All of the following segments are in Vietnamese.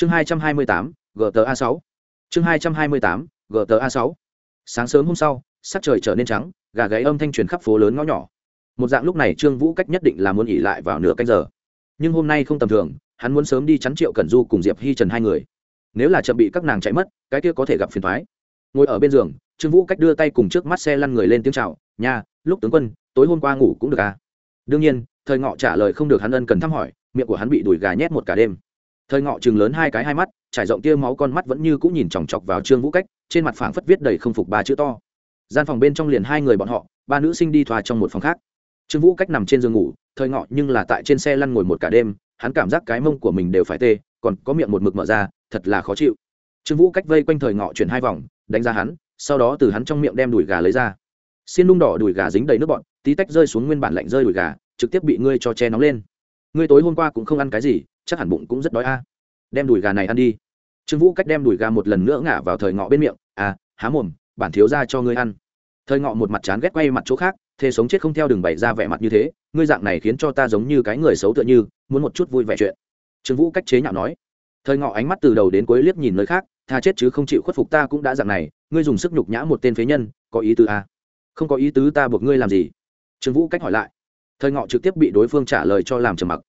chương hai trăm hai mươi tám gta sáu. Chương hai trăm hai mươi tám gta sáu. Sáng sớm hôm sau, sắc trời trở nên trắng, gà gáy âm thanh truyền khắp phố lớn ngõ nhỏ. Một dạng lúc này trương vũ cách nhất định là muốn nghỉ lại vào nửa canh giờ. Nhưng hôm nay không tầm thường, hắn muốn sớm đi chắn triệu cẩn du cùng diệp hi trần hai người. Nếu là chậm bị các nàng chạy mất, cái kia có thể gặp phiền thoái ngồi ở bên giường, trương vũ cách đưa tay cùng trước mắt xe lăn người lên tiếng chào nhà. lúc tướng quân, tối hôm qua ngủ cũng được à? Đương nhiên, thời ngọ trả lời không được hắn ân cần thăm hỏi, miệng của hắn bị đùi gà nhét một cả đêm thời ngọ chừng lớn hai cái hai mắt, trải rộng tia máu con mắt vẫn như cũng nhìn chòng chọc vào trương vũ cách, trên mặt phảng phất viết đầy không phục ba chữ to. Gian phòng bên trong liền hai người bọn họ, ba nữ sinh đi thoa trong một phòng khác. Trương vũ cách nằm trên giường ngủ, thời ngọ nhưng là tại trên xe lăn ngồi một cả đêm, hắn cảm giác cái mông của mình đều phải tê, còn có miệng một mực mở ra, thật là khó chịu. Trương vũ cách vây quanh thời ngọ chuyển hai vòng, đánh ra hắn, sau đó từ hắn trong miệng đem đùi gà lấy ra. Xiên lung đỏ đùi gà dính đầy nước bọn tí tách rơi xuống nguyên bản lạnh rơi đùi gà, trực tiếp bị ngươi cho che nóng lên ngươi tối hôm qua cũng không ăn cái gì, chắc hẳn bụng cũng rất đói a. Đem đùi gà này ăn đi. Trương vũ cách đem đùi gà một lần nữa ngả vào thời ngọ bên miệng à há mồm, bản thiếu ra cho ngươi ăn. Thời ngọ một mặt chán ghét quay mặt chỗ khác thế sống chết không theo đường bày ra vẻ mặt như thế, ngươi dạng này khiến cho ta giống như cái người xấu tựa như, muốn một chút vui vẻ chuyện. Trương vũ cách chế nhạo nói. Thời ngọ ánh mắt từ đầu đến cuối liếc nhìn nơi khác, tha chết chứ không chịu khuất phục ta cũng đã dạng này, ngươi dùng sức nhục nhã một tên phế nhân, có ý tứ à? không có ý tứ ta buộc ngươi làm gì? Trương vũ cách hỏi lại thời ngọ trực tiếp bị đối phương trả lời cho làm trầm mặc.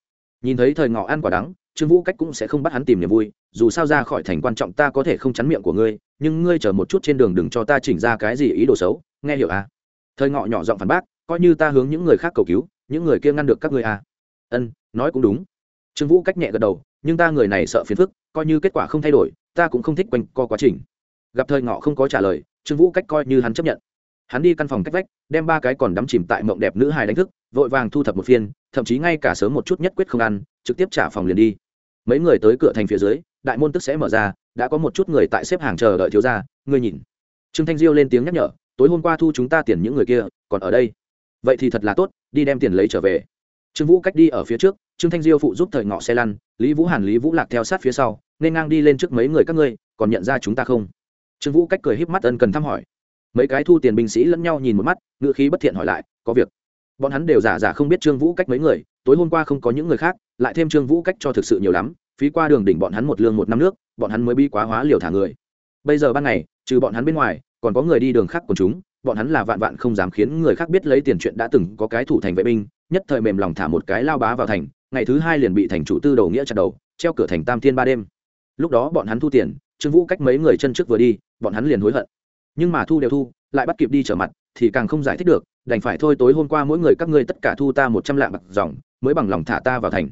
Nhìn thấy thời ngọ ăn quả đắng, trương vũ cách cũng sẽ không bắt hắn tìm niềm vui, dù sao ra khỏi thành quan trọng ta có thể không chắn miệng của ngươi, nhưng ngươi chờ một chút trên đường đừng cho ta chỉnh ra cái gì ý đồ xấu, nghe hiểu à? Thời ngọ nhỏ giọng phản bác, coi như ta hướng những người khác cầu cứu, những người kia ngăn được các ngươi à? Ân, nói cũng đúng. Trương vũ cách nhẹ gật đầu, nhưng ta người này sợ phiền phức, coi như kết quả không thay đổi, ta cũng không thích quanh co quá trình. Gặp thời ngọ không có trả lời, trương vũ cách coi như hắn chấp nhận. Hắn đi căn phòng cách vách, đem ba cái còn đắm chìm tại mộng đẹp nữ hài đánh thức vội vàng thu thập một phiên, thậm chí ngay cả sớm một chút nhất quyết không ăn, trực tiếp trả phòng liền đi. Mấy người tới cửa thành phía dưới, đại môn tức sẽ mở ra, đã có một chút người tại xếp hàng chờ đợi thiếu ra ngươi nhìn. Trương thanh diêu lên tiếng nhắc nhở, tối hôm qua thu chúng ta tiền những người kia, còn ở đây. Vậy thì thật là tốt, đi đem tiền lấy trở về. Trương vũ cách đi ở phía trước, trương thanh diêu phụ giúp thời ngọ xe lăn, lý vũ hàn, lý vũ lạc theo sát phía sau, nên ngang đi lên trước mấy người các ngươi, còn nhận ra chúng ta không? Trương vũ cách cười híp mắt ân cần thăm hỏi. Mấy cái thu tiền binh sĩ lẫn nhau nhìn một mắt ngựa khí bất thiện hỏi lại, có việc? Bọn hắn đều giả giả không biết trương vũ cách mấy người, tối hôm qua không có những người khác, lại thêm trương vũ cách cho thực sự nhiều lắm, phí qua đường đỉnh bọn hắn một lương một năm nước, bọn hắn mới bi quá hóa liều thả người. Bây giờ ban ngày, trừ bọn hắn bên ngoài, còn có người đi đường khác của chúng, bọn hắn là vạn vạn không dám khiến người khác biết lấy tiền chuyện đã từng có cái thủ thành vệ binh, nhất thời mềm lòng thả một cái lao bá vào thành, ngày thứ hai liền bị thành chủ tư đầu nghĩa chặt đầu, treo cửa thành tam thiên ba đêm. Lúc đó bọn hắn thu tiền, trương vũ cách mấy người chân trước vừa đi, bọn hắn liền hối hận. Nhưng mà thu đều thu, lại bắt kịp đi trở mặt, thì càng không giải thích được đành phải thôi tối hôm qua mỗi người các ngươi tất cả thu ta một trăm lạng bạc dòng, mới bằng lòng thả ta vào thành.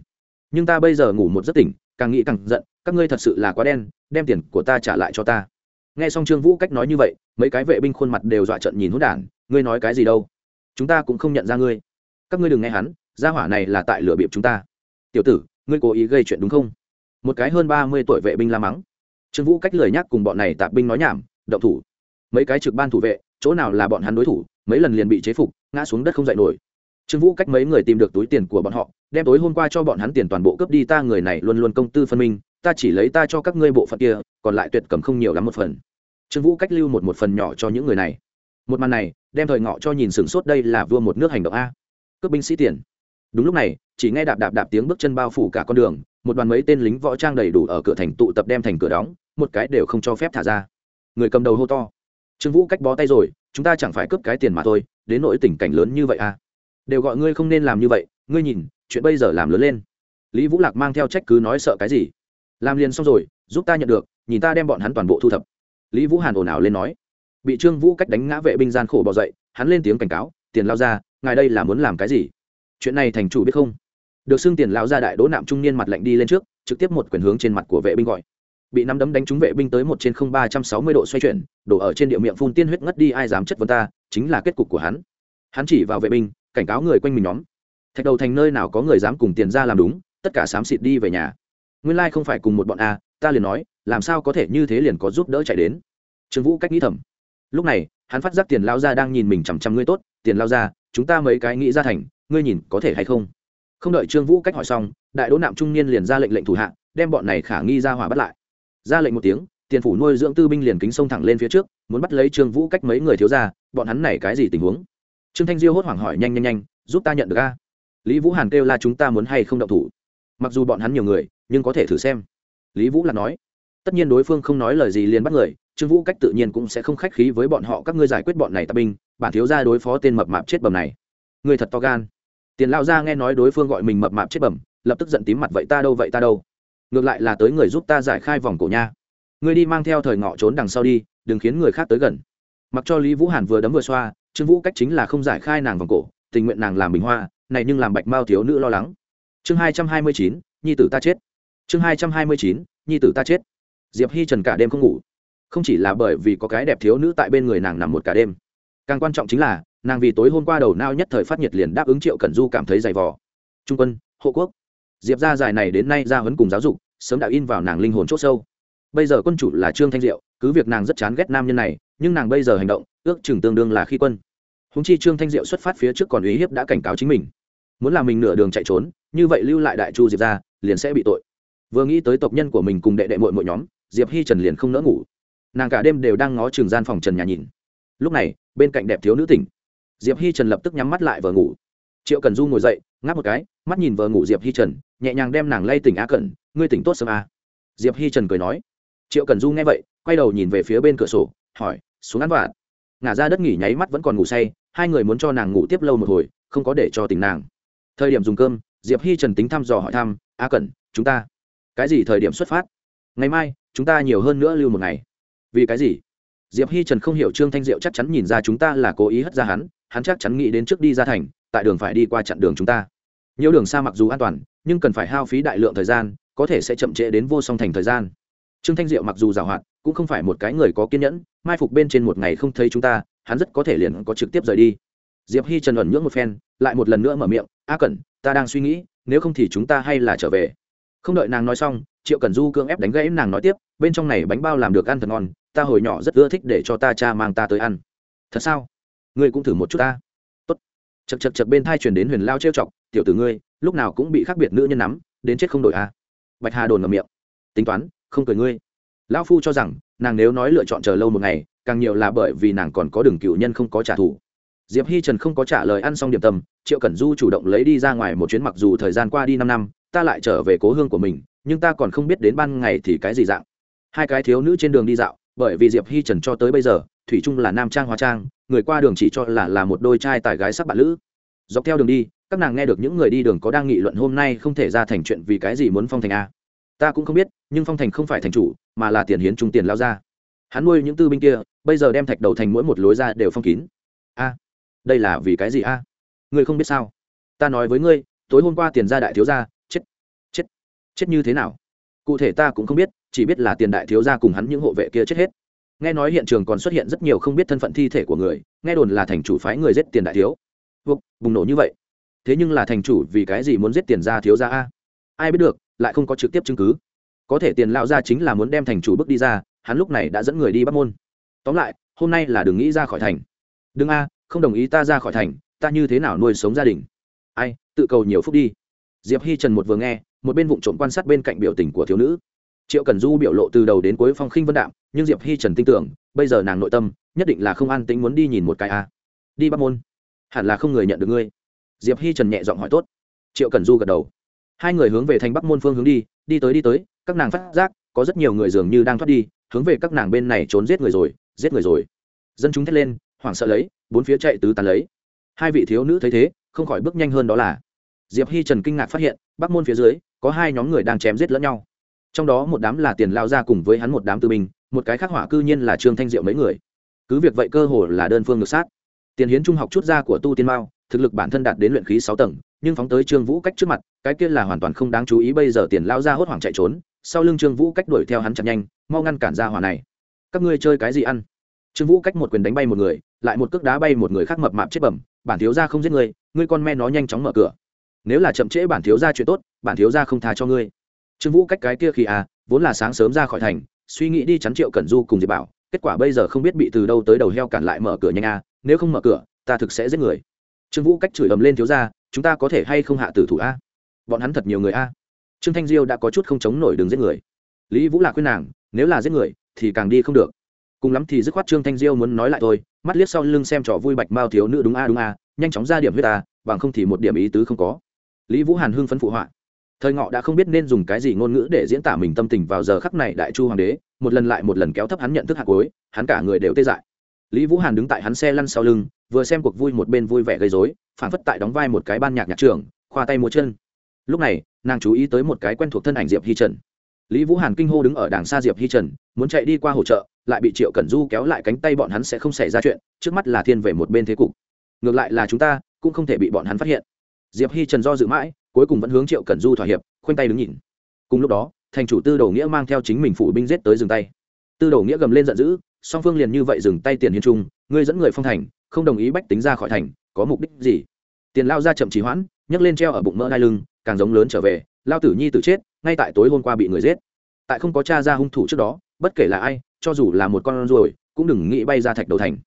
Nhưng ta bây giờ ngủ một giấc tỉnh, càng nghĩ càng giận, các ngươi thật sự là quá đen, đem tiền của ta trả lại cho ta. Nghe xong trương vũ cách nói như vậy, mấy cái vệ binh khuôn mặt đều dọa trận nhìn hốt đản, ngươi nói cái gì đâu? Chúng ta cũng không nhận ra ngươi. Các ngươi đừng nghe hắn, gia hỏa này là tại lửa bịp chúng ta. Tiểu tử, ngươi cố ý gây chuyện đúng không? Một cái hơn ba mươi tuổi vệ binh la mắng. Trương vũ cách lời nhắc cùng bọn này tạp binh nói nhảm, động thủ. Mấy cái trực ban thủ vệ, chỗ nào là bọn hắn đối thủ mấy lần liền bị chế phục, ngã xuống đất không dậy nổi. Trương vũ cách mấy người tìm được túi tiền của bọn họ, đem tối hôm qua cho bọn hắn tiền toàn bộ cướp đi, ta người này luôn luôn công tư phân minh, ta chỉ lấy ta cho các ngươi bộ phận kia, còn lại tuyệt cầm không nhiều lắm một phần. Trương vũ cách lưu một một phần nhỏ cho những người này. Một màn này, đem thời ngọ cho nhìn sửng sốt đây là vua một nước hành động a. Cướp binh sĩ tiền. Đúng lúc này, chỉ nghe đạp đạp đạp tiếng bước chân bao phủ cả con đường, một đoàn mấy tên lính võ trang đầy đủ ở cửa thành tụ tập đem thành cửa đóng, một cái đều không cho phép thả ra. Người cầm đầu hô to. Trương vũ cách bó tay rồi chúng ta chẳng phải cướp cái tiền mà thôi, đến nỗi tình cảnh lớn như vậy à? Đều gọi ngươi không nên làm như vậy, ngươi nhìn, chuyện bây giờ làm lớn lên. Lý vũ lạc mang theo trách cứ nói sợ cái gì? Làm liền xong rồi, giúp ta nhận được, nhìn ta đem bọn hắn toàn bộ thu thập. Lý vũ hàn ồn ào lên nói. Bị trương vũ cách đánh ngã vệ binh gian khổ bỏ dậy, hắn lên tiếng cảnh cáo, tiền lao ra, ngài đây là muốn làm cái gì? Chuyện này thành chủ biết không? Được xưng tiền lao ra đại đỗ nạm trung niên mặt lạnh đi lên trước, trực tiếp một quyền hướng trên mặt của vệ binh gọi bị năm đấm đánh trúng vệ binh tới một trên không ba trăm sáu mươi độ xoay chuyển, đổ ở trên địa miệng phun tiên huyết ngất đi, ai dám chất vấn ta, chính là kết cục của hắn. Hắn chỉ vào vệ binh, cảnh cáo người quanh mình nhóm. Thạch đầu thành nơi nào có người dám cùng tiền ra làm đúng, tất cả xám xịt đi về nhà. Nguyên lai không phải cùng một bọn a, ta liền nói, làm sao có thể như thế liền có giúp đỡ chạy đến. Trương vũ cách nghĩ thầm. Lúc này, hắn phát giác tiền lao ra đang nhìn mình chằm chằm ngươi tốt, tiền lao ra chúng ta mấy cái nghĩ ra thành, ngươi nhìn có thể hay không? Không đợi trương vũ cách hỏi xong, đại đỗ nạm trung niên liền ra lệnh lệnh thủ hạ, đem bọn này khả nghi ra hỏa bắt lại ra lệnh một tiếng, tiền phủ nuôi dưỡng tư binh liền kính sông thẳng lên phía trước, muốn bắt lấy trương vũ cách mấy người thiếu ra bọn hắn này cái gì tình huống? Trương thanh diêu hốt hoảng hỏi nhanh nhanh nhanh, giúp ta nhận được a. Lý vũ hàn kêu là chúng ta muốn hay không động thủ? Mặc dù bọn hắn nhiều người, nhưng có thể thử xem. Lý vũ là nói, tất nhiên đối phương không nói lời gì liền bắt người, trương vũ cách tự nhiên cũng sẽ không khách khí với bọn họ, các ngươi giải quyết bọn này tạp binh, bản thiếu ra đối phó tên mập mạp chết bầm này. Người thật to gan. Tiền lao ra nghe nói đối phương gọi mình mập mạp chết bầm lập tức giận tím mặt, vậy ta đâu, vậy ta đâu? Ngược lại là tới người giúp ta giải khai vòng cổ nha. Ngươi đi mang theo thời ngọ trốn đằng sau đi, đừng khiến người khác tới gần. Mặc cho lý vũ hàn vừa đấm vừa xoa, trương vũ cách chính là không giải khai nàng vòng cổ, tình nguyện nàng làm bình hoa, này nhưng làm bạch mao thiếu nữ lo lắng. Chương hai trăm hai mươi chín, nhi tử ta chết. Chương hai trăm hai mươi chín, nhi tử ta chết. Diệp hi trần cả đêm không ngủ. Không chỉ là bởi vì có cái đẹp thiếu nữ tại bên người nàng nằm một cả đêm. Càng quan trọng chính là, nàng vì tối hôm qua đầu nao nhất thời phát nhiệt liền đáp ứng triệu cẩn du cảm thấy dày vò. Trung quân, hộ quốc diệp ra dài này đến nay ra huấn cùng giáo dục, sớm đã in vào nàng linh hồn c h ỗ sâu. Bây giờ quân chủ là trương thanh diệu, cứ việc nàng rất chán ghét nam nhân này, nhưng nàng bây giờ hành động, ước chừng tương đương là khi quân. Húng chi trương thanh diệu xuất phát phía trước còn uy hiếp đã cảnh cáo chính mình. Muốn làm mình nửa đường chạy trốn, như vậy lưu lại đại chu diệp ra liền sẽ bị tội. Vừa nghĩ tới tộc nhân của mình cùng đệ đệ mội mội nhóm, diệp hi trần liền không nỡ ngủ. Nàng cả đêm đều đang ngó trường gian phòng trần nhà nhìn. Lúc này, bên cạnh đẹp thiếu nữ tỉnh. Diệp hi trần lập tức nhắm mắt lại vờ ngủ. Triệu cần du ngồi dậy, ngáp một cái, mắt nhìn vờ ngủ diệp hi trần nhẹ nhàng đem nàng lay tỉnh A cẩn, ngươi tỉnh tốt sớm à. diệp hi trần cười nói. Triệu cần du nghe vậy, quay đầu nhìn về phía bên cửa sổ, hỏi, xuống ăn vạn. ngả ra đất nghỉ nháy mắt vẫn còn ngủ say, hai người muốn cho nàng ngủ tiếp lâu một hồi, không có để cho tỉnh nàng. Thời điểm dùng cơm, diệp hi trần tính thăm dò hỏi thăm, a cẩn, chúng ta cái gì thời điểm xuất phát? Ngày mai, chúng ta nhiều hơn nữa lưu một ngày. Vì cái gì? Diệp hi trần không hiểu trương thanh diệu chắc chắn nhìn ra chúng ta là cố ý hất ra hắn hắn chắc chắn nghĩ đến trước đi ra thành, tại đường phải đi qua chặn đường chúng ta. Nhiều đường xa mặc dù an toàn nhưng cần phải hao phí đại lượng thời gian, có thể sẽ chậm trễ đến vô song thành thời gian. Trương thanh diệu mặc dù giàu hạn, cũng không phải một cái người có kiên nhẫn, mai phục bên trên một ngày không thấy chúng ta, hắn rất có thể liền có trực tiếp rời đi. Diệp hi trần ẩn nhưỡng một phen, lại một lần nữa mở miệng, a cẩn, ta đang suy nghĩ, nếu không thì chúng ta hay là trở về. Không đợi nàng nói xong, triệu cẩn du cưỡng ép đánh gãy nàng nói tiếp, bên trong này bánh bao làm được ăn thật ngon, ta hồi nhỏ rất ưa thích để cho ta cha mang ta tới ăn. Thật sao? Ngươi cũng thử một chút ta. Tốt. Chật chật chật bên thai truyền đến huyền lao trêu chọc tiểu tử ngươi, lúc nào cũng bị khác biệt nữ nhân nắm, đến chết không đổi a. Bạch hà đồn ngầm miệng. Tính toán, không cười ngươi. Lão phu cho rằng, nàng nếu nói lựa chọn chờ lâu một ngày, càng nhiều là bởi vì nàng còn có đường cựu nhân không có trả thù. Diệp hi trần không có trả lời ăn xong điểm tâm, triệu cẩn du chủ động lấy đi ra ngoài một chuyến mặc dù thời gian qua đi năm năm, ta lại trở về cố hương của mình, nhưng ta còn không biết đến ban ngày thì cái gì dạng. Hai cái thiếu nữ trên đường đi dạo, bởi vì diệp hi trần cho tới bây giờ, thủy trung là nam trang hóa trang, người qua đường chỉ cho là là một đôi trai tài gái sắc bạn lữ. Dọc theo đường đi các nàng nghe được những người đi đường có đang nghị luận hôm nay không thể ra thành chuyện vì cái gì muốn phong thành a. Ta cũng không biết nhưng phong thành không phải thành chủ mà là tiền hiến trung tiền lao ra. Hắn nuôi những tư binh kia bây giờ đem thạch đầu thành mỗi một lối ra đều phong kín. A đây là vì cái gì a? Ngươi không biết sao? Ta nói với ngươi tối hôm qua tiền gia đại thiếu gia chết chết chết như thế nào? Cụ thể ta cũng không biết chỉ biết là tiền đại thiếu gia cùng hắn những hộ vệ kia chết hết. Nghe nói hiện trường còn xuất hiện rất nhiều không biết thân phận thi thể của người nghe đồn là thành chủ phái người giết tiền đại thiếu. Vục, bùng nổ như vậy thế nhưng là thành chủ vì cái gì muốn giết tiền gia thiếu gia a? Ai biết được, lại không có trực tiếp chứng cứ. Có thể tiền lão ra chính là muốn đem thành chủ bước đi ra, hắn lúc này đã dẫn người đi bắt môn. Tóm lại, hôm nay là đừng nghĩ ra khỏi thành. Đừng a, không đồng ý ta ra khỏi thành, ta như thế nào nuôi sống gia đình? Ai, tự cầu nhiều phúc đi. Diệp hi trần một vừa nghe, một bên vụ trộm quan sát bên cạnh biểu tình của thiếu nữ. Triệu cần du biểu lộ từ đầu đến cuối phong khinh vân đạm, nhưng diệp hi trần tin tưởng, bây giờ nàng nội tâm, nhất định là không an tính muốn đi nhìn một cái a. Đi bắt môn. Hẳn là không người nhận được ngươi diệp hi trần nhẹ giọng hỏi tốt. Triệu cần du gật đầu. Hai người hướng về thành bắc môn phương hướng đi đi tới đi tới, các nàng phát giác, có rất nhiều người dường như đang thoát đi, hướng về các nàng bên này trốn giết người rồi, giết người rồi. Dân chúng thét lên, hoảng sợ lấy, bốn phía chạy tứ tán lấy. Hai vị thiếu nữ thấy thế, không khỏi bước nhanh hơn đó là. Diệp hi trần kinh ngạc phát hiện, bắc môn phía dưới, có hai nhóm người đang chém giết lẫn nhau. Trong đó một đám là tiền lao ra cùng với hắn một đám tư binh, một cái khác hỏa cư nhiên là trương thanh diệu mấy người. Cứ việc vậy cơ hồ là đơn phương ngược sát tiền hiến trung học chút ra của tu tiên mao, thực lực bản thân đạt đến luyện khí sáu tầng, nhưng phóng tới trương vũ cách trước mặt, cái kia là hoàn toàn không đáng chú ý, bây giờ tiền lao ra hốt hoảng chạy trốn, sau lưng trương vũ cách đuổi theo hắn chặt nhanh, mau ngăn cản ra hỏa này. Các ngươi chơi cái gì ăn? Trương vũ cách một quyền đánh bay một người, lại một cước đá bay một người khác mập mạp chết bẩm, bản thiếu gia không giết ngươi ngươi con me nó nhanh chóng mở cửa. Nếu là chậm trễ bản thiếu gia chuyện tốt, bản thiếu gia không tha cho ngươi. Trương vũ cách cái kia khi à vốn là sáng sớm ra khỏi thành, suy nghĩ đi chắn triệu cẩn du cùng diệp bảo, kết quả bây giờ không biết bị từ đâu tới đầu heo cản lại mở cửa nhanh à nếu không mở cửa ta thực sẽ giết người. Trương vũ cách chửi ầm lên thiếu gia chúng ta có thể hay không hạ tử thủ a? Bọn hắn thật nhiều người a. Trương thanh diêu đã có chút không chống nổi đường giết người. Lý vũ lạc khuyên nàng nếu là giết người thì càng đi không được. Cùng lắm thì dứt khoát trương thanh diêu muốn nói lại thôi mắt liếc sau lưng xem trò vui bạch mao thiếu nữ đúng a đúng a nhanh chóng ra điểm huyết ta, bằng không thì một điểm ý tứ không có. Lý vũ hàn hưng phấn phụ họa. Thời ngọ đã không biết nên dùng cái gì ngôn ngữ để diễn tả mình tâm tình vào giờ khắc này đại chu hoàng đế một lần lại một lần kéo thấp hắn nhận thức hạt cối hắn cả người đều tê dại lý vũ hàn đứng tại hắn xe lăn sau lưng, vừa xem cuộc vui một bên vui vẻ gây dối phản phất tại đóng vai một cái ban nhạc nhạc trưởng, khoa tay múa chân. Lúc này, nàng chú ý tới một cái quen thuộc thân ảnh diệp hi trần. Lý vũ hàn kinh hô đứng ở đàng xa diệp hi trần, muốn chạy đi qua hỗ trợ, lại bị triệu cẩn du kéo lại cánh tay bọn hắn sẽ không xảy ra chuyện, trước mắt là thiên về một bên thế cục. Ngược lại là chúng ta, cũng không thể bị bọn hắn phát hiện. Diệp hi trần do dự mãi, cuối cùng vẫn hướng triệu cẩn du thỏa hiệp, khoanh tay đứng nhìn. Cùng lúc đó, thành chủ tư đầu nghĩa mang theo chính mình phủ binh giết tới dừng tay. Tư đầu nghĩa gầm lên giận dữ song phương liền như vậy dừng tay tiền hiên trung, ngươi dẫn người phong thành, không đồng ý bách tính ra khỏi thành, có mục đích gì? Tiền lao ra chậm trì hoãn, nhấc lên treo ở bụng mỡ hai lưng, càng giống lớn trở về, lao tử nhi tử chết, ngay tại tối hôm qua bị người giết. Tại không có cha ra hung thủ trước đó, bất kể là ai, cho dù là một con ruồi, cũng đừng nghĩ bay ra thạch đầu thành.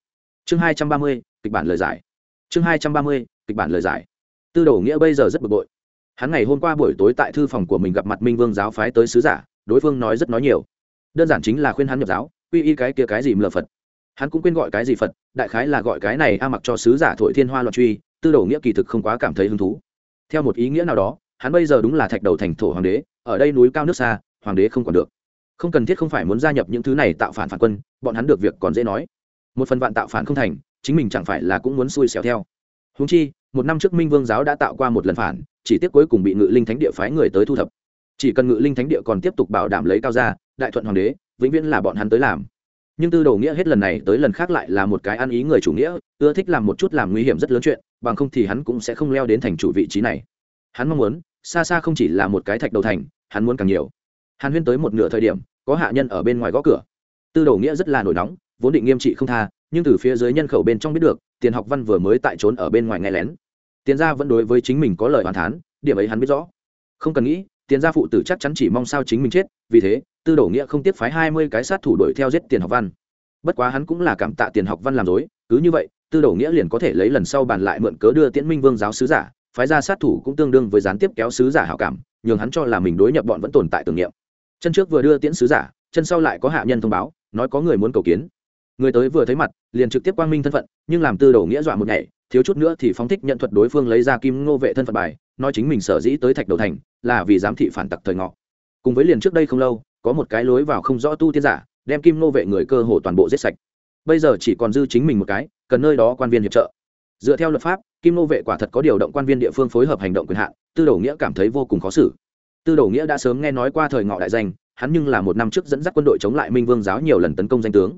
Chương hai trăm ba mươi, kịch bản lời giải. Chương hai trăm ba mươi, kịch bản lời giải. Tư đồ nghĩa bây giờ rất bực bội. Hắn ngày hôm qua buổi tối tại thư phòng của mình gặp mặt minh vương giáo phái tới sứ giả, đối phương nói rất nói nhiều. Đơn giản chính là khuyên hắn nhập giáo quy y cái kia cái gì mờ phật? Hắn cũng quên gọi cái gì phật, đại khái là gọi cái này a mặc cho sứ giả thổi thiên hoa loạn truy, tư đồ nghĩa kỳ thực không quá cảm thấy hứng thú. Theo một ý nghĩa nào đó, hắn bây giờ đúng là thạch đầu thành thổ hoàng đế, ở đây núi cao nước xa, hoàng đế không còn được. Không cần thiết không phải muốn gia nhập những thứ này tạo phản phản quân, bọn hắn được việc còn dễ nói. Một phần vạn tạo phản không thành, chính mình chẳng phải là cũng muốn xui xẻo theo. Húng chi, một năm trước minh vương giáo đã tạo qua một lần phản, chỉ tiếc cuối cùng bị ngự linh thánh địa phái người tới thu thập chỉ cần ngự linh thánh địa còn tiếp tục bảo đảm lấy cao gia, đại thuận hoàng đế, vĩnh viễn là bọn hắn tới làm. Nhưng tư đồ nghĩa hết lần này tới lần khác lại là một cái ăn ý người chủ nghĩa, ưa thích làm một chút làm nguy hiểm rất lớn chuyện, bằng không thì hắn cũng sẽ không leo đến thành chủ vị trí này. Hắn mong muốn, xa xa không chỉ là một cái thạch đầu thành, hắn muốn càng nhiều. Hàn huyên tới một nửa thời điểm, có hạ nhân ở bên ngoài gõ cửa. Tư đồ nghĩa rất là nổi nóng, vốn định nghiêm trị không tha, nhưng từ phía dưới nhân khẩu bên trong biết được, tiền học văn vừa mới tại trốn ở bên ngoài nghe lén. Tiền gia vẫn đối với chính mình có lời hoàn thán, điểm ấy hắn biết rõ. Không cần nghĩ tiền gia phụ tử chắc chắn chỉ mong sao chính mình chết, vì thế, tư đồ nghĩa không tiếp phái hai mươi cái sát thủ đuổi theo giết tiền học văn. Bất quá hắn cũng là cảm tạ tiền học văn làm dối, cứ như vậy, tư đồ nghĩa liền có thể lấy lần sau bàn lại mượn cớ đưa tiễn minh vương giáo sứ giả, phái ra sát thủ cũng tương đương với gián tiếp kéo sứ giả hảo cảm, nhường hắn cho là mình đối nhập bọn vẫn tồn tại tưởng niệm. Chân trước vừa đưa tiễn sứ giả, chân sau lại có hạ nhân thông báo, nói có người muốn cầu kiến. Người tới vừa thấy mặt, liền trực tiếp quang minh thân phận, nhưng làm tư đồ nghĩa dọa một ngày thiếu chút nữa thì phóng thích nhận thuật đối phương lấy ra kim ngô vệ thân phận bài nói chính mình sở dĩ tới thạch đầu thành là vì giám thị phản tặc thời ngọ. Cùng với liền trước đây không lâu, có một cái lối vào không rõ tu tiên giả, đem kim nô vệ người cơ hồ toàn bộ giết sạch. Bây giờ chỉ còn dư chính mình một cái, cần nơi đó quan viên hiệp trợ. Dựa theo luật pháp, kim nô vệ quả thật có điều động quan viên địa phương phối hợp hành động quyền hạn, tư đầu nghĩa cảm thấy vô cùng khó xử. Tư đầu nghĩa đã sớm nghe nói qua thời ngọ đại danh, hắn nhưng là một năm trước dẫn dắt quân đội chống lại minh vương giáo nhiều lần tấn công danh tướng.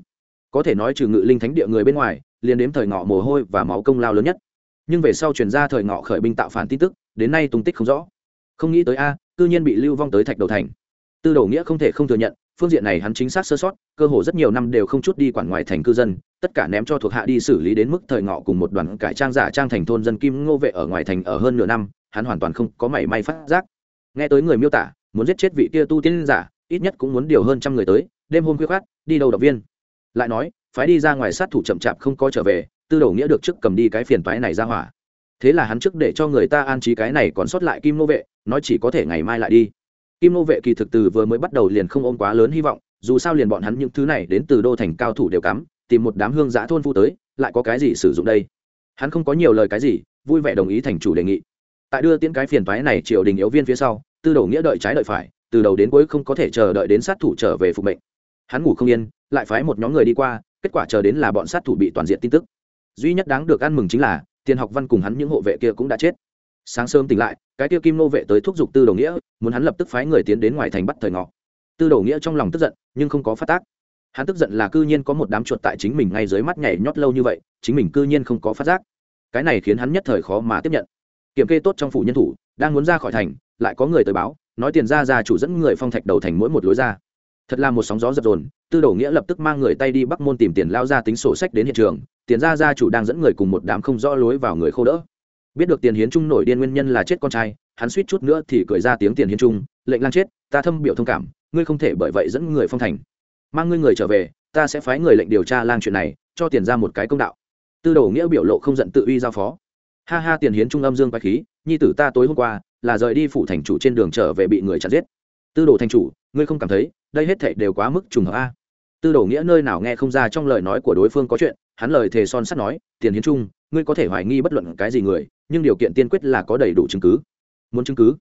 Có thể nói trừ ngự linh thánh địa người bên ngoài, liền đếm thời ngọ mồ hôi và máu công lao lớn nhất nhưng về sau chuyển ra thời ngọ khởi binh tạo phản tin tức, đến nay tung tích không rõ. Không nghĩ tới a, cư nhiên bị lưu vong tới thạch đầu thành. Tư đầu nghĩa không thể không thừa nhận, phương diện này hắn chính xác sơ sót, cơ hồ rất nhiều năm đều không chút đi quản ngoài thành cư dân, tất cả ném cho thuộc hạ đi xử lý đến mức thời ngọ cùng một đoàn cải trang giả trang thành thôn dân kim ngô vệ ở ngoài thành ở hơn nửa năm, hắn hoàn toàn không có mảy may phát giác. Nghe tới người miêu tả, muốn giết chết vị kia tu tiên giả, ít nhất cũng muốn điều hơn trăm người tới, đêm hôm khuya khoát đi đâu động viên. Lại nói, phái đi ra ngoài sát thủ chậm chạp không có trở về tư đầu nghĩa được trước cầm đi cái phiền toái này ra hỏa. Thế là hắn trước để cho người ta an trí cái này còn sót lại kim nô vệ, nói chỉ có thể ngày mai lại đi. Kim nô vệ kỳ thực từ vừa mới bắt đầu liền không ôm quá lớn hy vọng, dù sao liền bọn hắn những thứ này đến từ đô thành cao thủ đều cắm, tìm một đám hương giã thôn phu tới, lại có cái gì sử dụng đây? Hắn không có nhiều lời cái gì, vui vẻ đồng ý thành chủ đề nghị. Tại đưa tiễn cái phiền toái này triều đình yếu viên phía sau, tư đầu nghĩa đợi trái đợi phải, từ đầu đến cuối không có thể chờ đợi đến sát thủ trở về phục mệnh. Hắn ngủ không yên, lại phái một nhóm người đi qua, kết quả chờ đến là bọn sát thủ bị toàn diện tin tức duy nhất đáng được ăn mừng chính là, tiền học văn cùng hắn những hộ vệ kia cũng đã chết. Sáng sớm tỉnh lại, cái kia kim nô vệ tới thúc giục tư đầu nghĩa, muốn hắn lập tức phái người tiến đến ngoài thành bắt thời ngọ. Tư đầu nghĩa trong lòng tức giận, nhưng không có phát tác. Hắn tức giận là cư nhiên có một đám chuột tại chính mình ngay dưới mắt nhảy nhót lâu như vậy, chính mình cư nhiên không có phát giác. Cái này khiến hắn nhất thời khó mà tiếp nhận. Kiểm kê tốt trong phủ nhân thủ, đang muốn ra khỏi thành, lại có người tới báo, nói tiền ra ra chủ dẫn người phong thạch đầu thành mỗi một lối ra. Thật là một sóng gió dập dồn tư đầu nghĩa lập tức mang người tay đi bắc môn tìm tiền lao ra tính sổ sách đến hiện trường, tiền ra gia chủ đang dẫn người cùng một đám không rõ lối vào người khô đỡ. Biết được tiền hiến trung nổi điên nguyên nhân là chết con trai, hắn suýt chút nữa thì cười ra tiếng tiền hiến trung, lệnh lan chết, ta thâm biểu thông cảm, ngươi không thể bởi vậy dẫn người phong thành. Mang ngươi người trở về, ta sẽ phái người lệnh điều tra lang chuyện này, cho tiền ra một cái công đạo. Tư đầu nghĩa biểu lộ không giận tự uy giao phó. Ha ha, tiền hiến trung âm dương quái khí, nhi tử ta tối hôm qua là rời đi phủ thành chủ trên đường trở về bị người chặn giết. Tư đồ thành chủ, ngươi không cảm thấy, đây hết thảy đều quá mức trùng hợp a? Tư đồ nghĩa nơi nào nghe không ra trong lời nói của đối phương có chuyện, hắn lời thề son sắt nói, tiền hiến trung, ngươi có thể hoài nghi bất luận cái gì người, nhưng điều kiện tiên quyết là có đầy đủ chứng cứ. Muốn chứng cứ?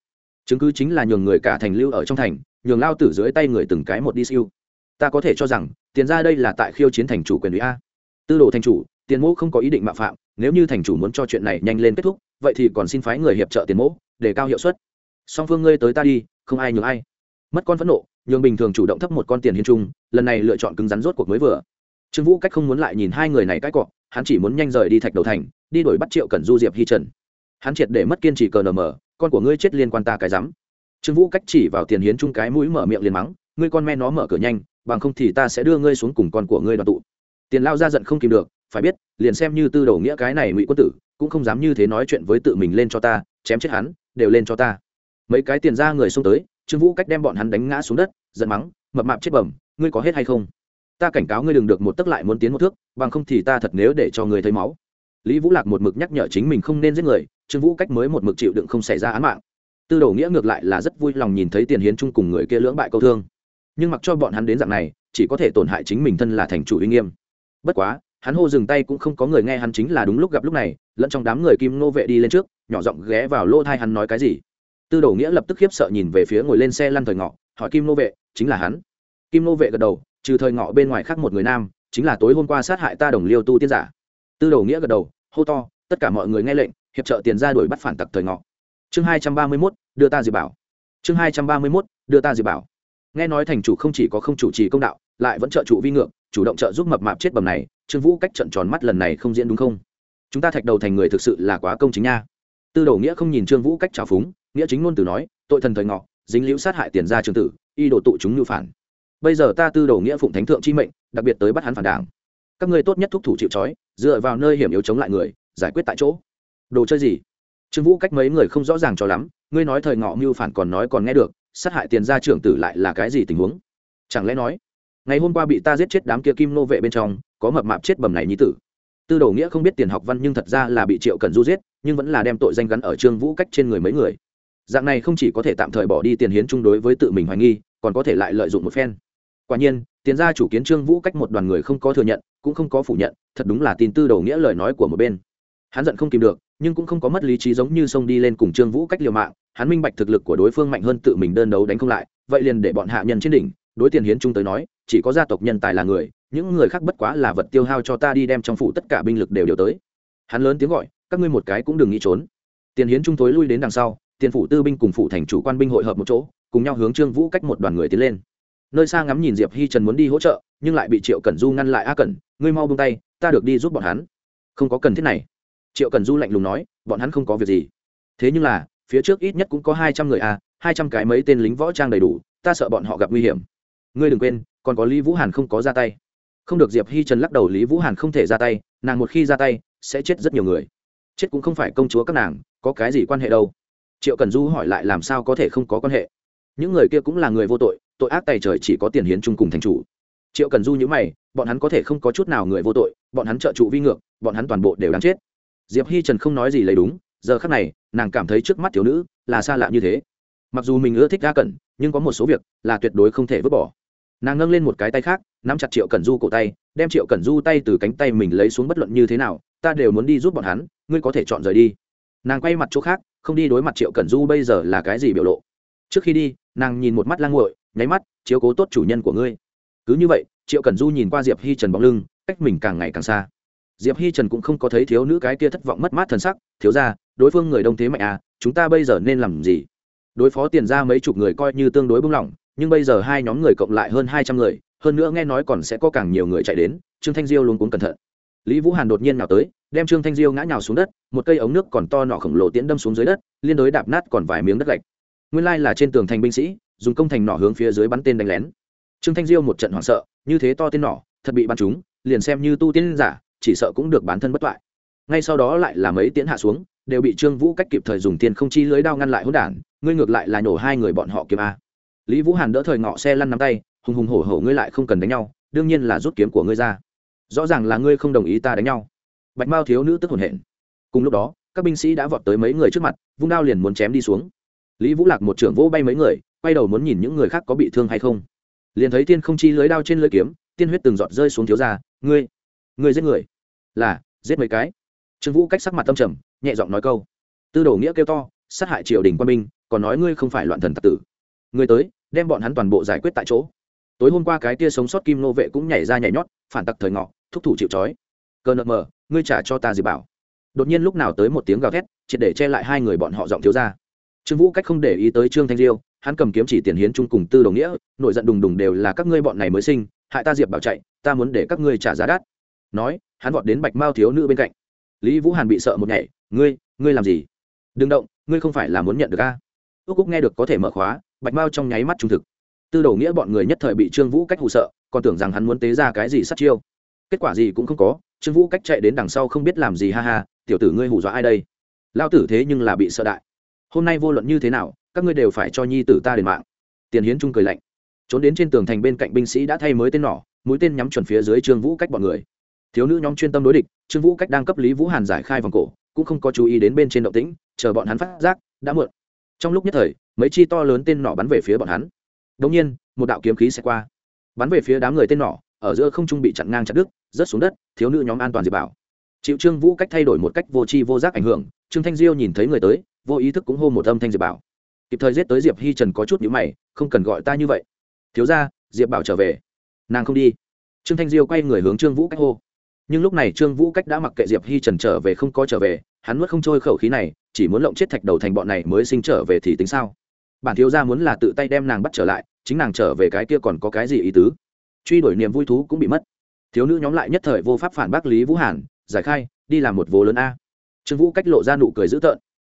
Chứng cứ chính là nhường người cả thành lưu ở trong thành, nhường lao tử dưới tay người từng cái một đi siêu. Ta có thể cho rằng, tiền ra đây là tại khiêu chiến thành chủ quyền ủy a. Tư đồ thành chủ, tiền mẫu không có ý định mạo phạm, nếu như thành chủ muốn cho chuyện này nhanh lên kết thúc, vậy thì còn xin phái người hiệp trợ tiền mẫu để cao hiệu suất. Song phương ngươi tới ta đi, không ai nhường ai. Mất con phẫn nộ nhường bình thường chủ động thấp một con tiền hiến trung lần này lựa chọn cứng rắn rốt cuộc mới vừa. Trương vũ cách không muốn lại nhìn hai người này cãi cọ, hắn chỉ muốn nhanh rời đi thạch đầu thành, đi đổi bắt triệu cần du diệp hi trần. Hắn triệt để mất kiên trì cờ nờ mờ, con của ngươi chết liên quan ta cái rắm. Trương vũ cách chỉ vào tiền hiến trung cái mũi mở miệng liền mắng, ngươi con me nó mở cửa nhanh, bằng không thì ta sẽ đưa ngươi xuống cùng con của ngươi đoàn tụ. Tiền lao ra giận không kìm được, phải biết, liền xem như tư đầu nghĩa cái này ngụy quân tử, cũng không dám như thế nói chuyện với tự mình lên cho ta, chém chết hắn, đều lên cho ta. Mấy cái tiền ra người xông tới trương vũ cách đem bọn hắn đánh ngã xuống đất, giận mắng, mập mạp chết bẩm, ngươi có hết hay không? Ta cảnh cáo ngươi đừng được một tấc lại muốn tiến một thước, bằng không thì ta thật nếu để cho ngươi thấy máu. Lý vũ lạc một mực nhắc nhở chính mình không nên giết người, trương vũ cách mới một mực chịu đựng không xảy ra án mạng. Tư đồ nghĩa ngược lại là rất vui lòng nhìn thấy tiền hiến chung cùng người kia lưỡng bại câu thương. Nhưng mặc cho bọn hắn đến dạng này, chỉ có thể tổn hại chính mình thân là thành chủ uy nghiêm. Bất quá, hắn hô dừng tay cũng không có người nghe hắn chính là đúng lúc gặp lúc này, lẫn trong đám người kim nô vệ đi lên trước, nhỏ giọng ghé vào lỗ thai hắn nói cái gì tư đầu nghĩa lập tức khiếp sợ nhìn về phía ngồi lên xe lăn thời ngọ, hỏi kim nô vệ, chính là hắn. Kim nô vệ gật đầu, trừ thời ngọ bên ngoài khác một người nam, chính là tối hôm qua sát hại ta đồng liêu tu tiên giả. Tư đầu nghĩa gật đầu, hô to, tất cả mọi người nghe lệnh, hiệp trợ tiền ra đuổi bắt phản tặc thời ngọ. Chương hai trăm ba mươi mốt, đưa ta diệp bảo. Chương hai trăm ba mươi mốt, đưa ta diệp bảo. Nghe nói thành chủ không chỉ có không chủ trì công đạo, lại vẫn trợ trụ vi ngược, chủ động trợ giúp mập mạp chết bầm này, trương vũ cách trận tròn mắt lần này không diễn đúng không? Chúng ta thạch đầu thành người thực sự là quá công chính nha. Tư đồ nghĩa không nhìn trương vũ cách trào phúng nghĩa chính ngôn từ nói, tội thần thời ngọ, dính liễu sát hại tiền gia trường tử, y đổ tụ chúng lưu phản. Bây giờ ta tư đồ nghĩa phụng thánh thượng chi mệnh, đặc biệt tới bắt hắn phản đảng. Các ngươi tốt nhất thúc thủ chịu trói, dựa vào nơi hiểm yếu chống lại người, giải quyết tại chỗ. Đồ chơi gì? Trương vũ cách mấy người không rõ ràng cho lắm, ngươi nói thời ngọ mưu phản còn nói còn nghe được, sát hại tiền gia trưởng tử lại là cái gì tình huống? Chẳng lẽ nói, ngày hôm qua bị ta giết chết đám kia kim nô vệ bên trong, có mập mạp chết bầm này như tử? Tư đồ nghĩa không biết tiền học văn nhưng thật ra là bị triệu cần du giết, nhưng vẫn là đem tội danh gắn ở trương vũ cách trên người mấy người dạng này không chỉ có thể tạm thời bỏ đi tiền hiến chung đối với tự mình hoài nghi, còn có thể lại lợi dụng một phen. Quả nhiên, tiền gia chủ kiến trương vũ cách một đoàn người không có thừa nhận, cũng không có phủ nhận, thật đúng là tin tư đầu nghĩa lời nói của một bên. Hắn giận không kìm được, nhưng cũng không có mất lý trí giống như xông đi lên cùng trương vũ cách liều mạng, hắn minh bạch thực lực của đối phương mạnh hơn tự mình đơn đấu đánh không lại, vậy liền để bọn hạ nhân trên đỉnh, đối tiền hiến trung tới nói, chỉ có gia tộc nhân tài là người, những người khác bất quá là vật tiêu hao cho ta đi đem trong phủ tất cả binh lực đều điều tới. Hắn lớn tiếng gọi, các ngươi một cái cũng đừng nghĩ trốn. Tiền hiến trung tối lui đến đằng sau tiền phủ tư binh cùng phủ thành chủ quan binh hội hợp một chỗ, cùng nhau hướng trương vũ cách một đoàn người tiến lên. Nơi xa ngắm nhìn diệp hi trần muốn đi hỗ trợ, nhưng lại bị triệu cẩn du ngăn lại a cẩn, ngươi mau buông tay, ta được đi giúp bọn hắn. Không có cần thiết này. Triệu cẩn du lạnh lùng nói, bọn hắn không có việc gì. Thế nhưng là, phía trước ít nhất cũng có hai trăm người a, hai trăm cái mấy tên lính võ trang đầy đủ, ta sợ bọn họ gặp nguy hiểm. Ngươi đừng quên, còn có lý vũ hàn không có ra tay. Không được diệp hi trần lắc đầu, lý vũ hàn không thể ra tay, nàng một khi ra tay, sẽ chết rất nhiều người. Chết cũng không phải công chúa các nàng, có cái gì quan hệ đâu triệu cần du hỏi lại làm sao có thể không có quan hệ. Những người kia cũng là người vô tội tội ác tài trời chỉ có tiền hiến chung cùng thành chủ. Triệu cần du nhữ mày, bọn hắn có thể không có chút nào người vô tội, bọn hắn trợ trụ vi ngược, bọn hắn toàn bộ đều đáng chết. Diệp hi trần không nói gì lấy đúng, giờ khác này, nàng cảm thấy trước mắt thiếu nữ là xa lạ như thế. Mặc dù mình ưa thích ga cẩn, nhưng có một số việc là tuyệt đối không thể vứt bỏ. Nàng nâng lên một cái tay khác, nắm chặt triệu cẩn du cổ tay, đem triệu cẩn du tay từ cánh tay mình lấy xuống bất luận như thế nào, ta đều muốn đi giúp bọn hắn, ngươi có thể chọn rời đi. Nàng quay mặt chỗ khác không đi đối mặt triệu cẩn du bây giờ là cái gì biểu lộ trước khi đi nàng nhìn một mắt lang nguội nháy mắt chiếu cố tốt chủ nhân của ngươi cứ như vậy triệu cẩn du nhìn qua diệp hi trần bóng lưng cách mình càng ngày càng xa diệp hi trần cũng không có thấy thiếu nữ cái kia thất vọng mất mát t sắc thiếu ra đối phương người đông thế mạnh à chúng ta bây giờ nên làm gì đối phó tiền ra mấy chục người coi như tương đối bung lỏng, nhưng bây giờ hai nhóm người cộng lại hơn hai trăm người, hơn nữa nghe nói còn sẽ có càng nhiều người chạy đến, trương thanh diêu luôn cuốn cẩn thận. Lý vũ hàn đột nhiên nào tới đem trương thanh diêu ngã nhào xuống đất, một cây ống nước còn to nọ khổng lồ tiễn đâm xuống dưới đất, liên đối đạp nát còn vài miếng đất gạch. Nguyên lai là trên tường thành binh sĩ, dùng công thành nỏ hướng phía dưới bắn tên đánh lén. Trương thanh diêu một trận hoảng sợ, như thế to tên nỏ, thật bị bắn trúng, liền xem như tu tiên giả, chỉ sợ cũng được bán thân bất toại. Ngay sau đó lại là mấy tiễn hạ xuống, đều bị trương vũ cách kịp thời dùng tiền không chi lưới đao ngăn lại hỗn đản, ngươi ngược lại là nhổ hai người bọn họ kiếm a. Lý vũ hàn đỡ thời ngọ xe lăn nắm tay, hùng hùng hổ hổ ngươi lại không cần đánh nhau, đương nhiên là rút kiếm của ngươi ra. Rõ ràng là ngươi không đồng ý ta đánh nhau bạch mao thiếu nữ tức hồn hển. Cùng lúc đó, các binh sĩ đã vọt tới mấy người trước mặt, vung đao liền muốn chém đi xuống. Lý vũ lạc một trưởng vỗ bay mấy người, quay đầu muốn nhìn những người khác có bị thương hay không. Liền thấy tiên không chi lưới đao trên lưới kiếm, tiên huyết từng giọt rơi xuống thiếu ra ngươi ngươi giết người? Là, giết mấy cái. Trương vũ cách sắc mặt tâm trầm, nhẹ giọng nói câu. Tư đồ nghĩa kêu to, sát hại triều đình quân binh, còn nói ngươi không phải loạn thần tặc tử. Ngươi tới, đem bọn hắn toàn bộ giải quyết tại chỗ. Tối hôm qua cái tia sống sót kim nô vệ cũng nhảy ra nhảy nhót, phản tặc thời ngọ, thúc thủ chịu trói. Cơn nợ mờ ngươi trả cho ta diệp bảo? Đột nhiên lúc nào tới một tiếng gào thét, triệt để che lại hai người bọn họ giọng thiếu ra trương vũ cách không để ý tới trương thanh diêu, hắn cầm kiếm chỉ tiền hiến chung cùng tư đồng nghĩa, nội giận đùng đùng đều là các ngươi bọn này mới sinh, hại ta diệp bảo chạy, ta muốn để các ngươi trả giá đắt. Nói, hắn vọt đến bạch mao thiếu nữ bên cạnh. Lý vũ hàn bị sợ một nhảy, ngươi ngươi làm gì? Đừng động, ngươi không phải là muốn nhận được a? Ước cúc nghe được có thể mở khóa, bạch mao trong nháy mắt trung thực. Tư đầu nghĩa bọn người nhất thời bị trương vũ cách hụ sợ, còn tưởng rằng hắn muốn tế ra cái gì sát chiêu kết quả gì cũng không có, trương vũ cách chạy đến đằng sau không biết làm gì, ha ha, tiểu tử ngươi hù dọa ai đây? Lao tử thế nhưng là bị sợ đại. Hôm nay vô luận như thế nào, các ngươi đều phải cho nhi tử ta đền mạng. Tiền hiến trung cười lạnh. Trốn đến trên tường thành bên cạnh binh sĩ đã thay mới tên nỏ, mũi tên nhắm chuẩn phía dưới trương vũ cách bọn người. Thiếu nữ nhóm chuyên tâm đối địch, trương vũ cách đang cấp lý vũ hàn giải khai vòng cổ, cũng không có chú ý đến bên trên động tĩnh, chờ bọn hắn phát giác, đã muộn. Trong lúc nhất thời, mấy chi to lớn tên nỏ bắn về phía bọn hắn. Đống nhiên, một đạo kiếm khí sẽ qua. Bắn về phía đám người tên nỏ, ở giữa không trung bị chặn ngang chặt đứt rớt xuống đất, thiếu nữ nhóm an toàn diệp bảo. Chịu trương vũ cách thay đổi một cách vô tri vô giác ảnh hưởng, trương thanh diêu nhìn thấy người tới, vô ý thức cũng hô một âm thanh diệp bảo. Kịp thời giết tới diệp hi trần có chút nhữ mày, không cần gọi ta như vậy. Thiếu ra diệp bảo trở về. Nàng không đi. Trương thanh diêu quay người hướng trương vũ cách hô. Nhưng lúc này trương vũ cách đã mặc kệ diệp hi trần trở về không có trở về, hắn nuốt không trôi khẩu khí này, chỉ muốn lộng chết thạch đầu thành bọn này mới sinh trở về thì tính sao? Bản thiếu gia muốn là tự tay đem nàng bắt trở lại, chính nàng trở về cái kia còn có cái gì ý tứ? Truy đuổi niềm vui thú cũng bị mất thiếu nữ nhóm lại nhất thời vô pháp phản bác lý vũ hàn, giải khai, đi làm một vố lớn a. Trương vũ cách lộ ra nụ cười dữ tợn.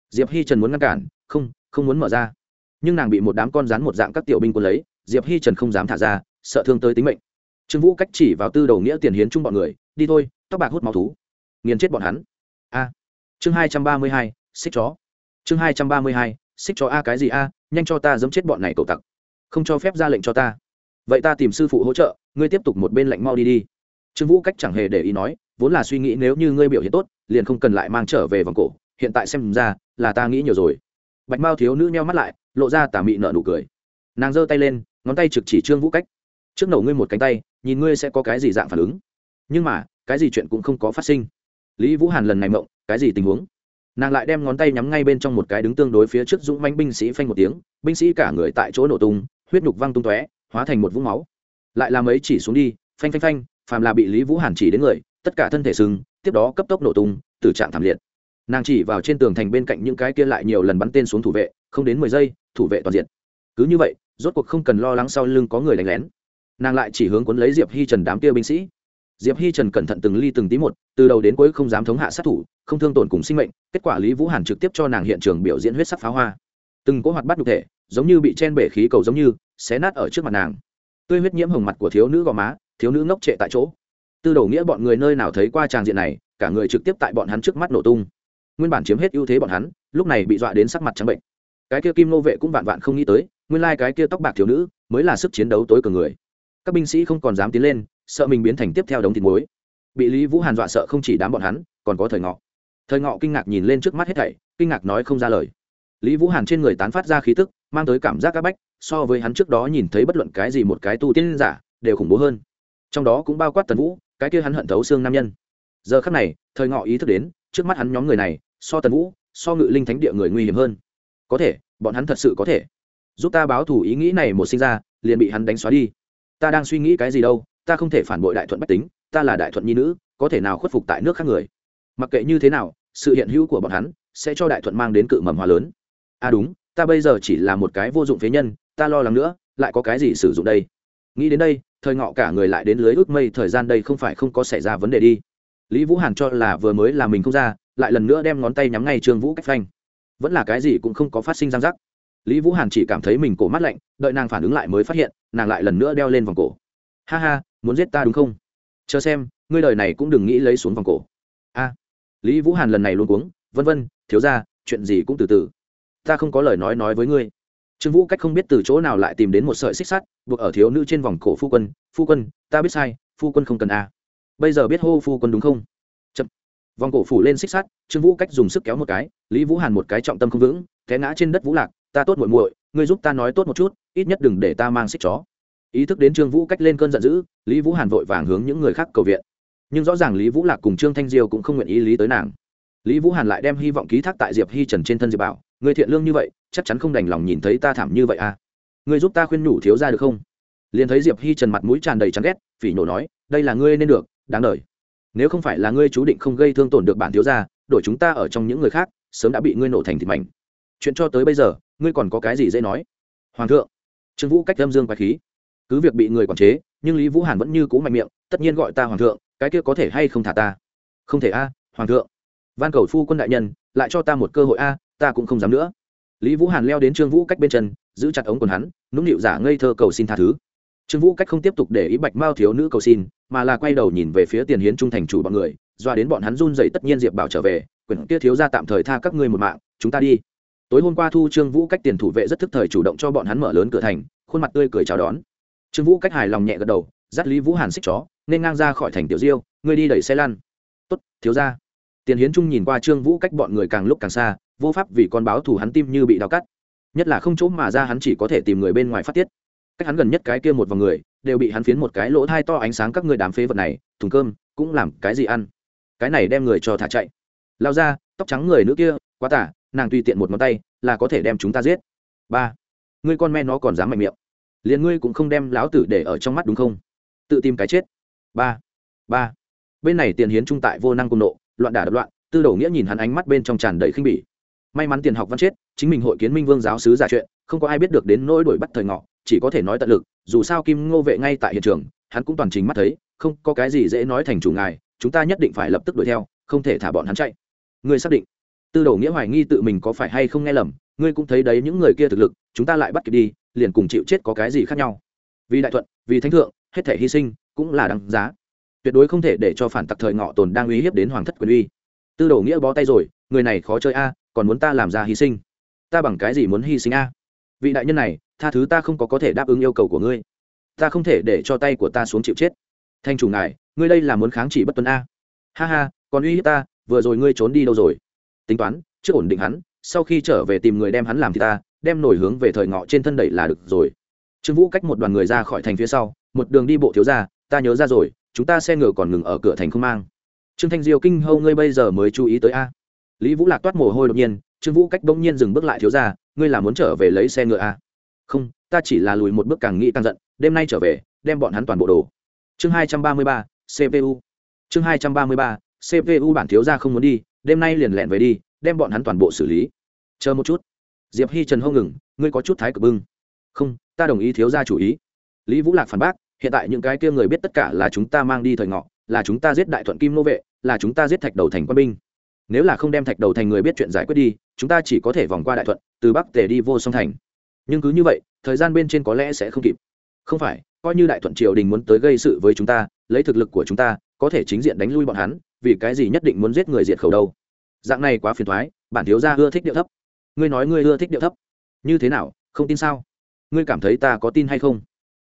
Diệp hi trần muốn ngăn cản, không không muốn mở ra. Nhưng nàng bị một đám con rắn một dạng các tiểu binh quân lấy, diệp hi trần không dám thả ra, sợ thương tới tính mệnh. Trương vũ cách chỉ vào tư đầu nghĩa tiền hiến chung bọn người, đi thôi, tóc bạc hút máu thú. Nghiền chết bọn hắn. A. Chương hai trăm ba mươi hai, xích chó. Chương hai trăm ba mươi hai, xích chó a cái gì a, nhanh cho ta giấm chết bọn này cậu tặc. Không cho phép ra lệnh cho ta. Vậy ta tìm sư phụ hỗ trợ, ngươi tiếp tục một bên lạnh mau đi đi trương vũ cách chẳng hề để ý nói, vốn là suy nghĩ nếu như ngươi biểu hiện tốt, liền không cần lại mang trở về vòng cổ, hiện tại xem ra, là ta nghĩ nhiều rồi. Bạch mao thiếu nữ nheo mắt lại, lộ ra tà mị nợ nụ cười. Nàng giơ tay lên, ngón tay trực chỉ trương vũ cách. Trước nổ ngươi một cánh tay, nhìn ngươi sẽ có cái gì dạng phản ứng. Nhưng mà, cái gì chuyện cũng không có phát sinh. Lý vũ hàn lần này mộng, cái gì tình huống? Nàng lại đem ngón tay nhắm ngay bên trong một cái đứng tương đối phía trước dũng manh binh sĩ phanh một tiếng, binh sĩ cả người tại chỗ nổ tung, huyết nhục văng tung tóe, hóa thành một vũng máu. Lại làm ấy chỉ xuống đi, phanh phanh phanh phàm là bị lý vũ hàn chỉ đến người, tất cả thân thể sưng, tiếp đó cấp tốc nổ tung, tử trạng thảm liệt. Nàng chỉ vào trên tường thành bên cạnh những cái kia lại nhiều lần bắn tên xuống thủ vệ, không đến mười giây, thủ vệ toàn diện. Cứ như vậy, rốt cuộc không cần lo lắng sau lưng có người đánh lén. Nàng lại chỉ hướng cuốn lấy diệp hi trần đám kia binh sĩ. Diệp hi trần cẩn thận từng ly từng tí một, từ đầu đến cuối không dám thống hạ sát thủ, không thương tổn cùng sinh mệnh, kết quả lý vũ hàn trực tiếp cho nàng hiện trường biểu diễn huyết sắc pháo hoa. Từng cỗ hoạt bắt nhục thể, giống như bị chen bể khí cầu giống như, xé nát ở trước mặt nàng. Tươi huyết nhiễm hồng mặt của thiếu nữ gò má thiếu nữ ngốc trệ tại chỗ. Tư đầu nghĩa bọn người nơi nào thấy qua tràng diện này, cả người trực tiếp tại bọn hắn trước mắt nổ tung. Nguyên bản chiếm hết ưu thế bọn hắn, lúc này bị dọa đến sắc mặt trắng bệnh. Cái kia kim nô vệ cũng vạn vạn không nghĩ tới, nguyên lai cái kia tóc bạc thiếu nữ mới là sức chiến đấu tối cường người. Các binh sĩ không còn dám tiến lên, sợ mình biến thành tiếp theo đống thịt muối. Bị lý vũ hàn dọa sợ không chỉ đám bọn hắn, còn có thời ngọ. Thời ngọ kinh ngạc nhìn lên trước mắt hết thảy, kinh ngạc nói không ra lời. Lý vũ hàn trên người tán phát ra khí tức, mang tới cảm giác c áp bách, so với hắn trước đó nhìn thấy bất luận cái gì một cái tu tiên giả, đều khủng bố hơn trong đó cũng bao quát tần vũ, cái kia hắn hận thấu xương nam nhân. Giờ khắc này, thời ngọ ý thức đến, trước mắt hắn nhóm người này, so tần vũ, so ngự linh thánh địa người nguy hiểm hơn. Có thể, bọn hắn thật sự có thể. Giúp ta báo thủ ý nghĩ này một sinh ra, liền bị hắn đánh xóa đi. Ta đang suy nghĩ cái gì đâu, ta không thể phản bội đại thuận bách tính, ta là đại thuận nhi nữ, có thể nào khuất phục tại nước khác người? Mặc kệ như thế nào, sự hiện hữu của bọn hắn sẽ cho đại thuận mang đến cự mầm hòa lớn. À đúng, ta bây giờ chỉ là một cái vô dụng phế nhân, ta lo lắng nữa, lại có cái gì sử dụng đây? Nghĩ đến đây thời ngọ cả người lại đến lưới ước mây, thời gian đây không phải không có xảy ra vấn đề đi. Lý vũ hàn cho là vừa mới là mình không ra, lại lần nữa đem ngón tay nhắm ngay trương vũ cách phanh. Vẫn là cái gì cũng không có phát sinh răng rắc. Lý vũ hàn chỉ cảm thấy mình cổ mắt lạnh, đợi nàng phản ứng lại mới phát hiện, nàng lại lần nữa đeo lên vòng cổ. Ha ha, muốn giết ta đúng không? Chờ xem, ngươi đời này cũng đừng nghĩ lấy xuống vòng cổ. A. Lý vũ hàn lần này luôn cuống, vân vân, thiếu ra chuyện gì cũng từ từ. Ta không có lời nói nói với ngươi trương vũ cách không biết từ chỗ nào lại tìm đến một sợi xích sắt, buộc ở thiếu nữ trên vòng cổ phu quân phu quân, ta biết sai, phu quân không cần a. Bây giờ biết hô phu quân đúng không? Chậm. vòng cổ phủ lên xích sắt, trương vũ cách dùng sức kéo một cái, lý vũ hàn một cái trọng tâm không vững, té ngã trên đất vũ lạc, ta tốt muội muội, ngươi giúp ta nói tốt một chút, ít nhất đừng để ta mang xích chó. Ý thức đến trương vũ cách lên cơn giận dữ, lý vũ hàn vội vàng hướng những người khác cầu viện. Nhưng rõ ràng lý vũ lạc cùng trương thanh diêu cũng không nguyện ý lý tới nàng. Lý vũ hàn lại đem hy vọng ký thác tại diệp hi trần trên thân diệp bảo ngươi thiện lương như vậy, chắc chắn không đành lòng nhìn thấy ta thảm như vậy à? Ngươi giúp ta khuyên nhủ thiếu ra được không? Liền thấy diệp hi trần mặt mũi tràn đầy chán ghét, phỉ nhổ nói, đây là ngươi nên được, đáng đời. Nếu không phải là ngươi chú định không gây thương tổn được bản thiếu gia, đổi chúng ta ở trong những người khác, sớm đã bị ngươi nổ thành thịt mảnh. Chuyện cho tới bây giờ, ngươi còn có cái gì dễ nói? Hoàng thượng, trương vũ cách âm dương quái khí. Cứ việc bị người quản chế, nhưng lý vũ hàn vẫn như cũ mạnh miệng, tất nhiên gọi ta hoàng thượng, cái kia có thể hay không thả ta? Không thể a, hoàng thượng. Van cầu phu quân đại nhân, lại cho ta một cơ hội a ta cũng không dám nữa. Lý vũ hàn leo đến trương vũ cách bên chân, giữ chặt ống quần hắn, nũng nịu giả ngây thơ cầu xin tha thứ. Trương vũ cách không tiếp tục để ý bạch mao thiếu nữ cầu xin, mà là quay đầu nhìn về phía tiền hiến trung thành chủ bọn người, doa đến bọn hắn run dậy tất nhiên diệp bảo trở về, quyển kia thiếu ra tạm thời tha các ngươi một mạng, chúng ta đi. Tối hôm qua thu trương vũ cách tiền thủ vệ rất thức thời chủ động cho bọn hắn mở lớn cửa thành, khuôn mặt tươi cười chào đón. Trương vũ cách hài lòng nhẹ gật đầu, dắt lý vũ hàn xích chó, nên ngang ra khỏi thành tiểu diêu, ngươi đi đẩy xe lăn. Tốt, thiếu ra tiền hiến trung nhìn qua trương vũ cách bọn người càng lúc càng xa vô pháp vì con báo thù hắn tim như bị đau cắt. Nhất là không chỗ mà ra hắn chỉ có thể tìm người bên ngoài phát tiết. Cách hắn gần nhất cái kia một vòng người, đều bị hắn phiến một cái lỗ thai to ánh sáng các người đám phế vật này, thùng cơm, cũng làm cái gì ăn. Cái này đem người cho thả chạy. Lao ra, tóc trắng người nữ kia, quá tả, nàng tùy tiện một ngón tay, là có thể đem chúng ta giết. Ba, ngươi con me nó còn dám mạnh miệng. Liền ngươi cũng không đem láo tử để ở trong mắt đúng không? Tự tìm cái chết. Ba ba. Bên này tiền hiến trung tại vô năng cung nộ, loạn đả đập loạn, tư đầu nghĩa nhìn hắn ánh mắt bên trong tràn đầy khinh bỉ may mắn tiền học văn chết, chính mình hội kiến minh vương giáo sứ giả chuyện, không có ai biết được đến nỗi đuổi bắt thời ngọ, chỉ có thể nói tận lực, dù sao kim ngô vệ ngay tại hiện trường, hắn cũng toàn trình mắt thấy, không có cái gì dễ nói thành chủ ngài, chúng ta nhất định phải lập tức đuổi theo, không thể thả bọn hắn chạy. Ngươi xác định? Tư đầu nghĩa hoài nghi tự mình có phải hay không nghe lầm, ngươi cũng thấy đấy, những người kia thực lực, chúng ta lại bắt kịp đi, liền cùng chịu chết có cái gì khác nhau. Vì đại thuận, vì thánh thượng, hết thể hy sinh, cũng là đáng giá. Tuyệt đối không thể để cho phản tặc thời ngọ tồn đang uy hiếp đến hoàng thất quyền uy. Tư đầu nghĩa bó tay rồi người này khó chơi a, còn muốn ta làm ra hy sinh. Ta bằng cái gì muốn hy sinh a? Vị đại nhân này, tha thứ ta không có có thể đáp ứng yêu cầu của ngươi. Ta không thể để cho tay của ta xuống chịu chết. Thanh chủ ngài, ngươi đây là muốn kháng chỉ bất tuân a. Ha ha, còn uy hiếp ta, vừa rồi ngươi trốn đi đâu rồi? Tính toán, trước ổn định hắn, sau khi trở về tìm người đem hắn làm thì ta, đem nổi hướng về thời ngọ trên thân đẩy là được rồi. Trương vũ cách một đoàn người ra khỏi thành phía sau, một đường đi bộ thiếu ra ta nhớ ra rồi, chúng ta xe ngựa còn ngừng ở cửa thành không mang. Trương thanh diêu kinh hâu ngươi bây giờ mới chú ý tới a lý vũ lạc toát mồ hôi đột nhiên, trương vũ cách bỗng nhiên dừng bước lại thiếu ra ngươi là muốn trở về lấy xe ngựa à? không, ta chỉ là lùi một bước càng nghĩ càng giận, đêm nay trở về, đem bọn hắn toàn bộ đồ chương hai trăm ba mươi ba cpu chương hai trăm ba mươi ba cpu bản thiếu ra không muốn đi, đêm nay liền lẹn về đi, đem bọn hắn toàn bộ xử lý. Chờ một chút. Diệp hi trần hô ngừng, ngươi có chút thái cực bưng. Không, ta đồng ý thiếu ra chủ ý. Lý vũ lạc phản bác, hiện tại những cái kia người biết tất cả là chúng ta mang đi thời ngọ, là chúng ta giết đại thuận kim nô vệ, là chúng ta giết thạch đầu thành quân binh nếu là không đem thạch đầu thành người biết chuyện giải quyết đi, chúng ta chỉ có thể vòng qua đại thuận, từ bắc tề đi vô song thành. Nhưng cứ như vậy, thời gian bên trên có lẽ sẽ không kịp. Không phải, coi như đại thuận triều đình muốn tới gây sự với chúng ta, lấy thực lực của chúng ta, có thể chính diện đánh lui bọn hắn, vì cái gì nhất định muốn giết người diệt khẩu đâu? Dạng này quá phiền thoái bản thiếu gia ưa thích điệu thấp. Ngươi nói ngươi ưa thích điệu thấp. Như thế nào, không tin sao? Ngươi cảm thấy ta có tin hay không?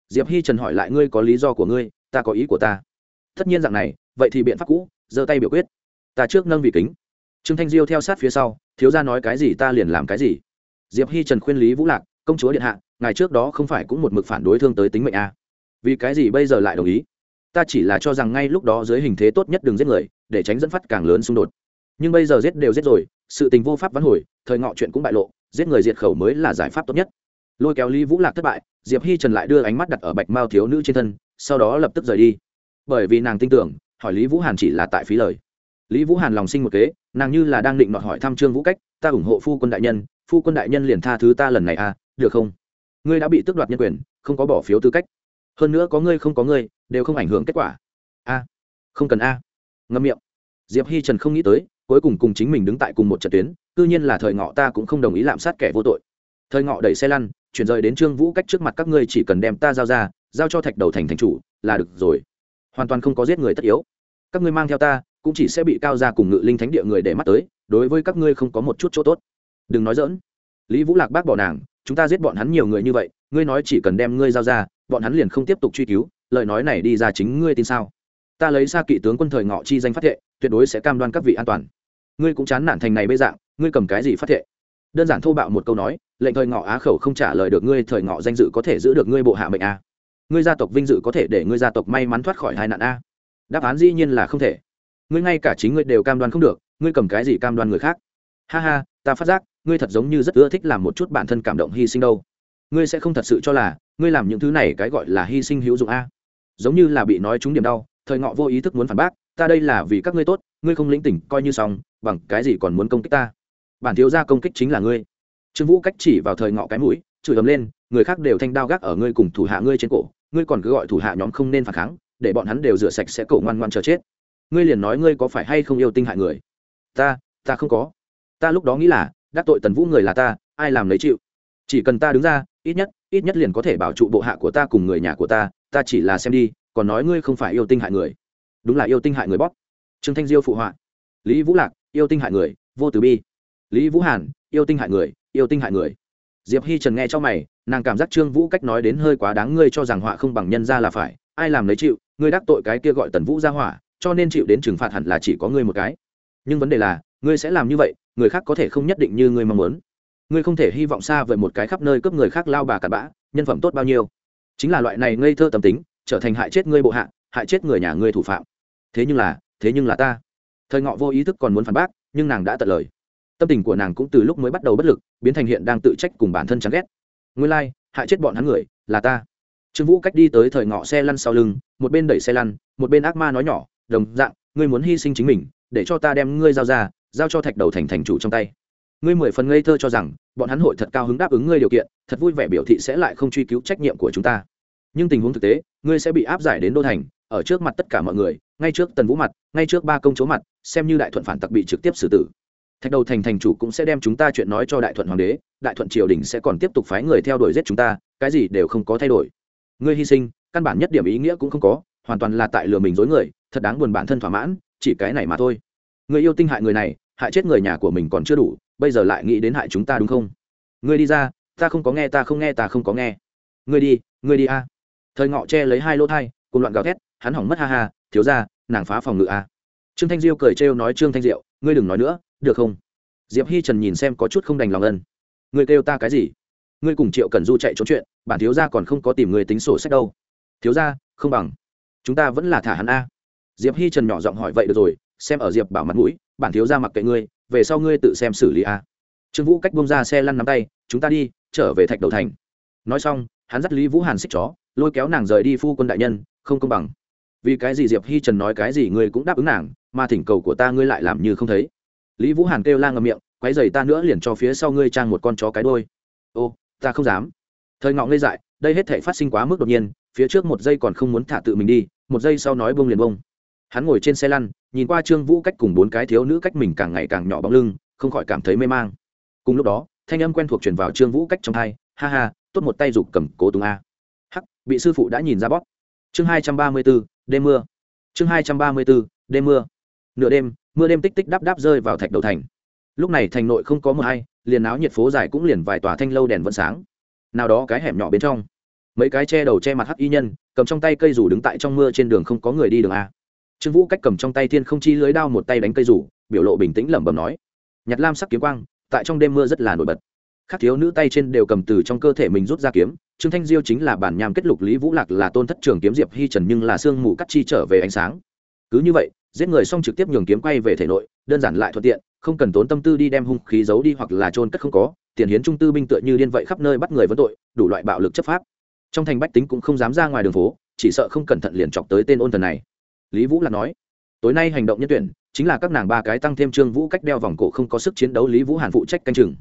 Diệp hi trần hỏi lại ngươi có lý do của ngươi, ta có ý của ta. Tất nhiên dạng này, vậy thì biện pháp cũ, giơ tay biểu quyết. Ta trước nâng vị kính trương thanh diêu theo sát phía sau, thiếu gia nói cái gì ta liền làm cái gì. Diệp hi trần khuyên lý, vũ lạc, công chúa điện hạ ngày trước đó không phải cũng một mực phản đối thương tới tính mệnh à. vì cái gì bây giờ lại đồng ý? Ta chỉ là cho rằng ngay lúc đó dưới hình thế tốt nhất đừng giết người, để tránh dẫn phát càng lớn xung đột. Nhưng bây giờ giết đều giết rồi, sự tình vô pháp vắn hồi, thời ngọ chuyện cũng bại lộ, giết người diệt khẩu mới là giải pháp tốt nhất. Lôi kéo lý vũ lạc thất bại, diệp hi trần lại đưa ánh mắt đặt ở bạch mao thiếu nữ trên thân, sau đó lập tức rời đi. Bởi vì nàng tin tưởng, hỏi lý vũ hàn chỉ là tại phí lời lý vũ hàn lòng sinh một kế, nàng như là đang định nọt hỏi thăm trương vũ cách, ta ủng hộ phu quân đại nhân, phu quân đại nhân liền tha thứ ta lần này à được không? Ngươi đã bị tước đoạt nhân quyền, không có bỏ phiếu tư cách. Hơn nữa có ngươi không có ngươi, đều không ảnh hưởng kết quả. A, không cần a. Ngâm miệng. Diệp hi trần không nghĩ tới, cuối cùng cùng chính mình đứng tại cùng một trận tuyến tự nhiên là thời ngọ ta cũng không đồng ý lạm sát kẻ vô tội. Thời ngọ đẩy xe lăn, chuyển rời đến trương vũ cách trước mặt, các ngươi chỉ cần đem ta giao ra, giao cho thạch đầu thành thành chủ là được rồi. Hoàn toàn không có giết người tất yếu. Các ngươi mang theo ta cũng chỉ sẽ bị cao gia cùng ngự linh thánh địa người để mắt tới, đối với các ngươi không có một chút chỗ tốt. Đừng nói dỡn lý vũ lạc bác bỏ nàng, chúng ta giết bọn hắn nhiều người như vậy, ngươi nói chỉ cần đem ngươi giao ra, bọn hắn liền không tiếp tục truy cứu, lời nói này đi ra chính ngươi tin sao? Ta lấy xa kỵ tướng quân thời ngọ chi danh phát thệ, tuyệt đối sẽ cam đoan các vị an toàn. Ngươi cũng chán nản thành này bê dạng, ngươi cầm cái gì phát thệ? Đơn giản thô bạo một câu nói, lệnh thời ngọ á khẩu không trả lời được ngươi, thời ngọ danh dự có thể giữ được ngươi bộ hạ mệnh a. Ngươi gia tộc vinh dự có thể để ngươi gia tộc may mắn thoát khỏi hai nạn a. Đáp án dĩ nhiên là không thể ngươi ngay cả chính ngươi đều cam đoan không được, ngươi cầm cái gì cam đoan người khác? Ha ha, ta phát giác, ngươi thật giống như rất ưa thích làm một chút bản thân cảm động hy sinh đâu. Ngươi sẽ không thật sự cho là, ngươi làm những thứ này cái gọi là hy sinh hữu dụng a. Giống như là bị nói trúng điểm đau, thời ngọ vô ý thức muốn phản bác, ta đây là vì các ngươi tốt, ngươi không lĩnh tỉnh, coi như xong, bằng cái gì còn muốn công kích ta? Bản thiếu gia công kích chính là ngươi. Trương vũ cách chỉ vào thời ngọ cái mũi, chửi ấm lên, người khác đều thanh đao gác ở ngươi cùng thủ hạ ngươi trên cổ, ngươi còn cứ gọi thủ hạ nhóm không nên phản kháng, để bọn hắn đều rửa sạch sẽ cổ ngoan ngoan chờ chết ngươi liền nói ngươi có phải hay không yêu tinh hại người? Ta ta không có. Ta lúc đó nghĩ là, đắc tội tần vũ người là ta, ai làm lấy chịu? Chỉ cần ta đứng ra, ít nhất ít nhất liền có thể bảo trụ bộ hạ của ta cùng người nhà của ta ta chỉ là xem đi, còn nói ngươi không phải yêu tinh hại người. Đúng là yêu tinh hại người bóp. Trương thanh diêu phụ họa. Lý vũ lạc, yêu tinh hại người, vô từ bi. Lý vũ hàn, yêu tinh hại người, yêu tinh hại người. Diệp hi trần nghe cho mày, nàng cảm giác trương vũ cách nói đến hơi quá đáng, ngươi cho rằng họa không bằng nhân ra là phải, ai làm lấy chịu, ngươi đắc tội cái kia gọi tần vũ ra hỏa cho nên chịu đến trừng phạt hẳn là chỉ có ngươi một cái. Nhưng vấn đề là ngươi sẽ làm như vậy người khác có thể không nhất định như ngươi mong muốn. Ngươi không thể hy vọng xa về một cái khắp nơi cướp người khác lao bà cặn bã nhân phẩm tốt bao nhiêu. Chính là loại này ngây thơ tâm tính trở thành hại chết ngươi bộ hạ hại chết người nhà ngươi thủ phạm. Thế nhưng là thế nhưng là ta. Thời ngọ vô ý thức còn muốn phản bác nhưng nàng đã tận lời. Tâm tình của nàng cũng từ lúc mới bắt đầu bất lực biến thành hiện đang tự trách cùng bản thân chán ghét. Nguyên lai、like, hại chết bọn hắn người là ta. Trương vũ cách đi tới thời ngọ xe lăn sau lưng một bên đẩy xe lăn một bên ác ma nói nhỏ đồng dạng, ngươi muốn hy sinh chính mình, để cho ta đem ngươi giao ra, giao cho thạch đầu thành thành chủ trong tay. Ngươi mười phần ngây thơ cho rằng, bọn hắn hội thật cao hứng đáp ứng ngươi điều kiện, thật vui vẻ biểu thị sẽ lại không truy cứu trách nhiệm của chúng ta. Nhưng tình huống thực tế, ngươi sẽ bị áp giải đến đô thành, ở trước mặt tất cả mọi người, ngay trước tần vũ mặt, ngay trước ba công chúa mặt, xem như đại thuận phản tặc bị trực tiếp xử tử. Thạch đầu thành thành chủ cũng sẽ đem chúng ta chuyện nói cho đại thuận hoàng đế, đại thuận triều đình sẽ còn tiếp tục phái người theo đuổi giết chúng ta, cái gì đều không có thay đổi. Ngươi hy sinh, căn bản nhất điểm ý nghĩa cũng không có, hoàn toàn là tại lừa mình dối người thật đáng buồn bản thân thỏa mãn, chỉ cái này mà thôi. Người yêu tinh hại người này, hại chết người nhà của mình còn chưa đủ, bây giờ lại nghĩ đến hại chúng ta đúng không? Ngươi đi ra, ta không có nghe, ta không nghe, ta không có nghe. Ngươi đi ngươi đi a. Thời ngọ che lấy hai lỗ thai, cùng loạn gào thét, hắn hỏng mất ha ha, thiếu ra nàng phá phòng ngự a. Trương thanh diêu cười trêu nói trương thanh diệu, ngươi đừng nói nữa, được không? Diệp hi trần nhìn xem có chút không đành lòng ân. Ngươi kêu ta cái gì? Ngươi cùng triệu cần du chạy trốn chuyện, bản thiếu gia còn không có tìm người tính sổ sách đâu. Thiếu gia, không bằng. Chúng ta vẫn là thả hắn a diệp hi trần nhỏ giọng hỏi, vậy được rồi, xem ở diệp bảo mặt mũi, bản thiếu gia mặc kệ ngươi, về sau ngươi tự xem xử lý a. Trương vũ cách bông ra xe lăn nắm tay, chúng ta đi, trở về thạch đầu thành. Nói xong, hắn dắt lý vũ hàn xích chó, lôi kéo nàng rời đi phu quân đại nhân, không công bằng. Vì cái gì diệp hi trần nói cái gì ngươi cũng đáp ứng nàng, mà thỉnh cầu của ta ngươi lại làm như không thấy. Lý vũ hàn kêu la ngầm miệng quái dày ta nữa liền cho phía sau ngươi trang một con chó cái đôi ô, ta không dám. Thời ngọ ngây dại, đây hết thể phát sinh quá mức đột nhiên, phía trước một giây còn không muốn thả tự mình đi, một giây sau nói bông liền bông hắn ngồi trên xe lăn, nhìn qua trương vũ cách cùng bốn cái thiếu nữ cách mình càng ngày càng nhỏ bóng lưng, không khỏi cảm thấy mê mang. Cùng lúc đó, thanh âm quen thuộc chuyển vào trương vũ cách trong hai ha ha, tốt một tay giục cầm cố tùng a. Hắc, bị sư phụ đã nhìn ra bóp. Chương hai trăm ba mươi b ố đêm mưa. Chương hai trăm ba mươi b ố đêm mưa. Nửa đêm, mưa đêm tích tích đắp đắp rơi vào thạch đầu thành. Lúc này thành nội không có mưa hay, liền áo nhiệt phố dài cũng liền vài tòa thanh lâu đèn vẫn sáng. Nào đó cái hẻm nhỏ bên trong. Mấy cái che đầu che mặt hắc y nhân, cầm trong tay cây rủ đứng tại trong mưa trên đường không có người đi đường a trương vũ cách cầm trong tay thiên không chi lưới đao một tay đánh cây rủ, biểu lộ bình tĩnh lẩm bẩm nói, nhặt lam sắc kiếm quang, tại trong đêm mưa rất là nổi bật. Các thiếu nữ tay trên đều cầm từ trong cơ thể mình rút ra kiếm, trương thanh diêu chính là bản nham kết lục lý vũ lạc là tôn thất trường kiếm diệp hi trần nhưng là sương mù cắt chi trở về ánh sáng. Cứ như vậy, giết người xong trực tiếp nhường kiếm quay về thể nội, đơn giản lại thuận tiện, không cần tốn tâm tư đi đem hung khí giấu đi hoặc là trôn cất không có, tiền hiến trung tư binh tựa như điên vậy khắp nơi bắt người vấn tội, đủ loại bạo lực chấp pháp. Trong thành bách tính cũng không dám ra ngoài đường phố, chỉ sợ không cẩn thận liền chọc tới tên ôn thần này lý vũ lạc nói, tối nay hành động nhân tuyển chính là các nàng ba cái tăng thêm trương vũ cách đeo vòng cổ không có sức chiến đấu lý vũ hàn phụ trách canh chừng.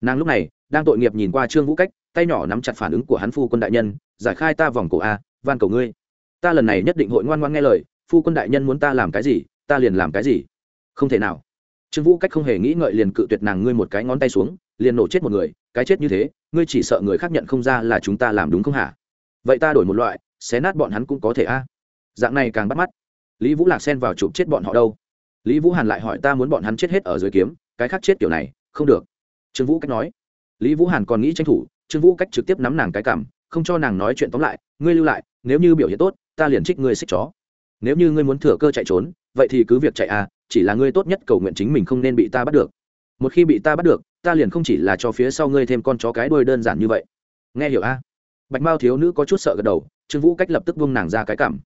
Nàng lúc này đang tội nghiệp nhìn qua trương vũ cách, tay nhỏ nắm chặt phản ứng của hắn phu quân đại nhân, giải khai ta vòng cổ a, van cầu ngươi. Ta lần này nhất định hội ngoan ngoan nghe lời, phu quân đại nhân muốn ta làm cái gì, ta liền làm cái gì. Không thể nào. Trương vũ cách không hề nghĩ ngợi liền cự tuyệt nàng ngươi một cái ngón tay xuống, liền nổ chết một người, cái chết như thế, ngươi chỉ sợ người khác nhận không ra là chúng ta làm đúng không hả? Vậy ta đổi một loại, xé nát bọn hắn cũng có thể a. Dạng này càng bắt mắt lý vũ lạc xen vào chụp chết bọn họ đâu. lý vũ hàn lại hỏi ta muốn bọn hắn chết hết ở dưới kiếm, cái khác chết kiểu này, không được. Trương vũ cách nói. lý vũ hàn còn nghĩ tranh thủ, trương vũ cách trực tiếp nắm nàng cái cảm, không cho nàng nói chuyện tóm lại, ngươi lưu lại, nếu như biểu hiện tốt, ta liền trích ngươi xích chó. Nếu như ngươi muốn thừa cơ chạy trốn, vậy thì cứ việc chạy à chỉ là ngươi tốt nhất cầu nguyện chính mình không nên bị ta bắt được. Một khi bị ta bắt được, ta liền không chỉ là cho phía sau ngươi thêm con chó cái đuôi đơn giản như vậy. Nghe hiểu a à? bạch mao thiếu nữ có chút sợ gật đầu, trương vũ cách lập tức buông nàng ra cái cảm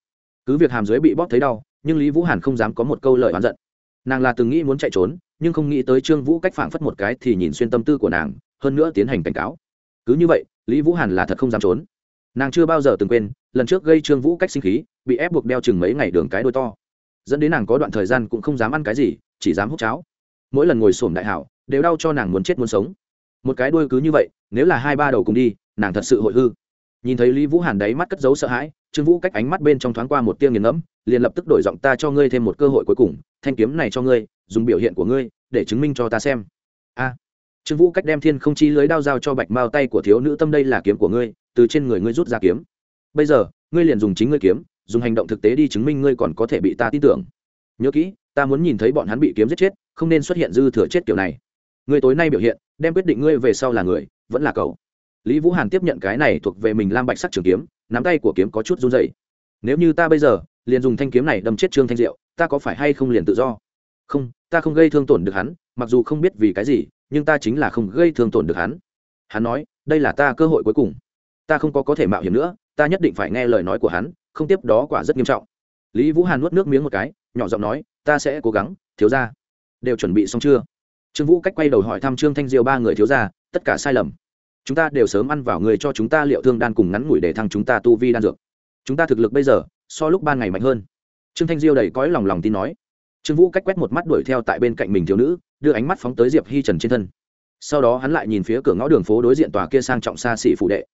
cứ việc hàm dưới bị bóp thấy đau, nhưng lý vũ hàn không dám có một câu lời oán giận. Nàng là từng nghĩ muốn chạy trốn, nhưng không nghĩ tới trương vũ cách phảng phất một cái thì nhìn xuyên tâm tư của nàng, hơn nữa tiến hành cảnh cáo. Cứ như vậy, lý vũ hàn là thật không dám trốn. Nàng chưa bao giờ từng quên, lần trước gây trương vũ cách sinh khí, bị ép buộc đeo chừng mấy ngày đường cái đôi to. Dẫn đến nàng có đoạn thời gian cũng không dám ăn cái gì, chỉ dám hút cháo. Mỗi lần ngồi sổm đại hảo, đều đau cho nàng muốn chết muốn sống. Một cái đuôi cứ như vậy, nếu là hai ba đầu cùng đi, nàng thật sự hội hư nhìn thấy lý vũ hàn đáy mắt cất giấu sợ hãi, trương vũ cách ánh mắt bên trong thoáng qua một tia nghiền ngẫm, liền lập tức đổi giọng ta cho ngươi thêm một cơ hội cuối cùng, thanh kiếm này cho ngươi, dùng biểu hiện của ngươi, để chứng minh cho ta xem. A. Trương vũ cách đem thiên không chi lưới đao dao cho bạch mao tay của thiếu nữ tâm đây là kiếm của ngươi, từ trên người ngươi rút ra kiếm. Bây giờ, ngươi liền dùng chính ngươi kiếm, dùng hành động thực tế đi chứng minh ngươi còn có thể bị ta tin tưởng. Nhớ kỹ, ta muốn nhìn thấy bọn hắn bị kiếm giết chết, không nên xuất hiện dư thừa chết kiểu này. Ngươi tối nay biểu hiện, đem quyết định ngươi về sau là người, vẫn là cậu lý vũ hàn tiếp nhận cái này thuộc về mình lam bạch sắc trường kiếm, nắm tay của kiếm có chút run dày nếu như ta bây giờ, liền dùng thanh kiếm này đâm chết trương thanh diệu, ta có phải hay không liền tự do? Không, ta không gây thương tổn được hắn, mặc dù không biết vì cái gì, nhưng ta chính là không gây thương tổn được hắn. Hắn nói, đây là ta cơ hội cuối cùng. Ta không có có thể mạo hiểm nữa, ta nhất định phải nghe lời nói của hắn, không tiếp đó quả rất nghiêm trọng. Lý vũ hàn nuốt nước miếng một cái, nhỏ giọng nói, ta sẽ cố gắng, thiếu ra đều chuẩn bị xong chưa? Trương vũ cách quay đầu hỏi thăm trương thanh Diệu ba người thiếu ra tất cả sai lầm chúng ta đều sớm ăn vào người cho chúng ta liệu thương đan cùng ngắn ngủi để thăng chúng ta tu vi đan dược. Chúng ta thực lực bây giờ, so lúc ban ngày mạnh hơn. Trương thanh diêu đầy cõi lòng lòng tin nói. Trương vũ cách quét một mắt đuổi theo tại bên cạnh mình thiếu nữ, đưa ánh mắt phóng tới diệp hi trần trên thân. Sau đó hắn lại nhìn phía cửa ngõ đường phố đối diện tòa kia sang trọng xa xỉ phủ đệ.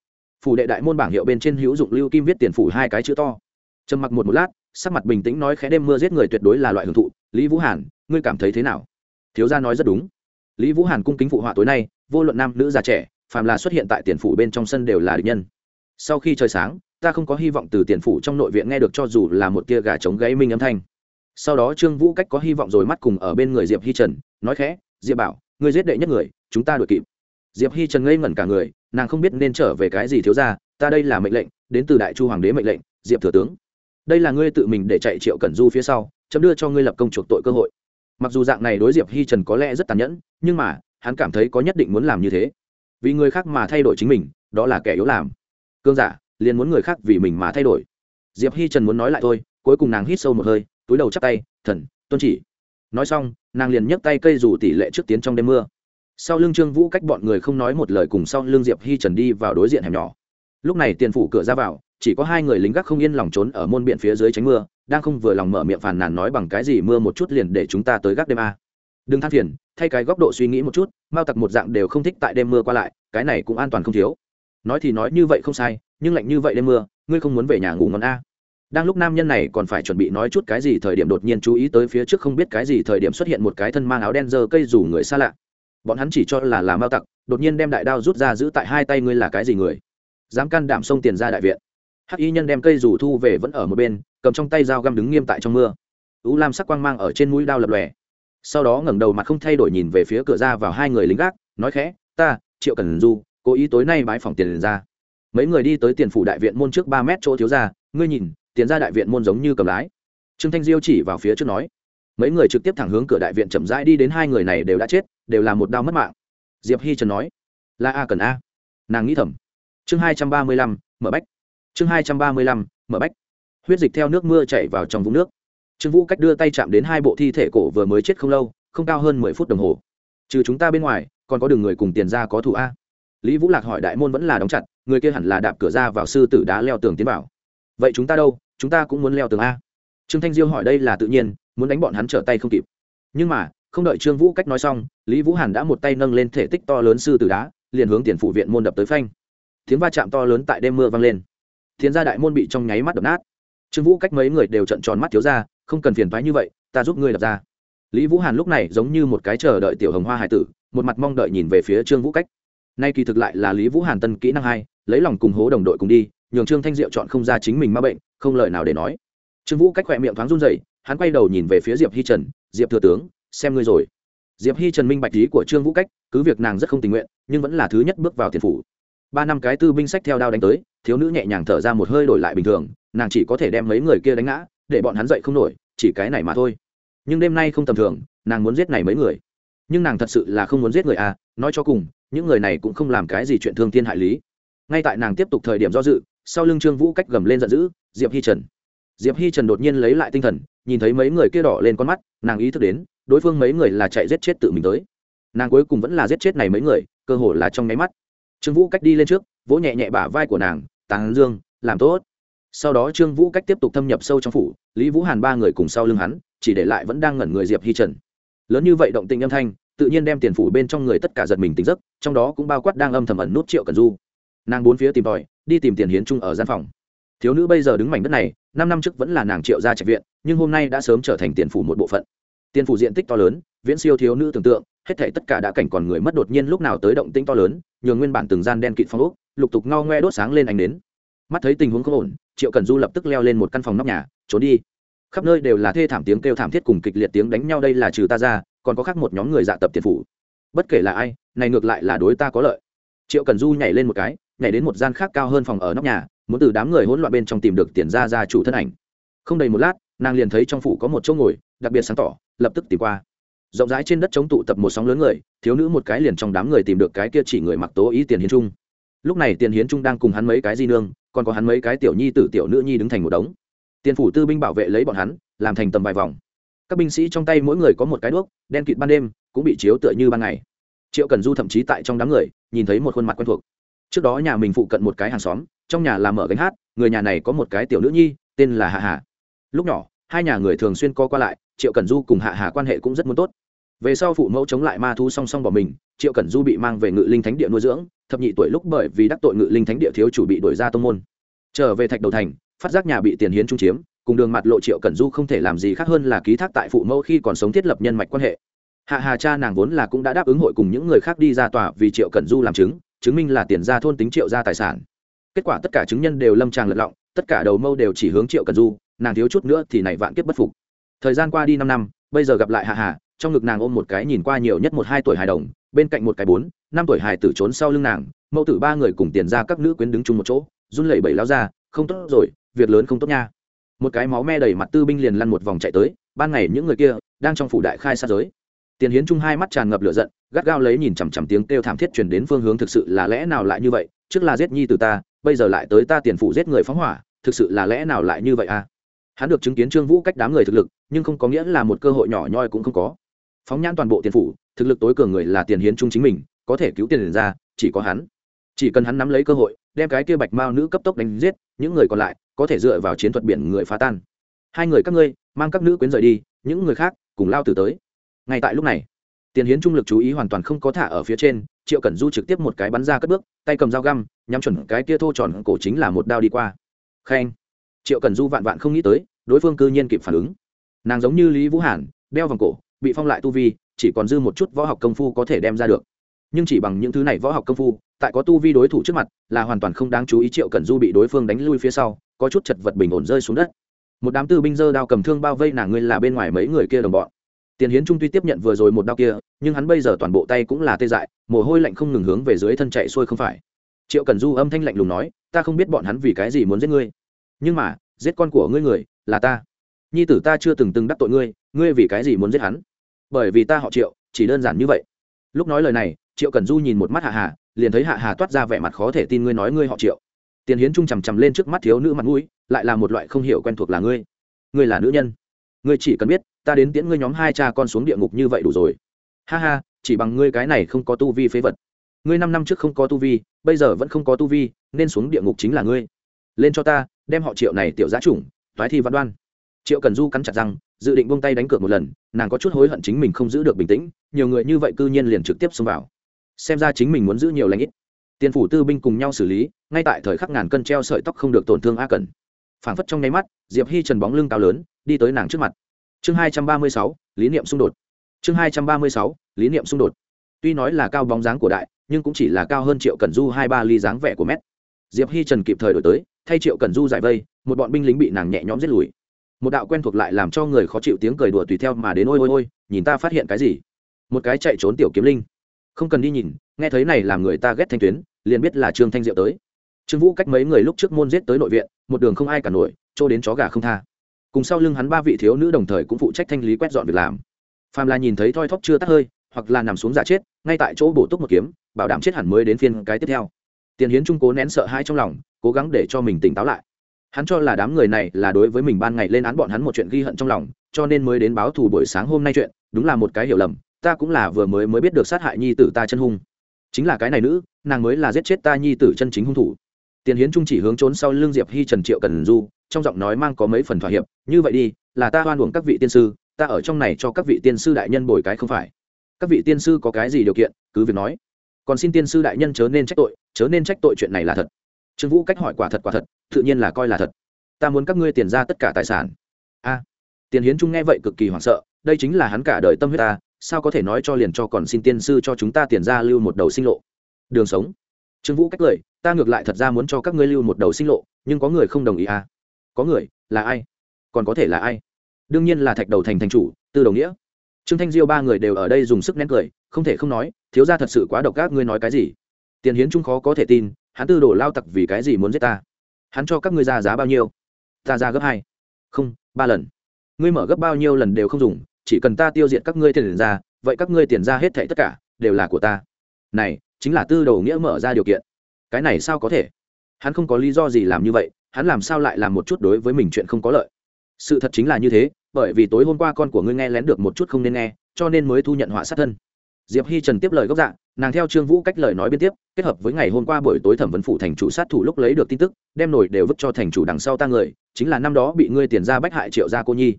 Phủ đệ đại môn bảng hiệu bên trên hữu dụng lưu kim viết tiền phủ hai cái chữ to. Trầm mặc một một lát, sắc mặt bình tĩnh nói khẽ đêm mưa giết người tuyệt đối là loại hưởng thụ. Lý vũ hàn, ngươi cảm thấy thế nào? Thiếu gia nói rất đúng. Lý vũ hàn cung kính phụ họa tối nay, vô luận nam nữ già trẻ phàm là xuất hiện tại tiền phủ bên trong sân đều là địch nhân. Sau khi trời sáng, ta không có hy vọng từ tiền phủ trong nội viện nghe được cho dù là một tia gà trống gáy minh âm thanh. Sau đó trương vũ cách có hy vọng rồi mắt cùng ở bên người diệp hi trần, nói khẽ, diệp bảo, ngươi giết đệ nhất người, chúng ta đuổi kịp. Diệp hi trần ngây ngẩn cả người, nàng không biết nên trở về cái gì thiếu ra ta đây là mệnh lệnh, đến từ đại chu hoàng đế mệnh lệnh, diệp thừa tướng. Đây là ngươi tự mình để chạy triệu cẩn du phía sau, chấm đưa cho ngươi lập công chuộc tội cơ hội. Mặc dù dạng này đối diệp hi trần có lẽ rất tàn nhẫn, nhưng mà, hắn cảm thấy có nhất định muốn làm như thế vì người khác mà thay đổi chính mình, đó là kẻ yếu làm. Cương giả, liền muốn người khác vì mình mà thay đổi. Diệp hi trần muốn nói lại thôi, cuối cùng nàng hít sâu một hơi, túi đầu chắp tay, thần, tuân chỉ. Nói xong, nàng liền nhấc tay cây dù tỷ lệ trước tiến trong đêm mưa. Sau lưng trương vũ cách bọn người không nói một lời cùng sau lưng diệp hi trần đi vào đối diện hẻm nhỏ. Lúc này tiền phủ cửa ra vào, chỉ có hai người lính gác không yên lòng trốn ở môn biện phía dưới tránh mưa, đang không vừa lòng mở miệng phàn nàn nói bằng cái gì mưa một chút liền để chúng ta tới gác đêm a. Đừng than phiền thay cái góc độ suy nghĩ một chút, mao tặc một dạng đều không thích tại đêm mưa qua lại, cái này cũng an toàn không thiếu. Nói thì nói như vậy không sai, nhưng lạnh như vậy đêm mưa, ngươi không muốn về nhà ngủ ngon a đang lúc nam nhân này còn phải chuẩn bị nói chút cái gì thời điểm đột nhiên chú ý tới phía trước không biết cái gì thời điểm xuất hiện một cái thân mang áo đen dơ cây rủ người xa lạ. Bọn hắn chỉ cho là là mao tặc, đột nhiên đem đại đao rút ra giữ tại hai tay ngươi là cái gì người? Dám can đảm xông tiền ra đại viện. Hắc y nhân đem cây rủ thu về vẫn ở một bên, cầm trong tay dao găm đứng nghiêm tại trong mưa. Ú lam sắc quang mang ở trên mũi đao lập lòe sau đó ngẩng đầu mặt không thay đổi nhìn về phía cửa ra vào hai người lính gác, nói khẽ, ta, triệu cần du, cố ý tối nay bái phòng tiền ra. Mấy người đi tới tiền phủ đại viện môn trước ba mét chỗ thiếu ra ngươi nhìn, tiền ra đại viện môn giống như cầm lái. Trương thanh diêu chỉ vào phía trước nói. Mấy người trực tiếp thẳng hướng cửa đại viện chậm rãi đi đến hai người này đều đã chết, đều là một đau mất mạng. Diệp hi trần nói. Là a cần a. Nàng nghĩ thầm. Chương hai trăm ba mươi lăm, mở bách. Chương hai trăm ba mươi lăm, mở bách. Huyết dịch theo nước mưa chảy vào trong vũng nước trương vũ cách đưa tay chạm đến hai bộ thi thể cổ vừa mới chết không lâu, không cao hơn mười phút đồng hồ. Trừ chúng ta bên ngoài, còn có đường người cùng tiền ra có thủ a. Lý vũ lạc hỏi đại môn vẫn là đóng chặt, người kia hẳn là đạp cửa ra vào sư tử đá leo tường tiến vào. Vậy chúng ta đâu? Chúng ta cũng muốn leo tường a. Trương thanh diêu hỏi đây là tự nhiên, muốn đánh bọn hắn trở tay không kịp. Nhưng mà, không đợi trương vũ cách nói xong, lý vũ hàn đã một tay nâng lên thể tích to lớn sư tử đá, liền hướng tiền phủ viện môn đập tới phanh. Tiếng va chạm to lớn tại đêm mưa vang lên. Thiên gia đại môn bị trong nháy mắt đập nát. Trương vũ cách mấy người đều trận tròn mắt thiếu ra không cần phiền thoái như vậy, ta giúp ngươi đập ra. Lý vũ hàn lúc này giống như một cái chờ đợi tiểu hồng hoa hải tử, một mặt mong đợi nhìn về phía trương vũ cách. Nay kỳ thực lại là lý vũ hàn tân kỹ năng hai, lấy lòng cùng hố đồng đội cùng đi, nhường trương thanh diệu chọn không ra chính mình ma bệnh, không lời nào để nói. Trương vũ cách khỏe miệng thoáng run dậy hắn quay đầu nhìn về phía diệp hi trần, diệp thừa tướng, xem ngươi rồi. Diệp hi trần minh bạch lý của trương vũ cách, cứ việc nàng rất không tình nguyện, nhưng vẫn là thứ nhất bước vào tiền phủ. Ba năm cái tư binh sách theo đao đánh tới, thiếu nữ nhẹ nhàng thở ra một hơi đổi lại bình thường, nàng chỉ có thể đem mấy người kia đánh ngã để bọn hắn dậy không nổi, chỉ cái này mà thôi. Nhưng đêm nay không tầm thường, nàng muốn giết này mấy người. Nhưng nàng thật sự là không muốn giết người à nói cho cùng, những người này cũng không làm cái gì chuyện thương thiên hại lý. Ngay tại nàng tiếp tục thời điểm do dự, sau lưng trương vũ cách gầm lên giận dữ, diệp hi trần. Diệp hi trần đột nhiên lấy lại tinh thần, nhìn thấy mấy người kia đỏ lên con mắt, nàng ý thức đến, đối phương mấy người là chạy giết chết tự mình tới. Nàng cuối cùng vẫn là giết chết này mấy người, cơ hồ là trong nháy mắt. Trương vũ cách đi lên trước, vỗ nhẹ nhẹ bả vai của nàng tàng dương, làm tốt sau đó trương vũ cách tiếp tục thâm nhập sâu trong phủ, lý vũ hàn ba người cùng sau lưng hắn, chỉ để lại vẫn đang ngẩn người diệp hi trần. Lớn như vậy động tình âm thanh, tự nhiên đem tiền phủ bên trong người tất cả giật mình tỉnh giấc, trong đó cũng bao quát đang âm thầm ẩn nút triệu cần du. Nàng bốn phía tìm tòi, đi tìm tiền hiến trung ở gian phòng. Thiếu nữ bây giờ đứng mảnh đất này, năm năm trước vẫn là nàng triệu gia trạch viện, nhưng hôm nay đã sớm trở thành tiền phủ một bộ phận. Tiền phủ diện tích to lớn, viễn siêu thiếu nữ tưởng tượng, hết thể tất cả đã cảnh còn người mất đột nhiên lúc nào tới động tĩnh to lớn, nhường nguyên bản từng gian đen kịt phong ốc, lục tục ngao ngoe đốt sáng lên ánh đến mắt thấy tình huống không ổn triệu cần du lập tức leo lên một căn phòng nóc nhà, trốn đi. Khắp nơi đều là thê thảm tiếng kêu thảm thiết cùng kịch liệt tiếng đánh nhau, đây là trừ ta ra, còn có khác một nhóm người dạ tập tiền phủ. Bất kể là ai, này ngược lại là đối ta có lợi. Triệu cần du nhảy lên một cái, nhảy đến một gian khác cao hơn phòng ở nóc nhà, muốn từ đám người hỗn loạn bên trong tìm được tiền ra ra chủ thân ảnh. Không đầy một lát, nàng liền thấy trong phủ có một chỗ ngồi, đặc biệt sáng tỏ, lập tức tìm qua. Rộng rãi trên đất chống tụ tập một sóng lớn người, thiếu nữ một cái liền trong đám người tìm được cái kia chỉ người mặc tố ý tiền hiến trung. Lúc này tiền hiến trung đang cùng hắn mấy cái di nương còn có hắn mấy cái tiểu nhi tử tiểu nữ nhi đứng thành một đống. Tiền phủ tư binh bảo vệ lấy bọn hắn, làm thành tầm vài vòng. Các binh sĩ trong tay mỗi người có một cái đuốc, đen kịt ban đêm, cũng bị chiếu tựa như ban ngày. Triệu cần du thậm chí tại trong đám người, nhìn thấy một khuôn mặt quen thuộc. Trước đó nhà mình phụ cận một cái hàng xóm, trong nhà làm mở gánh hát, người nhà này có một cái tiểu nữ nhi, tên là hạ hà. Lúc nhỏ, hai nhà người thường xuyên co qua lại, triệu cần du cùng hạ hà quan hệ cũng rất muốn tốt. Về sau phụ mẫu chống lại ma thu song song bỏ mình, triệu cần du bị mang về ngự linh thánh địa nuôi dưỡng thập nhị tuổi lúc bởi vì đắc tội ngự linh thánh địa thiếu chủ bị đuổi ra tông môn. Trở về thạch đầu thành, phát giác nhà bị tiền hiến trung chiếm, cùng đường mặt lộ triệu cẩn du không thể làm gì khác hơn là ký thác tại phụ mẫu khi còn sống thiết lập nhân mạch quan hệ. Hạ hà cha nàng vốn là cũng đã đáp ứng hội cùng những người khác đi ra tòa vì triệu cẩn du làm chứng chứng minh là tiền ra thôn tính triệu ra tài sản. Kết quả tất cả chứng nhân đều lâm tràng lật lọng, tất cả đầu mâu đều chỉ hướng triệu cẩn du, nàng thiếu chút nữa thì này vạn kiếp bất phục. Thời gian qua đi năm năm, bây giờ gặp lại hạ hà, trong ngực nàng ôm một cái nhìn qua nhiều nhất một hai tuổi hài đồng bên cạnh một cái bốn, năm tuổi hài tử trốn sau lưng nàng, mẫu tử ba người cùng tiền ra các nữ quyến đứng chung một chỗ, run lẩy bẩy lao ra, không tốt rồi, việc lớn không tốt nha. Một cái máu me đầy mặt tư binh liền lăn một vòng chạy tới, ban ngày những người kia đang trong phủ đại khai sát giới. Tiền hiến trung hai mắt tràn ngập lửa giận, gắt gao lấy nhìn chằm chằm tiếng kêu thảm thiết chuyển đến phương hướng thực sự là lẽ nào lại như vậy, trước là giết nhi từ ta, bây giờ lại tới ta tiền phủ giết người phóng hỏa, thực sự là lẽ nào lại như vậy à? Hắn được chứng kiến trương vũ cách đám người thực lực, nhưng không có nghĩa là một cơ hội nhỏ nhoi cũng không có. Phóng nhãn toàn bộ tiền phủ thực lực tối cường người là tiền hiến trung chính mình, có thể cứu tiền ra, chỉ có hắn. Chỉ cần hắn nắm lấy cơ hội, đem cái kia bạch mao nữ cấp tốc đánh giết, những người còn lại có thể dựa vào chiến thuật biển người phá tan. Hai người các ngươi, mang các nữ quyến rời đi, những người khác cùng lao từ tới. Ngay tại lúc này, tiền hiến trung lực chú ý hoàn toàn không có thả ở phía trên, triệu cẩn du trực tiếp một cái bắn ra cất bước, tay cầm dao găm, nhắm chuẩn cái kia thô tròn cổ chính là một đao đi qua. Khen. Triệu cẩn du vạn vạn không nghĩ tới, đối phương cư nhiên kịp phản ứng. Nàng giống như lý vũ hàn, đeo vòng cổ, bị phong lại tu vi chỉ còn dư một chút võ học công phu có thể đem ra được. Nhưng chỉ bằng những thứ này võ học công phu, tại có tu vi đối thủ trước mặt, là hoàn toàn không đáng chú ý triệu cần du bị đối phương đánh lui phía sau, có chút chật vật bình ổn rơi xuống đất. Một đám tư binh dơ đao cầm thương bao vây nàng ngươi là bên ngoài mấy người kia đồng bọn. Tiền hiến trung tuy tiếp nhận vừa rồi một đao kia, nhưng hắn bây giờ toàn bộ tay cũng là tê dại, mồ hôi lạnh không ngừng hướng về dưới thân chạy xuôi không phải. Triệu cần du âm thanh lạnh lùng nói, ta không biết bọn hắn vì cái gì muốn giết ngươi, nhưng mà, giết con của ngươi người là ta. Nhi tử ta chưa từng từng đắc tội ngươi ngươi vì cái gì muốn giết hắn? Bởi vì ta họ triệu, chỉ đơn giản như vậy. Lúc nói lời này, triệu cần du nhìn một mắt hạ hà, liền thấy hạ hà toát ra vẻ mặt khó thể tin ngươi nói ngươi họ triệu. Tiền hiến trung chằm chằm lên trước mắt thiếu nữ mặt mũi, lại là một loại không hiểu quen thuộc là ngươi. Ngươi là nữ nhân. Ngươi chỉ cần biết, ta đến tiễn ngươi nhóm hai cha con xuống địa ngục như vậy đủ rồi. Ha ha, chỉ bằng ngươi cái này không có tu vi phế vật. Ngươi năm năm trước không có tu vi, bây giờ vẫn không có tu vi, nên xuống địa ngục chính là ngươi. Lên cho ta, đem họ triệu này tiểu giá chủng, toái thi văn đoan. Triệu cần du cắn chặt răng dự định buông tay đánh cược một lần, nàng có chút hối hận chính mình không giữ được bình tĩnh, nhiều người như vậy cư nhiên liền trực tiếp xông vào. Xem ra chính mình muốn giữ nhiều lãnh ít. Tiền phủ tư binh cùng nhau xử lý, ngay tại thời khắc ngàn cân treo sợi tóc không được tổn thương a cần phảng phất trong nháy mắt, diệp hi trần bóng lưng cao lớn, đi tới nàng trước mặt. Chương hai trăm ba mươi sáu, lý niệm xung đột. Chương hai trăm ba mươi sáu, lý niệm xung đột. Tuy nói là cao bóng dáng của đại, nhưng cũng chỉ là cao hơn triệu cần du hai ba ly dáng vẻ của mét. Diệp hi trần kịp thời đổi tới, thay triệu cần du giải vây, một bọn binh lính bị nàng nhẹ nhõm giết lùi một đạo quen thuộc lại làm cho người khó chịu tiếng cười đùa tùy theo mà đến ôi ôi ôi, nhìn ta phát hiện cái gì? Một cái chạy trốn tiểu kiếm linh. Không cần đi nhìn, nghe thấy này làm người ta ghét thanh tuyến, liền biết là trương thanh diệu tới. Trương vũ cách mấy người lúc trước môn giết tới nội viện, một đường không ai cả nổi, trô đến chó gà không tha. Cùng sau lưng hắn ba vị thiếu nữ đồng thời cũng phụ trách thanh lý quét dọn việc làm. Phàm là nhìn thấy thoi thóp chưa tắt hơi, hoặc là nằm xuống giả chết, ngay tại chỗ bổ túc một kiếm, bảo đảm chết hẳn mới đến phiên cái tiếp theo. Tiền hiến trung cố nén sợ hãi trong lòng, cố gắng để cho mình tỉnh táo lại hắn cho là đám người này là đối với mình ban ngày lên án bọn hắn một chuyện ghi hận trong lòng, cho nên mới đến báo thù buổi sáng hôm nay chuyện, đúng là một cái hiểu lầm, ta cũng là vừa mới mới biết được sát hại nhi tử ta chân hung. Chính là cái này nữ, nàng mới là giết chết ta nhi tử chân chính hung thủ. Tiền hiến trung chỉ hướng trốn sau l ư n g diệp hi trần triệu cần du, trong giọng nói mang có mấy phần thỏa hiệp, như vậy đi, là ta hoan uổng các vị tiên sư, ta ở trong này cho các vị tiên sư đại nhân bồi cái không phải. Các vị tiên sư có cái gì điều kiện? Cứ việc nói. Còn xin tiên sư đại nhân chớ nên trách tội, chớ nên trách tội chuyện này là thật trương vũ cách hỏi quả thật quả thật, tự nhiên là coi là thật. Ta muốn các ngươi tiền ra tất cả tài sản. A, tiền hiến trung nghe vậy cực kỳ hoảng sợ, đây chính là hắn cả đời tâm huyết ta, sao có thể nói cho liền cho còn xin tiên sư cho chúng ta tiền ra lưu một đầu sinh lộ? Đường sống. Trương vũ cách cười ta ngược lại thật ra muốn cho các ngươi lưu một đầu sinh lộ, nhưng có người không đồng ý à có người, là ai? Còn có thể là ai? Đương nhiên là thạch đầu thành thành chủ, tư đồng nghĩa. Trương thanh diêu ba người đều ở đây dùng sức nén cười, không thể không nói, thiếu ra thật sự quá độc ác, ngươi nói cái gì? Tiền hiến trung khó có thể tin hắn tư đổ lao tặc vì cái gì muốn giết ta? Hắn cho các ngươi ra giá bao nhiêu? Ta ra gấp hai. Không, ba lần. Ngươi mở gấp bao nhiêu lần đều không dùng, chỉ cần ta tiêu diệt các ngươi tiền ra, vậy các ngươi tiền ra hết thảy tất cả đều là của ta. Này, chính là tư đồ nghĩa mở ra điều kiện. Cái này sao có thể? Hắn không có lý do gì làm như vậy, hắn làm sao lại làm một chút đối với mình chuyện không có lợi? Sự thật chính là như thế, bởi vì tối hôm qua con của ngươi nghe lén được một chút không nên nghe, cho nên mới thu nhận họa sát thân. Diệp hi trần tiếp lời gốc dạng nàng theo trương vũ cách lời nói biên tiếp, kết hợp với ngày hôm qua buổi tối thẩm vấn phủ thành chủ sát thủ lúc lấy được tin tức, đem nổi đều vứt cho thành chủ đằng sau ta người, chính là năm đó bị ngươi tiền ra bách hại triệu gia cô nhi.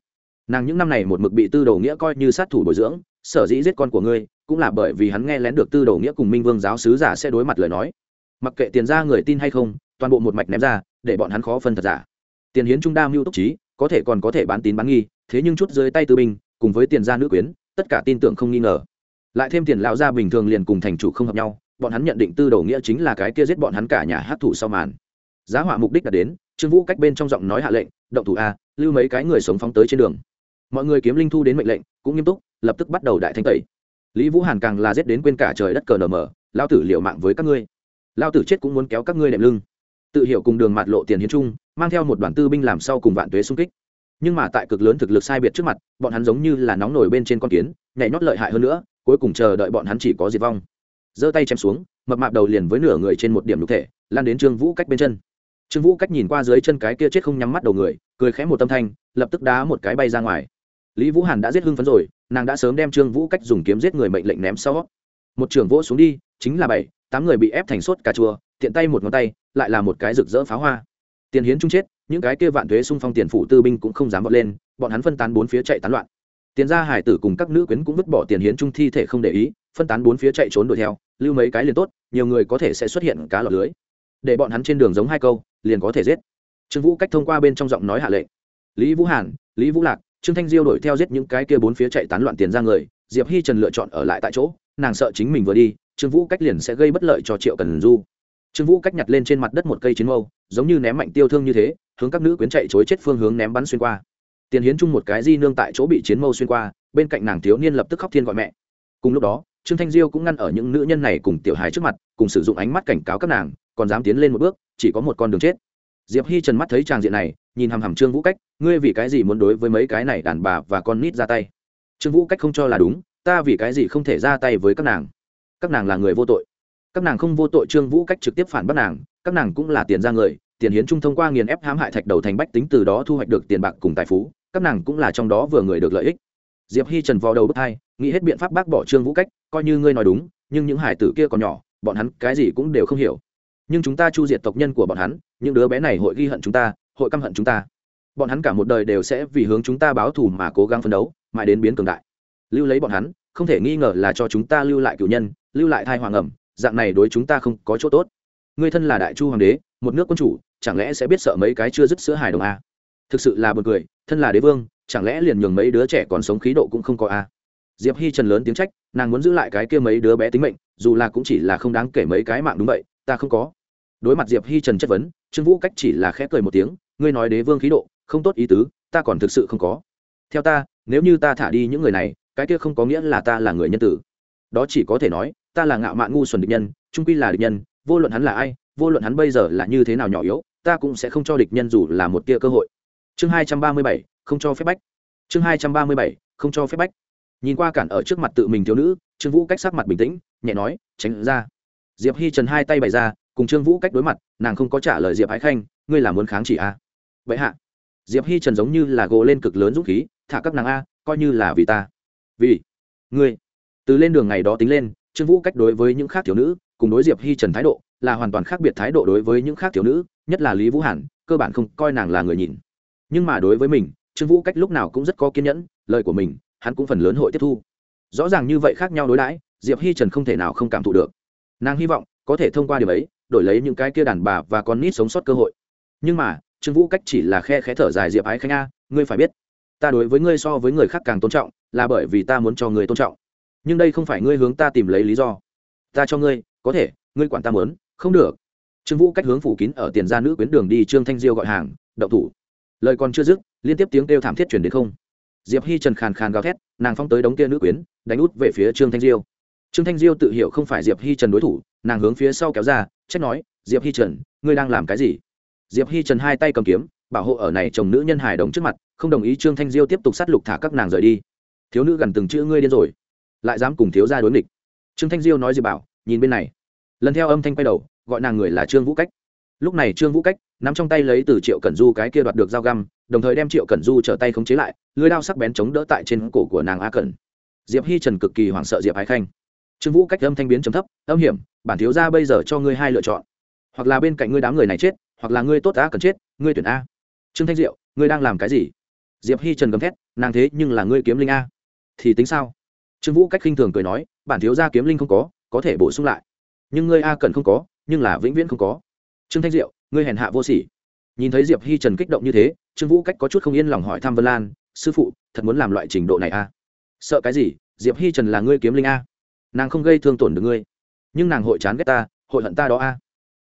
Nàng những năm này một mực bị tư đầu nghĩa coi như sát thủ bồi dưỡng, sở dĩ giết con của ngươi, cũng là bởi vì hắn nghe lén được tư đầu nghĩa cùng minh vương giáo sứ giả sẽ đối mặt lời nói. Mặc kệ tiền ra người tin hay không, toàn bộ một mạch ném ra, để bọn hắn khó phân thật giả. Tiền hiến trung đa mưu túc trí, có thể còn có thể bán tín bán nghi, thế nhưng chút dưới tay tư binh, cùng với tiền gia nữ quyến, tất cả tin tưởng không nghi ngờ lại thêm tiền lão gia bình thường liền cùng thành chủ không hợp nhau, bọn hắn nhận định tư đầu nghĩa chính là cái kia giết bọn hắn cả nhà hát thủ sau màn. Giá họa mục đích đã đến, trương vũ cách bên trong giọng nói hạ lệnh, động thủ a, lưu mấy cái người sống phóng tới trên đường. Mọi người kiếm linh thu đến mệnh lệnh, cũng nghiêm túc, lập tức bắt đầu đại thanh tẩy. Lý vũ hàn càng là giết đến quên cả trời đất cờ nở mở lao tử liệu mạng với các ngươi. Lao tử chết cũng muốn kéo các ngươi đệm lưng. Tự hiểu cùng đường mặt lộ tiền hiến trung mang theo một đoàn tư binh làm sau cùng vạn tuế xung kích. Nhưng mà tại cực lớn thực lực sai biệt trước mặt, bọn hắn giống như là nóng nổi bên trên con kiến, nhảy nhót lợi hại hơn nữa cuối cùng chờ đợi bọn hắn chỉ có diệt vong. Giơ tay chém xuống, mập mạp đầu liền với nửa người trên một điểm lục thể, lan đến trương vũ cách bên chân. Trương vũ cách nhìn qua dưới chân cái kia chết không nhắm mắt đầu người, cười khẽ một tâm thanh, lập tức đá một cái bay ra ngoài. Lý vũ hàn đã giết hưng phấn rồi, nàng đã sớm đem trương vũ cách dùng kiếm giết người mệnh lệnh ném sau. Một trưởng vỗ xuống đi, chính là bảy, tám người bị ép thành sốt cà chua, tiện tay một ngón tay, lại là một cái rực rỡ pháo hoa. Tiền hiến chung chết, những cái kia vạn thuế xung phong tiền phủ tư binh cũng không dám vọt lên, bọn hắn phân tán bốn phía chạy tán loạn tiền gia hải tử cùng các nữ quyến cũng vứt bỏ tiền hiến trung thi thể không để ý, phân tán bốn phía chạy trốn đuổi theo, lưu mấy cái liền tốt, nhiều người có thể sẽ xuất hiện cá lọt lưới. Để bọn hắn trên đường giống hai câu, liền có thể giết. Trương vũ cách thông qua bên trong giọng nói hạ lệnh. Lý vũ hàn, lý vũ lạc, trương thanh diêu đuổi theo giết những cái kia bốn phía chạy tán loạn tiền ra người, diệp hi trần lựa chọn ở lại tại chỗ, nàng sợ chính mình vừa đi, trương vũ cách liền sẽ gây bất lợi cho triệu cần du. Trương vũ cách nhặt lên trên mặt đất một cây chiến mâu, giống như ném mạnh tiêu thương như thế, hướng các nữ quyến chạy chối chết phương hướng ném bắn xuyên qua tiền hiến chung một cái di nương tại chỗ bị chiến mâu xuyên qua, bên cạnh nàng thiếu niên lập tức khóc thiên gọi mẹ. Cùng lúc đó, trương thanh diêu cũng ngăn ở những nữ nhân này cùng tiểu hài trước mặt, cùng sử dụng ánh mắt cảnh cáo các nàng, còn dám tiến lên một bước, chỉ có một con đường chết. Diệp hi trần mắt thấy tràng diện này, nhìn hằm hằm trương vũ cách, ngươi vì cái gì muốn đối với mấy cái này đàn bà và con nít ra tay? Trương vũ cách không cho là đúng, ta vì cái gì không thể ra tay với các nàng? Các nàng là người vô tội. Các nàng không vô tội, trương vũ cách trực tiếp phản bác nàng, các nàng cũng là tiền ra người, tiền hiến trung thông qua nghiền ép hãm hại thạch đầu thành bách tính từ đó thu hoạch được tiền bạc cùng tài phú các nàng cũng là trong đó vừa người được lợi ích. Diệp hi trần vò đầu bước hai, nghĩ hết biện pháp bác bỏ trương vũ cách, coi như ngươi nói đúng, nhưng những hải tử kia còn nhỏ, bọn hắn cái gì cũng đều không hiểu. Nhưng chúng ta chu diệt tộc nhân của bọn hắn, những đứa bé này hội ghi hận chúng ta, hội căm hận chúng ta. Bọn hắn cả một đời đều sẽ vì hướng chúng ta báo thù mà cố gắng phấn đấu, mãi đến biến cường đại. Lưu lấy bọn hắn, không thể nghi ngờ là cho chúng ta lưu lại cửu nhân, lưu lại thai hoàng ẩm, dạng này đối chúng ta không có chỗ tốt. Ngươi thân là đại chu hoàng đế, một nước quân chủ, chẳng lẽ sẽ biết sợ mấy cái chưa dứt sữa hài đồng a thực sự là buồn cười thân là đế vương, chẳng lẽ liền nhường mấy đứa trẻ còn sống khí độ cũng không có a diệp hi trần lớn tiếng trách, nàng muốn giữ lại cái kia mấy đứa bé tính mệnh, dù là cũng chỉ là không đáng kể mấy cái mạng đúng vậy, ta không có. Đối mặt diệp hi trần chất vấn, trương vũ cách chỉ là khẽ cười một tiếng, ngươi nói đế vương khí độ, không tốt ý tứ, ta còn thực sự không có. Theo ta, nếu như ta thả đi những người này, cái kia không có nghĩa là ta là người nhân tử. Đó chỉ có thể nói, ta là ngạo mạn ngu xuẩn địch nhân, trung quy là địch nhân, vô luận hắn là ai, vô luận hắn bây giờ là như thế nào nhỏ yếu, ta cũng sẽ không cho địch nhân dù là một tia cơ hội chương hai trăm ba mươi bảy, không cho phép bách. Chương hai trăm ba mươi bảy, không cho phép bách. Nhìn qua cản ở trước mặt tự mình thiếu nữ, trương vũ cách sắc mặt bình tĩnh, nhẹ nói, tránh ra. Diệp hi trần hai tay bày ra, cùng trương vũ cách đối mặt, nàng không có trả lời diệp ái khanh, ngươi là muốn kháng chỉ à? vậy hạ. Diệp hi trần giống như là gồ lên cực lớn dũng khí, thả các nàng a, coi như là vì ta. Vì ngươi. Từ lên đường ngày đó tính lên, trương vũ cách đối với những khác thiếu nữ, cùng đối diệp hi trần thái độ, là hoàn toàn khác biệt thái độ đối với những khác thiếu nữ, nhất là lý vũ hàn, cơ bản không coi nàng là người nhìn nhưng mà đối với mình, trương vũ cách lúc nào cũng rất có kiên nhẫn, lời của mình, hắn cũng phần lớn hội tiếp thu. Rõ ràng như vậy khác nhau đối đãi, diệp hi trần không thể nào không cảm thụ được. Nàng hy vọng, có thể thông qua điều ấy, đổi lấy những cái kia đàn bà và con nít sống sót cơ hội. Nhưng mà, trương vũ cách chỉ là khe khẽ thở dài diệp ái khanh a, ngươi phải biết, ta đối với ngươi so với người khác càng tôn trọng, là bởi vì ta muốn cho người tôn trọng. Nhưng đây không phải ngươi hướng ta tìm lấy lý do. Ta cho ngươi, có thể, ngươi quản ta muốn, không được. Trương vũ cách hướng phủ kín ở tiền gia nữ quyến đường đi trương thanh diêu gọi hàng đậu thủ lời còn chưa dứt, liên tiếp tiếng kêu thảm thiết chuyển đến không. Diệp hi trần khàn khàn gào thét, nàng phóng tới đống kia nữ quyến, đánh út về phía trương thanh diêu. Trương thanh diêu tự hiểu không phải diệp hi trần đối thủ, nàng hướng phía sau kéo ra, trách nói, diệp hi trần, ngươi đang làm cái gì? Diệp hi trần hai tay cầm kiếm, bảo hộ ở này chồng nữ nhân hài đồng trước mặt, không đồng ý trương thanh diêu tiếp tục sát lục thả các nàng rời đi. Thiếu nữ gần từng chữ ngươi điên rồi, lại dám cùng thiếu gia đối nghịch. Trương thanh diêu nói gì bảo, nhìn bên này. Lần theo âm thanh quay đầu, gọi nàng người là trương vũ cách lúc này trương vũ cách nắm trong tay lấy từ triệu cẩn du cái kia đoạt được dao găm, đồng thời đem triệu cẩn du trở tay khống chế lại, lưới đao sắc bén chống đỡ tại trên cổ của nàng a cẩn. Diệp hi trần cực kỳ hoảng sợ diệp ái khanh. Trương vũ cách âm thanh biến chấm thấp, âm hiểm, bản thiếu ra bây giờ cho ngươi hai lựa chọn. Hoặc là bên cạnh ngươi đám người này chết, hoặc là ngươi tốt a cần chết, ngươi tuyển a. Trương thanh diệu, ngươi đang làm cái gì? Diệp hi trần gầm thét, nàng thế nhưng là ngươi kiếm linh a. Thì tính sao? Trương vũ cách khinh thường cười nói, bản thiếu gia kiếm linh không có có thể bổ sung lại. Nhưng ngươi a cần không có, nhưng là vĩnh viễn không có trương thanh diệu, ngươi hèn hạ vô sỉ. Nhìn thấy diệp hi trần kích động như thế, trương vũ cách có chút không yên lòng hỏi thăm vân lan, sư phụ, thật muốn làm loại trình độ này à? sợ cái gì? Diệp hi trần là ngươi kiếm linh a. Nàng không gây thương tổn được ngươi. Nhưng nàng hội chán ghét ta, hội hận ta đó a.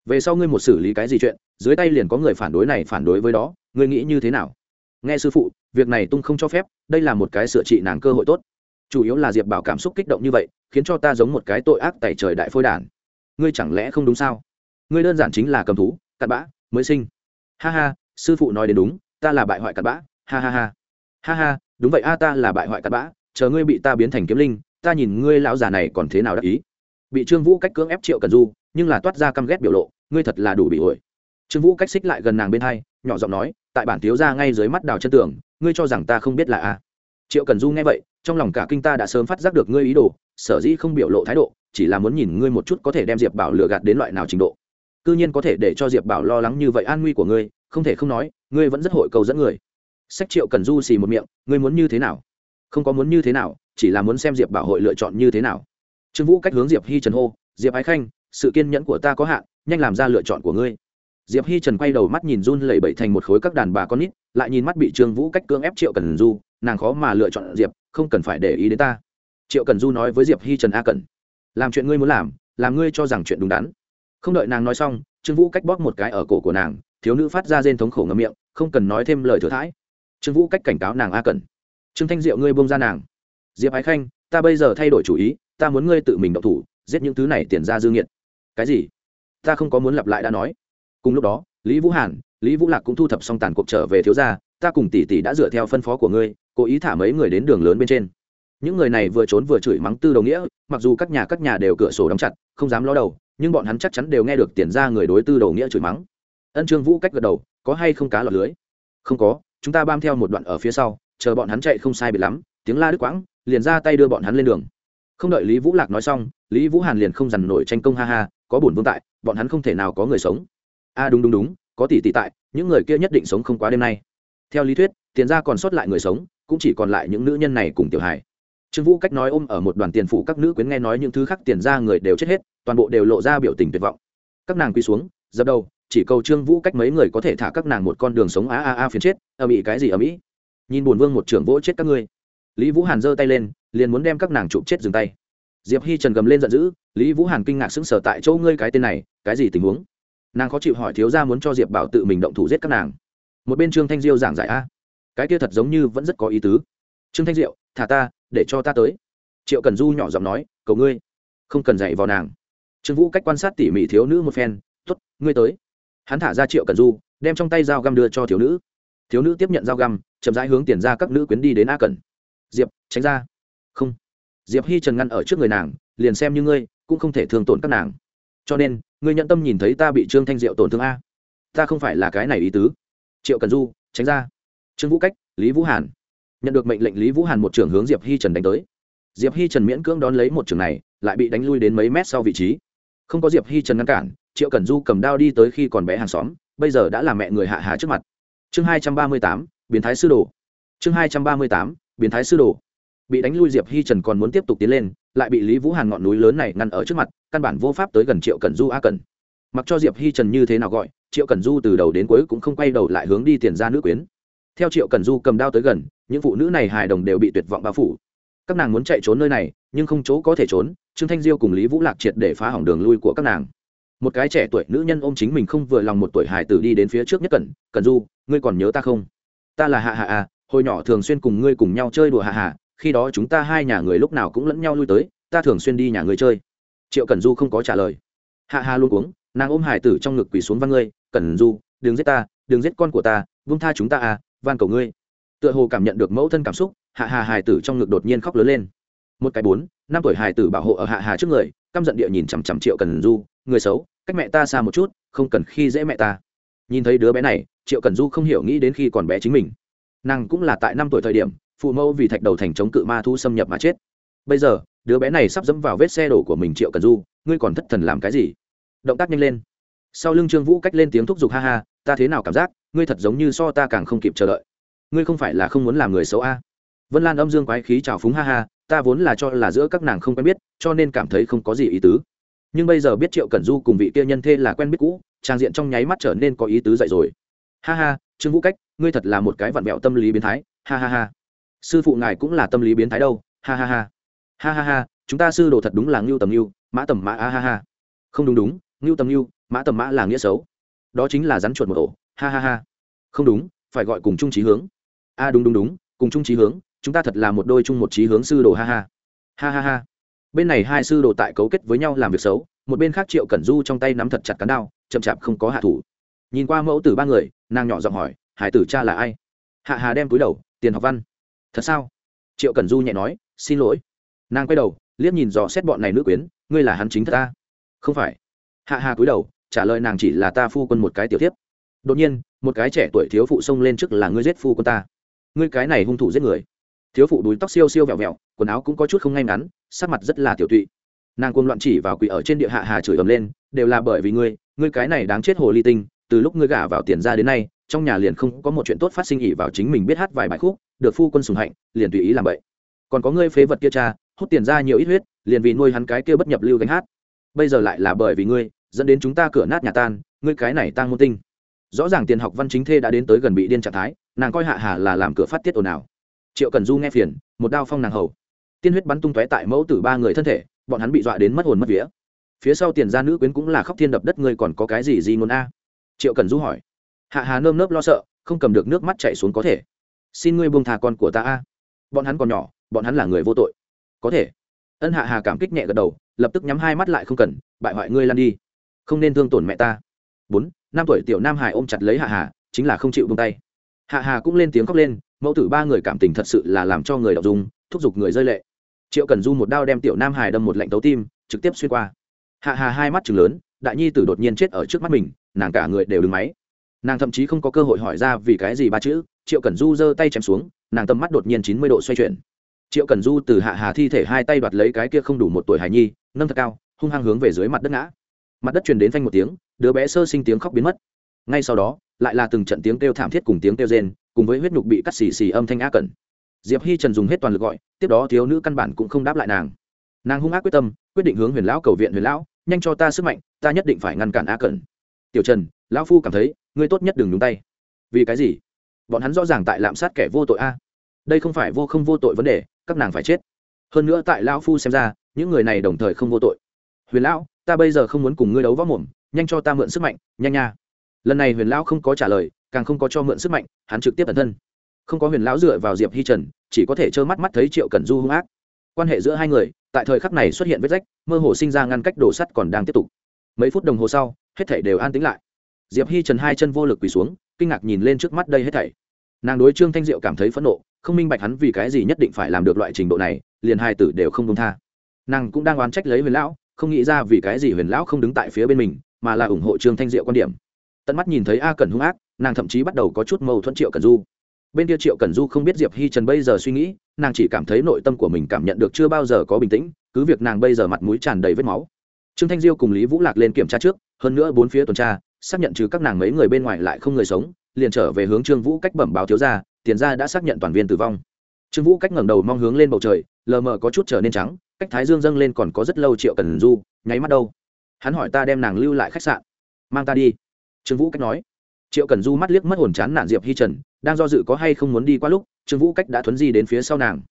Về sau ngươi một xử lý cái gì chuyện, dưới tay liền có người phản đối này phản đối với đó, ngươi nghĩ như thế nào? Nghe sư phụ, việc này tung không cho phép, đây là một cái sửa trị nàng cơ hội tốt. Chủ yếu là diệp bảo cảm xúc kích động như vậy, khiến cho ta giống một cái tội ác tẩy trời đại phôi đản ngươi chẳng lẽ không đúng sao? Ngươi đơn giản chính là cầm thú, cặn bã, mới sinh. Ha ha, sư phụ nói đến đúng, ta là bại hoại cặn bã, ha ha ha. Ha ha, đúng vậy a, ta là bại hoại cặn bã, chờ ngươi bị ta biến thành kiếm linh, ta nhìn ngươi lão già này còn thế nào đắc ý. Bị trương vũ cách cưỡng ép triệu cần du, nhưng là toát ra căm ghét biểu lộ, ngươi thật là đủ bị ổi trương vũ cách xích lại gần nàng bên hai, nhỏ giọng nói, tại bản thiếu ra ngay dưới mắt đào chân tường, ngươi cho rằng ta không biết là a. Triệu cần du nghe vậy, trong lòng cả kinh ta đã sớm phát giác được ngươi ý đồ, sở dĩ không biểu lộ thái độ, chỉ là muốn nhìn ngươi một chút có thể đem diệp bảo lừa gạt đến loại nào trình độ cư nhiên có thể để cho diệp bảo lo lắng như vậy an nguy của ngươi, không thể không nói, ngươi vẫn rất hội cầu dẫn người. Sách triệu cần du xì một miệng, ngươi muốn như thế nào? Không có muốn như thế nào, chỉ là muốn xem diệp bảo hội lựa chọn như thế nào. Trương vũ cách hướng diệp hi trần hô, diệp ái khanh, sự kiên nhẫn của ta có hạn, nhanh làm ra lựa chọn của ngươi. Diệp hi trần quay đầu mắt nhìn run lẩy bẩy thành một khối các đàn bà con nít, lại nhìn mắt bị trương vũ cách cưỡng ép triệu cần du, nàng khó mà lựa chọn diệp, không cần phải để ý đến ta. Triệu cần du nói với diệp hi trần a cần, làm chuyện ngươi muốn làm làm ngươi cho rằng chuyện đúng đắn không đợi nàng nói xong, trương vũ cách bóp một cái ở cổ của nàng, thiếu nữ phát ra rên thống khổ ngậm miệng, không cần nói thêm lời thừa thãi. Trương vũ cách cảnh cáo nàng a cần trương thanh diệu, ngươi bông ra nàng. Diệp ái khanh, ta bây giờ thay đổi chủ ý, ta muốn ngươi tự mình động thủ, giết những thứ này tiền ra dư nghiệt. Cái gì? Ta không có muốn lặp lại đã nói. Cùng lúc đó, lý vũ hàn, lý vũ lạc cũng thu thập xong tàn cuộc trở về thiếu gia, ta cùng tỷ tỷ đã dựa theo phân phó của ngươi, cố ý thả mấy người đến đường lớn bên trên. Những người này vừa trốn vừa chửi mắng tư đồng nghĩa, mặc dù các nhà các nhà đều cửa sổ đóng chặt, không dám lo đầu nhưng bọn hắn chắc chắn đều nghe được tiền ra người đối tư đầu nghĩa chửi mắng. Ân trương vũ cách gật đầu, có hay không cá lọt lưới? Không có, chúng ta bám theo một đoạn ở phía sau, chờ bọn hắn chạy không sai biệt lắm, tiếng la đứt quãng, liền ra tay đưa bọn hắn lên đường. Không đợi lý vũ lạc nói xong, lý vũ hàn liền không dằn nổi tranh công ha ha, có bổn vương tại, bọn hắn không thể nào có người sống. A đúng đúng đúng, có tỷ tỷ tại, những người kia nhất định sống không quá đêm nay. Theo lý thuyết, tiền ra còn sót lại người sống, cũng chỉ còn lại những nữ nhân này cùng tiểu hài. Trương vũ cách nói ôm ở một đoàn tiền phụ các nữ quyến nghe nói những thứ khác tiền ra người đều chết hết toàn bộ đều lộ ra biểu tình tuyệt vọng. Các nàng quy xuống, dập đầu, chỉ cầu trương vũ cách mấy người có thể thả các nàng một con đường sống a a a phiền chết ở mỹ cái gì ở mỹ nhìn buồn vương một trưởng vỗ chết các ngươi. Lý vũ hàn giơ tay lên, liền muốn đem các nàng chụp chết dừng tay. Diệp hi trần gầm lên giận dữ, lý vũ hàn kinh ngạc sững sờ tại chỗ ngươi cái tên này, cái gì tình huống? Nàng khó chịu hỏi thiếu ra muốn cho diệp bảo tự mình động thủ giết các nàng. Một bên trương thanh diêu giảng giải a. Cái kia thật giống như vẫn rất có ý tứ. Trương thanh diệu thả ta, để cho ta tới. Triệu cần du nhỏ giọng nói, cầu ngươi, không cần dạy vào nàng trương vũ cách quan sát tỉ mỉ thiếu nữ một phen t ố t ngươi tới. Hắn thả ra triệu cần du, đem trong tay dao găm đưa cho thiếu nữ. Thiếu nữ tiếp nhận dao găm, chậm rãi hướng tiền ra các nữ quyến đi đến a cần diệp, tránh ra. Không. Diệp hi trần ngăn ở trước người nàng, liền xem như ngươi, cũng không thể thương tổn các nàng. Cho nên, ngươi nhận tâm nhìn thấy ta bị trương thanh diệu tổn thương a. Ta không phải là cái này ý tứ. Triệu cần du, tránh ra. Trương vũ cách, lý vũ hàn. Nhận được mệnh lệnh, lý vũ hàn một trưởng hướng diệp hi trần đánh tới. Diệp hi trần miễn cưỡng đón lấy một trường này, lại bị đánh lui đến mấy mét sau vị trí không có diệp hi trần ngăn cản triệu Cẩn du cầm đao đi tới khi còn bé hàng xóm bây giờ đã là mẹ người hạ hà trước mặt chương hai trăm ba mươi tám biến thái sư đồ chương hai trăm ba mươi tám biến thái sư đồ bị đánh lui diệp hi trần còn muốn tiếp tục tiến lên lại bị lý vũ hàn ngọn núi lớn này ngăn ở trước mặt căn bản vô pháp tới gần triệu Cẩn du a cần mặc cho diệp hi trần như thế nào gọi triệu Cẩn du từ đầu đến cuối cũng không quay đầu lại hướng đi tiền ra nữ quyến theo triệu Cẩn du cầm đao tới gần những phụ nữ này hài đồng đều bị tuyệt vọng bao phủ các nàng muốn chạy trốn nơi này nhưng không chỗ có thể trốn trương thanh diêu cùng lý vũ lạc triệt để phá hỏng đường lui của các nàng. Một cái trẻ tuổi nữ nhân ôm chính mình không vừa lòng một tuổi hài tử đi đến phía trước nhất cẩn cẩn du, ngươi còn nhớ ta không? Ta là hạ hạ à hồi nhỏ thường xuyên cùng ngươi cùng nhau chơi đùa hạ hạ, khi đó chúng ta hai nhà người lúc nào cũng lẫn nhau lui tới, ta thường xuyên đi nhà người chơi. Triệu Cẩn du không có trả lời. Hạ Hạ luôn uống nàng ôm hải tử trong ngực quỳ xuống văn ngươi, Cẩn du, đừng giết ta, đừng giết con của ta vung tha chúng ta à van cầu ngươi. Tựa hồ cảm nhận được mẫu thân cảm xúc, hạ hà hải tử trong ngực đột nhiên khóc lớn lên một cái bốn, năm tuổi hải tử bảo hộ ở hạ hà trước người, căm giận địa nhìn chằm chằm triệu cần du, người xấu, cách mẹ ta xa một chút, không cần khi dễ mẹ ta. Nhìn thấy đứa bé này, triệu cần du không hiểu nghĩ đến khi còn bé chính mình. Nàng cũng là tại năm tuổi thời điểm, phụ mẫu vì thạch đầu thành chống cự ma thu xâm nhập mà chết. Bây giờ, đứa bé này sắp dẫm vào vết xe đổ của mình triệu cần du, ngươi còn thất thần làm cái gì? Động tác nhanh lên. Sau lưng trương vũ cách lên tiếng thúc giục, ha ha, ta thế nào cảm giác, ngươi thật giống như so ta càng không kịp chờ đợi. Ngươi không phải là không muốn làm người xấu a. Vân lan âm dương quái khí trào phúng, ha ha ta vốn là cho là giữa các nàng không quen biết, cho nên cảm thấy không có gì ý tứ. Nhưng bây giờ biết triệu cẩn du cùng vị kia nhân thê là quen biết cũ, trang diện trong nháy mắt trở nên có ý tứ dậy rồi. Ha ha, trương vũ cách, ngươi thật là một cái vặn vẹo tâm lý biến thái. Ha ha ha. Sư phụ ngài cũng là tâm lý biến thái đâu. Ha ha ha. Ha ha ha, chúng ta sư đồ thật đúng là ngưu tầm ngưu, mã tầm mã a ha ha. Không đúng đúng, ngưu tầm ngưu, mã tầm mã là nghĩa xấu. Đó chính là rắn chuột một ổ. Ha ha ha. Không đúng, phải gọi cùng chung trí hướng. A đúng đúng đúng, cùng chung trí hướng chúng ta thật là một đôi chung một trí hướng sư đồ, ha ha. Ha ha ha. Bên này hai sư đồ tại cấu kết với nhau làm việc xấu, một bên khác triệu cẩn du trong tay nắm thật chặt cán đao, chậm chạp không có hạ thủ. Nhìn qua mẫu tử ba người, nàng nhỏ giọng hỏi, hải tử cha là ai? Hạ hà đem túi đầu, tiền học văn. Thật sao? Triệu cẩn du nhẹ nói, xin lỗi. Nàng quay đầu, liếc nhìn dò xét bọn này nữ quyến, ngươi là hắn chính thật ta? Không phải. Hạ hà cúi đầu, trả lời nàng chỉ là ta phu quân một cái tiểu tiếp đột nhiên, một cái trẻ tuổi thiếu phụ xông lên trước là ngươi giết phu quân ta. Ngươi cái này hung thủ giết người thiếu phụ đuối tóc siêu siêu vẹo vẹo, quần áo cũng có chút không ngay ngắn, sắc mặt rất là tiểu tụy. Nàng cuồng loạn chỉ vào quỷ ở trên địa hạ hà chửi ầm lên, đều là bởi vì ngươi ngươi cái này đáng chết hồ ly tinh, từ lúc ngươi gả vào tiền ra đến nay, trong nhà liền không có một chuyện tốt phát sinh ỉ vào chính mình biết hát vài bài khúc, được phu quân sùng hạnh, liền tùy ý làm vậy còn có ngươi phế vật kia cha, hút tiền ra nhiều ít huyết, liền vì nuôi hắn cái kia bất nhập lưu gánh hát. Bây giờ lại là bởi vì ngươi, dẫn đến chúng ta cửa nát nhà tan, ngươi cái này tăng môn tinh. Rõ ràng tiền học văn chính thê đã đến tới gần bị điên trạng thái, nàng coi hạ hà là làm cửa phát tiết ồn ào triệu cần du nghe phiền, một đao phong nàng hầu. Tiên huyết bắn tung tóe tại mẫu tử ba người thân thể, bọn hắn bị dọa đến mất hồn mất vía. Phía sau tiền gia nữ quyến cũng là khóc thiên đập đất, ngươi còn có cái gì gì ngôn a? Triệu cần du hỏi. Hạ hà nơm nớp lo sợ, không cầm được nước mắt chạy xuống có thể. Xin ngươi buông thà con của ta a. Bọn hắn còn nhỏ, bọn hắn là người vô tội. Có thể. Ân hạ hà cảm kích nhẹ gật đầu, lập tức nhắm hai mắt lại không cần, bại hoại ngươi lan đi. Không nên thương tổn mẹ ta. Bốn, năm tuổi tiểu nam hải ôm chặt lấy hạ hà, chính là không chịu buông tay. Hạ hà cũng lên tiếng khóc lên mẫu tử ba người cảm tình thật sự là làm cho người đọc dùng thúc giục người rơi lệ. Triệu cần du một đao đem tiểu nam hải đâm một lạnh tấu tim, trực tiếp xuyên qua. Hạ hà hai mắt chừng lớn, đại nhi tử đột nhiên chết ở trước mắt mình, nàng cả người đều đứng máy. Nàng thậm chí không có cơ hội hỏi ra vì cái gì ba chữ, triệu cần du giơ tay chém xuống, nàng tầm mắt đột nhiên chín mươi độ xoay chuyển. Triệu cần du từ hạ hà thi thể hai tay đoạt lấy cái kia không đủ một tuổi hài nhi, nâng thật cao, hung hăng hướng về dưới mặt đất ngã. Mặt đất truyền đến phanh một tiếng, đứa bé sơ sinh tiếng khóc biến mất. Ngay sau đó lại là từng trận tiếng kêu thảm thiết cùng tiếng kêu rên, cùng với huyết nhục bị cắt xì xì âm thanh á cẩn. Diệp hi trần dùng hết toàn lực gọi, tiếp đó thiếu nữ căn bản cũng không đáp lại nàng. Nàng hung ác quyết tâm, quyết định hướng huyền lão cầu viện huyền lão, nhanh cho ta sức mạnh, ta nhất định phải ngăn cản á cẩn. Tiểu trần, lão phu cảm thấy, ngươi tốt nhất đừng nhúng tay. Vì cái gì? Bọn hắn rõ ràng tại lạm sát kẻ vô tội a. Đây không phải vô không vô tội vấn đề, các nàng phải chết. Hơn nữa tại lão phu xem ra, những người này đồng thời không vô tội. Huyền lão, ta bây giờ không muốn cùng ngươi đấu võ mồm, nhanh cho ta mượn sức mạnh, nhanh nha lần này huyền lão không có trả lời, càng không có cho mượn sức mạnh, hắn trực tiếp bản thân. Không có huyền lão dựa vào diệp hi trần, chỉ có thể trơ mắt mắt thấy triệu cẩn du hung ác. Quan hệ giữa hai người, tại thời khắc này xuất hiện vết rách, mơ hồ sinh ra ngăn cách đổ sắt còn đang tiếp tục. Mấy phút đồng hồ sau, hết thảy đều an tĩnh lại. Diệp hi trần hai chân vô lực quỳ xuống, kinh ngạc nhìn lên trước mắt đây hết thảy. Nàng đối trương thanh diệu cảm thấy phẫn nộ, không minh bạch hắn vì cái gì nhất định phải làm được loại trình độ này, liền hai tử đều không công tha. Nàng cũng đang oán trách lấy huyền lão, không nghĩ ra vì cái gì huyền lão không đứng tại phía bên mình, mà là ủng hộ trương thanh diệu quan điểm tận mắt nhìn thấy a cẩn hung ác, nàng thậm chí bắt đầu có chút mâu thuẫn triệu cẩn du. Bên kia triệu cẩn du không biết diệp hi trần bây giờ suy nghĩ, nàng chỉ cảm thấy nội tâm của mình cảm nhận được chưa bao giờ có bình tĩnh, cứ việc nàng bây giờ mặt mũi tràn đầy vết máu. Trương thanh diêu cùng lý vũ lạc lên kiểm tra trước, hơn nữa bốn phía tuần tra, xác nhận trừ các nàng mấy người bên ngoài lại không người sống, liền trở về hướng trương vũ cách bẩm báo thiếu gia, tiền gia đã xác nhận toàn viên tử vong. Trương vũ cách ngẩng đầu mong hướng lên bầu trời, lờ mờ có chút trở nên trắng, cách thái dương dâng lên còn có rất lâu triệu cần du, nháy mắt đâu. Hắn hỏi ta đem nàng lưu lại khách sạn. Mang ta đi trương vũ cách nói. Triệu cần du mắt liếc mất hồn chán nạn diệp hi trần, đang do dự có hay không muốn đi qua lúc, trương vũ cách đã thuấn di đến phía sau nàng.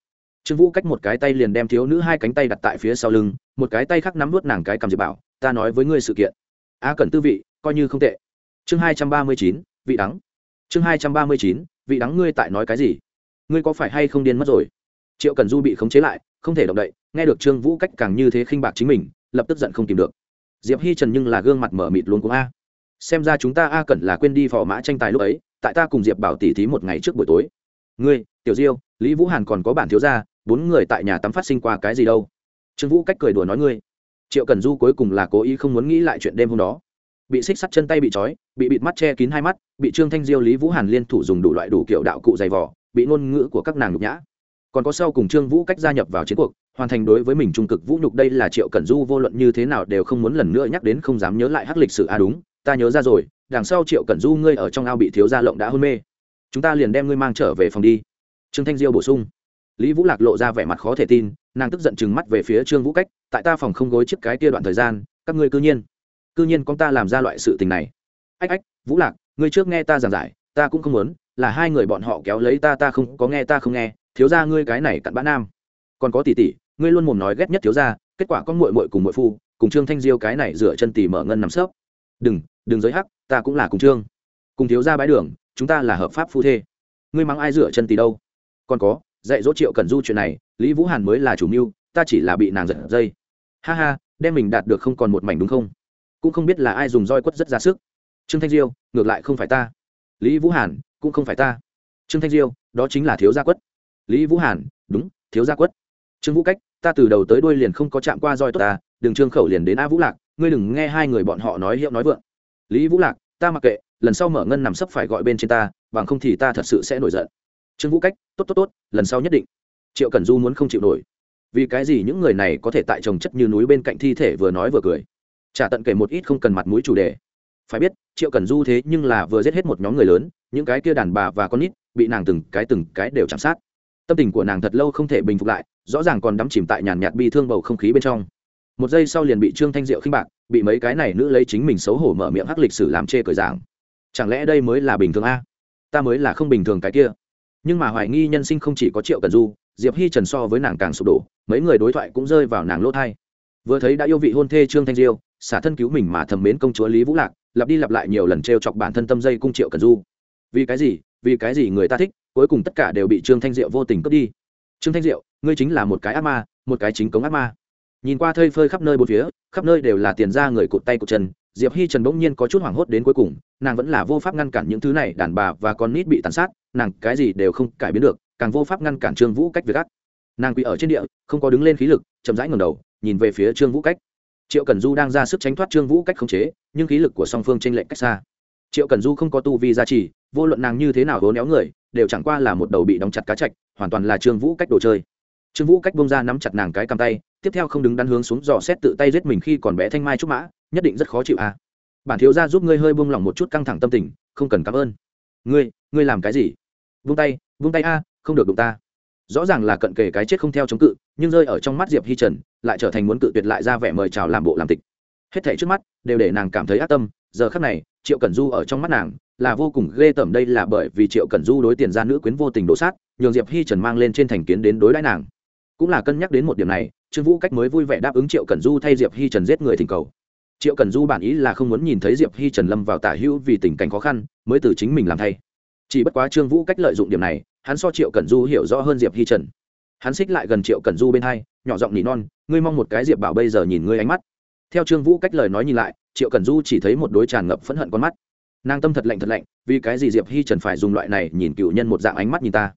Trương vũ cách một cái tay liền đem thiếu nữ hai cánh tay đặt tại phía sau lưng, một cái tay khác nắm vút nàng cái cầm diệp bảo, ta nói với ngươi sự kiện. A cần tư vị, coi như không tệ. Chương hai trăm ba mươi chín, vị đắng. Chương hai trăm ba mươi chín, vị đắng ngươi tại nói cái gì? Ngươi có phải hay không điên mất rồi? Triệu cần du bị khống chế lại, không thể động đậy, nghe được trương vũ cách càng như thế khinh bạc chính mình, lập tức giận không tìm được. Diệp hi trần nhưng là gương mặt mở mịt luôn của a xem ra chúng ta a cần là quên đi phò mã tranh tài lúc ấy, tại ta cùng diệp bảo tỉ thí một ngày trước buổi tối. Ngươi, tiểu diêu, lý vũ hàn còn có bản thiếu gia, bốn người tại nhà tắm phát sinh qua cái gì đâu? Trương vũ cách cười đùa nói ngươi. Triệu cần du cuối cùng là cố ý không muốn nghĩ lại chuyện đêm hôm đó. Bị xích sắt chân tay bị trói, bị bịt mắt che kín hai mắt, bị trương thanh diêu, lý vũ hàn liên thủ dùng đủ loại đủ kiểu đạo cụ dày vỏ bị ngôn ngữ của các nàng nhục nhã. Còn có sau cùng trương vũ cách gia nhập vào chiến cuộc, hoàn thành đối với mình trung cực vũ nhục đây là triệu cẩn du vô luận như thế nào đều không muốn lần nữa nhắc đến, không dám nhớ lại hắc lịch sử. A à đúng ta nhớ ra rồi, đằng sau triệu cẩn du ngươi ở trong ao bị thiếu gia lộng đã hôn mê. Chúng ta liền đem ngươi mang trở về phòng đi. Trương thanh diêu bổ sung. Lý vũ lạc lộ ra vẻ mặt khó thể tin, nàng tức giận chừng mắt về phía trương vũ cách, tại ta phòng không gối chiếc cái kia đoạn thời gian, các ngươi cư nhiên cư nhiên con ta làm ra loại sự tình này. Ách ách, vũ lạc, ngươi trước nghe ta giảng giải, ta cũng không muốn, là hai người bọn họ kéo lấy ta ta không có nghe, ta không nghe, thiếu ra ngươi cái này cặn bã nam. Còn có tỷ tỷ, ngươi luôn mồm nói ghét nhất thiếu ra kết quả con muội muội cùng muội phu, cùng trương thanh diêu cái này rửa chân tỷ mở ngân nằm sấp đừng đừng giới hắc, ta cũng là cùng trương. Cùng thiếu ra bãi đường, chúng ta là hợp pháp phu thê. Ngươi mắng ai dựa chân tì đâu? Còn có, dạy dỗ triệu cần du chuyện này, lý vũ hàn mới là chủ mưu, ta chỉ là bị nàng giật dây. Ha ha, đem mình đạt được không còn một mảnh đúng không? Cũng không biết là ai dùng roi quất rất ra sức. Trương thanh diêu, ngược lại không phải ta. Lý vũ hàn, cũng không phải ta. Trương thanh diêu, đó chính là thiếu gia quất. Lý vũ hàn, đúng, thiếu gia quất. Trương vũ cách, ta từ đầu tới đuôi liền không có chạm qua roi tốt ta đường trương khẩu liền đến a vũ lạc ngươi đừng nghe hai người bọn họ nói hiệu nói vượng. Lý vũ lạc, ta mặc kệ, lần sau mở ngân nằm sấp phải gọi bên trên ta, bằng không thì ta thật sự sẽ nổi giận. Trương vũ cách, tốt tốt tốt, lần sau nhất định. Triệu cẩn du muốn không chịu nổi. Vì cái gì những người này có thể tại trồng chất như núi bên cạnh thi thể vừa nói vừa cười. Trả tận kể một ít không cần mặt mũi chủ đề. Phải biết, triệu cẩn du thế nhưng là vừa giết hết một nhóm người lớn, những cái kia đàn bà và con nít bị nàng từng cái từng cái đều chạm sát. Tâm tình của nàng thật lâu không thể bình phục lại, rõ ràng còn đắm chìm tại nhàn nhạt bi thương bầu không khí bên trong một giây sau liền bị trương thanh diệu khinh bạc, bị mấy cái này nữ lấy chính mình xấu hổ mở miệng hắc lịch sử làm chê cởi giảng. Chẳng lẽ đây mới là bình thường a? Ta mới là không bình thường cái kia. Nhưng mà hoài nghi nhân sinh không chỉ có triệu cần du, diệp hi trần so với nàng càng sụp đổ, mấy người đối thoại cũng rơi vào nàng lỗ thai. Vừa thấy đã yêu vị hôn thê trương thanh diêu, xả thân cứu mình mà thầm mến công chúa lý vũ lạc, lặp đi lặp lại nhiều lần t r e o chọc bản thân tâm dây cung triệu cần du. Vì cái gì? Vì cái gì người ta thích, cuối cùng tất cả đều bị trương thanh diệu vô tình cướp đi. Trương thanh diệu, ngươi chính là một cái ác ma, một cái chính cống ác ma nhìn qua thơi phơi khắp nơi bốn phía, khắp nơi đều là tiền ra người cụt tay cụt chân, diệp hi trần bỗng nhiên có chút hoảng hốt đến cuối cùng, nàng vẫn là vô pháp ngăn cản những thứ này, đàn bà và con nít bị tàn sát, nàng cái gì đều không cải biến được, càng vô pháp ngăn cản trương vũ cách việc gắt nàng quỳ ở trên địa, không có đứng lên khí lực, chậm rãi ngầm đầu, nhìn về phía trương vũ cách. Triệu cần du đang ra sức tránh thoát trương vũ cách khống chế, nhưng khí lực của song phương t r ê n lệch cách xa. Triệu cần du không có tu vi gia trì, vô luận nàng như thế nào hố néo người, đều chẳng qua là một đầu bị đóng chặt cá chạch, hoàn toàn là trương vũ cách đồ chơi. Trương vũ cách bông ra nắm chặt nàng cái cầm tay tiếp theo không đứng đắn hướng xuống dò xét tự tay giết mình khi còn bé thanh mai trúc mã, nhất định rất khó chịu à. Bản thiếu gia giúp ngươi hơi buông lỏng một chút căng thẳng tâm tình, không cần cảm ơn. Ngươi ngươi làm cái gì? Vung tay vung tay a, không được đụng ta. Rõ ràng là cận kề cái chết không theo chống cự, nhưng rơi ở trong mắt diệp hi trần, lại trở thành muốn cự tuyệt lại ra vẻ mời chào làm bộ làm tịch. Hết thảy trước mắt đều để nàng cảm thấy ác tâm, giờ khắc này, triệu cẩn du ở trong mắt nàng là vô cùng ghê tởm đây là bởi vì triệu cẩn du đối tiền gia nữ quyến vô tình đổ sát, nhường diệp hi trần mang lên trên thành kiến đến đối đãi nàng. Cũng là cân nhắc đến một điểm này trương vũ cách mới vui vẻ đáp ứng triệu Cần du thay diệp hi trần giết người thỉnh cầu. Triệu Cần du bản ý là không muốn nhìn thấy diệp hi trần lâm vào tả hữu vì tình cảnh khó khăn, mới từ chính mình làm thay. Chỉ bất quá trương vũ cách lợi dụng điểm này, hắn so triệu Cần du hiểu rõ hơn diệp hi trần. Hắn xích lại gần triệu Cần du bên hai, nhỏ giọng nỉ non, ngươi mong một cái diệp bảo bây giờ nhìn ngươi ánh mắt. Theo trương vũ cách lời nói nhìn lại, triệu Cần du chỉ thấy một đối tràn ngập phẫn hận con mắt. Nàng tâm thật lạnh thật lạnh, vì cái gì diệp hi trần phải dùng loại này nhìn cựu nhân một dạng ánh mắt nhìn ta?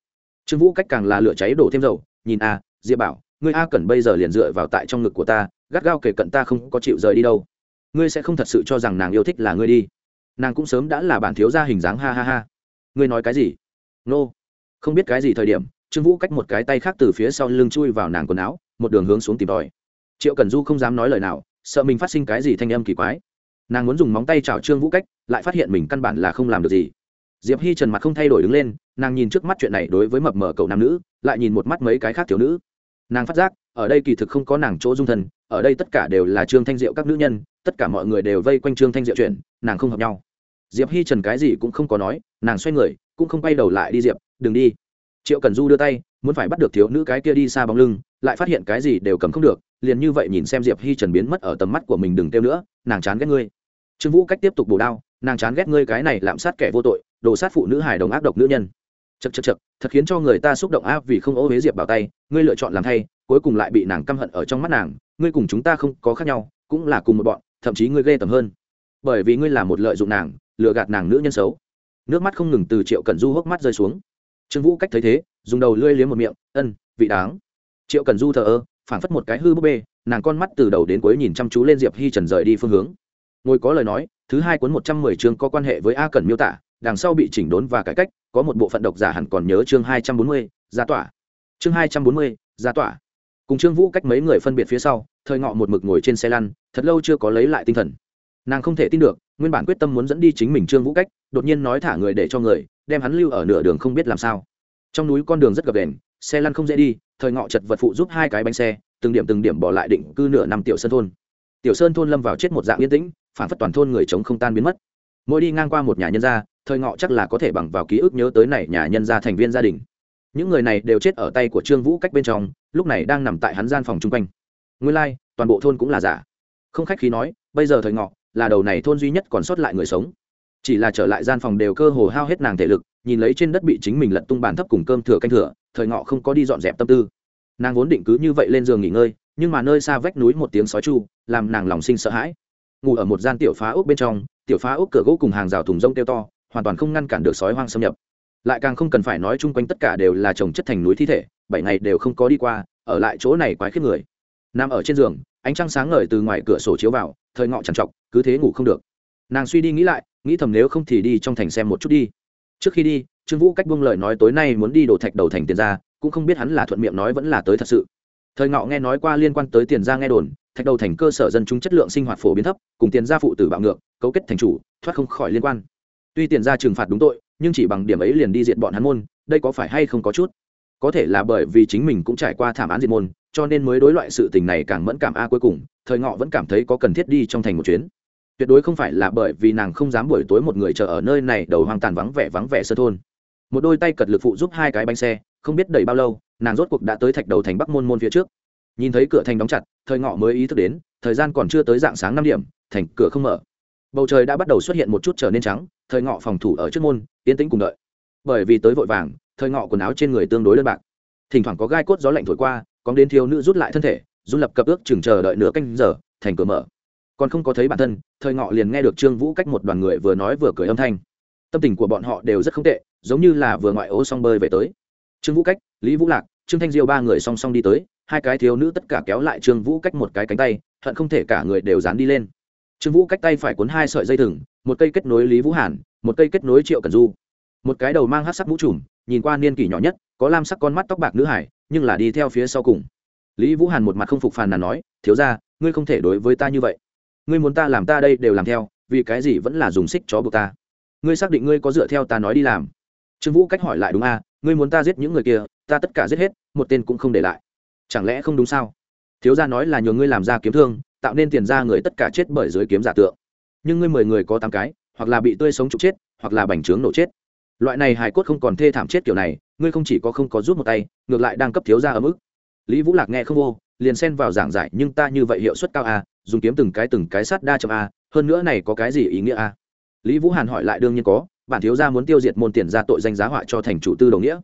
Trương vũ cách càng là lửa cháy đổ thêm dầu, nhìn a diệp bảo ngươi a cẩn bây giờ liền dựa vào tại trong ngực của ta, gắt gao kể cận ta không có chịu rời đi đâu. Ngươi sẽ không thật sự cho rằng nàng yêu thích là ngươi đi. Nàng cũng sớm đã là bản thiếu gia hình dáng, ha ha ha. Ngươi nói cái gì? Nô、no. không biết cái gì thời điểm, trương vũ cách một cái tay khác từ phía sau lưng chui vào nàng quần áo, một đường hướng xuống tìm tòi. Triệu cần du không dám nói lời nào, sợ mình phát sinh cái gì thanh âm kỳ quái. Nàng muốn dùng móng tay chào trương vũ cách, lại phát hiện mình căn bản là không làm được gì. Diệp hi trần mặt không thay đổi đứng lên, nàng nhìn trước mắt chuyện này đối với mập mờ cậu nam nữ, lại nhìn một mắt mấy cái khác thiếu nữ nàng phát giác, ở đây kỳ thực không có nàng chỗ dung thân, ở đây tất cả đều là trương thanh diệu các nữ nhân, tất cả mọi người đều vây quanh trương thanh diệu chuyện, nàng không hợp nhau. Diệp hi trần cái gì cũng không có nói, nàng xoay người, cũng không quay đầu lại đi diệp, đừng đi. Triệu cần du đưa tay, muốn phải bắt được thiếu nữ cái kia đi xa bóng lưng, lại phát hiện cái gì đều cầm không được, liền như vậy nhìn xem diệp hi trần biến mất ở tầm mắt của mình đừng kêu nữa, nàng chán ghét ngươi. Trương vũ cách tiếp tục bổ đao, nàng chán ghét ngươi cái này lạm sát kẻ vô tội đổ sát phụ nữ hài đồng ác độc nữ nhân chật chật chật, thật khiến cho người ta xúc động áp vì không ô huế diệp bảo tay, ngươi lựa chọn làm thay, cuối cùng lại bị nàng căm hận ở trong mắt nàng, ngươi cùng chúng ta không có khác nhau, cũng là cùng một bọn, thậm chí ngươi ghê tầm hơn. Bởi vì ngươi là một lợi dụng nàng, lừa gạt nàng nữ nhân xấu. Nước mắt không ngừng từ triệu cẩn du hốc mắt rơi xuống. Trương vũ cách thấy thế, dùng đầu lưỡi liếm một miệng, ân, vị đáng. Triệu cẩn du thờ ơ, phảng phất một cái hư búp bê, nàng con mắt từ đầu đến cuối nhìn chăm chú lên diệp hi trần rời đi phương hướng. Ngồi có lời nói, thứ hai cuốn một trăm mười chương có quan hệ với a cần miêu tả, đằng sau bị chỉnh đốn và cải cách có một bộ phận độc giả hẳn còn nhớ chương hai trăm bốn mươi ra tỏa. Chương hai trăm bốn mươi ra tỏa. Cùng trương vũ cách mấy người phân biệt phía sau, thời ngọ một mực ngồi trên xe lăn, thật lâu chưa có lấy lại tinh thần. Nàng không thể tin được, nguyên bản quyết tâm muốn dẫn đi chính mình trương vũ cách, đột nhiên nói thả người để cho người, đem hắn lưu ở nửa đường không biết làm sao. Trong núi con đường rất gập đền xe lăn không dễ đi, thời ngọ chật vật phụ giúp hai cái bánh xe, từng điểm từng điểm bỏ lại định cư nửa năm tiểu sơn thôn. Tiểu sơn thôn lâm vào chết một dạng yên tĩnh, phản phất toàn thôn người chống không tan biến mất. Mỗi đi ngang qua một nhà nhân gia thời ngọ chắc là có thể bằng vào ký ức nhớ tới này nhà nhân gia thành viên gia đình. Những người này đều chết ở tay của trương vũ cách bên trong lúc này đang nằm tại hắn gian phòng chung quanh. Nguyên lai、like, toàn bộ thôn cũng là giả. Không khách khí nói bây giờ thời ngọ là đầu này thôn duy nhất còn sót lại người sống. Chỉ là trở lại gian phòng đều cơ hồ hao hết nàng thể lực nhìn lấy trên đất bị chính mình lật tung bàn thấp cùng cơm thừa canh thừa thời ngọ không có đi dọn dẹp tâm tư. Nàng vốn định cứ như vậy lên giường nghỉ ngơi nhưng mà nơi xa vách núi một tiếng sói chu làm nàng lòng sinh sợ hãi. Ngủ ở một gian tiểu phá ốc bên trong tiểu phá ốc cửa gỗ cùng hàng rào thùng rông kêu to hoàn toàn không ngăn cản được sói hoang xâm nhập. Lại càng không cần phải nói chung quanh tất cả đều là trồng chất thành núi thi thể, bảy ngày đều không có đi qua, ở lại chỗ này quái khiếp người. Nằm ở trên giường, ánh trăng sáng ngời từ ngoài cửa sổ chiếu vào, thời ngọ trằn trọc, cứ thế ngủ không được. Nàng suy đi nghĩ lại, nghĩ thầm nếu không thì đi trong thành xem một chút đi. Trước khi đi, trương vũ cách buông lời nói tối nay muốn đi đổ thạch đầu thành tiền ra, cũng không biết hắn là thuận miệng nói vẫn là tới thật sự. Thời ngọ nghe nói qua liên quan tới tiền ra nghe đồn, thạch đầu thành cơ sở dân chúng chất lượng sinh hoạt phổ biến thấp, cùng tiền gia phụ tử bạo ngược, cấu kết thành chủ, thoát không khỏi liên quan tuy tiền ra trừng phạt đúng tội, nhưng chỉ bằng điểm ấy liền đi diện bọn hắn môn, đây có phải hay không có chút? Có thể là bởi vì chính mình cũng trải qua thảm án diệt môn, cho nên mới đối loại sự tình này càng mẫn cảm a cuối cùng, thời ngọ vẫn cảm thấy có cần thiết đi trong thành một chuyến. Tuyệt đối không phải là bởi vì nàng không dám buổi tối một người chờ ở nơi này đầu hoang tàn vắng vẻ vắng vẻ sơ thôn. Một đôi tay cật lực phụ giúp hai cái bánh xe, không biết đẩy bao lâu, nàng rốt cuộc đã tới thạch đầu thành bắc môn môn phía trước. Nhìn thấy cửa thành đóng chặt, thời ngọ mới ý thức đến, thời gian còn chưa tới dạng sáng năm điểm, thành cửa không mở bầu trời đã bắt đầu xuất hiện một chút trở nên trắng, thời ngọ phòng thủ ở trước môn, yên tĩnh cùng đợi. Bởi vì tới vội vàng, thời ngọ quần áo trên người tương đối đơn bạc. Thỉnh thoảng có gai cốt gió lạnh thổi qua, có đến thiếu nữ rút lại thân thể run lập cập ước chừng chờ đợi nửa canh giờ, thành cửa mở. Còn không có thấy bản thân, thời ngọ liền nghe được trương vũ cách một đoàn người vừa nói vừa cười âm thanh. Tâm tình của bọn họ đều rất không tệ, giống như là vừa ngoại ô xong bơi về tới. Trương vũ cách, lý vũ lạc, trương thanh diêu ba người song song đi tới, hai cái thiếu nữ tất cả kéo lại trương vũ cách một cái cánh tay, hận không thể cả người đều dán đi lên trương vũ cách tay phải cuốn hai sợi dây thừng một cây kết nối lý vũ hàn một cây kết nối triệu cần du. Một cái đầu mang hát sắc mũ trùm nhìn qua niên kỷ nhỏ nhất có lam sắc con mắt tóc bạc nữ hải nhưng là đi theo phía sau cùng. Lý vũ hàn một mặt không phục phàn nàn nói thiếu ra ngươi không thể đối với ta như vậy. Ngươi muốn ta làm ta đây đều làm theo vì cái gì vẫn là dùng xích chó buộc ta? Ngươi xác định ngươi có dựa theo ta nói đi làm? Trương vũ cách hỏi lại đúng a à, ngươi muốn ta giết những người kia ta tất cả giết hết một tên cũng không để lại. Chẳng lẽ không đúng sao? Thiếu gia nói là nhờ ngươi làm ra kiếm thương tạo nên tiền ra người tất cả chết bởi dưới kiếm giả tượng. Nhưng ngươi mười người có tám cái, hoặc là bị tươi sống trục chết, hoặc là bành trướng nổ chết. Loại này hài cốt không còn thê thảm chết kiểu này, ngươi không chỉ có không có rút một tay, ngược lại đang cấp thiếu gia ở mức lý vũ lạc nghe không vô liền xen vào giảng giải, nhưng ta như vậy hiệu suất cao a dùng kiếm từng cái từng cái sát đa chậm a hơn nữa này có cái gì ý nghĩa a lý vũ hàn hỏi lại đương nhiên có, bản thiếu gia muốn tiêu diệt môn tiền ra tội danh giá họa cho thành chủ tư đầu nghĩa.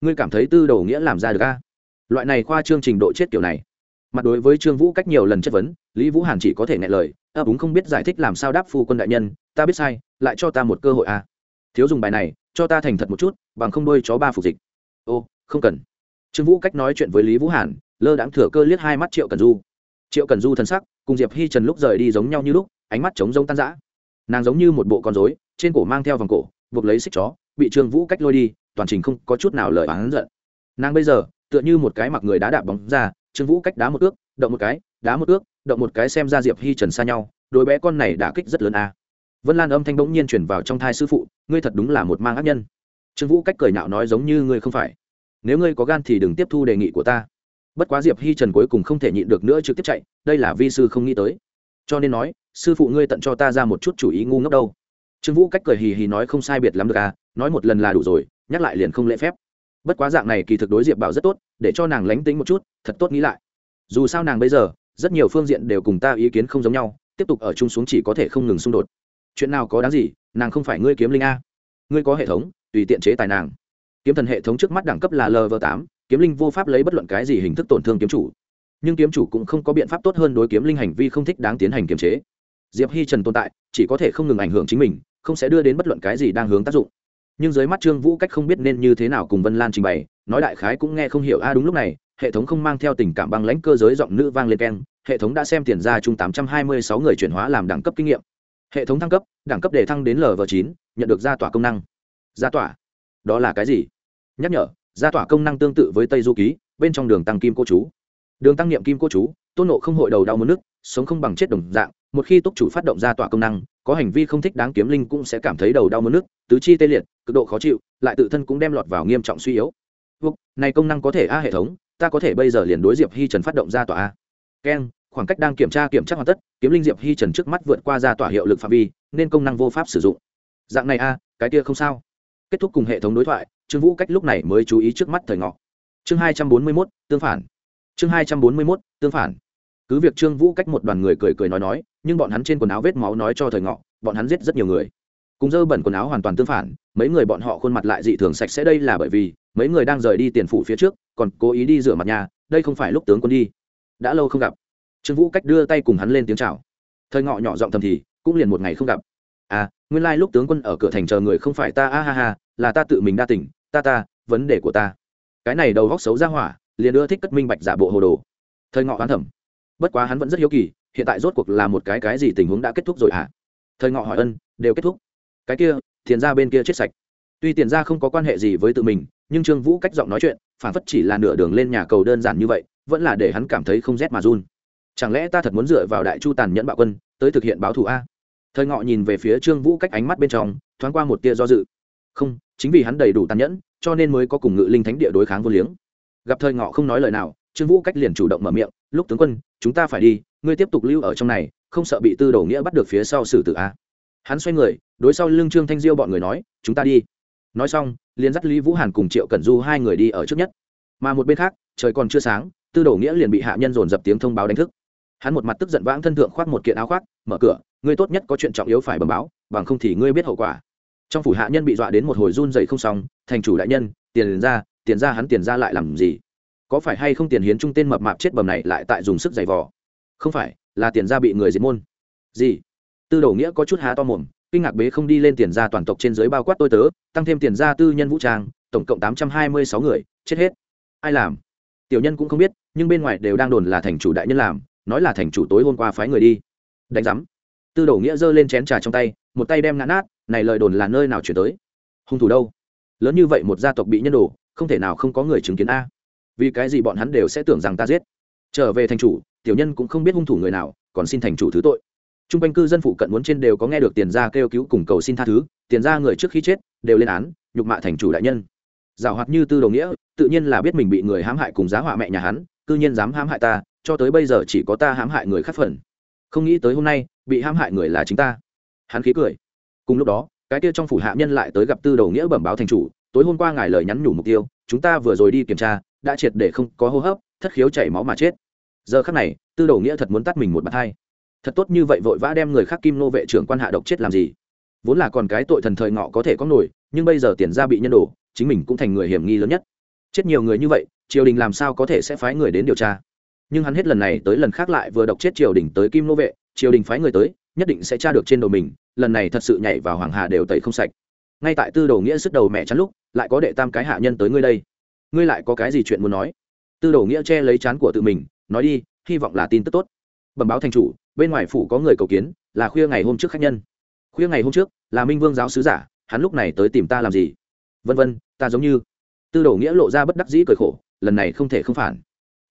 Ngươi cảm thấy tư đầu nghĩa làm ra được a loại này khoa chương trình độ chết kiểu này. Mặt đối với trương vũ cách nhiều lần chất vấn lý vũ hàn chỉ có thể nghe lời ấp úng không biết giải thích làm sao đáp phu quân đại nhân, ta biết sai, lại cho ta một cơ hội à? thiếu dùng bài này, cho ta thành thật một chút, bằng không đôi chó ba phục dịch. Ô, không cần. Trương vũ cách nói chuyện với lý vũ hàn, lơ đãng thừa cơ liếc hai mắt triệu cần du. Triệu cần du thân sắc, cùng diệp hi trần lúc rời đi giống nhau như lúc, ánh mắt trống rông tan rã. Nàng giống như một bộ con rối, trên cổ mang theo vòng cổ, buộc lấy xích chó, bị trương vũ cách lôi đi, toàn trình không có chút nào lời oán giận. Nàng bây giờ, tựa như một cái mặc người đá đạp bóng ra, trương vũ cách đá một ước, động một cái, đá một ước động một cái xem ra diệp hi trần xa nhau đôi bé con này đã kích rất lớn a. À. vân lan âm thanh bỗng nhiên chuyển vào trong thai sư phụ, ngươi thật đúng là một mang ác nhân. Trương vũ cách cười nhạo nói giống như ngươi không phải. Nếu ngươi có gan thì đừng tiếp thu đề nghị của ta. Bất quá diệp hi trần cuối cùng không thể nhịn được nữa trực tiếp chạy, đây là vi sư không nghĩ tới. Cho nên nói, sư phụ ngươi tận cho ta ra một chút chủ ý ngu ngốc đâu. Trương vũ cách cười hì hì nói không sai biệt lắm được à nói một lần là đủ rồi, nhắc lại liền không lễ phép. Bất quá dạng này kỳ thực đối diệp bảo rất tốt, để cho nàng lánh tính một chút, thật tốt nghĩ lại. Dù sao nàng bây giờ rất nhiều phương diện đều cùng ta ý kiến không giống nhau, tiếp tục ở chung xuống chỉ có thể không ngừng xung đột. Chuyện nào có đáng gì, nàng không phải ngươi kiếm linh a. Ngươi có hệ thống, tùy tiện chế tài nàng. Kiếm thần hệ thống trước mắt đẳng cấp là lv tám, kiếm linh vô pháp lấy bất luận cái gì hình thức tổn thương kiếm chủ. Nhưng kiếm chủ cũng không có biện pháp tốt hơn đối kiếm linh hành vi không thích đáng tiến hành kiềm chế. Diệp hi trần tồn tại, chỉ có thể không ngừng ảnh hưởng chính mình, không sẽ đưa đến bất luận cái gì đang hướng tác dụng. Nhưng dưới mắt trương vũ cách không biết nên như thế nào cùng vân lan trình bày, nói đại khái cũng nghe không hiểu, a, đúng lúc này hệ thống không mang theo tình cảm băng lãnh cơ giới giọng nữ vang lên keng hệ thống đã xem tiền ra chung tám trăm hai mươi sáu người chuyển hóa làm đẳng cấp kinh nghiệm. Hệ thống thăng cấp đẳng cấp để thăng đến lv chín nhận được gia tỏa công năng. Gia tỏa? Đó là cái gì? Nhắc nhở gia tỏa công năng tương tự với tây du ký bên trong đường tăng kim cô chú. Đường tăng niệm kim cô chú tôn nộ không hội đầu đau mất nước sống không bằng chết đồng dạng một khi túc chủ phát động gia tỏa công năng có hành vi không thích đáng kiếm linh cũng sẽ cảm thấy đầu đau mất nước tứ chi tê liệt cực độ khó chịu lại tự thân cũng đem lọt vào nghiêm trọng suy yếu. Vục, này công năng có thể a hệ thống ta có thể bây giờ liền đối diệp hi trần phát động ra tỏa a. Keng khoảng cách đang kiểm tra kiểm tra hoàn tất, kiếm linh diệp hi trần trước mắt vượt qua ra tỏa hiệu lực phạm vi, nên công năng vô pháp sử dụng. Dạng này a, cái kia không sao. Kết thúc cùng hệ thống đối thoại, trương vũ cách lúc này mới chú ý trước mắt thời ngọ. Chương hai trăm bốn mươi mốt, tương phản. Chương hai trăm bốn mươi mốt, tương phản. Cứ việc trương vũ cách một đoàn người cười cười nói nói, nhưng bọn hắn trên quần áo vết máu nói cho thời ngọ, bọn hắn giết rất nhiều người. Cùng dơ bẩn quần áo hoàn toàn tương phản, mấy người bọn họ khuôn mặt lại dị thường sạch sẽ đây là bởi vì mấy người đang rời đi tiền phủ phía trước, còn cố ý đi rửa mặt nhà, đây không phải lúc tướng quân đi. Đã lâu không gặp. Trương vũ cách đưa tay cùng hắn lên tiếng chào. Thời ngọ nhỏ giọng thầm thì, cũng liền một ngày không gặp. À nguyên lai、like、lúc tướng quân ở cửa thành chờ người không phải ta, a ha ha, là ta tự mình đa tỉnh, ta ta, vấn đề của ta. Cái này đầu góc xấu ra hỏa, liền đưa thích cất minh bạch giả bộ hồ đồ. Thời ngọ hoán thẩm bất quá hắn vẫn rất hiếu kỳ, hiện tại rốt cuộc là một cái cái gì tình huống đã kết thúc rồi hả? Thời ngọ hỏi ân, đều kết thúc. Cái kia, tiền ra bên kia chết sạch. Tuy tiền ra không có quan hệ gì với tự mình nhưng trương vũ cách giọng nói chuyện, phản phất chỉ là nửa đường lên nhà cầu đơn giản như vậy, vẫn là để hắn cảm thấy không rét mà run. Chẳng lẽ ta thật muốn dựa vào đại chu tàn nhẫn bạo quân, tới thực hiện báo thù a? Thời ngọ nhìn về phía trương vũ cách ánh mắt bên trong, thoáng qua một tia do dự. Không, chính vì hắn đầy đủ tàn nhẫn, cho nên mới có cùng ngự linh thánh địa đối kháng vô liếng. Gặp thời ngọ không nói lời nào, trương vũ cách liền chủ động mở miệng, lúc tướng quân, chúng ta phải đi, ngươi tiếp tục lưu ở trong này, không sợ bị tư đồ nghĩa bắt được phía sau xử tử a. Hắn xoay người, đối sau lưng trương thanh diêu bọn người nói, chúng ta đi. Nói xong liền dắt lý vũ hàn cùng triệu cẩn du hai người đi ở trước nhất. Mà một bên khác, trời còn chưa sáng, tư đồ nghĩa liền bị hạ nhân dồn dập tiếng thông báo đánh thức. Hắn một mặt tức giận vãng thân thượng khoác một kiện áo khoác, mở cửa, ngươi tốt nhất có chuyện trọng yếu phải bẩm báo, bằng không thì ngươi biết hậu quả. Trong phủ hạ nhân bị dọa đến một hồi run dậy không xong, thành chủ đại nhân, tiền ra tiền ra hắn tiền ra lại làm gì? Có phải hay không tiền hiến trung tên mập mạp chết bầm này lại tại dùng sức giày vò? Không phải, là tiền ra bị người diệt môn. Gì? Tư đồ nghĩa có chút há to mồm kinh ngạc bế không đi lên tiền ra toàn tộc trên dưới bao quát tôi tớ, tăng thêm tiền ra tư nhân vũ trang, tổng cộng tám trăm hai mươi sáu người, chết hết. Ai làm? Tiểu nhân cũng không biết, nhưng bên ngoài đều đang đồn là thành chủ đại nhân làm, nói là thành chủ tối hôm qua phái người đi. Đánh giám. Tư đồ nghĩa giơ lên chén trà trong tay, một tay đem ngã nát, này lời đồn là nơi nào chuyển tới? Hung thủ đâu? Lớn như vậy một gia tộc bị nhân đồ, không thể nào không có người chứng kiến a. Vì cái gì bọn hắn đều sẽ tưởng rằng ta giết? Trở về thành chủ, tiểu nhân cũng không biết hung thủ người nào, còn xin thành chủ thứ tội t r u n g quanh cư dân phụ cận muốn trên đều có nghe được tiền ra kêu cứu cùng cầu xin tha thứ, tiền ra người trước khi chết đều lên án, nhục mạ thành chủ đại nhân. Giảo hoạt như tư đồng nghĩa, tự nhiên là biết mình bị người hãm hại cùng giá họa mẹ nhà hắn, cư nhiên dám hãm hại ta, cho tới bây giờ chỉ có ta hãm hại người khác phần. Không nghĩ tới hôm nay, bị hãm hại người là chính ta. Hắn khí cười. Cùng lúc đó, cái kia trong phủ hạ nhân lại tới gặp tư đầu nghĩa bẩm báo thành chủ, tối hôm qua ngài lời nhắn nhủ mục tiêu, chúng ta vừa rồi đi kiểm tra, đã triệt để không có hô hấp, thất khiếu chảy máu mà chết. Giờ khắc này, tư đầu nghĩa thật muốn tắt mình một bàn thai thật tốt như vậy vội vã đem người khác kim nô vệ trưởng quan hạ độc chết làm gì? Vốn là còn cái tội thần thời ngọ có thể có nổi, nhưng bây giờ tiền ra bị nhân đổ, chính mình cũng thành người hiểm nghi lớn nhất. Chết nhiều người như vậy, triều đình làm sao có thể sẽ phái người đến điều tra? Nhưng hắn hết lần này tới lần khác lại vừa độc chết triều đình tới kim nô vệ, triều đình phái người tới, nhất định sẽ tra được trên đầu mình, lần này thật sự nhảy vào hoàng hà đều tẩy không sạch. Ngay tại tư đầu nghĩa sức đầu mẹ chắn lúc, lại có đệ tam cái hạ nhân tới ngươi đây. Ngươi lại có cái gì chuyện muốn nói? Tư đồ nghĩa che lấy chán của tự mình, nói đi, hy vọng là tin tức tốt. Bẩm báo thành chủ bên ngoài phủ có người cầu kiến, là khuya ngày hôm trước khách nhân. Khuya ngày hôm trước, là minh vương giáo sứ giả, hắn lúc này tới tìm ta làm gì? Vân vân, ta giống như. Tư đồ nghĩa lộ ra bất đắc dĩ cười khổ, lần này không thể không phản.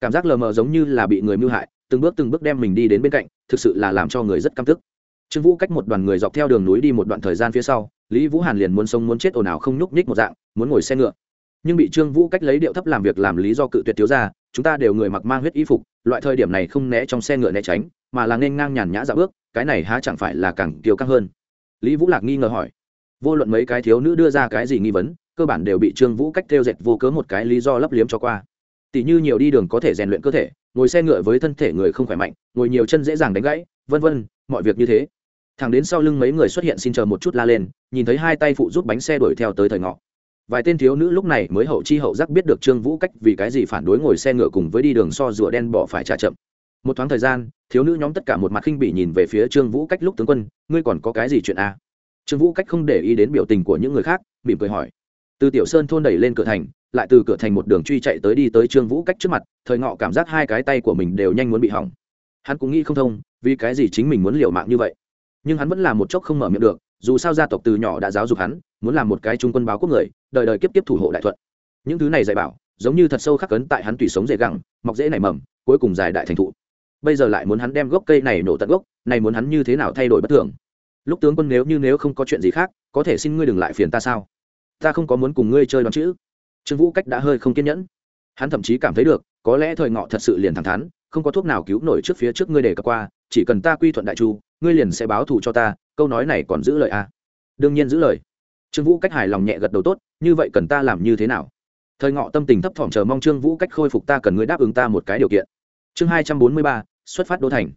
Cảm giác lờ mờ giống như là bị người mưu hại, từng bước từng bước đem mình đi đến bên cạnh, thực sự là làm cho người rất căm tức. Trương vũ cách một đoàn người dọc theo đường núi đi một đoạn thời gian phía sau, lý vũ hàn liền muốn sống muốn chết ồn ào không nhúc nhích một dạng, muốn ngồi xe ngựa. Nhưng bị trương vũ cách lấy điệu thấp làm việc làm lý do cự tuyệt thiếu ra chúng ta đều người mặc mang huyết y phục, loại thời điểm này không né trong xe ngựa né tránh, mà là nên ngang nhàn nhã dạo bước, cái này há chẳng phải là càng kiêu căng hơn? Lý vũ lạc nghi ngờ hỏi. Vô luận mấy cái thiếu nữ đưa ra cái gì nghi vấn, cơ bản đều bị trương vũ cách theo dệt vô cớ một cái lý do lấp liếm cho qua. Tỷ như nhiều đi đường có thể rèn luyện cơ thể, ngồi xe ngựa với thân thể người không khỏe mạnh, ngồi nhiều chân dễ dàng đánh gãy, vân vân, mọi việc như thế. Thằng đến sau lưng mấy người xuất hiện xin chờ một chút la lên, nhìn thấy hai tay phụ giúp bánh xe đuổi theo tới thời ngọ vài tên thiếu nữ lúc này mới hậu chi hậu giác biết được trương vũ cách vì cái gì phản đối ngồi xe ngựa cùng với đi đường so rùa đen bỏ phải trả chậm. Một thoáng thời gian, thiếu nữ nhóm tất cả một mặt khinh bỉ nhìn về phía trương vũ cách lúc tướng quân, ngươi còn có cái gì chuyện a à? trương vũ cách không để ý đến biểu tình của những người khác, mỉm cười hỏi. Từ tiểu sơn thôn đẩy lên cửa thành, lại từ cửa thành một đường truy chạy tới đi tới trương vũ cách trước mặt, thời ngọ cảm giác hai cái tay của mình đều nhanh muốn bị hỏng. Hắn cũng nghĩ không thông, vì cái gì chính mình muốn liều mạng như vậy. Nhưng hắn vẫn là một chốc không mở miệng được dù sao gia tộc từ nhỏ đã giáo dục hắn, muốn làm một cái trung quân báo quốc người, đời đời kiếp tiếp thủ hộ đại thuận. Những thứ này dạy bảo, giống như thật sâu khắc cấn tại hắn tùy sống dễ gẳng mọc dễ nảy mầm, cuối cùng dài đại thành thụ. Bây giờ lại muốn hắn đem gốc cây này nổ tận gốc, này muốn hắn như thế nào thay đổi bất thường? Lúc tướng quân nếu như nếu không có chuyện gì khác, có thể xin ngươi đừng lại phiền ta sao? Ta không có muốn cùng ngươi chơi đoán chữ. Trương vũ cách đã hơi không kiên nhẫn. Hắn thậm chí cảm thấy được, có lẽ thời ngọ thật sự liền thẳng thắn, không có thuốc nào cứu nổi trước phía trước ngươi để cập qua, chỉ cần ta quy thuận đại chu, ngươi liền sẽ báo thù cho ta câu nói này còn giữ lời à? đương nhiên giữ lời. Trương vũ cách hài lòng nhẹ gật đầu tốt, như vậy cần ta làm như thế nào? Thời ngọ tâm tình thấp thỏm chờ mong trương vũ cách khôi phục ta cần ngươi đáp ứng ta một cái điều kiện. Chương hai trăm bốn mươi ba, xuất phát đô thành.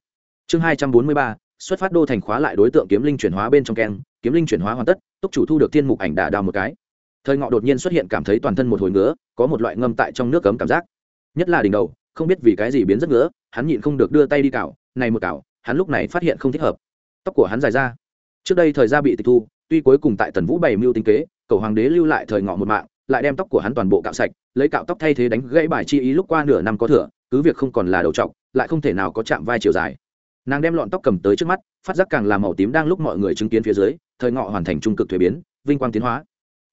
Chương hai trăm bốn mươi ba, xuất phát đô thành khóa lại đối tượng kiếm linh chuyển hóa bên trong keng, kiếm linh chuyển hóa hoàn tất, túc chủ thu được thiên mục ảnh đà đào một cái. Thời ngọ đột nhiên xuất hiện cảm thấy toàn thân một hồi ngứa, có một loại ngâm tại trong nước cấm cảm giác. Nhất là đỉnh đầu, không biết vì cái gì biến rất ngứa, hắn nhịn không được đưa tay đi cào này một cào hắn lúc này phát hiện không thích hợp. Tóc của hắn dài ra trước đây thời gian bị tịch thu, tuy cuối cùng tại tần vũ bày mưu tính kế, cầu hoàng đế lưu lại thời ngọ một mạng, lại đem tóc của hắn toàn bộ cạo sạch, lấy cạo tóc thay thế đánh gãy bài chi ý lúc qua nửa năm có thừa, cứ việc không còn là đầu trọc, lại không thể nào có chạm vai chiều dài. Nàng đem lọn tóc cầm tới trước mắt, phát giác càng làm màu tím đang lúc mọi người chứng kiến phía dưới, thời ngọ hoàn thành trung cực thuế biến, vinh quang tiến hóa.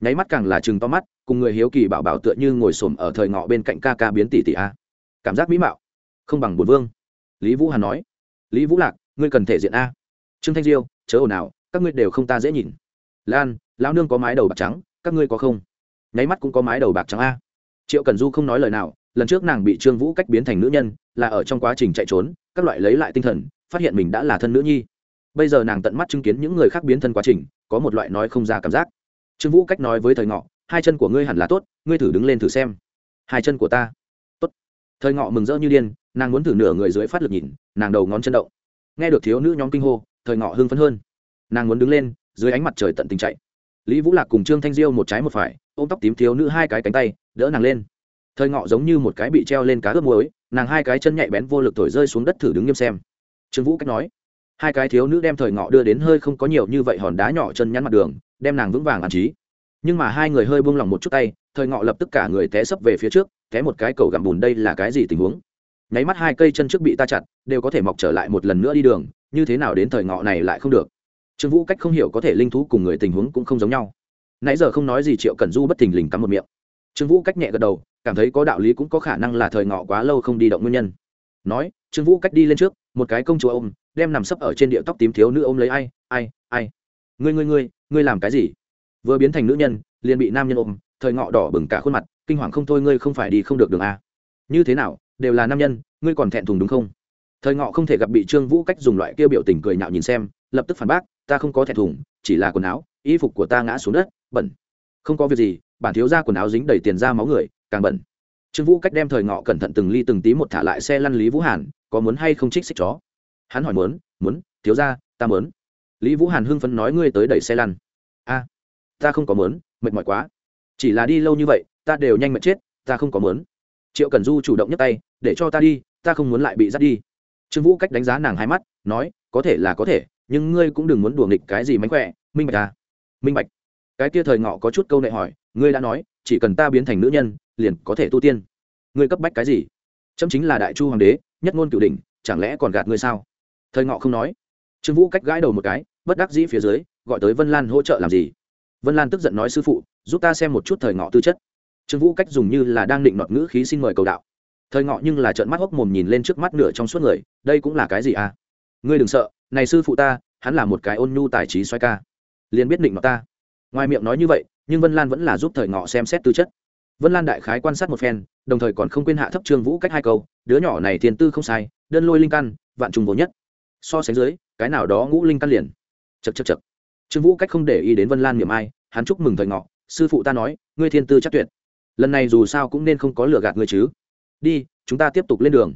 Nháy mắt càng là chừng to mắt, cùng người hiếu kỳ bảo bảo tựa như ngồi xổm ở thời ngọ bên cạnh ca ca biến tỷ tỷ a. Cảm giác mỹ mạo. Không bằng bùn vương. Lý vũ hàn nói. Lý vũ lạc, ngươi cần thể diện a. Trương thanh diêu, chớ ồn ào các ngươi đều không ta dễ nhìn. Lan, lão nương có mái đầu bạc trắng, các ngươi có không? Nháy mắt cũng có mái đầu bạc trắng a. Triệu cần du không nói lời nào, lần trước nàng bị trương vũ cách biến thành nữ nhân, là ở trong quá trình chạy trốn, các loại lấy lại tinh thần, phát hiện mình đã là thân nữ nhi. Bây giờ nàng tận mắt chứng kiến những người khác biến thân quá trình, có một loại nói không ra cảm giác. Trương vũ cách nói với thời ngọ, hai chân của ngươi hẳn là tốt, ngươi thử đứng lên thử xem. Hai chân của ta. Tốt. Thời ngọ mừng rỡ như điên, nàng muốn thử nửa người dưới phát lực nhìn, nàng đầu ngón chân động. Nghe được thiếu nữ nhóm kinh hô, thời ngọ hưng phấn hơn nàng muốn đứng lên, dưới ánh mặt trời tận tình chạy. Lý vũ lạc cùng trương thanh diêu một trái một phải, ôm tóc tím thiếu nữ hai cái cánh tay, đỡ nàng lên. Thời ngọ giống như một cái bị treo lên cá ướp muối, nàng hai cái chân nhạy bén vô lực thổi rơi xuống đất thử đứng nghiêm xem. Trương vũ cách nói, hai cái thiếu nữ đem thời ngọ đưa đến hơi không có nhiều như vậy hòn đá nhỏ chân nhắn mặt đường, đem nàng vững vàng an trí. Nhưng mà hai người hơi buông lỏng một chút tay, thời ngọ lập tức cả người té sấp về phía trước, té một cái cầu gặm bùn đây là cái gì tình huống? Nháy mắt hai cây chân trước bị ta chặt, đều có thể mọc trở lại một lần nữa đi đường, như thế nào đến thời ngọ này lại không được? Trương vũ cách không hiểu có thể linh thú cùng người tình huống cũng không giống nhau. Nãy giờ không nói gì triệu cẩn du bất thình lình cắm một miệng. Trương vũ cách nhẹ gật đầu, cảm thấy có đạo lý cũng có khả năng là thời ngọ quá lâu không đi động nguyên nhân. Nói, trương vũ cách đi lên trước, một cái công chúa ôm, đem nằm sấp ở trên địa tóc tím thiếu nữ ôm lấy ai ai ai. Ngươi ngươi ngươi ngươi làm cái gì? Vừa biến thành nữ nhân, liền bị nam nhân ôm, thời ngọ đỏ bừng cả khuôn mặt, kinh hoàng không thôi ngươi không phải đi không được đường a. Như thế nào, đều là nam nhân, ngươi còn thẹn thùng đúng không? Thời ngọ không thể gặp bị trương vũ cách dùng loại kia biểu tình cười nhạo nhìn xem, lập tức phản bác ta không có thẹn thùng, chỉ là quần áo, y phục của ta ngã xuống đất, bẩn. Không có việc gì, bản thiếu ra quần áo dính đầy tiền ra máu người, càng bẩn. Trương vũ cách đem thời ngọ cẩn thận từng ly từng tí một thả lại xe lăn lý vũ hàn, có muốn hay không trích xích chó? Hắn hỏi muốn muốn, thiếu ra ta muốn. Lý vũ hàn hưng phấn nói ngươi tới đẩy xe lăn. A, ta không có muốn, mệt mỏi quá. Chỉ là đi lâu như vậy, ta đều nhanh mệt chết, ta không có muốn. Triệu cần du chủ động nhấc tay, để cho ta đi, ta không muốn lại bị dắt đi. Trương vũ cách đánh giá nàng hai mắt, nói, có thể là có thể nhưng ngươi cũng đừng muốn đùa nghịch cái gì mánh khỏe, minh bạch à? Minh bạch. Cái kia thời ngọ có chút câu nệ hỏi, ngươi đã nói, chỉ cần ta biến thành nữ nhân, liền có thể tu tiên. Ngươi cấp bách cái gì? Chấm chính là đại chu hoàng đế, nhất ngôn cửu đình chẳng lẽ còn gạt ngươi sao? Thời ngọ không nói. Trương vũ cách gãi đầu một cái, bất đắc dĩ phía dưới, gọi tới vân lan hỗ trợ làm gì? Vân lan tức giận nói, sư phụ, giúp ta xem một chút thời ngọ tư chất. Trương vũ cách dùng như là đang định nọt ngữ khí xin mời cầu đạo. Thời ngọ nhưng là trợn mắt hốc mồm nhìn lên trước mắt nửa trong suốt người, đây cũng là cái gì à? Ngươi đừng sợ này sư phụ ta, hắn là một cái ôn nhu tài trí xoay ca. Liền biết định mặt ta. Ngoài miệng nói như vậy, nhưng vân lan vẫn là giúp thời ngọ xem xét tư chất. Vân lan đại khái quan sát một phen, đồng thời còn không quên hạ thấp trương vũ cách hai câu, đứa nhỏ này tiền tư không sai, đơn lôi linh căn, vạn trùng vô nhất. So sánh dưới, cái nào đó ngũ linh căn liền. Chật chật chật trương vũ cách không để ý đến vân lan miệng ai, hắn chúc mừng thời ngọ, sư phụ ta nói, ngươi thiên tư chắc tuyệt. Lần này dù sao cũng nên không có lừa gạt ngươi chứ. Đi, chúng ta tiếp tục lên đường.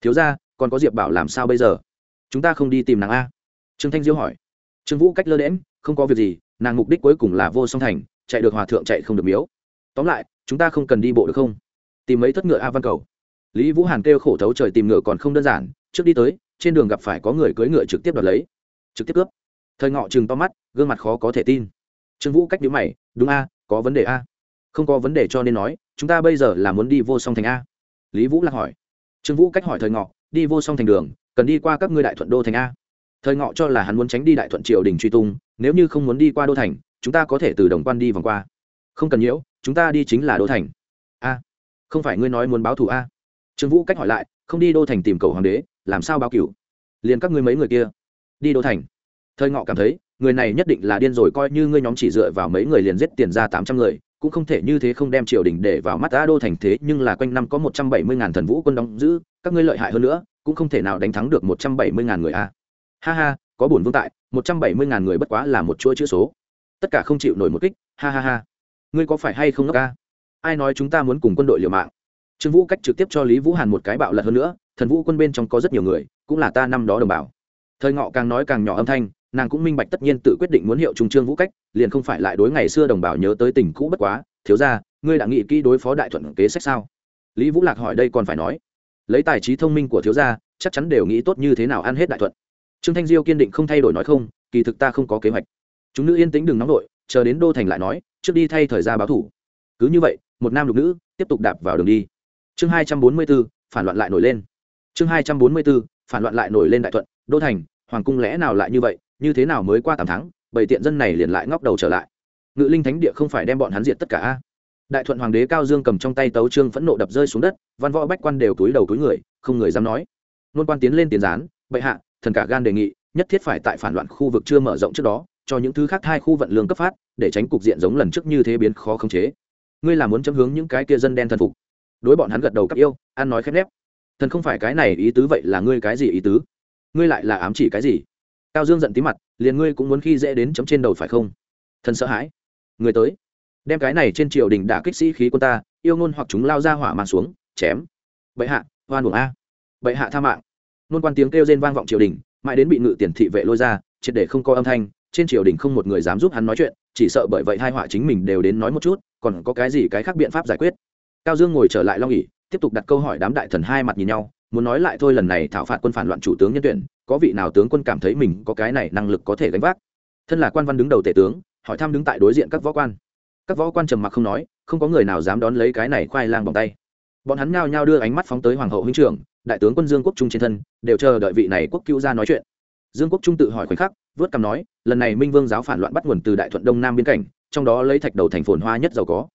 Thiếu ra còn có diệp bảo làm sao bây giờ? Chúng ta không đi tìm nàng a? Trương thanh diêu hỏi. Trương vũ cách lơ đễm không có việc gì, nàng mục đích cuối cùng là vô song thành, chạy được hòa thượng chạy không được miếu. Tóm lại, chúng ta không cần đi bộ được không? Tìm mấy thất ngựa a văn cầu. Lý vũ hàn kêu khổ thấu trời tìm ngựa còn không đơn giản, trước đi tới, trên đường gặp phải có người cưỡi ngựa trực tiếp đoạt lấy. Trực tiếp cướp. Thời ngọ chừng to mắt, gương mặt khó có thể tin. Trương vũ cách nhíu mày, đúng a, có vấn đề a. Không có vấn đề cho nên nói, chúng ta bây giờ là muốn đi vô song thành a. Lý vũ lạc hỏi. Trương vũ cách hỏi thời ngọ, đi vô song thành đường cần đi qua các ngươi đại thuận đô thành a. Thời ngọ cho là hắn muốn tránh đi đại thuận triều đình truy tung, nếu như không muốn đi qua đô thành, chúng ta có thể từ đồng quan đi vòng qua. Không cần nhiễu, chúng ta đi chính là đô thành. A, không phải ngươi nói muốn báo thù a? Trương vũ cách hỏi lại, không đi đô thành tìm cầu hoàng đế, làm sao báo cửu? Liền các ngươi mấy người kia, đi đô thành. Thời ngọ cảm thấy, người này nhất định là điên rồi, coi như ngươi nhóm chỉ dựa vào mấy người liền giết tiền ra tám trăm người, cũng không thể như thế không đem triều đình để vào mắt a đô thành thế, nhưng là quanh năm có một trăm bảy mươi ngàn thần vũ quân đóng giữ các ngươi lợi hại hơn nữa, cũng không thể nào đánh thắng được một trăm bảy mươi ngàn người a. Ha ha, có bổn vương tại, một trăm bảy mươi ngàn người bất quá là một chuỗi chữ số. Tất cả không chịu nổi một kích, ha ha ha. Ngươi có phải hay không ngốc ca ai nói chúng ta muốn cùng quân đội liều mạng? Trương vũ cách trực tiếp cho lý vũ hàn một cái bạo lật hơn nữa, thần vũ quân bên trong có rất nhiều người, cũng là ta năm đó đồng bào. Thời ngọ càng nói càng nhỏ âm thanh, nàng cũng minh bạch tất nhiên tự quyết định muốn hiệu trung trương vũ cách, liền không phải lại đối ngày xưa đồng bào nhớ tới tình cũ bất quá. Thiếu ra ngươi đã nghĩ kỹ đối phó đại thuận kế sách sao? Lý vũ lạc hỏi đây còn phải nói lấy tài trí thông minh của thiếu gia, chắc chắn đều nghĩ tốt như thế nào ăn hết đại thuận. Trương thanh diêu kiên định không thay đổi nói không, kỳ thực ta không có kế hoạch. Chúng nữ yên tĩnh đừng nóng đội chờ đến đô thành lại nói, trước đi thay thời gian báo thủ. Cứ như vậy, một nam lục nữ tiếp tục đạp vào đường đi. Chương hai trăm bốn mươi b ố phản loạn lại nổi lên. Chương hai trăm bốn mươi b ố phản loạn lại nổi lên đại thuận, đô thành, hoàng cung lẽ nào lại như vậy, như thế nào mới qua tám tháng bảy tiện dân này liền lại ngóc đầu trở lại. Ngự linh thánh địa không phải đem bọn hắn diệt tất cả a? Đại thuận hoàng đế cao dương cầm trong tay tấu trương phẫn nộ đập rơi xuống đất, văn võ bách quan đều túi đầu túi người, không người dám nói. Nôn quan tiến lên tiền gián, bệ hạ, thần cả gan đề nghị, nhất thiết phải tại phản loạn khu vực chưa mở rộng trước đó, cho những thứ khác hai khu vận lương cấp phát, để tránh cục diện giống lần trước như thế biến khó khống chế. Ngươi là muốn chấm hướng những cái kia dân đen thần phục. Đối bọn hắn gật đầu cấp yêu, ăn nói khép nép. Thần không phải cái này ý tứ vậy là ngươi cái gì ý tứ? Ngươi lại là ám chỉ cái gì? Cao dương giận tí mặt, liền ngươi cũng muốn khi dễ đến chấm trên đầu phải không? Thần sợ hãi. Người tới đem cái này trên triều đình đã kích sĩ khí quân ta, yêu ngôn hoặc chúng lao ra hỏa màn xuống, chém. Bệ hạ, hoan buồng a. Bệ hạ tha mạng. Nôn quan tiếng kêu rên vang vọng triều đình, mãi đến bị ngự tiền thị vệ lôi ra, triệt để không có âm thanh, trên triều đình không một người dám giúp hắn nói chuyện, chỉ sợ bởi vậy hai họa chính mình đều đến nói một chút, còn có cái gì cái khác biện pháp giải quyết. Cao dương ngồi trở lại long nghỉ tiếp tục đặt câu hỏi đám đại thần hai mặt nhìn nhau, muốn nói lại thôi lần này thảo phạt quân phản loạn chủ tướng nhân tuyển, có vị nào tướng quân cảm thấy mình có cái này năng lực có thể gánh vác? Thân là quan văn đứng đầu tể tướng, hỏi thăm đứng tại đối diện các võ quan các võ quan trầm mặc không nói, không có người nào dám đón lấy cái này khoai lang bằng tay. Bọn hắn nhao nhao đưa ánh mắt phóng tới hoàng hậu huynh trưởng, đại tướng quân dương quốc trung trên thân, đều chờ đợi vị này quốc cứu ra nói chuyện. Dương quốc trung tự hỏi khoảnh khắc, vớt cằm nói, lần này minh vương giáo phản loạn bắt nguồn từ đại thuận đông nam biên cảnh, trong đó lấy thạch đầu thành phồn hoa nhất giàu có.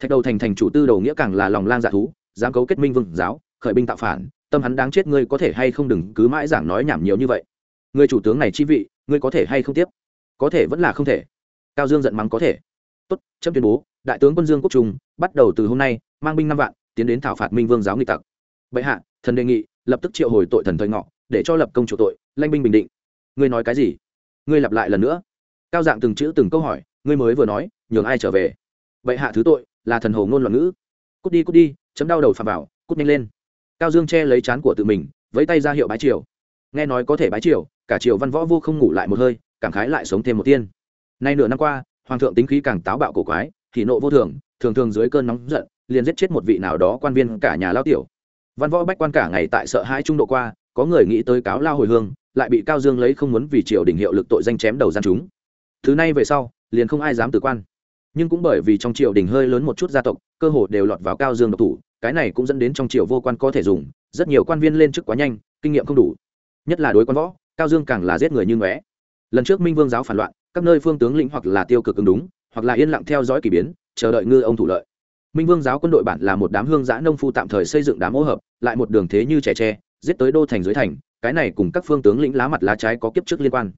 Thạch đầu thành thành chủ tư đầu nghĩa càng là lòng lang dạ thú, dám cấu kết minh vương giáo, khởi binh tạo phản, tâm hắn đáng chết ngươi có thể hay không đừng cứ mãi giảng nói nhảm nhiều như vậy. Người chủ tướng này chi vị, ngươi có thể hay không tiếp? Có thể vẫn là không thể. Cao dương giận mắng có thể tốt, chấm tuyên bố, đại tướng quân dương quốc trung, bắt đầu từ hôm nay, mang binh năm vạn, tiến đến thảo phạt minh vương giáo nghịch tặc. Bệ hạ, thần đề nghị, lập tức triệu hồi tội thần thời ngọ, để cho lập công chủ tội, lanh binh bình định. Ngươi nói cái gì? Ngươi lặp lại lần nữa. Cao dạng từng chữ từng câu hỏi, ngươi mới vừa nói, nhường ai trở về? Bệ hạ thứ tội, là thần hồ ngôn loạn ngữ. Cút đi cút đi, chấm đau đầu phạt vào, cút nhanh lên. Cao dương che lấy chán của tự mình với tay ra hiệu bái triều. Nghe nói có thể bái triều, cả triều văn võ vô không ngủ lại một hơi, cảm khái lại sống thêm một tiên. Nay nửa năm qua hoàng thượng tính khí càng táo bạo cổ quái thì nộ vô thường thường thường dưới cơn nóng giận, liền giết chết một vị nào đó quan viên cả nhà lao tiểu. Văn võ bách quan cả ngày tại sợ hãi trung độ qua, có người nghĩ tới cáo lao hồi hương, lại bị cao dương lấy không muốn vì triều đình hiệu lực tội danh chém đầu gian chúng. Thứ này về sau, liền không ai dám tử quan. Nhưng cũng bởi vì trong triều đình hơi lớn một chút gia tộc, cơ hồ đều lọt vào cao dương độc thủ, cái này cũng dẫn đến trong triều vô quan có thể dùng, rất nhiều quan viên lên chức quá nhanh, kinh nghiệm không đủ. Nhất là đối quan võ, cao dương càng là giết người như ngóe. Lần trước minh vương giáo phản loạn các nơi phương tướng lĩnh hoặc là tiêu cực ứng đúng, hoặc là yên lặng theo dõi k ỳ biến, chờ đợi ngư ông thủ lợi. Minh vương giáo quân đội bản là một đám hương giã nông phu tạm thời xây dựng đám ô hợp, lại một đường thế như trẻ tre, giết tới đô thành dưới thành, cái này cùng các phương tướng lĩnh lá mặt lá trái có kiếp trước liên quan.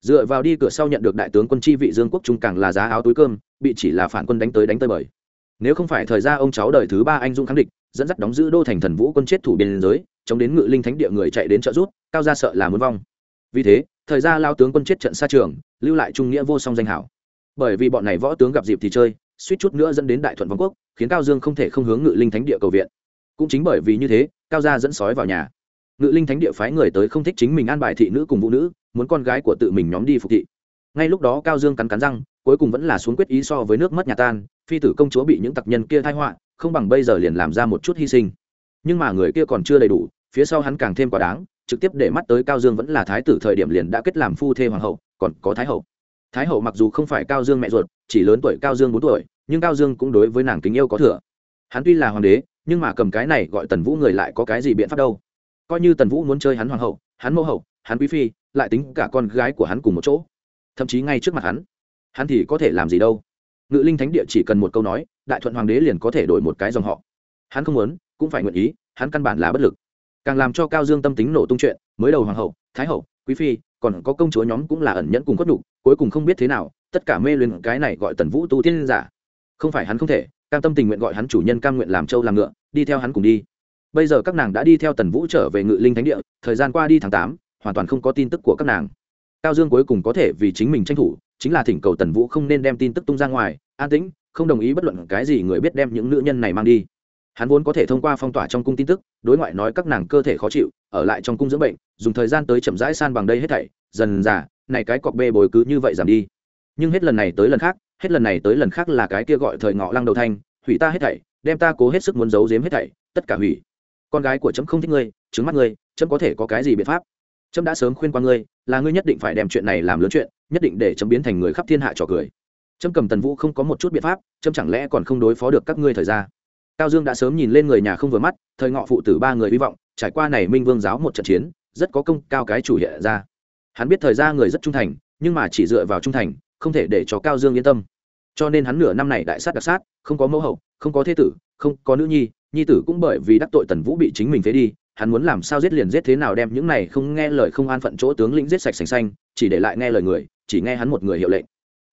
Dựa vào đi cửa sau nhận được đại tướng quân chi vị dương quốc trung càng là giá áo túi cơm, bị chỉ là phản quân đánh tới đánh tới bời. Nếu không phải thời gian ông cháu đời thứ ba anh dũng kháng địch, dẫn dắt đóng giữ đô thành thần vũ quân chết thủ biên giới, chống đến ngự linh thánh địa người chạy đến trợ rút cao ra sợ là muốn vong. Vì thế thời gian lao tướng quân chết trận xa trường, lưu lại trung nghĩa vô song danh hảo. Bởi vì bọn này võ tướng gặp dịp thì chơi, suýt chút nữa dẫn đến đại thuận vương quốc, khiến cao dương không thể không hướng ngự linh thánh địa cầu viện. Cũng chính bởi vì như thế, cao gia dẫn sói vào nhà. Ngự linh thánh địa phái người tới không thích chính mình an bài thị nữ cùng vũ nữ, muốn con gái của tự mình nhóm đi phục thị. Ngay lúc đó cao dương cắn cắn răng, cuối cùng vẫn là xuống quyết ý so với nước mất nhà tan, phi tử công chúa bị những tặc nhân kia thai họa, không bằng bây giờ liền làm ra một chút hy sinh. Nhưng mà người kia còn chưa đầy đủ, phía sau hắn càng thêm quá đáng trực tiếp để mắt tới cao dương vẫn là thái tử thời điểm liền đã kết làm phu thê hoàng hậu, còn có thái hậu. Thái hậu mặc dù không phải cao dương mẹ ruột, chỉ lớn tuổi cao dương bốn tuổi, nhưng cao dương cũng đối với nàng kính yêu có thừa. Hắn tuy là hoàng đế, nhưng mà cầm cái này gọi tần vũ người lại có cái gì biện pháp đâu? Coi như tần vũ muốn chơi hắn hoàng hậu, hắn mẫu hậu, hắn quý phi, lại tính cả con gái của hắn cùng một chỗ. Thậm chí ngay trước mặt hắn hắn thì có thể làm gì đâu? Ngự linh thánh địa chỉ cần một câu nói, đại thuận hoàng đế liền có thể đổi một cái dòng họ. Hắn không muốn, cũng phải nguyện ý, hắn căn bản là bất lực càng làm cho cao dương tâm tính nổ tung chuyện, mới đầu hoàng hậu, thái hậu, quý phi, còn có công chúa nhóm cũng là ẩn nhẫn cùng khuất nhục, cuối cùng không biết thế nào, tất cả mê luyện cái này gọi tần vũ tu tiên giả. Không phải hắn không thể, cam tâm tình nguyện gọi hắn chủ nhân cam nguyện làm trâu làm ngựa, đi theo hắn cùng đi. Bây giờ các nàng đã đi theo tần vũ trở về ngự linh thánh địa, thời gian qua đi tháng tám, hoàn toàn không có tin tức của các nàng. Cao dương cuối cùng có thể vì chính mình tranh thủ, chính là thỉnh cầu tần vũ không nên đem tin tức tung ra ngoài. An tĩnh, không đồng ý bất luận cái gì người biết đem những nữ nhân này mang đi hắn vốn có thể thông qua phong tỏa trong cung tin tức, đối ngoại nói các nàng cơ thể khó chịu, ở lại trong cung dưỡng bệnh, dùng thời gian tới chậm rãi san bằng đây hết thảy, dần dà, này cái cọc bê bồi cứ như vậy giảm đi. Nhưng hết lần này tới lần khác, hết lần này tới lần khác là cái kia gọi thời ngọ lăng đầu thanh, hủy ta hết thảy, đem ta cố hết sức muốn giấu giếm hết thảy, tất cả hủy. Con gái của trẫm không thích ngươi, trứng mắt ngươi, trẫm có thể có cái gì biện pháp? Trẫm đã sớm khuyên qua ngươi, là ngươi nhất định phải đem chuyện này làm lớn chuyện, nhất định để trẫm biến thành người khắp thiên hạ trò cười. Trẫm cầm tần vũ không có một chút biện pháp, trẫm chẳng lẽ còn không đối phó được các ngươi thời gian? Cao dương đã sớm nhìn lên người nhà không vừa mắt, thời ngọ phụ tử ba người hy vọng, trải qua này minh vương giáo một trận chiến, rất có công, cao cái chủ hiện ra. Hắn biết thời gian người rất trung thành, nhưng mà chỉ dựa vào trung thành, không thể để cho cao dương yên tâm. Cho nên hắn nửa năm này đại sát đặc sát, không có mẫu hậu, không có thế tử, không có nữ nhi nhi tử cũng bởi vì đắc tội tần vũ bị chính mình phế đi, hắn muốn làm sao giết liền giết thế nào đem những này không nghe lời không an phận chỗ tướng lĩnh giết sạch sành xanh, chỉ để lại nghe lời người, chỉ nghe hắn một người hiệu lệnh.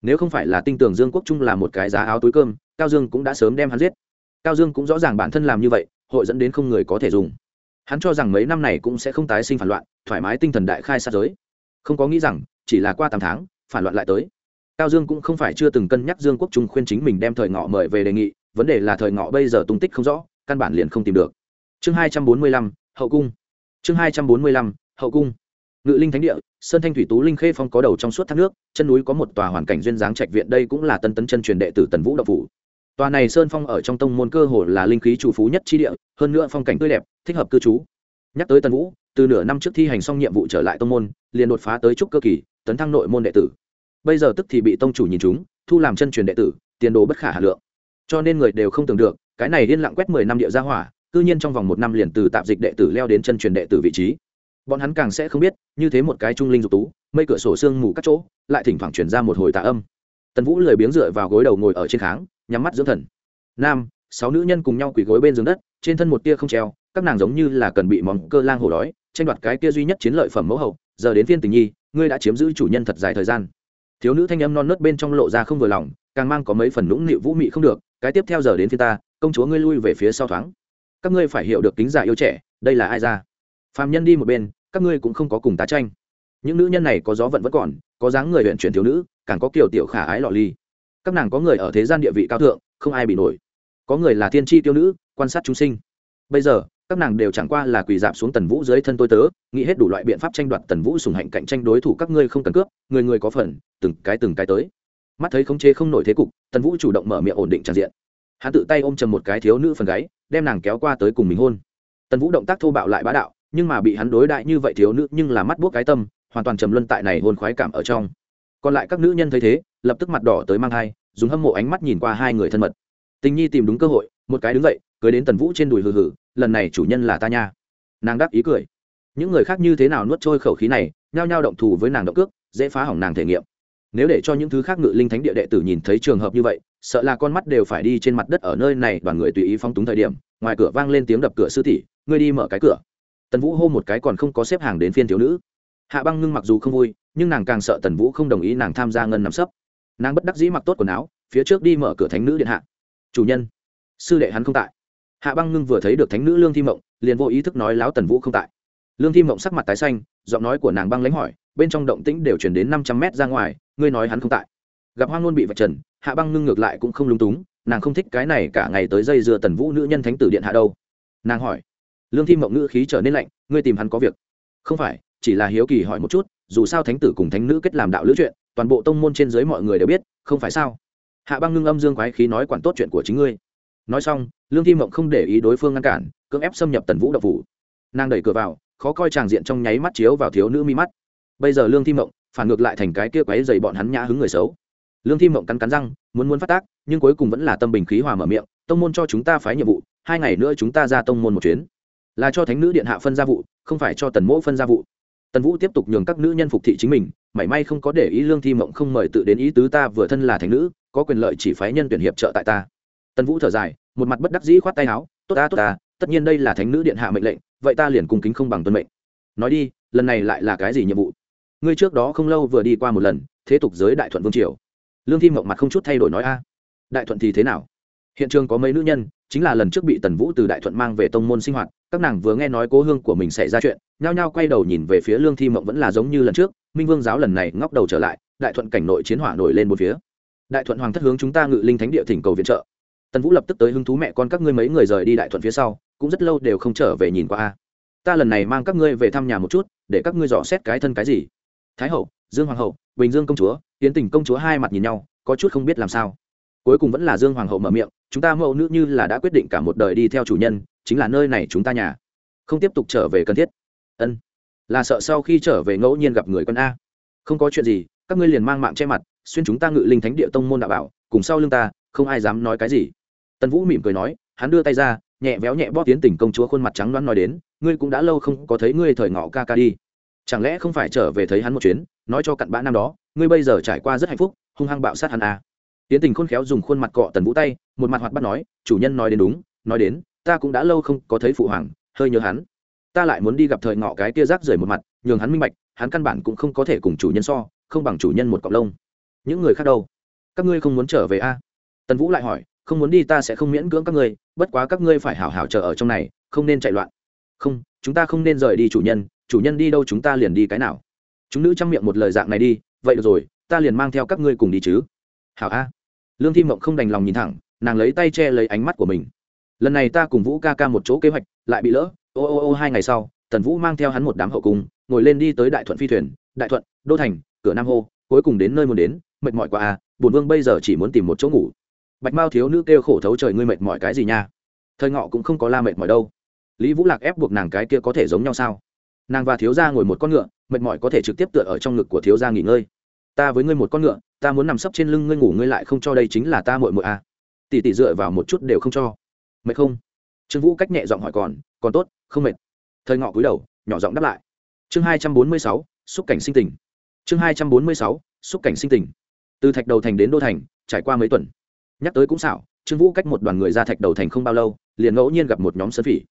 Nếu không phải là tin tưởng dương quốc trung là một cái giá áo túi cơm, cao dương cũng đã sớm đem hắn giết cao dương cũng rõ ràng bản thân làm như vậy, hội dẫn đến không người có thể dùng. Hắn cho rằng mấy năm này cũng sẽ không tái sinh phản loạn, thoải mái tinh thần đại khai sát giới. Không có nghĩ rằng, chỉ là qua tám tháng, phản loạn lại tới. Cao dương cũng không phải chưa từng cân nhắc dương quốc trung khuyên chính mình đem thời ngọ mời về đề nghị, vấn đề là thời ngọ bây giờ tung tích không rõ, căn bản liền không tìm được. Chương hai trăm bốn mươi lăm, hậu cung. Chương hai trăm bốn mươi lăm, hậu cung. Ngự linh thánh địa, sơn thanh thủy tú linh khê phong có đầu trong suốt thác nước, chân núi có một tòa hoàn cảnh duyên dáng trạch viện, đây cũng là tân tấn chân truyền đệ tử tần vũ đậu phủ tòa này sơn phong ở trong tông môn cơ hồ là linh khí chủ phú nhất chi địa, hơn nữa phong cảnh tươi đẹp, thích hợp cư trú. Nhắc tới tần vũ, từ nửa năm trước thi hành xong nhiệm vụ trở lại tông môn, liền đột phá tới trúc cơ kỳ, tấn thăng nội môn đệ tử. Bây giờ tức thì bị tông chủ nhìn chúng, thu làm chân truyền đệ tử, tiền đồ bất khả hà lượng. Cho nên người đều không tưởng được, cái này yên lặng quét mười năm địa gia hỏa, cư nhiên trong vòng một năm liền từ tạp dịch đệ tử leo đến chân truyền đệ tử vị trí. Bọn hắn càng sẽ không biết, như thế một cái trung linh dục tú, mây cửa sổ sương mù các chỗ, lại thỉnh thoảng chuyển ra một hồi tạ âm. Tần vũ lười biếng dựa vào gối đầu ngồi ở trên kháng nhắm mắt dưỡng thần. Nam, sáu nữ nhân cùng nhau quỳ gối bên giường đất, trên thân một tia không treo, các nàng giống như là cần bị món cơ lang hổ đói, tranh đoạt cái tia duy nhất chiến lợi phẩm mẫu hậu, giờ đến phiên tình nhi, ngươi đã chiếm giữ chủ nhân thật dài thời gian. Thiếu nữ thanh âm non nớt bên trong lộ ra không vừa lòng, càng mang có mấy phần nũng nịu vũ mị không được, cái tiếp theo giờ đến phiên ta, công chúa ngươi lui về phía sau thoáng. Các ngươi phải hiểu được kính giả yêu trẻ, đây là ai ra? Phàm nhân đi một bên, các ngươi cũng không có cùng tá tranh. Những nữ nhân này có gió vận vẫn còn, có dáng người huyện chuyển thiếu nữ, càng có kiểu tiểu khả ái lọ ly các nàng có người ở thế gian địa vị cao thượng, không ai bị nổi. Có người là thiên tri tiêu nữ, quan sát chúng sinh. Bây giờ, các nàng đều chẳng qua là quỳ dạp xuống tần vũ dưới thân tôi tớ, nghĩ hết đủ loại biện pháp tranh đoạt tần vũ sùng hạnh cạnh tranh đối thủ các ngươi không cần cướp, người người có phần, từng cái từng cái tới. Mắt thấy khống chế không nổi thế cục, tần vũ chủ động mở miệng ổn định tràn diện. Hắn tự tay ôm chầm một cái thiếu nữ phần gáy, đem nàng kéo qua tới cùng mình hôn. Tần vũ động tác thô bạo lại bá đạo, nhưng mà bị hắn đối đại như vậy thiếu nữ nhưng là mắt buốc cái tâm, hoàn toàn trầm luân tại này hôn khoái cảm ở trong. Còn lại các nữ nhân thấy thế lập tức mặt đỏ tới mang thai, dùng hâm mộ ánh mắt nhìn qua hai người thân mật. Tình nhi tìm đúng cơ hội, một cái đứng dậy, cưới đến tần vũ trên đùi hừ hừ, lần này chủ nhân là ta nha. Nàng đáp ý cười. Những người khác như thế nào nuốt trôi khẩu khí này, nhao nhao động thù với nàng động cước, dễ phá hỏng nàng thể nghiệm. Nếu để cho những thứ khác ngự linh thánh địa đệ tử nhìn thấy trường hợp như vậy, sợ là con mắt đều phải đi trên mặt đất ở nơi này, đoàn người tùy ý phong túng thời điểm, ngoài cửa vang lên tiếng đập cửa sư tỷ, ngươi đi mở cái cửa. Tần vũ hô một cái còn không có xếp hàng đến phiên thiếu nữ. Hạ băng ngưng mặc dù không vui, nhưng nàng càng sợ tần vũ không đồng ý nàng tham gia ngân nằm sấp nàng bất đắc dĩ mặc tốt quần áo, phía trước đi mở cửa thánh nữ điện hạ. Chủ nhân. Sư đệ hắn không tại. Hạ băng ngưng vừa thấy được thánh nữ lương thi mộng, liền vô ý thức nói láo tần vũ không tại. Lương thi mộng sắc mặt tái xanh, giọng nói của nàng băng lãnh hỏi, bên trong động tĩnh đều chuyển đến năm trăm mét ra ngoài, ngươi nói hắn không tại. Gặp hoang luôn bị vạch trần, hạ băng ngưng ngược lại cũng không lung túng, nàng không thích cái này cả ngày tới dây dưa tần vũ nữ nhân thánh tử điện hạ đâu. Nàng hỏi. Lương thi mộng ngữ khí trở nên lạnh, ngươi tìm hắn có việc. Không phải, chỉ là hiếu kỳ hỏi một chút, dù sao thánh tử cùng thánh nữ kết làm đạo lữ chuyện toàn bộ tông môn trên dưới mọi người đều biết, không phải sao? Hạ băng ngưng âm dương quái khí nói quản tốt chuyện của chính ngươi. Nói xong, lương thi mộng không để ý đối phương ngăn cản, cưỡng ép xâm nhập tần vũ độc phủ. Nàng đẩy cửa vào, khó coi tràng diện trong nháy mắt chiếu vào thiếu nữ mi mắt. Bây giờ lương thi mộng phản ngược lại thành cái kia quáy dày bọn hắn nhã hứng người xấu. Lương thi mộng cắn cắn răng, muốn muốn phát tác, nhưng cuối cùng vẫn là tâm bình khí hòa mở miệng, tông môn cho chúng ta phái nhiệm vụ, hai ngày nữa chúng ta ra tông môn một chuyến. Là cho thánh nữ điện hạ phân gia vụ, không phải cho tần mỗ phân gia vụ tần vũ tiếp tục nhường các nữ nhân phục thị chính mình, mảy may không có để ý lương thi mộng không mời tự đến ý tứ ta vừa thân là thánh nữ, có quyền lợi chỉ phái nhân tuyển hiệp trợ tại ta. Tần vũ thở dài, một mặt bất đắc dĩ khoát tay áo, tốt ta tốt ta, tất nhiên đây là thánh nữ điện hạ mệnh lệnh, vậy ta liền cung kính không bằng tuân mệnh. Nói đi, lần này lại là cái gì nhiệm vụ? Ngươi trước đó không lâu vừa đi qua một lần, thế tục giới đại thuận vương triều. Lương thi mộng mặt không chút thay đổi nói, a, đại thuận thì thế nào? Hiện trường có mấy nữ nhân chính là lần trước bị tần vũ từ đại thuận mang về tông môn sinh hoạt, các nàng vừa nghe nói cố hương của mình xảy ra chuyện, nhao nhao quay đầu nhìn về phía lương thi mộng vẫn là giống như lần trước, minh vương giáo lần này ngóc đầu trở lại, đại thuận cảnh nội chiến hỏa nổi lên một phía. Đại thuận hoàng thất hướng chúng ta ngự linh thánh địa thỉnh cầu viện trợ. Tần vũ lập tức tới hứng thú mẹ con các ngươi mấy người rời đi đại thuận phía sau, cũng rất lâu đều không trở về nhìn qua a. Ta lần này mang các ngươi về thăm nhà một chút, để các ngươi dò xét cái thân cái gì. Thái hậu, dương hoàng hậu, bình dương công chúa tiến tình công chúa hai mặt nhìn nhau, có chút không biết làm sao cuối cùng vẫn là dương hoàng hậu mở miệng, chúng ta mẫu nữ như là đã quyết định cả một đời đi theo chủ nhân, chính là nơi này chúng ta nhà. Không tiếp tục trở về cần thiết. Ân, là sợ sau khi trở về ngẫu nhiên gặp người con a. Không có chuyện gì, các ngươi liền mang mạng che mặt, xuyên chúng ta ngự linh thánh địa tông môn đạo bảo, cùng sau lưng ta, không ai dám nói cái gì. Tần vũ mỉm cười nói, hắn đưa tay ra, nhẹ véo nhẹ bóp tiến tình công chúa khuôn mặt trắng đoán nói đến, ngươi cũng đã lâu không có thấy ngươi thời ngọ ca ca đi. Chẳng lẽ không phải trở về thấy hắn một chuyến, nói cho cặn bã năm đó, ngươi bây giờ trải qua rất hạnh phúc, hung hăng bạo sát hắn à tiến tình khôn khéo dùng khuôn mặt cọ tần vũ tay, một mặt hoạt bắt nói, chủ nhân nói đến đúng, nói đến, ta cũng đã lâu không có thấy phụ hoàng, hơi nhớ hắn. Ta lại muốn đi gặp thời ngọ cái kia rác rời một mặt, nhường hắn minh bạch, hắn căn bản cũng không có thể cùng chủ nhân so, không bằng chủ nhân một cọng lông. Những người khác đâu? Các ngươi không muốn trở về a? À? tần vũ lại hỏi, không muốn đi ta sẽ không miễn cưỡng các ngươi, bất quá các ngươi phải hảo hảo chờ ở trong này, không nên chạy loạn. Không, chúng ta không nên rời đi chủ nhân chủ nhân đi đâu chúng ta liền đi cái nào. Chúng nữ chăm miệng một lời dạng này đi, vậy được rồi, ta liền mang theo các ngươi cùng đi chứ. Hảo a lương thi mộng không đành lòng nhìn thẳng, nàng lấy tay che lấy ánh mắt của mình. Lần này ta cùng vũ ca ca một chỗ kế hoạch, lại bị lỡ, ô ô ô hai ngày sau, tần vũ mang theo hắn một đám hậu cung, ngồi lên đi tới đại thuận phi thuyền, đại thuận, đô thành, cửa nam hô, cuối cùng đến nơi muốn đến, mệt mỏi quá à? bùn vương bây giờ chỉ muốn tìm một chỗ ngủ. Bạch mao thiếu nữ kêu khổ thấu trời ngươi mệt mỏi cái gì nha? Thời ngọ cũng không có la mệt mỏi đâu. Lý vũ lạc ép buộc nàng cái kia có thể giống nhau sao? Nàng và thiếu gia ngồi một con ngựa, mệt mỏi có thể trực tiếp tựa ở trong ngực của thiếu gia nghỉ ngơi ta với ngươi một con ngựa, ta muốn nằm sấp trên lưng ngươi ngủ, ngươi lại không cho đây chính là ta mội mội à. tỷ tỷ dựa vào một chút đều không cho. Mệt không? Trương vũ cách nhẹ giọng hỏi còn còn tốt, không mệt. Thời ngọ cúi đầu, nhỏ giọng đáp lại. Chương hai trăm bốn mươi sáu, xúc cảnh sinh tình. Chương hai trăm bốn mươi sáu, xúc cảnh sinh tình. Từ thạch đầu thành đến đô thành, trải qua mấy tuần. Nhắc tới cũng xảo, trương vũ cách một đoàn người ra thạch đầu thành không bao lâu, liền ngẫu nhiên gặp một nhóm sơn phỉ.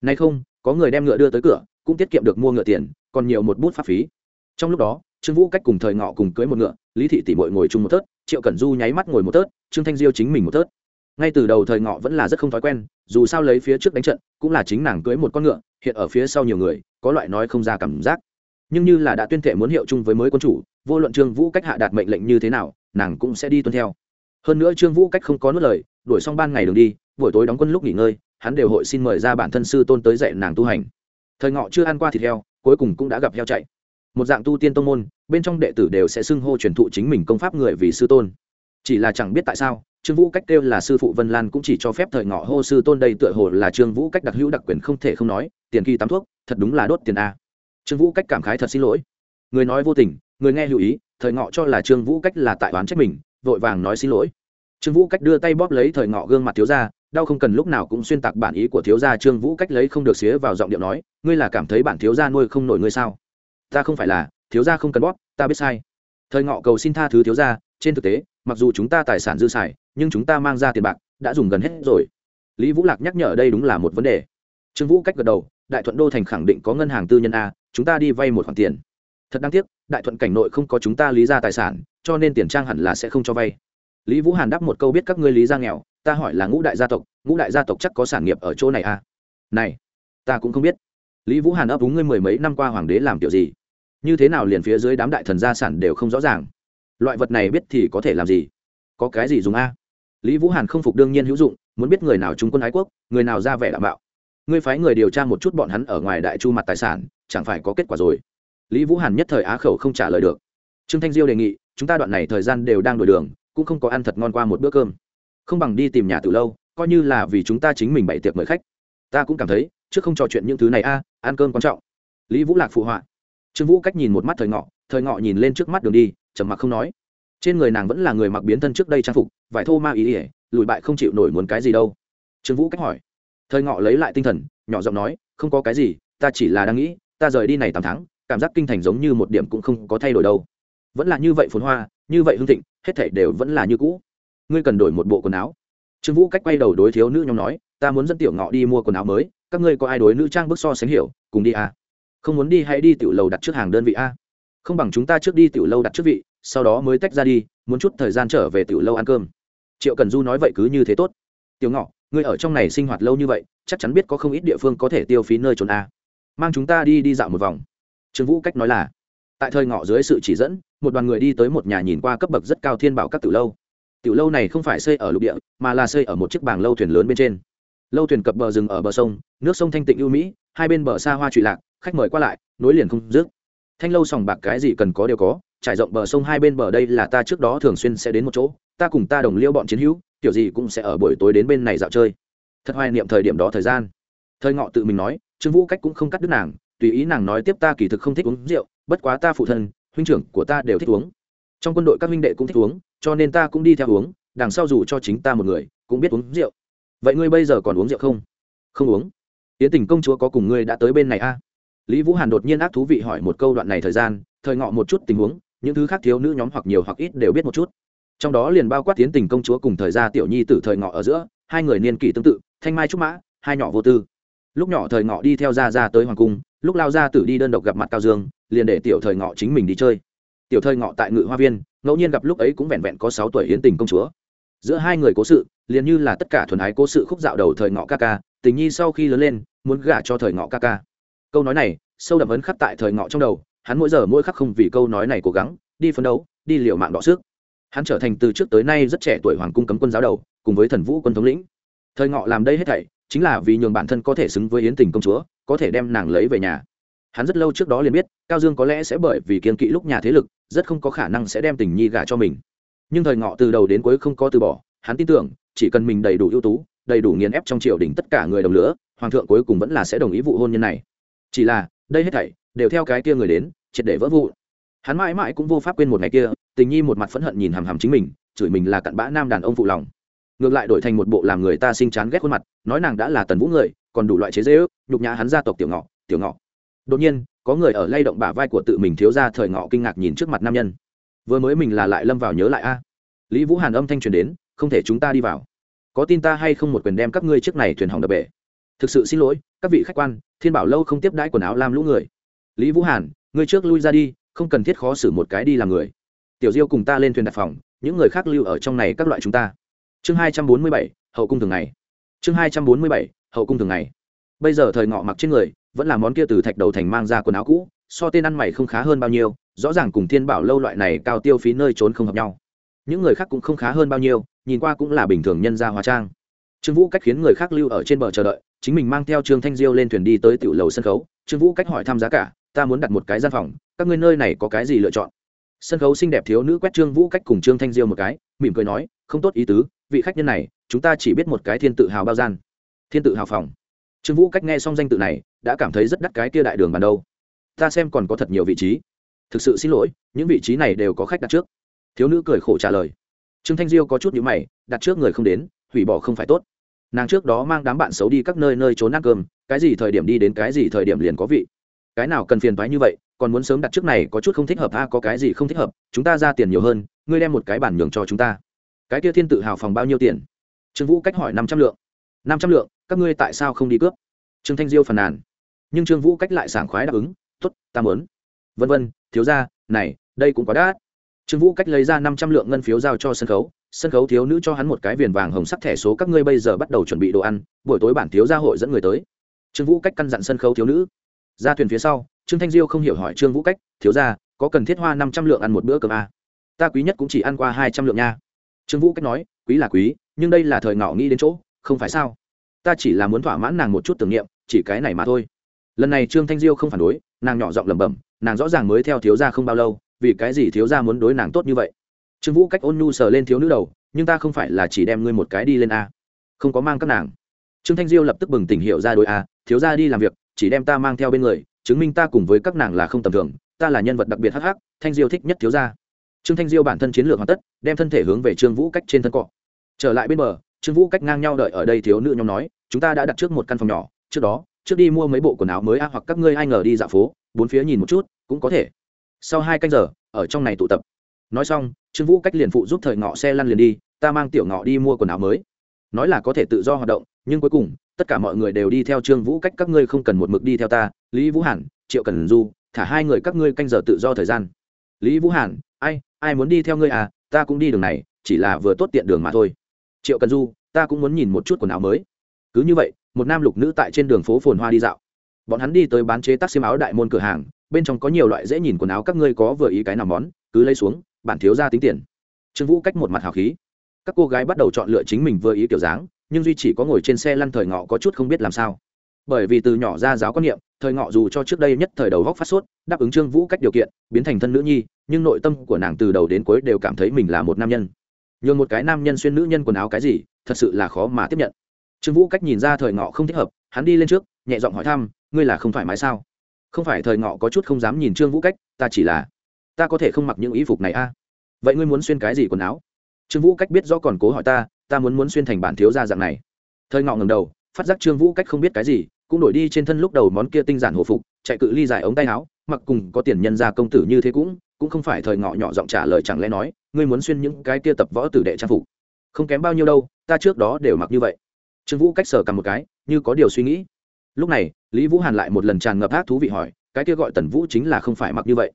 Nay không, có người đem ngựa đưa tới cửa, cũng tiết kiệm được mua ngựa tiền, còn nhiều một bút pháp phí. Trong lúc đó trương vũ cách cùng thời ngọ cùng cưới một ngựa, lý thị tỷ mội ngồi chung một tớt triệu cẩn du nháy mắt ngồi một tớt trương thanh diêu chính mình một tớt ngay từ đầu thời ngọ vẫn là rất không thói quen, dù sao lấy phía trước đánh trận, cũng là chính nàng cưới một con ngựa, hiện ở phía sau nhiều người, có loại nói không ra cảm giác. Nhưng như là đã tuyên thệ muốn hiệu chung với mới quân chủ, vô luận trương vũ cách hạ đạt mệnh lệnh như thế nào, nàng cũng sẽ đi tuân theo. Hơn nữa trương vũ cách không có nuốt lời, đuổi xong ban ngày đường đi, buổi tối đóng quân lúc nghỉ ngơi, hắn đều hội xin mời ra bản thân sư tôn tới dạy nàng tu hành. Thời ngọ chưa ăn qua thịt heo, cuối cùng cũng đã gặp heo chạy một dạng tu tiên tông môn, bên trong đệ tử đều sẽ xưng hô truyền thụ chính mình công pháp người vì sư tôn. Chỉ là chẳng biết tại sao, trương vũ cách kêu là sư phụ vân lan cũng chỉ cho phép thời ngọ hô sư tôn đây tựa hồ là trương vũ cách đặc hữu đặc quyền không thể không nói, tiền kỳ tắm thuốc, thật đúng là đốt tiền a. Trương vũ cách cảm khái thật xin lỗi. Người nói vô tình, người nghe lưu ý, thời ngọ cho là trương vũ cách là tại oán trách mình, vội vàng nói xin lỗi. Trương vũ cách đưa tay bóp lấy thời ngọ gương mặt thiếu ra đau không cần lúc nào cũng xuyên tạc bản ý của thiếu gia. Trương vũ cách lấy không được xía vào giọng điệu nói, ngươi là cảm thấy bản thiếu gia nuôi không nổi ngươi sao? Ta không phải là, thiếu gia không cần bóp, ta biết sai. Thời ngọ cầu xin tha thứ thiếu gia. trên thực tế, mặc dù chúng ta tài sản dư xài, nhưng chúng ta mang ra tiền bạc, đã dùng gần hết rồi. Lý vũ lạc nhắc nhở đây đúng là một vấn đề. Trương vũ cách gật đầu, đại thuận đô thành khẳng định có ngân hàng tư nhân a, chúng ta đi vay một khoản tiền. Thật đáng tiếc, đại thuận cảnh nội không có chúng ta lý ra tài sản, cho nên tiền trang hẳn là sẽ không cho vay. Lý vũ hàn đáp một câu biết các ngươi lý ra nghèo, ta hỏi là ngũ đại gia tộc, ngũ đại gia tộc chắc có sản nghiệp ở chỗ này à này, ta cũng không biết lý vũ hàn ấp úng, ngươi mười mấy năm qua hoàng đế làm kiểu gì? Như thế nào liền phía dưới đám đại thần gia sản đều không rõ ràng? Loại vật này biết thì có thể làm gì? Có cái gì dùng a? Lý vũ hàn không phục đương nhiên hữu dụng, muốn biết người nào trung quân ái quốc, người nào ra vẻ đảm bảo ngươi phái người điều tra một chút bọn hắn ở ngoài đại chu mặt tài sản, chẳng phải có kết quả rồi? Lý vũ hàn nhất thời á khẩu không trả lời được. Trương thanh diêu đề nghị, chúng ta đoạn này thời gian đều đang đổi đường, cũng không có ăn thật ngon qua một bữa cơm. Không bằng đi tìm nhà từ lâu, coi như là vì chúng ta chính mình bày tiệc mời khách. Ta cũng cảm thấy, trước không trò chuyện những thứ này a ăn cơm quan trọng. Lý vũ lạc phụ họa. Trương vũ cách nhìn một mắt thời ngọ thời ngọ nhìn lên trước mắt đường đi, trầm mặc không nói. Trên người nàng vẫn là người mặc biến thân trước đây trang phục, vải thô ma ý ỉa lùi bại không chịu nổi muốn cái gì đâu. Trương vũ cách hỏi. Thời ngọ lấy lại tinh thần, nhỏ giọng nói, không có cái gì, ta chỉ là đang nghĩ, ta rời đi này tám tháng, cảm giác kinh thành giống như một điểm cũng không có thay đổi đâu. Vẫn là như vậy phồn hoa, như vậy hương thịnh, hết thảy đều vẫn là như cũ. Ngươi cần đổi một bộ quần áo. Trương vũ cách quay đầu đối thiếu nữ nhóm nói ta muốn dẫn tiểu ngọ đi mua quần áo mới, các ngươi có ai đối nữ trang bức so sánh hiểu, cùng đi à? không muốn đi hãy đi tiểu lầu đặt trước hàng đơn vị a không bằng chúng ta trước đi tiểu lâu đặt trước vị, sau đó mới tách ra đi, muốn chút thời gian trở về tiểu lâu ăn cơm. Triệu cần du nói vậy cứ như thế tốt. Tiểu ngọ, ngươi ở trong này sinh hoạt lâu như vậy, chắc chắn biết có không ít địa phương có thể tiêu phí nơi trốn a mang chúng ta đi đi dạo một vòng. Trương vũ cách nói là, tại thời ngọ dưới sự chỉ dẫn, một đoàn người đi tới một nhà nhìn qua cấp bậc rất cao thiên bảo các tiểu lâu. Tiểu lâu này không phải xây ở lục địa, mà là xây ở một chiếc bảng lâu thuyền lớn bên trên lâu thuyền cập bờ rừng ở bờ sông, nước sông thanh tịnh ưu mỹ, hai bên bờ xa hoa trụy lạc, khách mời qua lại, nối liền không dứt. Thanh lâu sòng bạc cái gì cần có đều có, trải rộng bờ sông hai bên bờ đây là ta trước đó thường xuyên sẽ đến một chỗ, ta cùng ta đồng liêu bọn chiến hữu, kiểu gì cũng sẽ ở buổi tối đến bên này dạo chơi. Thật hoài niệm thời điểm đó thời gian. Thời ngọ tự mình nói, trương vũ cách cũng không cắt đứt nàng, tùy ý nàng nói tiếp ta kỳ thực không thích uống rượu, bất quá ta phụ thân, huynh trưởng của ta đều thích uống. Trong quân đội các huynh đệ cũng thích uống, cho nên ta cũng đi theo uống, đằng sau dù cho chính ta một người, cũng biết uống rượu vậy ngươi bây giờ còn uống rượu không? Không uống. Yến tình công chúa có cùng ngươi đã tới bên này a à? lý vũ hàn đột nhiên ác thú vị hỏi một câu đoạn này thời gian, thời ngọ một chút tình huống, những thứ khác thiếu nữ nhóm hoặc nhiều hoặc ít đều biết một chút. Trong đó liền bao quát tiến tình công chúa cùng thời gia tiểu nhi từ thời ngọ ở giữa, hai người niên kỷ tương tự, thanh mai trúc mã, hai nhỏ vô tư. Lúc nhỏ thời ngọ đi theo gia ra tới hoàng cung, lúc lao gia tử đi đơn độc gặp mặt cao dương, liền để tiểu thời ngọ chính mình đi chơi. Tiểu thời ngọ tại ngự hoa viên, ngẫu nhiên gặp lúc ấy cũng vẹn vẹn có sáu tuổi hiến tình công chúa giữa hai người cố sự, liền như là tất cả thuần ái cố sự khúc dạo đầu thời ngọ ca ca, tình nhi sau khi lớn lên, muốn gả cho thời ngọ ca ca. Câu nói này, sâu đậm ấn khắc tại thời ngọ trong đầu, hắn mỗi giờ mỗi khắc không vì câu nói này cố gắng, đi phấn đấu, đi liệu mạng đọ sức. Hắn trở thành từ trước tới nay rất trẻ tuổi hoàng cung cấm quân giáo đầu, cùng với thần vũ quân thống lĩnh. Thời ngọ làm đây hết thảy, chính là vì nhường bản thân có thể xứng với yến tình công chúa, có thể đem nàng lấy về nhà. Hắn rất lâu trước đó liền biết, cao dương có lẽ sẽ bởi vì kiên kỵ lúc nhà thế lực, rất không có khả năng sẽ đem tình nhi gả cho mình nhưng thời ngọ từ đầu đến cuối không có từ bỏ, hắn tin tưởng, chỉ cần mình đầy đủ ưu tú, đầy đủ nghiền ép trong triều đình tất cả người đồng lửa, hoàng thượng cuối cùng vẫn là sẽ đồng ý vụ hôn nhân này. Chỉ là, đây hết thảy, đều theo cái kia người đến, triệt để vỡ vụ hắn mãi mãi cũng vô pháp quên một ngày kia, tình nhi một mặt phẫn hận nhìn hàm hàm chính mình, chửi mình là cặn bã nam đàn ông phụ lòng. Ngược lại đổi thành một bộ làm người ta sinh chán ghét khuôn mặt, nói nàng đã là tần vũ người, còn đủ loại chế dễ ước nhục nhã hắn gia tộc tiểu ngọ tiểu ngọ. Đột nhiên, có người ở lay động bả vai của tự mình thiếu ra thời ngọ kinh ngạc nhìn trước mặt nam nhân vừa mới mình là lại lâm vào nhớ lại a. Lý vũ hàn âm thanh truyền đến, không thể chúng ta đi vào. Có tin ta hay không một quyền đem các ngươi trước này thuyền hỏng đập bể? Thực sự xin lỗi, các vị khách quan, thiên bảo lâu không tiếp đãi quần áo làm lũ người. Lý vũ hàn, ngươi trước lui ra đi, không cần thiết khó xử một cái đi làm người. Tiểu diêu cùng ta lên thuyền đặt phòng, những người khác lưu ở trong này các loại chúng ta. Chương hai trăm bốn mươi bảy, hậu cung thường ngày. Chương hai trăm bốn mươi bảy, hậu cung thường ngày. Bây giờ thời ngọ mặc trên người, vẫn là món kia từ thạch đầu thành mang ra quần áo cũ, so tên ăn mày không khá hơn bao nhiêu rõ ràng cùng thiên bảo lâu loại này cao tiêu phí nơi trốn không hợp nhau. Những người khác cũng không khá hơn bao nhiêu, nhìn qua cũng là bình thường nhân gia hóa trang. Trương vũ cách khiến người khác lưu ở trên bờ chờ đợi, chính mình mang theo trương thanh diêu lên thuyền đi tới tiểu lầu sân khấu. Trương vũ cách hỏi thăm giá cả, ta muốn đặt một cái gian phòng, các ngươi nơi này có cái gì lựa chọn? Sân khấu xinh đẹp thiếu nữ quét trương vũ cách cùng trương thanh diêu một cái, mỉm cười nói, không tốt ý tứ, vị khách nhân này, chúng ta chỉ biết một cái thiên tự hào bao gian. Thiên tự hào phòng? Trương vũ cách nghe xong danh tự này, đã cảm thấy rất đắt cái kia đại đường bàn đâu. Ta xem còn có thật nhiều vị trí thực sự xin lỗi, những vị trí này đều có khách đặt trước. Thiếu nữ cười khổ trả lời. Trương thanh diêu có chút nhữ mày, đặt trước người không đến, hủy bỏ không phải tốt. Nàng trước đó mang đám bạn xấu đi các nơi nơi trốn ăn cơm, cái gì thời điểm đi đến cái gì thời điểm liền có vị. Cái nào cần phiền thoái như vậy, còn muốn sớm đặt trước này có chút không thích hợp, a, có cái gì không thích hợp, chúng ta ra tiền nhiều hơn, ngươi đem một cái bản nhường cho chúng ta. Cái kia thiên tự hào phòng bao nhiêu tiền? Trương vũ cách hỏi năm trăm lượng. Năm trăm lượng, các ngươi tại sao không đi cướp? Trương thanh diêu phàn nàn. Nhưng trương vũ cách lại sảng khoái đáp ứng t ố t ta mớn vân vân thiếu ra này đây cũng có đát trương vũ cách lấy ra năm trăm lượng ngân phiếu giao cho sân khấu sân khấu thiếu nữ cho hắn một cái viền vàng hồng sắc thẻ số các ngươi bây giờ bắt đầu chuẩn bị đồ ăn buổi tối bản thiếu gia hội dẫn người tới. Trương vũ cách căn dặn sân khấu thiếu nữ. Ra thuyền phía sau trương thanh diêu không hiểu hỏi trương vũ cách thiếu gia, có cần thiết hoa năm trăm lượng ăn một bữa cơm à? ta quý nhất cũng chỉ ăn qua hai trăm lượng nha. Trương vũ cách nói quý là quý nhưng đây là thời ngọ nghĩ đến chỗ không phải sao? Ta chỉ là muốn thỏa mãn nàng một chút tưởng niệm chỉ cái này mà thôi. Lần này trương thanh diêu không phản đối nàng nhỏ giọng lẩm bẩm nàng rõ ràng mới theo thiếu gia không bao lâu, vì cái gì thiếu gia muốn đối nàng tốt như vậy? Trương vũ cách ôn nhu sờ lên thiếu nữ đầu, nhưng ta không phải là chỉ đem ngươi một cái đi lên a. Không có mang các nàng. Trương thanh diêu lập tức bừng tỉnh hiểu ra đối a, thiếu gia đi làm việc, chỉ đem ta mang theo bên người, chứng minh ta cùng với các nàng là không tầm thường, ta là nhân vật đặc biệt hắc hắc, thanh diêu thích nhất thiếu gia. Trương thanh diêu bản thân chiến lược hoàn tất, đem thân thể hướng về trương vũ cách trên thân cọ. Trở lại bên bờ, trương vũ cách ngang nhau đợi ở đây thiếu nữ nhóm nói, chúng ta đã đặt trước một căn phòng nhỏ, trước đó, trước đi mua mấy bộ quần áo mới a, hoặc các ngươi ai ngờ đi dạo phố, bốn phía nhìn một chút cũng có thể. Sau hai canh giờ, ở trong này tụ tập. Nói xong, trương vũ cách liền phụ giúp thời ngọ xe lăn liền đi, ta mang tiểu ngọ đi mua quần áo mới. Nói là có thể tự do hoạt động, nhưng cuối cùng, tất cả mọi người đều đi theo trương vũ cách các ngươi không cần một mực đi theo ta. Lý vũ hàn, triệu cần du, thả hai người các ngươi canh giờ tự do thời gian. Lý vũ hàn, ai ai muốn đi theo ngươi à? Ta cũng đi đường này, chỉ là vừa tốt tiện đường mà thôi. Triệu cần du, ta cũng muốn nhìn một chút quần áo mới. Cứ như vậy, một nam lục nữ tại trên đường phố phồn hoa đi dạo. Bọn hắn đi tới bán chế tác xiêm áo đại môn cửa hàng bên trong có nhiều loại dễ nhìn quần áo các ngươi có vừa ý cái nào món, cứ lấy xuống bản thiếu ra tính tiền. Trương vũ cách một mặt hào khí. Các cô gái bắt đầu chọn lựa chính mình vừa ý kiểu dáng, nhưng duy chỉ có ngồi trên xe lăn thời ngọ có chút không biết làm sao. Bởi vì từ nhỏ ra giáo quan niệm, thời ngọ dù cho trước đây nhất thời đầu góc phát sốt, đáp ứng trương vũ cách điều kiện, biến thành thân nữ nhi, nhưng nội tâm của nàng từ đầu đến cuối đều cảm thấy mình là một nam nhân. Nhường một cái nam nhân xuyên nữ nhân quần áo cái gì, thật sự là khó mà tiếp nhận. Trương vũ cách nhìn ra thời ngọ không thích hợp, hắn đi lên trước, nhẹ giọng hỏi thăm, ngươi là không thoải mái sao? Không phải thời ngọ có chút không dám nhìn trương vũ cách, ta chỉ là, ta có thể không mặc những y phục này a. À? vậy ngươi muốn xuyên cái gì quần áo? Trương vũ cách biết rõ còn cố hỏi ta ta muốn muốn xuyên thành bản thiếu gia dạng này. Thời ngọ ngầm đầu, phát giác trương vũ cách không biết cái gì, cũng đổi đi trên thân lúc đầu món kia tinh giản hồ phục, chạy cự ly dài ống tay áo, mặc cùng có tiền nhân gia công tử như thế cũng cũng không phải thời ngọ nhỏ giọng trả lời chẳng lẽ nói, ngươi muốn xuyên những cái kia tập võ tử đệ trang phục. Không kém bao nhiêu đâu, ta trước đó đều mặc như vậy. Trương vũ cách sờ cầm một cái, như có điều suy nghĩ lúc này, lý vũ hàn lại một lần tràn ngập ác thú vị hỏi, cái kia gọi tần vũ chính là không phải mặc như vậy?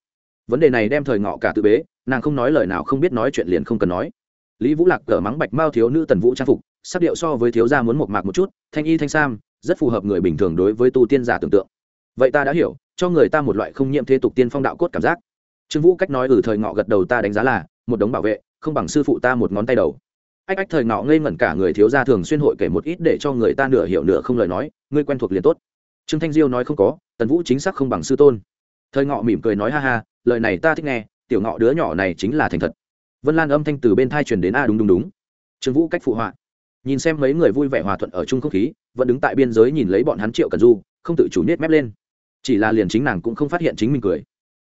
Vấn đề này đem thời ngọ cả tự bế, nàng không nói lời nào không biết nói chuyện liền không cần nói. Lý vũ lạc cờ mắng bạch mao thiếu nữ tần vũ trang phục, sắc điệu so với thiếu gia muốn một mạc một chút, thanh y thanh sam, rất phù hợp người bình thường đối với tu tiên giả tưởng tượng. Vậy ta đã hiểu, cho người ta một loại không nhiễm thế tục tiên phong đạo cốt cảm giác. Trương vũ cách nói ở ừ thời ngọ gật đầu ta đánh giá là, một đống bảo vệ, không bằng sư phụ ta một ngón tay đầu ách ách thời ngọ ngây ngẩn cả người thiếu gia thường xuyên hội kể một ít để cho người ta nửa hiểu nửa không lời nói, ngươi quen thuộc liền tốt. Trương thanh diêu nói không có, tần vũ chính xác không bằng sư tôn. Thời ngọ mỉm cười nói ha ha, lời này ta thích nghe, tiểu ngọ đứa nhỏ này chính là thành thật. Vân lan âm thanh từ bên thai truyền đến, a, đúng đúng đúng. Trương vũ cách phụ họa. Nhìn xem mấy người vui vẻ hòa thuận ở chung không khí, vẫn đứng tại biên giới nhìn lấy bọn hắn triệu cần du, không tự chủ nết mép lên. Chỉ là liền chính nàng cũng không phát hiện chính mình cười.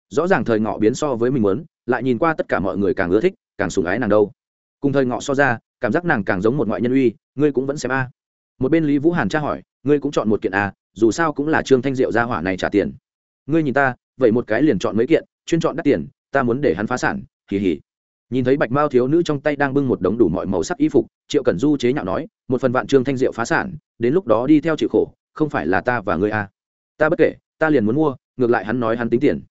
Rõ ràng thời ngọ biến so với mình muốn, lại nhìn qua tất cả mọi người càng ưa thích, càng sủng ái nàng đâu. Cùng thời ngọ so ra cảm giác nàng càng giống một ngoại nhân uy, ngươi cũng vẫn xem a. Một bên lý vũ hàn tra hỏi, ngươi cũng chọn một kiện a, dù sao cũng là trương thanh diệu gia hỏa này trả tiền. Ngươi nhìn ta, vậy một cái liền chọn mấy kiện, chuyên chọn đắt tiền, ta muốn để hắn phá sản, hì hỉ nhìn thấy bạch mao thiếu nữ trong tay đang bưng một đống đủ mọi màu sắc y phục, triệu cẩn du chế nhạo nói, một phần vạn trương thanh diệu phá sản, đến lúc đó đi theo chịu khổ, không phải là ta và ngươi a. À. ta bất kể, ta liền muốn mua, ngược lại hắn nói hắn tính tiền.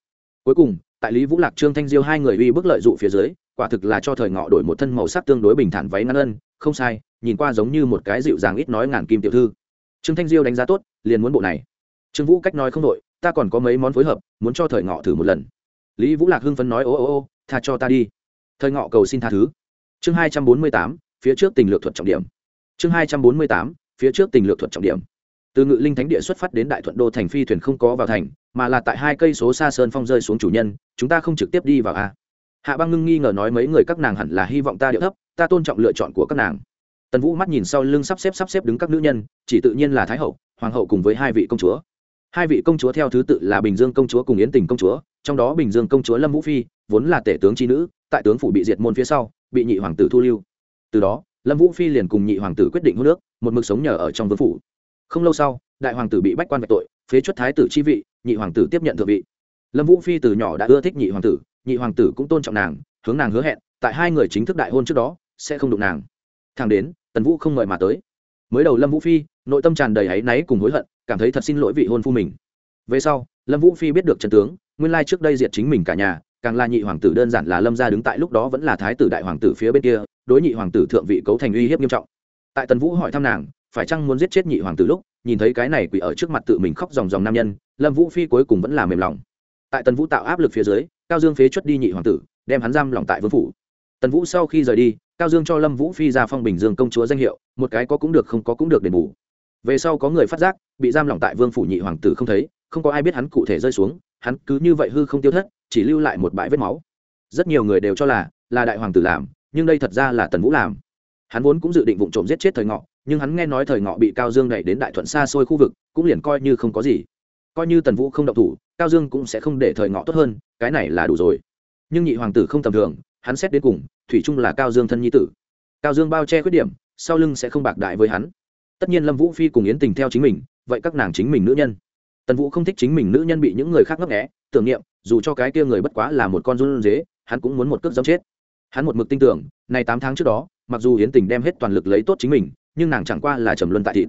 Cuối cùng, tại lý vũ lạc, trương thanh diêu hai người uy bức lợi dụ phía dưới quả thực là cho thời ngọ đổi một thân màu sắc tương đối bình thản váy ngắn ân, không sai, nhìn qua giống như một cái dịu dàng ít nói ngàn kim tiểu thư. Trương thanh diêu đánh giá tốt, liền muốn bộ này. Trương vũ cách nói không đội ta còn có mấy món phối hợp, muốn cho thời ngọ thử một lần. Lý vũ lạc hưng phấn nói, ô ô ô, tha cho ta đi. Thời ngọ cầu xin tha thứ. Chương hai trăm bốn mươi tám, phía trước tình lược thuật trọng điểm. Chương hai trăm bốn mươi tám, phía trước tình lược thuật trọng điểm. Từ ngự linh thánh địa xuất phát đến đại thuận đô thành phi thuyền không có vào thành, mà là tại hai cây số xa sơn phong rơi xuống chủ nhân, chúng ta không trực tiếp đi vào a hạ băng ngưng nghi ngờ nói mấy người các nàng hẳn là hy vọng ta điệu thấp, ta tôn trọng lựa chọn của các nàng. Tần vũ mắt nhìn sau lưng sắp xếp sắp xếp đứng các nữ nhân, chỉ tự nhiên là thái hậu, hoàng hậu cùng với hai vị công chúa. Hai vị công chúa theo thứ tự là bình dương công chúa cùng yến tình công chúa, trong đó bình dương công chúa lâm vũ phi, vốn là tể tướng tri nữ, tại tướng phủ bị diệt môn phía sau, bị nhị hoàng tử thu lưu. Từ đó, lâm vũ phi liền cùng nhị hoàng tử quyết định hôn nước một mực sống nhờ ở trong vương phủ. Không lâu sau, đại hoàng tử bị bách quan vạch tội, phế chuất thái tử chi vị, nhị hoàng tử tiếp nhận thượng vị lâm vũ phi từ nhỏ đã ưa thích nhị hoàng tử, nhị hoàng tử cũng tôn trọng nàng, hướng nàng hứa hẹn, tại hai người chính thức đại hôn trước đó, sẽ không đụng nàng. Thằng đến, tần vũ không mời mà tới. Mới đầu lâm vũ phi, nội tâm tràn đầy áy náy cùng hối hận, cảm thấy thật xin lỗi vị hôn phu mình. Về sau, lâm vũ phi biết được trần tướng, nguyên lai trước đây diệt chính mình cả nhà, càng là nhị hoàng tử đơn giản là lâm gia đứng tại lúc đó vẫn là thái tử đại hoàng tử phía bên kia, đối nhị hoàng tử thượng vị cấu thành uy hiếp nghiêm trọng. Tại tần vũ hỏi thăm nàng, phải chăng muốn giết chết nhị hoàng tử lúc, nhìn thấy cái này quỷ ở trước mặt tự mình khóc dòng dòng nam nhân, lâm vũ phi cuối cùng vẫn là mềm lòng tại tần vũ tạo áp lực phía dưới, cao dương phế chuất đi nhị hoàng tử, đem hắn giam lòng tại vương phủ. Tần vũ sau khi rời đi, cao dương cho lâm vũ phi ra phong bình dương công chúa danh hiệu, một cái có cũng được không có cũng được đền bù. Về sau có người phát giác, bị giam lỏng tại vương phủ nhị hoàng tử không thấy, không có ai biết hắn cụ thể rơi xuống, hắn cứ như vậy hư không tiêu thất, chỉ lưu lại một bãi vết máu. Rất nhiều người đều cho là là đại hoàng tử làm, nhưng đây thật ra là tần vũ làm. Hắn vốn cũng dự định vụ trộm giết chết thời ngọ, nhưng hắn nghe nói thời ngọ bị cao dương đẩy đến đại thuận xa xôi khu vực, cũng liền coi như không có gì coi như tần vũ không động thủ, cao dương cũng sẽ không để thời ngọ tốt hơn, cái này là đủ rồi. Nhưng nhị hoàng tử không tầm thường, hắn xét đến cùng, thủy trung là cao dương thân nhi tử. Cao dương bao che khuyết điểm, sau lưng sẽ không bạc đại với hắn. Tất nhiên lâm vũ phi cùng yến tình theo chính mình, vậy các nàng chính mình nữ nhân. Tần vũ không thích chính mình nữ nhân bị những người khác ngấp nghẽ tưởng niệm, dù cho cái kia người bất quá là một con run dế hắn cũng muốn một cước dâm chết. Hắn một mực tin tưởng này tám tháng trước đó, mặc dù yến tình đem hết toàn lực lấy tốt chính mình, nhưng nàng chẳng qua là trầm luân tại thịt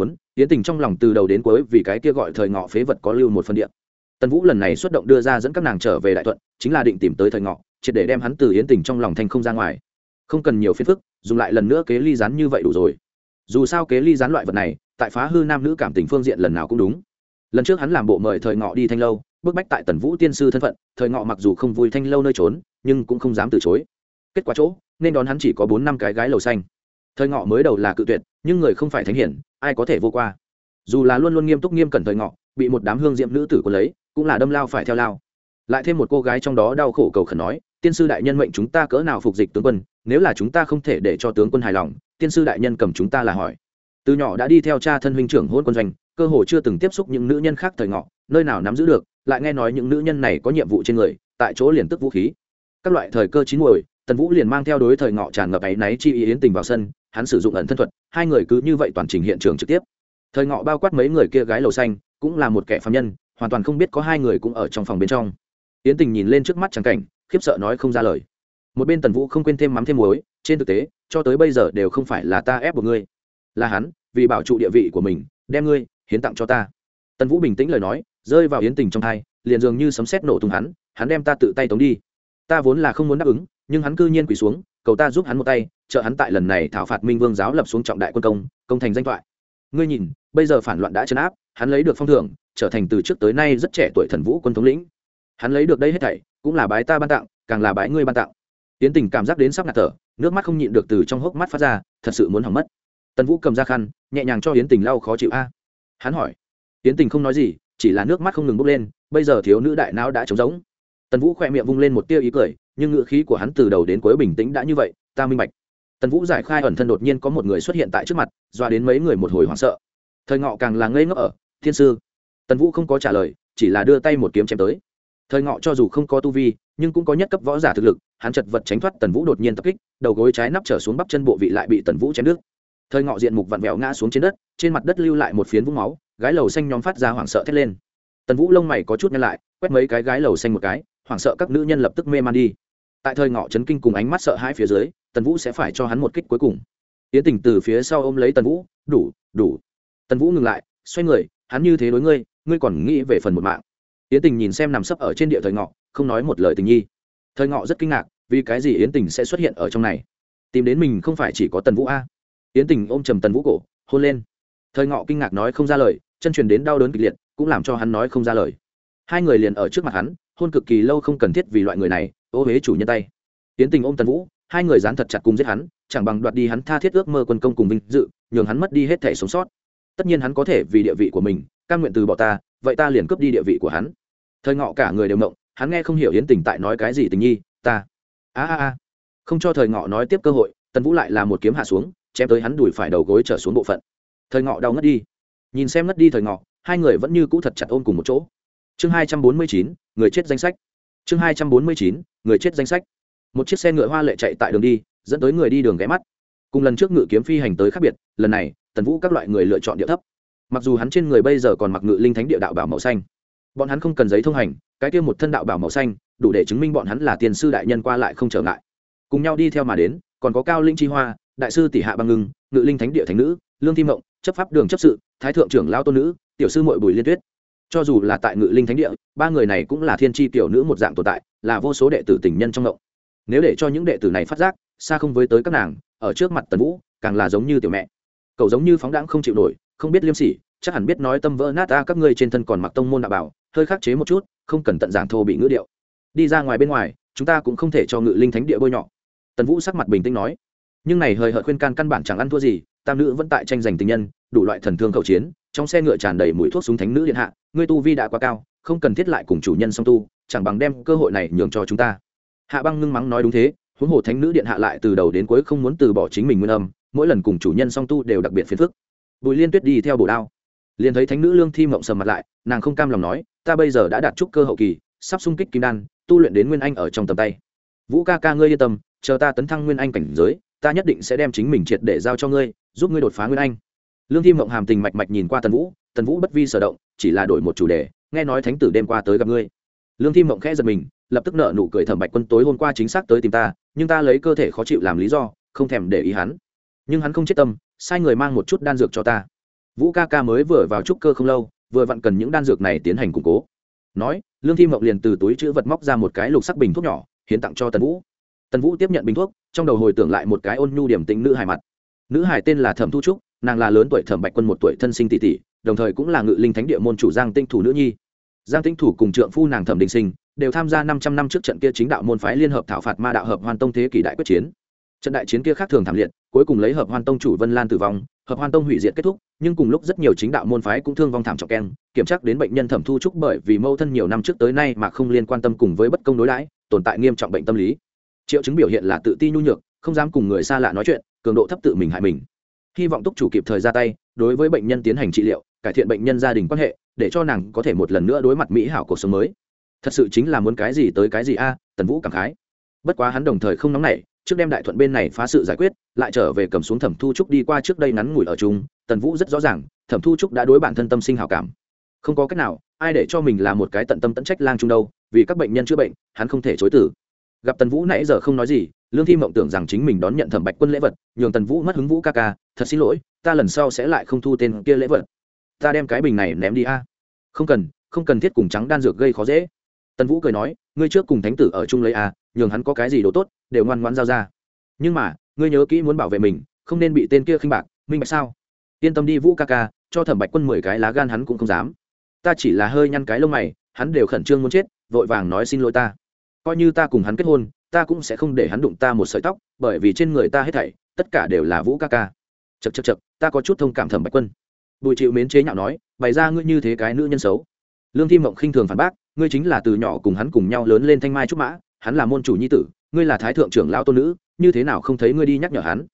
muốn, yến tình trong lòng từ đầu đến cuối vì cái kia gọi thời ngọ phế vật có lưu một phân điện. Tần vũ lần này xuất động đưa ra dẫn các nàng trở về đại thuận, chính là định tìm tới thời ngọ, triệt để đem hắn từ yến tình trong lòng thành không ra ngoài. Không cần nhiều phiền phức, dùng lại lần nữa kế ly rán như vậy đủ rồi. Dù sao kế ly rán loại vật này, tại phá hư nam nữ cảm tình phương diện lần nào cũng đúng. Lần trước hắn làm bộ mời thời ngọ đi thanh lâu, bức bách tại tần vũ tiên sư thân phận, thời ngọ mặc dù không vui thanh lâu nơi trốn, nhưng cũng không dám từ chối. Kết quả chỗ, nên đón hắn chỉ có bốn năm cái gái lầu xanh. Thời ngọ mới đầu là cự tuyệt, nhưng người không phải thánh hiển ai có thể vô qua. Dù là luôn luôn nghiêm túc nghiêm cẩn thời ngọ, bị một đám hương diệm nữ tử có lấy, cũng là đâm lao phải theo lao. Lại thêm một cô gái trong đó đau khổ cầu khẩn nói, tiên sư đại nhân mệnh chúng ta cỡ nào phục dịch tướng quân, nếu là chúng ta không thể để cho tướng quân hài lòng, tiên sư đại nhân cầm chúng ta là hỏi. Từ nhỏ đã đi theo cha thân huynh trưởng hôn quân doanh, cơ hồ chưa từng tiếp xúc những nữ nhân khác thời ngọ, nơi nào nắm giữ được, lại nghe nói những nữ nhân này có nhiệm vụ trên người, tại chỗ liền tức vũ khí. Các loại thời cơ chín muồi tần vũ liền mang theo đối thời ngọ tràn ngập áy náy chi ý yến tình vào sân, hắn sử dụng ẩn thân thuật, hai người cứ như vậy toàn trình hiện trường trực tiếp. Thời ngọ bao quát mấy người kia gái lầu xanh, cũng là một kẻ phạm nhân, hoàn toàn không biết có hai người cũng ở trong phòng bên trong. Yến tình nhìn lên trước mắt trắng cảnh, khiếp sợ nói không ra lời. Một bên tần vũ không quên thêm mắm thêm muối, trên thực tế, cho tới bây giờ đều không phải là ta ép buộc ngươi. Là hắn, vì bảo trụ địa vị của mình, đem ngươi, hiến tặng cho ta. Tần vũ bình tĩnh lời nói, rơi vào yến tình trong thai, liền dường như sấm sét nổ tung hắn hắn đem ta tự tay tống đi. Ta vốn là không muốn đáp ứng nhưng hắn cư nhiên quỳ xuống, cầu ta giúp hắn một tay, trợ hắn tại lần này thảo phạt minh vương giáo lập xuống trọng đại quân công công thành danh thoại. Ngươi nhìn, bây giờ phản loạn đã chấn áp, hắn lấy được phong thưởng, trở thành từ trước tới nay rất trẻ tuổi thần vũ quân thống lĩnh. Hắn lấy được đây hết thảy, cũng là bái ta ban tặng, càng là bái ngươi ban tặng. Tiến tình cảm giác đến sắp ngạt thở, nước mắt không nhịn được từ trong hốc mắt phát ra, thật sự muốn hỏng mất. Tần vũ cầm ra khăn, nhẹ nhàng cho yến tình lau khó chịu a. Hắn hỏi, yến tình không nói gì, chỉ là nước mắt không ngừng bốc lên, bây giờ thiếu nữ đại não đã trống rỗng. Tần vũ khỏe miệng vung lên một tia ý cười nhưng ngựa khí của hắn từ đầu đến cuối bình tĩnh đã như vậy, ta minh bạch. Tần vũ giải khai ẩn thân đột nhiên có một người xuất hiện tại trước mặt doa đến mấy người một hồi hoảng sợ. Thời ngọ càng là ngây ngốc ở, thiên sư. Tần vũ không có trả lời, chỉ là đưa tay một kiếm chém tới. Thời ngọ cho dù không có tu vi, nhưng cũng có nhất cấp võ giả thực lực, hắn chật vật tránh thoát tần vũ đột nhiên tập kích, đầu gối trái nắp trở xuống bắp chân bộ vị lại bị tần vũ chém đứt. Thời ngọ diện mục vặn vẹo ngã xuống trên đất, trên mặt đất lưu lại một phiến vũng máu, gái lầu xanh nhóm phát ra hoảng sợ thét lên. Tần vũ lông mày có chút nhăn lại, quét mấy cái gái lầu xanh một cái, hoảng sợ các nữ nhân lập tức mê man đi tại thời ngọ chấn kinh cùng ánh mắt sợ hãi phía dưới, tần vũ sẽ phải cho hắn một kích cuối cùng. Tiến tình từ phía sau ôm lấy tần vũ, đủ đủ. Tần vũ ngừng lại, xoay người, hắn như thế đối ngươi ngươi còn nghĩ về phần một mạng. Yến tình nhìn xem nằm sấp ở trên địa thời ngọ, không nói một lời tình nhi. Thời ngọ rất kinh ngạc, vì cái gì yến tình sẽ xuất hiện ở trong này? Tìm đến mình không phải chỉ có tần vũ a? Yến tình ôm trầm tần vũ cổ, hôn lên. Thời ngọ kinh ngạc nói không ra lời, chân truyền đến đau đớn kịch liệt, cũng làm cho hắn nói không ra lời. Hai người liền ở trước mặt hắn, hôn cực kỳ lâu không cần thiết vì loại người này ô huế chủ nhân tay. Yến tình ôm tần vũ, hai người dán thật chặt cùng giết hắn, chẳng bằng đoạt đi hắn tha thiết ước mơ quân công cùng vinh dự, nhường hắn mất đi hết thể sống sót. Tất nhiên hắn có thể vì địa vị của mình căn nguyện từ bỏ ta, vậy ta liền cướp đi địa vị của hắn. Thời ngọ cả người đều mộng hắn nghe không hiểu yến tình tại nói cái gì tình nhi, ta. A a a. Không cho thời ngọ nói tiếp cơ hội, tần vũ lại là một kiếm hạ xuống, chém tới hắn đùi phải đầu gối trở xuống bộ phận. Thời ngọ đau ngất đi. Nhìn xem ngất đi thời ngọ, hai người vẫn như cũ thật chặt ôm cùng một chỗ. Chương hai trăm bốn mươi chín, người chết danh sách chương hai trăm bốn mươi chín, người chết danh sách. Một chiếc xe ngựa hoa lệ chạy tại đường đi, dẫn tới người đi đường ghé mắt. Cùng lần trước ngự kiếm phi hành tới khác biệt, lần này, tần vũ các loại người lựa chọn địa thấp. Mặc dù hắn trên người bây giờ còn mặc ngự linh thánh địa đạo bảo màu xanh, bọn hắn không cần giấy thông hành, cái kia một thân đạo bảo màu xanh, đủ để chứng minh bọn hắn là tiền sư đại nhân qua lại không trở ngại. Cùng nhau đi theo mà đến, còn có cao linh chi hoa, đại sư tỷ hạ băng ngưng, ngự linh thánh địa thánh nữ, lương thi mộng, chấp pháp đường chấp sự, thái thượng trưởng lao tôn nữ, tiểu sư mội bùi liên tuyết cho dù là tại ngự linh thánh địa, ba người này cũng là thiên tri tiểu nữ một dạng tồn tại, là vô số đệ tử tình nhân trong ngộng. Nếu để cho những đệ tử này phát giác, xa không với tới các nàng, ở trước mặt tần vũ, càng là giống như tiểu mẹ. Cậu giống như phóng đãng không chịu nổi, không biết liêm sỉ, chắc hẳn biết nói tâm vỡ nát ta, các ngươi trên thân còn mặc tông môn đạo bảo, hơi khắc chế một chút, không cần tận giảng thô bị ngữ điệu. Đi ra ngoài bên ngoài, chúng ta cũng không thể cho ngự linh thánh địa bôi nhọ. Tần vũ sắc mặt bình tĩnh nói. Nhưng này hời hợt khuyên can căn bản chẳng ăn thua gì, tam nữ vẫn tại tranh giành tình nhân, đủ loại thần thương khẩu chiến, trong xe ngựa tràn đầy mũi thuốc súng thánh nữ điện hạ ngươi tu vi đã quá cao, không cần thiết lại cùng chủ nhân song tu, chẳng bằng đem cơ hội này nhường cho chúng ta. Hạ băng ngưng mắng nói đúng thế, huống hồ thánh nữ điện hạ lại từ đầu đến cuối không muốn từ bỏ chính mình nguyên âm, mỗi lần cùng chủ nhân song tu đều đặc biệt phiền phức. Bùi liên tuyết đi theo bổ đao. Liền thấy thánh nữ lương thi mộng sầm mặt lại, nàng không cam lòng nói, ta bây giờ đã đạt trúc cơ hậu kỳ, sắp xung kích kim đan, tu luyện đến nguyên anh ở trong tầm tay. Vũ ca ca ngươi yên tâm, chờ ta tấn thăng nguyên anh cảnh giới, ta nhất định sẽ đem chính mình triệt để giao cho ngươi, giúp ngươi đột phá nguyên anh. Lương thi mộng hàm tình mạch mạch nhìn qua tần vũ tần vũ bất vi sở động, chỉ là đổi một chủ đề, nghe nói thánh tử đêm qua tới gặp ngươi. Lương thi mộng khẽ giật mình, lập tức nợ nụ cười thẩm bạch quân tối hôm qua chính xác tới tìm ta, nhưng ta lấy cơ thể khó chịu làm lý do, không thèm để ý hắn. Nhưng hắn không chết tâm, sai người mang một chút đan dược cho ta. Vũ ca ca mới vừa vào trúc cơ không lâu, vừa vặn cần những đan dược này tiến hành củng cố. Nói, lương thi mộng liền từ túi chữ vật móc ra một cái lục sắc bình thuốc nhỏ, hiến tặng cho tần vũ. Tần vũ tiếp nhận bình thuốc, trong đầu hồi tưởng lại một cái ôn nhu điểm tính nữ hài mặt. Nữ hài tên là thẩm thu trúc, nàng là lớn tuổi thẩm bạch quân một tuổi thân sinh tỷ tỷ đồng thời cũng là ngự linh thánh địa môn chủ giang tinh thủ nữ nhi. Giang tinh thủ cùng trượng phu nàng thẩm đình sinh đều tham gia năm trăm năm trước trận kia chính đạo môn phái liên hợp thảo phạt ma đạo hợp hoan tông thế kỷ đại quyết chiến. Trận đại chiến kia khác thường thảm liệt, cuối cùng lấy hợp hoan tông chủ vân lan tử vong, hợp hoan tông hủy diệt kết thúc, nhưng cùng lúc rất nhiều chính đạo môn phái cũng thương vong thảm trọng keng, kiểm tra đến bệnh nhân thẩm thu trúc bởi vì mâu thân nhiều năm trước tới nay mà không liên quan tâm cùng với bất công đối đãi, tồn tại nghiêm trọng bệnh tâm lý. Triệu chứng biểu hiện là tự ti nhu nhược, không dám cùng người xa lạ nói chuyện, cường độ thấp tự mình hại mình. Hy vọng túc chủ kịp thời ra tay, đối với bệnh nhân tiến hành trị liệu cải thiện bệnh nhân gia đình quan hệ, để cho nàng có thể một lần nữa đối mặt mỹ hảo cuộc sống mới. Thật sự chính là muốn cái gì tới cái gì a, tần vũ cảm khái. Bất quá hắn đồng thời không nóng nảy, trước đem đại thuận bên này phá sự giải quyết, lại trở về cầm xuống thẩm thu trúc đi qua trước đây ngắn ngủi ở chung, tần vũ rất rõ ràng, thẩm thu trúc đã đối bản thân tâm sinh hào cảm. Không có cách nào, ai để cho mình là một cái tận tâm tận trách lang chung đâu, vì các bệnh nhân chữa bệnh, hắn không thể chối tử gặp tần vũ nãy giờ không nói gì, lương thi mộng tưởng rằng chính mình đón nhận thẩm bạch quân lễ vật, nhường tần vũ mất hứng vũ ca ca, thật xin lỗi, ta lần sau sẽ lại không thu tên kia lễ vật ta đem cái bình này ném đi a. Không cần không cần thiết cùng trắng đan dược gây khó dễ. Tần vũ cười nói, ngươi trước cùng thánh tử ở chung lấy a, nhường hắn có cái gì đồ tốt, đều ngoan ngoan giao ra. Nhưng mà, ngươi nhớ kỹ muốn bảo vệ mình, không nên bị tên kia khinh bạc, minh bạch sao? Yên tâm đi vũ ca ca, cho thẩm bạch quân mười cái lá gan hắn cũng không dám. Ta chỉ là hơi nhăn cái lông mày, hắn đều khẩn trương muốn chết, vội vàng nói xin lỗi ta. Coi như ta cùng hắn kết hôn, ta cũng sẽ không để hắn đụng ta một sợi tóc, bởi vì trên người ta hết thảy, tất cả đều là vũ ca ca. Chật chật chật ta có chút thông cảm thẩm bạch quân bùi chịu mến chế nhạo nói, bày ra ngươi như thế cái nữ nhân xấu. Lương thi mộng khinh thường phản bác, ngươi chính là từ nhỏ cùng hắn cùng nhau lớn lên thanh mai trúc mã, hắn là môn chủ nhi tử, ngươi là thái thượng trưởng lao tôn nữ, như thế nào không thấy ngươi đi nhắc nhở hắn?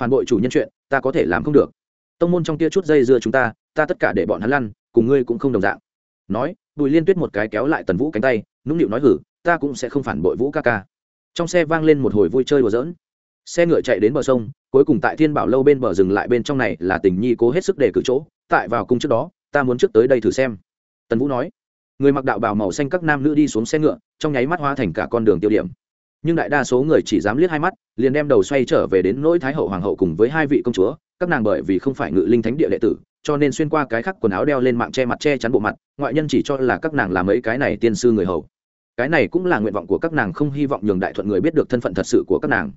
Phản bội chủ nhân chuyện, ta có thể làm không được. Tông môn trong tia chút dây dưa chúng ta ta tất cả để bọn hắn lăn, cùng ngươi cũng không đồng dạng. Nói, bùi liên tuyết một cái kéo lại tần vũ cánh tay, nũng nịu nói, hử, ta cũng sẽ không phản bội vũ ca ca. Trong xe vang lên một hồi vui chơi đùa giỡn xe ngựa chạy đến bờ sông, cuối cùng tại thiên bảo lâu bên bờ rừng lại bên trong này là tình nhi cố hết sức để cử chỗ, tại vào cung trước đó, ta muốn trước tới đây thử xem. Tần vũ nói. Người mặc đạo bào màu xanh các nam nữ đi xuống xe ngựa, trong nháy mắt hóa thành cả con đường tiêu điểm. Nhưng đại đa số người chỉ dám liếc hai mắt, liền đem đầu xoay trở về đến nỗi thái hậu hoàng hậu cùng với hai vị công chúa, các nàng bởi vì không phải ngự linh thánh địa đệ tử, cho nên xuyên qua cái khắc quần áo đeo lên mạng che mặt che chắn bộ mặt, ngoại nhân chỉ cho là các nàng làm mấy cái này tiên sư người hầu. Cái này cũng là nguyện vọng của các nàng, không hy vọng nhường đại thuận người biết được thân phận thật sự của các nàng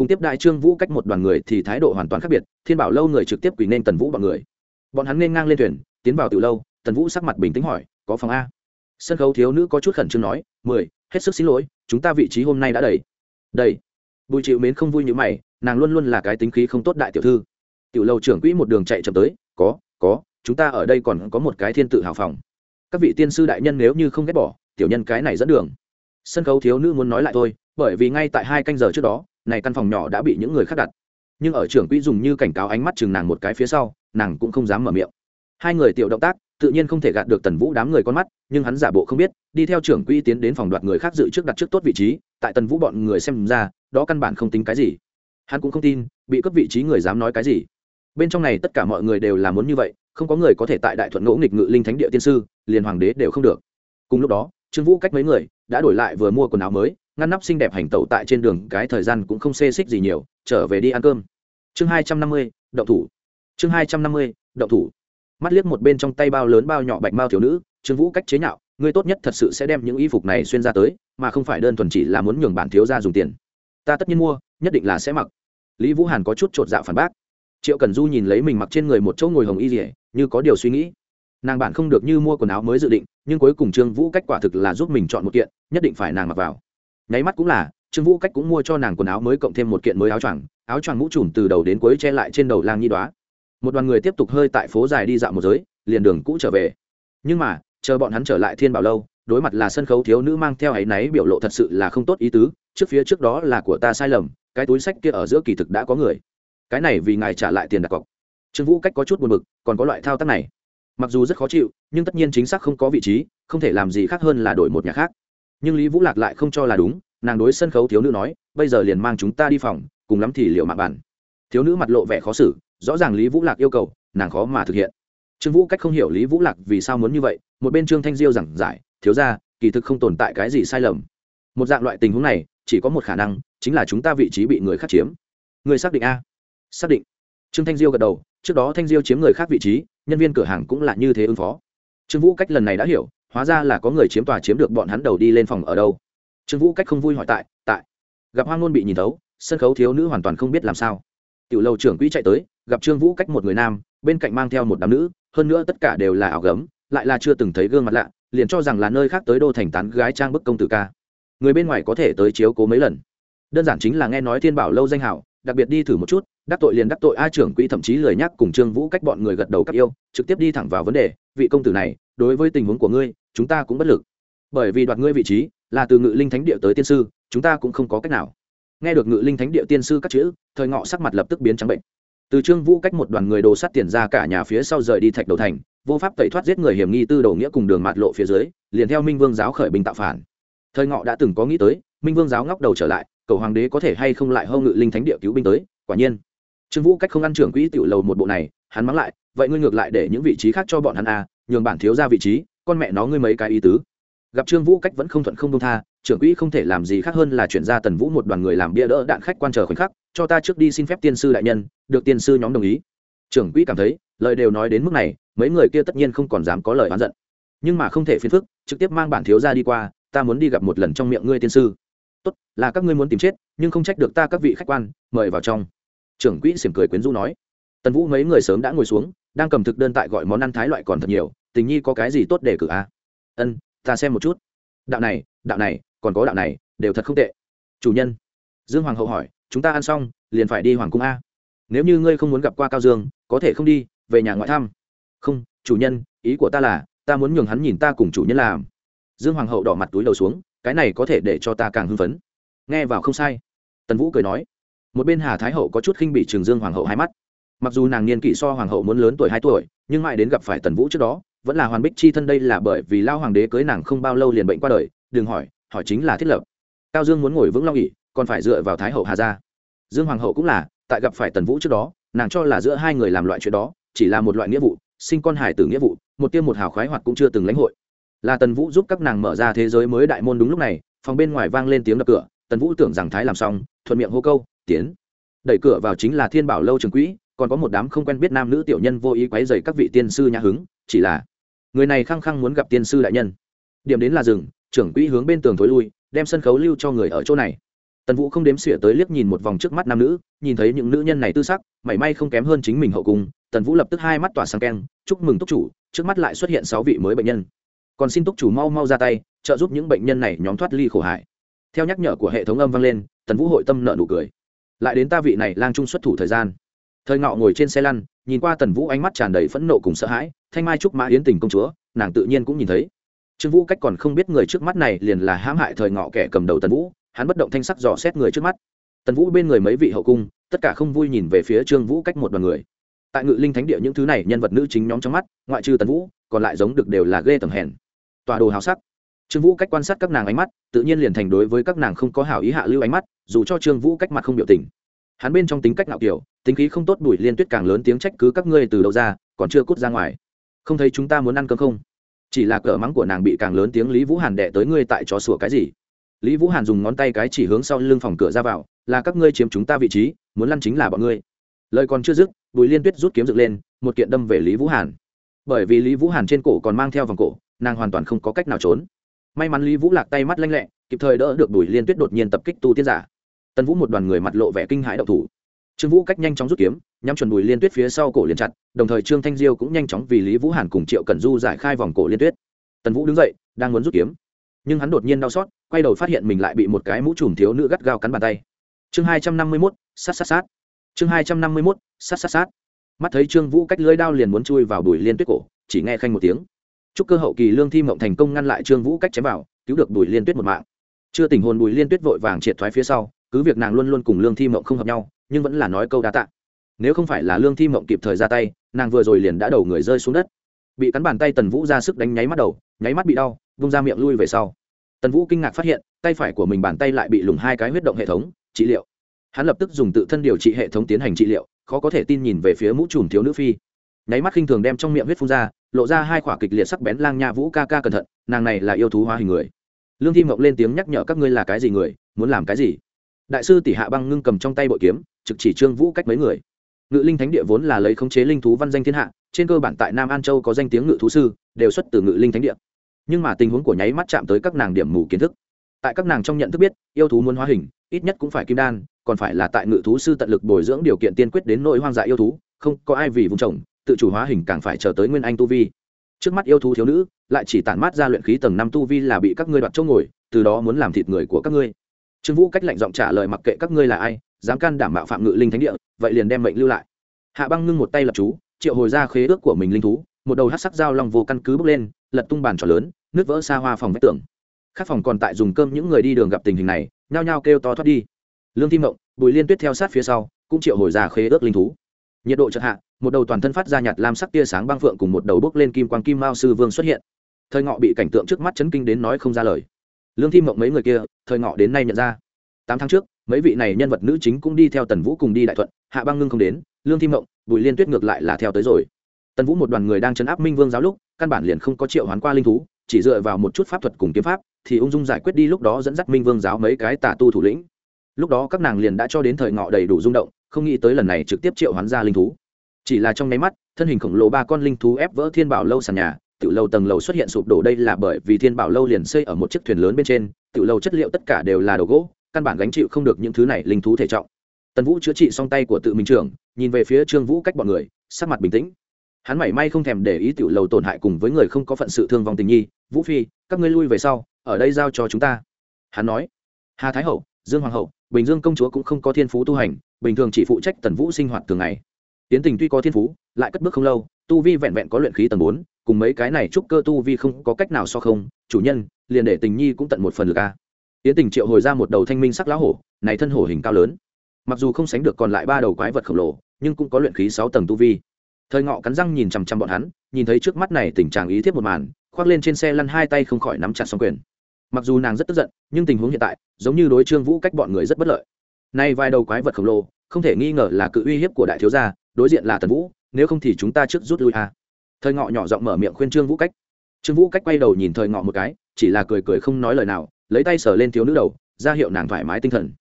cùng tiếp đại trương vũ cách một đoàn người thì thái độ hoàn toàn khác biệt, thiên bảo lâu người trực tiếp quỳ nên tần vũ bọn người. Bọn hắn nên ngang lên thuyền, tiến vào từ lâu, tần vũ sắc mặt bình tĩnh hỏi, có phòng a? Sân khấu thiếu nữ có chút khẩn trương nói, mười, hết sức xin lỗi, chúng ta vị trí hôm nay đã đầy. Đầy? Bùi chịu mến không vui như mày, nàng luôn luôn là cái tính khí không tốt đại tiểu thư. Tiểu lâu trưởng quỹ một đường chạy chậm tới, có có, chúng ta ở đây còn có một cái thiên tự hào phòng. Các vị tiên sư đại nhân nếu như không ghét bỏ, tiểu nhân cái này dẫn đường. Sân khấu thiếu nữ muốn nói lại thôi, bởi vì ngay tại hai canh giờ trước đó này căn phòng nhỏ đã bị những người khác đặt. Nhưng ở trưởng quỹ dùng như cảnh cáo ánh mắt chừng nàng một cái phía sau, nàng cũng không dám mở miệng. Hai người tiểu động tác, tự nhiên không thể gạt được tần vũ đám người con mắt, nhưng hắn giả bộ không biết, đi theo trưởng quỹ tiến đến phòng đoạt người khác dự trước đặt trước tốt vị trí, tại tần vũ bọn người xem ra, đó căn bản không tính cái gì. Hắn cũng không tin, bị cấp vị trí người dám nói cái gì. Bên trong này tất cả mọi người đều là muốn như vậy, không có người có thể tại đại thuận ngỗ nghịch ngự linh thánh địa tiên sư, liền hoàng đế đều không được. Cùng lúc đó, trương vũ cách mấy người, đã đổi lại vừa mua quần áo mới ngăn nắp xinh đẹp hành tẩu tại trên đường, cái thời gian cũng không xê xích gì nhiều, trở về đi ăn cơm. Chương hai trăm năm mươi, động thủ. Chương hai trăm năm mươi, động thủ. Mắt liếc một bên trong tay bao lớn bao nhỏ bạch bao thiếu nữ, trương vũ cách chế nhạo, ngươi tốt nhất thật sự sẽ đem những y phục này xuyên ra tới, mà không phải đơn thuần chỉ là muốn nhường bản thiếu ra dùng tiền. Ta tất nhiên mua, nhất định là sẽ mặc. Lý vũ hàn có chút t dạ phản bác. Triệu cần du nhìn lấy mình mặc trên người một chỗ ngồi hồng y rỉa như có điều suy nghĩ. Nàng bạn không được như mua quần áo mới dự định, nhưng cuối cùng trương vũ cách quả thực là giúp mình chọn một kiện, nhất định phải nàng mặc vào nháy mắt cũng là, trương vũ cách cũng mua cho nàng quần áo mới cộng thêm một kiện mới áo choàng áo choàng mũ trùm từ đầu đến cuối che lại trên đầu lang nhi đoá một đoàn người tiếp tục hơi tại phố dài đi dạo một giới, liền đường cũ trở về. Nhưng mà, chờ bọn hắn trở lại thiên bảo lâu, đối mặt là sân khấu thiếu nữ mang theo áy náy biểu lộ thật sự là không tốt ý tứ, trước phía trước đó là của ta sai lầm, cái túi sách kia ở giữa kỳ thực đã có người. Cái này vì ngài trả lại tiền đặt cọc. Trương vũ cách có chút buồn bực, còn có loại thao tác này. Mặc dù rất khó chịu, nhưng tất nhiên chính xác không có vị trí, không thể làm gì khác hơn là đổi một nhà khác nhưng lý vũ lạc lại không cho là đúng, nàng đối sân khấu thiếu nữ nói, bây giờ liền mang chúng ta đi phòng, cùng lắm thì liệu mạng bản thiếu nữ mặt lộ vẻ khó xử, rõ ràng lý vũ lạc yêu cầu, nàng khó mà thực hiện. Trương vũ cách không hiểu lý vũ lạc vì sao muốn như vậy, một bên trương thanh diêu giảng giải, thiếu ra kỳ thực không tồn tại cái gì sai lầm. Một dạng loại tình huống này, chỉ có một khả năng, chính là chúng ta vị trí bị người khác chiếm. Người xác định a. Xác định. Trương thanh diêu gật đầu, trước đó thanh diêu chiếm người khác vị trí, nhân viên cửa hàng cũng là như thế ứng phó. Trương vũ cách lần này đã hiểu hóa ra là có người chiếm tòa chiếm được bọn hắn đầu đi lên phòng ở đâu. Trương vũ cách không vui hỏi tại tại. Gặp hoang ngôn bị nhìn thấu, sân khấu thiếu nữ hoàn toàn không biết làm sao. Tiểu lầu trưởng quỹ chạy tới, gặp trương vũ cách một người nam, bên cạnh mang theo một đám nữ, hơn nữa tất cả đều là ảo gấm, lại là chưa từng thấy gương mặt lạ, liền cho rằng là nơi khác tới đô thành tán gái trang bức công tử ca. Người bên ngoài có thể tới chiếu cố mấy lần. Đơn giản chính là nghe nói thiên bảo lâu danh hảo, đặc biệt đi thử một chút đắc tội liền đắc tội, a trưởng quỹ thậm chí lời nhắc cùng trương vũ cách bọn người gật đầu các yêu, trực tiếp đi thẳng vào vấn đề, vị công tử này, đối với tình huống của ngươi, chúng ta cũng bất lực. Bởi vì đoạt ngươi vị trí, là từ ngự linh thánh địa tới tiên sư, chúng ta cũng không có cách nào. Nghe được ngự linh thánh địa tiên sư các chữ, thời ngọ sắc mặt lập tức biến trắng bệnh. Từ trương vũ cách một đoàn người đồ sắt tiền ra cả nhà phía sau rời đi thạch đầu thành, vô pháp tẩy thoát giết người hiểm nghi tư đầu nghĩa cùng đường mạt lộ phía dưới, liền theo minh vương giáo khởi binh tạo phản. Thời ngọ đã từng có nghĩ tới, minh vương giáo ngóc đầu trở lại, cầu hoàng đế có thể hay không lại hâu ngự linh thánh địa cứu binh tới, quả nhiên trương vũ cách không ăn trưởng quỹ tiểu lầu một bộ này hắn mắng lại vậy ngươi ngược lại để những vị trí khác cho bọn hắn à, nhường bản thiếu ra vị trí con mẹ nó ngươi mấy cái ý tứ. Gặp trương vũ cách vẫn không thuận không dung tha trưởng quỹ không thể làm gì khác hơn là chuyển ra tần vũ một đoàn người làm bia đỡ đạn khách quan chờ khoảnh khắc cho ta trước đi xin phép tiên sư đại nhân được tiên sư nhóm đồng ý. Trưởng quỹ cảm thấy lời đều nói đến mức này mấy người kia tất nhiên không còn dám có lời oán giận. Nhưng mà không thể phiền phức trực tiếp mang bản thiếu ra đi qua ta muốn đi gặp một lần trong miệng ngươi tiên sư. Tốt là các ngươi muốn tìm chết nhưng không trách được ta các vị khách quan mời vào trong trưởng quỹ xỉm cười quyến rũ nói. Tần vũ mấy người sớm đã ngồi xuống, đang cầm thực đơn tại gọi món ăn thái loại còn thật nhiều, tình nhi có cái gì tốt để cử a à? ân, ta xem một chút. Đạo này đạo này, còn có đạo này, đều thật không tệ. Chủ nhân. Dương hoàng hậu hỏi, chúng ta ăn xong, liền phải đi hoàng cung a. Nếu như ngươi không muốn gặp qua cao dương, có thể không đi, về nhà ngoại thăm. Không, chủ nhân, ý của ta là, ta muốn nhường hắn nhìn ta cùng chủ nhân làm. Dương hoàng hậu đỏ mặt túi đầu xuống, cái này có thể để cho ta càng hưng phấn. Nghe vào không sai. Tần vũ cười nói một bên hà thái hậu có chút khinh bị trường dương hoàng hậu hai mắt. Mặc dù nàng niên kỷ so hoàng hậu muốn lớn tuổi hai tuổi, nhưng mãi đến gặp phải tần vũ trước đó, vẫn là hoàn bích chi thân đây là bởi vì lao hoàng đế cưới nàng không bao lâu liền bệnh qua đời, đừng hỏi hỏi chính là thiết lập. Cao dương muốn ngồi vững long ỉ còn phải dựa vào thái hậu hà gia. Dương hoàng hậu cũng là, tại gặp phải tần vũ trước đó, nàng cho là giữa hai người làm loại chuyện đó, chỉ là một loại nghĩa vụ, sinh con hải tử nghĩa vụ, một tiêm một hào khoái hoạt cũng chưa từng lãnh hội. Là tần vũ giúp các nàng mở ra thế giới mới đại môn đúng lúc này, phòng bên ngoài vang lên tiếng đập cửa, tần vũ tưởng rằng thái làm xong, thuận miệng hô câu tiến. Đẩy cửa vào chính là thiên bảo lâu trường quỹ, còn có một đám không quen biết nam nữ tiểu nhân vô ý quấy dày các vị tiên sư nhã hứng, chỉ là người này khăng khăng muốn gặp tiên sư đại nhân. Điểm đến là rừng trưởng quỹ hướng bên tường thối lui, đem sân khấu lưu cho người ở chỗ này. Tần vũ không đếm xỉa tới liếc nhìn một vòng trước mắt nam nữ, nhìn thấy những nữ nhân này tư sắc, mảy may không kém hơn chính mình hậu cung, tần vũ lập tức hai mắt tỏa sáng keng, chúc mừng túc chủ, trước mắt lại xuất hiện sáu vị mới bệnh nhân. Còn xin túc chủ mau mau ra tay, trợ giúp những bệnh nhân này nhóm thoát ly khổ hại. Theo nhắc nhở của hệ thống âm vang lên, tần vũ hội tâm nợ nụ cười lại đến ta vị này lang trung xuất thủ thời gian. Thời ngọ ngồi trên xe lăn, nhìn qua tần vũ ánh mắt tràn đầy phẫn nộ cùng sợ hãi, thanh mai trúc mã yến tình công chúa, nàng tự nhiên cũng nhìn thấy. Trương vũ cách còn không biết người trước mắt này liền là hãm hại thời ngọ kẻ cầm đầu tần vũ, hắn bất động thanh sắc dò xét người trước mắt. Tần vũ bên người mấy vị hậu cung, tất cả không vui nhìn về phía trương vũ cách một đoàn người. Tại ngự linh thánh địa những thứ này nhân vật nữ chính nhóm trong mắt, ngoại trừ tần vũ, còn lại giống được đều là ghê tầm hèn. Tòa đồ hào sắc trương vũ cách quan sát các nàng ánh mắt, tự nhiên liền thành đối với các nàng không có hảo ý hạ lưu ánh mắt, dù cho trương vũ cách mặt không biểu tình. Hắn bên trong tính cách nạo kiểu, tính khí không tốt bùi liên tuyết càng lớn tiếng trách cứ các ngươi từ đâu ra, còn chưa cút ra ngoài. Không thấy chúng ta muốn ăn cơm không? Chỉ là cỡ mắng của nàng bị càng lớn tiếng lý vũ hàn đệ tới ngươi tại chó sủa cái gì? Lý vũ hàn dùng ngón tay cái chỉ hướng sau lưng phòng cửa ra vào, là các ngươi chiếm chúng ta vị trí, muốn lăn chính là bọn ngươi. Lời còn chưa dứt, bùi liên tuyết rút kiếm dựng lên, một kiện đâm về lý vũ hàn. Bởi vì lý vũ hàn trên cổ còn mang theo vòng cổ, nàng hoàn toàn không có cách nào trốn may mắn lý vũ lạc tay mắt lanh lẹ, kịp thời đỡ được bùi liên tuyết đột nhiên tập kích tu tiên giả. Tần vũ một đoàn người mặt lộ vẻ kinh hãi đậu thủ. Trương vũ cách nhanh chóng rút kiếm, nhắm chuẩn bùi liên tuyết phía sau cổ liền chặt, đồng thời trương thanh diêu cũng nhanh chóng vì lý vũ hàn cùng triệu cần du giải khai vòng cổ liên tuyết. Tần vũ đứng dậy, đang muốn rút kiếm. Nhưng hắn đột nhiên đau xót, quay đầu phát hiện mình lại bị một cái mũ trùm thiếu nữ gắt gao cắn bàn tay. Chương hai trăm năm mươi mốt, sát sát sát. Chương hai trăm năm mươi mốt, sát sát sát. Mắt thấy trương vũ cách lưới đao liền muốn chui vào bùi liên tuyết cổ, chỉ nghe khanh một tiếng chúc cơ hậu kỳ lương thi mộng thành công ngăn lại trương vũ cách chém vào, cứu được bùi liên tuyết một mạng. Chưa tình hồn bùi liên tuyết vội vàng triệt thoái phía sau, cứ việc nàng luôn luôn cùng lương thi mộng không hợp nhau, nhưng vẫn là nói câu đa tạ. Nếu không phải là lương thi mộng kịp thời ra tay, nàng vừa rồi liền đã đầu người rơi xuống đất. Bị cắn bàn tay tần vũ ra sức đánh nháy mắt đầu, nháy mắt bị đau, vung ra miệng lui về sau. Tần vũ kinh ngạc phát hiện, tay phải của mình bàn tay lại bị lùng hai cái huyết động hệ thống, trị liệu. Hắn lập tức dùng tự thân điều trị hệ thống tiến hành trị liệu, khó có thể tin nhìn về phía mũ trùm thiếu nữ phi. Nháy mắt khinh thường đem trong miệng huyết phun ra lộ ra hai khỏa kịch liệt sắc bén lang nha vũ ca ca cẩn thận, nàng này là yêu thú hóa hình người. Lương thi mộng lên tiếng nhắc nhở các ngươi là cái gì người, muốn làm cái gì? Đại sư tỷ hạ băng ngưng cầm trong tay bội kiếm, trực chỉ trương vũ cách mấy người. Ngự linh thánh địa vốn là lấy khống chế linh thú văn danh thiên hạ, trên cơ bản tại nam an châu có danh tiếng ngự thú sư, đều xuất từ ngự linh thánh địa. Nhưng mà tình huống của nháy mắt chạm tới các nàng điểm mù kiến thức. Tại các nàng trong nhận thức biết, yêu thú muốn hóa hình, ít nhất cũng phải kim đan, còn phải là tại ngự thú sư tận lực bồi dưỡng điều kiện tiên quyết đến nội hoang dại yêu thú, không có ai vì vùng trồng tự chủ hóa hình càng phải chờ tới nguyên anh tu vi. Trước mắt yêu thú thiếu nữ, lại chỉ tản mát ra luyện khí tầng năm tu vi là bị các ngươi đoạt chỗ ngồi, từ đó muốn làm thịt người của các ngươi. Trương vũ cách lạnh giọng trả lời mặc kệ các ngươi là ai, dám can đảm bảo phạm ngự linh thánh địa, vậy liền đem mệnh lưu lại. Hạ băng ngưng một tay lập chú, triệu hồi ra khế ước của mình linh thú, một đầu hát sắc dao long vô căn cứ bước lên, lật tung bàn trò lớn nước vỡ xa hoa phòng vách tường. Các phòng còn tại dùng cơm những người đi đường gặp tình hình này, nhao nhao kêu to thoát đi. Lương thi mộng, bùi liên tuyết theo sát phía sau, cũng triệu hồi ra khế ước linh thú nhiệt độ chợt hạ, một đầu toàn thân phát ra nhạt lam sắc tia sáng băng phượng cùng một đầu bước lên kim quang kim mao sư vương xuất hiện. Thời ngọ bị cảnh tượng trước mắt chấn kinh đến nói không ra lời. Lương thi mộng mấy người kia, thời ngọ đến nay nhận ra. Tám tháng trước, mấy vị này nhân vật nữ chính cũng đi theo tần vũ cùng đi đại thuận, hạ băng ngưng không đến, lương thi mộng, bùi liên tuyết ngược lại là theo tới rồi. Tần vũ một đoàn người đang chấn áp minh vương giáo lúc, căn bản liền không có triệu hoán qua linh thú, chỉ dựa vào một chút pháp thuật cùng kiếm pháp, thì ung dung giải quyết đi lúc đó dẫn dắt minh vương giáo mấy cái tà tu thủ lĩnh. Lúc đó các nàng liền đã cho đến thời ngọ đầy đủ rung động không nghĩ tới lần này trực tiếp triệu hoán ra linh thú. Chỉ là trong nháy mắt, thân hình khổng lồ ba con linh thú ép vỡ thiên bảo lâu sàn nhà, tiểu lâu tầng lầu xuất hiện sụp đổ đây là bởi vì thiên bảo lâu liền xây ở một chiếc thuyền lớn bên trên, tiểu lâu chất liệu tất cả đều là đồ gỗ, căn bản gánh chịu không được những thứ này linh thú thể trọng. Tần vũ chữa trị xong tay của tự mình trưởng, nhìn về phía trương vũ cách bọn người, sắc mặt bình tĩnh. Hắn mảy may không thèm để ý tiểu lầu tổn hại cùng với người không có phận sự thương vong tình nhi, vũ phi, các ngươi lui về sau, ở đây giao cho chúng ta. Hắn nói, hà thái hậu, dương hoàng hậu, bình dương công chúa cũng không có thiên phú tu hành bình thường chỉ phụ trách tần vũ sinh hoạt thường ngày. Tiến tình tuy có thiên phú, lại cất bước không lâu, tu vi vẹn vẹn có luyện khí tầng bốn, cùng mấy cái này chúc cơ tu vi không có cách nào so không, chủ nhân, liền để tình nhi cũng tận một phần lực a. Tiến tình triệu hồi ra một đầu thanh minh sắc lá hổ, này thân hổ hình cao lớn. Mặc dù không sánh được còn lại ba đầu quái vật khổng lồ, nhưng cũng có luyện khí sáu tầng tu vi. Thời ngọ cắn răng nhìn chằm chằm bọn hắn, nhìn thấy trước mắt này tình trạng ý thiếp một màn, khoác lên trên xe lăn hai tay không khỏi nắm chặt xong quyền. Mặc dù nàng rất tức giận, nhưng tình huống hiện tại, giống như đối trương vũ cách bọn người rất bất lợi nay vài đầu quái vật khổng lồ, không thể nghi ngờ là cự uy hiếp của đại thiếu gia, đối diện là tần vũ, nếu không thì chúng ta trước rút lui à? thời ngọ nhỏ giọng mở miệng khuyên trương vũ cách. Trương vũ cách quay đầu nhìn thời ngọ một cái, chỉ là cười cười không nói lời nào, lấy tay sờ lên thiếu nữ đầu, ra hiệu nàng thoải mái tinh thần.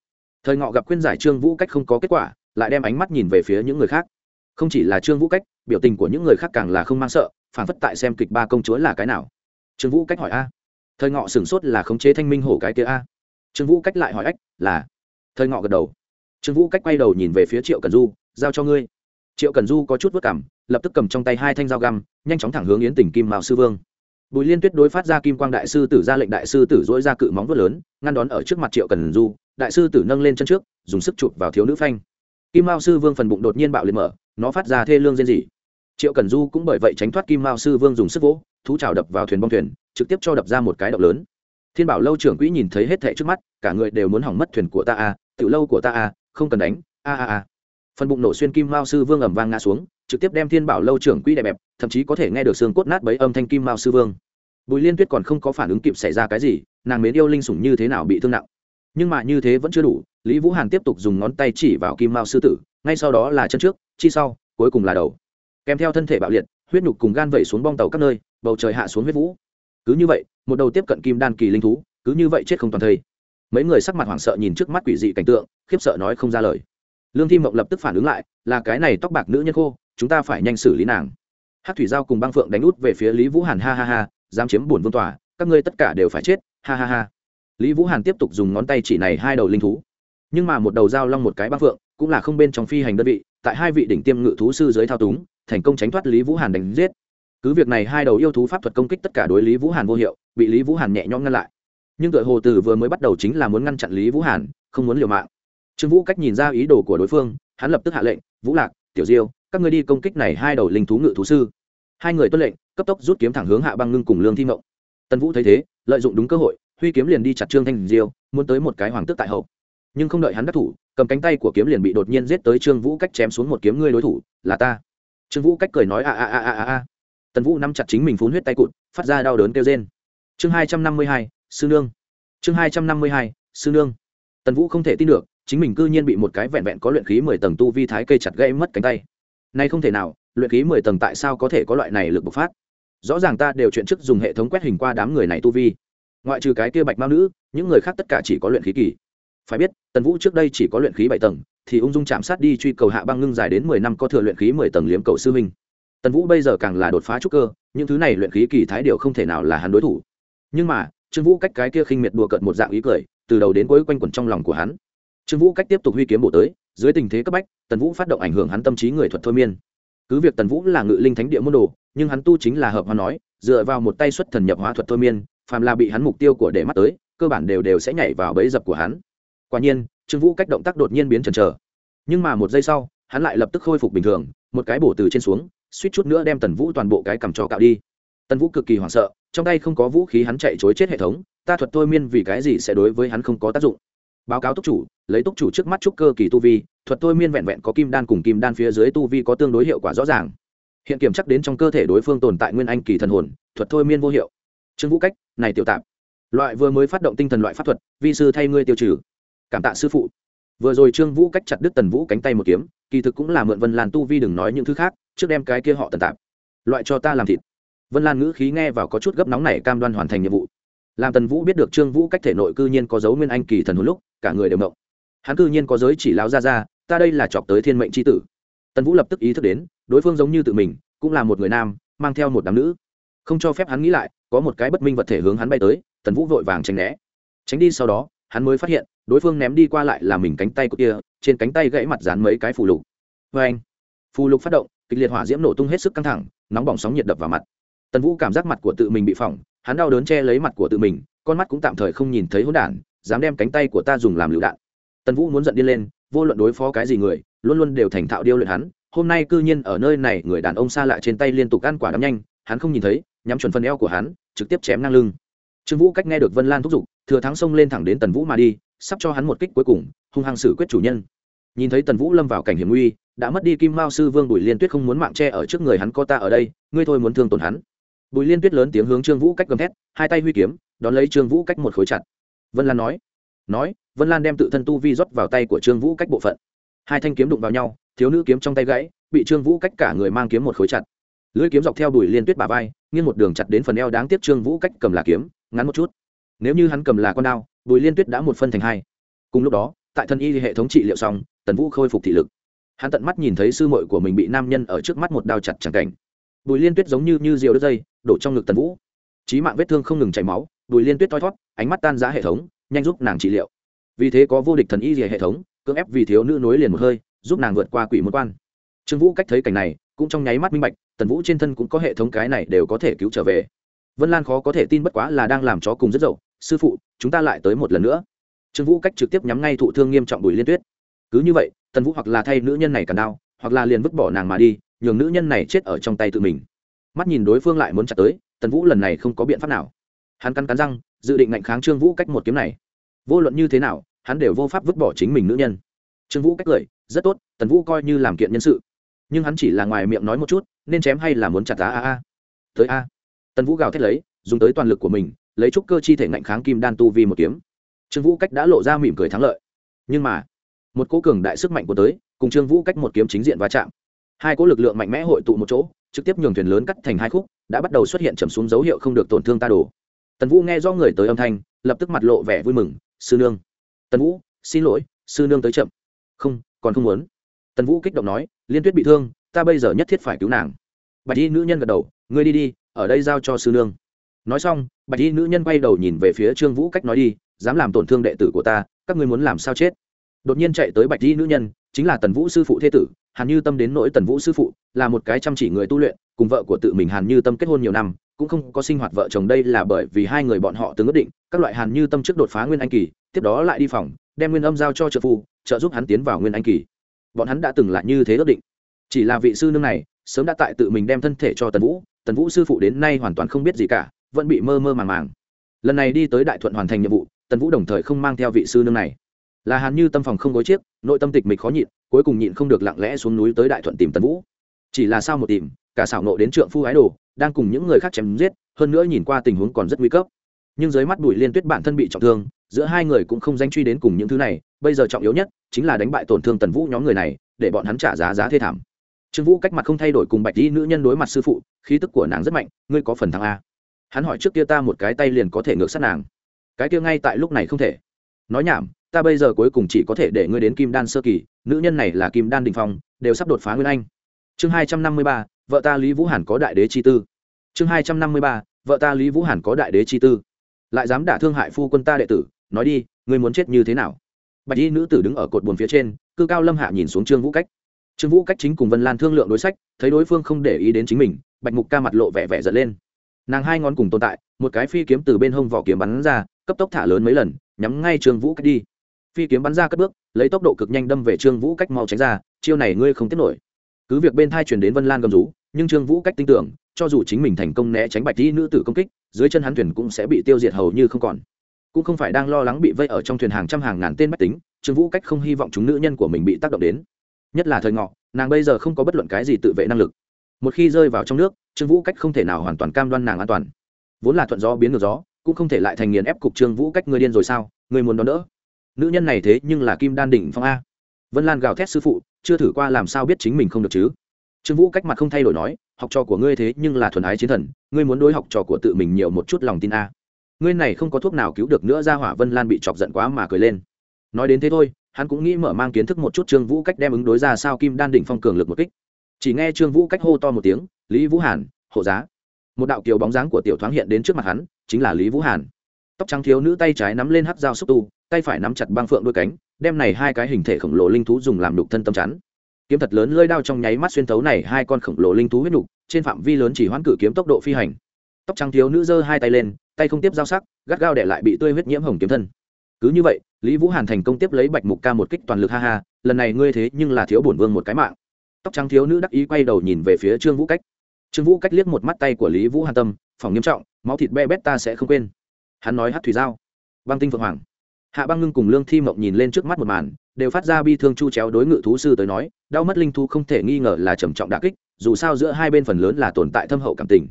Thời ngọ gặp khuyên giải trương vũ cách không có kết quả, lại đem ánh mắt nhìn về phía những người khác. Không chỉ là trương vũ cách, biểu tình của những người khác càng là không mang sợ, phản phất tại xem kịch ba công chúa là cái nào. Trương vũ cách hỏi a. Thời ngọ sửng sốt là khống chế thanh minh hổ cái kia a. Trương vũ cách lại hỏi ách, là thời ngọ gật đầu. Trương vũ cách quay đầu nhìn về phía triệu cần du, giao cho ngươi. Triệu cần du có chút vất cảm, lập tức cầm trong tay hai thanh dao găm, nhanh chóng thẳng hướng yến tỉnh kim mạo sư vương. Bùi liên tuyết đối phát ra kim quang đại sư tử ra lệnh đại sư tử dỗi ra cự móng vuốt lớn, ngăn đón ở trước mặt triệu cần du, đại sư tử nâng lên chân trước, dùng sức chụp vào thiếu nữ phanh. Kim mao sư vương phần bụng đột nhiên bạo liệt mở, nó phát ra thê lương rên rỉ. Triệu cần du cũng bởi vậy tránh thoát kim mao sư vương dùng sức vỗ, thú trào đập vào thuyền bong thuyền, trực tiếp cho đập ra một cái động lớn thiên bảo lâu trưởng quỹ nhìn thấy hết thệ trước mắt cả người đều muốn hỏng mất thuyền của ta à, tiểu lâu của ta à, không cần đánh a a a. Phần bụng nổ xuyên kim mao sư vương ẩm vang ngã xuống trực tiếp đem thiên bảo lâu trưởng quỹ đè bẹp thậm chí có thể nghe được xương cốt nát bấy âm thanh kim mao sư vương. Bùi liên tuyết còn không có phản ứng kịp xảy ra cái gì nàng mến yêu linh sủng như thế nào bị thương nặng. Nhưng mà như thế vẫn chưa đủ lý vũ hàn tiếp tục dùng ngón tay chỉ vào kim mao sư tử ngay sau đó là chân trước chi sau cuối cùng là đầu. Kèm theo thân thể bạo liệt huyết nhục cùng gan vẩy xuống bong tàu các nơi bầu trời hạ xuống huyết vũ cứ như vậy, một đầu tiếp cận kim đan kỳ linh thú, cứ như vậy chết không toàn thây. Mấy người sắc mặt hoảng sợ nhìn trước mắt quỷ dị cảnh tượng, khiếp sợ nói không ra lời. Lương thi mộng lập tức phản ứng lại, là cái này tóc bạc nữ nhân khô, chúng ta phải nhanh xử lý nàng. Hát thủy giao cùng băng phượng đánh út về phía lý vũ hàn, ha ha ha, dám chiếm bổn vương tòa, các ngươi tất cả đều phải chết, ha ha ha. Lý vũ hàn tiếp tục dùng ngón tay chỉ này hai đầu linh thú. Nhưng mà một đầu dao long một cái băng phượng, cũng là không bên trong phi hành đơn vị, tại hai vị đỉnh tiêm ngự thú sư dưới thao túng, thành công tránh thoát lý vũ hàn đánh giết cứ việc này hai đầu yêu thú pháp thuật công kích tất cả đối lý vũ hàn vô hiệu, bị lý vũ hàn nhẹ nhõm ngăn lại. Nhưng đội hồ từ vừa mới bắt đầu chính là muốn ngăn chặn lý vũ hàn, không muốn liều mạng. Trương vũ cách nhìn ra ý đồ của đối phương, hắn lập tức hạ lệnh, vũ lạc, tiểu diêu, các ngươi đi công kích này hai đầu linh thú ngự thú sư. Hai người tuân lệnh, cấp tốc rút kiếm thẳng hướng hạ băng ngưng cùng lương thi mộng. Tần vũ thấy thế, lợi dụng đúng cơ hội, huy kiếm liền đi chặt trương thanh diêu, muốn tới một cái hoàng tước tại hậu. Nhưng không đợi hắn đắc thủ, cầm cánh tay của kiếm liền bị đột nhiên giết tới trương vũ cách chém xuống một kiếm, ngươi đối thủ là ta. Trương vũ cách cười nói a a a a a tần vũ nắm chặt chính mình phun huyết tay cụt, phát ra đau đớn kêu trên chương hai trăm năm mươi hai, sư nương. Chương hai trăm năm mươi hai, sư nương. Tần vũ không thể tin được, chính mình cư nhiên bị một cái vẹn vẹn có luyện khí mười tầng tu vi thái cây chặt gãy mất cánh tay. Nay không thể nào, luyện khí mười tầng tại sao có thể có loại này lực bộc phát? Rõ ràng ta đều chuyện trước dùng hệ thống quét hình qua đám người này tu vi. Ngoại trừ cái kia bạch mao nữ, những người khác tất cả chỉ có luyện khí kỳ. Phải biết, tần vũ trước đây chỉ có luyện khí bảy tầng, thì ung dung chạm sát đi truy cầu hạ băng ngưng dài đến mười năm có thừa luyện khí mười tầng liếm cầu sư minh tần vũ bây giờ càng là đột phá trúc cơ, những thứ này luyện khí kỳ thái điều không thể nào là hắn đối thủ. Nhưng mà, trương vũ cách cái kia khinh miệt đùa cợt một dạng ý cười, từ đầu đến cuối quanh quẩn trong lòng của hắn. Trương vũ cách tiếp tục huy kiếm bổ tới, dưới tình thế cấp bách, tần vũ phát động ảnh hưởng hắn tâm trí người thuật thôi miên. Cứ việc tần vũ là ngự linh thánh địa môn đồ, nhưng hắn tu chính là hợp hoa nói, dựa vào một tay xuất thần nhập hóa thuật thôi miên, phàm là bị hắn mục tiêu của để mắt tới, cơ bản đều đều sẽ nhảy vào bẫy dập của hắn. Quả nhiên, trương vũ cách động tác đột nhiên biến chần chờ. Nhưng mà một giây sau, hắn lại lập tức khôi phục bình thường, một cái bổ từ trên xuống suýt chút nữa đem tần vũ toàn bộ cái cầm trò cạo đi. Tần vũ cực kỳ hoảng sợ, trong tay không có vũ khí hắn chạy chối chết hệ thống, ta thuật thôi miên vì cái gì sẽ đối với hắn không có tác dụng. Báo cáo túc chủ, lấy túc chủ trước mắt trúc cơ kỳ tu vi, thuật thôi miên vẹn vẹn có kim đan cùng kim đan phía dưới tu vi có tương đối hiệu quả rõ ràng. Hiện kiểm chắc đến trong cơ thể đối phương tồn tại nguyên anh kỳ thần hồn, thuật thôi miên vô hiệu. Trương vũ cách, này tiểu tạp. Loại vừa mới phát động tinh thần loại pháp thuật, vi sư thay ngươi tiêu trừ. Cảm tạ sư phụ. Vừa rồi trương vũ cách chặt đứt tần vũ cánh tay một kiếm, kỳ thực cũng là mượn vân lan tu vi đừng nói những thứ khác trước đem cái kia họ tần tạp. Loại cho ta làm thịt. Vân lan ngữ khí nghe vào có chút gấp nóng này cam đoan hoàn thành nhiệm vụ. Làm tần vũ biết được trương vũ cách thể nội cư nhiên có dấu nguyên anh kỳ thần hồn lúc, cả người đều mộng hắn cư nhiên có giới chỉ láo ra ra ta đây là chọc tới thiên mệnh c h i tử. Tần vũ lập tức ý thức đến, đối phương giống như tự mình, cũng là một người nam, mang theo một đám nữ. Không cho phép hắn nghĩ lại, có một cái bất minh vật thể hướng hắn bay tới, tần vũ vội vàng tránh né. Tránh đi sau đó, hắn mới phát hiện, đối phương ném đi qua lại là mình cánh tay của kia, trên cánh tay gãy mặt dán mấy cái phù lục. Vê anh phù lục phát động kịch liệt hỏa diễm nổ tung hết sức căng thẳng, nóng bỏng sóng nhiệt đập vào mặt. Tần vũ cảm giác mặt của tự mình bị phỏng, hắn đau đớn che lấy mặt của tự mình, con mắt cũng tạm thời không nhìn thấy hỗn đản, dám đem cánh tay của ta dùng làm lựu đạn. Tần vũ muốn giận đi lên, vô luận đối phó cái gì người, luôn luôn đều thành thạo điêu luyện hắn, hôm nay cư nhiên ở nơi này người đàn ông xa lạ trên tay liên tục ăn quả đắm nhanh, hắn không nhìn thấy, nhắm chuẩn phần eo của hắn, trực tiếp chém ngang lưng. Trương vũ cách nghe được vân lan thúc giục, thừa thắng xông lên thẳng đến tần vũ mà đi, sắp cho hắn một kích cuối cùng, hung hăng xử quyết chủ nhân. Nhìn thấy tần vũ lâm vào cảnh hiểm nguy đã mất đi kim mao sư vương bùi liên tuyết không muốn mạng che ở trước người hắn có ta ở đây, ngươi thôi muốn thương tổn hắn. Bùi liên tuyết lớn tiếng hướng trương vũ cách gầm thét, hai tay huy kiếm, đón lấy trương vũ cách một khối chặt. Vân lan nói nói, vân lan đem tự thân tu vi rót vào tay của trương vũ cách bộ phận. Hai thanh kiếm đụng vào nhau, thiếu nữ kiếm trong tay gãy, bị trương vũ cách cả người mang kiếm một khối chặt. Lưỡi kiếm dọc theo bùi liên tuyết bà vai, nghiêng một đường chặt đến phần eo đáng tiếc trương vũ cách cầm là kiếm, ngắn một chút. Nếu như hắn cầm là con đao, bùi liên tuyết đã một phân thành hai. Cùng lúc đó, tại thân y hệ thống trị liệu xong, tần vũ khôi phục thị lực hắn tận mắt nhìn thấy sư muội của mình bị nam nhân ở trước mắt một đao chặt chẳng cảnh. Bùi liên tuyết giống như như diều đứt dây, đổ trong ngực tần vũ. Trí mạng vết thương không ngừng chảy máu, bùi liên tuyết thoi thót, ánh mắt tan giá hệ thống, nhanh giúp nàng trị liệu. Vì thế có vô địch thần y gì hệ thống, cưỡng ép vì thiếu nữ nối liền một hơi, giúp nàng vượt qua quỷ một quan. Trương vũ cách thấy cảnh này, cũng trong nháy mắt minh bạch, tần vũ trên thân cũng có hệ thống cái này đều có thể cứu trở về. Vân lan khó có thể tin bất quá là đang làm chó cùng rất dậu, sư phụ, chúng ta lại tới một lần nữa. Trương vũ cách trực tiếp nhắm ngay thụ thương nghiêm trọng bùi liên tuyết. Cứ như vậy tần vũ hoặc là thay nữ nhân này cản đau hoặc là liền vứt bỏ nàng mà đi, nhường nữ nhân này chết ở trong tay tự mình. Mắt nhìn đối phương lại muốn chặt tới, tần vũ lần này không có biện pháp nào. Hắn cắn cắn răng, dự định ngạnh kháng trương vũ cách một kiếm này. Vô luận như thế nào, hắn đều vô pháp vứt bỏ chính mình nữ nhân. Trương vũ cách cười, rất tốt, tần vũ coi như làm kiện nhân sự. Nhưng hắn chỉ là ngoài miệng nói một chút, nên chém hay là muốn chặt á a a tới a. Tần vũ gào thét lấy, dùng tới toàn lực của mình, lấy trúc cơ chi thể ngạnh kháng kim đan tu vi một kiếm. Trương vũ cách đã lộ ra mỉm cười thắng lợi. Nhưng mà một cố cường đại sức mạnh của tới, cùng trương vũ cách một kiếm chính diện va chạm. Hai cỗ lực lượng mạnh mẽ hội tụ một chỗ, trực tiếp nhường thuyền lớn cắt thành hai khúc, đã bắt đầu xuất hiện trầm xuống dấu hiệu không được tổn thương ta đổ tần vũ nghe do người tới âm thanh, lập tức mặt lộ vẻ vui mừng, sư nương. Tần vũ, xin lỗi, sư nương tới chậm. Không, còn không muốn. Tần vũ kích động nói, liên tuyết bị thương, ta bây giờ nhất thiết phải cứu nàng. Bạch y nữ nhân gật đầu, ngươi đi đi, ở đây giao cho sư nương. Nói xong, bạch y nữ nhân quay đầu nhìn về phía trương vũ cách nói đi, dám làm tổn thương đệ tử của ta, các ngươi muốn làm sao chết? Đột nhiên chạy tới bạch y nữ nhân, chính là tần vũ sư phụ thế tử, hàn như tâm đến nỗi tần vũ sư phụ, là một cái chăm chỉ người tu luyện, cùng vợ của tự mình hàn như tâm kết hôn nhiều năm, cũng không có sinh hoạt vợ chồng đây là bởi vì hai người bọn họ từng ước định, các loại hàn như tâm trước đột phá nguyên anh kỳ, tiếp đó lại đi phòng, đem nguyên âm giao cho trợ phu, trợ giúp hắn tiến vào nguyên anh kỳ. Bọn hắn đã từng là như thế ước định. Chỉ là vị sư nương này, sớm đã tại tự mình đem thân thể cho tần vũ tần vũ sư phụ đến nay hoàn toàn không biết gì cả, vẫn bị mơ mơ màng màng. Lần này đi tới đại thuận hoàn thành nhiệm vụ, tần vũ đồng thời không mang theo vị sư nương này là hàn như tâm phòng không gối chiếc, nội tâm tịch mịch khó nhịn, cuối cùng nhịn không được lặng lẽ xuống núi tới đại thuận tìm tần vũ. Chỉ là sao một tìm, cả xảo nộ đến trượng phu ái đồ, đang cùng những người khác chém giết, hơn nữa nhìn qua tình huống còn rất nguy cấp. Nhưng dưới mắt bùi liên tuyết bản thân bị trọng thương, giữa hai người cũng không danh truy đến cùng những thứ này, bây giờ trọng yếu nhất chính là đánh bại tổn thương tần vũ nhóm người này, để bọn hắn trả giá giá thê thảm. Trương vũ cách mặt không thay đổi cùng bạch đi nữ nhân đối mặt sư phụ, khí tức của nàng rất mạnh, ngươi có phần thắng a. Hắn hỏi trước kia ta một cái tay liền có thể ngược sát nàng. Cái kia ngay tại lúc này không thể. Nói nhảm ta bây giờ cuối cùng chỉ có thể để ngươi đến kim đan sơ kỳ, nữ nhân này là kim đan đình phong, đều sắp đột phá nguyên anh. Chương hai trăm năm mươi ba, vợ ta lý vũ hàn có đại đế chi tư. Chương hai trăm năm mươi ba, vợ ta lý vũ hàn có đại đế chi tư. Lại dám đả thương hại phu quân ta đệ tử, nói đi, ngươi muốn chết như thế nào? Bạch y nữ tử đứng ở cột buồn phía trên, cư cao lâm hạ nhìn xuống trương vũ cách. Trương vũ cách chính cùng vân lan thương lượng đối sách, thấy đối phương không để ý đến chính mình, bạch mục ca mặt lộ vẻ vẻ giật lên. Nàng hai ngón cùng tồn tại, một cái phi kiếm từ bên hông vỏ kiếm bắn ra, cấp tốc thả lớn mấy lần, nhắm ngay trương vũ cách đi phi kiếm bắn ra cất bước, lấy tốc độ cực nhanh đâm về trương vũ cách mau tránh ra, chiêu này ngươi không tiếp nổi. Cứ việc bên thai chuyển đến vân lan gầm rú, nhưng trương vũ cách tin tưởng, cho dù chính mình thành công né tránh bạch y nữ tử công kích, dưới chân hắn thuyền cũng sẽ bị tiêu diệt hầu như không còn. Cũng không phải đang lo lắng bị vây ở trong thuyền hàng trăm hàng ngàn tên bách tính, trương vũ cách không hy vọng chúng nữ nhân của mình bị tác động đến. Nhất là thời ngọ, nàng bây giờ không có bất luận cái gì tự vệ năng lực. Một khi rơi vào trong nước, trương vũ cách không thể nào hoàn toàn cam đoan nàng an toàn. Vốn là thuận gió biến ngược gió, cũng không thể lại thành nghiền ép cục trương vũ cách người điên rồi sao? Người muốn đón đỡ nữ nhân này thế nhưng là kim đan đỉnh phong a. Vân lan gào thét sư phụ, chưa thử qua làm sao biết chính mình không được chứ? Trương vũ cách mặt không thay đổi nói, học trò của ngươi thế nhưng là thuần ái chiến thần, ngươi muốn đối học trò của tự mình nhiều một chút lòng tin a. Ngươi này không có thuốc nào cứu được nữa ra hỏa vân lan bị chọc giận quá mà cười lên. Nói đến thế thôi, hắn cũng nghĩ mở mang kiến thức một chút trương vũ cách đem ứng đối ra sao kim đan đỉnh phong cường lực một kích. Chỉ nghe trương vũ cách hô to một tiếng, lý vũ hàn, hộ giá. Một đạo kiều bóng dáng của tiểu thoáng hiện đến trước mặt hắn, chính là lý vũ hàn. Tóc trắng thiếu nữ tay trái nắm lên hắc dao xúc tu tay phải nắm chặt băng phượng đôi cánh, đem này hai cái hình thể khổng lồ linh thú dùng làm đục thân tâm chắn. Kiếm thật lớn lơi đao trong nháy mắt xuyên thấu này hai con khổng lồ linh thú huyết đục trên phạm vi lớn chỉ hoãn cử kiếm tốc độ phi hành. Tóc trắng thiếu nữ giơ hai tay lên, tay không tiếp giao sắc, gắt gao để lại bị tươi huyết nhiễm hồng kiếm thân. Cứ như vậy, lý vũ hàn thành công tiếp lấy bạch mục ca một kích toàn lực ha ha, lần này ngươi thế nhưng là thiếu bổn vương một cái mạng. Tóc trắng thiếu nữ đắc ý quay đầu nhìn về phía trương vũ cách. Trương vũ cách liếc một mắt tay của lý vũ hàn tâm, phòng nghiêm trọng, máu thịt be bét ta sẽ không quên. Hắn nói hát thủy giao. Băng tinh phượng hoàng hạ băng ngưng cùng lương thi mộng nhìn lên trước mắt một màn, đều phát ra bi thương chu chéo đối ngự thú sư tới nói, đau mất linh thu không thể nghi ngờ là trầm trọng đà kích, dù sao giữa hai bên phần lớn là tồn tại thâm hậu cảm tình.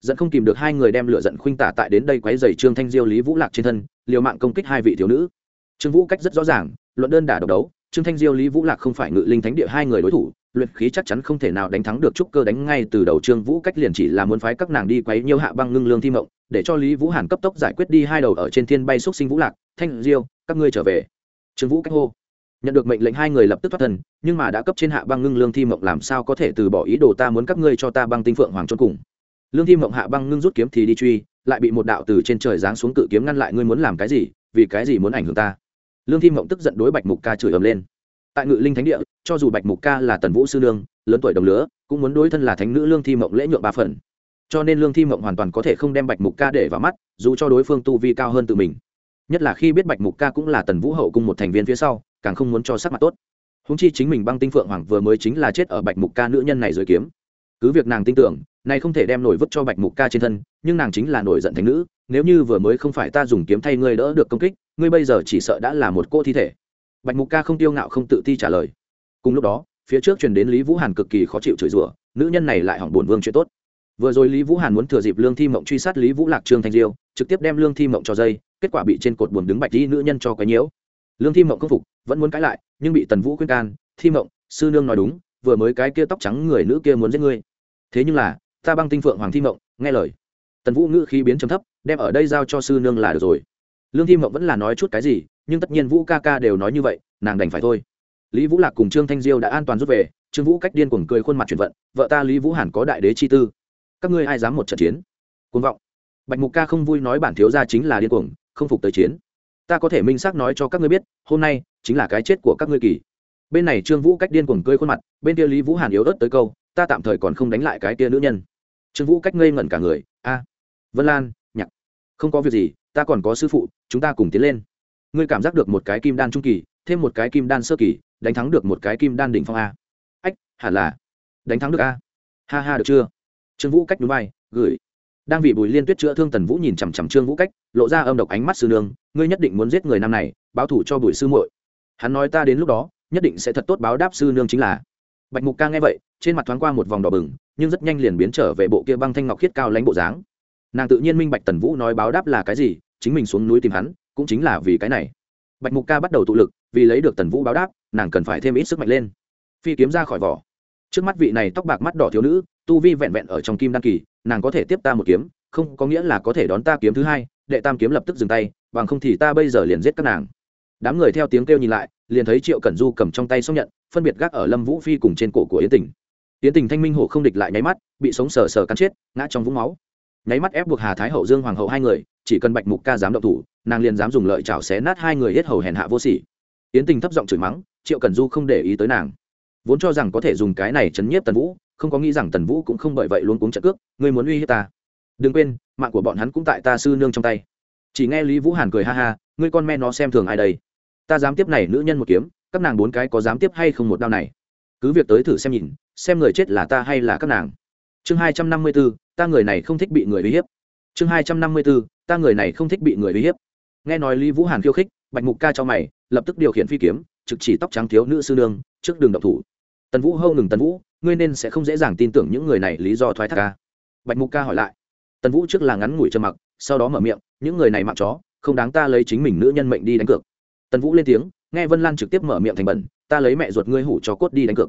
Dẫn không kìm được hai người đem lựa giận khuynh tả tại đến đây quấy dày trương thanh diêu, lý vũ lạc trên thân, liều mạng công kích hai vị thiếu nữ. Trương vũ cách rất rõ ràng, luận đơn đả độc đấu, trương thanh diêu, lý vũ lạc không phải ngự linh thánh địa hai người đối thủ luyện khí chắc chắn không thể nào đánh thắng được trúc cơ đánh ngay từ đầu trương vũ, cách liền chỉ là muốn phái các nàng đi quấy nhiều hạ băng ngưng lương thi mộng, để cho lý vũ hàn cấp tốc giải quyết đi hai đầu ở trên thiên bay xúc sinh vũ lạc, thanh diêu, các ngươi trở về. Trương vũ cách hô. Nhận được mệnh lệnh hai người lập tức thoát thân, nhưng mà đã cấp trên hạ băng ngưng lương thi mộng làm sao có thể từ bỏ ý đồ ta muốn các ngươi cho ta băng tinh phượng hoàng trốn cùng. Lương thi mộng hạ băng ngưng rút kiếm thì đi truy, lại bị một đạo từ trên trời giáng xuống cự kiếm ngăn lại, ngươi muốn làm cái gì, vì cái gì muốn ảnh hưởng ta? Lương thi mộng tức giận đối bạch mục ca chửi ầm lên tại ngự linh thánh địa cho dù bạch mục ca là tần vũ sư lương, lớn tuổi đồng lứa cũng muốn đối thân là thánh nữ lương thi mộng lễ nhuộm ba phần. Cho nên lương thi mộng hoàn toàn có thể không đem bạch mục ca để vào mắt dù cho đối phương tu vi cao hơn tự mình. Nhất là khi biết bạch mục ca cũng là tần vũ hậu cung một thành viên phía sau càng không muốn cho sắc mặt tốt. Húng chi chính mình băng tinh phượng hoàng vừa mới chính là chết ở bạch mục ca nữ nhân này dưới kiếm. Cứ việc nàng tin tưởng này không thể đem nổi vứt cho bạch mục ca trên thân nhưng nàng chính là nổi giận thành nữ nếu như vừa mới không phải ta dùng kiếm thay ngươi đỡ được công kích ngươi bây giờ chỉ sợ đã là một cô thi thể bạch mục ca không tiêu ngạo không tự ti trả lời. Cùng lúc đó, phía trước truyền đến lý vũ hàn cực kỳ khó chịu chửi rủa, nữ nhân này lại hỏng bổn vương chuyện tốt. Vừa rồi lý vũ hàn muốn thừa dịp lương thi mộng truy sát lý vũ lạc trương thanh diêu, trực tiếp đem lương thi mộng cho dây, kết quả bị trên cột buồn đứng bạch đi nữ nhân cho quấy nhiễu. Lương thi mộng khâm phục, vẫn muốn cãi lại, nhưng bị tần vũ khuyên can, thi mộng, sư nương nói đúng, vừa mới cái kia tóc trắng người nữ kia muốn giết ngươi. Thế nhưng là, ta băng tinh phượng hoàng thi mộng, nghe lời. Tần vũ ngữ khí biến trầm thấp, đem ở đây giao cho sư nương là được rồi. Lương thi mộng vẫn là nói chút cái gì nhưng tất nhiên vũ ca ca đều nói như vậy, nàng đành phải thôi. Lý vũ lạc cùng trương thanh diêu đã an toàn rút về, trương vũ cách điên cuồng cười khuôn mặt chuyển vận, vợ ta lý vũ hàn có đại đế chi tư. Các ngươi ai dám một trận chiến? Côn vọng. Bạch mục ca không vui nói bản thiếu gia chính là điên cuồng, không phục tới chiến. Ta có thể minh xác nói cho các ngươi biết, hôm nay chính là cái chết của các ngươi kỳ. Bên này trương vũ cách điên cuồng cười khuôn mặt, bên kia lý vũ hàn yếu ớt tới câu, ta tạm thời còn không đánh lại cái kia nữ nhân. Trương vũ cách ngây ngẩn cả người, a, vân lan, nhạc, không có việc gì, ta còn có sư phụ, chúng ta cùng tiến lên ngươi cảm giác được một cái kim đan trung kỳ, thêm một cái kim đan sơ kỳ, đánh thắng được một cái kim đan đỉnh phong a. Ách, hẳn là. Đánh thắng được a. Ha ha, được chưa? Trương vũ cách núi bay, gửi. Đang vì bùi liên tuyết chữa thương tần vũ nhìn chằm chằm trương vũ cách, lộ ra âm độc ánh mắt sư nương, ngươi nhất định muốn giết người năm này, báo thủ cho bùi sư muội. Hắn nói ta đến lúc đó, nhất định sẽ thật tốt báo đáp sư nương chính là. Bạch mục ca nghe vậy, trên mặt thoáng qua một vòng đỏ bừng, nhưng rất nhanh liền biến trở về bộ kia băng thanh ngọc khiết cao lãnh bộ dáng. Nàng tự nhiên minh bạch tần vũ nói báo đáp là cái gì, chính mình xuống núi tìm hắn cũng chính là vì cái này. Bạch mục ca bắt đầu tụ lực, vì lấy được tần vũ báo đáp, nàng cần phải thêm ít sức mạnh lên. Phi kiếm ra khỏi vỏ. Trước mắt vị này tóc bạc mắt đỏ thiếu nữ, tu vi vẹn vẹn ở trong kim đăng kỳ, nàng có thể tiếp ta một kiếm, không có nghĩa là có thể đón ta kiếm thứ hai, đệ tam kiếm lập tức dừng tay, bằng không thì ta bây giờ liền giết các nàng. Đám người theo tiếng kêu nhìn lại, liền thấy triệu cẩn du cầm trong tay xong nhận, phân biệt gác ở lâm vũ phi cùng trên cổ của yến tình. Yến tình thanh minh hổ không địch lại nháy mắt, bị sống sờ sờ cắn chết, ngã trong vũng máu nháy mắt ép buộc hà thái hậu dương hoàng hậu hai người, chỉ cần bạch mục ca dám động thủ, nàng liền dám dùng lợi chảo xé nát hai người hết hầu hèn hạ vô sỉ. Yến tình thấp giọng chửi mắng, triệu Cần du không để ý tới nàng. Vốn cho rằng có thể dùng cái này chấn nhiếp tần vũ, không có nghĩ rằng tần vũ cũng không bởi vậy luôn cuống trận cước, ngươi muốn uy hiếp ta. Đừng quên, mạng của bọn hắn cũng tại ta sư nương trong tay. Chỉ nghe lý vũ hàn cười ha ha, ngươi con me nó xem thường ai đây? Ta dám tiếp này nữ nhân một kiếm, các nàng bốn cái có dám tiếp hay không một đao này? Cứ việc tới thử xem nhìn, xem người chết là ta hay là các nàng chương hai trăm năm mươi b ố ta người này không thích bị người uy hiếp. Chương hai trăm năm mươi b ố ta người này không thích bị người uy hiếp. Nghe nói lý vũ hàn khiêu khích, bạch mục ca cho mày, lập tức điều khiển phi kiếm, trực chỉ tóc trắng thiếu nữ sư nương, trước đường độc thủ. Tần vũ hâu ngừng tần vũ, ngươi nên sẽ không dễ dàng tin tưởng những người này, lý do thoái thác ca bạch mục ca hỏi lại. Tần vũ trước là ngắn ngủi trầm mặc, sau đó mở miệng, những người này mặc chó, không đáng ta lấy chính mình nữ nhân mệnh đi đánh cược. Tần vũ lên tiếng, nghe vân lan trực tiếp mở miệng thành bẩn, ta lấy mẹ ruột ngươi hủ cho cốt đi đánh cược.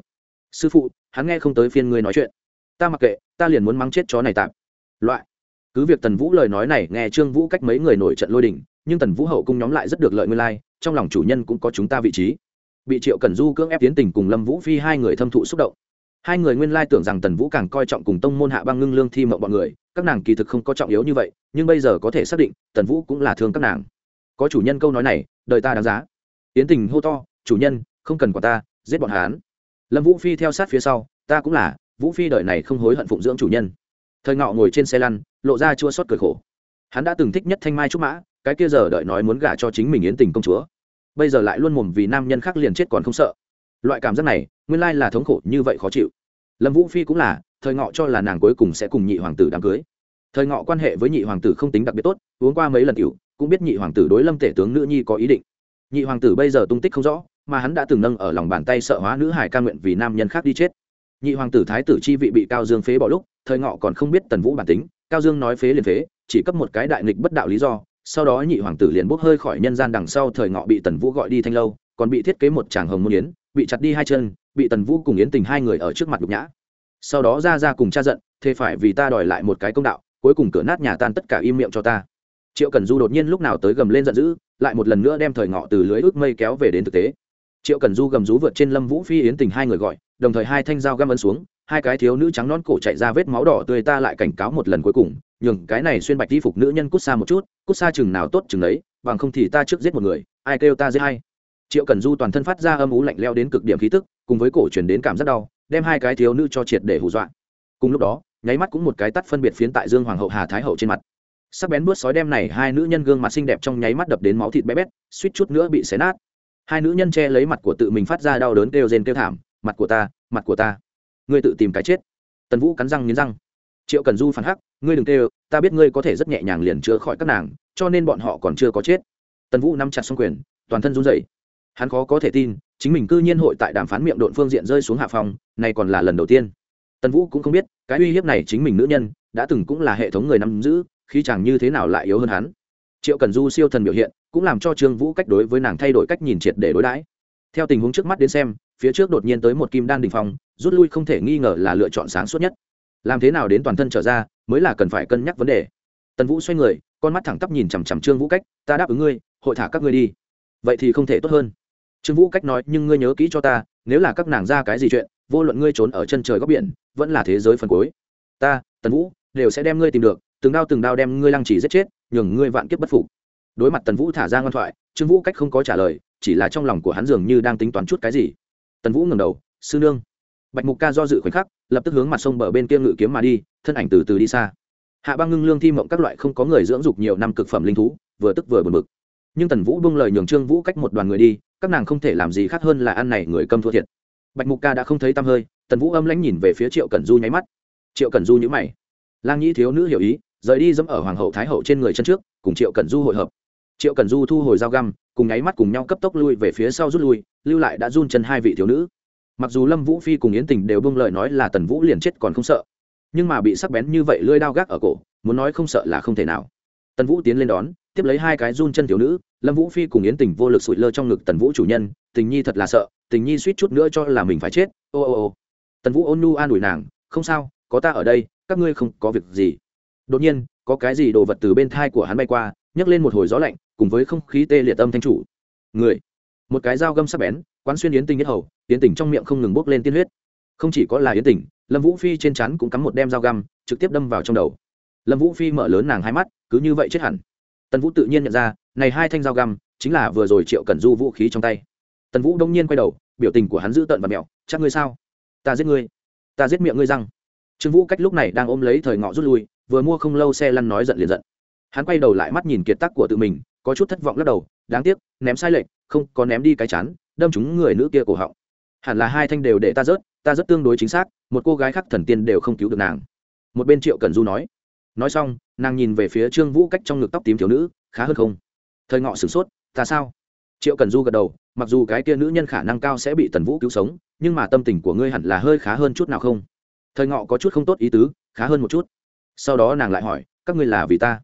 Sư phụ, hắn nghe không tới phiên ngươi nói chuyện ta mặc kệ, ta liền muốn mắng chết chó này tạm. Loại. Cứ việc tần vũ lời nói này nghe trương vũ cách mấy người nổi trận lôi đình, nhưng tần vũ hậu cung nhóm lại rất được lợi nguyên lai, trong lòng chủ nhân cũng có chúng ta vị trí. Bị triệu cần du cưỡng ép tiến tình cùng lâm vũ phi hai người thâm thụ xúc động. Hai người nguyên lai tưởng rằng tần vũ càng coi trọng cùng tông môn hạ băng ngưng lương thi mộng bọn người, các nàng kỳ thực không có trọng yếu như vậy, nhưng bây giờ có thể xác định, tần vũ cũng là thương các nàng. Có chủ nhân câu nói này, đời ta đáng giá. Tiến tình hô to, chủ nhân, không cần quả ta, giết bọn hán lâm vũ phi theo sát phía sau, ta cũng là vũ phi đời này không hối hận phụng dưỡng chủ nhân. Thời ngọ ngồi trên xe lăn, lộ ra chua xót cười khổ. Hắn đã từng thích nhất thanh mai trúc mã, cái kia giờ đợi nói muốn gả cho chính mình yến tình công chúa. Bây giờ lại luôn mồm vì nam nhân khác liền chết còn không sợ. Loại cảm giác này, nguyên lai là thống khổ, như vậy khó chịu. Lâm vũ phi cũng là, thời ngọ cho là nàng cuối cùng sẽ cùng nhị hoàng tử đám cưới. Thời ngọ quan hệ với nhị hoàng tử không tính đặc biệt tốt, uống qua mấy lần cựu cũng biết nhị hoàng tử đối lâm tể tướng nữ nhi có ý định. Nhị hoàng tử bây giờ tung tích không rõ, mà hắn đã từng nâng ở lòng bàn tay sợ hóa nữ hải ca nguyện vì nam nhân khác đi chết nhị hoàng tử thái tử chi vị bị cao dương phế bỏ lúc, thời ngọ còn không biết tần vũ bản tính, cao dương nói phế liền phế, chỉ cấp một cái đại nghịch bất đạo lý do, sau đó nhị hoàng tử liền bốc hơi khỏi nhân gian đằng sau thời ngọ bị tần vũ gọi đi thanh lâu, còn bị thiết kế một tràng hồng môn yến, bị chặt đi hai chân, bị tần vũ cùng yến tình hai người ở trước mặt nhục nhã. Sau đó ra ra cùng cha giận, thế phải vì ta đòi lại một cái công đạo, cuối cùng cửa nát nhà tan tất cả im miệng cho ta. Triệu cần du đột nhiên lúc nào tới gầm lên giận dữ, lại một lần nữa đem thời ngọ từ lưới ước mây kéo về đến thực tế. Triệu cần du gầm rú vượt trên lâm vũ phi yến tình hai người gọi đồng thời hai thanh dao găm ấn xuống, hai cái thiếu nữ trắng non cổ chạy ra vết máu đỏ tươi ta lại cảnh cáo một lần cuối cùng, nhường cái này xuyên bạch đi phục nữ nhân cút xa một chút, cút xa chừng nào tốt chừng đấy, bằng không thì ta trước giết một người, ai kêu ta giết hay triệu cần du toàn thân phát ra âm ú lạnh leo đến cực điểm khí tức, cùng với cổ truyền đến cảm giác đau, đem hai cái thiếu nữ cho triệt để hù dọa. Cùng lúc đó, nháy mắt cũng một cái tắt phân biệt phiến tại dương hoàng hậu hà thái hậu trên mặt. Sắc bén buốt sói đem này hai nữ nhân gương mặt xinh đẹp trong nháy mắt đập đến máu thịt bé bét, suýt chút nữa bị xé nát. Hai nữ nhân che lấy mặt của tự mình phát ra đau đớn kêu rên kêu thảm mặt của ta, mặt của ta. Ngươi tự tìm cái chết. Tần vũ cắn răng nghiến răng. Triệu cần du phản hắc, ngươi đừng kêu, ta biết ngươi có thể rất nhẹ nhàng liền chữa khỏi các nàng, cho nên bọn họ còn chưa có chết. Tần vũ nắm chặt xong quyền, toàn thân run rẩy. Hắn khó có thể tin, chính mình cư nhiên hội tại đàm phán miệng độn phương diện rơi xuống hạ phòng này còn là lần đầu tiên. Tần vũ cũng không biết, cái uy hiếp này chính mình nữ nhân, đã từng cũng là hệ thống người nắm giữ, khi chàng như thế nào lại yếu hơn hắn. Triệu cần du siêu thần biểu hiện, cũng làm cho trương vũ cách đối với nàng thay đổi cách nhìn triệt để đối đãi. Theo tình huống trước mắt đến xem phía trước đột nhiên tới một kim đan đình phong, rút lui không thể nghi ngờ là lựa chọn sáng suốt nhất. Làm thế nào đến toàn thân trở ra, mới là cần phải cân nhắc vấn đề. Tần vũ xoay người, con mắt thẳng tắp nhìn chằm chằm trương vũ cách, ta đáp ứng ngươi, hội thả các ngươi đi. Vậy thì không thể tốt hơn. Trương vũ cách nói, nhưng ngươi nhớ kỹ cho ta, nếu là các nàng ra cái gì chuyện, vô luận ngươi trốn ở chân trời góc biển, vẫn là thế giới phần cuối. Ta, tần vũ, đều sẽ đem ngươi tìm được, từng đao từng đao đem ngươi lăng chỉ giết chết, nhường ngươi vạn kiếp bất phục. Đối mặt tần vũ thả ra ngoan thoại, trương vũ cách không có trả lời, chỉ là trong lòng của hắn dường như đang tính toán chút cái gì tần vũ ngẩng đầu, sư nương. Bạch mục ca do dự khoảnh khắc, lập tức hướng mặt sông bờ bên kia ngự kiếm mà đi, thân ảnh từ từ đi xa. Hạ băng ngưng lương thi mộng các loại không có người dưỡng dục nhiều năm cực phẩm linh thú, vừa tức vừa buồn bực. Nhưng tần vũ buông lời nhường trương vũ cách một đoàn người đi, các nàng không thể làm gì khác hơn là ăn này người câm thua thiệt. Bạch mục ca đã không thấy tăm hơi, tần vũ âm lãnh nhìn về phía triệu cẩn du nháy mắt. Triệu cẩn du nhữ mày. Lang nhĩ thiếu nữ hiểu ý, rời đi dẫm ở hoàng hậu thái hậu trên người chân trước, cùng triệu cẩn du hội hợp. Triệu cẩn du thu hồi dao găm cùng nháy mắt cùng nhau cấp tốc lui về phía sau rút lui, lưu lại đã run chân hai vị thiếu nữ. Mặc dù lâm vũ phi cùng yến tình đều bông lời nói là tần vũ liền chết còn không sợ, nhưng mà bị sắc bén như vậy lưỡi đao gác ở cổ, muốn nói không sợ là không thể nào. Tần vũ tiến lên đón, tiếp lấy hai cái run chân thiếu nữ, lâm vũ phi cùng yến tình vô lực sụi lơ trong ngực tần vũ chủ nhân, tình nhi thật là sợ, tình nhi suýt chút nữa cho là mình phải chết, ô ô ô. Tần vũ ôn nu an ủi nàng, không sao, có ta ở đây, các ngươi không có việc gì. Đột nhiên, có cái gì đồ vật từ bên thai của hắn bay qua nhấc lên một hồi gió lạnh, cùng với không khí tê liệt âm thanh chủ. Người, một cái dao găm sắc bén, quán xuyên yến tình nhất hầu, yến tình trong miệng không ngừng bốc lên tiên huyết. Không chỉ có là yến tình lâm vũ phi trên chắn cũng cắm một đem dao găm, trực tiếp đâm vào trong đầu. Lâm vũ phi mở lớn nàng hai mắt, cứ như vậy chết hẳn. Tần vũ tự nhiên nhận ra, này hai thanh dao găm, chính là vừa rồi triệu cần du vũ khí trong tay. Tần vũ đông nhiên quay đầu, biểu tình của hắn giữ tợn và mẹo, chắc ngươi sao? Ta giết ngươi. Ta giết miệng ngươi răng. Trương vũ cách lúc này đang ôm lấy thời ngọ rút lui, vừa mua không lâu xe lăn nói giận liền giận hắn quay đầu lại mắt nhìn kiệt tác của tự mình, có chút thất vọng lắc đầu, đáng tiếc, ném sai lệch, không có ném đi cái chán, đâm chúng người nữ kia cổ họng. Hẳn là hai thanh đều để ta rớt, ta rất tương đối chính xác, một cô gái khác thần tiên đều không cứu được nàng. Một bên triệu cần du nói. Nói xong, nàng nhìn về phía trương vũ cách trong ngực tóc tím thiếu nữ, khá hơn không? Thời ngọ sửng sốt, ta sao? Triệu cần du gật đầu, mặc dù cái kia nữ nhân khả năng cao sẽ bị tần vũ cứu sống, nhưng mà tâm tình của ngươi hẳn là hơi khá hơn chút nào không? Thời ngọ có chút không tốt ý tứ, khá hơn một chút. Sau đó nàng lại hỏi, các ngươi là vì ta?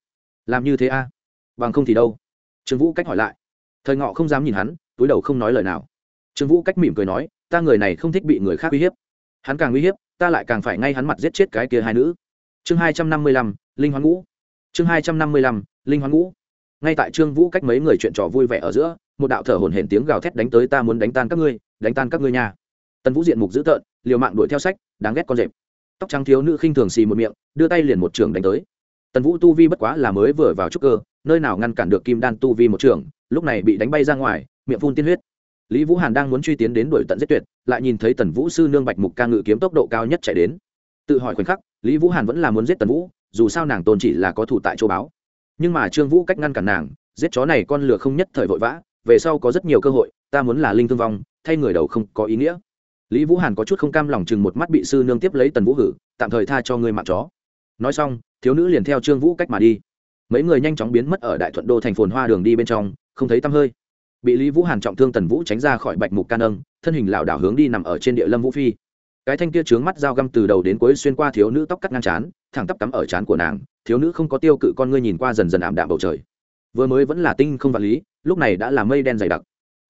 Làm như thế a? À? bằng không thì đâu? Trương vũ cách hỏi lại. Thời ngọ không dám nhìn hắn, túi đầu không nói lời nào. Trương vũ cách mỉm cười nói, ta người này không thích bị người khác uy hiếp. Hắn càng uy hiếp, ta lại càng phải ngay hắn mặt giết chết cái kia hai nữ. Chương hai trăm năm mươi lăm, linh hoán ngũ. Chương hai trăm năm mươi lăm, linh hoán ngũ. Ngay tại trương vũ cách mấy người chuyện trò vui vẻ ở giữa, một đạo thở hổn hển tiếng gào thét đánh tới ta muốn đánh tan các ngươi, đánh tan các ngươi nhà tần vũ diện mục dữ tợn, liều mạng đuổi theo sách, đáng ghét con rệp. Tóc trắng thiếu nữ khinh thường xì một miệng, đưa tay liền một trường đánh tới tần vũ tu vi bất quá là mới vừa vào trúc cơ, nơi nào ngăn cản được kim đan tu vi một trường lúc này bị đánh bay ra ngoài, miệng phun tiên huyết. Lý vũ hàn đang muốn truy tiến đến đuổi tận giết tuyệt, lại nhìn thấy tần vũ sư nương bạch mục ca ngự kiếm tốc độ cao nhất chạy đến. Tự hỏi khoảnh khắc, lý vũ hàn vẫn là muốn giết tần vũ, dù sao nàng tôn chỉ là có thủ tại châu báo nhưng mà trương vũ cách ngăn cản nàng, giết chó này con lửa không nhất thời vội vã, về sau có rất nhiều cơ hội, ta muốn là linh thương vong, thay người đầu không có ý nghĩa. Lý vũ hàn có chút không cam lòng chừng một mắt bị sư nương tiếp lấy tần vũ hử, tạm thời tha cho ngươi mạng chó. Nói xong thiếu nữ liền theo trương vũ cách mà đi. Mấy người nhanh chóng biến mất ở đại thuận đô thành phồn hoa đường đi bên trong, không thấy tăm hơi. Bị lý vũ hàn trọng thương tần vũ tránh ra khỏi bạch mục can âng thân hình lảo đảo hướng đi nằm ở trên địa lâm vũ phi. Cái thanh kia trướng mắt dao găm từ đầu đến cuối xuyên qua thiếu nữ tóc cắt ngang chán thẳng tắp cắm ở chán của nàng, thiếu nữ không có tiêu cự con ngươi nhìn qua dần dần ảm đạm bầu trời. Vừa mới vẫn là tinh không vật lý, lúc này đã là mây đen dày đặc.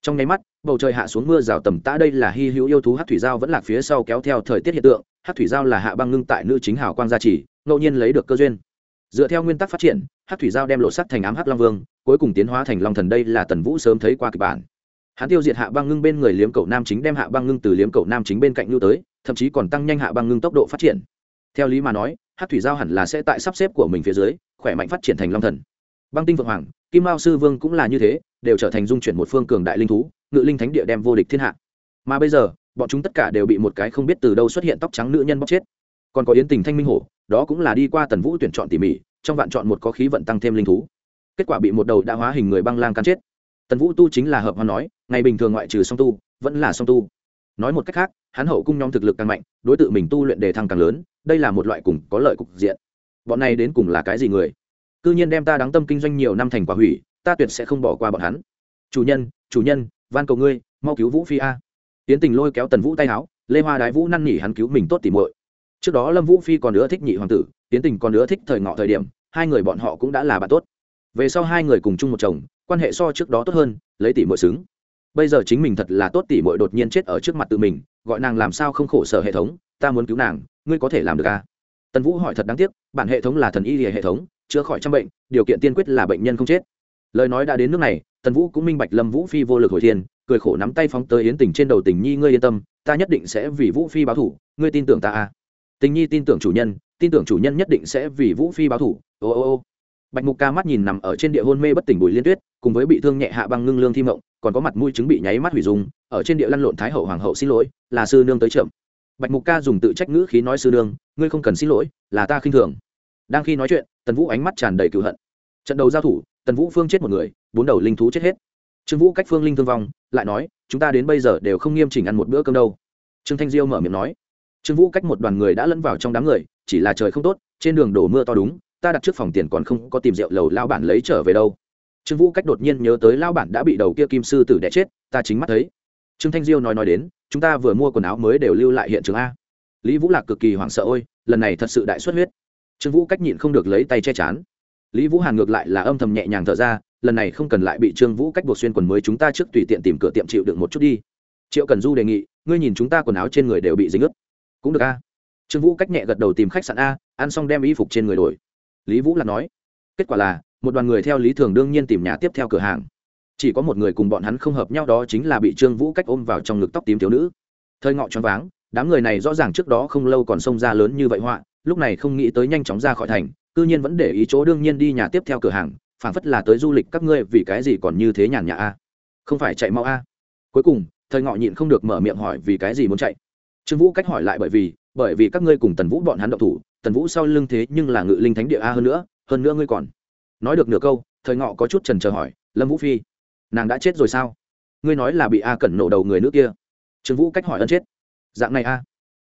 Trong nháy mắt, bầu trời hạ xuống mưa rào tầm tã đây là hy hữu yêu thú hát thủy giao vẫn là phía sau kéo theo thời tiết hiện tượng hát thủy giao là hạ băng ngưng tại nữ chính hào quang gia trì ngẫu nhiên lấy được cơ duyên. Dựa theo nguyên tắc phát triển hát thủy giao đem lộ sắt thành ám hát long vương, cuối cùng tiến hóa thành long thần đây là tần vũ sớm thấy qua kịch bản. Hắn tiêu diệt hạ băng ngưng bên người liếm cầu nam chính đem hạ băng ngưng từ liếm cầu nam chính bên cạnh lưu tới, thậm chí còn tăng nhanh hạ băng ngưng tốc độ phát triển. Theo lý mà nói hát thủy giao hẳn là sẽ tại sắp xếp của mình phía dưới, khỏe mạnh phát triển thành long thần. Băng tinh vượng hoàng, kim mao sư vương cũng là như thế, đều trở thành dung chuyển một phương cường đại linh thú, ngự linh thánh địa đem vô địch thiên hạ. Mà bây giờ, bọn chúng tất cả đều bị một cái không biết từ đâu xuất hiện tóc trắng nữ nhân bóc chết còn có yến tình thanh minh hổ, đó cũng là đi qua tần vũ tuyển chọn tỉ mỉ, trong vạn chọn một có khí vận tăng thêm linh thú. Kết quả bị một đầu đã hóa hình người băng lang cắn chết. Tần vũ tu chính là hợp hoa nói, ngày bình thường ngoại trừ song tu, vẫn là song tu. Nói một cách khác, hắn hậu cung nhóm thực lực càng mạnh, đối tượng mình tu luyện đề thăng càng lớn, đây là một loại cùng có lợi cục diện. Bọn này đến cùng là cái gì người? Cư nhiên đem ta đáng tâm kinh doanh nhiều năm thành quả hủy, ta tuyệt sẽ không bỏ qua bọn hắn. Chủ nhân chủ nhân, van cầu ngươi, mau cứu vũ phi a. Tiến tình lôi kéo tần vũ tay áo lê hoa đái vũ năn nỉ hắn cứu mình tốt tỉ muội trước đó lâm vũ phi còn nữa thích nhị hoàng tử, tiến tình còn nữa thích thời ngọ thời điểm, hai người bọn họ cũng đã là bạn tốt. Về sau hai người cùng chung một chồng, quan hệ so trước đó tốt hơn, lấy tỷ muội xứng. Bây giờ chính mình thật là tốt tỷ muội đột nhiên chết ở trước mặt tự mình, gọi nàng làm sao không khổ sở hệ thống, ta muốn cứu nàng, ngươi có thể làm được à? tần vũ hỏi thật đáng tiếc, bản hệ thống là thần y hệ thống, chữa khỏi trăm bệnh, điều kiện tiên quyết là bệnh nhân không chết. Lời nói đã đến nước này, tần vũ cũng minh bạch lâm vũ phi vô lực hồi thiên, cười khổ nắm tay phóng tới yến tình trên đầu tình nhi, ngươi yên tâm, ta nhất định sẽ vì vũ phi báo thủ ngươi tin tưởng ta à? Tình nhi tin tưởng chủ nhân, tin tưởng chủ nhân nhất định sẽ vì vũ phi báo thủ. Ô ô ô. Bạch mục ca mắt nhìn nằm ở trên địa hôn mê bất tỉnh bùi liên tuyết, cùng với bị thương nhẹ hạ băng ngưng lương thi mộng, còn có mặt mũi chứng bị nháy mắt hủy dung, ở trên địa lăn lộn thái hậu hoàng hậu xin lỗi, là sư nương tới chậm. Bạch mục ca dùng tự trách ngữ khí nói sư nương, ngươi không cần xin lỗi, là ta khinh thường. Đang khi nói chuyện, tần vũ ánh mắt tràn đầy cựu hận. Trận đầu giao thủ, tần vũ phương chết một người, bốn đầu linh thú chết hết. Trương vũ cách phương linh thương vong, lại nói, chúng ta đến bây giờ đều không nghiêm chỉnh ăn một bữa cơm đâu. Trương thanh diêu mở miệng nói trương vũ cách một đoàn người đã lẫn vào trong đám người, chỉ là trời không tốt, trên đường đổ mưa to đúng, ta đặt trước phòng tiền còn không có tìm rượu lầu lao bản lấy trở về đâu. Trương vũ cách đột nhiên nhớ tới lao bản đã bị đầu kia kim sư tử đẻ chết, ta chính mắt thấy. Trương thanh diêu nói nói đến, chúng ta vừa mua quần áo mới đều lưu lại hiện trường a. Lý vũ lạc cực kỳ hoảng sợ, ôi, lần này thật sự đại xuất huyết. Trương vũ cách nhịn không được lấy tay che chắn lý vũ hàn ngược lại là âm thầm nhẹ nhàng thở ra, lần này không cần lại bị trương vũ cách buộc xuyên quần mới chúng ta trước tùy tiện tìm cửa tiệm chịu đựng một chút đi. Triệu cần du đề nghị, ngươi nhìn chúng ta quần áo trên người đều bị dính ướt cũng được a. Trương vũ cách nhẹ gật đầu tìm khách sạn a, ăn xong đem y phục trên người đổi. Lý vũ lạc nói, kết quả là, một đoàn người theo lý thường đương nhiên tìm nhà tiếp theo cửa hàng. Chỉ có một người cùng bọn hắn không hợp nhau đó chính là bị trương vũ cách ôm vào trong ngực tóc tím thiếu nữ. Thời ngọ choáng váng, đám người này rõ ràng trước đó không lâu còn xông ra lớn như vậy họa, lúc này không nghĩ tới nhanh chóng ra khỏi thành, cư nhiên vẫn để ý chỗ đương nhiên đi nhà tiếp theo cửa hàng, phảng phất là tới du lịch các ngươi vì cái gì còn như thế nhàn nhã a. Không phải chạy mau a. Cuối cùng, thời ngọ nhịn không được mở miệng hỏi vì cái gì muốn chạy trương vũ cách hỏi lại bởi vì bởi vì các ngươi cùng tần vũ bọn hắn động thủ, tần vũ sau lưng thế nhưng là ngự linh thánh địa a hơn nữa hơn nữa ngươi còn. Nói được nửa câu, thời ngọ có chút trần chờ hỏi, lâm vũ phi, nàng đã chết rồi sao? Ngươi nói là bị a cẩn nổ đầu người nước kia. Trương vũ cách hỏi ân chết. Dạng này a.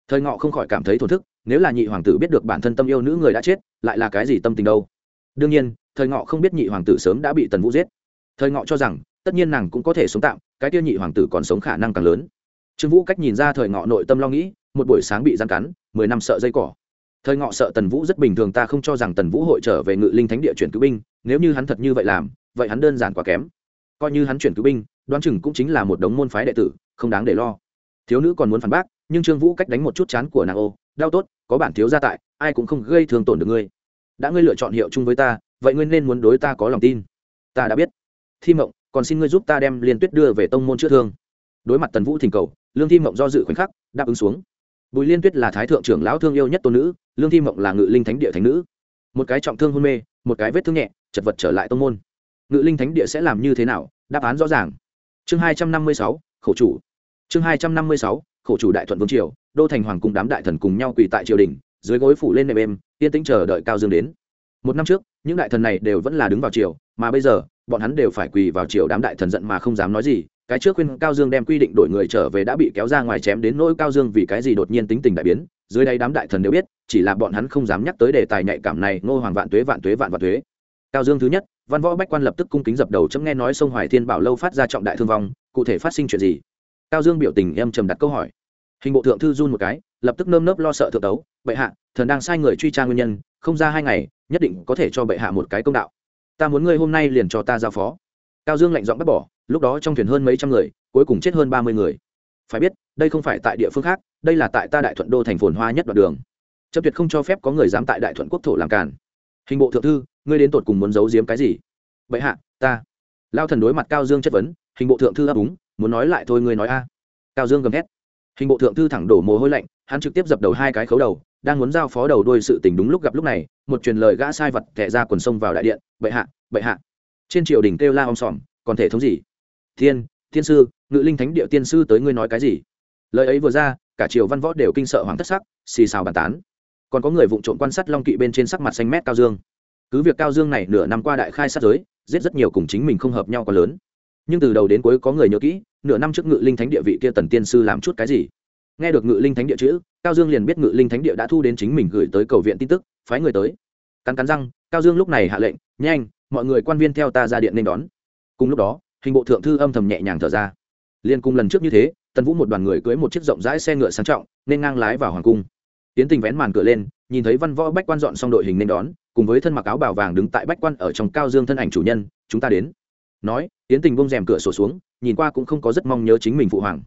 Thời ngọ không khỏi cảm thấy thổn thức, nếu là nhị hoàng tử biết được bản thân tâm yêu nữ người đã chết, lại là cái gì tâm tình đâu? Đương nhiên, thời ngọ không biết nhị hoàng tử sớm đã bị tần vũ giết. Thời ngọ cho rằng, tất nhiên nàng cũng có thể sống tạm, cái tiêu nhị hoàng tử còn sống khả năng càng lớn trương vũ cách nhìn ra thời ngọ nội tâm lo nghĩ, một buổi sáng bị gian cắn, mười năm sợ dây cỏ. Thời ngọ sợ tần vũ rất bình thường, ta không cho rằng tần vũ hội trở về ngự linh thánh địa chuyển cứu binh, nếu như hắn thật như vậy làm, vậy hắn đơn giản quá kém. Coi như hắn chuyển cứu binh, đoán chừng cũng chính là một đống môn phái đệ tử, không đáng để lo. Thiếu nữ còn muốn phản bác, nhưng trương vũ cách đánh một chút chán của nàng ô, đau tốt, có bản thiếu gia tại, ai cũng không gây thương tổn được ngươi. Đã ngươi lựa chọn hiệu chung với ta, vậy ngươi nên muốn đối ta có lòng tin. Ta đã biết. Thi mộng, còn xin ngươi giúp ta đem liên tuyết đưa về tông môn chữa thương đối mặt tần vũ thỉnh cầu, lương thi mộng do dự khoảnh khắc, đáp ứng xuống. Bùi liên tuyết là thái thượng trưởng lão thương yêu nhất tôn nữ, lương thi mộng là ngự linh thánh địa thánh nữ. Một cái trọng thương hôn mê, một cái vết thương nhẹ, chật vật trở lại tông môn. Ngự linh thánh địa sẽ làm như thế nào? Đáp án rõ ràng. Chương hai trăm năm mươi sáu khẩu chủ. Chương hai trăm năm mươi sáu khẩu chủ đại thuận vương triều, đô thành hoàng cùng đám đại thần cùng nhau quỳ tại triều đình, dưới gối phủ lên nệm êm, yên tĩnh chờ đợi cao dương đến. Một năm trước, những đại thần này đều vẫn là đứng vào triều, mà bây giờ, bọn hắn đều phải quỳ vào triều đám đại thần giận mà không dám nói gì cái trước khuyên cao dương đem quy định đổi người trở về đã bị kéo ra ngoài chém đến nỗi cao dương vì cái gì đột nhiên tính tình đại biến, dưới đây đám đại thần đều biết, chỉ là bọn hắn không dám nhắc tới đề tài nhạy cảm này, ngô hoàng vạn tuế vạn tuế, vạn vạn tuế. Cao dương thứ nhất, văn võ bách quan lập tức cung kính dập đầu chấm nghe nói sông hoài thiên bảo lâu phát ra trọng đại thương vong, cụ thể phát sinh chuyện gì? Cao dương biểu tình em trầm đặt câu hỏi. Hình bộ thượng thư run một cái, lập tức nơm nớp lo sợ thượng đấu bệ hạ, thần đang sai người truy tra nguyên nhân, không ra hai ngày, nhất định có thể cho bệ hạ một cái công đạo. Ta muốn ngươi hôm nay liền cho ta giao phó cao dương lạnh giọng bắt bỏ, lúc đó trong thuyền hơn mấy trăm người, cuối cùng chết hơn ba mươi người. Phải biết, đây không phải tại địa phương khác, đây là tại ta đại thuận đô thành phồn hoa nhất đoạn đường. Chấp tuyệt không cho phép có người dám tại đại thuận quốc thổ làm cản hình bộ thượng thư, ngươi đến tột cùng muốn giấu giếm cái gì? Bệ hạ, ta. Lao thần đối mặt cao dương chất vấn, hình bộ thượng thư ấp úng, muốn nói lại thôi ngươi nói a. Cao dương gầm hét hình bộ thượng thư thẳng đổ mồ hôi lạnh, hắn trực tiếp dập đầu hai cái khấu đầu, đang muốn giao phó đầu đôi sự tình đúng lúc gặp lúc này, một truyền lời gã sai vật kẻ ra quần sông vào đại điện. Bệ hạ bệ hạ trên triều đình kêu la om sòm, còn thể thống gì? Thiên thiên sư, ngự linh thánh địa tiên sư tới ngươi nói cái gì? Lời ấy vừa ra, cả triều văn võ đều kinh sợ hoàng thất sắc, xì xào bàn tán. Còn có người vụng trộm quan sát long kỵ bên trên sắc mặt xanh mét cao dương. Cứ việc cao dương này nửa năm qua đại khai sát giới, giết rất nhiều cùng chính mình không hợp nhau quá lớn. Nhưng từ đầu đến cuối có người nhớ kỹ, nửa năm trước ngự linh thánh địa vị kia tần tiên sư làm chút cái gì? Nghe được ngự linh thánh địa chữ, cao dương liền biết ngự linh thánh địa đã thu đến chính mình gửi tới cầu viện tin tức, phái người tới. Cắn cắn răng, cao dương lúc này hạ lệnh, nhanh mọi người quan viên theo ta ra điện nên đón. Cùng lúc đó, hình bộ thượng thư âm thầm nhẹ nhàng thở ra. Liên cùng lần trước như thế, tần vũ một đoàn người cưới một chiếc rộng rãi xe ngựa sang trọng, nên ngang lái vào hoàng cung. Tiến tình vén màn cửa lên, nhìn thấy văn võ bách quan dọn xong đội hình nên đón, cùng với thân mặc áo bào vàng đứng tại bách quan ở trong cao dương thân ảnh chủ nhân, chúng ta đến. Nói tiến tình bông rèm cửa sổ xuống, nhìn qua cũng không có rất mong nhớ chính mình phụ hoàng.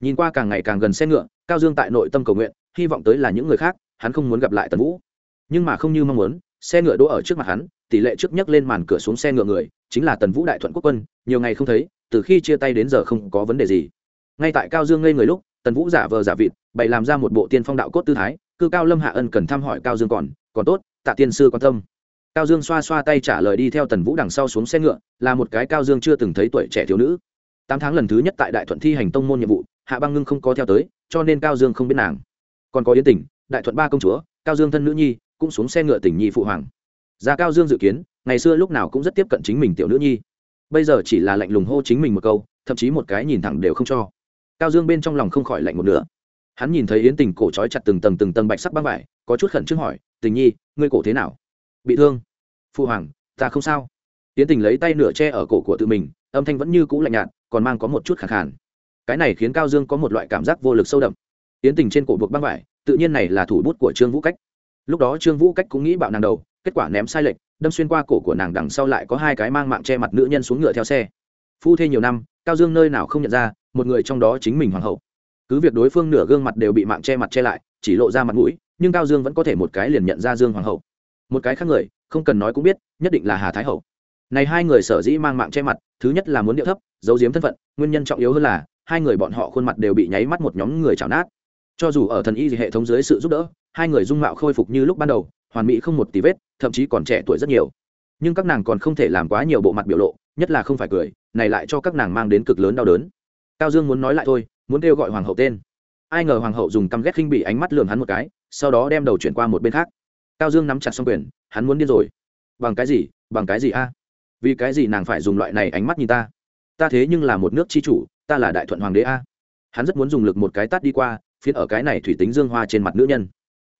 Nhìn qua càng ngày càng gần xe ngựa, cao dương tại nội tâm cầu nguyện, hy vọng tới là những người khác, hắn không muốn gặp lại tần vũ. Nhưng mà không như mong muốn, xe ngựa đỗ ở trước mặt hắn tỷ lệ trước nhấc lên màn cửa xuống xe ngựa người, chính là tần vũ đại thuận quốc quân, nhiều ngày không thấy, từ khi chia tay đến giờ không có vấn đề gì. Ngay tại cao dương ngây người lúc, tần vũ giả vờ giả vịt, bày làm ra một bộ tiên phong đạo cốt tư thái, cư cao lâm hạ ân cần thăm hỏi cao dương còn còn tốt, tạ tiên sư quan tâm. Cao dương xoa xoa tay trả lời đi theo tần vũ đằng sau xuống xe ngựa, là một cái cao dương chưa từng thấy tuổi trẻ thiếu nữ. Tám tháng lần thứ nhất tại đại thuận thi hành tông môn nhiệm vụ, hạ băng ngưng không có theo tới, cho nên cao dương không biết nàng. Còn có yến tỉnh, đại thuận ba công chúa, cao dương thân nữ nhi, cũng xuống xe ngựa tỉnh nhi phụ hoàng gia cao dương dự kiến ngày xưa lúc nào cũng rất tiếp cận chính mình tiểu nữ nhi. Bây giờ chỉ là lạnh lùng hô chính mình một câu thậm chí một cái nhìn thẳng đều không cho. Cao dương bên trong lòng không khỏi lạnh một nửa, hắn nhìn thấy yến tình cổ trói chặt từng tầng từng tầng bạch sắc băng vải có chút khẩn trương hỏi tình nhi ngươi cổ thế nào? Bị thương. Phụ hoàng ta không sao. Yến tình lấy tay nửa che ở cổ của tự mình âm thanh vẫn như cũ lạnh nhạt còn mang có một chút khẳng khàn. Cái này khiến cao dương có một loại cảm giác vô lực sâu đậm. Yến tình trên cổ buộc băng vải tự nhiên này là thủ bút của trương vũ cách. Lúc đó trương vũ cách cũng nghĩ bạo nàng đầu kết quả ném sai lệch, đâm xuyên qua cổ của nàng đằng sau lại có hai cái mang mạng che mặt nữ nhân xuống ngựa theo xe. Phu thê nhiều năm, cao dương nơi nào không nhận ra, một người trong đó chính mình hoàng hậu. Cứ việc đối phương nửa gương mặt đều bị mạng che mặt che lại, chỉ lộ ra mặt mũi, nhưng cao dương vẫn có thể một cái liền nhận ra dương hoàng hậu. Một cái khác người, không cần nói cũng biết, nhất định là hà thái hậu. Này hai người sở dĩ mang mạng che mặt, thứ nhất là muốn điệu thấp, giấu giếm thân phận, nguyên nhân trọng yếu hơn là, hai người bọn họ khuôn mặt đều bị nháy mắt một nhóm người chảo nát. Cho dù ở thần y hệ thống dưới sự giúp đỡ, hai người dung mạo khôi phục như lúc ban đầu hoàn mỹ không một tí vết, thậm chí còn trẻ tuổi rất nhiều. Nhưng các nàng còn không thể làm quá nhiều bộ mặt biểu lộ, nhất là không phải cười, này lại cho các nàng mang đến cực lớn đau đớn. Cao dương muốn nói lại thôi, muốn kêu gọi hoàng hậu tên. Ai ngờ hoàng hậu dùng căm ghét khinh bị ánh mắt lườm hắn một cái, sau đó đem đầu chuyển qua một bên khác. Cao dương nắm chặt xong quyền, hắn muốn điên rồi. Bằng cái gì, bằng cái gì a? Vì cái gì nàng phải dùng loại này ánh mắt nhìn ta? Ta thế nhưng là một nước chi chủ, ta là đại thuận hoàng đế a. Hắn rất muốn dùng lực một cái tát đi qua, phiến ở cái này thủy tính dương hoa trên mặt nữ nhân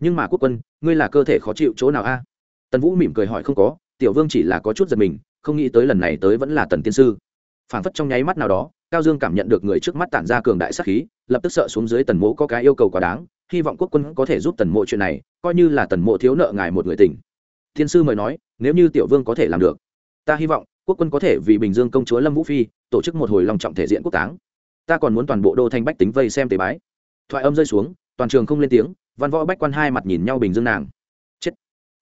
nhưng mà quốc quân, ngươi là cơ thể khó chịu chỗ nào a? Tần vũ mỉm cười hỏi không có, tiểu vương chỉ là có chút giật mình, không nghĩ tới lần này tới vẫn là tần tiên sư. Phảng phất trong nháy mắt nào đó, cao dương cảm nhận được người trước mắt tản ra cường đại sắc khí, lập tức sợ xuống dưới tần mộ có cái yêu cầu quá đáng, hy vọng quốc quân có thể giúp tần mộ chuyện này, coi như là tần mộ thiếu nợ ngài một người tình. Thiên sư mời nói, nếu như tiểu vương có thể làm được, ta hy vọng quốc quân có thể vì bình dương công chúa lâm vũ phi tổ chức một hồi lòng trọng thể diện quốc táng. Ta còn muốn toàn bộ đô thanh bách tính vây xem tế bái. Thoại âm rơi xuống, toàn trường không lên tiếng văn võ bách quan hai mặt nhìn nhau bình dương nàng. Chết.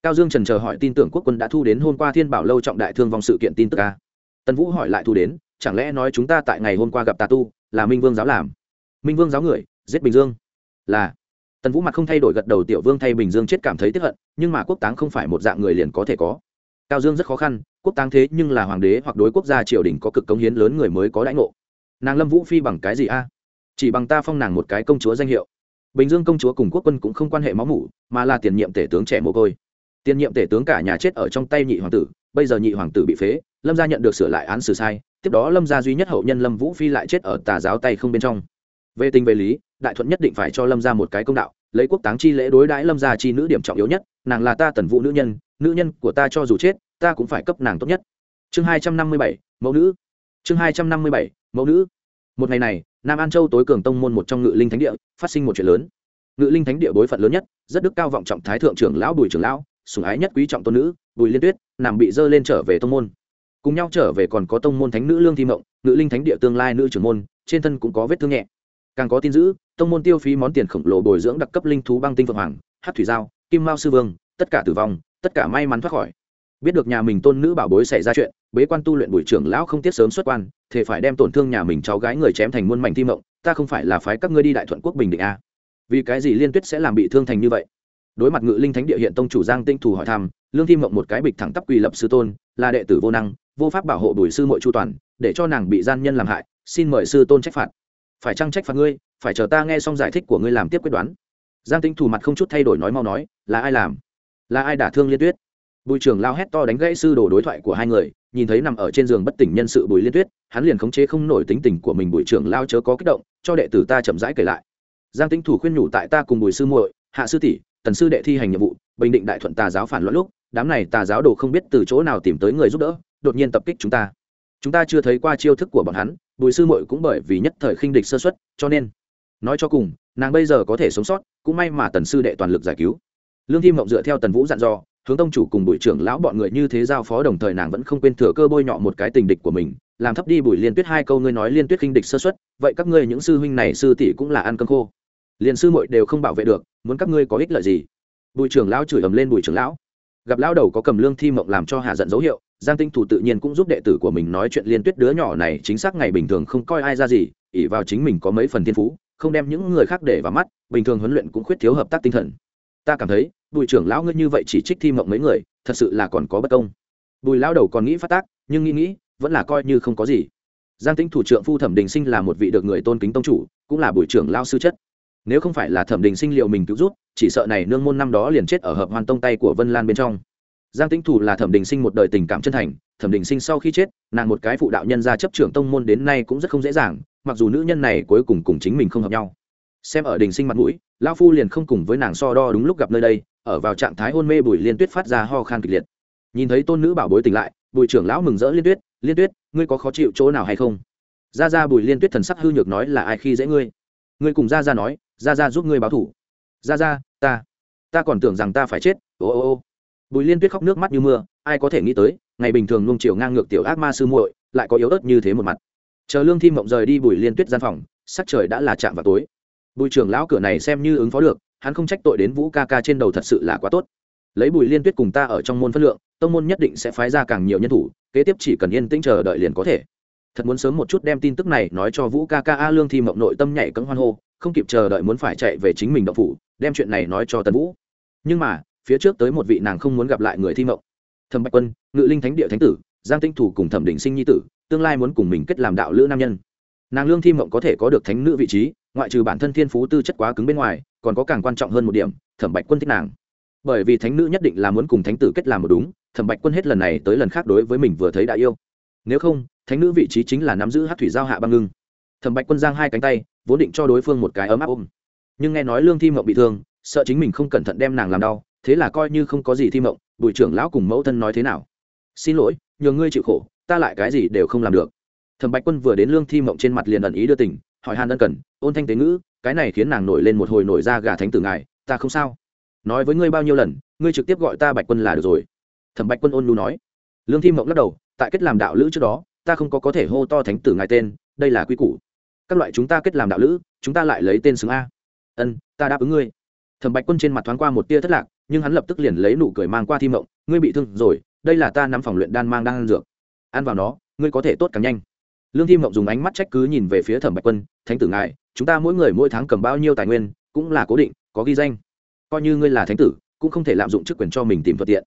Cao dương trần chờ hỏi tin tưởng quốc quân đã thu đến hôm qua thiên bảo lâu trọng đại thương vong sự kiện tin tức a. tần vũ hỏi lại thu đến, chẳng lẽ nói chúng ta tại ngày hôm qua gặp tà tu, là minh vương giáo làm? Minh vương giáo người, giết bình dương. Là. Tần vũ mặt không thay đổi gật đầu tiểu vương thay bình dương chết cảm thấy tiếp hận, nhưng mà quốc táng không phải một dạng người liền có thể có. Cao dương rất khó khăn, quốc táng thế nhưng là hoàng đế hoặc đối quốc gia triều đình có cực cống hiến lớn người mới có đãi ngộ. Nàng lâm vũ phi bằng cái gì a? Chỉ bằng ta phong nàng một cái công chúa danh hiệu bình dương công chúa cùng quốc quân cũng không quan hệ máu mủ, mà là tiền nhiệm tể tướng trẻ mồ côi. Tiền nhiệm tể tướng cả nhà chết ở trong tay nhị hoàng tử, bây giờ nhị hoàng tử bị phế, lâm gia nhận được sửa lại án xử sai, tiếp đó lâm gia duy nhất hậu nhân lâm vũ phi lại chết ở tà giáo tay không bên trong. Về tình về lý, đại thuận nhất định phải cho lâm gia một cái công đạo, lấy quốc táng chi lễ đối đãi lâm gia chi nữ điểm trọng yếu nhất, nàng là ta tần vũ nữ nhân nữ nhân của ta cho dù chết, ta cũng phải cấp nàng tốt nhất. Chương hai trăm năm mươi bảy, mẫu nữ. Chương hai trăm năm mươi bảy, mẫu nữ. Một ngày này nam an châu tối cường tông môn một trong ngự linh thánh địa, phát sinh một chuyện lớn. Ngự linh thánh địa bối phận lớn nhất, rất đức cao vọng trọng thái thượng trưởng lão bùi trưởng lão sùng ái nhất quý trọng tôn nữ, bùi liên tuyết, nằm bị dơ lên trở về tông môn. Cùng nhau trở về còn có tông môn thánh nữ lương thi mộng, ngự linh thánh địa tương lai nữ trưởng môn, trên thân cũng có vết thương nhẹ. Càng có tin giữ tông môn tiêu phí món tiền khổng lồ bồi dưỡng đặc cấp linh thú băng tinh phượng hoàng hát thủy giao, kim mao sư vương, tất cả tử vong, tất cả may mắn thoát khỏi biết được nhà mình tôn nữ bảo bối xảy ra chuyện, bế quan tu luyện bùi trưởng lão không tiếc sớm xuất quan thì phải đem tổn thương nhà mình cháu gái người chém thành muôn mảnh thi mộng, ta không phải là phái các ngươi đi đại thuận quốc bình định a à? vì cái gì liên tuyết sẽ làm bị thương thành như vậy? Đối mặt ngự linh thánh địa hiện tông chủ giang tinh thủ hỏi thăm, lương thi mộng một cái bịch thẳng tắp quỳ lập sư tôn, là đệ tử vô năng, vô pháp bảo hộ bùi sư mội chu toàn, để cho nàng bị gian nhân làm hại, xin mời sư tôn trách phạt. Phải chăng trách phạt ngươi? Phải chờ ta nghe xong giải thích của ngươi làm tiếp quyết đoán. Giang tinh thủ mặt không chút thay đổi nói mau nói, là ai làm? Là ai đả thương liên tuyết? Bùi trưởng lao hét to đánh gãy sư đồ đối thoại của hai người, nhìn thấy nằm ở trên giường bất tỉnh nhân sự bùi liên tuyết, hắn liền khống chế không nổi tính tình của mình bùi trưởng lao chớ có kích động, cho đệ tử ta chậm rãi kể lại. Giang Tĩnh thủ khuyên nhủ tại ta cùng bùi sư muội, hạ sư tỷ, tần sư đệ thi hành nhiệm vụ, bình định đại thuận tà giáo phản loạn lúc, đám này tà giáo đồ không biết từ chỗ nào tìm tới người giúp đỡ, đột nhiên tập kích chúng ta. Chúng ta chưa thấy qua chiêu thức của bọn hắn, bùi sư muội cũng bởi vì nhất thời khinh địch sơ xuất cho nên, nói cho cùng, nàng bây giờ có thể sống sót, cũng may mà tần sư đệ toàn lực giải cứu. Lương thi mộng dựa theo tần vũ dặn dò hướng tông chủ cùng bùi trưởng lão bọn người như thế giao phó đồng thời nàng vẫn không quên thừa cơ bôi nhọ một cái tình địch của mình, làm thấp đi bùi liên tuyết hai câu ngươi nói liên tuyết khinh địch sơ xuất vậy các ngươi những sư huynh này sư tỷ cũng là ăn cơm khô. Liền sư muội đều không bảo vệ được, muốn các ngươi có ích lợi gì? Bùi trưởng lão chửi ầm lên bùi trưởng lão. Gặp lão đầu có cầm lương thi mộng làm cho hạ giận dấu hiệu, giang tinh thủ tự nhiên cũng giúp đệ tử của mình nói chuyện liên tuyết đứa nhỏ này chính xác ngày bình thường không coi ai ra gì ỉ vào chính mình có mấy phần thiên phú, không đem những người khác để vào mắt, bình thường huấn luyện cũng khuyết thiếu hợp tác tinh thần. Ta cảm thấy bùi trưởng lão ngươi như vậy chỉ trích thi mộng mấy người, thật sự là còn có bất công. Bùi lão đầu còn nghĩ phát tác, nhưng nghĩ nghĩ, vẫn là coi như không có gì. Giang tĩnh thủ trưởng phu thẩm đình sinh là một vị được người tôn kính tông chủ, cũng là bùi trưởng lao sư chất. Nếu không phải là thẩm đình sinh liệu mình cứu rút chỉ sợ này nương môn năm đó liền chết ở hợp hoàn tông tay của vân lan bên trong. Giang tĩnh thủ là thẩm đình sinh một đời tình cảm chân thành, thẩm đình sinh sau khi chết, nàng một cái phụ đạo nhân gia chấp trưởng tông môn đến nay cũng rất không dễ dàng, mặc dù nữ nhân này cuối cùng cùng chính mình không hợp nhau. Xem ở đình sinh mặt mũi lao phu liền không cùng với nàng so đo đúng lúc gặp nơi đây ở vào trạng thái hôn mê bùi liên tuyết phát ra ho khan kịch liệt. Nhìn thấy tôn nữ bảo bối tỉnh lại, bùi trưởng lão mừng rỡ liên tuyết liên tuyết, ngươi có khó chịu chỗ nào hay không? Ra ra, bùi liên tuyết thần sắc hư nhược nói là ai khi dễ ngươi? Ngươi cùng ra ra nói, ra ra giúp ngươi báo thủ. Ra ra, ta ta còn tưởng rằng ta phải chết. Ô ô ô. Bùi liên tuyết khóc nước mắt như mưa, ai có thể nghĩ tới, ngày bình thường nung chiều ngang ngược tiểu ác ma sư muội, lại có yếu ớt như thế một mặt. Chờ lương thi mộng rời đi bùi liên tuyết gian phòng, sắc trời đã là chạm vào tối. Bùi trưởng lão cửa này xem như ứng phó được hắn không trách tội đến vũ ca ca trên đầu thật sự là quá tốt. Lấy bùi liên tuyết cùng ta ở trong môn phân lượng, tông môn nhất định sẽ phái ra càng nhiều nhân thủ, kế tiếp chỉ cần yên tĩnh chờ đợi liền có thể. Thật muốn sớm một chút đem tin tức này nói cho vũ ca ca a lương thi mộng nội tâm nhảy cấm hoan hô, không kịp chờ đợi muốn phải chạy về chính mình động phủ, đem chuyện này nói cho tần vũ. Nhưng mà, phía trước tới một vị nàng không muốn gặp lại người thi mộng. Thẩm bạch quân, ngự linh thánh địa thánh tử, giang tinh thủ cùng thẩm đình sinh nhi tử, tương lai muốn cùng mình kết làm đạo lữ nam nhân. Nàng lương thi mộng có thể có được thánh nữ vị trí ngoại trừ bản thân thiên phú tư chất quá cứng bên ngoài, còn có càng quan trọng hơn một điểm, thẩm bạch quân thích nàng. Bởi vì thánh nữ nhất định là muốn cùng thánh tử kết làm một đúng, thẩm bạch quân hết lần này tới lần khác đối với mình vừa thấy đã yêu. Nếu không, thánh nữ vị trí chính là nắm giữ hát thủy giao hạ băng ngưng. Thẩm bạch quân giang hai cánh tay, vốn định cho đối phương một cái ấm áp ôm. Nhưng nghe nói lương thi mộng bị thương, sợ chính mình không cẩn thận đem nàng làm đau, thế là coi như không có gì thi mộng, bùi trưởng lão cùng mẫu thân nói thế nào? Xin lỗi, nhờ ngươi chịu khổ, ta lại cái gì đều không làm được. Thẩm bạch quân vừa đến lương thi mộng trên mặt liền ẩn ý đưa tình hỏi Hàn ân cần, ôn thanh tế ngữ, cái này khiến nàng nổi lên một hồi nổi ra gà thánh tử ngài, ta không sao. Nói với ngươi bao nhiêu lần, ngươi trực tiếp gọi ta bạch quân là được rồi. Thẩm bạch quân ôn nhu nói. Lương thi mộng lắc đầu, tại kết làm đạo lữ trước đó, ta không có có thể hô to thánh tử ngài tên, đây là quy củ. Các loại chúng ta kết làm đạo lữ, chúng ta lại lấy tên xứng a. Ân, ta đáp ứng ngươi. Thẩm bạch quân trên mặt thoáng qua một tia thất lạc, nhưng hắn lập tức liền lấy nụ cười mang qua thi mộng, ngươi bị thương rồi, đây là ta nắm phòng luyện đan mang đang ăn dược. Ăn vào nó, ngươi có thể tốt càng nhanh lương thi mộng dùng ánh mắt trách cứ nhìn về phía thẩm bạch quân, thánh tử ngài, chúng ta mỗi người mỗi tháng cầm bao nhiêu tài nguyên, cũng là cố định, có ghi danh. Coi như ngươi là thánh tử, cũng không thể lạm dụng chức quyền cho mình tìm thuận tiện.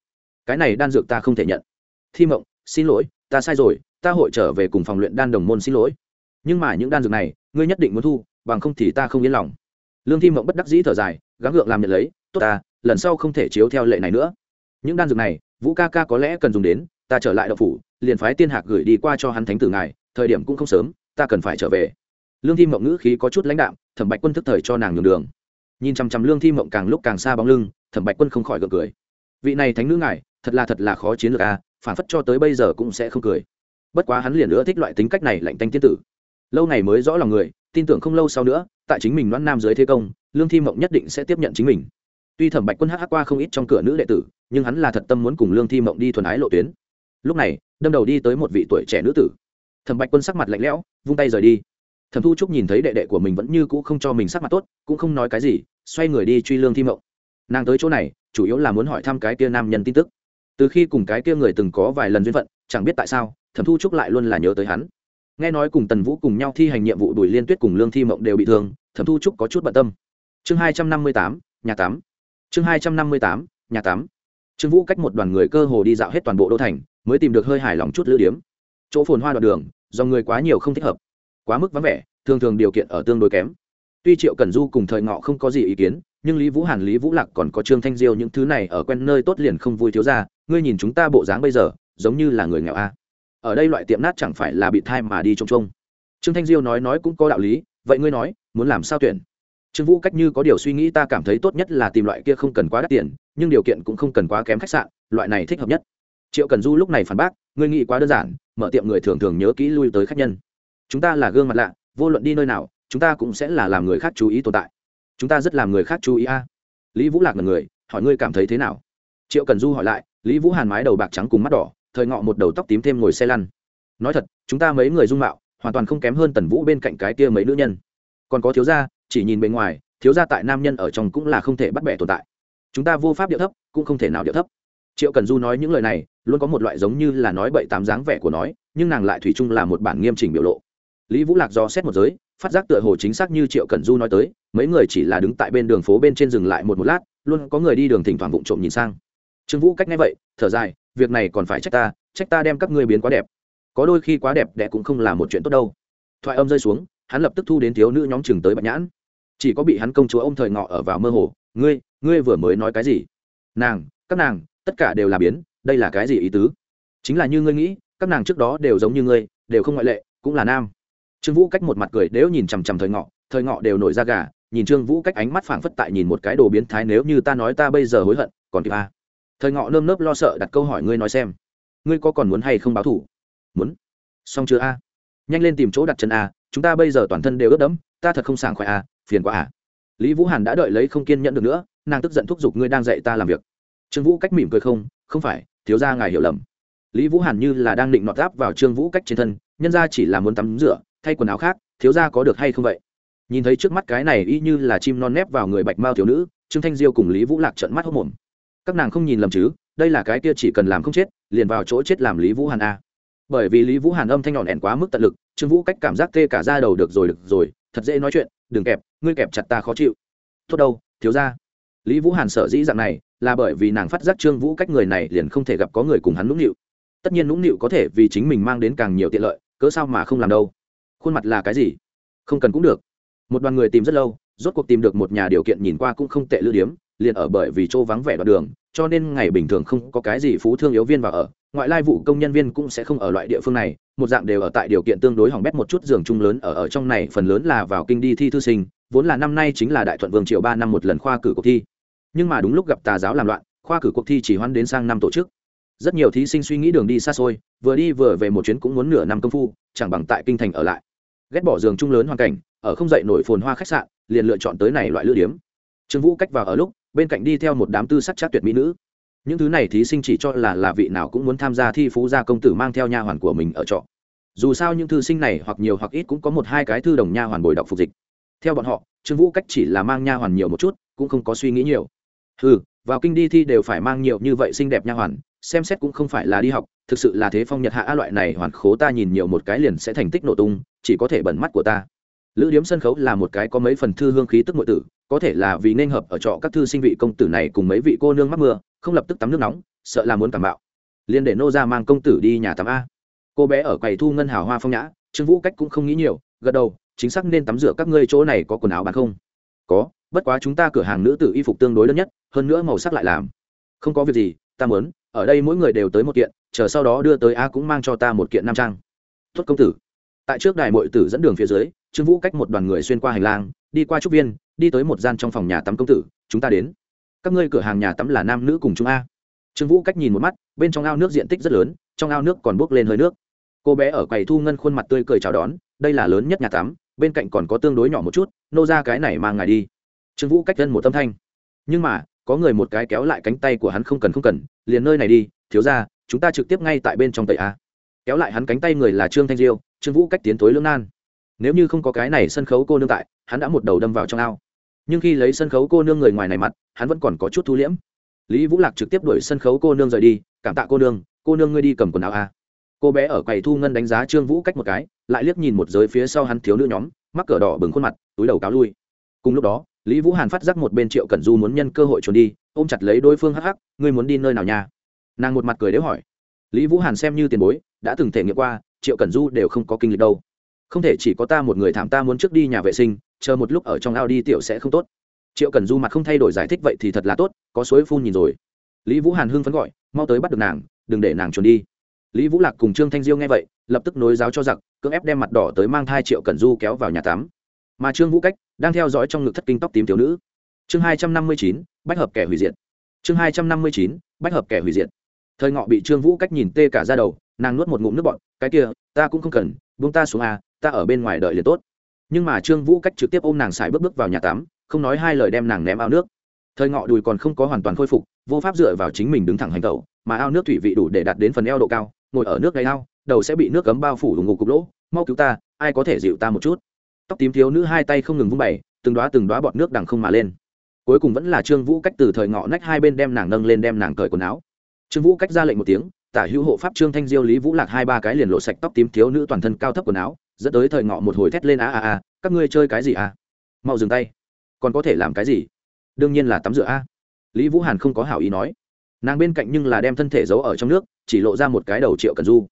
Cái này đan dược ta không thể nhận. Thi mộng, xin lỗi, ta sai rồi, ta hội trở về cùng phòng luyện đan đồng môn xin lỗi. Nhưng mà những đan dược này, ngươi nhất định muốn thu, bằng không thì ta không yên lòng. Lương thi mộng bất đắc dĩ thở dài, gắng gượng làm nhận lấy, tốt ta, lần sau không thể chiếu theo lệ này nữa. Những đan dược này, vũ ca ca có lẽ cần dùng đến, ta trở lại đậu phủ, liền phái tiên hạc gửi đi qua cho hắn thánh tử ngài thời điểm cũng không sớm ta cần phải trở về. Lương thi mộng ngữ khí có chút lãnh đạm thẩm bạch quân thức thời cho nàng nhường đường. Nhìn chằm chằm lương thi mộng càng lúc càng xa bóng lưng thẩm bạch quân không khỏi gượng cười. Vị này thánh nữ ngài thật là thật là khó chiến lược a à, phản phất cho tới bây giờ cũng sẽ không cười. Bất quá hắn liền nữa thích loại tính cách này lạnh tanh tiên tử. Lâu ngày mới rõ lòng người tin tưởng không lâu sau nữa tại chính mình loan nam dưới thế công lương thi mộng nhất định sẽ tiếp nhận chính mình. Tuy thẩm bạch quân hắc qua không ít trong cửa nữ đệ tử nhưng hắn là thật tâm muốn cùng lương thi mộng đi thuần ái lộ tuyến. Lúc này đâm đầu đi tới một vị tuổi trẻ nữ tử thẩm bạch quân sắc mặt lạnh lẽo, vung tay rời đi. Thẩm thu trúc nhìn thấy đệ đệ của mình vẫn như cũ không cho mình sắc mặt tốt, cũng không nói cái gì, xoay người đi truy lương thi mộng. Nàng tới chỗ này, chủ yếu là muốn hỏi thăm cái kia nam nhân tin tức. Từ khi cùng cái kia người từng có vài lần duyên phận, chẳng biết tại sao, thẩm thu trúc lại luôn là nhớ tới hắn. Nghe nói cùng tần vũ cùng nhau thi hành nhiệm vụ đuổi liên tuyết cùng lương thi mộng đều bị thương, thẩm thu trúc có chút bận tâm. Chương hai trăm năm mươi tám, nhà tám. Chương hai trăm năm mươi tám, nhà tám. Trương vũ cách một đoàn người cơ hồ đi dạo hết toàn bộ đô thành, mới tìm được hơi hài lòng chút lữ điếm. Chỗ phồn hoa đoạn đường do người quá nhiều không thích hợp, quá mức vắng vẻ, thường thường điều kiện ở tương đối kém. Tuy triệu cần du cùng thời ngọ không có gì ý kiến, nhưng lý vũ hàn, lý vũ lạc còn có trương thanh diêu những thứ này ở quen nơi tốt liền không vui thiếu ra, ngươi nhìn chúng ta bộ dáng bây giờ, giống như là người nghèo a. Ở đây loại tiệm nát chẳng phải là bị thai mà đi trông trông. Trương thanh diêu nói nói cũng có đạo lý, vậy ngươi nói, muốn làm sao tuyển? Trương vũ cách như có điều suy nghĩ ta cảm thấy tốt nhất là tìm loại kia không cần quá đắt tiền, nhưng điều kiện cũng không cần quá kém khách sạn, loại này thích hợp nhất triệu cần du lúc này phản bác, ngươi nghĩ quá đơn giản, mở tiệm người thường thường nhớ kỹ lui tới khách nhân. Chúng ta là gương mặt lạ, vô luận đi nơi nào, chúng ta cũng sẽ là làm người khác chú ý tồn tại. Chúng ta rất làm người khác chú ý a. Lý vũ lạc là người, hỏi ngươi cảm thấy thế nào? Triệu cần du hỏi lại, lý vũ hàn mái đầu bạc trắng cùng mắt đỏ, thời ngọ một đầu tóc tím thêm ngồi xe lăn. Nói thật, chúng ta mấy người dung mạo, hoàn toàn không kém hơn tần vũ bên cạnh cái kia mấy nữ nhân. Còn có thiếu gia, chỉ nhìn bên ngoài, thiếu gia tại nam nhân ở trong cũng là không thể bắt bẻ tồn tại. Chúng ta vô pháp điệu thấp, cũng không thể nào điệu thấp. Triệu cần du nói những lời này luôn có một loại giống như là nói bậy tám dáng vẻ của nói, nhưng nàng lại thủy chung là một bản nghiêm chỉnh biểu lộ. Lý vũ lạc do xét một giới, phát giác tựa hồ chính xác như triệu cần du nói tới, mấy người chỉ là đứng tại bên đường phố bên trên dừng lại một một lát, luôn có người đi đường thỉnh thoảng vụng trộm nhìn sang. Trương vũ cách ngay vậy, thở dài, việc này còn phải trách ta trách ta đem các ngươi biến quá đẹp. Có đôi khi quá đẹp đẽ cũng không là một chuyện tốt đâu. Thoại âm rơi xuống, hắn lập tức thu đến thiếu nữ nhóm chừng tới bạch nhãn. Chỉ có bị hắn công chúa ôm thời ngọ ở vào mơ hồ, ngươi ngươi vừa mới nói cái gì? Nàng, các nàng, tất cả đều là biến đây là cái gì ý tứ? Chính là như ngươi nghĩ, các nàng trước đó đều giống như ngươi, đều không ngoại lệ, cũng là nam. Trương vũ cách một mặt cười nếu nhìn chằm chằm thời ngọ thời ngọ đều nổi ra gà, nhìn trương vũ cách ánh mắt phảng phất tại nhìn một cái đồ biến thái, nếu như ta nói ta bây giờ hối hận, còn kịp à. thời ngọ nơm nớp lo sợ đặt câu hỏi ngươi nói xem, ngươi có còn muốn hay không báo thủ? Muốn. Xong chưa a? Nhanh lên tìm chỗ đặt chân a, chúng ta bây giờ toàn thân đều ướt đẫm, ta thật không sảng khỏe a, phiền quá à. Lý vũ hàn đã đợi lấy không kiên nhẫn được nữa, nàng tức giận thúc giục ngươi đang dạy ta làm việc. Trương vũ cách mỉm cười không không phải thiếu ra ngài hiểu lầm. Lý vũ hàn như là đang định nọt áp vào trương vũ cách trên thân, nhân ra chỉ là muốn tắm rửa, thay quần áo khác, thiếu ra có được hay không vậy? Nhìn thấy trước mắt cái này y như là chim non nép vào người bạch mao thiếu nữ, trương thanh diêu cùng lý vũ lạc trận mắt hốc mồm các nàng không nhìn lầm chứ, đây là cái kia chỉ cần làm không chết, liền vào chỗ chết làm lý vũ hàn a. Bởi vì lý vũ hàn âm thanh nhọn nẹn quá mức tận lực, trương vũ cách cảm giác tê cả ra đầu được rồi được rồi, thật dễ nói chuyện, đừng kẹp, ngươi kẹp chặt ta khó chịu. Tốt đâu, thiếu ra lý vũ hàn sợ dĩ dạng này là bởi vì nàng phát giác trương vũ cách người này liền không thể gặp có người cùng hắn nũng nịu. Tất nhiên nũng nịu có thể vì chính mình mang đến càng nhiều tiện lợi, cớ sao mà không làm đâu. Khuôn mặt là cái gì? Không cần cũng được. Một đoàn người tìm rất lâu, rốt cuộc tìm được một nhà điều kiện nhìn qua cũng không tệ lưu điếm, liền ở bởi vì chỗ vắng vẻ đoạn đường, cho nên ngày bình thường không có cái gì phú thương yếu viên vào ở. Ngoại lai vụ công nhân viên cũng sẽ không ở loại địa phương này, một dạng đều ở tại điều kiện tương đối hỏng bét một chút giường chung lớn ở ở trong này, phần lớn là vào kinh đi thi thư sinh, vốn là năm nay chính là đại thuận vương triệu ba năm một lần khoa cử cuộc thi nhưng mà đúng lúc gặp tà giáo làm loạn, khoa cử cuộc thi chỉ hoãn đến sang năm tổ chức. Rất nhiều thí sinh suy nghĩ đường đi xa xôi, vừa đi vừa về một chuyến cũng muốn nửa năm công phu, chẳng bằng tại kinh thành ở lại. Ghét bỏ giường chung lớn hoàn cảnh, ở không dậy nổi phồn hoa khách sạn, liền lựa chọn tới này loại lữ điếm. Trương vũ cách vào ở lúc, bên cạnh đi theo một đám tư sắc chắc tuyệt mỹ nữ. Những thứ này thí sinh chỉ cho là là vị nào cũng muốn tham gia thi phú gia công tử mang theo nha hoàn của mình ở trọ. Dù sao những thư sinh này hoặc nhiều hoặc ít cũng có một hai cái thư đồng nha hoàn bồi đọc phục dịch. Theo bọn họ, trương vũ cách chỉ là mang nha hoàn nhiều một chút, cũng không có suy nghĩ nhiều ừ vào kinh đi thi đều phải mang nhiều như vậy xinh đẹp nha hoàn, xem xét cũng không phải là đi học, thực sự là thế phong nhật hạ loại này hoàn khố ta nhìn nhiều một cái liền sẽ thành tích nổ tung, chỉ có thể bẩn mắt của ta. Lữ điếm sân khấu là một cái có mấy phần thư hương khí tức nội tử, có thể là vì nên hợp ở trọ các thư sinh vị công tử này cùng mấy vị cô nương mắc mưa, không lập tức tắm nước nóng, sợ là muốn cảm bạo. Liền để nô ra mang công tử đi nhà tắm a. Cô bé ở quầy thu ngân hào hoa phong nhã, trương vũ cách cũng không nghĩ nhiều, gật đầu, chính xác nên tắm rửa các ngươi chỗ này có quần áo bán không? Có, bất quá chúng ta cửa hàng nữ tử y phục tương đối lớn nhất hơn nữa màu sắc lại làm. Không có việc gì, ta muốn, ở đây mỗi người đều tới một kiện, chờ sau đó đưa tới a cũng mang cho ta một kiện nam trang. Tuất công tử. Tại trước đài mội tử dẫn đường phía dưới, trương vũ cách một đoàn người xuyên qua hành lang, đi qua trúc viên, đi tới một gian trong phòng nhà tắm công tử, chúng ta đến. Các ngươi cửa hàng nhà tắm là nam nữ cùng chúng a. Trương vũ cách nhìn một mắt, bên trong ao nước diện tích rất lớn, trong ao nước còn bốc lên hơi nước. Cô bé ở quầy thu ngân khuôn mặt tươi cười chào đón, đây là lớn nhất nhà tắm, bên cạnh còn có tương đối nhỏ một chút, nô ra cái này mang ngài đi. Trương vũ cách thân một tâm thanh. Nhưng mà có người một cái kéo lại cánh tay của hắn không cần không cần, liền nơi này đi, thiếu ra chúng ta trực tiếp ngay tại bên trong tẩy a. Kéo lại hắn cánh tay người là trương thanh diêu, trương vũ cách tiến tối lương nan. Nếu như không có cái này sân khấu cô nương tại, hắn đã một đầu đâm vào trong ao. Nhưng khi lấy sân khấu cô nương người ngoài này mặt, hắn vẫn còn có chút thu liễm. Lý vũ lạc trực tiếp đuổi sân khấu cô nương rời đi, cảm tạ cô nương cô nương ngươi đi cầm quần áo a. Cô bé ở quầy thu ngân đánh giá trương vũ cách một cái, lại liếc nhìn một giới phía sau hắn thiếu nữ nhóm, mắc cờ đỏ bừng khuôn mặt, túi đầu cáo lui. Cùng lúc đó lý vũ hàn phát giác một bên triệu cẩn du muốn nhân cơ hội trốn đi, ôm chặt lấy đối phương hắc hắc, ngươi muốn đi nơi nào nha? Nàng một mặt cười đếu hỏi. Lý vũ hàn xem như tiền bối, đã từng thể nghiệm qua, triệu cẩn du đều không có kinh lịch đâu. Không thể chỉ có ta một người thảm ta muốn trước đi nhà vệ sinh, chờ một lúc ở trong ao đi tiểu sẽ không tốt. Triệu cẩn du mặt không thay đổi giải thích vậy thì thật là tốt, có suối phun nhìn rồi. Lý vũ hàn hưng phấn gọi, mau tới bắt được nàng, đừng để nàng trốn đi. Lý vũ lạc cùng trương thanh diêu nghe vậy, lập tức nối giáo cho giặc, cưỡng ép đem mặt đỏ tới mang thai triệu cẩn du kéo vào nhà tắm mà trương vũ cách đang theo dõi trong ngực thất kinh tóc tím thiếu nữ. Chương hai trăm năm mươi chín, bách hợp kẻ hủy diệt. Chương hai trăm năm mươi chín, bách hợp kẻ hủy diệt. Thời ngọ bị trương vũ cách nhìn tê cả ra đầu, nàng nuốt một ngụm nước bọn cái kia, ta cũng không cần, buông ta xuống à ta ở bên ngoài đợi liền tốt. Nhưng mà trương vũ cách trực tiếp ôm nàng xài bước bước vào nhà tắm, không nói hai lời đem nàng ném ao nước. Thời ngọ đùi còn không có hoàn toàn khôi phục, vô pháp dựa vào chính mình đứng thẳng hành tẩu, mà ao nước thủy vị đủ để đạt đến phần eo độ cao, ngồi ở nước gây ao, đầu sẽ bị nước cấm bao phủ đủ ngục cục lỗ. Mau cứu ta, ai có thể dịu ta một chút? Tóc tím thiếu nữ hai tay không ngừng vung bày, từng đoá từng đoá bọt nước đằng không mà lên. Cuối cùng vẫn là trương vũ cách từ thời ngọ nách hai bên đem nàng nâng lên đem nàng cởi quần áo. Trương vũ cách ra lệnh một tiếng, tả hữu hộ pháp trương thanh diêu, lý vũ lạc hai ba cái liền lộ sạch tóc tím thiếu nữ toàn thân cao thấp quần áo, dẫn tới thời ngọ một hồi thét lên, a a a, các ngươi chơi cái gì, a? Mau dừng tay. Còn có thể làm cái gì? Đương nhiên là tắm rửa, a. Lý vũ hàn không có hảo ý nói. Nàng bên cạnh nhưng là đem thân thể giấu ở trong nước, chỉ lộ ra một cái đầu triệu cần du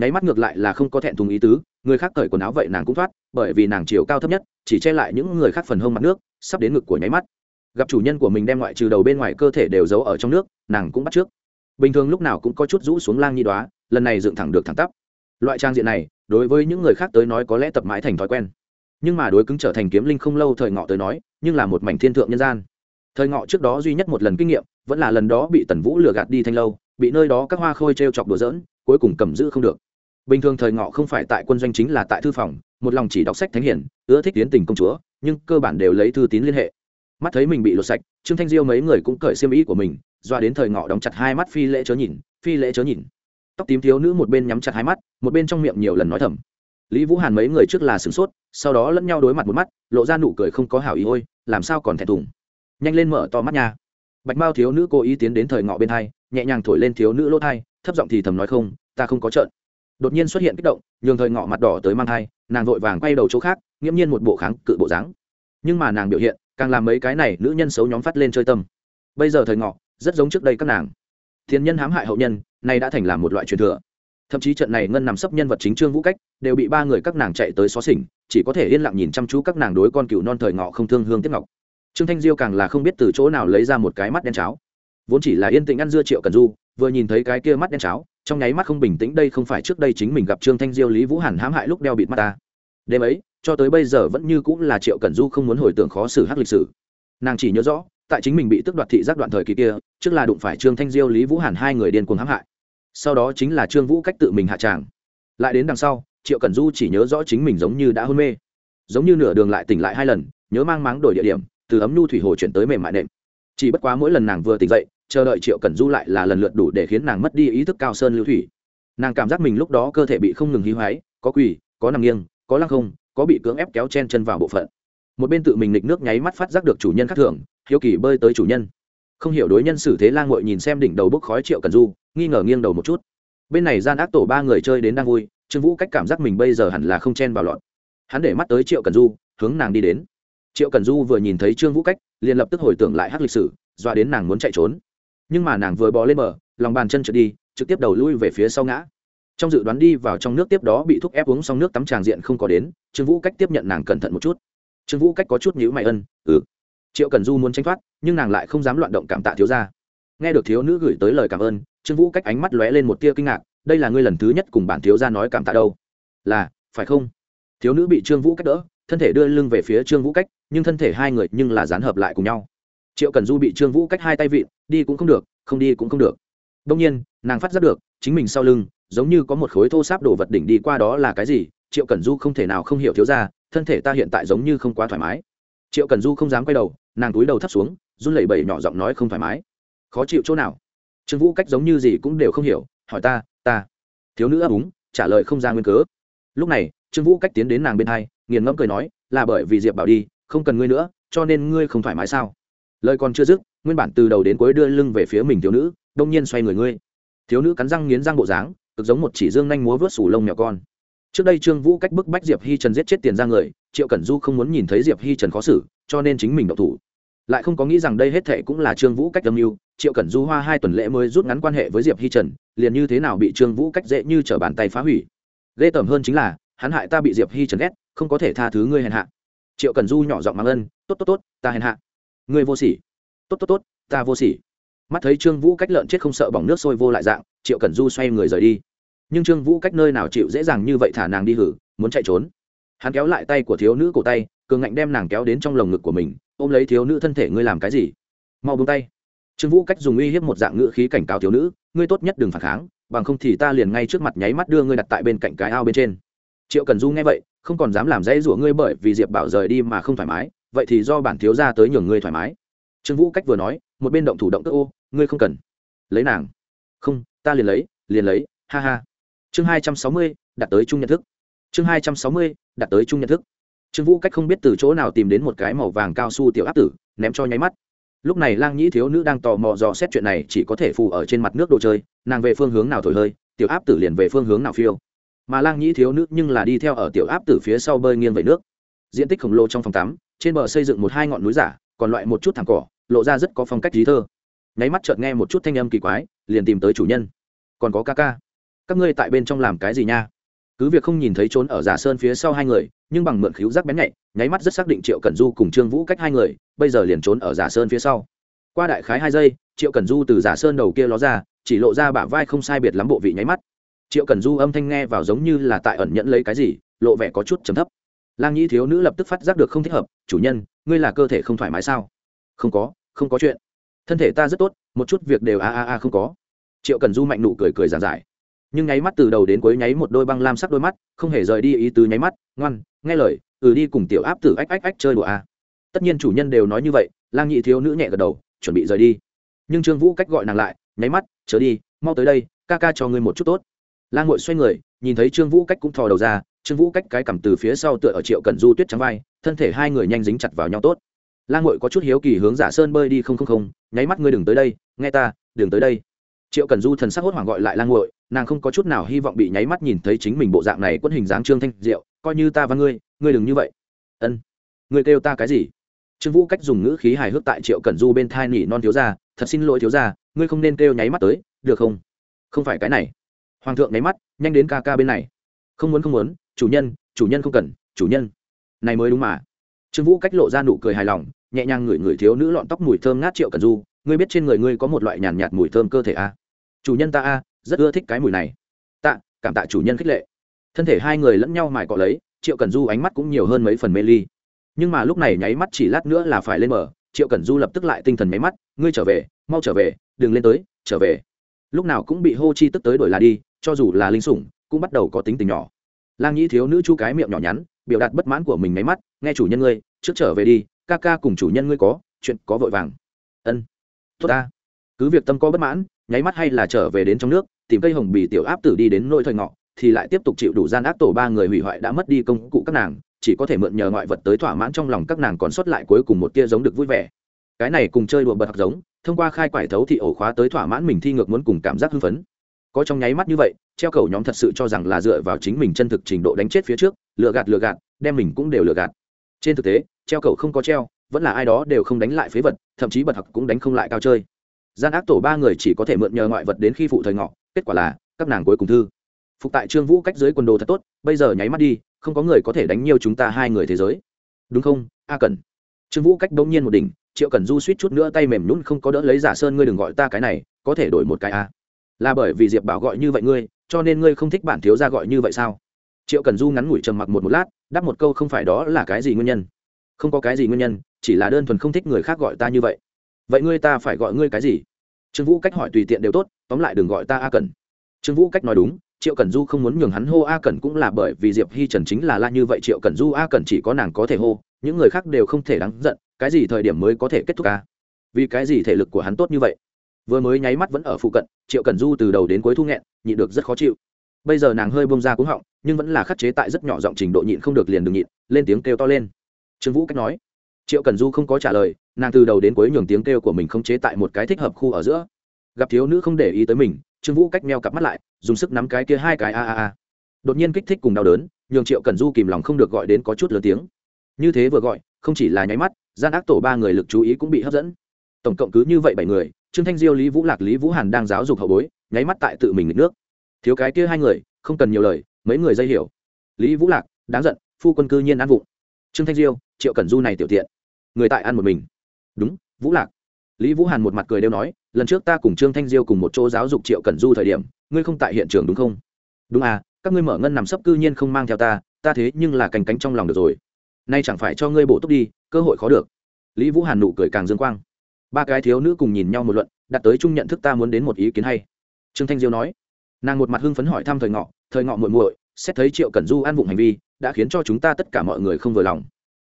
nháy mắt ngược lại là không có thẹn thùng ý tứ, người khác cởi quần áo vậy nàng cũng thoát, bởi vì nàng chiều cao thấp nhất, chỉ che lại những người khác phần hông mặt nước, sắp đến ngực của nháy mắt. Gặp chủ nhân của mình đem ngoại trừ đầu bên ngoài cơ thể đều giấu ở trong nước, nàng cũng bắt trước. Bình thường lúc nào cũng có chút rũ xuống lang nhi đoá lần này dựng thẳng được thẳng tắp. Loại trang diện này, đối với những người khác tới nói có lẽ tập mãi thành thói quen. Nhưng mà đối cứng trở thành kiếm linh không lâu thời ngọ tới nói, nhưng là một mảnh thiên thượng nhân gian. Thời ngọ trước đó duy nhất một lần kinh nghiệm, vẫn là lần đó bị tần vũ lừa gạt đi thanh lâu, bị nơi đó các hoa khôi t r e o chọc đùa dỡn cuối cùng cầm giữ không được bình thường thời ngọ không phải tại quân doanh chính là tại thư phòng, một lòng chỉ đọc sách thánh hiển, ưa thích tiến tình công chúa, nhưng cơ bản đều lấy thư tín liên hệ. Mắt thấy mình bị lột sạch, trương thanh diêu mấy người cũng cởi xiêm ý của mình, doa đến thời ngọ đóng chặt hai mắt phi lễ chớ nhìn, phi lễ chớ nhìn. Tóc tím thiếu nữ một bên nhắm chặt hai mắt, một bên trong miệng nhiều lần nói thầm. Lý vũ hàn mấy người trước là sửng sốt, sau đó lẫn nhau đối mặt một mắt, lộ ra nụ cười không có hảo ý, ôi, làm sao còn thẹn thùng? Nhanh lên mở to mắt nha. Bạch mao thiếu nữ cố ý tiến đến thời ngọ bên hai, nhẹ nhàng thổi lên thiếu nữ lỗ thai thấp giọng thì thầm nói không, ta không có trợn đột nhiên xuất hiện kích động, nhường thời ngọ mặt đỏ tới mang thai, nàng vội vàng quay đầu chỗ khác, nghiễm nhiên một bộ kháng cự bộ dáng. Nhưng mà nàng biểu hiện, càng làm mấy cái này nữ nhân xấu nhóm phát lên chơi tâm. Bây giờ thời ngọ, rất giống trước đây các nàng. Thiên nhân hãm hại hậu nhân, nay đã thành làm một loại truyền thừa. Thậm chí trận này ngân nằm sấp nhân vật chính trương vũ cách, đều bị ba người các nàng chạy tới xó xỉnh chỉ có thể yên lặng nhìn chăm chú các nàng đối con cựu non thời ngọ không thương hương tiếp ngọc. Trương thanh diêu càng là không biết từ chỗ nào lấy ra một cái mắt đen cháo. Vốn chỉ là yên tĩnh ăn dưa triệu cần du, vừa nhìn thấy cái kia mắt đen cháo trong nháy mắt không bình tĩnh đây không phải trước đây chính mình gặp trương thanh diêu, lý vũ hàn hãm hại lúc đeo bịt mắt ta. Đêm ấy, cho tới bây giờ vẫn như cũng là triệu cẩn du không muốn hồi tưởng khó xử hắc lịch sử. Nàng chỉ nhớ rõ, tại chính mình bị tước đoạt thị giác đoạn thời kỳ kia, trước là đụng phải trương thanh diêu, lý vũ hàn hai người điên cuồng hãm hại. Sau đó chính là trương vũ cách tự mình hạ tràng. Lại đến đằng sau, triệu cẩn du chỉ nhớ rõ chính mình giống như đã hôn mê. Giống như nửa đường lại tỉnh lại hai lần, nhớ mang máng đổi địa điểm, từ ấm nhu thủy hồ chuyển tới mềm mại nệm. Chỉ bất quá mỗi lần nàng vừa tỉnh dậy chờ đợi triệu cẩn du lại là lần lượt đủ để khiến nàng mất đi ý thức cao sơn lưu thủy. Nàng cảm giác mình lúc đó cơ thể bị không ngừng hí hoáy, có quỳ, có nằm nghiêng, có lăng không, có bị cưỡng ép kéo chen chân vào bộ phận. Một bên tự mình nịch nước nháy mắt phát giác được chủ nhân khác thường, hiếu kỳ bơi tới chủ nhân. Không hiểu đối nhân xử thế lang ngội nhìn xem đỉnh đầu bốc khói triệu cần du, nghi ngờ nghiêng đầu một chút. Bên này gian ác tổ ba người chơi đến đang vui, trương vũ cách cảm giác mình bây giờ hẳn là không chen vào lọt. Hắn để mắt tới triệu cần du, hướng nàng đi đến. Triệu cần du vừa nhìn thấy trương vũ cách, liền lập tức hồi tưởng lại hát lịch sử, dọa đến nàng muốn chạy trốn nhưng mà nàng vừa bò lên bờ, lòng bàn chân trượt đi, trực tiếp đầu lui về phía sau ngã. Trong dự đoán đi vào trong nước tiếp đó bị thúc ép uống xong nước tắm tràng diện không có đến, trương vũ cách tiếp nhận nàng cẩn thận một chút. Trương vũ cách có chút nhữ mày ân ừ. Triệu cần du muốn tranh thoát, nhưng nàng lại không dám loạn động cảm tạ thiếu ra nghe được thiếu nữ gửi tới lời cảm ơn, trương vũ cách ánh mắt lóe lên một tia kinh ngạc, đây là ngươi lần thứ nhất cùng bản thiếu ra nói cảm tạ đâu? Là, phải không? Thiếu nữ bị trương vũ cách đỡ, thân thể đưa lưng về phía trương vũ cách, nhưng thân thể hai người nhưng là dán hợp lại cùng nhau triệu cần du bị trương vũ cách hai tay vịn, đi cũng không được, không đi cũng không được. Đông nhiên, nàng phát giác được, chính mình sau lưng, giống như có một khối thô sáp đổ vật đỉnh đi qua đó là cái gì, triệu cần du không thể nào không hiểu thiếu ra, thân thể ta hiện tại giống như không quá thoải mái. Triệu cần du không dám quay đầu, nàng túi đầu thấp xuống, run lẩy bẩy nhỏ giọng nói không thoải mái. Khó chịu chỗ nào? Trương vũ cách giống như gì cũng đều không hiểu, hỏi ta ta. Thiếu nữ ấp úng, trả lời không ra nguyên cớ. Lúc này, trương vũ cách tiến đến nàng bên hai, nghiền ngẫm cười nói, là bởi vì diệp bảo đi, không cần ngươi nữa, cho nên ngươi không thoải mái sao? Lời còn chưa dứt, nguyên bản từ đầu đến cuối đưa lưng về phía mình thiếu nữ, đông nhiên xoay người ngươi. Thiếu nữ cắn răng nghiến răng bộ dáng, cực giống một chỉ dương nhanh múa vớt sủ lông nhỏ con. Trước đây trương vũ cách bức bách diệp hi trần giết chết tiền ra người, triệu cẩn du không muốn nhìn thấy diệp hi trần khó xử, cho nên chính mình độc thủ. Lại không có nghĩ rằng đây hết thệ cũng là trương vũ cách âm mưu, triệu cẩn du hoa hai tuần lễ mới rút ngắn quan hệ với diệp hi trần, liền như thế nào bị trương vũ cách dễ như t r ở bàn tay phá hủy. Ghê tởm hơn chính là, hắn hại ta bị diệp hi trần ghét, không có thể tha thứ ngươi hèn hạ. Triệu cẩn du nhỏ giọng mang ân, tốt tốt tốt, ta hèn hạ ngươi vô sỉ. Tốt tốt tốt, ta vô sỉ. Mắt thấy trương vũ cách lợn chết không sợ bỏng nước sôi vô lại dạng, triệu cẩn du xoay người rời đi. Nhưng trương vũ cách nơi nào chịu dễ dàng như vậy thả nàng đi hử, muốn chạy trốn. Hắn kéo lại tay của thiếu nữ cổ tay, cường ngạnh đem nàng kéo đến trong lồng ngực của mình, ôm lấy thiếu nữ thân thể, ngươi làm cái gì? Mau buông tay. Trương vũ cách dùng uy hiếp một dạng ngữ khí cảnh cáo thiếu nữ, ngươi tốt nhất đừng phản kháng, bằng không thì ta liền ngay trước mặt nháy mắt đưa ngươi đặt tại bên cạnh cái ao bên trên. Triệu cần du nghe vậy, không còn dám làm dãy rủa ngươi bởi vì diệp bảo rời đi mà không thoải mái vậy thì do bản thiếu ra tới nhường ngươi thoải mái. Trương vũ cách vừa nói, một bên động thủ động cước ô, ngươi không cần. Lấy nàng. Không, ta liền lấy liền lấy, ha ha. Chương hai trăm sáu mươi đạt tới chung nhận thức. Chương hai trăm sáu mươi đạt tới chung nhận thức. Trương vũ cách không biết từ chỗ nào tìm đến một cái màu vàng cao su tiểu áp tử, ném cho nháy mắt. Lúc này lang nhĩ thiếu nữ đang tò mò dò xét chuyện này, chỉ có thể phù ở trên mặt nước đồ chơi, nàng về phương hướng nào thổi hơi, tiểu áp tử liền về phương hướng nào phiêu. Mà lang nhĩ thiếu nữ nhưng là đi theo ở tiểu áp tử phía sau bơi nghiêng về nước. Diện tích khổng lồ trong phòng tắm trên bờ xây dựng một hai ngọn núi giả, còn loại một chút thẳng cỏ, lộ ra rất có phong cách trí thơ. Nháy mắt chợt nghe một chút thanh âm kỳ quái, liền tìm tới chủ nhân. Còn có ca ca. Các ngươi tại bên trong làm cái gì nha? Cứ việc không nhìn thấy trốn ở giả sơn phía sau hai người, nhưng bằng mượn khíu giác bén nhạy, nháy mắt rất xác định triệu cẩn du cùng trương vũ cách hai người, bây giờ liền trốn ở giả sơn phía sau. Qua đại khái hai giây, triệu cẩn du từ giả sơn đầu kia ló ra, chỉ lộ ra bả vai không sai biệt lắm bộ vị nháy mắt. Triệu cẩn du âm thanh nghe vào giống như là tại ẩn nhẫn lấy cái gì, lộ vẻ có chút trầm thấp lang nhĩ thiếu nữ lập tức phát giác được không thích hợp, chủ nhân, ngươi là cơ thể không thoải mái sao? Không có không có chuyện. Thân thể ta rất tốt, một chút việc đều a a a không có. Triệu cần du mạnh nụ cười cười giàn giải. Nhưng nháy mắt từ đầu đến cuối nháy một đôi băng lam sắc đôi mắt, không hề rời đi ý tứ nháy mắt, ngoan, nghe lời ừ đi cùng tiểu áp tử ách ách ách chơi đùa a. Tất nhiên chủ nhân đều nói như vậy, lang nhị thiếu nữ nhẹ gật đầu, chuẩn bị rời đi. Nhưng trương vũ cách gọi nàng lại, nháy mắt, chớ đi, mau tới đây, ca ca cho ngươi một chút tốt. Lang ngội xoay người, nhìn thấy trương vũ cách cũng thò đầu ra trương vũ cách cái cầm từ phía sau tựa ở triệu cần du tuyết trắng vai, thân thể hai người nhanh dính chặt vào nhau tốt. Lang ngội có chút hiếu kỳ hướng giả sơn bơi đi không không không, nháy mắt ngươi đừng tới đây, nghe ta, đừng tới đây. Triệu cần du thần sắc hốt hoảng gọi lại lang ngội nàng không có chút nào hy vọng bị nháy mắt nhìn thấy chính mình bộ dạng này quân hình dáng trương thanh diệu, coi như ta và ngươi ngươi đừng như vậy. Ân, ngươi kêu ta cái gì? Trương vũ cách dùng ngữ khí hài hước tại triệu cần du bên thai nỉ non thiếu ra thật xin lỗi thiếu ra ngươi không nên kêu nháy mắt tới, được không? Không phải cái này. Hoàng thượng nháy mắt, nhanh đến ca ca bên này. Không muốn không muốn chủ nhân chủ nhân không cần chủ nhân. Này mới đúng mà. Trương vũ cách lộ ra nụ cười hài lòng nhẹ nhàng ngửi ngửi thiếu nữ lọn tóc mùi thơm ngát triệu cần du. Ngươi biết trên người ngươi có một loại nhàn nhạt, mùi thơm cơ thể a à? chủ nhân ta a à, rất ưa thích cái mùi này. Tạ cảm tạ chủ nhân khích lệ. Thân thể hai người lẫn nhau mài cọ lấy triệu cần du ánh mắt cũng nhiều hơn mấy phần mê ly. Nhưng mà lúc này nháy mắt chỉ lát nữa là phải lên mở triệu cần du lập tức lại tinh thần máy mắt. Ngươi trở về mau trở về đừng lên tới trở về. Lúc nào cũng bị hô chi tức tới đổi là đi cho dù là linh sủng cũng bắt đầu có tính tình nhỏ lang nhĩ thiếu nữ chu cái miệng nhỏ nhắn, biểu đạt bất mãn của mình máy mắt, nghe chủ nhân ngươi, trước trở về đi, ca ca cùng chủ nhân ngươi có, chuyện có vội vàng. Ân, tốt ta. Cứ việc tâm có bất mãn, nháy mắt hay là trở về đến trong nước, tìm cây hồng bì tiểu áp tử đi đến nỗi thời ngọ, thì lại tiếp tục chịu đủ gian ác tổ ba người hủy hoại đã mất đi công cụ các nàng, chỉ có thể mượn nhờ ngoại vật tới thỏa mãn trong lòng các nàng còn sót lại cuối cùng một tia giống được vui vẻ. Cái này cùng chơi đùa bật học giống, thông qua khai quải thấu thị ổ khóa tới thỏa mãn mình thi ngược muốn cùng cảm giác hưng phấn. Có trong nháy mắt như vậy treo cầu nhóm thật sự cho rằng là dựa vào chính mình chân thực trình độ đánh chết phía trước, lừa gạt lừa gạt, đem mình cũng đều lừa gạt. Trên thực tế, treo cầu không có treo, vẫn là ai đó đều không đánh lại phế vật, thậm chí bật học cũng đánh không lại cao chơi. Gian ác tổ ba người chỉ có thể mượn nhờ ngoại vật đến khi phụ thời ngọ, kết quả là, các nàng cuối cùng thư. Phục tại trương vũ cách dưới quần đồ thật tốt, bây giờ nháy mắt đi, không có người có thể đánh nhiều chúng ta hai người thế giới. Đúng không, a cần trương vũ cách bỗng nhiên một đỉnh, triệu cần du suýt chút nữa tay mềm nhún không có đỡ lấy giả sơn ngươi đừng gọi ta cái này, có thể đổi một cái a. Là bởi vì diệp bảo gọi như vậy ngươi cho nên ngươi không thích bản thiếu gia gọi như vậy sao? Triệu cần du ngắn ngủi trầm mặc một một lát, đáp một câu không phải đó là cái gì nguyên nhân? Không có cái gì nguyên nhân, chỉ là đơn thuần không thích người khác gọi ta như vậy. Vậy ngươi ta phải gọi ngươi cái gì? Trương vũ cách hỏi tùy tiện đều tốt, tóm lại đừng gọi ta a cần trương vũ cách nói đúng, triệu cần du không muốn nhường hắn hô a cần cũng là bởi vì diệp hi trần chính là la như vậy triệu cần du a cần chỉ có nàng có thể hô, những người khác đều không thể đáng giận, cái gì thời điểm mới có thể kết thúc a? Vì cái gì thể lực của hắn tốt như vậy? Vừa mới nháy mắt vẫn ở phụ cận, triệu cần du từ đầu đến cuối thu nghẹn, nhịn được rất khó chịu. Bây giờ nàng hơi bông ra cúng họng, nhưng vẫn là khắc chế tại rất nhỏ giọng trình độ nhịn không được liền đừng nhịn, lên tiếng kêu to lên. Trương vũ cách nói. Triệu cần du không có trả lời, nàng từ đầu đến cuối nhường tiếng kêu của mình không chế tại một cái thích hợp khu ở giữa. Gặp thiếu nữ không để ý tới mình, trương vũ cách meo cặp mắt lại, dùng sức nắm cái kia hai cái a a a. Đột nhiên kích thích cùng đau đớn, nhường triệu cần du kìm lòng không được gọi đến có chút lớn tiếng. Như thế vừa gọi, không chỉ là nháy mắt, gian ác tổ ba người lực chú ý cũng bị hấp dẫn. Tổng cộng cứ như vậy bảy người trương thanh diêu, lý vũ lạc, lý vũ hàn đang giáo dục hậu bối, nháy mắt tại tự mình nghịch nước. Thiếu cái kia hai người, không cần nhiều lời, mấy người dây hiểu. Lý vũ lạc, đáng giận, phu quân cư nhiên ăn vụng. Trương thanh diêu, triệu cẩn du này tiểu tiện. Người tại ăn một mình. Đúng, vũ lạc. Lý vũ hàn một mặt cười đều nói, lần trước ta cùng trương thanh diêu cùng một chỗ giáo dục triệu cẩn du thời điểm, ngươi không tại hiện trường đúng không? Đúng à các ngươi mở ngân nằm sấp cư nhiên không mang theo ta ta thế nhưng là cành cánh trong lòng được rồi. Nay chẳng phải cho ngươi bổ túc đi, cơ hội khó được. Lý vũ hàn nụ cười càng dương quang ba cái thiếu nữ cùng nhìn nhau một luận, đặt tới chung nhận thức ta muốn đến một ý kiến hay. Trương thanh diêu nói. Nàng một mặt hưng phấn hỏi thăm thời ngọ thời ngọ muội muội, xét thấy triệu cẩn du an vụng hành vi, đã khiến cho chúng ta tất cả mọi người không vừa lòng.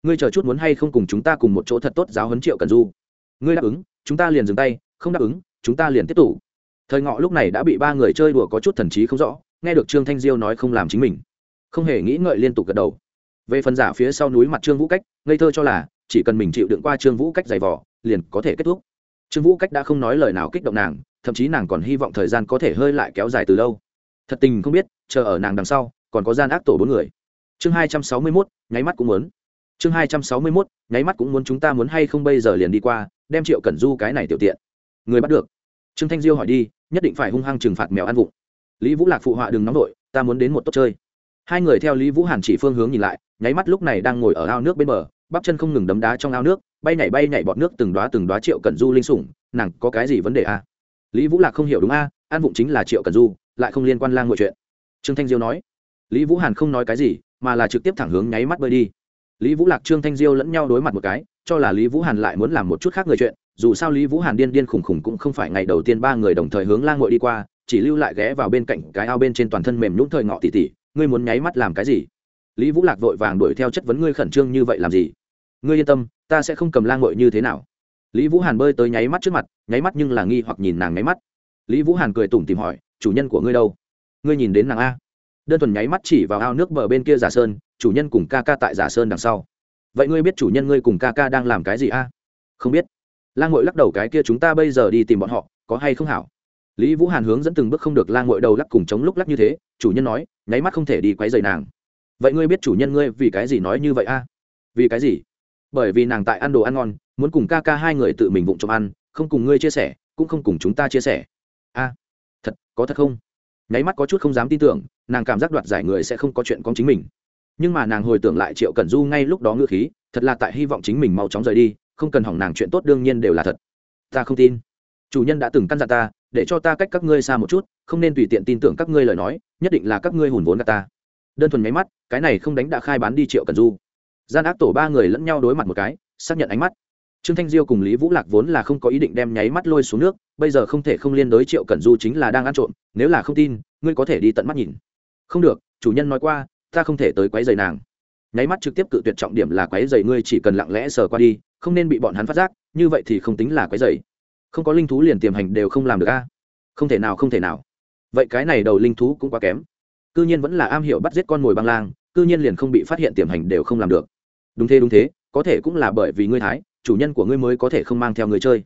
Ngươi chờ chút muốn hay không cùng chúng ta cùng một chỗ thật tốt giáo huấn triệu cẩn du. Ngươi đáp ứng, chúng ta liền dừng tay, không đáp ứng, chúng ta liền tiếp tục. Thời ngọ lúc này đã bị ba người chơi đùa có chút thần trí không rõ, nghe được trương thanh diêu nói không làm chính mình. Không hề nghĩ ngợi liên tục gật đầu. Về phần giả phía sau núi mặt trương vũ cách, ngây thơ cho là chỉ cần mình chịu đựng qua trương vũ cách giày vỏ liền có thể kết thúc. Trương vũ cách đã không nói lời nào kích động nàng, thậm chí nàng còn hy vọng thời gian có thể hơi lại kéo dài từ lâu. Thật tình không biết, chờ ở nàng đằng sau, còn có gian ác tổ bốn người. Chương hai trăm sáu mươi mốt, nháy mắt cũng muốn. Chương hai trăm sáu mươi mốt, nháy mắt cũng muốn chúng ta muốn hay không bây giờ liền đi qua, đem triệu cẩn du cái này tiểu tiện. Người bắt được. Trương thanh diêu hỏi đi, nhất định phải hung hăng trừng phạt mèo ăn vụng. Lý vũ lạc phụ họa đừng nóng vội, ta muốn đến một tốt chơi. Hai người theo lý vũ hàn chỉ phương hướng nhìn lại, nháy mắt lúc này đang ngồi ở ao nước bên bờ bắp chân không ngừng đấm đá trong ao nước bay nhảy bay nhảy bọt nước từng đoá từng đoá triệu cẩn du linh sủng nàng có cái gì vấn đề a à? lý vũ lạc không hiểu đúng a à, an vụng chính là triệu cẩn du lại không liên quan lang mọi chuyện. Trương thanh diêu nói. Lý vũ hàn không nói cái gì mà là trực tiếp thẳng hướng nháy mắt bơi đi. Lý vũ lạc trương thanh diêu lẫn nhau đối mặt một cái cho là lý vũ hàn lại muốn làm một chút khác người chuyện dù sao lý vũ hàn điên điên khủng khủng cũng không phải ngày đầu tiên ba người đồng thời hướng lang ngội đi qua chỉ lưu lại ghé vào bên cạnh cái ao bên trên toàn thân mềm nhũng thời ngọ tỉ tỉ ngươi muốn nháy mắt làm cái gì? Lý vũ lạc vội vàng đuổi theo chất vấn ngươi khẩn trương như vậy làm gì? Ngươi yên tâm, ta sẽ không cầm lang ngội như thế nào. Lý vũ hàn bơi tới nháy mắt trước mặt, nháy mắt nhưng là nghi hoặc nhìn nàng nháy mắt. Lý vũ hàn cười tủm tìm hỏi, chủ nhân của ngươi đâu? Ngươi nhìn đến nàng a? Đơn thuần nháy mắt chỉ vào ao nước bờ bên kia giả sơn, chủ nhân cùng ca ca tại giả sơn đằng sau. Vậy ngươi biết chủ nhân ngươi cùng ca ca đang làm cái gì a? Không biết. Lang ngội lắc đầu, cái kia chúng ta bây giờ đi tìm bọn họ, có hay không hảo? Lý vũ hàn hướng dẫn từng bước không được lang ngội đầu lắc cùng chống lúc lắc như thế, chủ nhân nói, nháy mắt không thể đi quấy rầy nàng vậy ngươi biết chủ nhân ngươi vì cái gì nói như vậy a? Vì cái gì? Bởi vì nàng tại ăn đồ ăn ngon, muốn cùng ca ca hai người tự mình vụng trộm ăn, không cùng ngươi chia sẻ, cũng không cùng chúng ta chia sẻ. A, thật, có thật không? Nháy mắt có chút không dám tin tưởng, nàng cảm giác đoạt giải người sẽ không có chuyện con chính mình. Nhưng mà nàng hồi tưởng lại triệu cẩn du ngay lúc đó ngựa khí, thật là tại hy vọng chính mình mau chóng rời đi, không cần hỏng nàng chuyện tốt đương nhiên đều là thật. Ta không tin. Chủ nhân đã từng căn dặn ta, để cho ta cách các ngươi xa một chút, không nên tùy tiện tin tưởng các ngươi lời nói, nhất định là các ngươi hùn vốn gạt ta đơn thuần nháy mắt, cái này không đánh đã khai bán đi triệu cẩn du. Gian ác tổ ba người lẫn nhau đối mặt một cái, xác nhận ánh mắt. Trương thanh diêu cùng lý vũ lạc vốn là không có ý định đem nháy mắt lôi xuống nước, bây giờ không thể không liên đối triệu cẩn du chính là đang ăn trộm, nếu là không tin, ngươi có thể đi tận mắt nhìn. Không được, chủ nhân nói qua, ta không thể tới quấy giày nàng. Nháy mắt trực tiếp cự tuyệt trọng điểm là quấy giày ngươi chỉ cần lặng lẽ sờ qua đi, không nên bị bọn hắn phát giác, như vậy thì không tính là quấy giày không có linh thú liền tiềm hành đều không làm được a. Không thể nào, không thể nào. Vậy cái này đầu linh thú cũng quá kém cư nhiên vẫn là am hiểu bắt giết con mồi băng lang, cư nhiên liền không bị phát hiện tiềm hành đều không làm được. Đúng thế đúng thế, có thể cũng là bởi vì ngươi thái, chủ nhân của ngươi mới có thể không mang theo người chơi.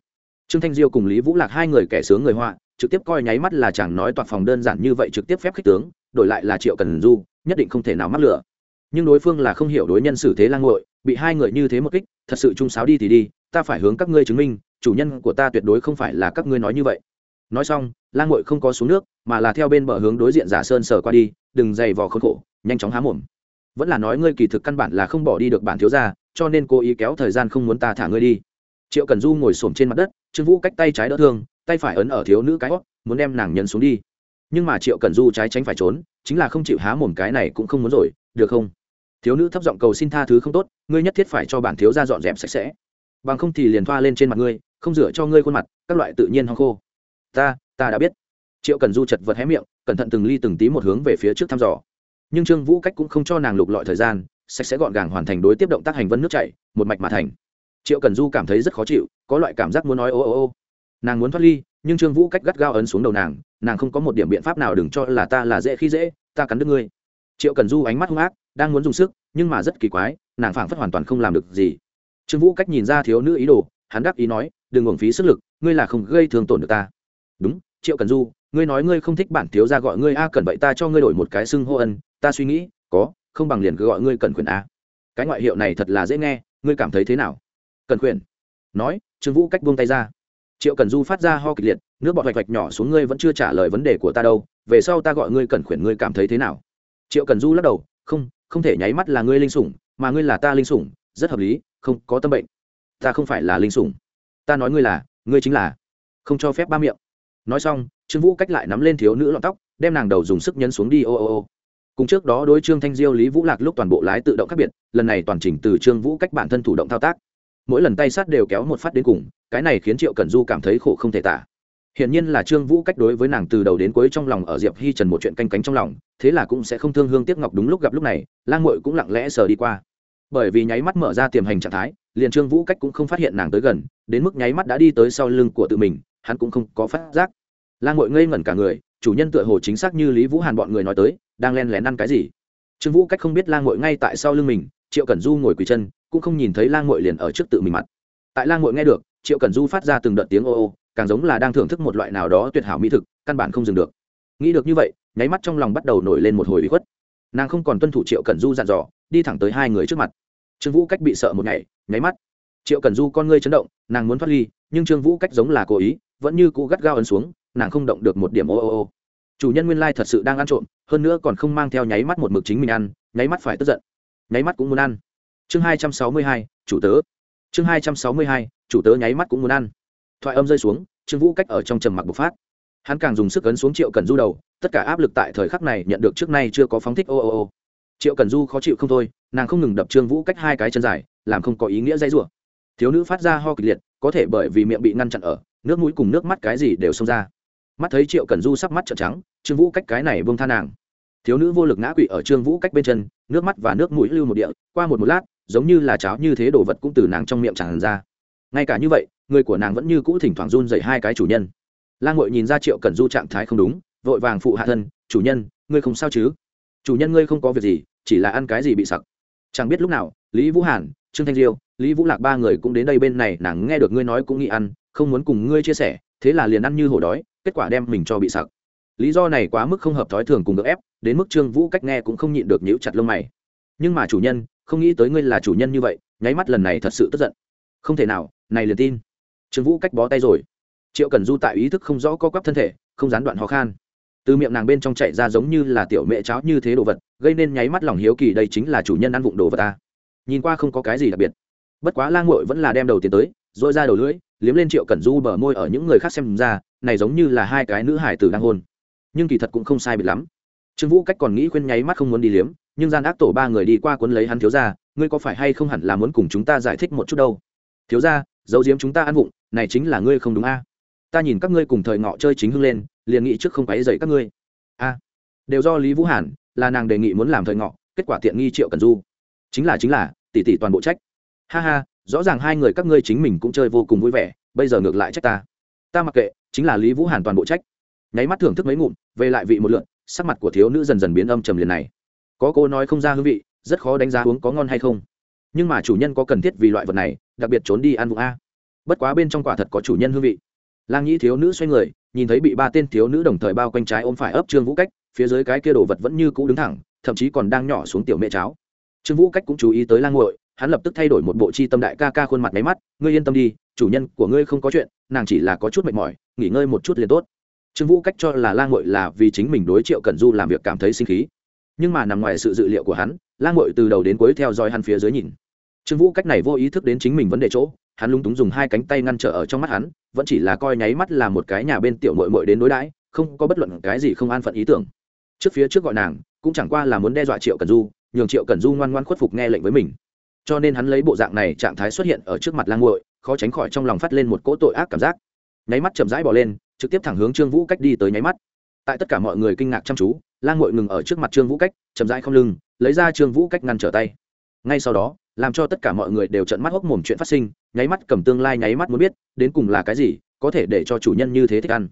Trương thanh diêu cùng lý vũ lạc hai người kẻ sướng người họa, trực tiếp coi nháy mắt là chẳng nói toạc phòng đơn giản như vậy trực tiếp phép khích tướng, đổi lại là triệu cần du, nhất định không thể nào mắc lửa. Nhưng đối phương là không hiểu đối nhân xử thế lang ngội bị hai người như thế một kích, thật sự chung sáo đi thì đi, ta phải hướng các ngươi chứng minh, chủ nhân của ta tuyệt đối không phải là các ngươi nói như vậy. Nói xong, lang ngội không có xuống nước, mà là theo bên bờ hướng đối diện giả sơn sờ qua đi đừng dày vò khốn khổ, nhanh chóng há mồm. Vẫn là nói ngươi kỳ thực căn bản là không bỏ đi được bản thiếu gia, cho nên cố ý kéo thời gian không muốn ta thả ngươi đi. Triệu cần du ngồi xổm trên mặt đất, trương vũ cách tay trái đỡ thương, tay phải ấn ở thiếu nữ cái hót muốn đem nàng nhấn xuống đi. Nhưng mà triệu cần du trái tránh phải trốn, chính là không chịu há mồm cái này cũng không muốn rồi, được không? Thiếu nữ thấp giọng cầu xin tha thứ không tốt, ngươi nhất thiết phải cho bản thiếu ra dọn dẹp sạch sẽ. Bằng không thì liền thoa lên trên mặt ngươi, không rửa cho ngươi khuôn mặt, các loại tự nhiên hoang khô. Ta ta đã biết. Triệu cần du chật vật hé miệng cẩn thận từng ly từng tí một hướng về phía trước thăm dò. Nhưng trương vũ cách cũng không cho nàng lục lọi thời gian, sạch sẽ gọn gàng hoàn thành đối tiếp động tác hành vân nước chảy, một mạch mà thành. Triệu cần du cảm thấy rất khó chịu, có loại cảm giác muốn nói ô ô ô. Nàng muốn thoát ly, nhưng trương vũ cách gắt gao ấn xuống đầu nàng nàng không có một điểm biện pháp nào đừng cho là ta là dễ khi dễ, ta cắn đứt ngươi. Triệu cần du ánh mắt hung ác, đang muốn dùng sức, nhưng mà rất kỳ quái, nàng phảng phất hoàn toàn không làm được gì. Trương vũ cách nhìn ra thiếu nữ ý đồ, hắn đáp ý nói, đừng uổng phí sức lực, ngươi là không gây thương tổn được ta. Đúng, triệu cần du ngươi nói ngươi không thích bản thiếu gia gọi ngươi a, cần vậy ta cho ngươi đổi một cái xưng hô ân, ta suy nghĩ, có, không bằng liền cứ gọi ngươi cần quyền a. Cái ngoại hiệu này thật là dễ nghe, ngươi cảm thấy thế nào? Cần quyền nói, trương vũ cách buông tay ra. Triệu cần du phát ra ho kịch liệt, nước bọt hoạch hoạch nhỏ xuống ngươi vẫn chưa trả lời vấn đề của ta đâu, về sau ta gọi ngươi cần khuyển ngươi cảm thấy thế nào? Triệu cần du lắc đầu, không không thể nháy mắt là ngươi linh sủng, mà ngươi là ta linh sủng, rất hợp lý, không, có tâm bệnh. Ta không phải là linh sủng. Ta nói ngươi là, ngươi chính là. Không cho phép ba miệng nói xong, trương vũ cách lại nắm lên thiếu nữ lọn tóc, đem nàng đầu dùng sức nhấn xuống đi, ô ô ô. Cùng trước đó đối trương thanh diêu, lý vũ lạc lúc toàn bộ lái tự động khác biệt, lần này toàn chỉnh từ trương vũ cách bản thân thủ động thao tác. Mỗi lần tay sát đều kéo một phát đến cùng, cái này khiến triệu cần du cảm thấy khổ không thể tả. Hiển nhiên là trương vũ cách đối với nàng từ đầu đến cuối trong lòng ở diệp hi trần một chuyện canh cánh trong lòng, thế là cũng sẽ không thương hương tiếc ngọc đúng lúc gặp lúc này, lang mội cũng lặng lẽ sờ đi qua. Bởi vì nháy mắt mở ra tiềm hành trạng thái, liền trương vũ cách cũng không phát hiện nàng tới gần, đến mức nháy mắt đã đi tới sau lưng của tự mình, hắn cũng không có phát giác lang Ngụy ngây ngẩn cả người, chủ nhân tựa hồ chính xác như lý vũ hàn bọn người nói tới, đang len lén ăn cái gì? Trương vũ cách không biết lang ngội ngay tại sau lưng mình, triệu cẩn du ngồi quỳ chân, cũng không nhìn thấy lang ngội liền ở trước tự mình mặt. Tại lang ngội nghe được, triệu cẩn du phát ra từng đợt tiếng ô ô, càng giống là đang thưởng thức một loại nào đó tuyệt hảo mỹ thực, căn bản không dừng được. Nghĩ được như vậy, nháy mắt trong lòng bắt đầu nổi lên một hồi bị khuất. Nàng không còn tuân thủ triệu cẩn du dặn dò, đi thẳng tới hai người trước mặt. Trương vũ cách bị sợ một ngày, nháy mắt. Triệu cẩn du con ngươi chấn động, nàng muốn thoát ly, nhưng trương vũ cách giống là cố ý, vẫn như cũ gắt gao ấn xuống nàng không động được một điểm ô ô ô. Chủ nhân nguyên lai thật sự đang ăn trộm, hơn nữa còn không mang theo nháy mắt một mực chính mình ăn, nháy mắt phải tức giận, nháy mắt cũng muốn ăn. Chương hai trăm sáu mươi hai, chủ tớ. Chương hai trăm sáu mươi hai, chủ tớ nháy mắt cũng muốn ăn. Thoại âm rơi xuống, trương vũ cách ở trong trầm mặc bộc phát. Hắn càng dùng sức ấn xuống triệu cần du đầu, tất cả áp lực tại thời khắc này nhận được trước nay chưa có phóng thích ô ô ô. Triệu cần du khó chịu không thôi, nàng không ngừng đập trương vũ cách hai cái chân dài, làm không có ý nghĩa dây rủa. Thiếu nữ phát ra ho kịch liệt, có thể bởi vì miệng bị ngăn chặn ở, nước mũi cùng nước mắt cái gì đều xông ra mắt thấy triệu cần du sắp mắt trợn trắng, trương vũ cách cái này bông tha nàng. Thiếu nữ vô lực ngã quỵ ở trương vũ cách bên chân, nước mắt và nước mũi lưu một địa, qua một một lát, giống như là cháo như thế đồ vật cũng từ nàng trong miệng tràn ra. Ngay cả như vậy, người của nàng vẫn như cũ thỉnh thoảng run dậy hai cái chủ nhân. Lang ngội nhìn ra triệu cần du trạng thái không đúng, vội vàng phụ hạ thân, chủ nhân, ngươi không sao chứ? Chủ nhân ngươi không có việc gì, chỉ là ăn cái gì bị sặc. Chẳng biết lúc nào, lý vũ hàn, trương thanh diêu, lý vũ lạc ba người cũng đến đây bên này, nàng nghe được ngươi nói cũng nghĩ ăn, không muốn cùng ngươi chia sẻ thế là liền ăn như hổ đói, kết quả đem mình cho bị sặc. Lý do này quá mức không hợp thói thường cùng được ép, đến mức trương vũ cách nghe cũng không nhịn được nhíu chặt lông mày. Nhưng mà chủ nhân, không nghĩ tới ngươi là chủ nhân như vậy, nháy mắt lần này thật sự tức giận. Không thể nào, này liền tin. Trương vũ cách bó tay rồi. Triệu cần du tại ý thức không rõ co quắp thân thể, không gián đoạn ho khan. Từ miệng nàng bên trong chạy ra giống như là tiểu mẹ cháo như thế đồ vật, gây nên nháy mắt lòng hiếu kỳ đây chính là chủ nhân ăn vụng đồ vật ta. Nhìn qua không có cái gì đặc biệt. Bất quá lang ngội vẫn là đem đầu tiến tới dội ra đầu lưỡi liếm lên triệu cẩn du bờ môi ở những người khác xem ra, này giống như là hai cái nữ hải tử đang hôn. Nhưng kỳ thật cũng không sai biệt lắm. Trương vũ cách còn nghĩ khuyên nháy mắt không muốn đi liếm, nhưng gian ác tổ ba người đi qua cuốn lấy hắn thiếu ra ngươi có phải hay không hẳn là muốn cùng chúng ta giải thích một chút đâu? Thiếu ra giấu diếm chúng ta ăn vụng, này chính là ngươi không đúng a. Ta nhìn các ngươi cùng thời ngọ chơi chính hưng lên, liền nghĩ trước không phải dậy các ngươi. A. Đều do lý vũ hàn, là nàng đề nghị muốn làm thời ngọ, kết quả tiện nghi triệu cần du. Chính là chính là tỷ tỷ toàn bộ trách. Ha ha rõ ràng hai người các ngươi chính mình cũng chơi vô cùng vui vẻ, bây giờ ngược lại trách ta. Ta mặc kệ, chính là lý vũ hàn toàn bộ trách. Nháy mắt thưởng thức mấy ngụm, về lại vị một lượn, sắc mặt của thiếu nữ dần dần biến âm trầm liền này. Có cô nói không ra hương vị, rất khó đánh giá uống có ngon hay không. Nhưng mà chủ nhân có cần thiết vì loại vật này, đặc biệt trốn đi ăn vụ a. Bất quá bên trong quả thật có chủ nhân hương vị. Lang nhĩ thiếu nữ xoay người, nhìn thấy bị ba tên thiếu nữ đồng thời bao quanh trái ôm phải ấp trương vũ cách, phía dưới cái kia đồ vật vẫn như cũ đứng thẳng, thậm chí còn đang nhỏ xuống tiểu mẹ cháo trương vũ cách cũng chú ý tới lang ngội hắn lập tức thay đổi một bộ chi tâm đại ca ca khuôn mặt máy mắt, ngươi yên tâm đi, chủ nhân của ngươi không có chuyện, nàng chỉ là có chút mệt mỏi, nghỉ ngơi một chút liền tốt. Trương vũ cách cho là lang ngội là vì chính mình đối triệu cần du làm việc cảm thấy sinh khí. Nhưng mà nằm ngoài sự dự liệu của hắn lang ngội từ đầu đến cuối theo dõi hắn phía dưới nhìn. Trương vũ cách này vô ý thức đến chính mình vấn đề chỗ, hắn lúng túng dùng hai cánh tay ngăn trở ở trong mắt hắn, vẫn chỉ là coi nháy mắt là một cái nhà bên tiểu mội mội đến đối đãi, không có bất luận cái gì không an phận ý tưởng. Trước phía trước gọi nàng, cũng chẳng qua là muốn đe dọa triệu cần du, nhường triệu cần du ngoan ngoan khuất phục nghe lệnh với mình cho nên hắn lấy bộ dạng này trạng thái xuất hiện ở trước mặt lang nguội khó tránh khỏi trong lòng phát lên một cỗ tội ác cảm giác. Nháy mắt chậm rãi bỏ lên, trực tiếp thẳng hướng trương vũ cách đi tới nháy mắt. Tại tất cả mọi người kinh ngạc chăm chú, lang nguội ngừng ở trước mặt trương vũ cách, chậm rãi không lưng, lấy ra trương vũ cách ngăn trở tay. Ngay sau đó, làm cho tất cả mọi người đều trận mắt hốc mồm chuyện phát sinh, nháy mắt cầm tương lai nháy mắt muốn biết, đến cùng là cái gì, có thể để cho chủ nhân như thế thích ăn.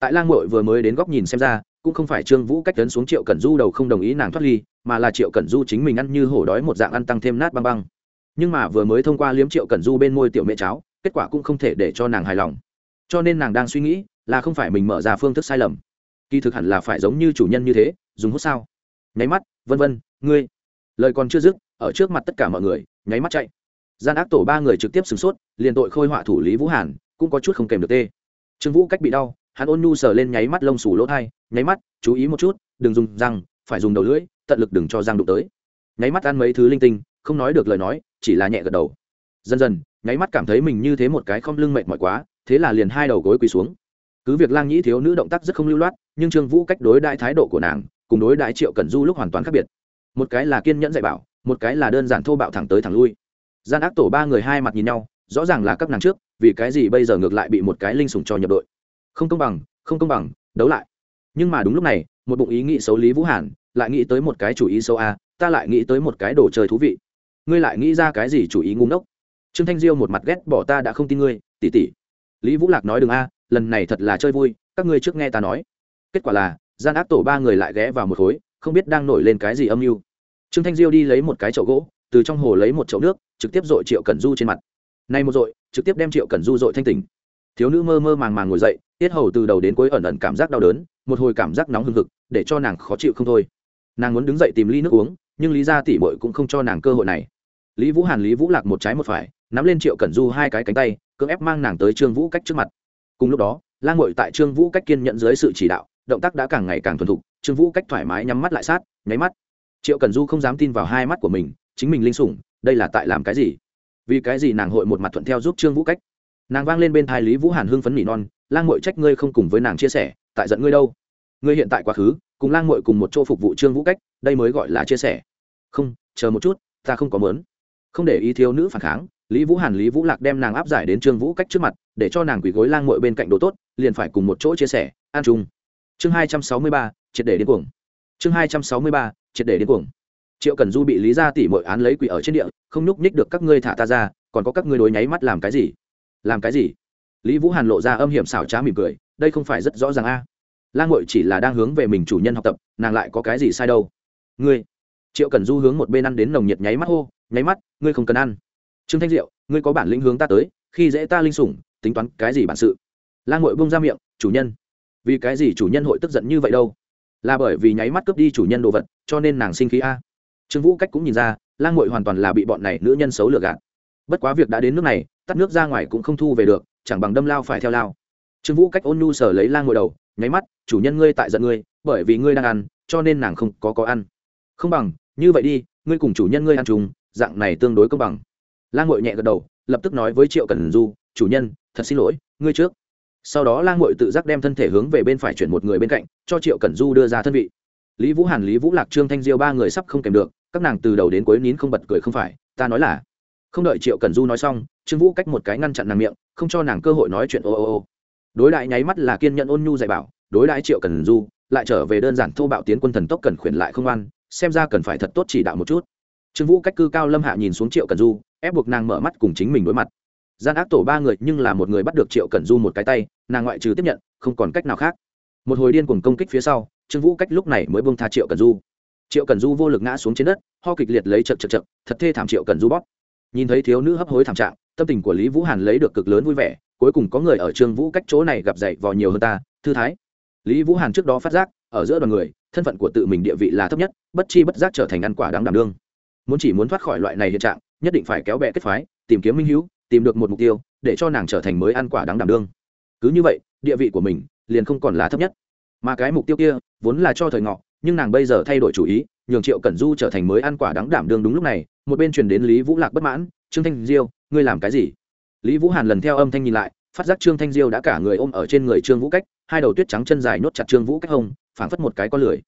Tại lang nguội vừa mới đến góc nhìn xem ra cũng không phải trương vũ cách tấn xuống triệu cẩn du đầu không đồng ý nàng thoát ly, mà là triệu cẩn du chính mình ăn như hổ đói một dạng ăn tăng thêm nát băng băng. Nhưng mà vừa mới thông qua liếm triệu cẩn du bên môi tiểu mẹ cháo kết quả cũng không thể để cho nàng hài lòng. Cho nên nàng đang suy nghĩ là không phải mình mở ra phương thức sai lầm. Kỳ thực hẳn là phải giống như chủ nhân như thế, dùng hút sao? Nháy mắt, vân vân, ngươi. Lời còn chưa dứt, ở trước mặt tất cả mọi người, nháy mắt chạy. Gian ác tổ ba người trực tiếp sửng sốt, liền tội khôi họa thủ lý vũ hàn, cũng có chút không kèm được tê. Trương vũ cách bị đau hắn ôn nhu sờ lên nháy mắt lông sủ lỗ thai, nháy mắt, chú ý một chút, đừng dùng răng, phải dùng đầu lưỡi, tận lực đừng cho răng đụng tới. Nháy mắt ăn mấy thứ linh tinh, không nói được lời nói, chỉ là nhẹ gật đầu. Dần dần, nháy mắt cảm thấy mình như thế một cái không lưng mệt mỏi quá, thế là liền hai đầu gối quỳ xuống. Cứ việc lang nhĩ thiếu nữ động tác rất không lưu loát, nhưng trương vũ cách đối đại thái độ của nàng, cùng đối đại triệu cẩn du lúc hoàn toàn khác biệt. Một cái là kiên nhẫn dạy bảo, một cái là đơn giản thô bạo thẳng tới thẳng lui. Gian ác tổ ba người hai mặt nhìn nhau, rõ ràng là các nàng trước, vì cái gì bây giờ ngược lại bị một cái linh sủng cho nhập đội? Không công bằng, không công bằng, đấu lại. Nhưng mà đúng lúc này, một bụng ý nghĩ xấu lý vũ hàn lại nghĩ tới một cái chủ ý xấu a, ta lại nghĩ tới một cái đồ chơi thú vị. Ngươi lại nghĩ ra cái gì chủ ý ngu ngốc? Trương thanh diêu một mặt ghét bỏ ta đã không tin ngươi, tỉ tỉ. Lý vũ lạc nói đừng a, lần này thật là chơi vui, các ngươi trước nghe ta nói. Kết quả là, gian ác tổ ba người lại ghé vào một khối, không biết đang nổi lên cái gì âm mưu. Trương thanh diêu đi lấy một cái chậu gỗ, từ trong hồ lấy một chậu nước, trực tiếp dội triệu cẩn du trên mặt. Nay một dội, trực tiếp đem triệu cẩn du dội thanh tỉnh. Thiếu nữ mơ mơ màng màng ngồi dậy tiết hầu từ đầu đến cuối ẩn ẩn cảm giác đau đớn, một hồi cảm giác nóng hừng hực, để cho nàng khó chịu không thôi. Nàng muốn đứng dậy tìm ly nước uống, nhưng lý gia tỷ bội cũng không cho nàng cơ hội này. Lý vũ hàn, lý vũ lạc một trái một phải, nắm lên triệu cẩn du hai cái cánh tay, cưỡng ép mang nàng tới trương vũ cách trước mặt. Cùng lúc đó, lang ngội tại trương vũ cách kiên nhận dưới sự chỉ đạo, động tác đã càng ngày càng thuần thục, trương vũ cách thoải mái nhắm mắt lại sát, nháy mắt. Triệu cẩn du không dám tin vào hai mắt của mình, chính mình linh sủng, đây là tại làm cái gì? Vì cái gì nàng hội một mặt thuận theo giúp trương vũ cách? Nàng vang lên bên thai lý vũ hàn hưng phấn nỉ non lang ngội trách ngươi không cùng với nàng chia sẻ, tại giận ngươi đâu? Ngươi hiện tại quá khứ, cùng lang ngội cùng một chỗ phục vụ trương vũ cách, đây mới gọi là chia sẻ. Không, chờ một chút, ta không có mớn không để ý thiếu nữ phản kháng, lý vũ hàn, lý vũ lạc đem nàng áp giải đến trương vũ cách trước mặt, để cho nàng quỳ gối lang ngội bên cạnh đồ tốt, liền phải cùng một chỗ chia sẻ, an chung. Chương hai trăm sáu mươi ba, triệt để điên cuồng. Chương hai trăm sáu mươi ba, triệt để điên cuồng. Triệu cần du bị lý ra tỉ mọi án lấy quỷ ở trên địa, không nhúc nhích được các ngươi thả ta ra, còn có các ngươi đối nháy mắt làm cái gì? Làm cái gì? Lý vũ hàn lộ ra âm hiểm xảo trá mỉm cười, đây không phải rất rõ ràng a. À. lang ngội chỉ là đang hướng về mình chủ nhân học tập, nàng lại có cái gì sai đâu? Ngươi, triệu cần du hướng một bên ăn đến nồng nhiệt nháy mắt hô, nháy mắt, ngươi không cần ăn. Trương thanh diệu, ngươi có bản lĩnh hướng ta tới, khi dễ ta linh sủng, tính toán cái gì bản sự? Lang ngội bông ra miệng, chủ nhân. Vì cái gì chủ nhân hội tức giận như vậy đâu? Là bởi vì nháy mắt cướp đi chủ nhân đồ vật, cho nên nàng sinh khí a. Trương vũ cách cũng nhìn ra, lang ngội hoàn toàn là bị bọn này nữ nhân xấu lừa gạt. Bất quá việc đã đến nước này, tắt nước ra ngoài cũng không thu về được chẳng bằng đâm lao phải theo lao. Trương vũ cách ôn nhu sở lấy lang ngồi đầu, nháy mắt, chủ nhân ngươi tại giận ngươi, bởi vì ngươi đang ăn, cho nên nàng không có có ăn. Không bằng, như vậy đi, ngươi cùng chủ nhân ngươi ăn chung, dạng này tương đối công bằng. Lang ngồi nhẹ gật đầu, lập tức nói với triệu cần du, chủ nhân, thật xin lỗi, ngươi trước. Sau đó lang ngồi tự giác đem thân thể hướng về bên phải chuyển một người bên cạnh, cho triệu cần du đưa ra thân vị. Lý vũ hàn, lý vũ lạc, trương thanh diêu ba người sắp không kèm được, các nàng từ đầu đến cuối nín không bật cười không phải, ta nói là. Không đợi triệu cần du nói xong, trương vũ cách một cái ngăn chặn nàng miệng không cho nàng cơ hội nói chuyện ô ô ô. Đối đại nháy mắt là kiên nhẫn ôn nhu dạy bảo, đối đại triệu cần du, lại trở về đơn giản thô bạo tiến quân thần tốc cần khuyển lại không ăn xem ra cần phải thật tốt chỉ đạo một chút. Trương vũ cách cư cao lâm hạ nhìn xuống triệu cần du, ép buộc nàng mở mắt cùng chính mình đối mặt. Gian ác tổ ba người nhưng là một người bắt được triệu cần du một cái tay, nàng ngoại trừ tiếp nhận, không còn cách nào khác. Một hồi điên cùng công kích phía sau, trương vũ cách lúc này mới buông tha triệu cần du. Triệu cần du vô lực ngã xuống trên đất, ho kịch liệt lấy chật chật chật, thật thê thảm triệu cần du bóp. Nhìn thấy thiếu nữ hấp hối thảm trạng tâm tình của lý vũ hàn lấy được cực lớn vui vẻ, cuối cùng có người ở trương vũ cách chỗ này gặp dậy vò nhiều hơn ta, thư thái. Lý vũ hàn trước đó phát giác, ở giữa đoàn người, thân phận của tự mình địa vị là thấp nhất, bất chi bất giác trở thành ăn quả đáng đảm đương. Muốn chỉ muốn thoát khỏi loại này hiện trạng, nhất định phải kéo bè kết phái, tìm kiếm minh hữu, tìm được một mục tiêu, để cho nàng trở thành mới ăn quả đáng đảm đương. Cứ như vậy, địa vị của mình liền không còn là thấp nhất. Mà cái mục tiêu kia, vốn là cho thời ngọ, nhưng nàng bây giờ thay đổi chủ ý, nhường triệu cẩn du trở thành mới ăn quả đáng đảm đương đúng lúc này một bên truyền đến lý vũ lạc bất mãn, trương thanh diêu, ngươi làm cái gì? Lý vũ hàn lần theo âm thanh nhìn lại, phát giác trương thanh diêu đã cả người ôm ở trên người trương vũ cách, hai đầu tuyết trắng chân dài nhốt chặt trương vũ cách hông, phảng phất một cái con lười.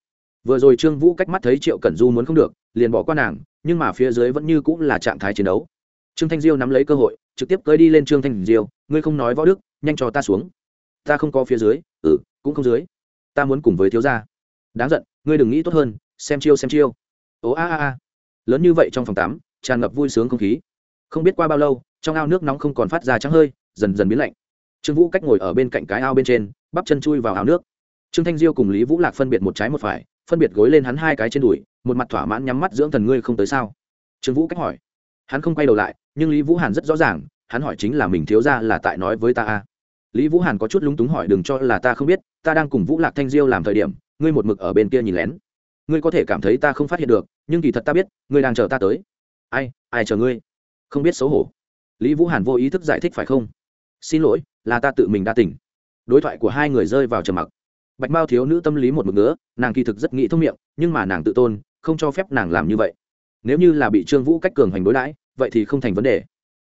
Vừa rồi trương vũ cách mắt thấy triệu cẩn du muốn không được, liền bỏ qua nàng, nhưng mà phía dưới vẫn như cũng là trạng thái chiến đấu. Trương thanh diêu nắm lấy cơ hội, trực tiếp cơi đi lên trương thanh diêu, ngươi không nói võ đức, nhanh cho ta xuống. Ta không có phía dưới ừ cũng không dưới. Ta muốn cùng với thiếu gia. Đáng giận, ngươi đừng nghĩ tốt hơn, xem chiêu xem chiêu. Ố a a a lớn như vậy trong phòng tắm, tràn ngập vui sướng không khí. Không biết qua bao lâu, trong ao nước nóng không còn phát ra trắng hơi, dần dần biến lạnh. Trương vũ cách ngồi ở bên cạnh cái ao bên trên, bắp chân chui vào ao nước. Trương thanh diêu cùng lý vũ lạc phân biệt một trái một phải, phân biệt gối lên hắn hai cái trên đùi, một mặt thỏa mãn nhắm mắt dưỡng thần ngươi không tới sao? Trương vũ cách hỏi. Hắn không quay đầu lại, nhưng lý vũ hàn rất rõ ràng, hắn hỏi chính là mình thiếu ra là tại nói với ta a lý vũ hàn có chút lúng túng hỏi đừng cho là ta không biết, ta đang cùng vũ lạc thanh diêu làm thời điểm, ngươi một mực ở bên kia nhìn lén ngươi có thể cảm thấy ta không phát hiện được, nhưng kỳ thật ta biết, ngươi đang chờ ta tới. Ai ai chờ ngươi? Không biết xấu hổ. Lý vũ hàn vô ý thức giải thích phải không? Xin lỗi, là ta tự mình đã tỉnh đối thoại của hai người rơi vào trầm mặc. Bạch mao thiếu nữ tâm lý một mực nữa, nàng kỳ thực rất nghĩ thông miệng, nhưng mà nàng tự tôn, không cho phép nàng làm như vậy. Nếu như là bị trương vũ cách cường hành đối đãi, vậy thì không thành vấn đề.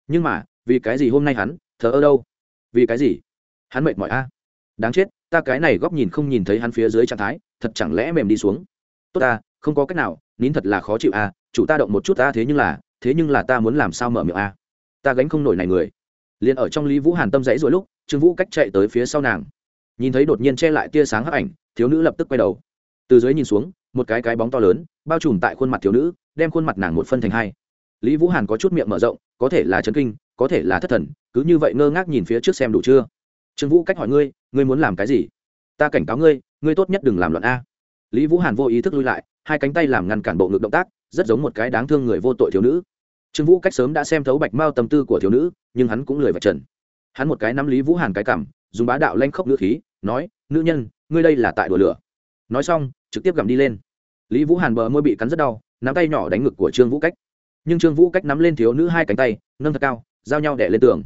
Nhưng mà, vì cái gì hôm nay hắn, thờ ơ đâu? Vì cái gì? Hắn mệt mỏi a. Đáng chết, ta cái này góc nhìn không nhìn thấy hắn phía dưới trạng thái, thật chẳng lẽ mềm đi xuống? Tốt ta, không có cách nào, nín thật là khó chịu a chủ ta động một chút ta thế nhưng là, thế nhưng là ta muốn làm sao mở miệng a ta gánh không nổi này người. Liền ở trong lý vũ hàn tâm dãy rồi lúc, trương vũ cách chạy tới phía sau nàng. Nhìn thấy đột nhiên che lại tia sáng hấp ảnh, thiếu nữ lập tức quay đầu. Từ dưới nhìn xuống, một cái cái bóng to lớn, bao trùm tại khuôn mặt thiếu nữ, đem khuôn mặt nàng một phân thành hai. Lý vũ hàn có chút miệng mở rộng, có thể là chấn kinh, có thể là thất thần, cứ như vậy ngơ ngác nhìn phía trước xem đủ chưa? Trương vũ cách hỏi ngươi ngươi muốn làm cái gì? Ta cảnh cáo ngươi ngươi tốt nhất đừng làm loạn a lý vũ hàn vô ý thức lui lại, hai cánh tay làm ngăn cản bộ ngực động tác, rất giống một cái đáng thương người vô tội thiếu nữ. Trương vũ cách sớm đã xem thấu bạch mao tâm tư của thiếu nữ, nhưng hắn cũng lười vạch trần. Hắn một cái nắm lý vũ hàn cái cảm dùng bá đạo lanh khốc ngữ khí, nói, nữ nhân, ngươi đây là tại đùa lửa. Nói xong, trực tiếp gặm đi lên. Lý vũ hàn bờ môi bị cắn rất đau, nắm tay nhỏ đánh ngực của trương vũ cách. Nhưng trương vũ cách nắm lên thiếu nữ hai cánh tay, nâng thật cao, giao nhau đẻ lên tường.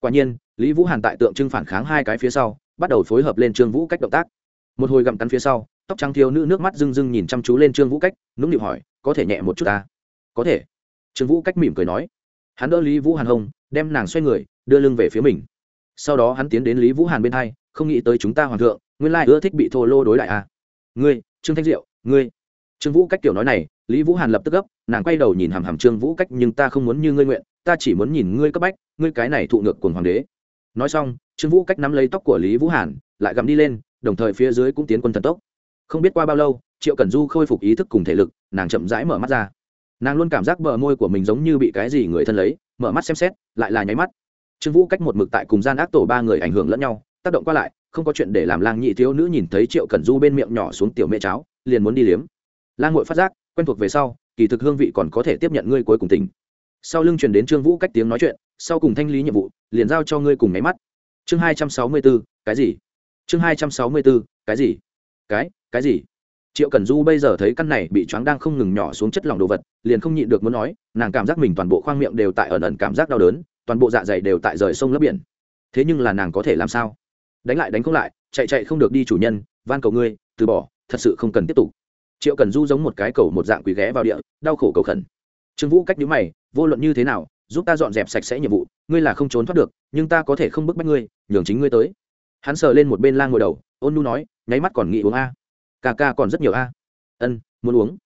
Quả nhiên, lý vũ hàn tại tượng trưng phản kháng hai cái phía sau, bắt đầu phối hợp lên trương vũ cách động tác. Một hồi gặm cắn phía sau tóc trắng thiếu nữ nước mắt rưng rưng nhìn chăm chú lên trương vũ cách, nũng nịu hỏi, có thể nhẹ một chút ta? Có thể. Trương vũ cách mỉm cười nói. Hắn đỡ lý vũ hàn hông đem nàng xoay người, đưa lưng về phía mình. Sau đó hắn tiến đến lý vũ hàn bên hai, không nghĩ tới chúng ta hoàng thượng, nguyên lai ưa thích bị thô lô đối lại à. Ngươi, trương thanh diệu, ngươi. Trương vũ cách kiểu nói này, lý vũ hàn lập tức gấp, nàng quay đầu nhìn hàm hàm trương vũ cách, nhưng ta không muốn như ngươi nguyện, ta chỉ muốn nhìn ngươi cấp bách, ngươi cái này thụ ngược cùng hoàng đế. Nói xong, trương vũ cách nắm lấy tóc của lý vũ hàn, lại gặm đi lên, đồng thời phía dưới cũng tiến quân thần tốc không biết qua bao lâu, triệu cẩn du khôi phục ý thức cùng thể lực, nàng chậm rãi mở mắt ra. Nàng luôn cảm giác bờ môi của mình giống như bị cái gì người thân lấy, mở mắt xem xét, lại là nháy mắt. Trương vũ cách một mực tại cùng gian ác tổ ba người ảnh hưởng lẫn nhau, tác động qua lại, không có chuyện để làm lang nhị thiếu nữ nhìn thấy triệu cẩn du bên miệng nhỏ xuống tiểu mẹ cháo liền muốn đi liếm. Lang ngội phát giác, quen thuộc về sau, kỳ thực hương vị còn có thể tiếp nhận ngươi cuối cùng tình. Sau lưng truyền đến trương vũ cách tiếng nói chuyện, sau cùng thanh lý nhiệm vụ, liền giao cho ngươi cùng nháy mắt. Chương hai trăm sáu mươi bốn cái gì? Chương hai trăm sáu mươi bốn cái gì? Cái cái gì? Triệu cần du bây giờ thấy căn này bị choáng đang không ngừng nhỏ xuống chất lỏng đồ vật, liền không nhịn được muốn nói, nàng cảm giác mình toàn bộ khoang miệng đều tại ẩn ẩn cảm giác đau đớn, toàn bộ dạ dày đều tại rời sông lấp biển. Thế nhưng là nàng có thể làm sao? Đánh lại đánh không lại, chạy chạy không được đi chủ nhân, van cầu ngươi, từ bỏ, thật sự không cần tiếp tục. Triệu cần du giống một cái cầu một dạng quỳ ghé vào địa, đau khổ cầu khẩn. Trương vũ cách nhíu mày, vô luận như thế nào, giúp ta dọn dẹp sạch sẽ nhiệm vụ, ngươi là không trốn thoát được, nhưng ta có thể không bức bách ngươi, nhường chính ngươi tới. Hắn sờ lên một bên lang ngồi đầu, ôn nu nói, nháy mắt còn nghĩ uống a ca ca còn rất nhiều a. Ân, muốn uống.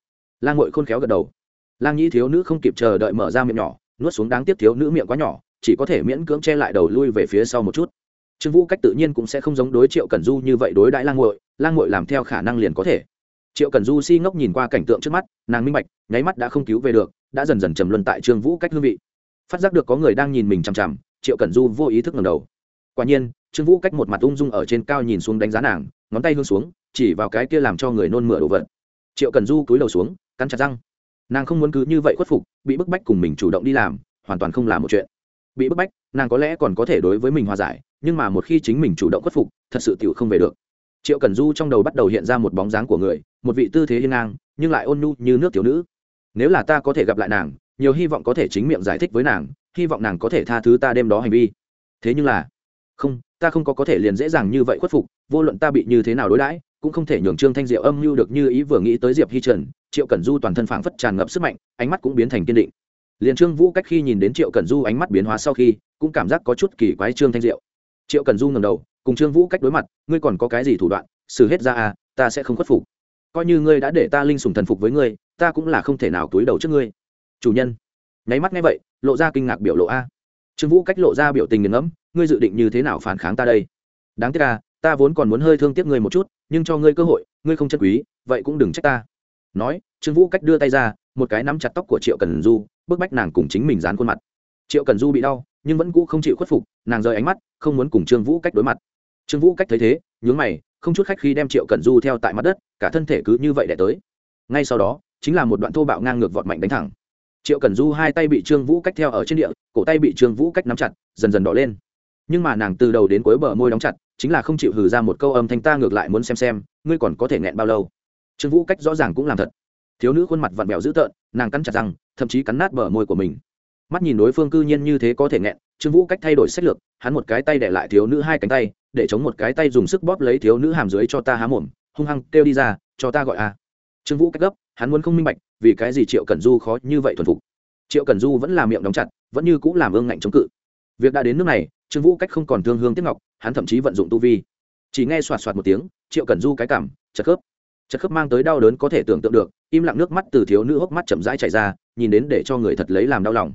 Lang ngội khôn khéo gật đầu. Lang nhĩ thiếu nữ không kịp chờ đợi mở ra miệng nhỏ, nuốt xuống đáng tiếc thiếu nữ miệng quá nhỏ, chỉ có thể miễn cưỡng che lại đầu lui về phía sau một chút. Trương vũ cách tự nhiên cũng sẽ không giống đối triệu cần du như vậy đối đãi lang ngội lang ngội làm theo khả năng liền có thể. Triệu cần du si ngốc nhìn qua cảnh tượng trước mắt, nàng minh bạch, nháy mắt đã không cứu về được, đã dần dần trầm luân tại trương vũ cách hương vị. Phát giác được có người đang nhìn mình chằm chằm, triệu cần du vô ý thức ngầm đầu. Quả nhiên, trương vũ cách một mặt ung dung ở trên cao nhìn xuống đánh giá nàng, ngón tay hương xuống chỉ vào cái kia làm cho người nôn mửa đồ vật. Triệu cần du cúi đầu xuống, cắn chặt răng. Nàng không muốn cứ như vậy khuất phục, bị bức bách cùng mình chủ động đi làm, hoàn toàn không là một chuyện. Bị bức bách, nàng có lẽ còn có thể đối với mình hòa giải, nhưng mà một khi chính mình chủ động khuất phục, thật sự tiểu không về được. Triệu cần du trong đầu bắt đầu hiện ra một bóng dáng của người, một vị tư thế hiên ngang, nhưng lại ôn nhu như nước thiếu nữ. Nếu là ta có thể gặp lại nàng, nhiều hy vọng có thể chính miệng giải thích với nàng, hy vọng nàng có thể tha thứ ta đêm đó hành vi. Thế nhưng là, không, ta không có có thể liền dễ dàng như vậy khuất phục, vô luận ta bị như thế nào đối đãi cũng không thể nhường trương thanh diệu âm mưu được như ý vừa nghĩ tới diệp hi trần, triệu cẩn du toàn thân phảng phất tràn ngập sức mạnh, ánh mắt cũng biến thành kiên định. Liền trương vũ cách khi nhìn đến triệu cẩn du ánh mắt biến hóa sau khi, cũng cảm giác có chút kỳ quái trương thanh diệu. Triệu cẩn du ngầm đầu, cùng trương vũ cách đối mặt, ngươi còn có cái gì thủ đoạn? Xử hết ra à ta sẽ không khuất phục. Coi như ngươi đã để ta linh sùng thần phục với ngươi, ta cũng là không thể nào túi đầu trước ngươi. Chủ nhân. Nháy mắt nghe vậy, lộ ra kinh ngạc biểu lộ a. Trương vũ cách lộ ra biểu tình nghiền ngẫm, ngươi dự định như thế nào phản kháng ta đây? Đáng tiếc à ta vốn còn muốn hơi thương tiếc ngươi một chút, nhưng cho ngươi cơ hội, ngươi không chân quý, vậy cũng đừng trách ta. Nói, trương vũ cách đưa tay ra, một cái nắm chặt tóc của triệu cần du, bức bách nàng cùng chính mình dán khuôn mặt. Triệu cần du bị đau, nhưng vẫn cũ không chịu khuất phục, nàng rời ánh mắt, không muốn cùng trương vũ cách đối mặt. Trương vũ cách thấy thế, nhướng mày, không chút khách khi đem triệu cần du theo tại mặt đất, cả thân thể cứ như vậy đẻ tới. Ngay sau đó, chính là một đoạn thô bạo ngang ngược vọt mạnh đánh thẳng. Triệu cần du hai tay bị trương vũ cách theo ở trên địa, cổ tay bị trương vũ cách nắm chặt, dần dần đỏ lên. Nhưng mà nàng từ đầu đến cuối bờ môi đóng chặt chính là không chịu hừ ra một câu âm thanh ta ngược lại muốn xem xem, ngươi còn có thể nghẹn bao lâu? Trương vũ cách rõ ràng cũng làm thật. Thiếu nữ khuôn mặt vặn vẹo dữ tợn, nàng cắn chặt răng, thậm chí cắn nát bờ môi của mình. Mắt nhìn đối phương cư nhiên như thế có thể nghẹn, trương vũ cách thay đổi sách lược, hắn một cái tay để lại thiếu nữ hai cánh tay, để chống một cái tay dùng sức bóp lấy thiếu nữ hàm dưới cho ta há mồm, hung hăng kêu đi ra, cho ta gọi a. Trương vũ cách gấp, hắn muốn không minh bạch, vì cái gì triệu cần du khó như vậy thuần phục. Triệu cần du vẫn là miệng đóng chặt, vẫn như cũng làm ương ngạnh chống cự. Việc đã đến nước này trương vũ cách không còn thương hương tiếp ngọc, hắn thậm chí vận dụng tu vi. Chỉ nghe xoạt xoạt một tiếng, triệu cần du cái cảm chật khớp. Chật khớp mang tới đau đớn có thể tưởng tượng được, im lặng nước mắt từ thiếu nữ hốc mắt chậm rãi chảy ra, nhìn đến để cho người thật lấy làm đau lòng.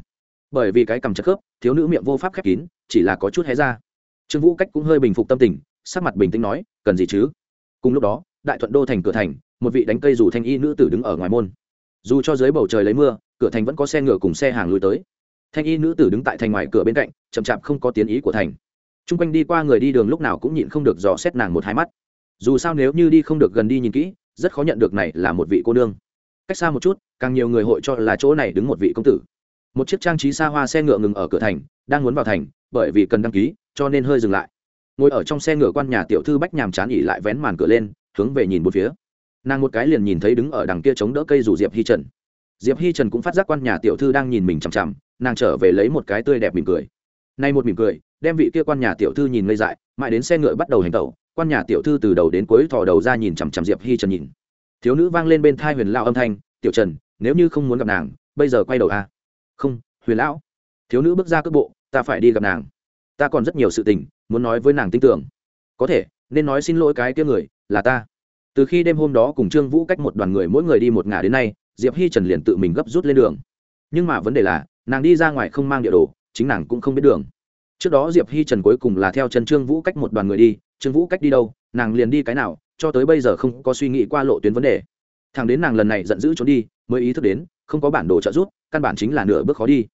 Bởi vì cái cầm chật khớp, thiếu nữ miệng vô pháp khép kín, chỉ là có chút hé ra. Trương vũ cách cũng hơi bình phục tâm tình, sắc mặt bình tĩnh nói, cần gì chứ? Cùng lúc đó, đại thuận đô thành cửa thành, một vị đánh cây dù thanh y nữ tử đứng ở ngoài môn. Dù cho dưới bầu trời lấy mưa, cửa thành vẫn có xe ngựa cùng xe hàng lui tới thanh y nữ tử đứng tại thành ngoài cửa bên cạnh, chậm chạp không có tiến ý của thành. T r u n g quanh đi qua người đi đường lúc nào cũng nhịn không được dò xét nàng một hai mắt. Dù sao nếu như đi không được gần đi nhìn kỹ, rất khó nhận được này là một vị cô nương. Cách xa một chút, càng nhiều người hội cho là chỗ này đứng một vị công tử. Một chiếc trang trí xa hoa xe ngựa ngừng ở cửa thành, đang muốn vào thành, bởi vì cần đăng ký, cho nên hơi dừng lại. Ngồi ở trong xe ngựa quan nhà tiểu thư bách nhàm chán ỉ lại vén màn cửa lên, hướng về nhìn một phía. Nàng một cái liền nhìn thấy đứng ở đằng kia chống đỡ cây rủ diệp hi trần. Diệp hi trần cũng phát giác quan nhà tiểu thư đang nhìn mình chằm chằm nàng trở về lấy một cái tươi đẹp mỉm cười. Nay một mỉm cười, đem vị kia quan nhà tiểu thư nhìn ngây dại, mãi đến xe ngựa bắt đầu hành tẩu, quan nhà tiểu thư từ đầu đến cuối thò đầu ra nhìn chằm chằm diệp hi trần nhìn. Thiếu nữ vang lên bên thai huyền lao âm thanh, tiểu trần, nếu như không muốn gặp nàng, bây giờ quay đầu a. À? không, huyền lão. Thiếu nữ bước ra cước bộ, ta phải đi gặp nàng. Ta còn rất nhiều sự tình muốn nói với nàng tin tưởng. Có thể, nên nói xin lỗi cái kia người, là ta. Từ khi đêm hôm đó cùng trương vũ cách một đoàn người mỗi người đi một ngả đến nay, diệp hi trần liền tự mình gấp rút lên đường nhưng mà vấn đề là, nàng đi ra ngoài không mang địa đồ, chính nàng cũng không biết đường. Trước đó diệp hi trần cuối cùng là theo trần trương vũ cách một đoàn người đi, trương vũ cách đi đâu, nàng liền đi cái nào, cho tới bây giờ không có suy nghĩ qua lộ tuyến vấn đề. Thằng đến nàng lần này giận dữ trốn đi, mới ý thức đến, không có bản đồ trợ giúp, căn bản chính là nửa bước khó đi.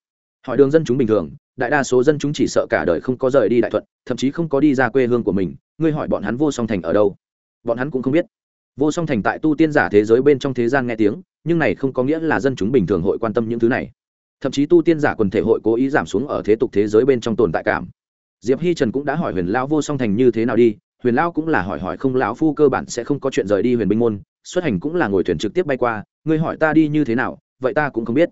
Hỏi đường dân chúng bình thường, đại đa số dân chúng chỉ sợ cả đời không có rời đi đại thuận, thậm chí không có đi ra quê hương của mình, ngươi hỏi bọn hắn vô song thành ở đâu? Bọn hắn cũng không biết. Vô song thành tại tu tiên giả thế giới bên trong thế gian nghe tiếng nhưng này không có nghĩa là dân chúng bình thường hội quan tâm những thứ này. Thậm chí tu tiên giả quần thể hội cố ý giảm xuống ở thế tục thế giới bên trong tồn tại cảm. Diệp hi trần cũng đã hỏi huyền lão vô song thành như thế nào đi. Huyền lão cũng là hỏi hỏi không, lão phu cơ bản sẽ không có chuyện rời đi huyền binh môn. Xuất hành cũng là ngồi thuyền trực tiếp bay qua. Ngươi hỏi ta đi như thế nào, vậy ta cũng không biết.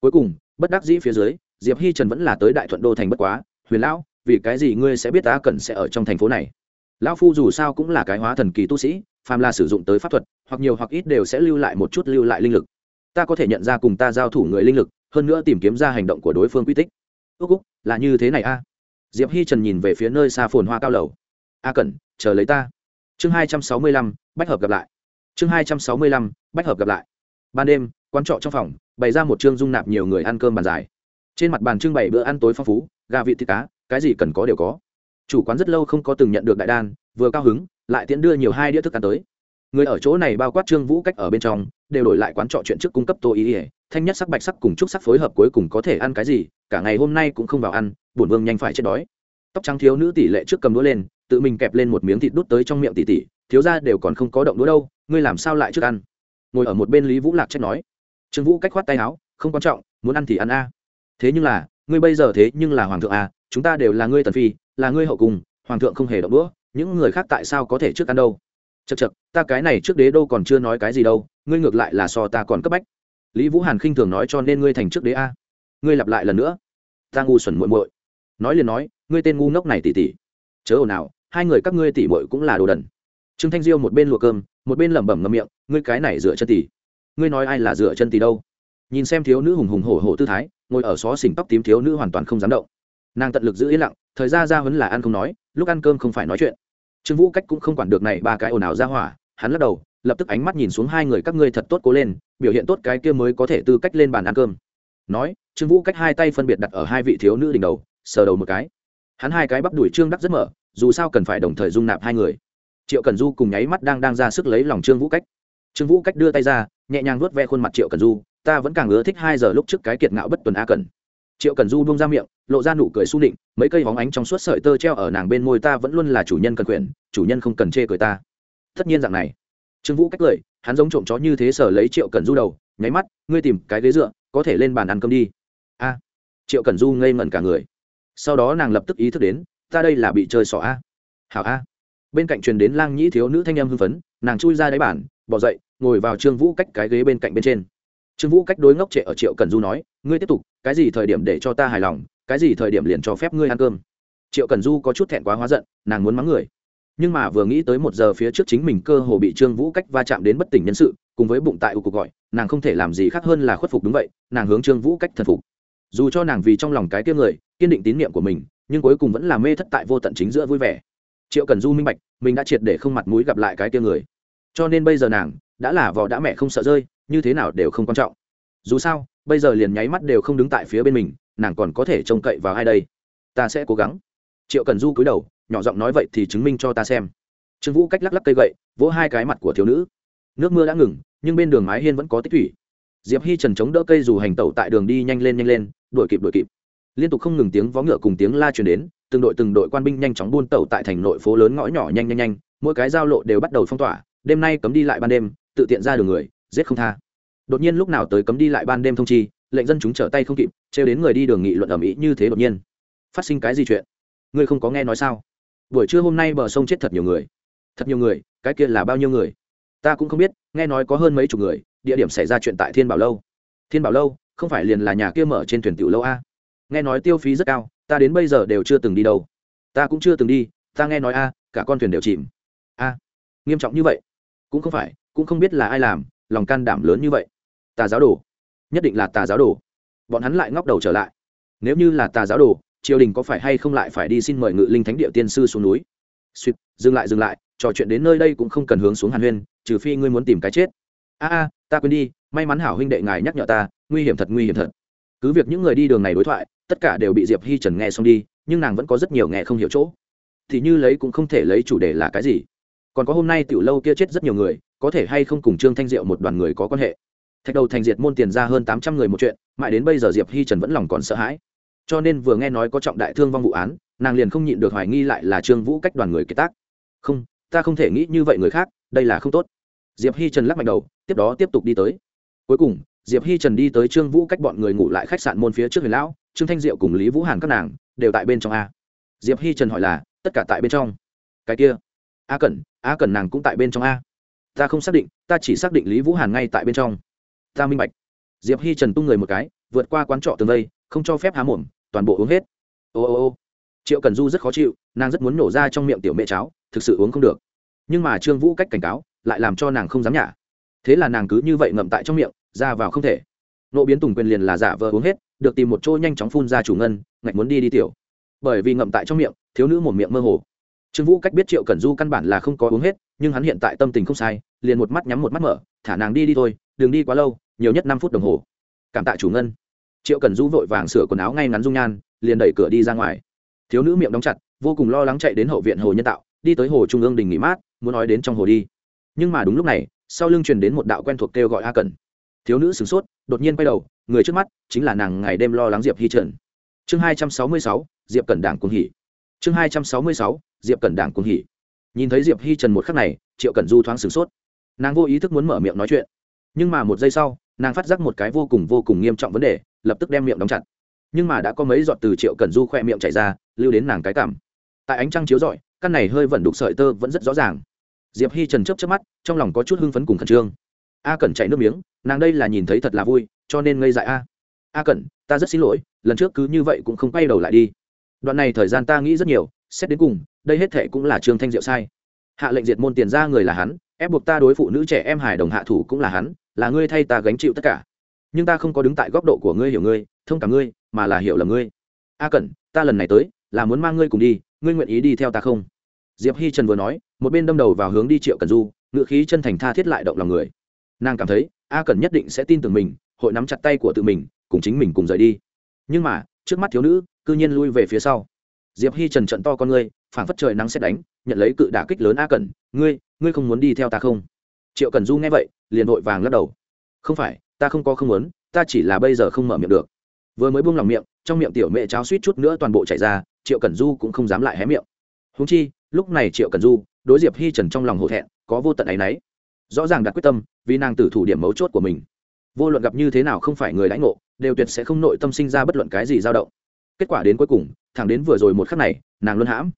Cuối cùng, bất đắc dĩ phía dưới, diệp hi trần vẫn là tới đại thuận đô thành bất quá. Huyền lão, vì cái gì ngươi sẽ biết ta cần sẽ ở trong thành phố này? Lão phu dù sao cũng là cái hóa thần kỳ tu sĩ phàm là sử dụng tới pháp thuật, hoặc nhiều hoặc ít đều sẽ lưu lại một chút lưu lại linh lực. Ta có thể nhận ra cùng ta giao thủ người linh lực, hơn nữa tìm kiếm ra hành động của đối phương quy tích. Ước úc, là như thế này a. Diệp hi trần nhìn về phía nơi xa phồn hoa cao lầu. A cẩn, chờ lấy ta. Chương hai trăm sáu mươi lăm, bách hợp gặp lại. Chương hai trăm sáu mươi lăm, bách hợp gặp lại. Ban đêm, quán trọ trong phòng, bày ra một chương dung nạp nhiều người ăn cơm bàn dài. Trên mặt bàn trưng bày bữa ăn tối phong phú, gà vị thịt cá, cái gì cần có đều có. Chủ quán rất lâu không có từng nhận được đại đan, vừa cao hứng lại tiễn đưa nhiều hai đĩa thức ăn tới. Người ở chỗ này bao quát trương vũ cách ở bên trong, đều đổi lại quán trọ chuyện trước cung cấp tô ý ỉa thanh nhất sắc bạch sắc cùng trúc sắc phối hợp cuối cùng có thể ăn cái gì, cả ngày hôm nay cũng không vào ăn, bổn vương nhanh phải chết đói. Tóc trắng thiếu nữ tỷ lệ trước cầm đũa lên, tự mình kẹp lên một miếng thịt đút tới trong miệng tỷ tỷ, thiếu ra đều còn không có động đũa đâu, ngươi làm sao lại trước ăn? Ngồi ở một bên lý vũ lạc trách nói. Trương vũ cách khoát tay áo, không quan trọng, muốn ăn thì ăn a. Thế nhưng là, ngươi bây giờ thế nhưng là hoàng thượng a, chúng ta đều là ngươi tần phi, là ngươi hậu cùng hoàng thượng không hề động đũa những người khác tại sao có thể trước ăn đâu? Chật chật ta cái này trước đế đô còn chưa nói cái gì đâu, ngươi ngược lại là so ta còn cấp bách. Lý vũ hàn khinh thường nói cho nên ngươi thành trước đế a. Ngươi lặp lại lần nữa. Ta ngu xuẩn muội muội. Nói liền nói, ngươi tên ngu ngốc này tỉ tỉ. Chớ ồn nào hai người các ngươi tỉ muội cũng là đồ đần. Trương thanh diêu một bên luộc cơm, một bên lẩm bẩm ngậm miệng, ngươi cái này dựa chân tỉ. Ngươi nói ai là dựa chân tỉ đâu? Nhìn xem thiếu nữ hùng hùng hổ hổ tư thái, ngồi ở xó xỉnh tóc tím thiếu nữ hoàn toàn không dám động. Nàng tận lực giữ yên lặng, thời gian ra huấn là ăn không nói, lúc ăn cơm không phải nói chuyện trương vũ cách cũng không quản được này ba cái ồn ào ra hỏa, hắn lắc đầu, lập tức ánh mắt nhìn xuống hai người các ngươi thật tốt cố lên, biểu hiện tốt cái kia mới có thể tư cách lên bàn ăn cơm. Nói, trương vũ cách hai tay phân biệt đặt ở hai vị thiếu nữ đỉnh đầu, sờ đầu một cái. Hắn hai cái bắp đuổi trương đắc rất mở, dù sao cần phải đồng thời dung nạp hai người. Triệu cần du cùng nháy mắt đang đang ra sức lấy lòng trương vũ cách. Trương vũ cách đưa tay ra, nhẹ nhàng vuốt ve khuôn mặt triệu cần du, ta vẫn càng ưa thích hai giờ lúc trước cái kiệt ngạo bất tuần a cần triệu cần du buông ra miệng, lộ ra nụ cười s u nịnh, mấy cây hóng ánh trong suốt sợi tơ treo ở nàng bên môi ta vẫn luôn là chủ nhân cần quyền, chủ nhân không cần chê cười ta. Tất nhiên dạng này. Trương vũ cách cười, hắn giống trộm chó như thế sở lấy triệu cần du đầu, nháy mắt, ngươi tìm cái ghế dựa, có thể lên bàn ăn cơm đi. A. Triệu cần du ngây ngẩn cả người. Sau đó nàng lập tức ý thức đến, ta đây là bị chơi xỏ a. Hảo a. Bên cạnh truyền đến lang nhĩ thiếu nữ thanh em hưng phấn, nàng chui ra đáy bản bỏ dậy, ngồi vào trương vũ cách cái ghế bên cạnh bên trên. Trương vũ cách đối ngốc trệ ở triệu cần du nói, ngươi tiếp tục cái gì thời điểm để cho ta hài lòng, cái gì thời điểm liền cho phép ngươi ăn cơm. Triệu cần du có chút thẹn quá hóa giận, nàng muốn mắng người. Nhưng mà vừa nghĩ tới một giờ phía trước chính mình cơ hồ bị trương vũ cách va chạm đến bất tỉnh nhân sự, cùng với bụng tại ưu cuộc gọi, nàng không thể làm gì khác hơn là khuất phục đúng vậy, nàng hướng trương vũ cách thần phục. Dù cho nàng vì trong lòng cái kia người, kiên định tín nhiệm của mình, nhưng cuối cùng vẫn là mê thất tại vô tận chính giữa vui vẻ. Triệu cần du minh bạch, mình đã triệt để không mặt mũi gặp lại cái kia người. Cho nên bây giờ nàng, đã là vò đã mẹ không sợ rơi, như thế nào đều không quan trọng. Dù sao bây giờ liền nháy mắt đều không đứng tại phía bên mình, nàng còn có thể trông cậy vào ai đây? Ta sẽ cố gắng. Triệu cần du cúi đầu, nhỏ giọng nói vậy thì chứng minh cho ta xem. Trương vũ cách lắc lắc cây gậy, vỗ hai cái mặt của thiếu nữ. Nước mưa đã ngừng, nhưng bên đường mái hiên vẫn có tích thủy. Diệp hi trần chống đỡ cây dù hành tẩu tại đường đi nhanh lên nhanh lên, đuổi kịp đuổi kịp. Liên tục không ngừng tiếng vó ngựa cùng tiếng la truyền đến, từng đội từng đội quan binh nhanh chóng buôn tẩu tại thành nội phố lớn ngõ nhỏ nhanh nhanh nhanh, mỗi cái giao lộ đều bắt đầu phong tỏa, đêm nay cấm đi lại ban đêm, tự tiện ra đường người, giết không tha đột nhiên lúc nào tới cấm đi lại ban đêm thông chi, lệnh dân chúng trở tay không kịp, trêu đến người đi đường nghị luận ầm ĩ như thế đột nhiên. Phát sinh cái gì chuyện? Ngươi không có nghe nói sao? Buổi trưa hôm nay bờ sông chết thật nhiều người. Thật nhiều người, cái kia là bao nhiêu người? Ta cũng không biết, nghe nói có hơn mấy chục người, địa điểm xảy ra chuyện tại thiên bảo lâu. Thiên bảo lâu, không phải liền là nhà kia mở trên thuyền tiểu lâu a? Nghe nói tiêu phí rất cao, ta đến bây giờ đều chưa từng đi đâu. Ta cũng chưa từng đi, ta nghe nói a, cả con thuyền đều chìm. A, nghiêm trọng như vậy? Cũng không phải, cũng không biết là ai làm, lòng can đảm lớn như vậy tà giáo đồ. Nhất định là tà giáo đồ. Bọn hắn lại ngóc đầu trở lại. Nếu như là tà giáo đồ, triều đình có phải hay không lại phải đi xin mời ngự linh thánh địa tiên sư xuống núi? Suýt, dừng lại dừng lại, trò chuyện đến nơi đây cũng không cần hướng xuống hàn huyên, trừ phi ngươi muốn tìm cái chết. A a, ta quên đi, may mắn hảo huynh đệ ngài nhắc nhở ta, nguy hiểm thật, nguy hiểm thật. Cứ việc những người đi đường này đối thoại, tất cả đều bị diệp hi trần nghe xong đi, nhưng nàng vẫn có rất nhiều nghe không hiểu chỗ. Thì như lấy cũng không thể lấy chủ đề là cái gì. Còn có hôm nay tiểu lâu kia chết rất nhiều người, có thể hay không cùng trương thanh diệu một đoàn người có quan hệ? Thạch đầu thành diệt môn tiền ra hơn tám trăm người một chuyện, mãi đến bây giờ diệp hi trần vẫn lòng còn sợ hãi. Cho nên vừa nghe nói có trọng đại thương vong vụ án, nàng liền không nhịn được hoài nghi lại là trương vũ cách đoàn người kế tác. Không, ta không thể nghĩ như vậy người khác, đây là không tốt. Diệp hi trần lắc mạnh đầu, tiếp đó tiếp tục đi tới. Cuối cùng, diệp hi trần đi tới trương vũ cách bọn người ngủ lại khách sạn môn phía trước huyền lão, trương thanh diệu cùng lý vũ hàn các nàng đều tại bên trong a. Diệp hi trần hỏi là, tất cả tại bên trong? Cái kia. A cẩn a cẩn nàng cũng tại bên trong a. Ta không xác định, ta chỉ xác định lý vũ hàn ngay tại bên trong ta minh bạch. Diệp hi trần tung người một cái, vượt qua quán trọ tường vây, không cho phép há mồm, toàn bộ uống hết. Ô ô ô. Triệu cần du rất khó chịu, nàng rất muốn nổ ra trong miệng tiểu mẹ cháo thực sự uống không được. Nhưng mà trương vũ cách cảnh cáo, lại làm cho nàng không dám nhả. Thế là nàng cứ như vậy ngậm tại trong miệng, ra vào không thể. Nộ biến tùng quyền liền là giả vờ uống hết, được tìm một chỗ nhanh chóng phun ra chủ ngân, ngạch muốn đi đi tiểu. Bởi vì ngậm tại trong miệng, thiếu nữ một miệng mơ hồ. Trương vũ cách biết triệu cẩn du căn bản là không có uống hết, nhưng hắn hiện tại tâm tình không sai, liền một mắt nhắm một mắt mở, thả nàng đi đi thôi, đừng đi quá lâu nhiều nhất năm phút đồng hồ. Cảm tạ chủ ngân. Triệu cẩn du vội vàng sửa quần áo ngay ngắn dung nhan, liền đẩy cửa đi ra ngoài. Thiếu nữ miệng đóng chặt, vô cùng lo lắng chạy đến hậu viện hồ nhân tạo, đi tới hồ trung ương đình nghỉ mát, muốn nói đến trong hồ đi. Nhưng mà đúng lúc này, sau lưng truyền đến một đạo quen thuộc kêu gọi a cẩn. Thiếu nữ sửng sốt, đột nhiên quay đầu, người trước mắt chính là nàng ngày đêm lo lắng diệp hi trần. Chương hai trăm sáu mươi sáu, diệp cẩn đảng cuồng hỉ. Chương hai trăm sáu mươi sáu, diệp cẩn đảng cuồng hỉ. Nhìn thấy diệp hi trần một khắc này, triệu cẩn du thoáng sửng sốt. Nàng vô ý thức muốn mở miệng nói chuyện. Nhưng mà một giây sau nàng phát giác một cái vô cùng vô cùng nghiêm trọng vấn đề, lập tức đem miệng đóng chặt. Nhưng mà đã có mấy giọt từ triệu cần du khoe miệng chảy ra, lưu đến nàng cái cảm. Tại ánh trăng chiếu rọi, căn này hơi vẫn đục sợi tơ vẫn rất rõ ràng. Diệp hi trần chấp chấp mắt, trong lòng có chút hưng phấn cùng khẩn trương. A cẩn chạy nước miếng, nàng đây là nhìn thấy thật là vui, cho nên ngây dại a. A cẩn, ta rất xin lỗi, lần trước cứ như vậy cũng không quay đầu lại đi. Đoạn này thời gian ta nghĩ rất nhiều, xét đến cùng, đây hết thệ cũng là trương thanh diệu sai. Hạ lệnh diệt môn tiền ra người là hắn, ép buộc ta đối phụ nữ trẻ em hài đồng hạ thủ cũng là hắn là ngươi thay ta gánh chịu tất cả. Nhưng ta không có đứng tại góc độ của ngươi hiểu ngươi, thông cảm ngươi, mà là hiểu là ngươi. A cẩn, ta lần này tới, là muốn mang ngươi cùng đi, ngươi nguyện ý đi theo ta không? Diệp hi trần vừa nói, một bên đâm đầu vào hướng đi triệu cần du ngự khí chân thành tha thiết lại động lòng người. Nàng cảm thấy, a cẩn nhất định sẽ tin tưởng mình, hội nắm chặt tay của tự mình, cùng chính mình cùng rời đi. Nhưng mà, trước mắt thiếu nữ, cư nhiên lui về phía sau. Diệp hi trần trận to con ngươi, phảng phất trời nắng xét đánh, nhận lấy cự đả kích lớn a cẩn, ngươi ngươi không muốn đi theo ta không? Triệu cần du nghe vậy, liền vội vàng lắc đầu. Không phải, ta không có không muốn, ta chỉ là bây giờ không mở miệng được. Vừa mới buông lòng miệng, trong miệng tiểu mẹ cháo suýt chút nữa toàn bộ chảy ra, triệu cần du cũng không dám lại hé miệng. Húng chi, lúc này triệu cần du, đối diệp hi trần trong lòng hổ thẹn, có vô tận áy náy. Rõ ràng đặt quyết tâm, vì nàng tử thủ điểm mấu chốt của mình. Vô luận gặp như thế nào không phải người lãnh ngộ, đều tuyệt sẽ không nội tâm sinh ra bất luận cái gì dao động. Kết quả đến cuối cùng, thẳng đến vừa rồi một khắc này, nàng luôn hãm.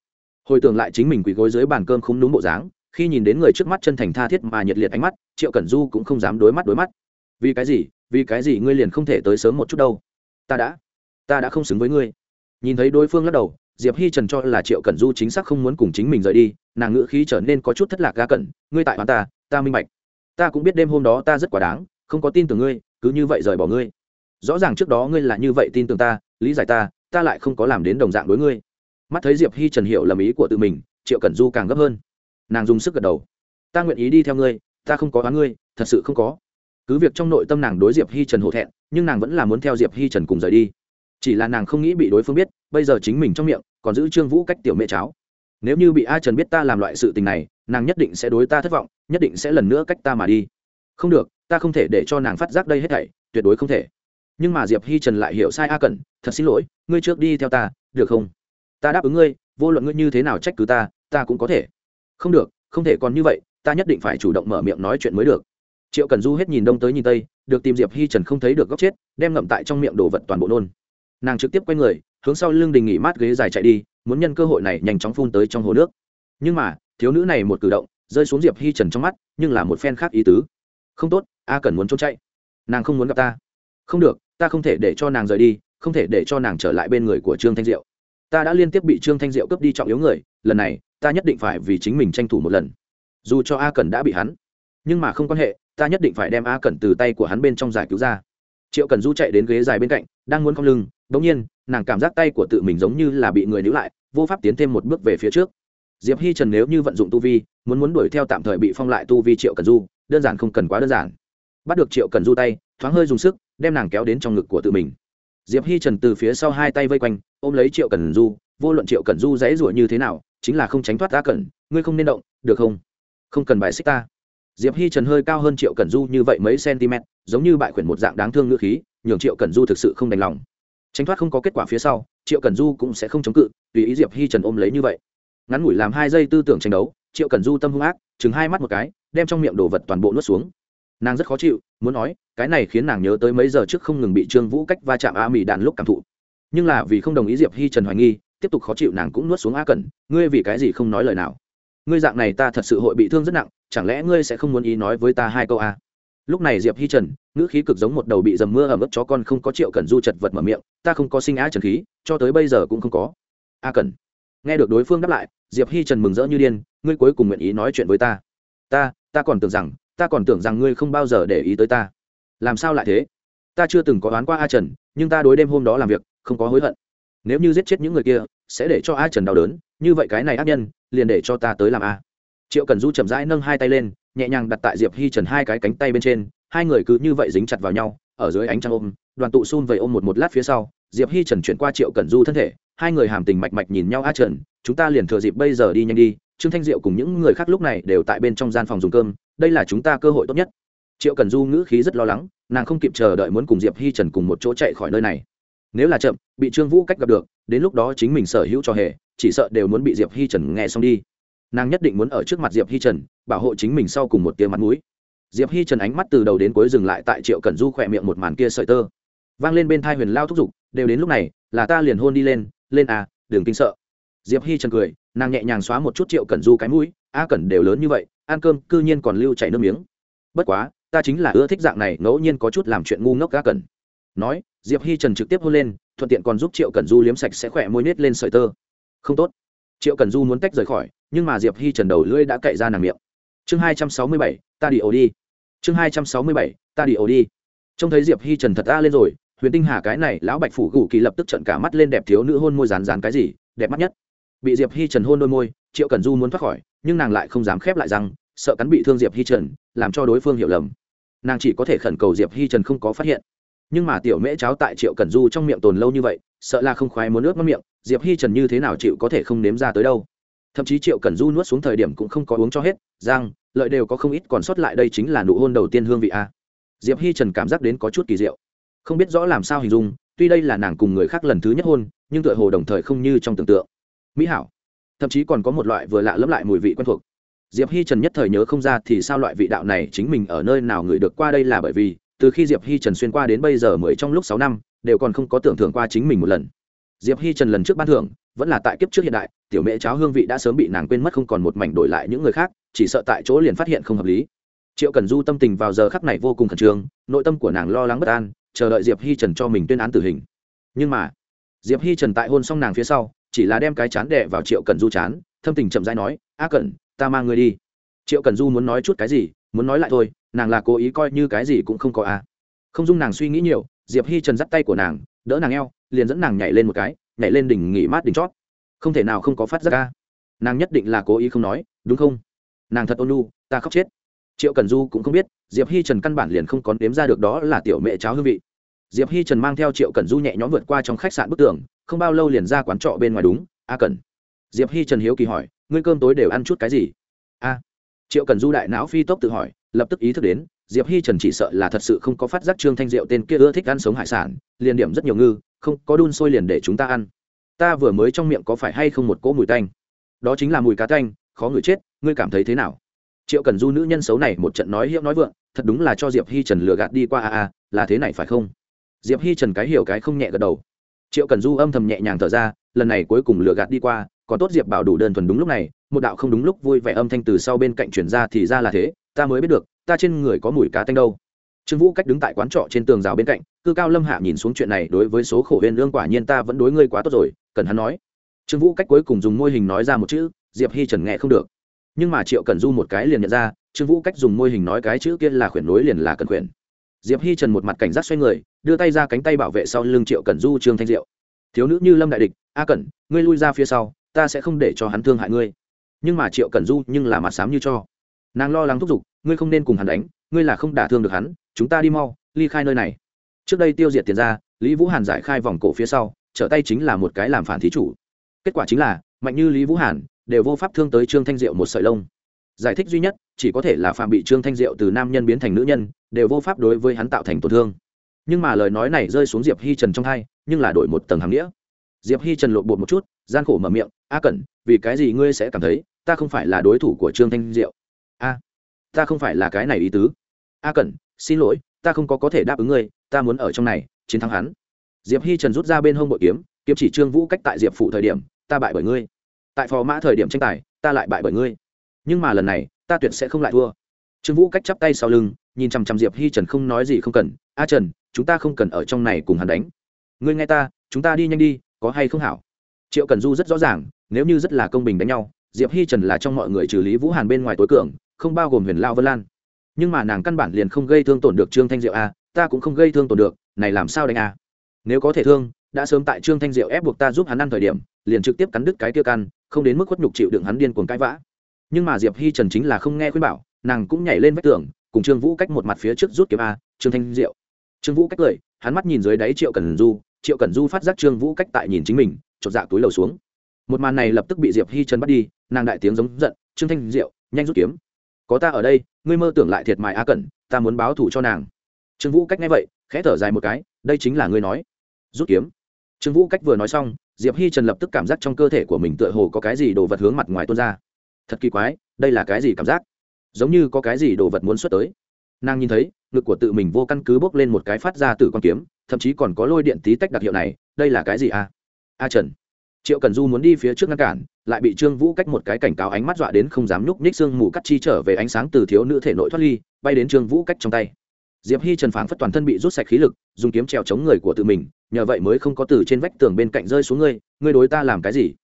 Hồi tưởng lại chính mình quỳ gối dưới bàn cơm không đúng bộ dáng khi nhìn đến người trước mắt chân thành tha thiết mà nhiệt liệt ánh mắt, triệu cẩn du cũng không dám đối mắt đối mắt. Vì cái gì? Vì cái gì ngươi liền không thể tới sớm một chút đâu? Ta đã ta đã không xứng với ngươi. Nhìn thấy đối phương lắc đầu, diệp hi trần cho là triệu cẩn du chính xác không muốn cùng chính mình rời đi, nàng ngữ khí trở nên có chút thất lạc ga cẩn, ngươi tại hoàn ta ta minh bạch. Ta cũng biết đêm hôm đó ta rất quả đáng, không có tin tưởng ngươi, cứ như vậy rời bỏ ngươi. Rõ ràng trước đó ngươi là như vậy tin tưởng ta, lý giải ta ta lại không có làm đến đồng dạng đối ngươi. Mắt thấy diệp hi trần hiểu lầm ý của tự mình, triệu cẩn du càng gấp hơn nàng dùng sức gật đầu. Ta nguyện ý đi theo ngươi, ta không có oán ngươi, thật sự không có. Cứ việc trong nội tâm nàng đối diệp hi trần hổ thẹn, nhưng nàng vẫn là muốn theo diệp hi trần cùng rời đi. Chỉ là nàng không nghĩ bị đối phương biết, bây giờ chính mình trong miệng còn giữ trương vũ cách tiểu mẹ cháo nếu như bị a trần biết ta làm loại sự tình này, nàng nhất định sẽ đối ta thất vọng, nhất định sẽ lần nữa cách ta mà đi. Không được, ta không thể để cho nàng phát giác đây hết thảy, tuyệt đối không thể. Nhưng mà diệp hi trần lại hiểu sai a cẩn, thật xin lỗi, ngươi trước đi theo ta, được không? Ta đáp ứng ngươi, vô luận ngươi như thế nào trách cứ ta ta cũng có thể không được, không thể còn như vậy, ta nhất định phải chủ động mở miệng nói chuyện mới được. Triệu cần du hết nhìn đông tới nhìn tây, được tìm diệp hi trần không thấy được góc chết, đem ngậm tại trong miệng đồ vật toàn bộ nôn. Nàng trực tiếp quay người, hướng sau lưng đình nghỉ mát ghế dài chạy đi, muốn nhân cơ hội này nhanh chóng phun tới trong hồ nước. Nhưng mà, thiếu nữ này một cử động, rơi xuống diệp hi trần trong mắt, nhưng là một phen khác ý tứ. Không tốt, a cần muốn trốn chạy. Nàng không muốn gặp ta. Không được, ta không thể để cho nàng rời đi, không thể để cho nàng trở lại bên người của trương thanh diệu ta đã liên tiếp bị trương thanh diệu cướp đi trọng yếu người, lần này, ta nhất định phải vì chính mình tranh thủ một lần. Dù cho a cần đã bị hắn, nhưng mà không quan hệ, ta nhất định phải đem a cần từ tay của hắn bên trong giải cứu ra. Triệu cần du chạy đến ghế dài bên cạnh, đang muốn cong lưng bỗng nhiên, nàng cảm giác tay của tự mình giống như là bị người níu lại, vô pháp tiến thêm một bước về phía trước. Diệp hi trần nếu như vận dụng tu vi, muốn muốn đuổi theo tạm thời bị phong lại tu vi triệu cần du, đơn giản không cần quá đơn giản. Bắt được triệu cần du tay, thoáng hơi dùng sức, đem nàng kéo đến trong ngực của tự mình. Diệp hi trần từ phía sau hai tay vây quanh ôm lấy triệu cần du, vô luận triệu cần du dãy rủa như thế nào, chính là không tránh thoát ta cần ngươi không nên động, được không? Không cần bài xích ta. Diệp hi trần hơi cao hơn triệu cần du như vậy mấy cm, giống như bại khuyển một dạng đáng thương ngữ khí, nhường triệu cần du thực sự không đành lòng. Tránh thoát không có kết quả phía sau, triệu cần du cũng sẽ không chống cự, tùy ý diệp hi trần ôm lấy như vậy. Ngắn ngủi làm hai giây tư tưởng tranh đấu, triệu cần du tâm hung ác chừng hai mắt một cái, đem trong miệng đồ vật toàn bộ nuốt xuống. Nàng rất khó chịu, muốn nói, cái này khiến nàng nhớ tới mấy giờ trước không ngừng bị trương vũ cách va chạm a mì đàn lúc cảm thụ nhưng là vì không đồng ý diệp hi trần hoài nghi, tiếp tục khó chịu nàng cũng nuốt xuống a cẩn, ngươi vì cái gì không nói lời nào? Ngươi dạng này ta thật sự hội bị thương rất nặng, chẳng lẽ ngươi sẽ không muốn ý nói với ta hai câu a? Lúc này diệp hi trần, ngữ khí cực giống một đầu bị dầm mưa ở mức chó con không có triệu cần du chật vật mở miệng, ta không có sinh á trần khí, cho tới bây giờ cũng không có. A cẩn nghe được đối phương đáp lại, diệp hi trần mừng rỡ như điên, ngươi cuối cùng nguyện ý nói chuyện với ta? Ta ta còn tưởng rằng, ta còn tưởng rằng ngươi không bao giờ để ý tới ta. Làm sao lại thế? Ta chưa từng có đoán qua a trần, nhưng ta đối đêm hôm đó làm việc không có hối hận. Nếu như giết chết những người kia, sẽ để cho a trần đau đớn, như vậy cái này ác nhân, liền để cho ta tới làm a. Triệu cần du chậm rãi nâng hai tay lên, nhẹ nhàng đặt tại diệp hi trần hai cái cánh tay bên trên, hai người cứ như vậy dính chặt vào nhau, ở dưới ánh trăng ôm, đoàn tụ xun vầy ôm một một lát phía sau, diệp hi trần chuyển qua triệu cần du thân thể, hai người hàm tình mạch mạch nhìn nhau a trần, chúng ta liền thừa dịp bây giờ đi nhanh đi, trương thanh diệu cùng những người khác lúc này đều tại bên trong gian phòng dùng cơm, đây là chúng ta cơ hội tốt nhất. Triệu cần du ngữ khí rất lo lắng, nàng không kịp chờ đợi muốn cùng diệp hi trần cùng một chỗ chạy khỏi nơi này nếu là chậm, bị trương vũ cách gặp được, đến lúc đó chính mình sở hữu cho hề, chỉ sợ đều muốn bị diệp hi trần nghe xong đi. Nàng nhất định muốn ở trước mặt diệp hi trần, bảo hộ chính mình sau cùng một tia mặt mũi. Diệp hi trần ánh mắt từ đầu đến cuối dừng lại tại triệu cần du khỏe miệng một màn kia sợi tơ. Vang lên bên thai huyền lao thúc giục, đều đến lúc này, là ta liền hôn đi lên lên à đừng kinh sợ. Diệp hi trần cười, nàng nhẹ nhàng xóa một chút triệu cần du cái mũi, a cẩn đều lớn như vậy, ăn cơm, cư nhiên còn lưu chảy nước miếng. Bất quá, ta chính là ưa thích dạng này, ngẫu nhiên có chút làm chuyện ngu ngốc a cẩn nói, diệp hi trần trực tiếp hôn lên, thuận tiện còn giúp triệu cần du liếm sạch sẽ khỏe môi nết lên sợi tơ. Không tốt. Triệu cần du muốn tách rời khỏi, nhưng mà diệp hi trần đầu lưỡi đã cậy ra nàng miệng. Chương hai trăm sáu mươi bảy, ta đi ổ đi. Chương hai trăm sáu mươi bảy, ta đi ổ đi. Trông thấy diệp hi trần thật ta lên rồi, huyền tinh hà cái này, lão bạch phủ gù kỳ lập tức trận cả mắt lên đẹp thiếu nữ hôn môi rán rán cái gì, đẹp mắt nhất. Bị diệp hi trần hôn đôi môi, triệu cần du muốn thoát khỏi, nhưng nàng lại không dám khép lại rằng sợ cắn bị thương diệp hi trần, làm cho đối phương hiểu lầm. Nàng chỉ có thể khẩn cầu diệp hi trần không có phát hiện nhưng mà tiểu mễ cháo tại triệu cần du trong miệng tồn lâu như vậy, sợ là không khoái muốn nước mất miệng, diệp hi trần như thế nào chịu có thể không nếm ra tới đâu. Thậm chí triệu cần du nuốt xuống thời điểm cũng không có uống cho hết giang lợi đều có không ít, còn sót lại đây chính là nụ hôn đầu tiên hương vị a. Diệp hi trần cảm giác đến có chút kỳ diệu. Không biết rõ làm sao hình dung, tuy đây là nàng cùng người khác lần thứ nhất hôn, nhưng tựa hồ đồng thời không như trong tưởng tượng. Mỹ hảo. Thậm chí còn có một loại vừa lạ lẫm lại mùi vị quen thuộc. Diệp hi trần nhất thời nhớ không ra thì sao loại vị đạo này chính mình ở nơi nào người được qua đây là bởi vì từ khi diệp hi trần xuyên qua đến bây giờ mới trong lúc sáu năm, đều còn không có tưởng thưởng qua chính mình một lần. Diệp hi trần lần trước ban thưởng, vẫn là tại kiếp trước hiện đại, tiểu mẹ cháo hương vị đã sớm bị nàng quên mất không còn một mảnh đổi lại những người khác, chỉ sợ tại chỗ liền phát hiện không hợp lý. Triệu cần du tâm tình vào giờ khắc này vô cùng khẩn trương, nội tâm của nàng lo lắng bất an, chờ đợi diệp hi trần cho mình tuyên án tử hình. Nhưng mà, diệp hi trần tại hôn xong nàng phía sau, chỉ là đem cái chán đẻ vào triệu cần du chán, thâm tình chậm rãi nói, a cẩn, ta mang ngươi đi. Triệu cần du muốn nói chút cái gì, muốn nói lại thôi nàng là cố ý coi như cái gì cũng không có a không dung nàng suy nghĩ nhiều, diệp hi trần dắt tay của nàng, đỡ nàng eo, liền dẫn nàng nhảy lên một cái, nhảy lên đỉnh nghỉ mát đỉnh chót. Không thể nào không có phát ra ca à. nàng nhất định là cố ý không nói, đúng không? Nàng thật ôn lu ta khóc chết. Triệu cần du cũng không biết, diệp hi trần căn bản liền không có đếm ra được đó là tiểu mẹ cháo hương vị. Diệp hi trần mang theo triệu cần du nhẹ nhõm vượt qua trong khách sạn bức tường, không bao lâu liền ra quán trọ bên ngoài đúng, a à cần diệp hi trần hiếu kỳ hỏi, ngươi cơm tối đều ăn chút cái gì? A triệu cần du đại não phi tốc tự hỏi, lập tức ý thức đến, diệp hi trần chỉ sợ là thật sự không có phát giác trương thanh diệu tên kia ưa thích ăn sống hải sản, liền điểm rất nhiều ngư, không, có đun sôi liền để chúng ta ăn. Ta vừa mới trong miệng có phải hay không một cỗ mùi tanh? Đó chính là mùi cá tanh, khó ngửi chết, ngươi cảm thấy thế nào? Triệu cần du nữ nhân xấu này một trận nói hiệu nói vượng, thật đúng là cho diệp hi trần lừa gạt đi qua a a, là thế này phải không? Diệp hi trần cái hiểu cái không nhẹ gật đầu. Triệu cần du âm thầm nhẹ nhàng thở ra, lần này cuối cùng lừa gạt đi qua còn tốt diệp bảo đủ đơn thuần đúng lúc này, một đạo không đúng lúc vui vẻ âm thanh từ sau bên cạnh chuyển ra thì ra là thế, ta mới biết được, ta trên người có mùi cá tanh đâu. Trương vũ cách đứng tại quán trọ trên tường rào bên cạnh, cư cao lâm hạ nhìn xuống chuyện này đối với số khổ huyền lương quả nhiên ta vẫn đối ngươi quá tốt rồi, cần hắn nói. Trương vũ cách cuối cùng dùng môi hình nói ra một chữ, diệp hi trần nghe không được. Nhưng mà triệu cần du một cái liền nhận ra, trương vũ cách dùng môi hình nói cái chữ kia là khuyển nối liền là cần khuyển. Diệp hi trần một mặt cảnh giác xoay người, đưa tay ra cánh tay bảo vệ sau lưng triệu cần du trương thanh diệu. Thiếu nữ như lâm đại địch, a cẩn, ngươi lui ra phía sau ta sẽ không để cho hắn thương hại ngươi. Nhưng mà triệu cần du nhưng là mặt sám như cho. Nàng lo lắng thúc giục, ngươi không nên cùng hắn đánh, ngươi là không đả thương được hắn, chúng ta đi mau, ly khai nơi này. Trước đây tiêu diệt tiền ra lý vũ hàn giải khai vòng cổ phía sau, trở tay chính là một cái làm phản thí chủ. Kết quả chính là, mạnh như lý vũ hàn, đều vô pháp thương tới trương thanh diệu một sợi lông. Giải thích duy nhất, chỉ có thể là phạm bị trương thanh diệu từ nam nhân biến thành nữ nhân, đều vô pháp đối với hắn tạo thành tổn thương. Nhưng mà lời nói này rơi xuống diệp hi trần trong hai, nhưng là đổi một tầng hàm nghĩa diệp hi trần lộn bột một chút, gian khổ mở miệng, a cẩn, vì cái gì ngươi sẽ cảm thấy ta không phải là đối thủ của trương thanh diệu? A, ta không phải là cái này ý tứ. A cẩn, xin lỗi, ta không có có thể đáp ứng ngươi, ta muốn ở trong này, chiến thắng hắn. Diệp hi trần rút ra bên hông bội kiếm kiếm chỉ trương vũ cách tại diệp phụ thời điểm, ta bại bởi ngươi. Tại phò mã thời điểm tranh tài, ta lại bại bởi ngươi. Nhưng mà lần này, ta tuyệt sẽ không lại thua. Trương vũ cách chắp tay sau lưng, nhìn chằm chằm diệp hi trần không nói gì không cần, a trần, chúng ta không cần ở trong này cùng hắn đánh. Ngươi nghe ta, chúng ta đi nhanh đi có hay không hảo? Triệu cần du rất rõ ràng, nếu như rất là công bình đánh nhau, diệp hi trần là trong mọi người trừ lý vũ hàn bên ngoài tối cường, không bao gồm huyền lao vân lan. Nhưng mà nàng căn bản liền không gây thương tổn được trương thanh diệu a, ta cũng không gây thương tổn được, này làm sao đánh a? Nếu có thể thương, đã sớm tại trương thanh diệu ép buộc ta giúp hắn ăn thời điểm, liền trực tiếp cắn đứt cái tiêu căn không đến mức khuất nhục chịu đựng hắn điên cuồng cãi vã. Nhưng mà diệp hi trần chính là không nghe khuyên bảo, nàng cũng nhảy lên vách tường, cùng trương vũ cách một mặt phía trước rút kiếm a, trương thanh diệu. Trương vũ cách cười hắn mắt nhìn dưới đáy triệu cần du triệu Cẩn du phát giác trương vũ cách tại nhìn chính mình chột dạ túi lầu xuống một màn này lập tức bị diệp hi trần bắt đi nàng đại tiếng giống giận trương thanh diệu nhanh rút kiếm có ta ở đây ngươi mơ tưởng lại thiệt mại a cẩn ta muốn báo thù cho nàng trương vũ cách nghe vậy khẽ thở dài một cái đây chính là ngươi nói rút kiếm trương vũ cách vừa nói xong diệp hi trần lập tức cảm giác trong cơ thể của mình tựa hồ có cái gì đồ vật hướng mặt ngoài tuôn ra thật kỳ quái đây là cái gì cảm giác giống như có cái gì đồ vật muốn xuất tới nàng nhìn thấy, ngực của tự mình vô căn cứ bốc lên một cái phát ra từ con kiếm, thậm chí còn có lôi điện tí tách đặc hiệu này, đây là cái gì a a trần. Triệu cần du muốn đi phía trước ngăn cản, lại bị trương vũ cách một cái cảnh cáo ánh mắt dọa đến không dám nhúc nhích xương mù cắt chi trở về ánh sáng từ thiếu nữ thể nội thoát ly, bay đến trương vũ cách trong tay. Diệp hi trần phảng phất toàn thân bị rút sạch khí lực, dùng kiếm trèo chống người của tự mình, nhờ vậy mới không có từ trên vách tường bên cạnh rơi xuống ngươi ngươi đối ta làm cái gì?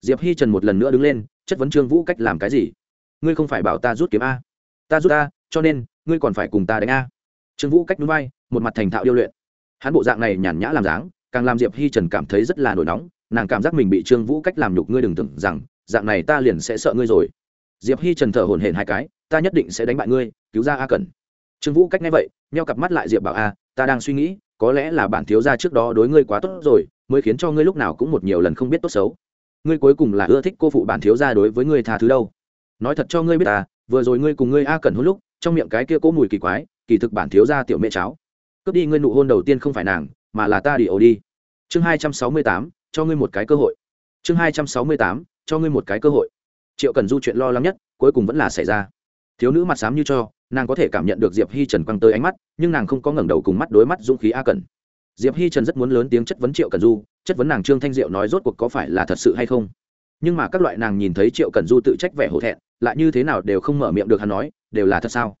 Diệp hi trần một lần nữa đứng lên, chất vấn trương vũ cách làm cái gì? Ngươi không phải bảo ta rút kiếm a. Ta rút ta cho nên ngươi còn phải cùng ta đánh a. Trương vũ cách núi bay, một mặt thành thạo điêu luyện. Hắn bộ dạng này nhàn nhã làm dáng, càng làm diệp hi trần cảm thấy rất là nổi nóng, nàng cảm giác mình bị trương vũ cách làm nhục ngươi đừng tưởng rằng, dạng này ta liền sẽ sợ ngươi rồi. Diệp hi trần thở hổn hển hai cái, ta nhất định sẽ đánh bại ngươi, cứu ra a cẩn. Trương vũ cách nghe vậy meo cặp mắt lại diệp bảo a, ta đang suy nghĩ, có lẽ là bản thiếu gia trước đó đối ngươi quá tốt rồi, mới khiến cho ngươi lúc nào cũng một nhiều lần không biết tốt xấu. Ngươi cuối cùng là ưa thích cô phụ bản thiếu gia đối với ngươi tha thứ đâu. Nói thật cho ngươi biết à vừa rồi ngươi cùng ngươi a cẩn hôn lúc trong miệng cái kia cố mùi kỳ quái, kỳ thực bản thiếu gia tiểu mẹ cháo cướp đi ngươi nụ hôn đầu tiên không phải nàng, mà là ta đi ổ đi. Chương hai trăm sáu mươi tám, cho ngươi một cái cơ hội. Chương hai trăm sáu mươi tám, cho ngươi một cái cơ hội. Triệu cần du chuyện lo lắng nhất, cuối cùng vẫn là xảy ra. Thiếu nữ mặt xám như cho, nàng có thể cảm nhận được diệp hi trần quăng tới ánh mắt, nhưng nàng không có ngẩng đầu cùng mắt đối mắt dũng khí a cần. Diệp hi trần rất muốn lớn tiếng chất vấn triệu cần du, chất vấn nàng trương thanh diệu nói rốt cuộc có phải là thật sự hay không. Nhưng mà các loại nàng nhìn thấy triệu cần du tự trách vẻ hổ thẹn, lại như thế nào đều không mở miệng được hắn nói đều là thật sao?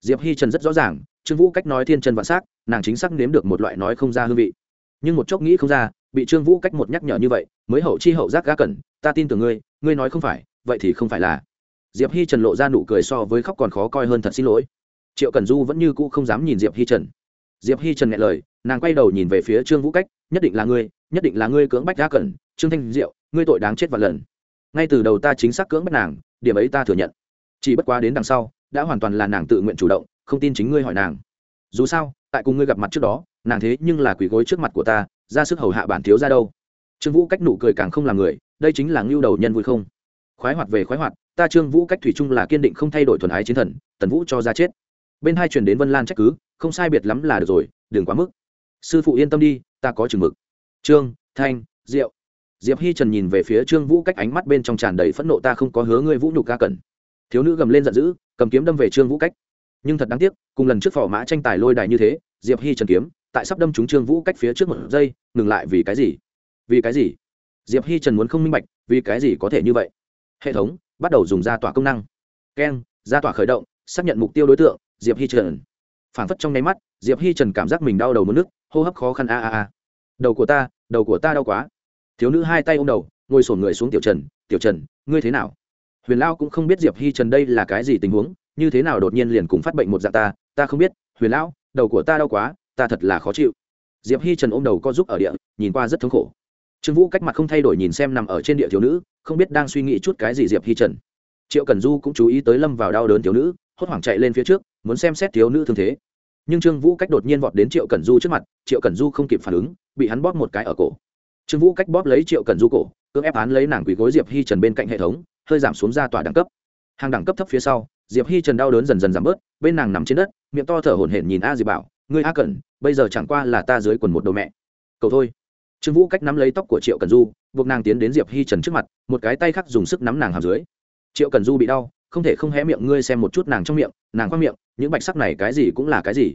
Diệp hi trần rất rõ ràng, trương vũ cách nói thiên trần vạn s á c nàng chính xác nếm được một loại nói không ra hương vị. Nhưng một chốc nghĩ không ra, bị trương vũ cách một nhắc nhở như vậy, mới hậu chi hậu giác gác cẩn, ta tin tưởng ngươi ngươi nói không phải, vậy thì không phải là. Diệp hi trần lộ ra nụ cười so với khóc còn khó coi hơn thật xin lỗi. Triệu cần du vẫn như cũ không dám nhìn diệp hi trần. Diệp hi trần nghe lời, nàng quay đầu nhìn về phía trương vũ cách, nhất định là ngươi, nhất định là ngươi cưỡng bách gác cẩn, trương thanh diệu, ngươi tội đáng chết vạn lần. Ngay từ đầu ta chính xác cưỡng bách nàng, điểm ấy ta thừa nhận. Chỉ bất quá đến đằng sau đã hoàn toàn là nàng tự nguyện chủ động, không tin chính ngươi hỏi nàng. Dù sao, tại cùng ngươi gặp mặt trước đó, nàng thế nhưng là quỷ gối trước mặt của ta, ra sức hầu hạ bản thiếu ra đâu. Trương vũ cách nụ cười càng không là người, đây chính là ngưu đầu nhân vui không? Khoái hoạt về khoái hoạt, ta trương vũ cách thủy chung là kiên định không thay đổi thuần ái chiến thần, tần vũ cho ra chết. Bên hai truyền đến vân lan trách cứ, không sai biệt lắm là được rồi, đừng quá mức. Sư phụ yên tâm đi, ta có chừng mực. Trương, thanh, diệu. Diệp hi trần nhìn về phía trương vũ cách ánh mắt bên trong tràn đầy phẫn nộ, ta không có hứa ngươi vũ nhục ca cần. Thiếu nữ gầm lên giận dữ cầm kiếm đâm về trương vũ cách. Nhưng thật đáng tiếc, cùng lần trước phò mã tranh tài lôi đài như thế, diệp hi trần kiếm, tại sắp đâm trúng trương vũ cách phía trước một giây, ngừng lại vì cái gì? Vì cái gì? Diệp hi trần muốn không minh bạch, vì cái gì có thể như vậy? Hệ thống, bắt đầu dùng ra tỏa công năng. Keng, ra tỏa khởi động, xác nhận mục tiêu đối tượng, diệp hi trần. Phản phất trong nháy mắt, diệp hi trần cảm giác mình đau đầu mất nước, hô hấp khó khăn a a a. Đầu của ta, đầu của ta đau quá. Thiếu nữ hai tay ôm đầu, ngồi sổn người xuống tiểu trần tiểu trần, ngươi thế nào? Huyền lao cũng không biết diệp hi trần đây là cái gì tình huống, như thế nào đột nhiên liền cùng phát bệnh một dạng ta ta không biết. Huyền lão, đầu của ta đau quá, ta thật là khó chịu. Diệp hi trần ôm đầu co giúp ở địa, nhìn qua rất thống khổ. Trương vũ cách mặt không thay đổi nhìn xem nằm ở trên địa thiếu nữ, không biết đang suy nghĩ chút cái gì diệp hi trần. Triệu cần du cũng chú ý tới lâm vào đau đớn thiếu nữ, hốt hoảng chạy lên phía trước, muốn xem xét thiếu nữ thương thế. Nhưng trương vũ cách đột nhiên vọt đến triệu cần du trước mặt, triệu cần du không kịp phản ứng, bị hắn bóp một cái ở cổ. Trương vũ cách bóp lấy triệu cần du cổ, cưỡng ép án lấy nàng quỳ gối diệp hi trần bên cạnh hệ thống hơi giảm xuống ra tòa đẳng cấp. Hàng đẳng cấp thấp phía sau, diệp hi trần đau đớn dần dần giảm bớt, bên nàng nằm trên đất, miệng to thở hổn hển nhìn a diệp bảo, ngươi a cẩn, bây giờ chẳng qua là ta dưới quần một đồ mẹ. Cầu thôi. Trương vũ cách nắm lấy tóc của triệu cần du, buộc nàng tiến đến diệp hi trần trước mặt, một cái tay khác dùng sức nắm nàng hàm dưới. Triệu cần du bị đau, không thể không hé miệng ngươi xem một chút nàng trong miệng, nàng khoác miệng, những bạch sắc này cái gì cũng là cái gì.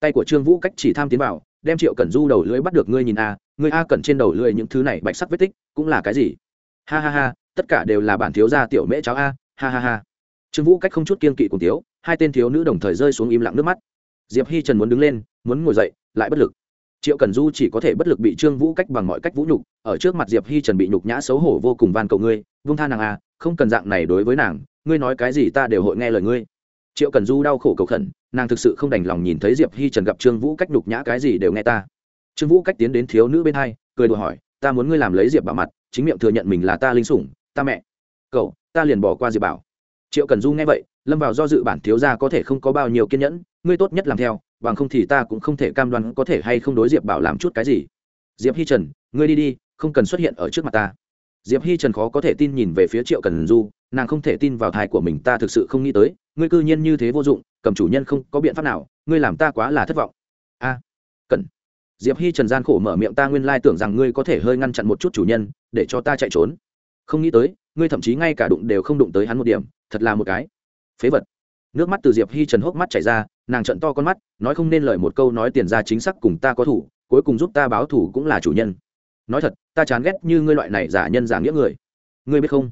Tay của trương vũ cách chỉ tham tiến vào, đem triệu cần du đầu lưỡi bắt được ngươi nhìn a, ngươi a cẩn trên đầu lưỡi những thứ này bạch sắc vết tích cũng là cái gì? Ha ha ha tất cả đều là bản thiếu gia tiểu mễ cháu a, ha ha ha. Trương vũ cách không chút kiên kỵ cùng thiếu, hai tên thiếu nữ đồng thời rơi xuống im lặng nước mắt. Diệp hi trần muốn đứng lên, muốn ngồi dậy, lại bất lực. Triệu cần du chỉ có thể bất lực bị trương vũ cách bằng mọi cách vũ nhục, ở trước mặt diệp hi trần bị nhục nhã xấu hổ vô cùng van cầu ngươi, vung tha nàng a, không cần dạng này đối với nàng, ngươi nói cái gì ta đều hội nghe lời ngươi. Triệu cần du đau khổ cầu khẩn, nàng thực sự không đành lòng nhìn thấy diệp hi trần gặp trương vũ cách nhục nhã cái gì đều nghe ta. Trương vũ cách tiến đến thiếu nữ bên hai, cười đùa hỏi, ta muốn ngươi làm lấy diệp bảo mặt, chính miệng thừa nhận mình là ta linh sủng ta mẹ. Cậu, ta liền bỏ qua diệp bảo. Triệu cần du nghe vậy, lâm vào do dự bản thiếu gia có thể không có bao nhiêu kiên nhẫn, ngươi tốt nhất làm theo, bằng không thì ta cũng không thể cam đoan có thể hay không đối diệp bảo làm chút cái gì. Diệp hi trần, ngươi đi đi, không cần xuất hiện ở trước mặt ta. Diệp hi trần khó có thể tin nhìn về phía triệu cần du, nàng không thể tin vào thai của mình, ta thực sự không nghĩ tới, ngươi cư nhiên như thế vô dụng, cầm chủ nhân không có biện pháp nào, ngươi làm ta quá là thất vọng. A cần diệp hi trần gian khổ mở miệng, ta nguyên lai tưởng rằng ngươi có thể hơi ngăn chặn một chút chủ nhân, để cho ta chạy trốn không nghĩ tới, ngươi thậm chí ngay cả đụng đều không đụng tới hắn một điểm, thật là một cái phế vật. Nước mắt từ diệp hi trần hốc mắt chảy ra, nàng trận to con mắt, nói không nên lời một câu nói tiền ra chính xác cùng ta có thủ, cuối cùng giúp ta báo thủ cũng là chủ nhân. Nói thật, ta chán ghét như ngươi loại này giả nhân giả nghĩa người. Ngươi biết không?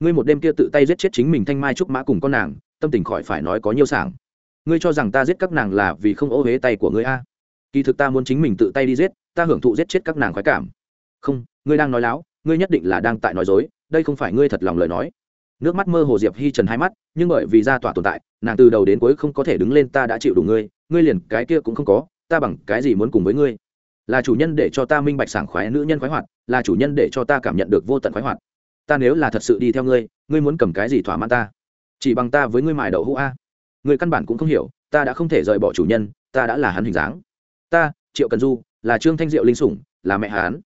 Ngươi một đêm kia tự tay giết chết chính mình thanh mai trúc mã cùng con nàng, tâm tình khỏi phải nói có nhiều sảng. Ngươi cho rằng ta giết các nàng là vì không ô huế tay của ngươi a? Kỳ thực ta muốn chính mình tự tay đi giết, ta hưởng thụ giết chết các nàng khoái cảm. Không, ngươi đang nói láo ngươi nhất định là đang tại nói dối, đây không phải ngươi thật lòng lời nói. Nước mắt mơ hồ diệp hi trần hai mắt, nhưng bởi vì ra tỏa tồn tại, nàng từ đầu đến cuối không có thể đứng lên ta đã chịu đủ ngươi ngươi liền cái kia cũng không có, ta bằng cái gì muốn cùng với ngươi? Là chủ nhân để cho ta minh bạch sảng khoái nữ nhân khoái hoạt, là chủ nhân để cho ta cảm nhận được vô tận khoái hoạt. Ta nếu là thật sự đi theo ngươi ngươi muốn cầm cái gì thỏa mãn ta? Chỉ bằng ta với ngươi mài đậu hũ a. Ngươi căn bản cũng không hiểu, ta đã không thể rời bỏ chủ nhân, ta đã là hắn hình dáng. Ta, triệu cần du, là trương thanh diệu linh sủng, là mẹ hán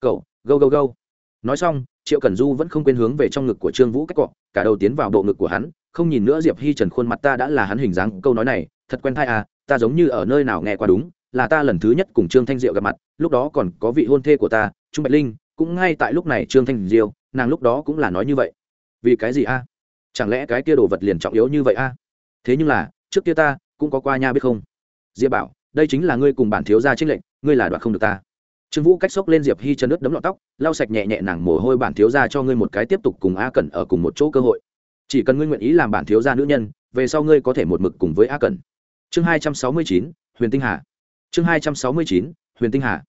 cậu, gâu gâu gâu nói xong, triệu cần du vẫn không quên hướng về trong ngực của trương vũ cách cọ, cả đầu tiến vào bộ ngực của hắn, không nhìn nữa diệp hi trần khuôn mặt ta đã là hắn hình dáng, câu nói này, thật quen thai à ta giống như ở nơi nào nghe qua đúng, là ta lần thứ nhất cùng trương thanh diệu gặp mặt, lúc đó còn có vị hôn thê của ta, trung bạch linh, cũng ngay tại lúc này trương thanh diệu, nàng lúc đó cũng là nói như vậy. Vì cái gì a chẳng lẽ cái kia đồ vật liền trọng yếu như vậy a thế nhưng là, trước kia ta cũng có qua nha biết không? Diệp bảo, đây chính là ngươi cùng bản thiếu gia trích lệnh ngươi là đoạn không được ta trương vũ cách xốc lên diệp hi chân nước đấm lọt tóc, lau sạch nhẹ nhẹ nàng mồ hôi bản thiếu gia cho ngươi một cái tiếp tục cùng a cẩn ở cùng một chỗ cơ hội. Chỉ cần ngươi nguyện ý làm bản thiếu gia nữ nhân, về sau ngươi có thể một mực cùng với a cẩn. Chương hai trăm sáu mươi chín, huyền tinh hà. Chương hai trăm sáu mươi chín, huyền tinh hà.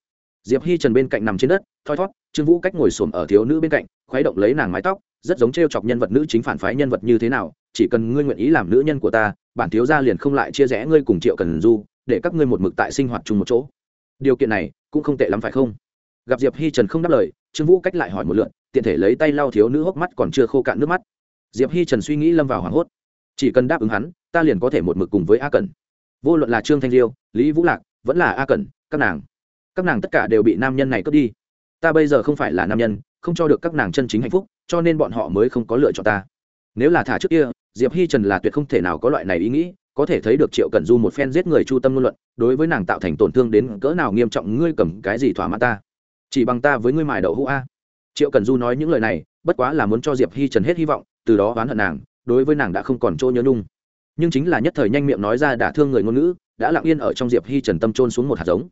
Diệp hi trần bên cạnh nằm trên đất, thoi thót, trương vũ cách ngồi xổm ở thiếu nữ bên cạnh, khuấy động lấy nàng mái tóc, rất giống t chọc nhân vật nữ chính phản phái nhân vật như thế nào, chỉ cần ngươi nguyện ý làm nữ nhân của ta, bản thiếu gia liền không lại chia rẽ ngươi cùng triệu cần du, để các ngươi một mực tại sinh hoạt chung một chỗ. Điều kiện này cũng không tệ lắm phải không? Gặp diệp hi trần không đáp lời, trương vũ cách lại hỏi một lượn tiện thể lấy tay lau thiếu nữ hốc mắt còn chưa khô cạn nước mắt. Diệp hi trần suy nghĩ lâm vào hoảng hốt. Chỉ cần đáp ứng hắn, ta liền có thể một mực cùng với a cẩn. Vô luận là trương thanh diêu lý vũ lạc, vẫn là a cẩn, các nàng. Các nàng tất cả đều bị nam nhân này cướp đi. Ta bây giờ không phải là nam nhân, không cho được các nàng chân chính hạnh phúc, cho nên bọn họ mới không có lựa chọn ta. Nếu là thả trước kia, diệp hi trần là tuyệt không thể nào có loại này ý nghĩ có thể thấy được triệu cẩn du một phen giết người chu tâm ngôn luận, đối với nàng tạo thành tổn thương đến cỡ nào nghiêm trọng, ngươi cầm cái gì thỏa mãn ta? Chỉ bằng ta với ngươi mài đậu hũ a. Triệu cẩn du nói những lời này, bất quá là muốn cho diệp hi trần hết hy vọng, từ đó oán hận nàng, đối với nàng đã không còn chỗ nhớ nhung. Nhưng chính là nhất thời nhanh miệng nói ra đả thương người ngôn ngữ, đã lặng yên ở trong diệp hi trần tâm trôn xuống một hạt giống.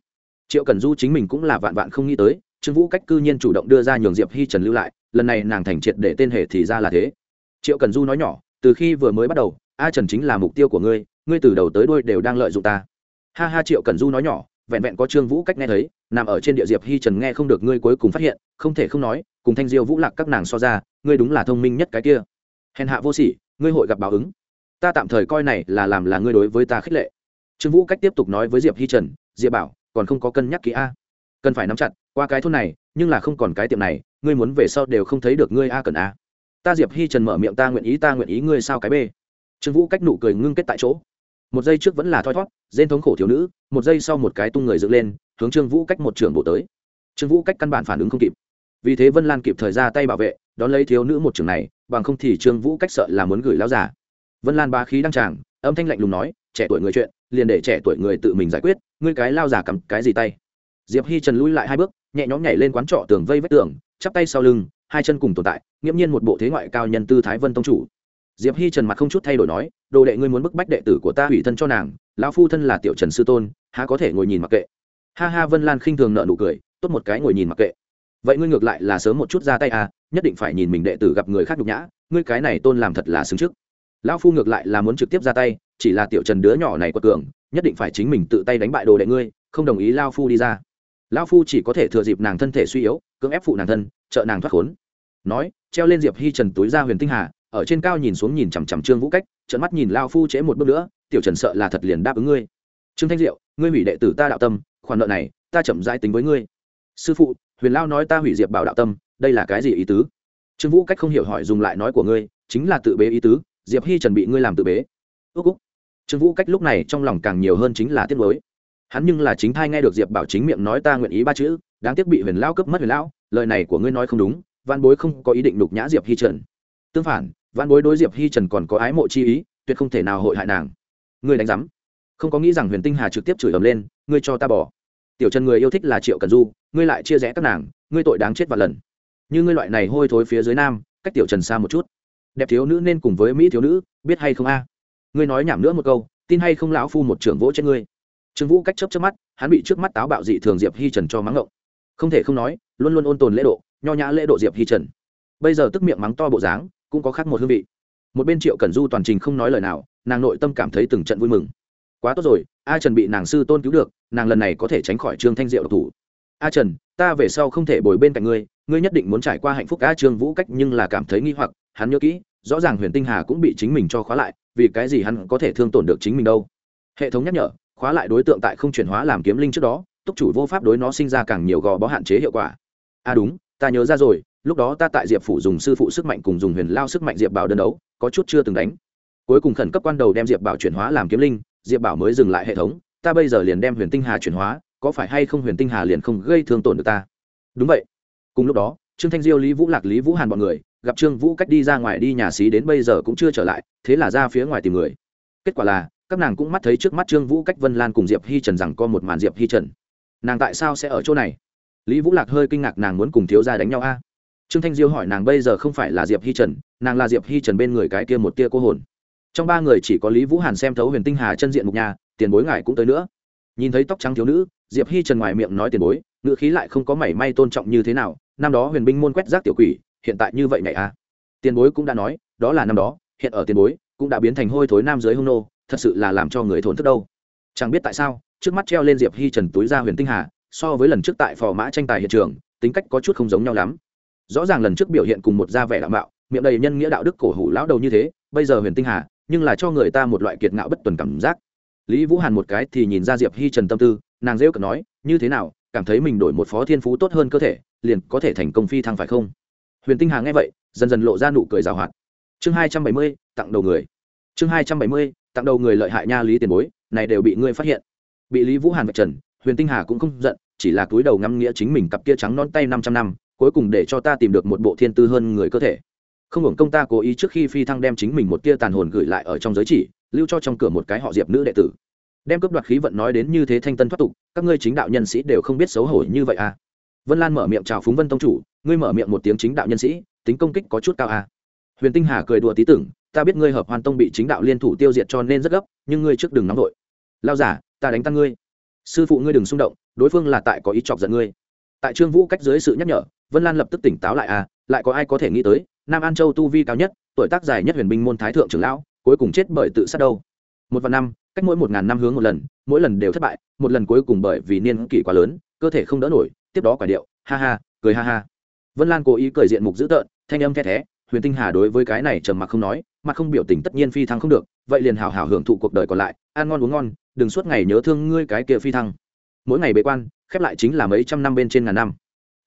Triệu cần du chính mình cũng là vạn vạn không nghĩ tới, trương vũ cách cư nhiên chủ động đưa ra nhường diệp hi trần lưu lại, lần này nàng thành triệt để tên hệ thì ra là thế. Triệu cần du nói nhỏ, từ khi vừa mới bắt đầu, a trần chính là mục tiêu của ngươi ngươi từ đầu tới đuôi đều đang lợi dụng ta. Ha ha, triệu cần du nói nhỏ, vẹn vẹn có trương vũ cách nghe thấy, nằm ở trên địa diệp hi trần nghe không được ngươi cuối cùng phát hiện, không thể không nói, cùng thanh diêu vũ lạc các nàng so ra, ngươi đúng là thông minh nhất cái kia. Hèn hạ vô sỉ, ngươi hội gặp báo ứng. Ta tạm thời coi này là làm là ngươi đối với ta khích lệ. Trương vũ cách tiếp tục nói với diệp hi trần, diệp bảo, còn không có cân nhắc kỹ a. Cần phải nắm chặt, qua cái thôn này, nhưng là không còn cái tiệm này, ngươi muốn về sau đều không thấy được ngươi a cần a. Ta diệp hi trần mở miệng ta nguyện ý, ta nguyện ý, ngươi sao cái b trương vũ cách nụ cười ngưng kết tại chỗ một giây trước vẫn là thoi thót dên thống khổ thiếu nữ, một giây sau một cái tung người dựng lên, hướng trương vũ cách một trường bộ tới. Trương vũ cách căn bản phản ứng không kịp. Vì thế vân lan kịp thời ra tay bảo vệ, đón lấy thiếu nữ một trường này, bằng không thì trương vũ cách sợ là muốn gửi lao giả vân lan ba khí đăng tràng, âm thanh lạnh lùng nói, trẻ tuổi người chuyện, liền để trẻ tuổi người tự mình giải quyết, ngươi cái lao giả cầm cái gì tay? Diệp hi trần lui lại hai bước, nhẹ nhõm nhảy lên quán trọ tường vây vách tường, chắp tay sau lưng, hai chân cùng tồn tại, nghiễm nhiên một bộ thế ngoại cao nhân tư thái vân tông chủ diệp hi trần mặt không chút thay đổi nói, đồ đệ ngươi muốn bức bách đệ tử của ta hủy thân cho nàng, lão phu thân là tiểu trần sư tôn, há có thể ngồi nhìn mặc kệ. Ha ha, vân lan khinh thường nợ nụ cười, tốt một cái ngồi nhìn mặc kệ. Vậy ngươi ngược lại là sớm một chút ra tay à nhất định phải nhìn mình đệ tử gặp người khác nhục nhã, ngươi cái này tôn làm thật là xứng trước. Lão phu ngược lại là muốn trực tiếp ra tay, chỉ là tiểu trần đứa nhỏ này quật cường, nhất định phải chính mình tự tay đánh bại đồ đệ ngươi, không đồng ý lao phu đi ra. Lao phu chỉ có thể thừa dịp nàng thân thể suy yếu, cưỡng ép phụ nàng thân, trợ nàng thoát khốn. Nói, treo lên diệp hi trần túi ra huyền tinh hà ở trên cao nhìn xuống nhìn chằm chằm trương vũ cách trận mắt nhìn lao phu chế một bước nữa, tiểu trần sợ là thật liền đáp ứng ngươi. Trương thanh diệu, ngươi hủy đệ tử ta đạo tâm, khoản nợ này ta chậm rãi tính với ngươi. Sư phụ, huyền lao nói ta hủy diệp bảo đạo tâm, đây là cái gì ý tứ? Trương vũ cách không hiểu hỏi dùng lại nói của ngươi, chính là tự bế ý tứ, diệp hi trần bị ngươi làm tự bế. Ước úc. Trương vũ cách lúc này trong lòng càng nhiều hơn chính là tiếc mới hắn nhưng là chính thai nghe được diệp bảo chính miệng nói ta nguyện ý ba chữ, đáng tiếc bị huyền lao cấp mất huyền lao, lời này của ngươi nói không đúng, văn bối không có ý định đục nhã diệp hi trần. Tương phản văn bối đối diệp hi trần còn có ái mộ chi ý, tuyệt không thể nào hội hại nàng. Ngươi đánh giám. Không có nghĩ rằng huyền tinh hà trực tiếp chửi ầm lên, ngươi cho ta bỏ. Tiểu trần người yêu thích là triệu cần du, ngươi lại chia rẽ các nàng, ngươi tội đáng chết vạn lần. Như ngươi loại này hôi thối phía dưới nam, cách tiểu trần xa một chút. Đẹp thiếu nữ nên cùng với mỹ thiếu nữ, biết hay không a? Ngươi nói nhảm nữa một câu, tin hay không lão phu một trưởng vỗ trên ngươi. Trương vũ cách chấp trước mắt, hắn bị trước mắt táo bạo dị thường diệp hi trần cho mắng ngộng. Không thể không nói, luôn luôn ôn tồn lễ độ, nho nhã lễ độ diệp hi trần. Bây giờ tức miệng mắng to bộ dáng cũng có khác một hương vị. Một bên triệu cẩn du toàn trình không nói lời nào, nàng nội tâm cảm thấy từng trận vui mừng. Quá tốt rồi, a trần bị nàng sư tôn cứu được, nàng lần này có thể tránh khỏi trương thanh diệu độc thủ. A trần, ta về sau không thể bồi bên cạnh ngươi ngươi nhất định muốn trải qua hạnh phúc a trương vũ cách nhưng là cảm thấy nghi hoặc, hắn nhớ kỹ, rõ ràng huyền tinh hà cũng bị chính mình cho khóa lại, vì cái gì hắn có thể thương tổn được chính mình đâu. Hệ thống nhắc nhở, khóa lại đối tượng tại không chuyển hóa làm kiếm linh trước đó, túc chủ vô pháp đối nó sinh ra càng nhiều gò bó hạn chế hiệu quả. À đúng, ta nhớ ra rồi lúc đó ta tại diệp phủ dùng sư phụ sức mạnh cùng dùng huyền lao sức mạnh diệp bảo đơn đấu, có chút chưa từng đánh. Cuối cùng khẩn cấp quan đầu đem diệp bảo chuyển hóa làm kiếm linh, diệp bảo mới dừng lại hệ thống, ta bây giờ liền đem huyền tinh hà chuyển hóa, có phải hay không huyền tinh hà liền không gây thương tổn được ta? Đúng vậy. Cùng lúc đó, trương thanh diêu, lý vũ lạc, lý vũ hàn b ọ n người, gặp trương vũ cách đi ra ngoài đi nhà xí đến bây giờ cũng chưa trở lại, thế là ra phía ngoài tìm người. Kết quả là, các nàng cũng mắt thấy trước mắt trương vũ cách vân lan cùng diệp hi trần rằng có một màn diệp hi trần. Nàng tại sao sẽ ở chỗ này? Lý vũ lạc hơi kinh ngạc, nàng muốn cùng thiếu gia đánh nhau a trương thanh diêu hỏi nàng bây giờ không phải là diệp hi trần, nàng là diệp hi trần bên người cái kia một tia cô hồn. Trong ba người chỉ có lý vũ hàn xem thấu huyền tinh hà chân diện mục nhà, tiền bối ngài cũng tới nữa. Nhìn thấy tóc trắng thiếu nữ, diệp hi trần ngoài miệng nói tiền bối, ngữ khí lại không có mảy may tôn trọng như thế nào, năm đó huyền binh môn quét rác tiểu quỷ, hiện tại như vậy này à? Tiền bối cũng đã nói, đó là năm đó, hiện ở tiền bối, cũng đã biến thành hôi thối nam giới hung nô, thật sự là làm cho người thốn thức đâu. Chẳng biết tại sao, trước mắt treo lên diệp hi trần túi ra huyền tinh hà, so với lần trước tại phò mã tranh tài hiện trường, tính cách có chút không giống nhau lắm rõ ràng lần trước biểu hiện cùng một da vẻ đạo mạo, miệng đầy nhân nghĩa đạo đức cổ hủ lão đầu như thế, bây giờ huyền tinh hà, nhưng là cho người ta một loại kiệt ngạo bất tuần cảm giác. Lý vũ hàn một cái thì nhìn ra diệp hi trần tâm tư, nàng rêu cực nói, như thế nào, cảm thấy mình đổi một phó thiên phú tốt hơn cơ thể, liền có thể thành công phi thăng phải không? Huyền tinh hà nghe vậy, dần dần lộ ra nụ cười rào hoạt. Chương hai trăm bảy mươi, tặng đầu người. Chương hai trăm bảy mươi, tặng đầu người lợi hại nha lý tiền bối, này đều bị ngươi phát hiện. Bị lý vũ hàn vạch trần, huyền tinh hà cũng không giận, chỉ là túi đầu ngắm nghĩa chính mình cặp kia trắng non tay năm trăm năm cuối cùng để cho ta tìm được một bộ thiên tư hơn người cơ thể. Không hưởng công ta cố ý trước khi phi thăng đem chính mình một tia tàn hồn gửi lại ở trong giới chỉ, lưu cho trong cửa một cái họ diệp nữ đệ tử. Đem cướp đoạt khí vận nói đến như thế thanh tân thoát tục, các ngươi chính đạo nhân sĩ đều không biết xấu hổ như vậy à. Vân lan mở miệng chào phúng vân tông chủ, ngươi mở miệng một tiếng chính đạo nhân sĩ, tính công kích có chút cao à. Huyền tinh hà cười đùa tí tưởng, ta biết ngươi hợp hoàn tông bị chính đạo liên thủ tiêu diệt cho nên rất gấp, nhưng ngươi trước đừng nóng vội. Lao giả, ta đánh tan ngươi. Sư phụ ngươi đừng xung động, đối phương là tại có ý chọc giận ngươi. Tại trương vũ cách dưới sự nhắc nhở vân lan lập tức tỉnh táo lại à lại có ai có thể nghĩ tới, nam an châu tu vi cao nhất, tuổi tác dài nhất huyền binh môn thái thượng trưởng lão, cuối cùng chết bởi tự sát đâu. Một vạn năm, cách mỗi một ngàn năm hướng một lần, mỗi lần đều thất bại, một lần cuối cùng bởi vì niên kỷ quá lớn, cơ thể không đỡ nổi, tiếp đó quả điệu, ha ha, cười ha ha. Vân lan cố ý cười diện mục dữ tợn, thanh âm the thé, huyền tinh hà đối với cái này trầm mặc không nói, mà không biểu tình tất nhiên phi thăng không được, vậy liền hào hào hưởng thụ cuộc đời còn lại, ăn ngon uống ngon, đừng suốt ngày nhớ thương ngươi cái kia phi thăng. Mỗi ngày bế quan, khép lại chính là mấy trăm năm bên trên ngàn năm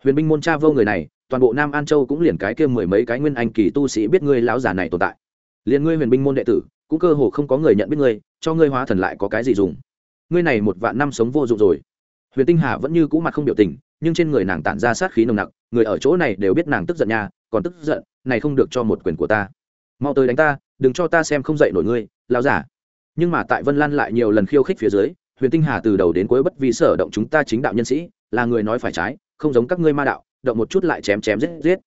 huyền binh môn cha vô người này, toàn bộ nam an châu cũng liền cái kia mười mấy cái nguyên anh kỳ tu sĩ biết ngươi lão già này tồn tại. Liền ngươi huyền binh môn đệ tử, cũng cơ hồ không có người nhận biết ngươi, cho ngươi hóa thần lại có cái gì dùng? Ngươi này một vạn năm sống vô dụng rồi. Huyền tinh hà vẫn như cũ mặt không biểu tình, nhưng trên người nàng tản ra sát khí nồng nặc, người ở chỗ này đều biết nàng tức giận nha, còn tức giận, này không được cho một quyền của ta. Mau tới đánh ta, đừng cho ta xem không dậy nổi ngươi, lão giả nhưng mà tại vân lan lại nhiều lần khiêu khích phía dưới, huyền tinh hà từ đầu đến cuối bất vì sở động chúng ta chính đạo nhân sĩ, là người nói phải trái không giống các ngươi ma đạo, động một chút lại chém chém giết giết.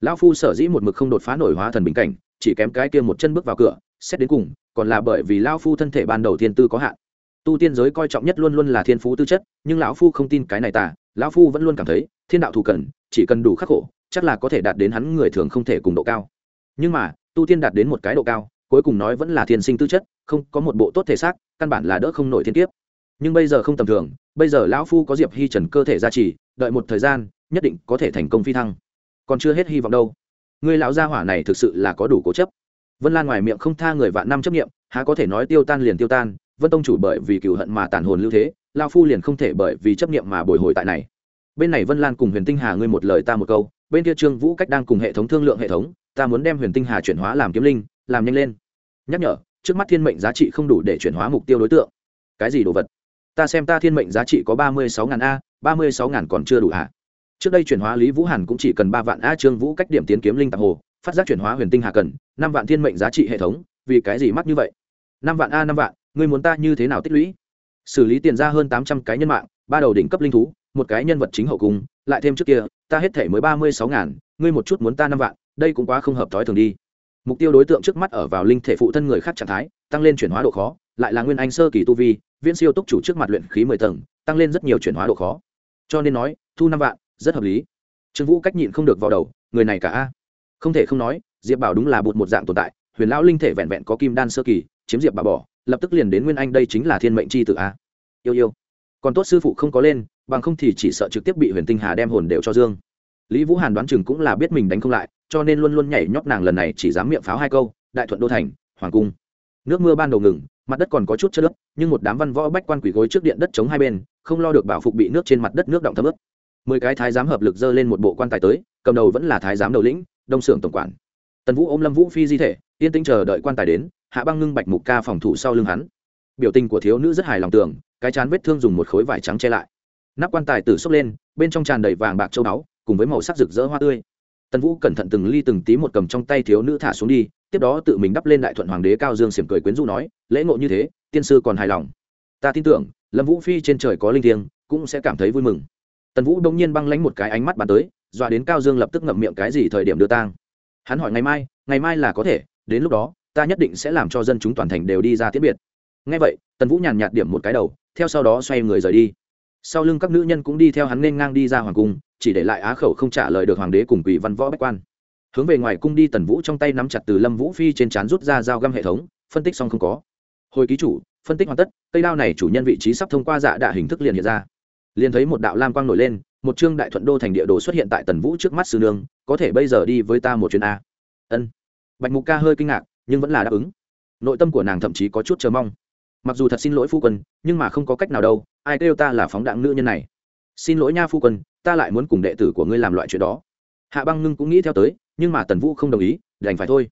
Lão phu sở dĩ một mực không đột phá nổi hóa thần bình cảnh, chỉ kém cái kia một chân bước vào cửa, xét đến cùng, còn là bởi vì lão phu thân thể ban đầu thiên tư có hạn. Tu tiên giới coi trọng nhất luôn luôn là thiên phú tư chất, nhưng lão phu không tin cái này tà, lão phu vẫn luôn cảm thấy, thiên đạo thù cần, chỉ cần đủ khắc khổ, chắc là có thể đạt đến hắn người thường không thể cùng độ cao. Nhưng mà, tu tiên đạt đến một cái độ cao, cuối cùng nói vẫn là thiên sinh tư chất, không có một bộ tốt thể xác, căn bản là đỡ không nổi thiên kiếp nhưng bây giờ không tầm thường, bây giờ lão phu có diệp hi trần cơ thể gia trì, đợi một thời gian, nhất định có thể thành công phi thăng. Còn chưa hết hy vọng đâu. Người lão gia hỏa này thực sự là có đủ cố chấp. Vân lan ngoài miệng không tha người vạn năm chấp nghiệm há có thể nói tiêu tan liền tiêu tan, vân tông chủ bởi vì cựu hận mà tàn hồn lưu thế lao phu liền không thể bởi vì chấp nghiệm mà bồi hồi tại này. Bên này vân lan cùng huyền tinh hà ngươi một lời ta một câu, bên kia trương vũ cách đang cùng hệ thống thương lượng hệ thống, ta muốn đem huyền tinh hà chuyển hóa làm kiếm linh, làm nhanh lên. Nhắc nhở, trước mắt thiên mệnh giá trị không đủ để chuyển hóa mục tiêu đối tượng. Cái gì đồ vật? Ta xem ta thiên mệnh giá trị có ba mươi sáu ngàn a, ba mươi sáu ngàn còn chưa đủ hả? Trước đây chuyển hóa lý vũ hàn cũng chỉ cần ba vạn a trương vũ cách điểm tiến kiếm linh tạp hồ, phát giác chuyển hóa huyền tinh hà cần, năm vạn thiên mệnh giá trị hệ thống, vì cái gì mắc như vậy? năm vạn a năm vạn, ngươi muốn ta như thế nào tích lũy? Xử lý tiền ra hơn tám trăm cái nhân mạng, ba đầu đỉnh cấp linh thú, một cái nhân vật chính hậu cung, lại thêm trước kia, ta hết thể mới ba mươi sáu ngàn, ngươi một chút muốn ta năm vạn, đây cũng quá không hợp thói thường đi. Mục tiêu đối tượng trước mắt ở vào linh thể phụ thân người khác trạng thái, tăng lên chuyển hóa độ khó, lại là nguyên anh sơ kỳ tu vi viễn siêu túc chủ trước mặt luyện khí mười tầng, tăng lên rất nhiều chuyển hóa độ khó. Cho nên nói, thu năm vạn, rất hợp lý. Trương vũ cách nhịn không được vào đầu, người này cả a. Không thể không nói, diệp bảo đúng là bụt một dạng tồn tại, huyền lão linh thể vẹn vẹn có kim đan sơ kỳ, chiếm diệp bà bỏ, lập tức liền đến nguyên anh đây chính là thiên mệnh c h i tự a. Yêu yêu. Còn tốt sư phụ không có lên, bằng không thì chỉ sợ trực tiếp bị huyền tinh hà đem hồn đều cho dương. Lý vũ hàn đoán chừng cũng là biết mình đánh không lại, cho nên luôn luôn nhảy nhót nàng lần này chỉ dám miệng pháo hai câu, đại thuận đô thành, hoàng cung. Nước mưa ban đầu ngừng mặt đất còn có chút chất lớp nhưng một đám văn võ bách quan quỷ gối trước điện đất chống hai bên không lo được bảo phục bị nước trên mặt đất nước động thấm ướt. Mười cái thái giám hợp lực dơ lên một bộ quan tài tới cầm đầu vẫn là thái giám đầu lĩnh đông xưởng tổng quản. Tần vũ ôm lâm vũ phi di thể yên tĩnh chờ đợi quan tài đến hạ băng ngưng bạch mục ca phòng thủ sau lưng hắn. Biểu tình của thiếu nữ rất hài lòng tưởng, cái chán vết thương dùng một khối vải trắng che lại. Nắp quan tài tử xốc lên bên trong tràn đầy vàng bạc châu báu cùng với màu sắc rực rỡ hoa tươi. Tần vũ cẩn thận từng ly từng tí một cầm trong tay thiếu nữ thả xuống đi tiếp đó tự mình đắp lên đại thuận hoàng đế cao dương xiểm cười quyến rũ nói, lễ ngộ như thế, tiên sư còn hài lòng. Ta tin tưởng, lâm vũ phi trên trời có linh thiêng, cũng sẽ cảm thấy vui mừng. Tần vũ đông nhiên băng lánh một cái ánh mắt bắn tới, dọa đến cao dương lập tức ngậm miệng cái gì thời điểm đưa tang. Hắn hỏi, ngày mai ngày mai là có thể, đến lúc đó, ta nhất định sẽ làm cho dân chúng toàn thành đều đi ra tiết biệt. Ngay vậy, tần vũ nhàn nhạt điểm một cái đầu, theo sau đó xoay người rời đi. Sau lưng các nữ nhân cũng đi theo hắn nên ngang đi ra hoàng cung, chỉ để lại á khẩu không trả lời được hoàng đế cùng quỷ văn võ bách quan hướng về ngoài cung đi tần vũ trong tay nắm chặt từ lâm vũ phi trên trán rút ra dao găm hệ thống, phân tích xong không có. Hồi ký chủ, phân tích hoàn tất, cây đao này chủ nhân vị trí sắp thông qua dạ đạ hình thức liền hiện ra. Liền thấy một đạo lam quang nổi lên, một chương đại thuận đô thành địa đồ xuất hiện tại tần vũ trước mắt sư nương, có thể bây giờ đi với ta một chuyến a. Ân. Bạch mục ca hơi kinh ngạc, nhưng vẫn là đáp ứng. Nội tâm của nàng thậm chí có chút chờ mong. Mặc dù thật xin lỗi phu quân, nhưng mà không có cách nào đâu, ai kêu ta là phóng đạn nữ nhân này? Xin lỗi nha phu quân, ta lại muốn cùng đệ tử của ngươi làm loại chuyện đó. Hạ băng ngưng cũng nghĩ theo tới nhưng mà tần vũ không đồng ý, đành phải thôi.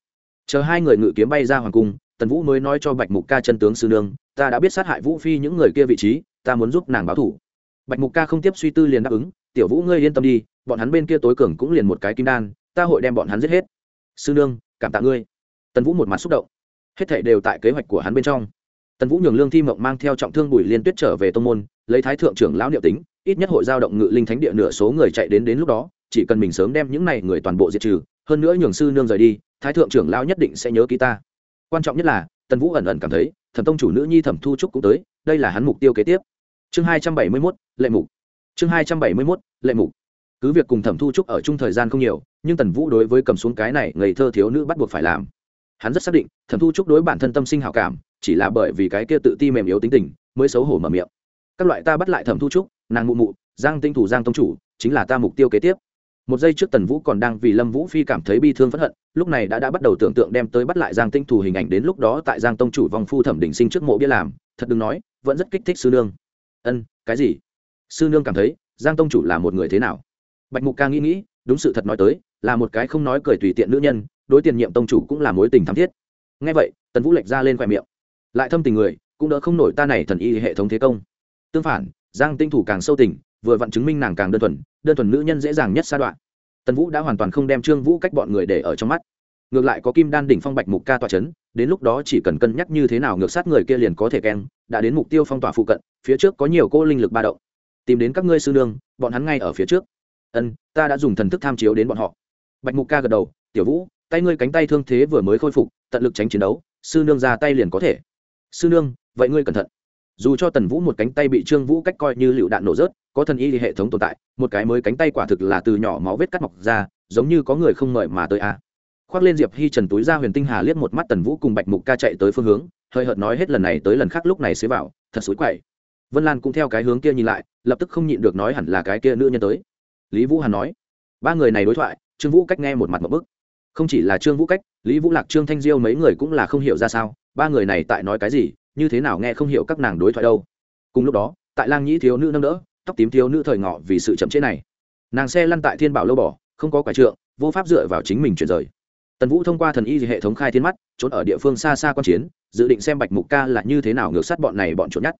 Chờ hai người ngự kiếm bay ra hoàng cung, tần vũ mới nói cho bạch mục ca chân tướng sư nương, ta đã biết sát hại vũ phi những người kia vị trí, ta muốn giúp nàng báo thủ. Bạch mục ca không tiếp suy tư liền đáp ứng, tiểu vũ ngươi yên tâm đi, bọn hắn bên kia tối cường cũng liền một cái kim đan, ta hội đem bọn hắn giết hết. Sư nương, cảm tạ ngươi. Tần vũ một mặt xúc động. Hết thảy đều tại kế hoạch của hắn bên trong. Tần vũ nhường lương thi mộng mang theo trọng thương bùi liên tuyết trở về tô n g môn, lấy thái thượng trưởng lão niệm tính, ít nhất hội giao động ngự linh thánh địa nửa số người chạy đến đến lúc đó, chỉ cần mình sớm đem những này người toàn bộ diệt trừ hơn nữa nhường sư nương rời đi, thái thượng trưởng lão nhất định sẽ nhớ ký ta. Quan trọng nhất là, tần vũ ẩn ẩn cảm thấy, thẩm tông chủ nữ nhi thẩm thu trúc cũng tới, đây là hắn mục tiêu kế tiếp. Chương hai trăm bảy mươi mốt, lệ mục. Chương hai trăm bảy mươi mốt, lệ mục. Cứ việc cùng thẩm thu trúc ở chung thời gian không nhiều, nhưng tần vũ đối với cầm xuống cái này ngây thơ thiếu nữ bắt buộc phải làm. Hắn rất xác định, thẩm thu trúc đối bản thân tâm sinh hào cảm, chỉ là bởi vì cái kia tự ti mềm yếu tính tình, mới xấu hổ mở miệng. Các loại ta bắt lại thẩm thu trúc, nàng mụ mụ, giang tinh thủ giang tông chủ, chính là ta mục tiêu kế tiếp một giây trước tần vũ còn đang vì lâm vũ phi cảm thấy bi thương phẫn hận, lúc này đã đã bắt đầu tưởng tượng đem tới bắt lại giang tinh thủ hình ảnh đến lúc đó tại giang tông chủ vòng phu thẩm đình sinh trước mộ bia làm, thật đừng nói, vẫn rất kích thích sư nương. Ân, cái gì? Sư nương cảm thấy, giang tông chủ là một người thế nào? Bạch mục ca nghĩ nghĩ, đúng sự thật nói tới, là một cái không nói cười tùy tiện nữ nhân, đối tiền nhiệm tông chủ cũng là mối tình thắm thiết. Ngay vậy, tần vũ lệch ra lên khoe miệng. Lại thâm tình người, cũng đỡ không nổi ta này thần y hệ thống thế công. Tương phản, giang tinh thủ càng sâu tình vừa vặn chứng minh nàng càng đơn thuần đơn thuần nữ nhân dễ dàng nhất sa đoạn. Tần vũ đã hoàn toàn không đem trương vũ cách bọn người để ở trong mắt. Ngược lại có kim đan đỉnh phong bạch mục ca tòa c h ấ n đến lúc đó chỉ cần cân nhắc như thế nào ngược sát người kia liền có thể keng, đã đến mục tiêu phong tỏa phụ cận, phía trước có nhiều cô linh lực ba động. Tìm đến các ngươi sư nương, bọn hắn ngay ở phía trước. Ân, ta đã dùng thần thức tham chiếu đến bọn họ. Bạch mục ca gật đầu, tiểu vũ, tay ngươi cánh tay thương thế vừa mới khôi phục, tận lực tránh chiến đấu, sư nương ra tay liền có thể. Sư nương, vậy ngươi cẩn thận. Dù cho tần vũ một cánh tay bị trương vũ cách coi như lựu đạn nổ rớt có thần y hệ thống tồn tại, một cái mới cánh tay quả thực là từ nhỏ máu vết cắt mọc ra, giống như có người không mời mà tới a. À. khoác lên diệp hi trần túi ra huyền tinh hà liếc một mắt tần vũ cùng bạch mục ca chạy tới phương hướng, hơi hợt nói hết lần này tới lần khác lúc này xế vào, thật xối quậy. Vân lan cũng theo cái hướng kia nhìn lại, lập tức không nhịn được nói hẳn là cái kia nữ nhân tới. Lý vũ hàn nói, ba người này đối thoại, trương vũ cách nghe một mặt một bức. Không chỉ là trương vũ cách, lý vũ lạc, trương thanh diêu mấy người cũng là không hiểu ra sao, ba người này tại nói cái gì, như thế nào nghe không hiểu các nàng đối thoại đâu. Cùng lúc đó, tại lang nhĩ thiếu nữ nâng đỡ tóc tím thiếu nữ thời ngọ vì sự chậm chế này. Nàng xe lăn tại thiên bảo lâu bỏ, không có quả trượng, vô pháp dựa vào chính mình chuyển rời. Tần vũ thông qua thần y hệ thống khai thiên mắt, trốn ở địa phương xa xa quan chiến, dự định xem bạch mục ca là như thế nào ngược sát bọn này bọn trốn nhát.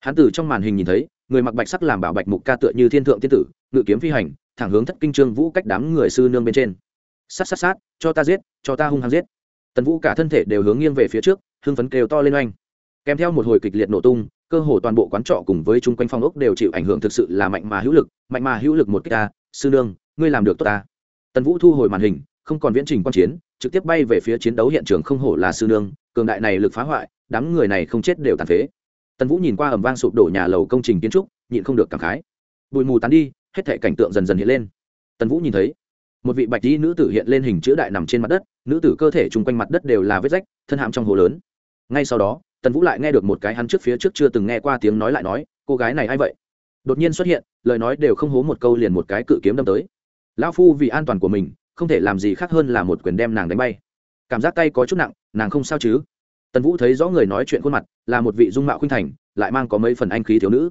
Hán tử trong màn hình nhìn thấy, người mặc bạch sắc làm bảo bạch mục ca tựa như thiên thượng tiên tử, ngự kiếm phi hành, thẳng hướng thất kinh trương vũ cách đám người sư nương bên trên. Sát sát sát, cho ta giết, cho ta hung hăng giết. Tần vũ cả thân thể đều hướng nghiêng về phía trước, hưng phấn kêu to lên oanh. Kèm theo một hồi kịch liệt nổ tung cơ hồ toàn bộ quán trọ cùng với chung quanh phong ốc đều chịu ảnh hưởng thực sự là mạnh mà hữu lực, mạnh mà hữu lực một cách ta, sư nương, ngươi làm được tốt ta. Tần vũ thu hồi màn hình, không còn viễn trình quan chiến, trực tiếp bay về phía chiến đấu hiện trường không hổ là sư nương, cường đại này lực phá hoại, đám người này không chết đều tàn phế. Tần vũ nhìn qua ẩm vang sụp đổ nhà lầu công trình kiến trúc, nhịn không được cảm khái. Bụi mù tán đi, hết thể cảnh tượng dần dần hiện lên. Tần vũ nhìn thấy, một vị bạch y nữ tử hiện lên hình chữ đại nằm trên mặt đất, nữ tử cơ thể chung quanh mặt đất đều là vết rách, thân hạm trong hồ lớn. Ngay sau đó tần vũ lại nghe được một cái hắn trước phía trước chưa từng nghe qua tiếng nói lại nói, cô gái này a i vậy? Đột nhiên xuất hiện, lời nói đều không hố một câu liền một cái cự kiếm đâm tới. Lão phu vì an toàn của mình, không thể làm gì khác hơn là một quyền đem nàng đánh bay. Cảm giác tay có chút nặng, nàng không sao chứ? Tần vũ thấy rõ người nói chuyện khuôn mặt, là một vị dung mạo khuynh thành, lại mang có mấy phần anh khí thiếu nữ.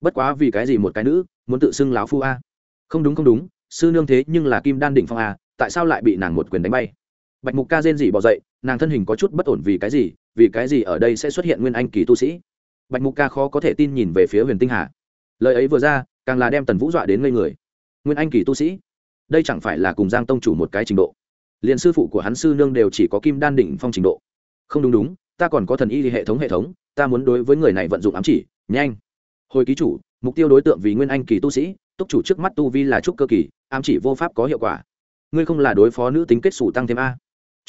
Bất quá vì cái gì một cái nữ muốn tự xưng lão phu a? Không đúng không đúng, sư nương thế nhưng là kim đan đỉnh phong a, tại sao lại bị nàng một quyền đánh bay? Bạch mục ca rên dỉ bỏ dậy, nàng thân hình có chút bất ổn vì cái gì? Vì cái gì ở đây sẽ xuất hiện nguyên anh kỳ tu sĩ? Bạch mục ca khó có thể tin nhìn về phía huyền tinh hà. Lời ấy vừa ra, càng là đem tần vũ dọa đến ngây người. Nguyên anh kỳ tu sĩ? Đây chẳng phải là cùng giang tông chủ một cái trình độ? Liền sư phụ của hắn sư nương đều chỉ có kim đan đỉnh phong trình độ. Không đúng đúng, ta còn có thần y hệ thống hệ thống, ta muốn đối với người này vận dụng ám chỉ, nhanh. Hồi ký chủ, mục tiêu đối tượng vì nguyên anh kỳ tu sĩ, túc chủ trước mắt tu vi là trúc cơ kỳ, ám chỉ vô pháp có hiệu quả. Ngươi không là đối phó nữ tính kết xù tăng thêm a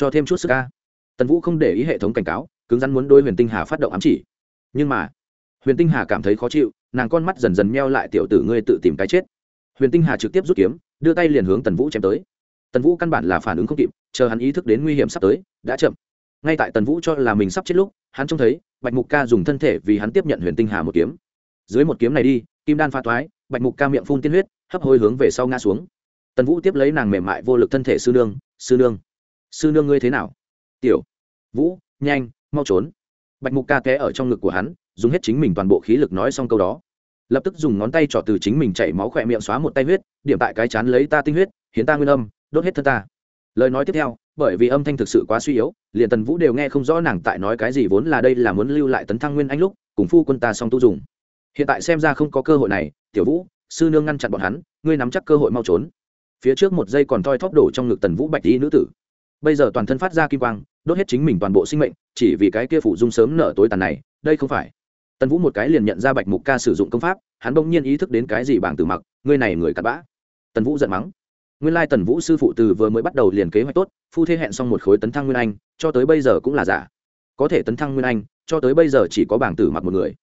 cho thêm chút sức ca tần vũ không để ý hệ thống cảnh cáo, cứng rắn muốn đôi huyền tinh hà phát động ám chỉ. Nhưng mà, huyền tinh hà cảm thấy khó chịu, nàng con mắt dần dần meo lại tiểu tử ngươi tự tìm cái chết. Huyền tinh hà trực tiếp rút kiếm, đưa tay liền hướng tần vũ chém tới. Tần vũ căn bản là phản ứng không kịp, chờ hắn ý thức đến nguy hiểm sắp tới, đã chậm. Ngay tại tần vũ cho là mình sắp chết lúc, hắn trông thấy, bạch mục ca dùng thân thể vì hắn tiếp nhận huyền tinh hà một kiếm. Dưới một kiếm này đi, kim đan pha toái, bạch mục ca miệng phun tiên huyết, hấp hôi hướng về sau ngã xuống. Tần vũ tiếp lấy nàng mềm mại vô lực thân thể sư nương sư nương sư nương ngươi thế nào? Tiểu, vũ, nhanh, mau trốn. Bạch mục ca té ở trong ngực của hắn, dùng hết chính mình toàn bộ khí lực nói xong câu đó. Lập tức dùng ngón tay trỏ từ chính mình chảy máu khỏe miệng xóa một tay huyết, điểm tại cái chán lấy ta tinh huyết, hiến ta nguyên âm, đốt hết thân ta. Lời nói tiếp theo, bởi vì âm thanh thực sự quá suy yếu, liền tần vũ đều nghe không rõ nàng tại nói cái gì vốn là đây là muốn lưu lại tấn thăng nguyên anh lúc, cùng phu quân ta xong tu dùng. Hiện tại xem ra không có cơ hội này, tiểu vũ, sư nương ngăn chặn bọn hắn, ngươi nắm chắc cơ hội mau trốn. Phía trước một giây còn thoi thóp đổ trong ngực tần vũ bạch y nữ tử bây giờ toàn thân phát ra kim quang, đốt hết chính mình toàn bộ sinh mệnh, chỉ vì cái kia phủ dung sớm nở tối tàn này, đây không phải. Tần vũ một cái liền nhận ra bạch mục ca sử dụng công pháp, hắn bỗng nhiên ý thức đến cái gì bảng từ mặc, ngươi này người cặn bã. Tần vũ giận mắng. Nguyên lai tần vũ sư phụ từ vừa mới bắt đầu liền kế hoạch tốt, phu thế hẹn xong một khối tấn thăng nguyên anh, cho tới bây giờ cũng là giả. Có thể tấn thăng nguyên anh, cho tới bây giờ chỉ có bảng tử mặc một người.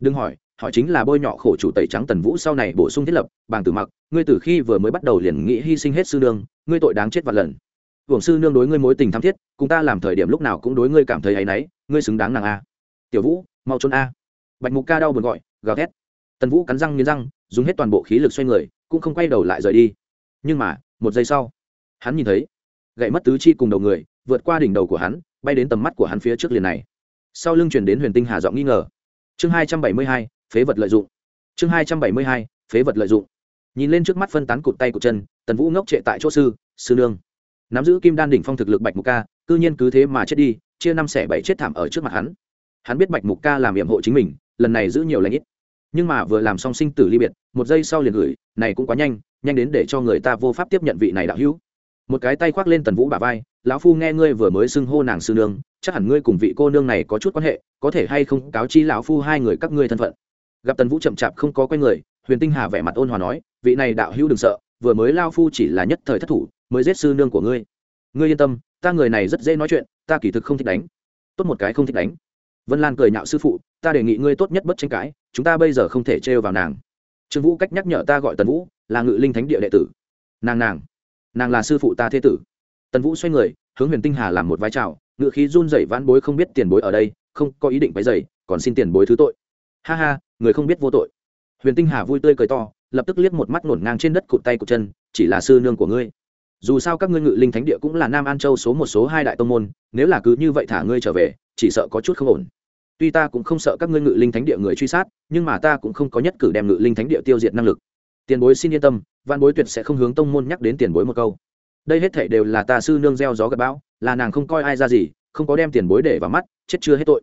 Đừng hỏi, họ chính là bôi nhọ khổ chủ tẩy trắng tần vũ sau này bổ sung thiết lập, bảng tử mặc, ngươi từ khi vừa mới bắt đầu liền nghĩ hy sinh hết sư đương, ngươi tội đáng chết vạn lần hưởng sư nương đối ngươi mối tình thắm thiết, cùng ta làm thời điểm lúc nào cũng đối ngươi cảm thấy áy náy, ngươi xứng đáng nàng a. Tiểu vũ, mau trốn a. Bạch mục ca đau buồn gọi, gào thét. Tần vũ cắn răng nghiến răng, dùng hết toàn bộ khí lực xoay người, cũng không quay đầu lại rời đi. Nhưng mà, một giây sau, hắn nhìn thấy, gậy mất tứ chi cùng đầu người, vượt qua đỉnh đầu của hắn, bay đến tầm mắt của hắn phía trước liền này. Sau lưng chuyển đến huyền tinh hà giọng nghi ngờ. Chương hai trăm bảy mươi hai, phế vật lợi dụng. Chương hai trăm bảy mươi hai, phế vật lợi dụng. Nhìn lên trước mắt phân tán cụt tay cụt chân, tần vũ ngốc trệ tại chỗ sư sư nương nắm giữ kim đan đỉnh phong thực lực bạch mục ca, cư nhiên cứ thế mà chết đi, chia năm xẻ bảy chết thảm ở trước mặt hắn. Hắn biết bạch mục ca làm nhiệm hộ chính mình, lần này giữ nhiều lãnh ít. Nhưng mà vừa làm xong sinh tử ly biệt, một giây sau liền gửi, này cũng quá nhanh nhanh đến để cho người ta vô pháp tiếp nhận vị này đạo hữu. Một cái tay khoác lên tần vũ bà vai, lão phu nghe ngươi vừa mới xưng hô nàng sư nương, chắc hẳn ngươi cùng vị cô nương này có chút quan hệ, có thể hay không cáo chi lão phu hai người các ngươi thân phận? Gặp tần vũ chậm chạp không có quen người, huyền tinh hà vẻ mặt ôn hòa nói, vị này đạo hữu đừng sợ vừa mới lao phu chỉ là nhất thời thất thủ, mới giết sư nương của ngươi. Ngươi yên tâm, ta người này rất dễ nói chuyện, ta kỳ thực không thích đánh. Tốt một cái không thích đánh. Vân lan cười nhạo sư phụ, ta đề nghị ngươi tốt nhất bất tranh cãi, chúng ta bây giờ không thể trêu vào nàng. Trương vũ cách nhắc nhở ta gọi tần vũ, là ngự linh thánh địa đệ tử. Nàng nàng nàng là sư phụ ta thế tử. Tần vũ xoay người, hướng huyền tinh hà làm một vai trào ngự khí run rẩy vãn bối không biết tiền bối ở đây, không có ý định váy dày còn xin tiền bối thứ tội. Ha ha, người không biết vô tội. Huyền tinh hà vui tươi cười to lập tức liếc một mắt nổn ngang trên đất cụt tay cụt chân, chỉ là sư nương của ngươi. Dù sao các ngươi ngự linh thánh địa cũng là nam an châu số một số hai đại tông môn, nếu là cứ như vậy thả ngươi trở về, chỉ sợ có chút không ổn. Tuy ta cũng không sợ các ngươi ngự linh thánh địa người truy sát, nhưng mà ta cũng không có nhất cử đem ngự linh thánh địa tiêu diệt năng lực. Tiền bối xin yên tâm văn bối tuyệt sẽ không hướng tông môn nhắc đến tiền bối một câu. Đây hết thể đều là ta sư nương gieo gió gặp bão, là nàng không coi ai ra gì, không có đem tiền bối để vào mắt, chết chưa hết tội.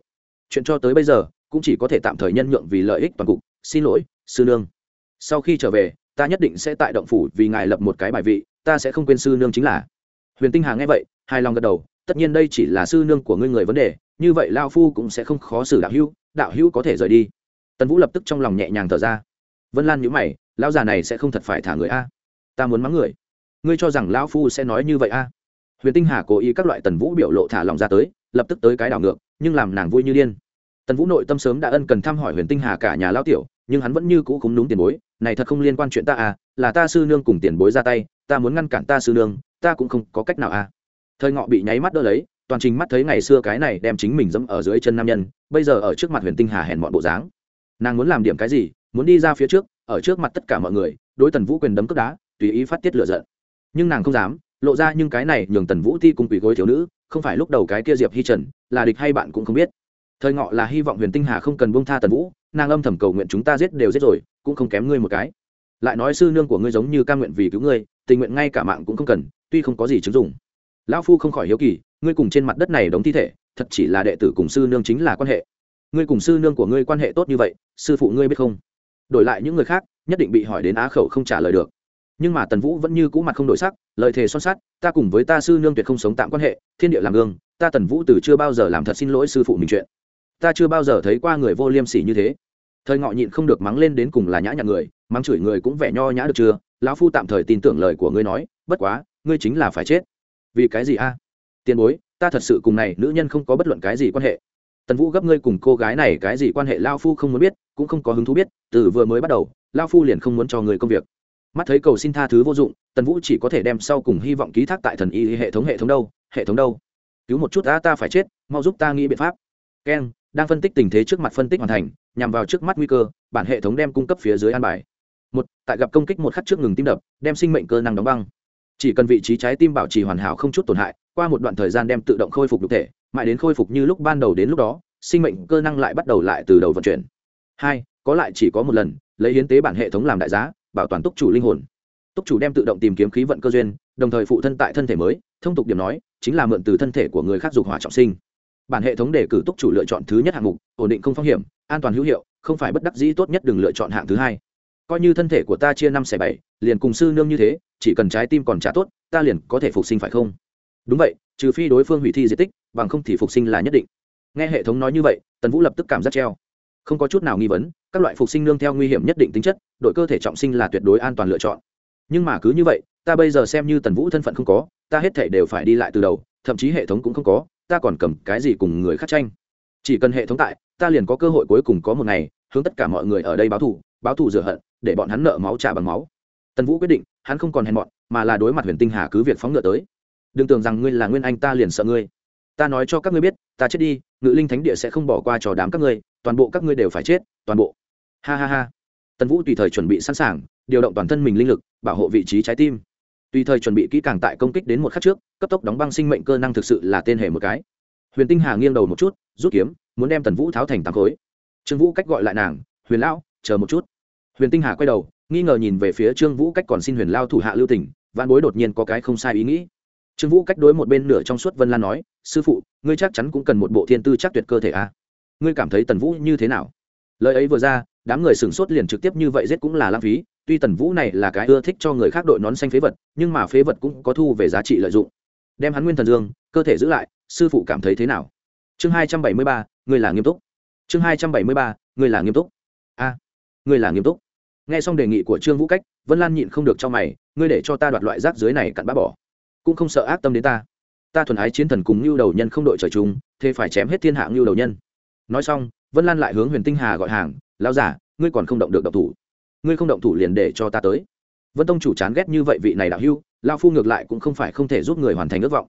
Chuyện cho tới bây giờ, cũng chỉ có thể tạm thời nhân nhượng vì lợi ích toàn cục. Xin lỗi, sư nương sau khi trở về, ta nhất định sẽ tại động phủ vì ngài lập một cái bài vị, ta sẽ không quên sư nương chính là. Huyền tinh hà nghe vậy, hài lòng gật đầu, tất nhiên đây chỉ là sư nương của ngươi người vấn đề, như vậy lao phu cũng sẽ không khó xử đạo hữu đạo hữu có thể rời đi. Tần vũ lập tức trong lòng nhẹ nhàng thở ra. Vân lan nhữ mày lao già này sẽ không thật phải thả người a? Ta muốn mắng người. Ngươi cho rằng lão phu sẽ nói như vậy a? Huyền tinh hà cố ý các loại tần vũ biểu lộ thả lòng ra tới, lập tức tới cái đảo ngược, nhưng làm nàng vui như điên. Tần vũ nội tâm sớm đã ân cần thăm hỏi huyền tinh hà cả nhà lao tiểu nhưng hắn vẫn như cũ cúng đúng tiền bối, này thật không liên quan chuyện ta à là ta sư nương cùng tiền bối ra tay, ta muốn ngăn cản ta sư nương, ta cũng không có cách nào à. Thời ngọ bị nháy mắt đỡ lấy, toàn trình mắt thấy ngày xưa cái này đem chính mình dẫm ở dưới chân nam nhân, bây giờ ở trước mặt huyền tinh hà hèn mọi bộ dáng. Nàng muốn làm điểm cái gì, muốn đi ra phía trước, ở trước mặt tất cả mọi người, đối tần vũ quyền đấm cướp đá, tùy ý phát tiết lựa giận. Nhưng nàng không dám, lộ ra nhưng cái này nhường tần vũ thi cùng quỷ gối thiếu nữ, không phải lúc đầu cái kia diệp hi trần, là địch hay bạn cũng không biết thời ngọ là hy vọng huyền tinh hà không cần bông tha tần vũ, nàng âm thầm cầu nguyện chúng ta giết đều giết rồi, cũng không kém ngươi một cái. Lại nói sư nương của ngươi giống như ca nguyện vì cứu ngươi, tình nguyện ngay cả mạng cũng không cần, tuy không có gì chứng dụng. Lão phu không khỏi hiếu kỳ, ngươi cùng trên mặt đất này đóng thi thể, thật chỉ là đệ tử cùng sư nương chính là quan hệ. Ngươi cùng sư nương của ngươi quan hệ tốt như vậy, sư phụ ngươi biết không? Đổi lại những người khác, nhất định bị hỏi đến á khẩu không trả lời được. Nhưng mà tần vũ vẫn như cũ mặt không đổi sắc, lời thề son sắt, ta cùng với ta sư nương tuyệt không sống tạm quan hệ, thiên địa làm gương, ta tần vũ từ chưa bao giờ làm thật xin lỗi sư phụ mình chuyện ta chưa bao giờ thấy qua người vô liêm sỉ như thế. Thời ngọ nhịn không được mắng lên đến cùng là nhã nhặn người, mắng chửi người cũng vẻ nho nhã được chưa? Lão phu tạm thời tin tưởng lời của ngươi nói, bất quá, ngươi chính là phải chết. Vì cái gì a? Tiền bối, ta thật sự cùng này nữ nhân không có bất luận cái gì quan hệ. Tần vũ gấp ngươi cùng cô gái này cái gì quan hệ lao phu không muốn biết, cũng không có hứng thú biết, từ vừa mới bắt đầu lao phu liền không muốn cho người công việc. Mắt thấy cầu xin tha thứ vô dụng, tần vũ chỉ có thể đem sau cùng hy vọng ký thác tại thần y hệ thống hệ thống đâu, hệ thống đâu. Cứu một chút ta ta phải chết, mau giúp ta nghĩ biện pháp. Keng đang phân tích tình thế trước mặt phân tích hoàn thành, nhằm vào trước mắt nguy cơ, bản hệ thống đem cung cấp phía dưới an bài. Một, tại gặp công kích một khắc trước ngừng tim đập, đem sinh mệnh cơ năng đóng băng. Chỉ cần vị trí trái tim bảo trì hoàn hảo không chút tổn hại, qua một đoạn thời gian đem tự động khôi phục đ thể, mãi đến khôi phục như lúc ban đầu đến lúc đó, sinh mệnh cơ năng lại bắt đầu lại từ đầu vận chuyển. Hai, có lại chỉ có một lần, lấy hiến tế bản hệ thống làm đại giá, bảo toàn túc chủ linh hồn. Túc chủ đem tự động tìm kiếm khí vận cơ duyên, đồng thời phụ thân tại thân thể mới, thông tục điểm nói, chính là mượn từ thân thể của người khác dục hỏa trọng sinh bản hệ thống đề cử túc chủ lựa chọn thứ nhất hạng mục, ổn định không phong hiểm, an toàn hữu hiệu, không phải bất đắc dĩ tốt nhất đừng lựa chọn hạng thứ hai. Coi như thân thể của ta chia năm xẻ bảy, liền cùng sư nương như thế, chỉ cần trái tim còn trả tốt, ta liền có thể phục sinh phải không? Đúng vậy, trừ phi đối phương hủy thi di tích, bằng không thì phục sinh là nhất định. Nghe hệ thống nói như vậy, tần vũ lập tức cảm giác treo. Không có chút nào nghi vấn, các loại phục sinh nương theo nguy hiểm nhất định tính chất, đội cơ thể trọng sinh là tuyệt đối an toàn lựa chọn. Nhưng mà cứ như vậy, ta bây giờ xem như tần vũ thân phận không có, ta hết thể đều phải đi lại từ đầu, thậm chí hệ thống cũng không có ta còn cầm cái gì cùng người khác tranh? Chỉ cần hệ thống tại, ta liền có cơ hội cuối cùng có một ngày, hướng tất cả mọi người ở đây báo thù báo thù rửa hận, để bọn hắn nợ máu trả bằng máu. Tần vũ quyết định, hắn không còn hèn mọn, mà là đối mặt huyền tinh hà cứ việc phóng ngựa tới. Đừng tưởng rằng ngươi là nguyên anh, ta liền sợ ngươi. Ta nói cho các ngươi biết, ta chết đi, ngự linh thánh địa sẽ không bỏ qua trò đám các ngươi, toàn bộ các ngươi đều phải chết, toàn bộ. Ha ha ha. Tần vũ tùy thời chuẩn bị sẵn sàng, điều động toàn thân mình linh lực, bảo hộ vị trí trái tim tùy thời chuẩn bị kỹ càng tại công kích đến một khắc trước, cấp tốc đóng băng sinh mệnh cơ năng thực sự là tên hề một cái. Huyền tinh hà nghiêng đầu một chút, rút kiếm, muốn đem tần vũ tháo thành tám khối. Trương vũ cách gọi lại nàng, huyền lão, chờ một chút. Huyền tinh hà quay đầu, nghi ngờ nhìn về phía trương vũ cách còn xin huyền lao thủ hạ lưu tỉnh văn bối đột nhiên có cái không sai ý nghĩ. Trương vũ cách đối một bên nửa trong suốt vân lan nói, sư phụ, ngươi chắc chắn cũng cần một bộ thiên tư chắc tuyệt cơ thể a à? ngươi cảm thấy tần vũ như thế nào? Lời ấy vừa ra, đám người sửng sốt liền trực tiếp như vậy giết cũng là lãng phí tuy tần vũ này là cái ưa thích cho người khác đội nón xanh phế vật nhưng mà phế vật cũng có thu về giá trị lợi dụng. Đem hắn nguyên thần dương cơ thể giữ lại sư phụ cảm thấy thế nào? Chương hai trăm bảy mươi ba người là nghiêm túc. Chương hai trăm bảy mươi ba người là nghiêm túc. A à, người là nghiêm túc. Nghe xong đề nghị của trương vũ cách vân lan nhịn không được cho mày ngươi để cho ta đoạt loại rác dưới này cặn bã bỏ. Cũng không sợ ác tâm đến ta. Ta thuần ái chiến thần cùng ngưu đầu nhân không đội trời chung thế phải chém hết thiên hạ ngưu đầu nhân. Nói xong vân lan lại hướng huyền tinh hà gọi hàng lao giả ngươi còn không động được động thủ ngươi không động thủ liền để cho ta tới. Vân tông chủ chán ghét như vậy vị này đạo hưu lao phu ngược lại cũng không phải không thể giúp người hoàn thành ước vọng.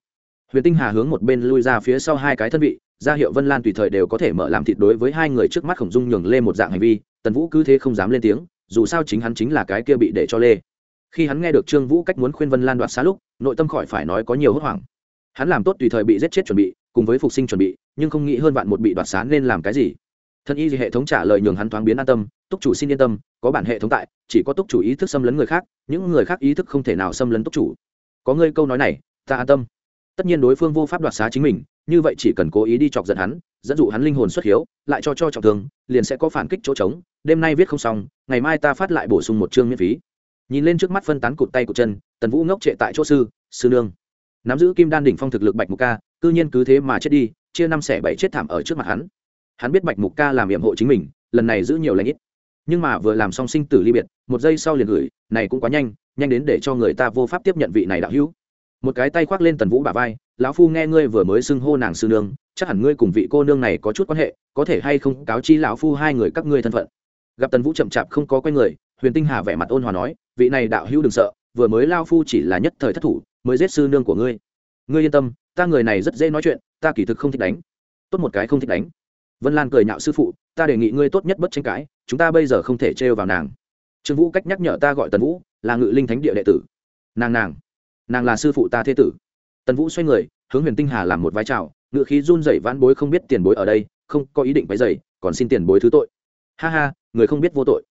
Huyền tinh hà hướng một bên lui ra phía sau hai cái thân vị, ra hiệu vân lan tùy thời đều có thể mở làm thịt đối với hai người trước mắt khổng dung nhường lê một dạng hành vi, tần vũ cứ thế không dám lên tiếng, dù sao chính hắn chính là cái kia bị để cho lê. Khi hắn nghe được trương vũ cách muốn khuyên vân lan đoạt xá lúc, nội tâm khỏi phải nói có nhiều hốt hoảng. Hắn làm tốt tùy thời bị giết chết chuẩn bị, cùng với phục sinh chuẩn bị, nhưng không nghĩ hơn bạn một bị đoạt xá nên làm cái gì. Thân y hệ thống trả lời nhường hắn thoáng biến an tâm túc chủ xin yên tâm, có bản hệ thống tại, chỉ có túc chủ ý thức xâm lấn người khác, những người khác ý thức không thể nào xâm lấn túc chủ. Có ngươi câu nói này, ta an tâm. Tất nhiên đối phương vô pháp đoạt xá chính mình, như vậy chỉ cần cố ý đi chọc giận hắn, dẫn dụ hắn linh hồn xuất hiếu, lại cho cho trọng thương, liền sẽ có phản kích chỗ trống, đêm nay viết không xong, ngày mai ta phát lại bổ sung một chương miễn phí. Nhìn lên trước mắt phân tán cụt tay cụt chân, tần vũ ngốc trệ tại chỗ sư sư nương. Nắm giữ kim đan đỉnh phong thực lực bạch mục ca, cư nhiên cứ thế mà chết đi, chia năm xẻ bảy chết thảm ở trước mặt hắn. Hắn biết bạch mục ca làm nhiệm hộ chính mình, lần này giữ nhiều lãnh ít nhưng mà vừa làm xong sinh tử ly biệt, một giây sau liền gửi, này cũng quá nhanh nhanh đến để cho người ta vô pháp tiếp nhận vị này đạo hữu. Một cái tay khoác lên tần vũ bà vai, lão phu nghe ngươi vừa mới xưng hô nàng sư nương, chắc hẳn ngươi cùng vị cô nương này có chút quan hệ, có thể hay không cáo chi lão phu hai người các ngươi thân phận? Gặp tần vũ chậm chạp không có quen người, huyền tinh hà vẻ mặt ôn hòa nói, vị này đạo hữu đừng sợ, vừa mới lao phu chỉ là nhất thời thất thủ, mới giết sư nương của ngươi. Ngươi yên tâm, ta người này rất dễ nói chuyện, ta kỳ thực không thích đánh. Tốt một cái không thích đánh vân lan cười nhạo sư phụ, ta đề nghị ngươi tốt nhất bất tranh cãi, chúng ta bây giờ không thể trêu vào nàng. Trương vũ cách nhắc nhở ta gọi tần vũ, là ngự linh thánh địa đệ tử. Nàng nàng nàng là sư phụ ta thế tử. Tần vũ xoay người, hướng huyền tinh hà làm một vai trào, ngự khí run rẩy vãn bối không biết tiền bối ở đây, không có ý định váy dày còn xin tiền bối thứ tội. Ha ha, người không biết vô tội.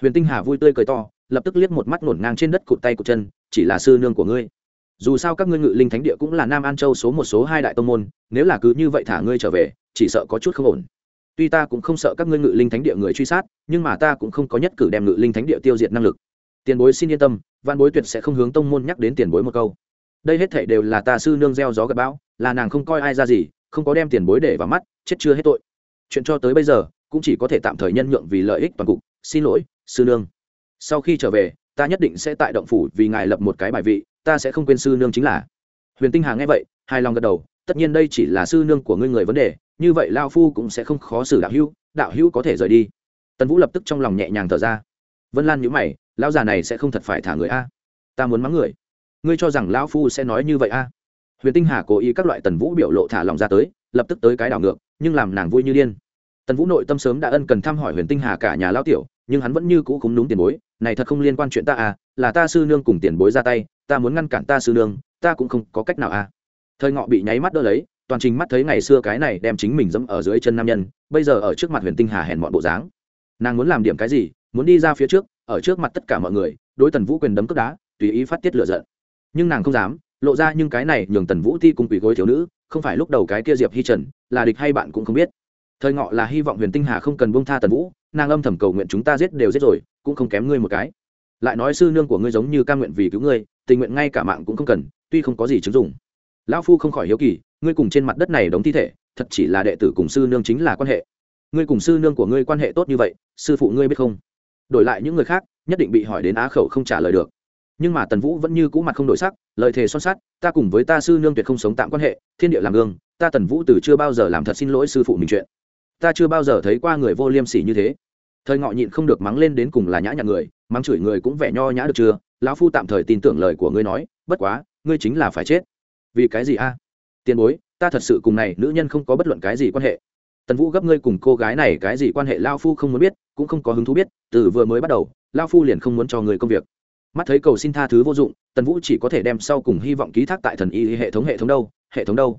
Huyền tinh hà vui tươi cười to, lập tức liếc một mắt nổn ngang trên đất cụt tay cụt chân, chỉ là sư nương của ngươi dù sao các ngươi ngự linh thánh địa cũng là nam an châu số một số hai đại tông môn, nếu là cứ như vậy thả ngươi trở về, chỉ sợ có chút không ổn. Tuy ta cũng không sợ các ngươi ngự linh thánh địa người truy sát, nhưng mà ta cũng không có nhất cử đem ngự linh thánh địa tiêu diệt năng lực. Tiền bối xin yên tâm văn bối tuyệt sẽ không hướng tông môn nhắc đến tiền bối một câu. Đây hết thể đều là ta sư nương gieo gió gặp bão, là nàng không coi ai ra gì, không có đem tiền bối để vào mắt, chết chưa hết tội. Chuyện cho tới bây giờ, cũng chỉ có thể tạm thời nhân nhượng vì lợi ích toàn cục. Xin lỗi, sư nương. Sau khi trở về, ta nhất định sẽ tại động phủ vì ngài lập một cái bài vị ta sẽ không quên sư nương chính là. Huyền tinh hà nghe vậy, hài lòng gật đầu, tất nhiên đây chỉ là sư nương của ngươi người vấn đề, như vậy lao phu cũng sẽ không khó xử đạo hữu đạo hữu có thể rời đi. Tần vũ lập tức trong lòng nhẹ nhàng thở ra. Vân lan nhữ mày, lão già này sẽ không thật phải thả người a. Ta muốn mắng người. Ngươi cho rằng lão phu sẽ nói như vậy a? Huyền tinh hà cố ý các loại tần vũ biểu lộ thả lòng ra tới, lập tức tới cái đảo ngược, nhưng làm nàng vui như điên. Tần vũ nội tâm sớm đã ân cần thăm hỏi huyền tinh hà cả nhà lao tiểu, nhưng hắn vẫn như cũ cúng đúng tiền bối, này thật không liên quan chuyện ta à là ta sư nương cùng tiền bối ra tay ta muốn ngăn cản ta sư nương, ta cũng không có cách nào à. Thời ngọ bị nháy mắt đỡ lấy, toàn trình mắt thấy ngày xưa cái này đem chính mình dẫm ở dưới chân nam nhân, bây giờ ở trước mặt huyền tinh hà hèn mọn bộ dáng. Nàng muốn làm điểm cái gì, muốn đi ra phía trước, ở trước mặt tất cả mọi người, đối tần vũ quyền đấm cướp đá, tùy ý phát tiết lựa giận. Nhưng nàng không dám, lộ ra nhưng cái này nhường tần vũ thi cùng quỷ gối thiếu nữ, không phải lúc đầu cái kia diệp hi trần, là địch hay bạn cũng không biết. Thời ngọ là hy vọng huyền tinh hà không cần bông tha tần vũ, nàng âm thầm cầu nguyện chúng ta giết đều giết rồi, cũng không kém ngươi một cái. Lại nói sư nương của ngươi giống như ca nguyện vì cứu ngươi tình nguyện ngay cả mạng cũng không cần, tuy không có gì chứng dụng. Lão phu không khỏi hiếu kỳ, ngươi cùng trên mặt đất này đóng thi thể, thật chỉ là đệ tử cùng sư nương chính là quan hệ. Ngươi cùng sư nương của ngươi quan hệ tốt như vậy, sư phụ ngươi biết không? Đổi lại những người khác, nhất định bị hỏi đến á khẩu không trả lời được. Nhưng mà tần vũ vẫn như cũ mặt không đổi sắc, lời thề son sắt, ta cùng với ta sư nương tuyệt không sống tạm quan hệ, thiên địa làm gương, ta tần vũ từ chưa bao giờ làm thật xin lỗi sư phụ mình chuyện. Ta chưa bao giờ thấy qua người vô liêm sỉ như thế. Thời ngọ nhịn không được mắng lên đến cùng là nhã nhặn người, mắng chửi người cũng vẻ nho nhã được chưa? Lão phu tạm thời tin tưởng lời của ngươi nói, bất quá, ngươi chính là phải chết. Vì cái gì a? Tiền bối, ta thật sự cùng này nữ nhân không có bất luận cái gì quan hệ. Tần vũ gấp ngươi cùng cô gái này cái gì quan hệ lao phu không muốn biết, cũng không có hứng thú biết, từ vừa mới bắt đầu lao phu liền không muốn cho người công việc. Mắt thấy cầu xin tha thứ vô dụng, tần vũ chỉ có thể đem sau cùng hy vọng ký thác tại thần y hệ thống hệ thống đâu, hệ thống đâu.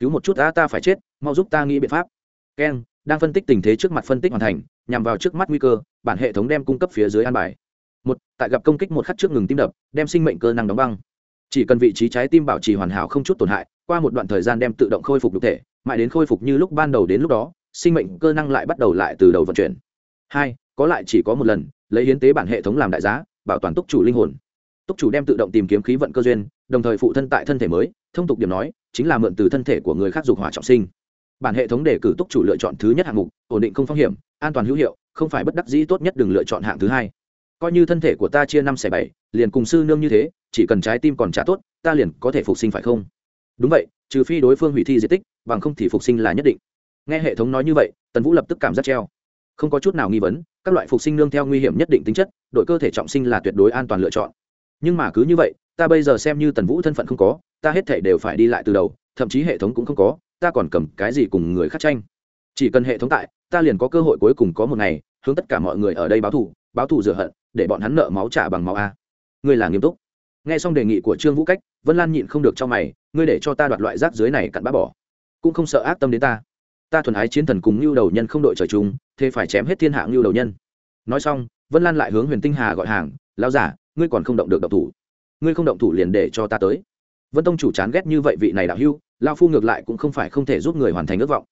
Cứu một chút ta ta phải chết, mau giúp ta nghĩ biện pháp. Keng đang phân tích tình thế trước mặt phân tích hoàn thành, nhằm vào trước mắt nguy cơ, bản hệ thống đem cung cấp phía dưới an bài một, tại gặp công kích một khắc trước ngừng tim đập, đem sinh mệnh cơ năng đóng băng. Chỉ cần vị trí trái tim bảo trì hoàn hảo không chút tổn hại, qua một đoạn thời gian đem tự động khôi phục thực thể, mãi đến khôi phục như lúc ban đầu đến lúc đó, sinh mệnh cơ năng lại bắt đầu lại từ đầu vận chuyển. Hai, có lại chỉ có một lần, lấy hiến tế bản hệ thống làm đại giá, bảo toàn túc chủ linh hồn. Túc chủ đem tự động tìm kiếm khí vận cơ duyên, đồng thời phụ thân tại thân thể mới, thông tục điểm nói, chính là mượn từ thân thể của người khác dục hỏa trọng sinh. Bản hệ thống đề cử túc chủ lựa chọn thứ nhất hạng mục, ổn định không phong hiểm, an toàn hữu hiệu, không phải bất đắc dĩ tốt nhất đừng lựa chọn hạng thứ hai coi như thân thể của ta chia năm xẻ bảy, liền cùng sư nương như thế, chỉ cần trái tim còn trả tốt, ta liền có thể phục sinh phải không? Đúng vậy, trừ phi đối phương hủy thi di tích, bằng không thì phục sinh là nhất định. Nghe hệ thống nói như vậy, tần vũ lập tức cảm giác treo. Không có chút nào nghi vấn, các loại phục sinh nương theo nguy hiểm nhất định tính chất, đội cơ thể trọng sinh là tuyệt đối an toàn lựa chọn. Nhưng mà cứ như vậy, ta bây giờ xem như tần vũ thân phận không có, ta hết thể đều phải đi lại từ đầu, thậm chí hệ thống cũng không có, ta còn cầm cái gì cùng người khác tranh? Chỉ cần hệ thống tại, ta liền có cơ hội cuối cùng có một ngày, hướng tất cả mọi người ở đây báo thù báo thù rửa hận để bọn hắn nợ máu trả bằng máu a. Ngươi là nghiêm túc. Nghe xong đề nghị của trương vũ cách, vân lan nhịn không được cho mày, ngươi để cho ta đoạt loại rác dưới này cặn bã bỏ. Cũng không sợ ác tâm đến ta. Ta thuần ái chiến thần cùng ngưu đầu nhân không đội trời chung, thế phải chém hết thiên hạ ngưu đầu nhân. Nói xong, vân lan lại hướng huyền tinh hà gọi hàng lao giả ngươi còn không động được động thủ. Ngươi không động thủ liền để cho ta tới. Vân tông chủ chán ghét như vậy vị này đạo hưu lao phu ngược lại cũng không phải không thể giúp người hoàn thành ước vọng.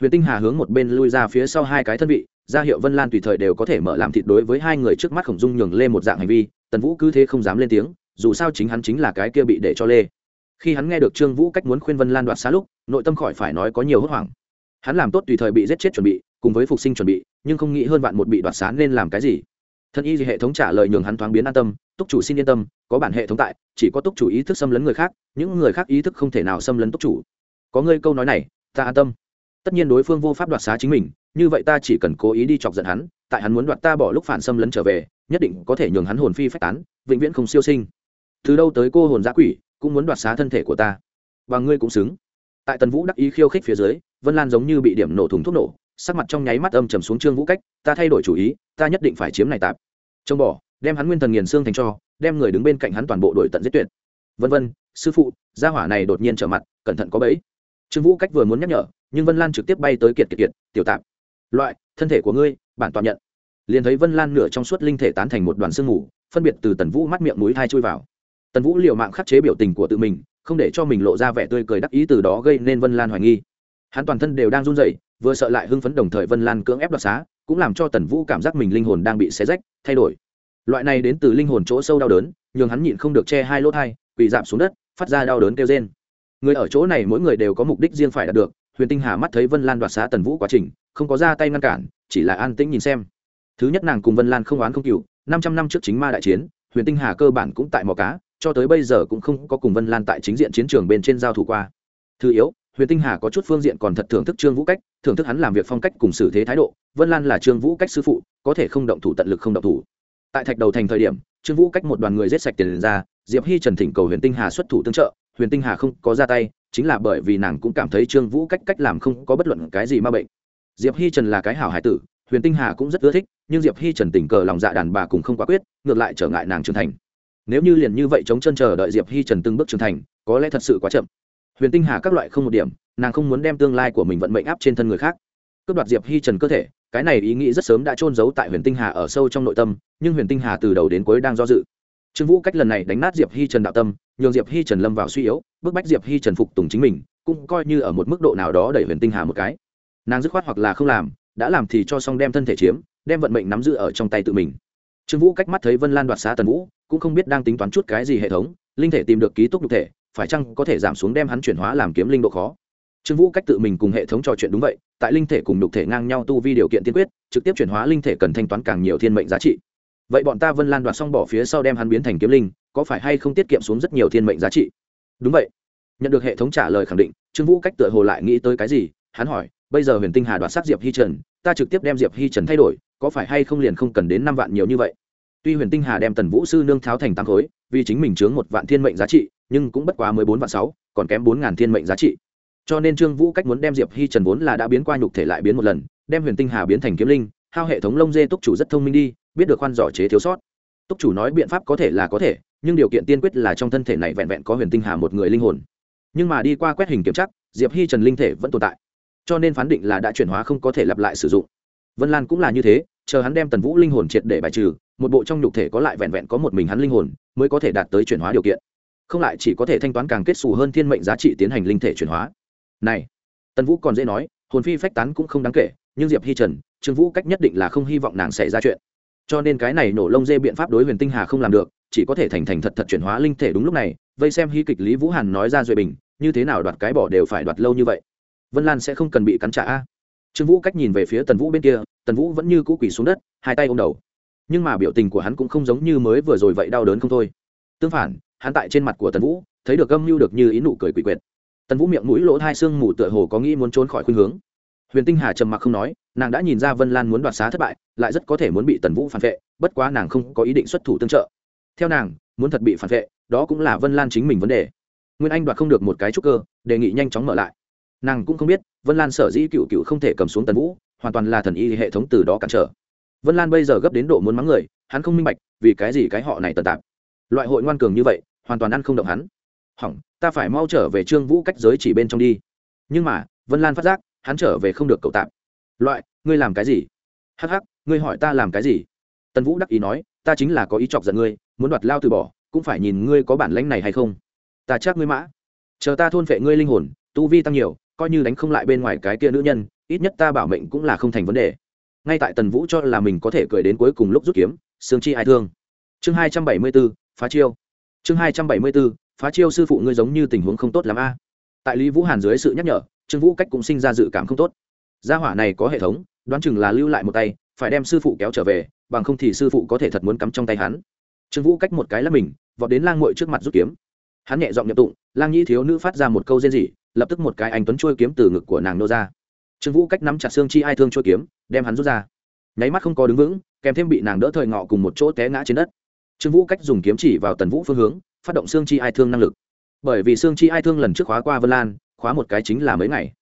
Huyền tinh hà hướng một bên lui ra phía sau hai cái thân vị ra hiệu vân lan tùy thời đều có thể mở làm thịt đối với hai người trước mắt khổng dung nhường lê một dạng hành vi, tần vũ cứ thế không dám lên tiếng, dù sao chính hắn chính là cái kia bị để cho lê. Khi hắn nghe được trương vũ cách muốn khuyên vân lan đoạt xá lúc, nội tâm khỏi phải nói có nhiều hốt hoảng. Hắn làm tốt tùy thời bị giết chết chuẩn bị, cùng với phục sinh chuẩn bị, nhưng không nghĩ hơn vạn một bị đoạt xá nên làm cái gì. Thân y hệ thống trả lời nhường hắn thoáng biến an tâm, túc chủ xin yên tâm, có bản hệ thống tại, chỉ có túc chủ ý thức xâm lấn người khác, những người khác ý thức không thể nào xâm lấn túc chủ. Có ngươi câu nói này, ta an tâm. Tất nhiên đối phương vô pháp đoạt xá chính mình như vậy ta chỉ cần cố ý đi chọc giận hắn, tại hắn muốn đoạt ta bỏ lúc phản xâm lấn trở về, nhất định có thể nhường hắn hồn phi phách tán, vĩnh viễn không siêu sinh. Từ đâu tới cô hồn giã quỷ, cũng muốn đoạt xá thân thể của ta. Và ngươi cũng xứng. Tại tần vũ đắc ý khiêu khích phía dưới, vân lan giống như bị điểm nổ thùng thuốc nổ, sắc mặt trong nháy mắt âm trầm xuống trương vũ cách, ta thay đổi chủ ý, ta nhất định phải chiếm này tạp. Trông bỏ, đem hắn nguyên thần nghiền xương thành cho, đem người đứng bên cạnh hắn toàn bộ đội tận giết tuyệt. Vân vân, sư phụ, gia hỏa này đột nhiên trở mặt, cẩn thận có bẫy. Trương vũ cách vừa muốn nhắc nhở, nhưng vân lan trực tiếp bay tới kiệt kiệt kiệt, tiểu tạp loại, thân thể của ngươi, bản toàn nhận. Liền thấy vân lan nửa trong suốt linh thể tán thành một đoàn sương mù, phân biệt từ tần vũ mắt miệng mũi thai chui vào. Tần vũ liều mạng khắc chế biểu tình của tự mình, không để cho mình lộ ra vẻ tươi cười đắc ý từ đó gây nên vân lan hoài nghi. Hắn toàn thân đều đang run rẩy, vừa sợ lại hưng phấn đồng thời vân lan cưỡng ép đoạt xá, cũng làm cho tần vũ cảm giác mình linh hồn đang bị xé rách, thay đổi. Loại này đến từ linh hồn chỗ sâu đau đớn, nhường hắn nhịn không được che hai lỗ thai bị giảm xuống đất, phát ra đau đớn kêu trên người ở chỗ này mỗi người đều có mục đích riêng phải đạt được, huyền tinh hà mắt thấy vân lan đoạt xá tần vũ quá trình không có ra tay ngăn cản, chỉ là an tĩnh nhìn xem. Thứ nhất nàng cùng vân lan không oán không cựu năm trăm năm trước chính ma đại chiến, huyền tinh hà cơ bản cũng tại mò cá, cho tới bây giờ cũng không có cùng vân lan tại chính diện chiến trường bên trên giao thủ qua. Thứ yếu, huyền tinh hà có chút phương diện còn thật thưởng thức trương vũ cách, thưởng thức hắn làm việc phong cách cùng xử thế thái độ, vân lan là trương vũ cách sư phụ, có thể không động thủ tận lực không động thủ. Tại thạch đầu thành thời điểm, trương vũ cách một đoàn người giết sạch tiền ra, diệp hy trần thỉnh cầu huyền tinh hà xuất thủ tương trợ, huyền tinh hà không có ra tay, chính là bởi vì nàng cũng cảm thấy trương vũ cách cách làm không có bất luận cái gì ma bệnh diệp hi trần là cái hảo hải tử, huyền tinh hà cũng rất ưa thích, nhưng diệp hi trần tình cờ lòng dạ đàn bà cùng không quá quyết, ngược lại trở ngại nàng trưởng thành. Nếu như liền như vậy chống chân chờ đợi diệp hi trần từng bước trưởng thành, có lẽ thật sự quá chậm. Huyền tinh hà các loại không một điểm, nàng không muốn đem tương lai của mình vận mệnh áp trên thân người khác. Cướp đoạt diệp hi trần cơ thể, cái này ý nghĩ rất sớm đã trôn giấu tại huyền tinh hà ở sâu trong nội tâm, nhưng huyền tinh hà từ đầu đến cuối đang do dự. Trương vũ cách lần này đánh nát diệp hi trần đạo tâm, nhường diệp hi trần lâm vào suy yếu, bức bách diệp hi trần phục tùng chính mình, cũng coi như ở một mức độ nào đó đẩy huyền tinh hà một cái nàng dứt khoát hoặc là không làm, đã làm thì cho xong đem thân thể chiếm, đem vận mệnh nắm giữ ở trong tay tự mình. Trương vũ cách mắt thấy vân lan đoạt xá tần vũ, cũng không biết đang tính toán chút cái gì hệ thống, linh thể tìm được ký túc đục thể, phải chăng có thể giảm xuống đem hắn chuyển hóa làm kiếm linh độ khó. Trương vũ cách tự mình cùng hệ thống trò chuyện đúng vậy, tại linh thể cùng đục thể ngang nhau tu vi điều kiện tiên quyết, trực tiếp chuyển hóa linh thể cần thanh toán càng nhiều thiên mệnh giá trị. Vậy bọn ta vân lan đoạt xong bỏ phía sau đem hắn biến thành kiếm linh, có phải hay không tiết kiệm xuống rất nhiều thiên mệnh giá trị? Đúng vậy. Nhận được hệ thống trả lời khẳng định, trương vũ cách tựa hồ lại nghĩ tới cái gì, hắn hỏi bây giờ huyền tinh hà đoạt sát diệp hi trần, ta trực tiếp đem diệp hi trần thay đổi, có phải hay không liền không cần đến năm vạn nhiều như vậy? Tuy huyền tinh hà đem tần vũ sư nương tháo thành tăng khối, vì chính mình chướng một vạn thiên mệnh giá trị, nhưng cũng bất quá mười bốn vạn sáu, còn kém bốn ngàn thiên mệnh giá trị. Cho nên trương vũ cách muốn đem diệp hi trần vốn là đã biến qua nhục thể lại biến một lần, đem huyền tinh hà biến thành kiếm linh, hao hệ thống lông dê túc chủ rất thông minh đi, biết được khoan giỏ chế thiếu sót. Túc chủ nói biện pháp có thể là có thể, nhưng điều kiện tiên quyết là trong thân thể này vẹn vẹn có huyền tinh hà một người linh hồn. Nhưng mà đi qua quét hình kiểm chắc diệp hi trần linh thể vẫn tồn tại cho nên phán định là đã chuyển hóa không có thể lặp lại sử dụng. Vân lan cũng là như thế, chờ hắn đem tần vũ linh hồn triệt để bài trừ, một bộ trong nhục thể có lại vẹn vẹn có một mình hắn linh hồn, mới có thể đạt tới chuyển hóa điều kiện. Không lại chỉ có thể thanh toán càng kết xù hơn thiên mệnh giá trị tiến hành linh thể chuyển hóa. Này, tần vũ còn dễ nói, hồn phi phách tán cũng không đáng kể, nhưng diệp hi trần, trương vũ cách nhất định là không hy vọng nàng xảy ra chuyện. Cho nên cái này nổ lông dê biện pháp đối huyền tinh hà không làm được, chỉ có thể thành thành thật thật chuyển hóa linh thể đúng lúc này, vây xem hy kịch lý vũ hàn nói ra duệ bình, như thế nào đoạt cái bỏ đều phải đoạt lâu như vậy vân lan sẽ không cần bị cắn trả. A trương vũ cách nhìn về phía tần vũ bên kia, tần vũ vẫn như cũ quỳ xuống đất, hai tay ôm đầu. Nhưng mà biểu tình của hắn cũng không giống như mới vừa rồi vậy đau đớn không thôi. Tương phản, hắn tại trên mặt của tần vũ, thấy được âm mưu được như ý nụ cười quỷ quyệt. Tần vũ miệng mũi lỗ hai xương mù tựa hồ có nghĩ muốn trốn khỏi khuynh hướng. Huyền tinh hà trầm mặc không nói, nàng đã nhìn ra vân lan muốn đoạt xá thất bại, lại rất có thể muốn bị tần vũ phản vệ, bất quá nàng không có ý định xuất thủ tương trợ. Theo nàng, muốn thật bị phản vệ, đó cũng là vân lan chính mình vấn đề. Nguyên anh đoạt không được một cái trúc cơ, đề nghị nhanh chóng mở lại nàng cũng không biết, vân lan sở dĩ cựu cựu không thể cầm xuống tần vũ, hoàn toàn là thần y hệ thống từ đó cản trở. Vân lan bây giờ gấp đến độ muốn mắng người, hắn không minh bạch, vì cái gì cái họ này tần tạp. Loại hội ngoan cường như vậy, hoàn toàn ăn không động hắn. Hỏng, ta phải mau trở về trương vũ cách giới chỉ bên trong đi. Nhưng mà, vân lan phát giác, hắn trở về không được cậu tạm loại, ngươi làm cái gì? Hắc hắc, ngươi hỏi ta làm cái gì? Tần vũ đắc ý nói, ta chính là có ý chọc giận ngươi, muốn đoạt lao từ bỏ, cũng phải nhìn ngươi có bản lãnh này hay không. Ta chắc ngươi mã. Chờ ta thôn phệ ngươi linh hồn, tu vi tăng nhiều coi như đánh không lại bên ngoài cái kia nữ nhân, ít nhất ta bảo mệnh cũng là không thành vấn đề. Ngay tại tần vũ cho là mình có thể cười đến cuối cùng lúc rút kiếm, sương chi ai thương. Chương hai trăm bảy mươi b ố phá chiêu. Chương hai trăm bảy mươi b ố phá chiêu sư phụ ngươi giống như tình huống không tốt l ắ m a. Tại lý vũ hàn dưới sự nhắc nhở, trương vũ cách cũng sinh ra dự cảm không tốt. Gia hỏa này có hệ thống, đoán chừng là lưu lại một tay, phải đem sư phụ kéo trở về, bằng không thì sư phụ có thể thật muốn cắm trong tay hắn. Trương vũ cách một cái là mình, vọt đến lang mội trước mặt rút kiếm. Hắn nhẹ giọng nhập tụng, lang nhĩ thiếu nữ phát ra một câu rên rỉ lập tức một cái anh tuấn trôi kiếm từ ngực của nàng nô ra. Trương vũ cách nắm chặt xương chi ai thương trôi kiếm, đem hắn rút ra. Nháy mắt không có đứng vững, kèm thêm bị nàng đỡ thời ngọ cùng một chỗ té ngã trên đất. Trương vũ cách dùng kiếm chỉ vào tần vũ phương hướng, phát động xương chi ai thương năng lực. Bởi vì xương chi ai thương lần trước khóa qua vân lan, khóa một cái chính là mấy ngày.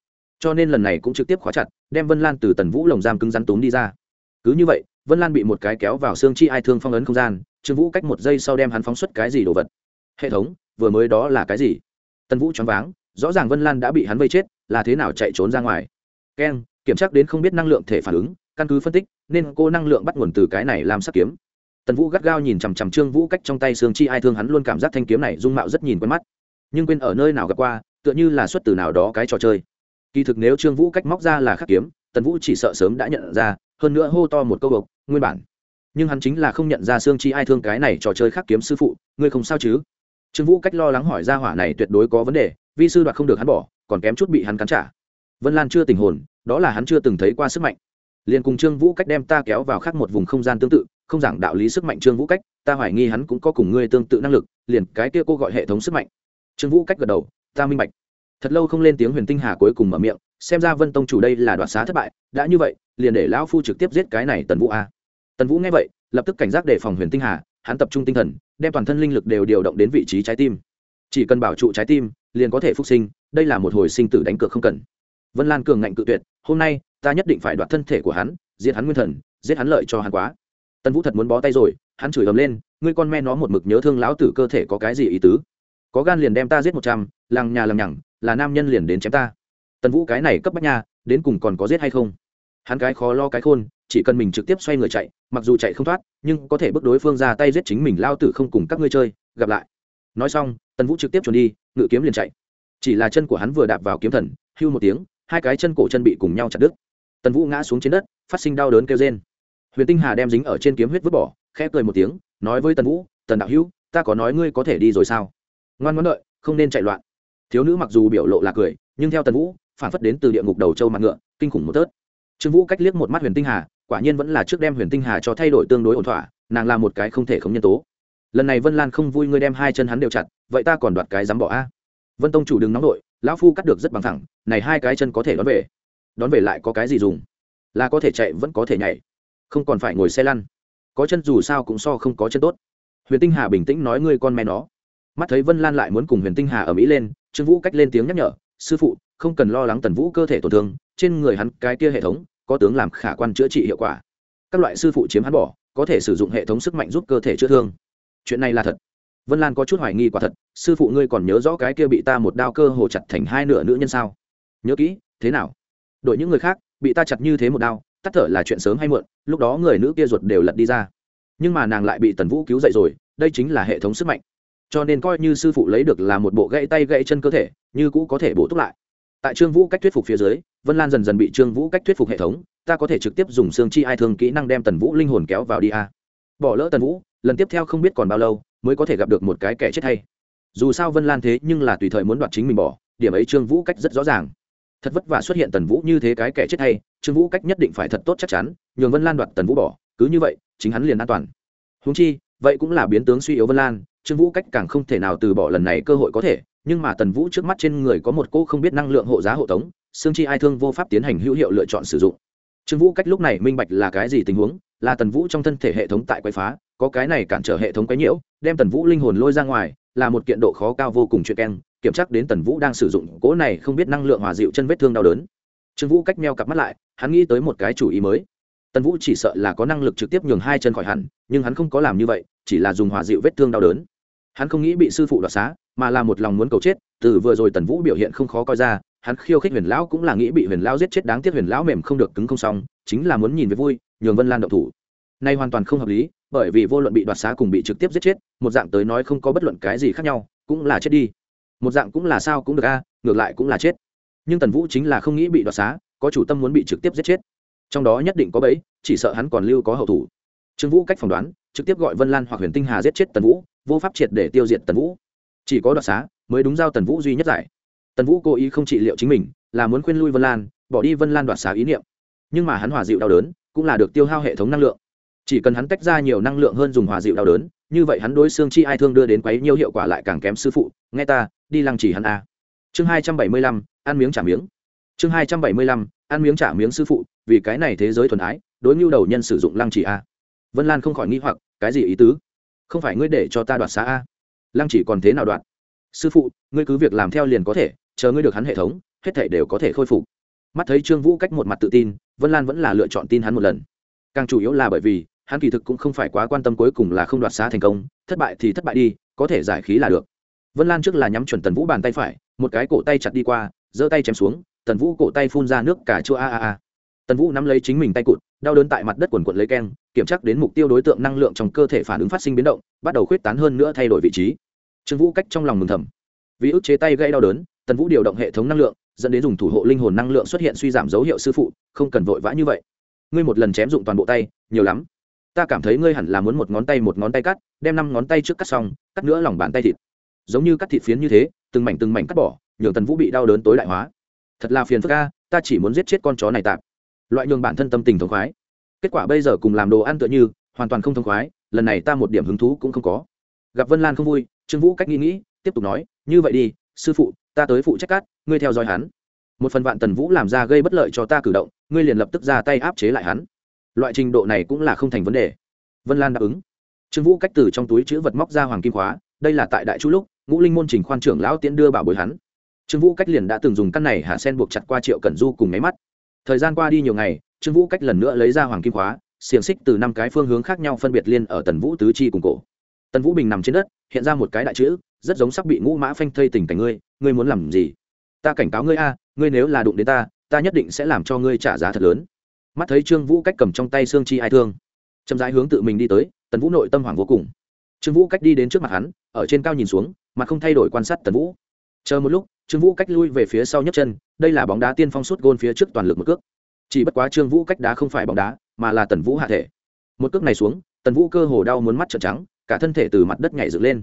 Cho nên lần này cũng trực tiếp khóa chặt, đem vân lan từ tần vũ lồng giam cứng rắn túm đi ra. Cứ như vậy, vân lan bị một cái kéo vào xương chi ai thương phong ấn không gian, trương vũ cách một giây sau đem hắn phóng xuất cái gì đồ vật? Hệ thống, vừa mới đó là cái gì? Tần vũ choáng váng rõ ràng vân lan đã bị hắn vây chết, là thế nào chạy trốn ra ngoài? Keng kiểm tra đến không biết năng lượng thể phản ứng, căn cứ phân tích, nên cô năng lượng bắt nguồn từ cái này làm sắc kiếm. Tần vũ gắt gao nhìn chằm chằm trương vũ cách trong tay sương chi ai thương, hắn luôn cảm giác thanh kiếm này dung mạo rất nhìn quen mắt. Nhưng quên ở nơi nào gặp qua, tựa như là xuất từ nào đó cái trò chơi. Kỳ thực nếu trương vũ cách móc ra là khắc kiếm, tần vũ chỉ sợ sớm đã nhận ra, hơn nữa hô to một câu bộc nguyên bản. Nhưng hắn chính là không nhận ra sương chi ai thương cái này trò chơi khắc kiếm sư phụ, ngươi không sao chứ? Trương vũ cách lo lắng hỏi ra hỏa này tuyệt đối có vấn đề vi sư đoạt không được hắn bỏ, còn kém chút bị hắn cắn trả. Vân lan chưa tình hồn, đó là hắn chưa từng thấy qua sức mạnh. Liền cùng trương vũ cách đem ta kéo vào khác một vùng không gian tương tự, không giảng đạo lý sức mạnh trương vũ cách, ta hoài nghi hắn cũng có cùng ngươi tương tự năng lực, liền cái kia cô gọi hệ thống sức mạnh. Trương vũ cách gật đầu, ta minh bạch. Thật lâu không lên tiếng huyền tinh hà cuối cùng mở miệng, xem ra vân tông chủ đây là đoạt xá thất bại, đã như vậy, liền để lão phu trực tiếp giết cái này tần vũ a. Tần vũ nghe vậy, lập tức cảnh giác đề phòng huyền tinh hà, hắn tập trung tinh thần, đem toàn thân linh lực đều điều động đến vị trí trái tim. Chỉ cần bảo trụ trái tim liền có thể phục sinh, đây là một hồi sinh tử đánh cược không cần. Vân lan cường ngạnh cự tuyệt, hôm nay, ta nhất định phải đoạt thân thể của hắn, giết hắn nguyên thần, giết hắn lợi cho hắn quá. Tần vũ thật muốn bó tay rồi, hắn chửi ầm lên, ngươi con me nó một mực nhớ thương lão tử cơ thể có cái gì ý tứ? Có gan liền đem ta giết một trăm làng nhà làng nhằng, là nam nhân liền đến chém ta. Tần vũ cái này cấp bách nha, đến cùng còn có giết hay không? Hắn cái khó lo cái khôn, chỉ cần mình trực tiếp xoay người chạy, mặc dù chạy không thoát, nhưng có thể bước đối phương ra tay giết chính mình lao tử không cùng các ngươi chơi, gặp lại. Nói xong tần vũ trực tiếp trốn đi, ngự kiếm liền chạy. Chỉ là chân của hắn vừa đạp vào kiếm thần, hưu một tiếng, hai cái chân cổ chân bị cùng nhau chặt đứt. Tần vũ ngã xuống trên đất, phát sinh đau đớn kêu trên huyền tinh hà đem dính ở trên kiếm huyết vứt bỏ, khẽ cười một tiếng, nói với tần vũ, tần đạo hữu ta có nói ngươi có thể đi rồi sao? Ngoan ngoãn đợi, không nên chạy loạn. Thiếu nữ mặc dù biểu lộ là cười, nhưng theo tần vũ, phản phất đến từ địa ngục đầu châu mặt ngựa, kinh khủng một tớt. Trương vũ cách liếc một mắt huyền tinh hà, quả nhiên vẫn là trước đem huyền tinh hà cho thay đổi tương đối ổn thỏa, nàng là một cái không thể không nhân tố lần này vân lan không vui ngươi đem hai chân hắn đều chặt vậy ta còn đoạt cái dám bỏ a vân tông chủ đừng nóng đội lão phu cắt được rất bằng thẳng này hai cái chân có thể đón về đón về lại có cái gì dùng là có thể chạy vẫn có thể nhảy không còn phải ngồi xe lăn có chân dù sao cũng so không có chân tốt huyền tinh hà bình tĩnh nói ngươi con mẹ nó mắt thấy vân lan lại muốn cùng huyền tinh hà ở mỹ lên trương vũ cách lên tiếng nhắc nhở sư phụ không cần lo lắng tần vũ cơ thể tổn thương trên người hắn cái kia hệ thống có tướng làm khả quan chữa trị hiệu quả các loại sư phụ chiếm hắn bỏ có thể sử dụng hệ thống sức mạnh giúp cơ thể chữa thương chuyện này là thật. Vân lan có chút hoài nghi quả thật, sư phụ ngươi còn nhớ rõ cái kia bị ta một đao cơ hồ chặt thành hai nửa nữ nhân sao? Nhớ kỹ, thế nào? Đội những người khác, bị ta chặt như thế một đao, tắt thở là chuyện sớm hay muộn, lúc đó người nữ kia ruột đều lật đi ra. Nhưng mà nàng lại bị tần vũ cứu dậy rồi, đây chính là hệ thống sức mạnh. Cho nên coi như sư phụ lấy được là một bộ gãy tay gãy chân cơ thể, như cũ có thể bổ túc lại. Tại trương vũ cách thuyết phục phía dưới, vân lan dần dần bị trương vũ cách thuyết phục hệ thống, ta có thể trực tiếp dùng xương chi ai thương kỹ năng đem tần vũ linh hồn kéo vào đi a. Bỏ lỡ tần vũ lần tiếp theo không biết còn bao lâu mới có thể gặp được một cái kẻ chết hay. Dù sao vân lan thế nhưng là tùy thời muốn đoạt chính mình bỏ, điểm ấy trương vũ cách rất rõ ràng. Thật vất vả xuất hiện tần vũ như thế cái kẻ chết hay, trương vũ cách nhất định phải thật tốt chắc chắn, nhường vân lan đoạt tần vũ bỏ, cứ như vậy, chính hắn liền an toàn. Húng chi, vậy cũng là biến tướng suy yếu vân lan, trương vũ cách càng không thể nào từ bỏ lần này cơ hội có thể, nhưng mà tần vũ trước mắt trên người có một cô không biết năng lượng hộ giá hộ tống, xương chi ai thương vô pháp tiến hành hữu hiệu lựa chọn sử dụng. Trương vũ cách lúc này minh bạch là cái gì tình huống, là tần vũ trong thân thể hệ thống tại quay phá có cái này cản trở hệ thống quấy nhiễu, đem tần vũ linh hồn lôi ra ngoài, là một kiện độ khó cao vô cùng chuyện keng, kiểm chắc đến tần vũ đang sử dụng cỗ này không biết năng lượng hòa dịu chân vết thương đau đớn. Trương vũ cách meo cặp mắt lại, hắn nghĩ tới một cái chủ ý mới. Tần vũ chỉ sợ là có năng lực trực tiếp nhường hai chân khỏi hẳn, nhưng hắn không có làm như vậy, chỉ là dùng hòa dịu vết thương đau đớn. Hắn không nghĩ bị sư phụ đoạt xá, mà là một lòng muốn cầu chết, từ vừa rồi tần vũ biểu hiện không khó coi ra, hắn khiêu khích huyền lão cũng là nghĩ bị huyền lão giết chết, đáng tiếc huyền lão mềm không được cứng không xong, chính là muốn nhìn với vui, nhường vân lan động thủ. Nay hoàn toàn không hợp lý bởi vì vô luận bị đoạt xá cùng bị trực tiếp giết chết, một dạng tới nói không có bất luận cái gì khác nhau, cũng là chết đi. Một dạng cũng là sao cũng được a, ngược lại cũng là chết. Nhưng tần vũ chính là không nghĩ bị đoạt xá, có chủ tâm muốn bị trực tiếp giết chết. Trong đó nhất định có bẫy, chỉ sợ hắn còn lưu có hậu thủ. Trương vũ cách phỏng đoán, trực tiếp gọi vân lan hoặc huyền tinh hà giết chết tần vũ, vô pháp triệt để tiêu diệt tần vũ. Chỉ có đoạt xá mới đúng giao tần vũ duy nhất giải. Tần vũ cố ý không trị liệu chính mình, là muốn khuyên lui vân lan, bỏ đi vân lan đoạt xá ý niệm. Nhưng mà hắn hòa dịu đau đớn, cũng là được tiêu hao hệ thống năng lượng chỉ cần hắn tách ra nhiều năng lượng hơn dùng hòa dịu đau đớn, như vậy hắn đối xương chi ai thương đưa đến quấy nhiều hiệu quả lại càng kém sư phụ. Nghe ta, đi lăng chỉ hắn a. Chương hai trăm bảy mươi lăm, ăn miếng trả miếng. Chương hai trăm bảy mươi lăm, ăn miếng trả miếng sư phụ, vì cái này thế giới thuần ái, đối ngưu đầu nhân sử dụng lăng chỉ a. Vân lan không khỏi nghĩ hoặc, cái gì ý tứ? Không phải ngươi để cho ta đoạt xá a? Lăng chỉ còn thế nào đoạt? Sư phụ, ngươi cứ việc làm theo liền có thể, chờ ngươi được hắn hệ thống, hết thể đều có thể khôi phục. Mắt thấy trương vũ cách một mặt tự tin, vân lan vẫn là lựa chọn tin hắn một lần. Càng chủ yếu là bởi vì hắn kỳ thực cũng không phải quá quan tâm cuối cùng là không đoạt xá thành công, thất bại thì thất bại đi, có thể giải khí là được. Vân lan trước là nhắm chuẩn tần vũ bàn tay phải, một cái cổ tay chặt đi qua, giơ tay chém xuống, tần vũ cổ tay phun ra nước cả chua a a a. Tần vũ nắm lấy chính mình tay cụt, đau đớn tại mặt đất quần quận lấy keng, kiểm tra đến mục tiêu đối tượng năng lượng trong cơ thể phản ứng phát sinh biến động, bắt đầu khuyết tán hơn nữa thay đổi vị trí. Trương vũ cách trong lòng mừng thầm. Vì ức chế tay gây đau đớn, tần vũ điều động hệ thống năng lượng, dẫn đến dùng thủ hộ linh hồn năng lượng xuất hiện suy giảm dấu hiệu sư phụ, không cần vội vã như vậy. Ngươi một lần chém dụng toàn bộ tay, nhiều lắm ta cảm thấy ngươi hẳn là muốn một ngón tay một ngón tay cắt, đem năm ngón tay trước cắt xong, cắt nữa lòng bàn tay thịt. Giống như cắt thịt phiến như thế, từng mảnh từng mảnh cắt bỏ, nhường tần vũ bị đau đớn tối đại hóa. Thật là phiền phức ca ta chỉ muốn giết chết con chó này tạm. Loại nhường bản thân tâm tình thống khoái. Kết quả bây giờ cùng làm đồ ăn tựa như, hoàn toàn không thống khoái, lần này ta một điểm hứng thú cũng không có. Gặp vân lan không vui, trương vũ cách nghĩ nghĩ, tiếp tục nói, như vậy đi, sư phụ, ta tới phụ trách cát ngươi theo dõi hắn. Một phần vạn tần vũ làm ra gây bất lợi cho ta cử động, ngươi liền lập tức ra tay áp chế lại hắn loại trình độ này cũng là không thành vấn đề. Vân lan đáp ứng. Trương vũ cách từ trong túi chữ vật móc ra hoàng kim khóa, đây là tại đại chú lúc, ngũ linh môn trình khoan trưởng lão tiễn đưa bảo bối hắn. Trương vũ cách liền đã từng dùng căn này hạ sen buộc chặt qua triệu cẩn du cùng máy mắt. Thời gian qua đi nhiều ngày, trương vũ cách lần nữa lấy ra hoàng kim khóa, xiềng xích từ năm cái phương hướng khác nhau phân biệt liên ở tần vũ tứ chi cùng cổ. Tần vũ bình nằm trên đất, hiện ra một cái đại chữ, rất giống sắp bị ngũ mã phanh thây tình cảnh ngươi ngươi muốn làm gì? Ta cảnh cáo ngươi a, ngươi nếu là đụng đến ta ta nhất định sẽ làm cho ngươi trả giá thật lớn mắt thấy trương vũ cách cầm trong tay xương chi ai thương. Chậm rãi hướng tự mình đi tới, tần vũ nội tâm hoảng vô cùng. Trương vũ cách đi đến trước mặt hắn, ở trên cao nhìn xuống, mà không thay đổi quan sát tần vũ. Chờ một lúc, trương vũ cách lui về phía sau nhấc chân, đây là bóng đá tiên phong suốt gôn phía trước toàn lực một cước. Chỉ bất quá trương vũ cách đá không phải bóng đá, mà là tần vũ hạ thể. Một cước này xuống, tần vũ cơ hồ đau muốn mắt trợn trắng, cả thân thể từ mặt đất nhảy dựng lên.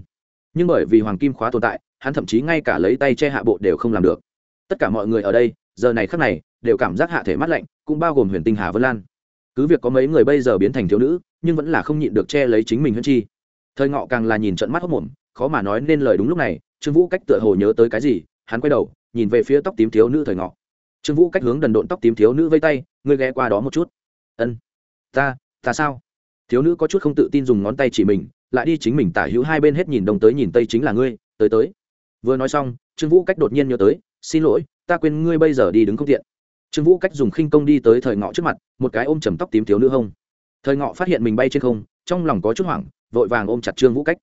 Nhưng bởi vì hoàng kim khóa tồn tại, hắn thậm chí ngay cả lấy tay che hạ bộ đều không làm được. Tất cả mọi người ở đây giờ này khắc này, đều cảm giác hạ thể mát lạnh, cũng bao gồm huyền tinh hà vân lan. Cứ việc có mấy người bây giờ biến thành thiếu nữ, nhưng vẫn là không nhịn được che lấy chính mình hơn chi. Thời ngọ càng là nhìn trận mắt hốc mồm, khó mà nói nên lời đúng lúc này, trương vũ cách tựa hồ nhớ tới cái gì, hắn quay đầu, nhìn về phía tóc tím thiếu nữ thời ngọ. Trương vũ cách hướng đần độn tóc tím thiếu nữ vây tay, ngươi ghé qua đó một chút. Ân. Ta ta sao? Thiếu nữ có chút không tự tin dùng ngón tay chỉ mình, lại đi chính mình tả hữu hai bên hết nhìn đông tới nhìn tây chính là ngươi, tới tới. Vừa nói xong, trương vũ cách đột nhiên nhớ tới, xin lỗi ta quên ngươi bây giờ đi đứng không tiện. Trương vũ cách dùng khinh công đi tới thời ngọ trước mặt, một cái ôm chầm tóc tím thiếu nữ hông. Thời ngọ phát hiện mình bay trên không, trong lòng có chút hoảng, vội vàng ôm chặt trương vũ cách.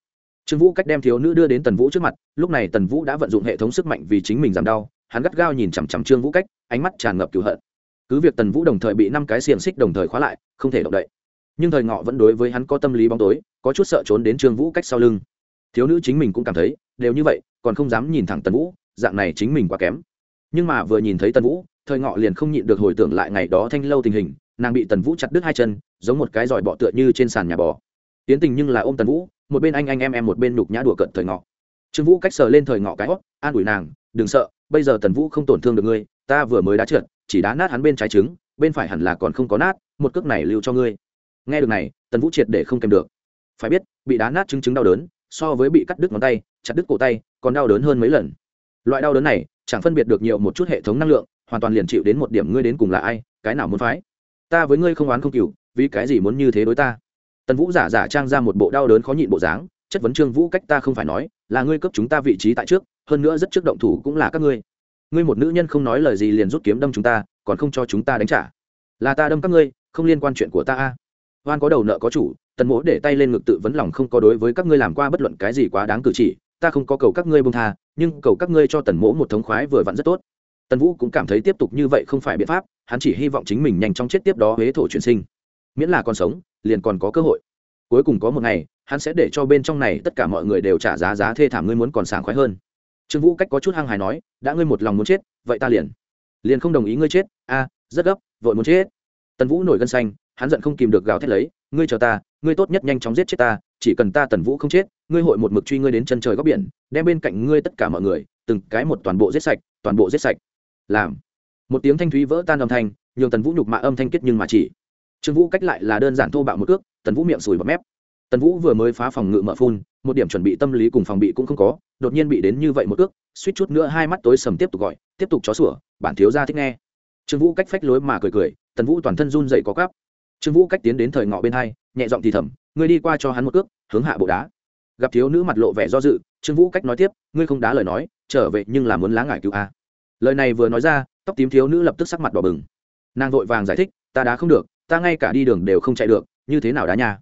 Trương vũ cách đem thiếu nữ đưa đến tần vũ trước mặt, lúc này tần vũ đã vận dụng hệ thống sức mạnh vì chính mình giảm đau, hắn gắt gao nhìn chằm chằm trương vũ cách, ánh mắt tràn ngập cựu hận. Cứ việc tần vũ đồng thời bị năm cái xiềng xích đồng thời khóa lại, không thể động đậy. Nhưng thời ngọ vẫn đối với hắn có tâm lý bóng tối, có chút sợ trốn đến trương vũ cách sau lưng. Thiếu nữ chính mình cũng cảm thấy, đều như vậy, còn không dám nhìn thẳng tần vũ, dạng này chính mình quá kém nhưng mà vừa nhìn thấy tần vũ, thời ngọ liền không nhịn được hồi tưởng lại ngày đó thanh lâu tình hình, nàng bị tần vũ chặt đứt hai chân, giống một cái giỏi bọ tựa như trên sàn nhà bò. Tiến tình nhưng là ôm tần vũ, một bên anh anh em em một bên nhục nhã đùa cận thời ngọ. Trương vũ cách sờ lên thời ngọ cái hót an ủi nàng, đừng sợ, bây giờ tần vũ không tổn thương được ngươi, ta vừa mới đá trượt, chỉ đá nát hắn bên trái trứng, bên phải hẳn là còn không có nát, một cước này lưu cho ngươi. Nghe được này, tần vũ triệt để không kèm được. Phải biết, bị đá nát chứng chứng đau đớn, so với bị cắt đứt ngón tay, chặt đứt cổ tay, còn đau đớn hơn mấy lần. Loại đau đớn này chẳng phân biệt được nhiều một chút hệ thống năng lượng, hoàn toàn liền chịu đến một điểm ngươi đến cùng là ai, cái nào muốn phái. Ta với ngươi không oán không cừu, vì cái gì muốn như thế đối ta? Tần vũ giả giả trang ra một bộ đau đớn khó nhịn bộ dáng, chất vấn trương vũ cách ta không phải nói, là ngươi cấp chúng ta vị trí tại trước, hơn nữa rất trước động thủ cũng là các ngươi. Ngươi một nữ nhân không nói lời gì liền rút kiếm đâm chúng ta, còn không cho chúng ta đánh trả. Là ta đâm các ngươi, không liên quan chuyện của ta a. Oan có đầu nợ có chủ, tần mỗ để tay lên ngực tự vấn lòng không có đối với các ngươi làm qua bất luận cái gì quá đáng cử chỉ, ta không có cầu các ngươi bông tha nhưng cầu các ngươi cho tần mỗ một thống khoái vừa vặn rất tốt. Tần vũ cũng cảm thấy tiếp tục như vậy không phải biện pháp, hắn chỉ hy vọng chính mình nhanh chóng chết tiếp đó huế thổ chuyển sinh. Miễn là còn sống, liền còn có cơ hội. Cuối cùng có một ngày, hắn sẽ để cho bên trong này tất cả mọi người đều trả giá giá thê thảm ngươi muốn còn sảng khoái hơn. Trương vũ cách có chút hăng hài nói, đã ngươi một lòng muốn chết, vậy ta liền. Liền không đồng ý ngươi chết, a, rất gấp, vội muốn chết. Tần vũ nổi gân xanh, hắn giận không kìm được gào thét lấy, ngươi chờ ta, ngươi tốt nhất nhanh chóng giết chết ta, chỉ cần ta tần vũ không chết ngươi hội một mực truy ngươi đến chân trời góc biển, đem bên cạnh ngươi tất cả mọi người, từng cái một toàn bộ giết sạch, toàn bộ giết sạch. Làm. Một tiếng thanh thúy vỡ tan âm thanh, nhường tần vũ nhục mạ âm thanh kết nhưng mà chỉ. Trương vũ cách lại là đơn giản thô bạo một cước, tần vũ miệng sùi bọt mép. Tần vũ vừa mới phá phòng ngự mở phun, một điểm chuẩn bị tâm lý cùng phòng bị cũng không có, đột nhiên bị đến như vậy một cước, suýt chút nữa hai mắt tối sầm tiếp tục gọi, tiếp tục chó sủa, bản thiếu gia thích nghe. Trương vũ cách phách lối mà cười cười, tần vũ toàn thân run dậy có cắp. Trương vũ cách tiến đến thời ngọ bên hai, nhẹ giọng thì thầm, ngươi đi qua cho hắn một cước, hướng hạ bộ đá gặp thiếu nữ mặt lộ vẻ do dự, trương vũ cách nói tiếp, ngươi không đá lời nói, trở về nhưng là muốn lá ngải cứu a. Lời này vừa nói ra, tóc tím thiếu nữ lập tức sắc mặt đỏ bừng. Nàng vội vàng giải thích, ta đá không được, ta ngay cả đi đường đều không chạy được, như thế nào đá nha?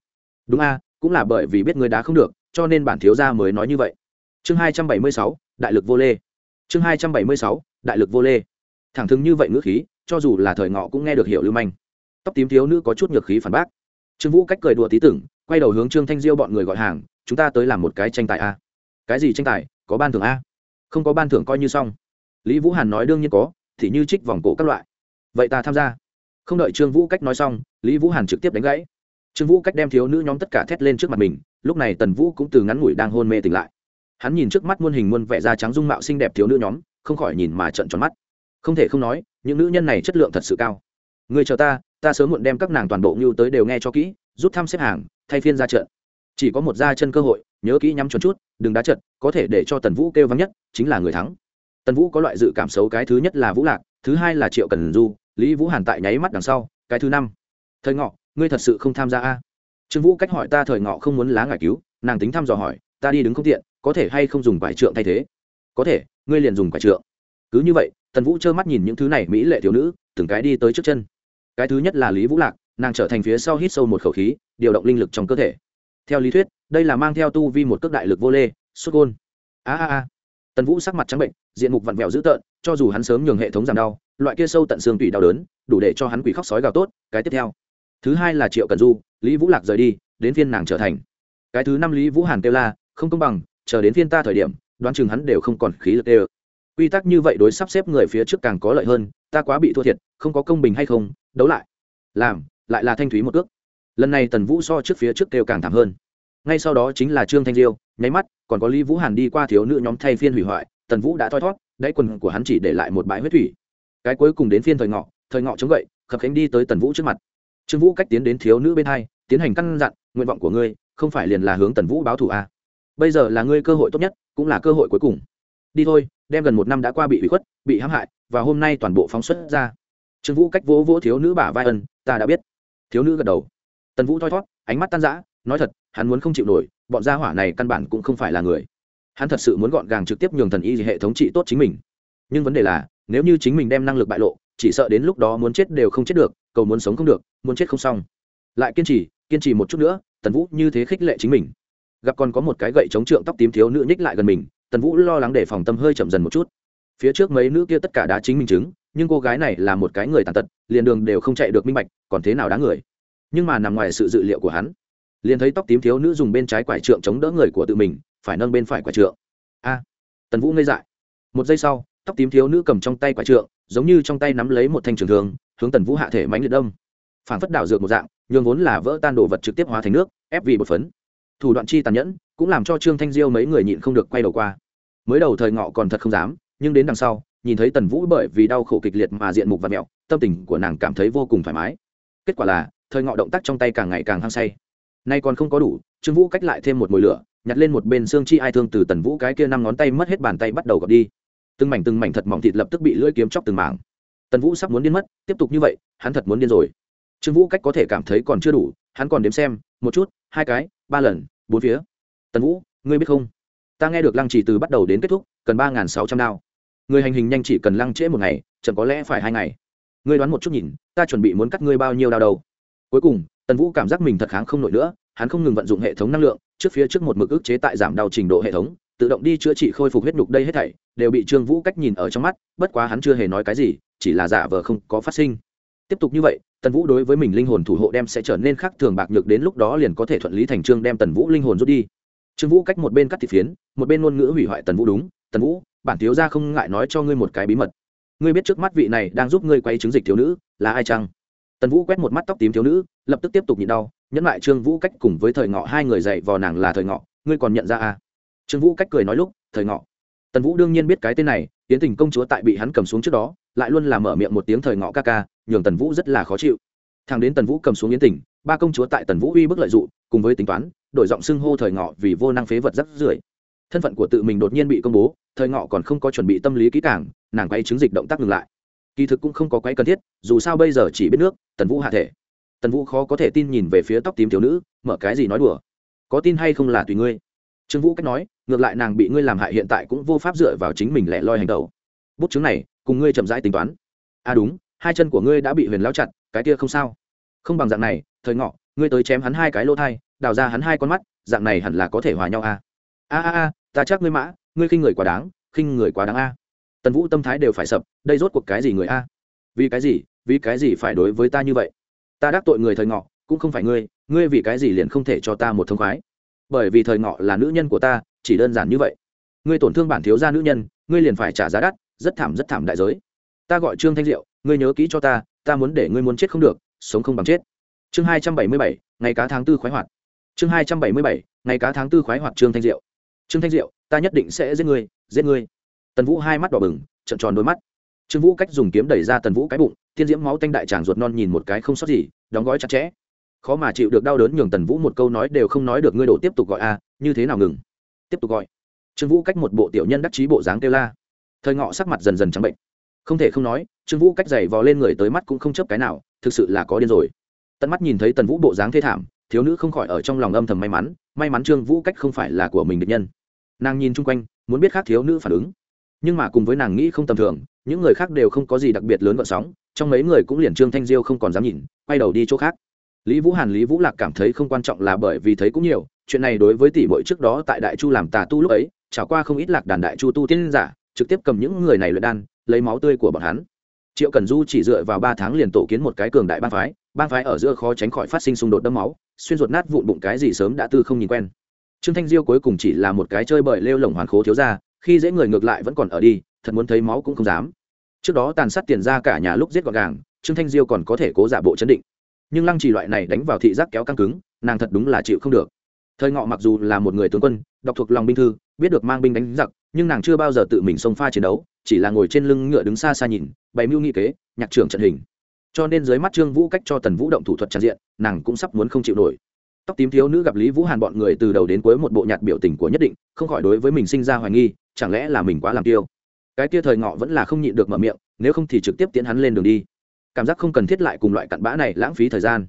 Đúng a, cũng là bởi vì biết ngươi đá không được, cho nên bản thiếu gia mới nói như vậy. Chương hai trăm bảy mươi sáu, đại lực vô lê. Chương hai trăm bảy mươi sáu, đại lực vô lê. Thẳng thừng như vậy ngữ khí, cho dù là thời ngọ cũng nghe được hiểu lưu manh. Tóc tím thiếu nữ có chút nhược khí phản bác. Trương vũ cách cười đùa tí tưởng, quay đầu hướng trương thanh diêu bọn người gọi hàng chúng ta tới làm một cái tranh tài a. Cái gì tranh tài? Có ban thưởng a? Không có ban thưởng coi như xong. Lý vũ hàn nói đương nhiên có, thì như trích vòng cổ các loại. Vậy ta tham gia. Không đợi trương vũ cách nói xong, lý vũ hàn trực tiếp đánh gãy. Trương vũ cách đem thiếu nữ nhóm tất cả thét lên trước mặt mình, lúc này tần vũ cũng từ ngắn ngủi đang hôn mê tỉnh lại. Hắn nhìn trước mắt muôn hình muôn vẻ da trắng dung mạo xinh đẹp thiếu nữ nhóm, không khỏi nhìn mà trận tròn mắt. Không thể không nói, những nữ nhân này chất lượng thật sự cao. Người chờ ta ta sớm muộn đem các nàng toàn bộ ngưu tới đều nghe cho kỹ rút thăm xếp hàng, thay phiên ra trận chỉ có một ra chân cơ hội, nhớ kỹ nhắm chuẩn chút, đừng đá trận có thể để cho tần vũ kêu vắng nhất, chính là người thắng. Tần vũ có loại dự cảm xấu, cái thứ nhất là vũ lạc, thứ hai là triệu cần du, lý vũ hàn tại nháy mắt đằng sau, cái thứ năm. Thời ngọ, ngươi thật sự không tham gia a? Trương vũ cách hỏi ta thời ngọ không muốn lá ngải cứu, nàng tính thăm dò hỏi, ta đi đứng không tiện, có thể hay không dùng vải trượng thay thế? Có thể, ngươi liền dùng vải trượng. Cứ như vậy, tần vũ trơ mắt nhìn những thứ này mỹ lệ thiếu nữ, từng cái đi tới trước chân. Cái thứ nhất là lý vũ lạc, nàng trở thành phía sau hít sâu một khẩu khí, điều động linh lực trong cơ thể theo lý thuyết, đây là mang theo tu vi một cước đại lực vô lê, xuất gôn. A a a. Tần vũ sắc mặt trắng bệnh, diện mục vặn vẹo dữ tợn, cho dù hắn sớm nhường hệ thống giảm đau, loại kia sâu tận xương tủy đau đớn, đủ để cho hắn quỷ khóc sói gào tốt, cái tiếp theo. Thứ hai là triệu cần du, lý vũ lạc rời đi, đến phiên nàng trở thành. Cái thứ năm lý vũ hàn kêu la, không công bằng, chờ đến phiên ta thời điểm, đoán chừng hắn đều không còn khí lực đều. Quy tắc như vậy đối sắp xếp người phía trước càng có lợi hơn, ta quá bị thua thiệt, không có công bình hay không, đấu lại. Làm, lại là thanh thúy một ước lần này tần vũ so trước phía trước kêu càng thảm hơn ngay sau đó chính là trương thanh diêu nháy mắt còn có lý vũ hàn đi qua thiếu nữ nhóm thay phiên hủy hoại tần vũ đã thoi thót đáy quần của hắn chỉ để lại một bãi huyết thủy cái cuối cùng đến phiên thời ngọ thời ngọ chống gậy khập khánh đi tới tần vũ trước mặt trương vũ cách tiến đến thiếu nữ bên hai tiến hành căn dặn nguyện vọng của ngươi không phải liền là hướng tần vũ báo thù à. bây giờ là ngươi cơ hội tốt nhất cũng là cơ hội cuối cùng đi thôi đem gần một năm đã qua bị hủy khuất bị hãm hại và hôm nay toàn bộ phóng xuất ra trương vũ cách vỗ vỗ thiếu nữ bả vai ân ta đã biết thiếu nữ gật đầu tần vũ thoi thót, ánh mắt tan rã, nói thật, hắn muốn không chịu nổi, bọn gia hỏa này căn bản cũng không phải là người. Hắn thật sự muốn gọn gàng trực tiếp nhường thần y hệ thống trị tốt chính mình. Nhưng vấn đề là, nếu như chính mình đem năng lực bại lộ, chỉ sợ đến lúc đó muốn chết đều không chết được, cầu muốn sống không được, muốn chết không xong. Lại kiên trì kiên trì một chút nữa, tần vũ như thế khích lệ chính mình. Gặp còn có một cái gậy chống trượng tóc tím thiếu nữ nhích lại gần mình, tần vũ lo lắng để phòng tâm hơi chậm dần một chút. Phía trước mấy nữ kia tất cả đã chính mình chứng, nhưng cô gái này là một cái người tàn tật, liền đường đều không chạy được minh bạch, còn thế nào đáng người? Nhưng mà nằm ngoài sự dự liệu của hắn, liền thấy tóc tím thiếu nữ dùng bên trái quải trượng chống đỡ người của tự mình, phải nâng bên phải quải trượng. A, tần vũ ngây dại. Một giây sau, tóc tím thiếu nữ cầm trong tay quải trượng, giống như trong tay nắm lấy một thanh trường thường hướng tần vũ hạ thể mánh liệt đông phản phất đảo dược một dạng, nhường vốn là vỡ tan đồ vật trực tiếp hóa thành nước, ép vì bột phấn. Thủ đoạn chi tàn nhẫn, cũng làm cho trương thanh diêu mấy người nhịn không được quay đầu qua. Mới đầu thời ngọ còn thật không dám, nhưng đến đằng sau, nhìn thấy tần vũ bởi vì đau khổ kịch liệt mà diện mục và mẹo, tâm tình của nàng cảm thấy vô cùng thoải mái. Kết quả là thời ngọ động tác trong tay càng ngày càng hăng say. Nay còn không có đủ, trương vũ cách lại thêm một mồi lửa, nhặt lên một bên xương chi ai thương từ tần vũ cái kia năm ngón tay mất hết bàn tay bắt đầu gọt đi. Từng mảnh từng mảnh thật mỏng thịt lập tức bị lưỡi kiếm chóc từng mảng. Tần vũ sắp muốn điên mất, tiếp tục như vậy, hắn thật muốn điên rồi. Trương vũ cách có thể cảm thấy còn chưa đủ, hắn còn đếm xem, một chút, hai cái, ba lần, bốn phía. Tần vũ, ngươi biết không? Ta nghe được lăng trì từ bắt đầu đến kết thúc, cần ba nghìn sáu trăm đao. Người hành hình nhanh chỉ cần lăng trễ một ngày chẳng có lẽ phải hai ngày. Ngươi đoán một chút nhìn, ta chuẩn bị muốn cắt ngươi bao nhiêu đao đầu cuối cùng, tần vũ cảm giác mình thật kháng không nổi nữa, hắn không ngừng vận dụng hệ thống năng lượng, trước phía trước một mực ức chế tại giảm đau trình độ hệ thống, tự động đi chữa trị khôi phục huyết nhục đây hết thảy, đều bị trương vũ cách nhìn ở trong mắt, bất quá hắn chưa hề nói cái gì, chỉ là giả vờ không có phát sinh. Tiếp tục như vậy, tần vũ đối với mình linh hồn thủ hộ đem sẽ trở nên khác thường bạc nhược đến lúc đó liền có thể thuận lý thành trương đem tần vũ linh hồn rút đi. Trương vũ cách một bên cắt thịt phiến, một bên ngôn ngữ hủy hoại tần vũ đúng, tần vũ, bản thiếu gia không ngại nói cho ngươi một cái bí mật. Ngươi biết trước mắt vị này đang giúp ngươi quay chứng dịch thiếu nữ là ai chăng? Tần vũ quét một mắt tóc tím thiếu nữ, lập tức tiếp tục nhịn đau, nhẫn lại trương vũ cách cùng với thời ngọ hai người dạy vò nàng là thời ngọ, ngươi còn nhận ra à? Trương vũ cách cười nói lúc, thời ngọ. Tần vũ đương nhiên biết cái tên này, tiến tình công chúa tại bị hắn cầm xuống trước đó, lại luôn làm mở miệng một tiếng thời ngọ ca ca, nhường tần vũ rất là khó chịu. Thằng đến tần vũ cầm xuống yến tình, ba công chúa tại tần vũ uy bức lợi dụng, cùng với tính toán, đổi giọng xưng hô thời ngọ vì vô năng phế vật rắc rưởi. Thân phận của tự mình đột nhiên bị công bố, thời ngọ còn không có chuẩn bị tâm lý kỹ càng, nàng quay chứng dịch động tác ngừng lại kỳ thực cũng không có quái cần thiết, dù sao bây giờ chỉ biết nước, tần vũ hạ thể. Tần vũ khó có thể tin nhìn về phía tóc tím thiếu nữ, mở cái gì nói đùa? Có tin hay không là tùy ngươi. Trương vũ cách nói, ngược lại nàng bị ngươi làm hại hiện tại cũng vô pháp dựa vào chính mình lẻ loi hành tẩu bút chứng này, cùng ngươi chậm rãi tính toán. À đúng, hai chân của ngươi đã bị huyền lao chặt, cái kia không sao. Không bằng dạng này, thời ngọ, ngươi tới chém hắn hai cái lỗ thai, đào ra hắn hai con mắt, dạng này hẳn là có thể hòa nhau à. a a a, ta chắc ngươi mã, ngươi khinh người quá đáng, khinh người quá đáng a tần vũ tâm thái đều phải sập, đây rốt cuộc cái gì người a? Vì cái gì, vì cái gì phải đối với ta như vậy? Ta đắc tội người thời ngọ, cũng không phải ngươi ngươi vì cái gì liền không thể cho ta một thông khoái? Bởi vì thời ngọ là nữ nhân của ta, chỉ đơn giản như vậy. Ngươi tổn thương bản thiếu gia nữ nhân, ngươi liền phải trả giá đắt, rất thảm rất thảm đại giới. Ta gọi trương thanh diệu, ngươi nhớ kỹ cho ta ta muốn để ngươi muốn chết không được, sống không bằng chết. Chương hai trăm bảy mươi bảy, ngày cá tháng tư khoái hoạt. Chương hai trăm bảy mươi bảy, ngày cá tháng tư khoái hoạt trương thanh diệu. Trương thanh diệu, ta nhất định sẽ giết ngươi giết ngươi tần vũ hai mắt đỏ bừng, trận tròn đôi mắt. Trương vũ cách dùng kiếm đẩy ra tần vũ cái bụng, thiên diễm máu tanh đại tràng ruột non nhìn một cái không sót gì, đóng gói chặt chẽ. Khó mà chịu được đau đớn nhường tần vũ một câu nói đều không nói được, ngươi đổ tiếp tục gọi a, như thế nào ngừng? Tiếp tục gọi. Trương vũ cách một bộ tiểu nhân đắc chí bộ dáng kêu la. Thời ngọ sắc mặt dần dần trắng bệnh. Không thể không nói, trương vũ cách giày vò lên người tới mắt cũng không chấp cái nào, thực sự là có điên rồi. Tận mắt nhìn thấy tần vũ bộ dáng thê thảm, thiếu nữ không khỏi ở trong lòng âm thầm may mắn may mắn trương vũ cách không phải là của mình được nhân. Nàng nhìn chung quanh, muốn biết khác thiếu nữ phản ứng nhưng mà cùng với nàng nghĩ không tầm thường, những người khác đều không có gì đặc biệt lớn gợn sóng, trong mấy người cũng liền trương thanh diêu không còn dám nhìn, quay đầu đi chỗ khác. Lý vũ hàn, lý vũ lạc cảm thấy không quan trọng là bởi vì thấy cũng nhiều, chuyện này đối với tỷ bội trước đó tại đại chu làm tà tu lúc ấy trải qua không ít lạc đàn đại chu tu tiên giả, trực tiếp cầm những người này luyện đan, lấy máu tươi của bọn hắn. Triệu cần du chỉ dựa vào ba tháng liền tổ kiến một cái cường đại bang phái bang phái ở giữa khó tránh khỏi phát sinh xung đột đẫm máu, xuyên ruột nát vụn bụng cái gì sớm đã tư không nhìn quen. Trương thanh diêu cuối cùng chỉ là một cái chơi bời lêu lồng hoàn khố thiếu ra khi dễ người ngược lại vẫn còn ở đi, thật muốn thấy máu cũng không dám. Trước đó tàn sát tiền ra cả nhà lúc giết gọn gàng, trương thanh diêu còn có thể cố giả bộ chấn định. Nhưng lăng trì loại này đánh vào thị giác kéo căng cứng, nàng thật đúng là chịu không được. Thời ngọ mặc dù là một người tướng quân đọc thuộc lòng binh thư, biết được mang binh đánh giặc, nhưng nàng chưa bao giờ tự mình xông pha chiến đấu, chỉ là ngồi trên lưng ngựa đứng xa xa nhìn, bày mưu nghị kế, nhạc trưởng trận hình. Cho nên dưới mắt trương vũ cách cho tần vũ động thủ thuật tràn diện, nàng cũng sắp muốn không chịu nổi. Tóc tím thiếu nữ gặp lý vũ hàn bọn người từ đầu đến cuối một bộ nhạt biểu tình của nhất định, không khỏi đối với mình sinh ra hoài nghi chẳng lẽ là mình quá làm tiêu? Cái kia thời ngọ vẫn là không nhịn được mở miệng, nếu không thì trực tiếp tiến hắn lên đường đi. Cảm giác không cần thiết lại cùng loại cặn bã này lãng phí thời gian.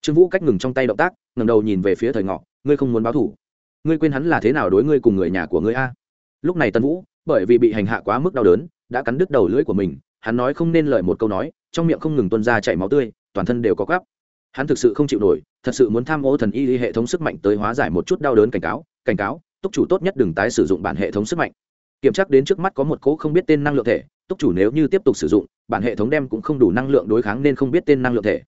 Trương vũ cách ngừng trong tay động tác, ngẩng đầu nhìn về phía thời ngọ, ngươi không muốn báo thủ. Ngươi quên hắn là thế nào đối ngươi cùng người nhà của ngươi a? Lúc này tân vũ, bởi vì bị hành hạ quá mức đau đớn, đã cắn đứt đầu lưỡi của mình, hắn nói không nên lời một câu nói, trong miệng không ngừng tuôn ra chảy máu tươi, toàn thân đều có gắp hắn thực sự không chịu nổi, thật sự muốn tham ô thần y hệ thống sức mạnh tới hóa giải một chút đau đớn cảnh cáo cảnh cáo, túc chủ tốt nhất đừng tái sử dụng bản hệ thống sức mạnh kiểm tra đến trước mắt có một cỗ không biết tên năng lượng thể, túc chủ nếu như tiếp tục sử dụng, bản hệ thống đem cũng không đủ năng lượng đối kháng nên không biết tên năng lượng thể.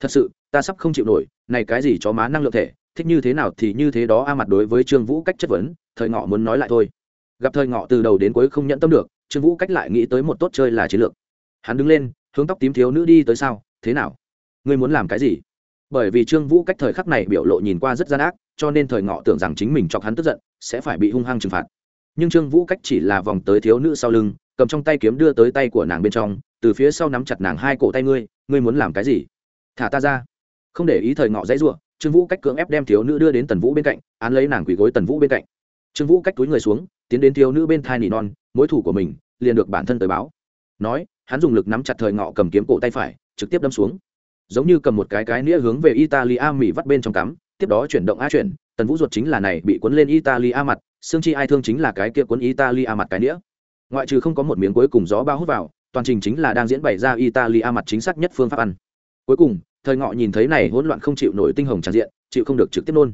Thật sự, ta sắp không chịu nổi, này cái gì chó má năng lượng thể, thích như thế nào thì như thế đó a mặt đối với trương vũ cách chất vấn, thời ngọ muốn nói lại thôi. Gặp thời ngọ từ đầu đến cuối không nhận tâm được, trương vũ cách lại nghĩ tới một tốt chơi là chiến lược. Hắn đứng lên, hướng tóc tím thiếu nữ đi tới sao, thế nào? Ngươi muốn làm cái gì? Bởi vì trương vũ cách thời khắc này biểu lộ nhìn qua rất gian ác, cho nên thời ngọ tưởng rằng chính mình chọc hắn tức giận, sẽ phải bị hung hăng trừng phạt nhưng trương vũ cách chỉ là vòng tới thiếu nữ sau lưng, cầm trong tay kiếm đưa tới tay của nàng bên trong, từ phía sau nắm chặt nàng hai cổ tay ngươi ngươi muốn làm cái gì? Thả ta ra. Không để ý thời ngọ dãy ruộng trương vũ cách cưỡng ép đem thiếu nữ đưa đến tần vũ bên cạnh, án lấy nàng quỳ gối tần vũ bên cạnh. Trương vũ cách túi người xuống, tiến đến thiếu nữ bên thai nỉ non, mối thủ của mình, liền được bản thân tới báo. Nói, hắn dùng lực nắm chặt thời ngọ cầm kiếm cổ tay phải, trực tiếp đâm xuống. Giống như cầm một cái cái nĩa hướng về italia mỹ vắt bên trong cắm, tiếp đó chuyển động a chuyển, tần vũ ruột chính là này, bị cuốn lên italia mặt xương chi ai thương chính là cái kia cuốn italia mặt cái nĩa. Ngoại trừ không có một miếng cuối cùng gió bao hút vào, toàn trình chính là đang diễn bày ra italia mặt chính xác nhất phương pháp ăn. Cuối cùng, thời ngọ nhìn thấy này hỗn loạn không chịu nổi tinh hồng tràn diện, chịu không được trực tiếp nôn.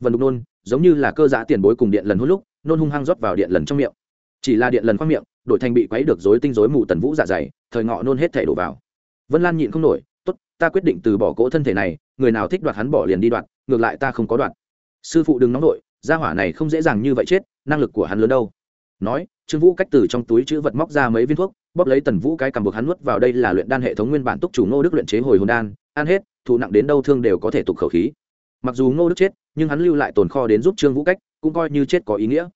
Vần đục nôn, giống như là cơ giã tiền bối cùng điện lần hút lúc, nôn hung hăng rót vào điện lần trong miệng. Chỉ là điện lần khoang miệng, đổi thành bị quấy được rối tinh rối mù tần vũ dạ dày, thời ngọ nôn hết thể đổ vào. Vân lan nhịn không nổi, tốt, ta quyết định từ bỏ cỗ thân thể này, người nào thích đoạt hắn bỏ liền đi đoạt, ngược lại ta không có đoạt. Sư phụ đừng nóng nổi gia hỏa này không dễ dàng như vậy chết, năng lực của hắn lớn đâu. Nói, trương vũ cách từ trong túi chữ vật móc ra mấy viên thuốc, bóp lấy tần vũ cái cầm buộc hắn nuốt vào đây là luyện đan hệ thống nguyên bản túc chủ ngô đức luyện chế hồi hồn đan, ăn hết, thụ nặng đến đâu thương đều có thể tục khẩu khí. Mặc dù ngô đức chết, nhưng hắn lưu lại tồn kho đến giúp trương vũ cách, cũng coi như chết có ý nghĩa.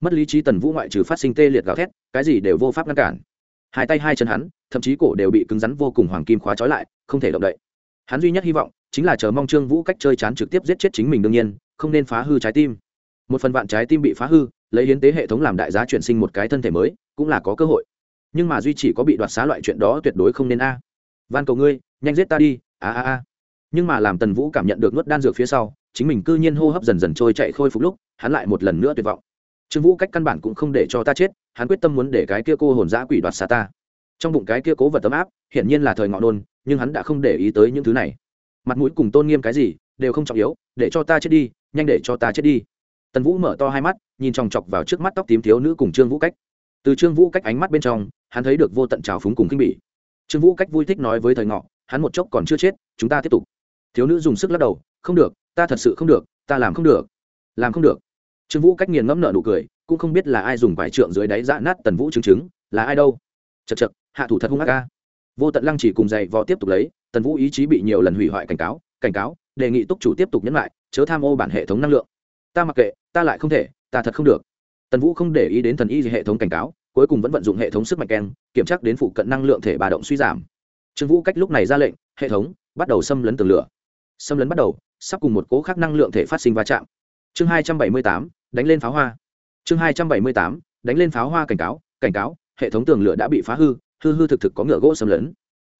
Mất lý trí tần vũ ngoại trừ phát sinh tê liệt gào thét, cái gì đều vô pháp ngăn cản. Hai tay hai chân hắn, thậm chí cổ đều bị cứng rắn vô cùng hoàng kim khóa trói lại, không thể động đậy. Hắn duy nhất hy vọng, chính là chờ mong trương vũ cách chơi chán trực tiếp giết chết chính mình đương nhiên, không nên phá hư trái tim một phần vạn trái tim bị phá hư, lấy hiến tế hệ thống làm đại giá chuyển sinh một cái thân thể mới, cũng là có cơ hội. Nhưng mà duy chỉ có bị đoạt xá loại chuyện đó tuyệt đối không nên a. À. Van cầu ngươi, nhanh giết ta đi, a a a. Nhưng mà làm tần vũ cảm nhận được nuốt đan dược phía sau, chính mình cư nhiên hô hấp dần dần trôi chạy khôi phục lúc, hắn lại một lần nữa tuyệt vọng. Trương vũ cách căn bản cũng không để cho ta chết, hắn quyết tâm muốn để cái kia cô hồn giã quỷ đoạt xa ta. Trong bụng cái kia cố vật tấm áp, hiển nhiên là thời ngọ nôn, nhưng hắn đã không để ý tới những thứ này. Mặt mũi cùng tôn nghiêm cái gì, đều không trọng yếu, để cho ta chết đi, nhanh để cho ta chết đi tần vũ mở to hai mắt, nhìn chòng chọc vào trước mắt tóc tím thiếu nữ cùng trương vũ cách. Từ trương vũ cách ánh mắt bên trong, hắn thấy được vô tận trào phúng cùng kinh bỉ. Trương vũ cách vui thích nói với thời ngọ, hắn một chốc còn chưa chết, chúng ta tiếp tục. Thiếu nữ dùng sức lắc đầu, không được, ta thật sự không được, ta làm không được. Làm không được. Trương vũ cách nghiền ngẫm nợ nụ cười, cũng không biết là ai dùng vải trượng dưới đáy dã nát tần vũ chứng chứng, là ai đâu. Chật chật hạ thủ thật hung ác ca vô tận lăng chỉ cùng dày vò tiếp tục lấy, tần vũ ý chí bị nhiều lần hủy hoại cảnh cáo cảnh cáo, đề nghị túc chủ tiếp tục nhấn lại, chớ tham ô bản hệ thống năng lượng. Ta mặc kệ ta lại không thể, ta thật không được. Tần vũ không để ý đến thần y hệ thống cảnh cáo, cuối cùng vẫn vận dụng hệ thống sức mạnh keng, kiểm tra đến phụ cận năng lượng thể bà động suy giảm. Trương vũ cách lúc này ra lệnh, hệ thống, bắt đầu xâm lấn tường lửa. Xâm lấn bắt đầu, sắp cùng một cố khác năng lượng thể phát sinh va chạm. Chương hai trăm bảy mươi tám, đánh lên pháo hoa. Chương hai trăm bảy mươi tám, đánh lên pháo hoa cảnh cáo cảnh cáo, hệ thống tường lửa đã bị phá hư hư hư thực thực có ngựa gỗ xâm lấn.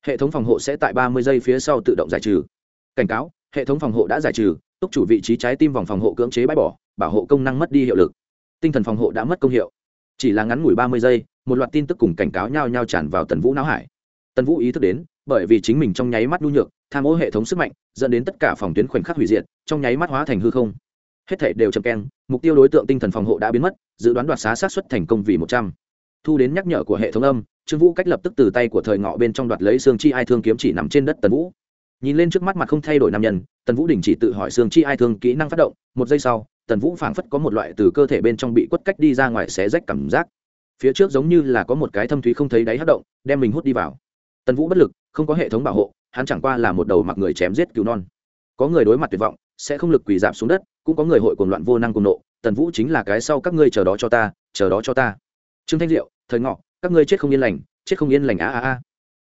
Hệ thống phòng hộ sẽ tại ba mươi giây phía sau tự động giải trừ. Cảnh cáo, hệ thống phòng hộ đã giải trừ, túc chủ vị trí trái tim vòng phòng hộ cưỡng chế bãi bỏ bảo hộ công năng mất đi hiệu lực. Tinh thần phòng hộ đã mất công hiệu. Chỉ là ngắn ngủi ba mươi giây, một loạt tin tức cùng cảnh cáo nhau nhau tràn vào tần vũ não hải. Tần vũ ý thức đến, bởi vì chính mình trong nháy mắt nhu nhược, tham ô hệ thống sức mạnh, dẫn đến tất cả phòng tuyến khoảnh khắc hủy diệt, trong nháy mắt hóa thành hư không. Hết thể đều chậm keng, mục tiêu đối tượng tinh thần phòng hộ đã biến mất, dự đoán đoạt xá sát xuất thành công vì một trăm. Thu đến nhắc nhở của hệ thống âm, trương vũ cách lập tức từ tay của thời ngọ bên trong đoạt lấy xương chi ai thương kiếm chỉ nằm trên đất tần vũ. Nhìn lên trước mắt mặt không thay đổi nam nhân, tần vũ đình chỉ tự hỏi xương chi ai thương kỹ năng phát động, một giây sau tần vũ phảng phất có một loại từ cơ thể bên trong bị quất cách đi ra ngoài xé rách cảm giác. Phía trước giống như là có một cái thâm thúy không thấy đáy hát động, đem mình hút đi vào. Tần vũ bất lực, không có hệ thống bảo hộ, hắn chẳng qua là một đầu mặc người chém giết cứu non. Có người đối mặt tuyệt vọng, sẽ không lực quỳ giảm xuống đất, cũng có người hội cuồng loạn vô năng cùng nộ, tần vũ chính là cái sau các ngươi chờ đó cho ta, chờ đó cho ta. Trương thanh diệu, thời ngọ, các ngươi chết không yên lành, chết không yên lành a a a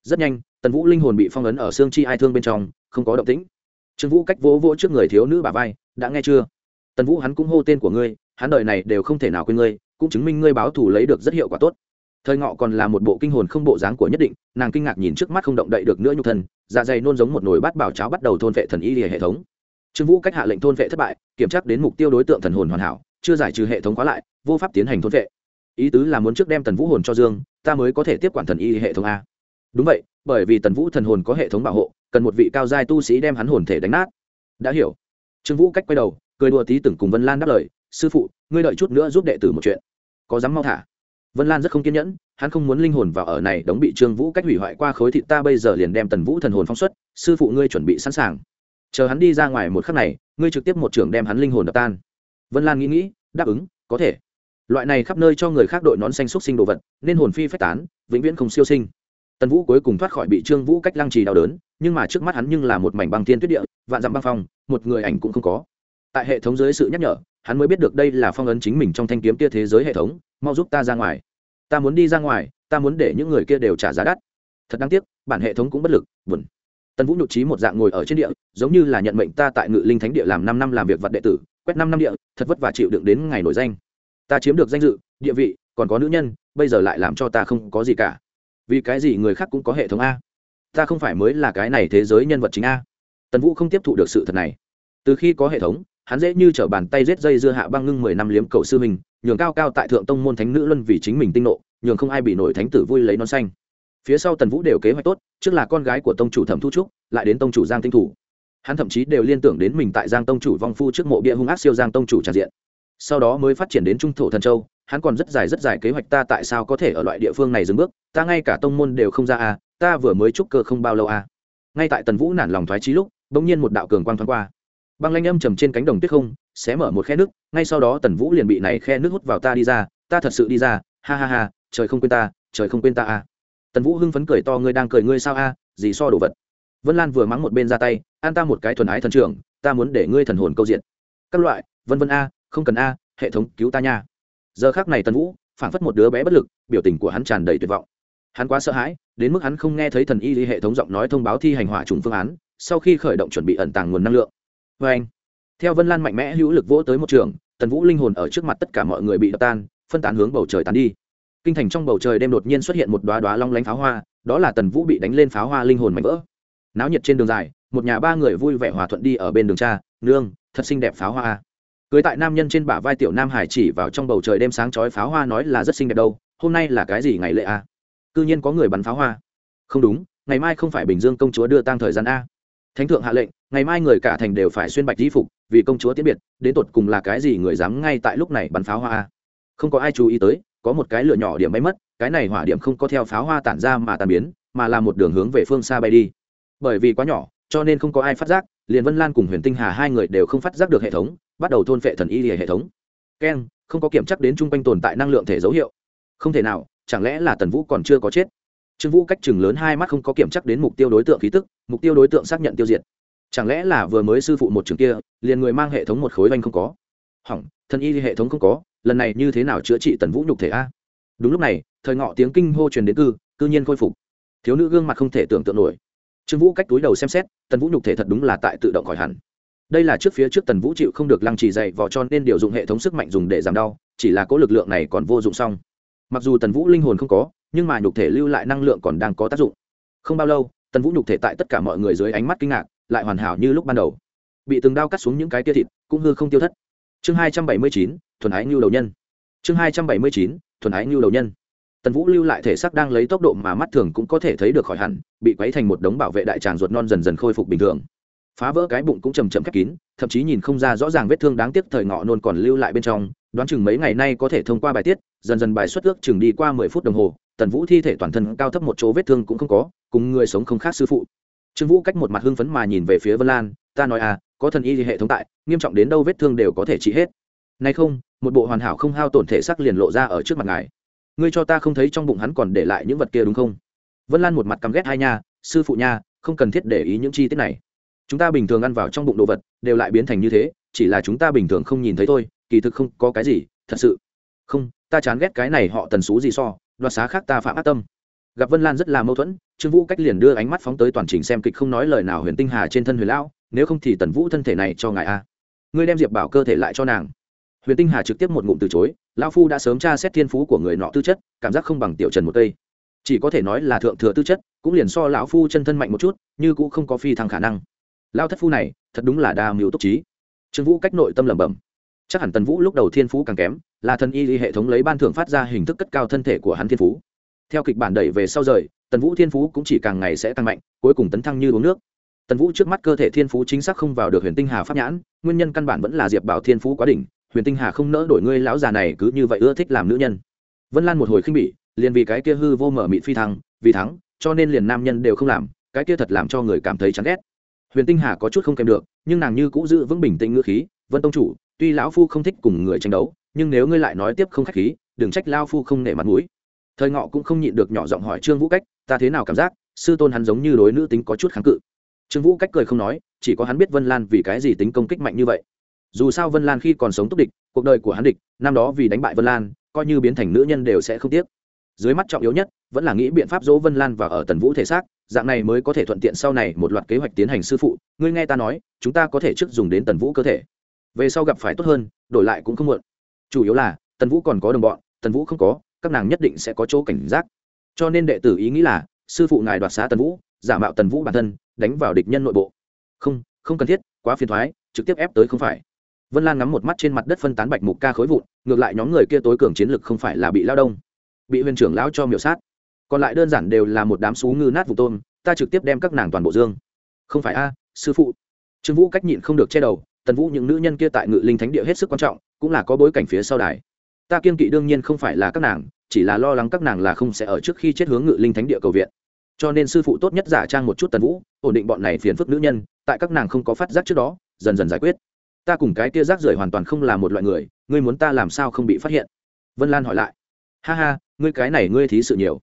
rất nhanh, tần vũ linh hồn bị phong ấn ở xương chi ai thương bên trong, không có động tĩnh. Trương vũ cách vỗ vỗ trước người thiếu nữ bà vai, đã nghe chưa? Tần vũ hắn cũng hô tên của ngươi hắn đời này đều không thể nào quên ngươi cũng chứng minh ngươi báo thù lấy được rất hiệu quả tốt. Thời ngọ còn là một bộ kinh hồn không bộ dáng của nhất định nàng kinh ngạc nhìn trước mắt không động đậy được nữa nhục thần, dạ dày nôn giống một nồi bát bảo cháo bắt đầu thôn vệ thần y hệ thống. Trương vũ cách hạ lệnh thôn vệ thất bại kiểm tra đến mục tiêu đối tượng thần hồn hoàn hảo chưa giải trừ hệ thống khóa lại vô pháp tiến hành thôn vệ. Ý tứ là muốn trước đem tần vũ hồn cho dương ta mới có thể tiếp quản thần y hệ thống a. Đúng vậy bởi vì tần vũ thần hồn có hệ thống bảo hộ cần một vị cao giai tu sĩ đem hắn hồn thể đánh nát. Đã hiểu. Trương vũ cách quay đầu cười đùa tí từng cùng vân lan đáp lời, sư phụ, ngươi đợi chút nữa giúp đệ tử một chuyện. Có dám mau thả? Vân lan rất không kiên nhẫn, hắn không muốn linh hồn vào ở này đóng bị trương vũ cách hủy hoại qua khối thịt ta bây giờ liền đem tần vũ thần hồn phóng xuất, sư phụ ngươi chuẩn bị sẵn sàng. Chờ hắn đi ra ngoài một khắc này, ngươi trực tiếp một trường đem hắn linh hồn đập tan. Vân lan nghĩ nghĩ, đáp ứng, có thể. Loại này khắp nơi cho người khác đội nón xanh xúc sinh đồ vật, nên hồn phi phách tán, vĩnh viễn không siêu sinh. Tần vũ cuối cùng thoát khỏi bị trương vũ cách lăng trì đau đớn, nhưng mà trước mắt hắn nhưng là một mảnh băng thiên tuyết địa, vạn dặm băng phong, một người ảnh cũng không có tại hệ thống dưới sự nhắc nhở, hắn mới biết được đây là phong ấn chính mình trong thanh kiếm kia thế giới hệ thống, mau giúp ta ra ngoài. Ta muốn đi ra ngoài, ta muốn để những người kia đều trả giá đắt. Thật đáng tiếc, bản hệ thống cũng bất lực, buồn. Tần vũ nhục trí một dạng ngồi ở trên địa, giống như là nhận mệnh ta tại ngự linh thánh địa làm năm năm làm việc vật đệ tử, quét năm năm địa, thật vất vả chịu đựng đến ngày nổi danh. Ta chiếm được danh dự, địa vị, còn có nữ nhân, bây giờ lại làm cho ta không có gì cả. Vì cái gì người khác cũng có hệ thống a? Ta không phải mới là cái này thế giới nhân vật chính a. Tần vũ không tiếp thụ được sự thật này. Từ khi có hệ thống hắn dễ như trở bàn tay rết dây dưa hạ băng ngưng mười năm liếm cầu sư mình nhường cao cao tại thượng tông môn thánh nữ luân vì chính mình tinh nộ, nhường không ai bị nổi thánh tử vui lấy non xanh. Phía sau tần vũ đều kế hoạch tốt, trước là con gái của tông chủ thẩm thu trúc, lại đến tông chủ giang tinh thủ. Hắn thậm chí đều liên tưởng đến mình tại giang tông chủ vong phu trước mộ bia hung ác siêu giang tông chủ tràn diện. Sau đó mới phát triển đến trung thổ thần châu, hắn còn rất dài rất dài kế hoạch ta tại sao có thể ở loại địa phương này dừng bước, ta ngay cả tông môn đều không ra à ta vừa mới trúc cơ không bao lâu à. Ngay tại tần vũ nản lòng thoái trí lúc, bỗng nhiên một đạo cường quang thoáng qua băng lanh âm trầm trên cánh đồng tuyết không, xé mở một khe nước, ngay sau đó tần vũ liền bị này khe nước hút vào ta đi ra, ta thật sự đi ra, ha ha ha, trời không quên ta, trời không quên ta à. Tần vũ hưng phấn cười to, ngươi đang cười ngươi sao a, gì so đồ vật. Vân lan vừa mắng một bên ra tay, an ta một cái thuần ái thần trưởng, ta muốn để ngươi thần hồn câu diện. Các loại, vân vân a, không cần a, hệ thống cứu ta nha. Giờ khác này tần vũ, phảng phất một đứa bé bất lực, biểu tình của hắn tràn đầy tuyệt vọng. Hắn quá sợ hãi, đến mức hắn không nghe thấy thần y lý hệ thống giọng nói thông báo thi hành hỏa trùng phương án, sau khi khởi động chuẩn bị ẩn tàng nguồn năng lượng vê anh, theo vân lan mạnh mẽ hữu lực vỗ tới một trường, tần vũ linh hồn ở trước mặt tất cả mọi người bị đập tan, phân tán hướng bầu trời tán đi. Kinh thành trong bầu trời đêm đột nhiên xuất hiện một đoá đoá long lánh pháo hoa, đó là tần vũ bị đánh lên pháo hoa linh hồn mạnh vỡ. Náo nhiệt trên đường dài, một nhà ba người vui vẻ hòa thuận đi ở bên đường cha, nương, thật xinh đẹp pháo hoa à. cưới tại nam nhân trên bả vai tiểu nam hải chỉ vào trong bầu trời đêm sáng chói pháo hoa nói là rất xinh đẹp đâu, hôm nay là cái gì ngày lễ a à? c nhiên có người bắn pháo hoa. Không đúng, ngày mai không phải bình dương công chúa đưa tang thời gian a thánh thượng hạ lệnh, ngày mai người cả thành đều phải xuyên bạch di phục, vì công chúa tiễn biệt, đến tột cùng là cái gì người dám ngay tại lúc này bắn pháo hoa không có ai chú ý tới, có một cái lửa nhỏ điểm bay mất, cái này hỏa điểm không có theo pháo hoa tản ra mà tàn biến, mà là một đường hướng về phương xa bay đi. Bởi vì quá nhỏ, cho nên không có ai phát giác, liền vân lan cùng huyền tinh hà hai người đều không phát giác được hệ thống, bắt đầu thôn phệ thần y hệ thống. Keng, không có kiểm chắc đến chung quanh tồn tại năng lượng thể dấu hiệu. Không thể nào, chẳng lẽ là tần vũ còn chưa có chết? Trương vũ cách chừng lớn hai mắt không có kiểm chắc đến mục tiêu đối tượng khí tức, mục tiêu đối tượng xác nhận tiêu diệt. Chẳng lẽ là vừa mới sư phụ một trường kia, liền người mang hệ thống một khối vanh không có? Hỏng thân y hệ thống không có, lần này như thế nào chữa trị tần vũ nhục thể a? Đúng lúc này, thời ngọ tiếng kinh hô truyền đến cư cư nhiên khôi phục. Thiếu nữ gương mặt không thể tưởng tượng nổi. Trương vũ cách túi đầu xem xét, tần vũ nhục thể thật đúng là tại tự động khỏi hẳn. Đây là trước phía trước tần vũ chịu không được lăng trì dày vò cho nên điều dụng hệ thống sức mạnh dùng để giảm đau, chỉ là có lực lượng này còn vô dụng xong. Mặc dù tần vũ linh hồn không có nhưng mà nhục thể lưu lại năng lượng còn đang có tác dụng. Không bao lâu, tần vũ nhục thể tại tất cả mọi người dưới ánh mắt kinh ngạc, lại hoàn hảo như lúc ban đầu. Bị từng đao cắt xuống những cái tia thịt, cũng hư không tiêu thất. Chương hai trăm bảy mươi chín, thuần ái ngưu đầu nhân. Chương hai trăm bảy mươi chín, thuần ái ngưu đầu nhân. Tần vũ lưu lại thể xác đang lấy tốc độ mà mắt thường cũng có thể thấy được khỏi hẳn, bị quấy thành một đống bảo vệ đại tràng ruột non dần dần khôi phục bình thường. Phá vỡ cái bụng cũng chầm chậm khép kín, thậm chí nhìn không ra rõ ràng vết thương đáng tiếc thời ngọ nôn còn lưu lại bên trong, đoán chừng mấy ngày nay có thể thông qua bài tiết, dần dần bài xuất ước chừng đi qua mười phút đồng hồ tần vũ thi thể toàn thân cao thấp một chỗ vết thương cũng không có, cùng người sống không khác sư phụ. Trương vũ cách một mặt hưng phấn mà nhìn về phía vân lan, ta nói à có thần y hệ thống tại, nghiêm trọng đến đâu vết thương đều có thể trị hết. Nay không, một bộ hoàn hảo không hao tổn thể xác liền lộ ra ở trước mặt ngài. Ngươi cho ta không thấy trong bụng hắn còn để lại những vật kia đúng không? Vân lan một mặt căm ghét hai nha, sư phụ nha, không cần thiết để ý những chi tiết này. Chúng ta bình thường ăn vào trong bụng đồ vật, đều lại biến thành như thế, chỉ là chúng ta bình thường không nhìn thấy thôi, kỳ thực không có cái gì, thật sự. Không, ta chán ghét cái này họ tần xú gì so đoạt xá khác ta phạm ác tâm. Gặp vân lan rất là mâu thuẫn, trương vũ cách liền đưa ánh mắt phóng tới toàn trình xem kịch không nói lời nào huyền tinh hà trên thân huyền lão, nếu không thì tần vũ thân thể này cho ngài a. Ngươi đem diệp bảo cơ thể lại cho nàng. Huyền tinh hà trực tiếp một ngụm từ chối, lão phu đã sớm tra xét thiên phú của người nọ tư chất, cảm giác không bằng tiểu trần một cây. Chỉ có thể nói là thượng thừa tư chất, cũng liền so lão phu chân thân mạnh một chút, như cũng không có phi thăng khả năng. Lao thất phu này, thật đúng là đa mưu túc trí. Trương vũ cách nội tâm lẩm bẩm chắc hẳn tần vũ lúc đầu thiên phú càng kém, là thần y hệ thống lấy ban thưởng phát ra hình thức cất cao thân thể của hắn thiên phú. Theo kịch bản đẩy về sau rời, tần vũ thiên phú cũng chỉ càng ngày sẽ tăng mạnh, cuối cùng tấn thăng như uống nước. Tần vũ trước mắt cơ thể thiên phú chính xác không vào được huyền tinh hà pháp nhãn, nguyên nhân căn bản vẫn là diệp bảo thiên phú quá đỉnh, huyền tinh hà không nỡ đổi ngươi lão già này cứ như vậy ưa thích làm nữ nhân. Vân lan một hồi khinh bỉ, liền vì cái kia hư vô mở mịt phi thăng, vì thắng, cho nên liền nam nhân đều không làm, cái kia thật làm cho người cảm thấy chán ghét. Huyền tinh hà có chút không kèm được, nhưng nàng như cũng giữ vững bình tĩnh ngữ khí vân tông chủ, tuy lão phu không thích cùng người tranh đấu, nhưng nếu ngươi lại nói tiếp không khách khí, đừng trách lao phu không nể mặt mũi. Thời ngọ cũng không nhịn được nhỏ giọng hỏi trương vũ cách, ta thế nào cảm giác, sư tôn hắn giống như đối nữ tính có chút kháng cự. Trương vũ cách cười không nói, chỉ có hắn biết vân lan vì cái gì tính công kích mạnh như vậy. Dù sao vân lan khi còn sống túc địch, cuộc đời của hắn địch, năm đó vì đánh bại vân lan, coi như biến thành nữ nhân đều sẽ không tiếc. Dưới mắt trọng yếu nhất, vẫn là nghĩ biện pháp dỗ vân lan và ở tần vũ thể xác, dạng này mới có thể thuận tiện sau này một loạt kế hoạch tiến hành sư phụ. Ngươi nghe ta nói, chúng ta có thể trước dùng đến tần vũ cơ thể về sau gặp phải tốt hơn, đổi lại cũng không muộn. Chủ yếu là, tần vũ còn có đồng bọn, tần vũ không có, các nàng nhất định sẽ có chỗ cảnh giác. Cho nên đệ tử ý nghĩ là, sư phụ ngài đoạt xá tần vũ, giả mạo tần vũ bản thân, đánh vào địch nhân nội bộ. Không không cần thiết, quá phiền thoái, trực tiếp ép tới không phải. Vân lan ngắm một mắt trên mặt đất phân tán bạch mục ca khối vụn, ngược lại nhóm người kia tối cường chiến lực không phải là bị lao đông. Bị huyền trưởng lão cho miểu sát. Còn lại đơn giản đều là một đám xú ngư nát vụ tôm, ta trực tiếp đem các nàng toàn bộ dương. Không phải a, sư phụ. Trương vũ cách nhịn không được che đầu tần vũ những nữ nhân kia tại ngự linh thánh địa hết sức quan trọng, cũng là có bối cảnh phía sau đài. Ta kiên kỵ đương nhiên không phải là các nàng, chỉ là lo lắng các nàng là không sẽ ở trước khi chết hướng ngự linh thánh địa cầu viện. Cho nên sư phụ tốt nhất giả trang một chút tần vũ, ổn định bọn này phiền phức nữ nhân, tại các nàng không có phát giác trước đó, dần dần giải quyết. Ta cùng cái kia rác rưởi hoàn toàn không là một loại người, ngươi muốn ta làm sao không bị phát hiện? Vân lan hỏi lại. Ha ha, ngươi cái này ngươi thí sự nhiều.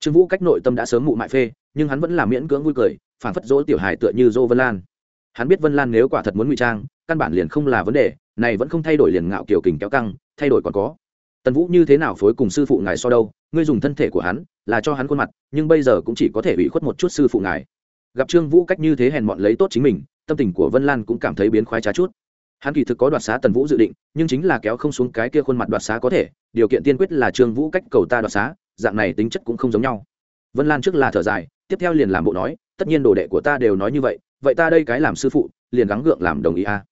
Trương vũ cách nội tâm đã sớm mụ mại phê, nhưng hắn vẫn là miễn cưỡng vui cười phản phất dỗ tiểu hài tựa như dô vân lan hắn biết vân lan nếu quả thật muốn ngụy trang, căn bản liền không là vấn đề, này vẫn không thay đổi liền ngạo kiểu kình kéo căng, thay đổi còn có. Tần vũ như thế nào phối cùng sư phụ ngài so đâu, ngươi dùng thân thể của hắn, là cho hắn khuôn mặt, nhưng bây giờ cũng chỉ có thể ủy khuất một chút sư phụ ngài. Gặp trương vũ cách như thế hèn mọn lấy tốt chính mình, tâm tình của vân lan cũng cảm thấy biến khoái trá chút. Hắn kỳ thực có đoạt xá tần vũ dự định, nhưng chính là kéo không xuống cái kia khuôn mặt đoạt xá có thể, điều kiện tiên quyết là trương vũ cách cầu ta đoạt xá, dạng này tính chất cũng không giống nhau. Vân lan trước là thở dài, tiếp theo liền làm bộ nói, tất nhiên đồ đệ của ta đều nói như vậy vậy ta đây cái làm sư phụ, liền gắng gượng làm đồng ý a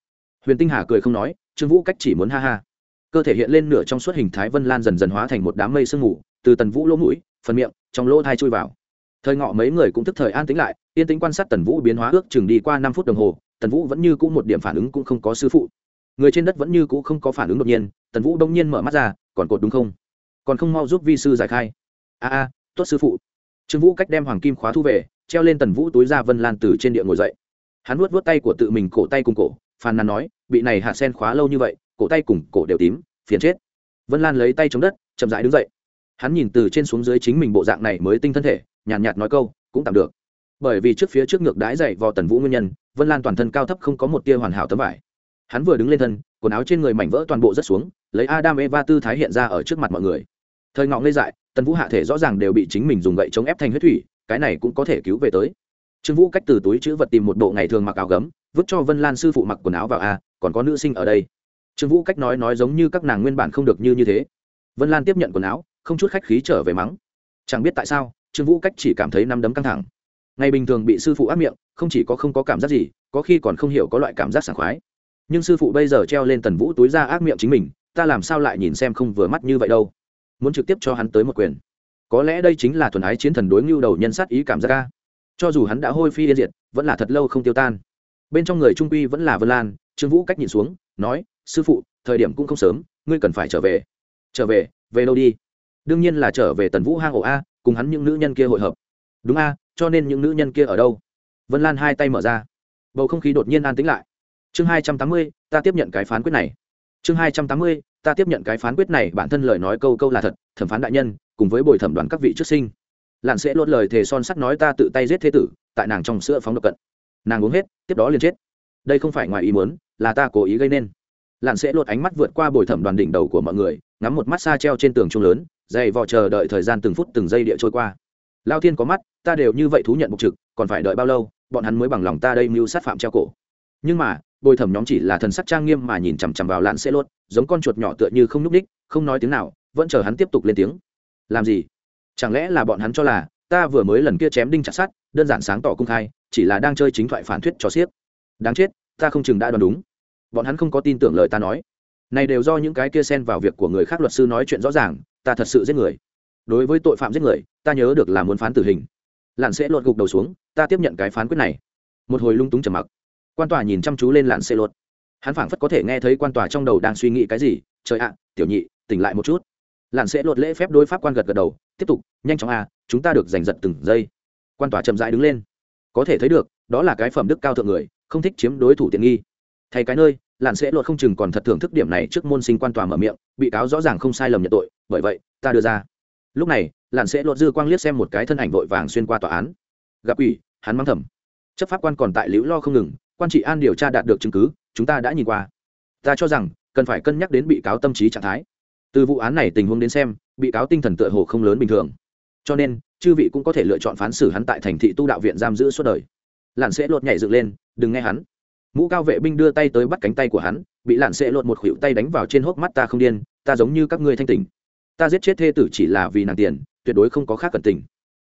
huyền tinh hà cười không nói, trương vũ cách chỉ muốn ha ha. Cơ thể hiện lên nửa trong suốt hình thái vân lan dần dần hóa thành một đám mây sương mù, từ tần vũ lỗ mũi, phần miệng, trong lỗ thai chui vào. Thời ngọ mấy người cũng thức thời an tính lại, yên tính quan sát tần vũ biến hóa ước chừng đi qua năm phút đồng hồ, tần vũ vẫn như cũ một điểm phản ứng cũng không có sư phụ. Người trên đất vẫn như cũ không có phản ứng đột nhiên, tần vũ đông nhiên mở mắt ra, còn cột đúng không? Còn không mau giúp vi sư giải khai. A a, tốt sư phụ. Trương vũ cách đem hoàng kim khóa thu về, treo lên tần vũ túi ra vân lan từ trên địa ngồi dậy hắn vuốt vuốt tay của tự mình cổ tay cùng cổ phàn nàn nói bị này hạ sen khóa lâu như vậy cổ tay cùng cổ đều tím phiền chết. Vân lan lấy tay chống đất chậm rãi đứng dậy. Hắn nhìn từ trên xuống dưới chính mình bộ dạng này mới tinh thân thể nhàn nhạt, nhạt nói câu cũng tạm được. Bởi vì trước phía trước ngược đái dậy vào tần vũ nguyên nhân vân lan toàn thân cao thấp không có một tia hoàn hảo tấm vải. Hắn vừa đứng lên thân quần áo trên người mảnh vỡ toàn bộ rất xuống lấy adam eva tư thái hiện ra ở trước mặt mọi người. Thời ngọ ngây dại tần vũ hạ thể rõ ràng đều bị chính mình dùng gậy chống ép thành huyết thủy cái này cũng có thể cứu về tới trương vũ cách từ túi chữ vật tìm một bộ ngày thường mặc áo gấm, vứt cho vân lan sư phụ mặc quần áo vào a còn có nữ sinh ở đây. Trương vũ cách nói nói giống như các nàng nguyên bản không được như như thế. Vân lan tiếp nhận quần áo, không chút khách khí trở về mắng. Chẳng biết tại sao, trương vũ cách chỉ cảm thấy năm đấm căng thẳng. Ngày bình thường bị sư phụ áp miệng, không chỉ có không có cảm giác gì, có khi còn không hiểu có loại cảm giác sảng khoái. Nhưng sư phụ bây giờ treo lên tần vũ túi ra ác miệng chính mình, ta làm sao lại nhìn xem không vừa mắt như vậy đâu. Muốn trực tiếp cho hắn tới một quyền. Có lẽ đây chính là thuần ái chiến thần đối ngưu đầu nhân sát ý cảm giác ca cho dù hắn đã hôi phi yên diệt, vẫn là thật lâu không tiêu tan. Bên trong người trung quy vẫn là vân lan, trương vũ cách nhìn xuống, nói, sư phụ, thời điểm cũng không sớm, ngươi cần phải trở về. Trở về? Về đâu đi? Đương nhiên là trở về tần vũ hang ổ a, cùng hắn những nữ nhân kia hội hợp. Đúng a, cho nên những nữ nhân kia ở đâu? Vân lan hai tay mở ra. Bầu không khí đột nhiên an tĩnh lại. Chương hai trăm tám mươi, ta tiếp nhận cái phán quyết này. Chương hai trăm tám mươi, ta tiếp nhận cái phán quyết này, bản thân lời nói câu câu là thật, thẩm phán đại nhân, cùng với bồi thẩm đoàn các vị trước sinh lặn sẽ lốt lời thề son sắt nói ta tự tay giết thế tử, tại nàng trong sữa phóng độc cận. Nàng uống hết, tiếp đó liền chết. Đây không phải ngoài ý muốn, là ta cố ý gây nên. Lặn sẽ lột ánh mắt vượt qua bồi thẩm đoàn đỉnh đầu của mọi người, ngắm một mắt xa treo trên tường trung lớn, dày vò chờ đợi thời gian từng phút từng giây địa trôi qua. Lao thiên có mắt, ta đều như vậy thú nhận mục trực, còn phải đợi bao lâu, bọn hắn mới bằng lòng ta đây mưu sát phạm treo cổ. Nhưng mà, bồi thẩm nhóm chỉ là thần sắc trang nghiêm mà nhìn chằm chằm vào lặn sẽ lột, giống con chuột nhỏ tựa như không nhúc ních không nói tiếng nào, vẫn chờ hắn tiếp tục lên tiếng. Làm gì? Chẳng lẽ là bọn hắn cho là, ta vừa mới lần kia chém đinh chặt sát đơn giản sáng tỏ công khai, chỉ là đang chơi chính thoại phản thuyết cho xiếc. Đáng chết, ta không chừng đã đoán đúng. Bọn hắn không có tin tưởng lời ta nói. Này đều do những cái kia xen vào việc của người khác luật sư nói chuyện rõ ràng, ta thật sự giết người. Đối với tội phạm giết người, ta nhớ được là muốn phán tử hình. Lặn sẽ lột gục đầu xuống, ta tiếp nhận cái phán quyết này. Một hồi lung túng trầm mặc. Quan tòa nhìn chăm chú lên lặn sẽ lột. Hắn phảng phất có thể nghe thấy quan tòa trong đầu đang suy nghĩ cái gì. Trời ạ, tiểu nhị, tỉnh lại một chút. Lặn sẽ lột lễ phép đối pháp quan gật gật đầu tiếp tục, nhanh chóng à chúng ta được giành giật từng giây. Quan tòa chậm rãi đứng lên. Có thể thấy được, đó là cái phẩm đức cao thượng người, không thích chiếm đối thủ tiện nghi. Thay cái nơi lặn sẽ luật không chừng còn thật thưởng thức điểm này trước môn sinh quan tòa mở miệng, bị cáo rõ ràng không sai lầm nhận tội, bởi vậy, ta đưa ra. Lúc này lặn sẽ luật dư quang liếc xem một cái thân ảnh vội vàng xuyên qua tòa án. Gặp ủy, hắn mang thầm. Chấp pháp quan còn tại liễu lo không ngừng, quan trị an điều tra đạt được chứng cứ, chúng ta đã nhìn qua. Ta cho rằng, cần phải cân nhắc đến bị cáo tâm trí trạng thái. Từ vụ án này tình huống đến xem bị cáo tinh thần tựa hồ không lớn bình thường. Cho nên, chư vị cũng có thể lựa chọn phán xử hắn tại thành thị tu đạo viện giam giữ suốt đời. Lặn sẽ lột nhảy dựng lên, đừng nghe hắn. Mũ cao vệ binh đưa tay tới bắt cánh tay của hắn, bị lặn sẽ lột một khuỷu tay đánh vào trên hốc mắt, ta không điên, ta giống như các ngươi thanh tình ta giết chết thê tử chỉ là vì nàng tiền, tuyệt đối không có khác cần tình.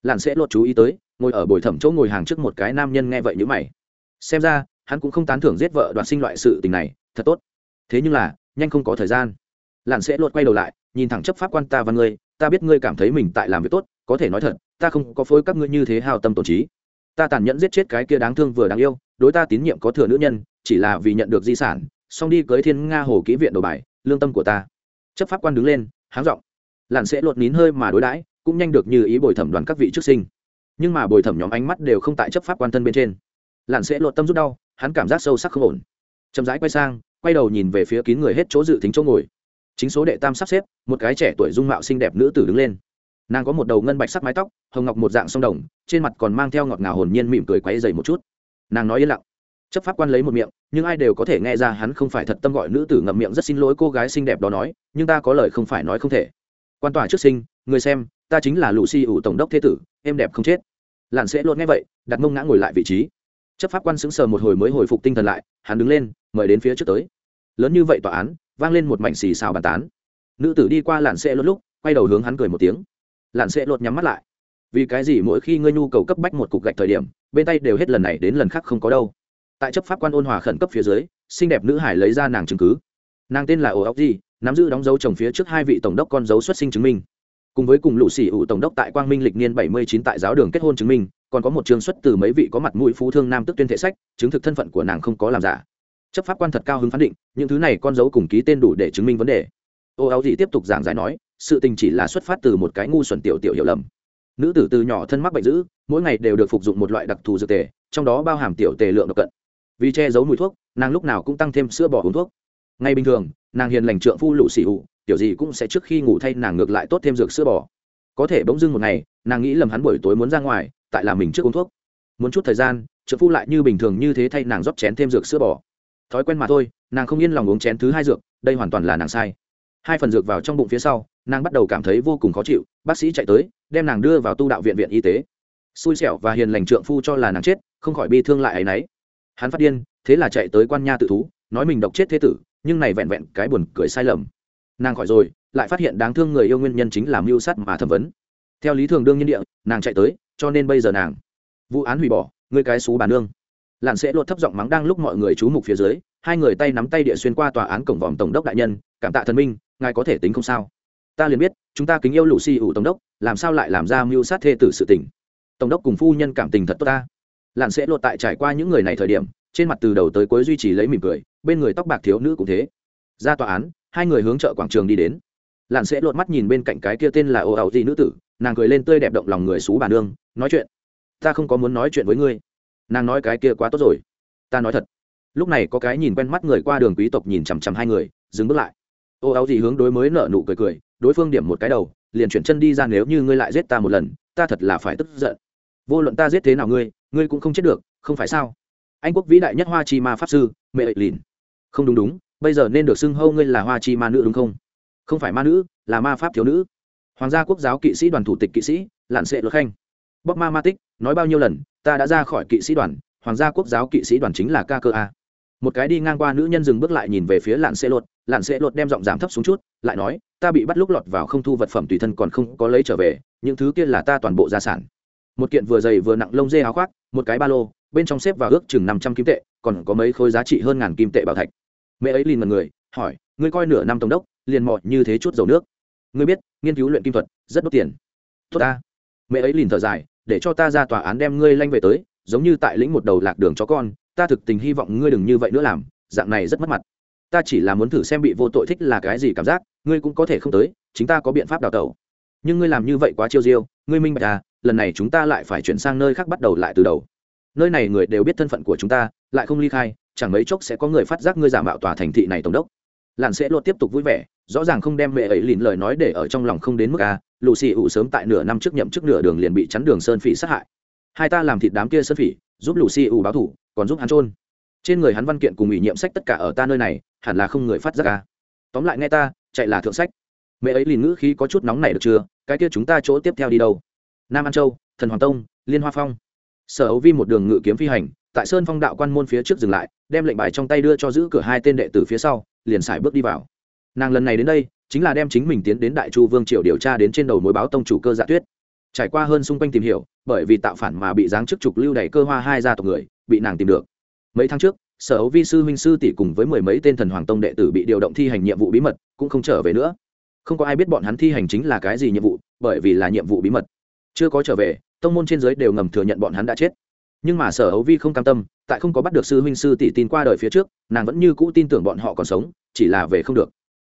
Lặn sẽ lột chú ý tới, ngồi ở bồi thẩm chỗ ngồi hàng trước một cái nam nhân nghe vậy như mày. Xem ra, hắn cũng không tán thưởng giết vợ đoạt sinh loại sự tình này, thật tốt. Thế nhưng là, nhanh không có thời gian. Lặn sẽ lột quay đầu lại nhìn thẳng chấp pháp quan ta và ngươi, ta biết ngươi cảm thấy mình tại làm việc tốt, có thể nói thật, ta không có phối các ngươi như thế hào tâm tổn trí. Ta tàn nhẫn giết chết cái kia đáng thương vừa đáng yêu, đối ta tín nhiệm có thừa nữ nhân, chỉ là vì nhận được di sản, xong đi cưới thiên nga hồ kỹ viện đồ bài, lương tâm của ta. Chấp pháp quan đứng lên, háng r ộ n g lặn sẽ lột nín hơi mà đối đãi, cũng nhanh được như ý bồi thẩm đoàn các vị trước sinh. Nhưng mà bồi thẩm nhóm ánh mắt đều không tại chấp pháp quan thân bên trên. Lặn sẽ lột tâm rút đau, hắn cảm giác sâu sắc không ổn. Chậm rãi quay sang, quay đầu nhìn về phía kín người hết chỗ dự tính chỗ ngồi chính số đệ tam sắp xếp, một cái trẻ tuổi dung mạo xinh đẹp nữ tử đứng lên. Nàng có một đầu ngân bạch sắc mái tóc, hồng ngọc một dạng sông đồng, trên mặt còn mang theo ngọt ngào hồn nhiên mỉm cười quáy dày một chút. Nàng nói yên lặng. Chấp pháp quan lấy một miệng, nhưng ai đều có thể nghe ra hắn không phải thật tâm gọi nữ tử ngậm miệng rất xin lỗi cô gái xinh đẹp đó nói, nhưng ta có lời không phải nói không thể. Quan tòa trước sinh, người xem, ta chính là lù xi ủ tổng đốc thế tử, em đẹp không chết. Làn sẽ luôn nghe vậy, đặt mông ngã ngồi lại vị trí. Chấp pháp quan sững sờ một hồi mới hồi phục tinh thần lại, hắn đứng lên, mời đến phía trước tới. Lớn như vậy tòa án vang lên một mảnh xì xào bàn tán. Nữ tử đi qua làn xe lốt lúc, quay đầu hướng hắn cười một tiếng. Làn xe lột nhắm mắt lại. Vì cái gì mỗi khi ngươi nhu cầu cấp bách một cục gạch thời điểm, bên tay đều hết lần này đến lần khác không có đâu. Tại chấp pháp quan ôn hòa khẩn cấp phía dưới, xinh đẹp nữ hải lấy ra nàng chứng cứ. Nàng tên là ổ ốc gì nắm giữ đóng dấu chồng phía trước hai vị tổng đốc con dấu xuất sinh chứng minh. Cùng với cùng lũ xỉ ủ tổng đốc tại quang minh lịch niên bảy mươi chín tại giáo đường kết hôn chứng minh, còn có một trường xuất từ mấy vị có mặt mũi phú thương nam tức tuyên thể sách, chứng thực thân phận của nàng không có làm giả chấp pháp quan thật cao hứng phán định, những thứ này con dấu cùng ký tên đủ để chứng minh vấn đề. Ô áo dị tiếp tục giảng giải nói, sự tình chỉ là xuất phát từ một cái ngu xuẩn tiểu tiểu hiểu lầm. Nữ tử từ nhỏ thân mắc bệnh dữ, mỗi ngày đều được phục dụng một loại đặc thù dược tề, trong đó bao hàm tiểu tề lượng độc cận. Vì che giấu mùi thuốc, nàng lúc nào cũng tăng thêm sữa bò uống thuốc. Ngay bình thường, nàng hiền lành trượng phu lũ xỉ hụ, tiểu gì cũng sẽ trước khi ngủ thay nàng ngược lại tốt thêm dược sữa bò. Có thể bỗng dưng một ngày, nàng nghĩ lầm hắn buổi tối muốn ra ngoài, tại là mình trước uống thuốc. Muốn chút thời gian, trượng phu lại như bình thường như thế thay nàng rót chén thêm dược sữa bò thói quen mà thôi, nàng không yên lòng uống chén thứ hai dược, đây hoàn toàn là nàng sai. Hai phần dược vào trong bụng phía sau, nàng bắt đầu cảm thấy vô cùng khó chịu, bác sĩ chạy tới, đem nàng đưa vào tu đạo viện viện y tế. Xui xẻo và hiền lành trượng phu cho là nàng chết, không khỏi bi thương lại ấ y n ấ y hắn phát điên, thế là chạy tới quan nha tự thú, nói mình độc chết thế tử, nhưng này vẹn vẹn cái buồn cười sai lầm. Nàng khỏi rồi, lại phát hiện đáng thương người yêu nguyên nhân chính là mưu sát mà thẩm vấn. Theo lý thường đương nhiên địa, nàng chạy tới, cho nên bây giờ nàng. Vụ án hủy bỏ người cái xú bà nương lặn sẽ lột thấp giọng mắng đang lúc mọi người chú mục phía dưới, hai người tay nắm tay địa xuyên qua tòa án cổng vòm tổng đốc đại nhân, cảm tạ thần minh, ngài có thể tính không sao. Ta liền biết, chúng ta kính yêu lũ si ủ tổng đốc, làm sao lại làm ra mưu sát thê tử sự tình. Tổng đốc cùng phu nhân cảm tình thật tốt ta. Lặn sẽ lột tại trải qua những người này thời điểm, trên mặt từ đầu tới cuối duy trì lấy mỉm cười, bên người tóc bạc thiếu nữ cũng thế. Ra tòa án, hai người hướng chợ quảng trường đi đến. Lặn sẽ lột mắt nhìn bên cạnh cái kia tên là ô ảo gì nữ tử, nàng cười lên tươi đẹp động lòng người xú bà nương, nói chuyện, ta không có muốn nói chuyện với ngươi nàng nói cái kia quá tốt rồi. Ta nói thật. Lúc này có cái nhìn quen mắt người qua đường quý tộc nhìn chằm chằm hai người, dừng bước lại. Ô, áo gì hướng đối mới nợ nụ cười cười, đối phương điểm một cái đầu, liền chuyển chân đi ra nếu như ngươi lại giết ta một lần, ta thật là phải tức giận. Vô luận ta giết thế nào ngươi ngươi cũng không chết được, không phải sao? Anh quốc vĩ đại nhất hoa chi ma pháp sư, mẹ ệ lìn. Không đúng đúng, bây giờ nên được xưng hâu ngươi là hoa chi ma nữ đúng không? Không phải ma nữ, là ma pháp thiếu nữ. Hoàng gia quốc giáo kỵ sĩ đoàn thủ tịch kỵ sĩ, lạn sệ luật khanh. Bóc ma ma tích, nói bao nhiêu lần ta đã ra khỏi kỵ sĩ đoàn, hoàng gia quốc giáo kỵ sĩ đoàn chính là ca cơ a. Một cái đi ngang qua nữ nhân dừng bước lại nhìn về phía lạn xe lột, lạn xe lột đem giọng giảm thấp xuống chút, lại nói, ta bị bắt lúc lọt vào không thu vật phẩm tùy thân còn không có lấy trở về, những thứ kia là ta toàn bộ gia sản. Một kiện vừa dày vừa nặng lông dê áo khoác, một cái ba lô, bên trong xếp vào ước chừng năm trăm kim tệ, còn có mấy khối giá trị hơn ngàn kim tệ bảo thạch. Mẹ ấy liền mật người, hỏi, ngươi coi nửa năm tổng đốc, liền mọt như thế chút dầu nước? Ngươi biết, nghiên cứu luyện kim thuật, rất đốt tiền. Tốt ta. Mẹ ấy liền thở dài để cho ta ra tòa án đem ngươi lanh về tới, giống như tại lĩnh một đầu lạc đường cho con, ta thực tình hy vọng ngươi đừng như vậy nữa làm, dạng này rất mất mặt. Ta chỉ là muốn thử xem bị vô tội thích là cái gì cảm giác, ngươi cũng có thể không tới, chính ta có biện pháp đào tẩu. Nhưng ngươi làm như vậy quá chiêu diêu, ngươi minh bạch à lần này chúng ta lại phải chuyển sang nơi khác bắt đầu lại từ đầu. Nơi này người đều biết thân phận của chúng ta, lại không ly khai, chẳng mấy chốc sẽ có người phát giác ngươi giả mạo tòa thành thị này tổng đốc lặn sẽ luôn tiếp tục vui vẻ, rõ ràng không đem mẹ ấy lìn lời nói để ở trong lòng không đến mức a lù xì ủ sớm tại nửa năm trước nhậm chức nửa đường liền bị chắn đường sơn phỉ sát hại. Hai ta làm thịt đám kia sơn phỉ, giúp lù xì ủ báo thủ, còn giúp hắn trôn trên người hắn văn kiện cùng ủy nhiệm sách tất cả ở ta nơi này, hẳn là không người phát giác a tóm lại nghe ta, chạy là thượng sách. Mẹ ấy lìn ngữ khí có chút nóng này được chưa, cái kia chúng ta chỗ tiếp theo đi đâu? Nam an châu, thần hoàng tông, liên hoa phong. Sở ấu vi một đường ngự kiếm phi hành, tại sơn phong đạo quan môn phía trước dừng lại, đem lệnh bài trong tay đưa cho giữ cửa hai tên đệ tử phía sau liền xài bước đi vào. Nàng lần này đến đây, chính là đem chính mình tiến đến đại chu vương triều điều tra đến trên đầu mối báo tông chủ cơ dạ tuyết. Trải qua hơn xung quanh tìm hiểu, bởi vì tạo phản mà bị giáng chức trục lưu đày cơ hoa hai gia tộc người, bị nàng tìm được. Mấy tháng trước, sở hữu vi sư huynh sư tỷ cùng với mười mấy tên thần hoàng tông đệ tử bị điều động thi hành nhiệm vụ bí mật, cũng không trở về nữa. Không có ai biết bọn hắn thi hành chính là cái gì nhiệm vụ, bởi vì là nhiệm vụ bí mật. Chưa có trở về, tông môn trên giới đều ngầm thừa nhận bọn hắn đã chết nhưng mà sở hấu vi không cam tâm, tại không có bắt được sư huynh sư tỷ tin qua đời phía trước, nàng vẫn như cũ tin tưởng bọn họ còn sống, chỉ là về không được.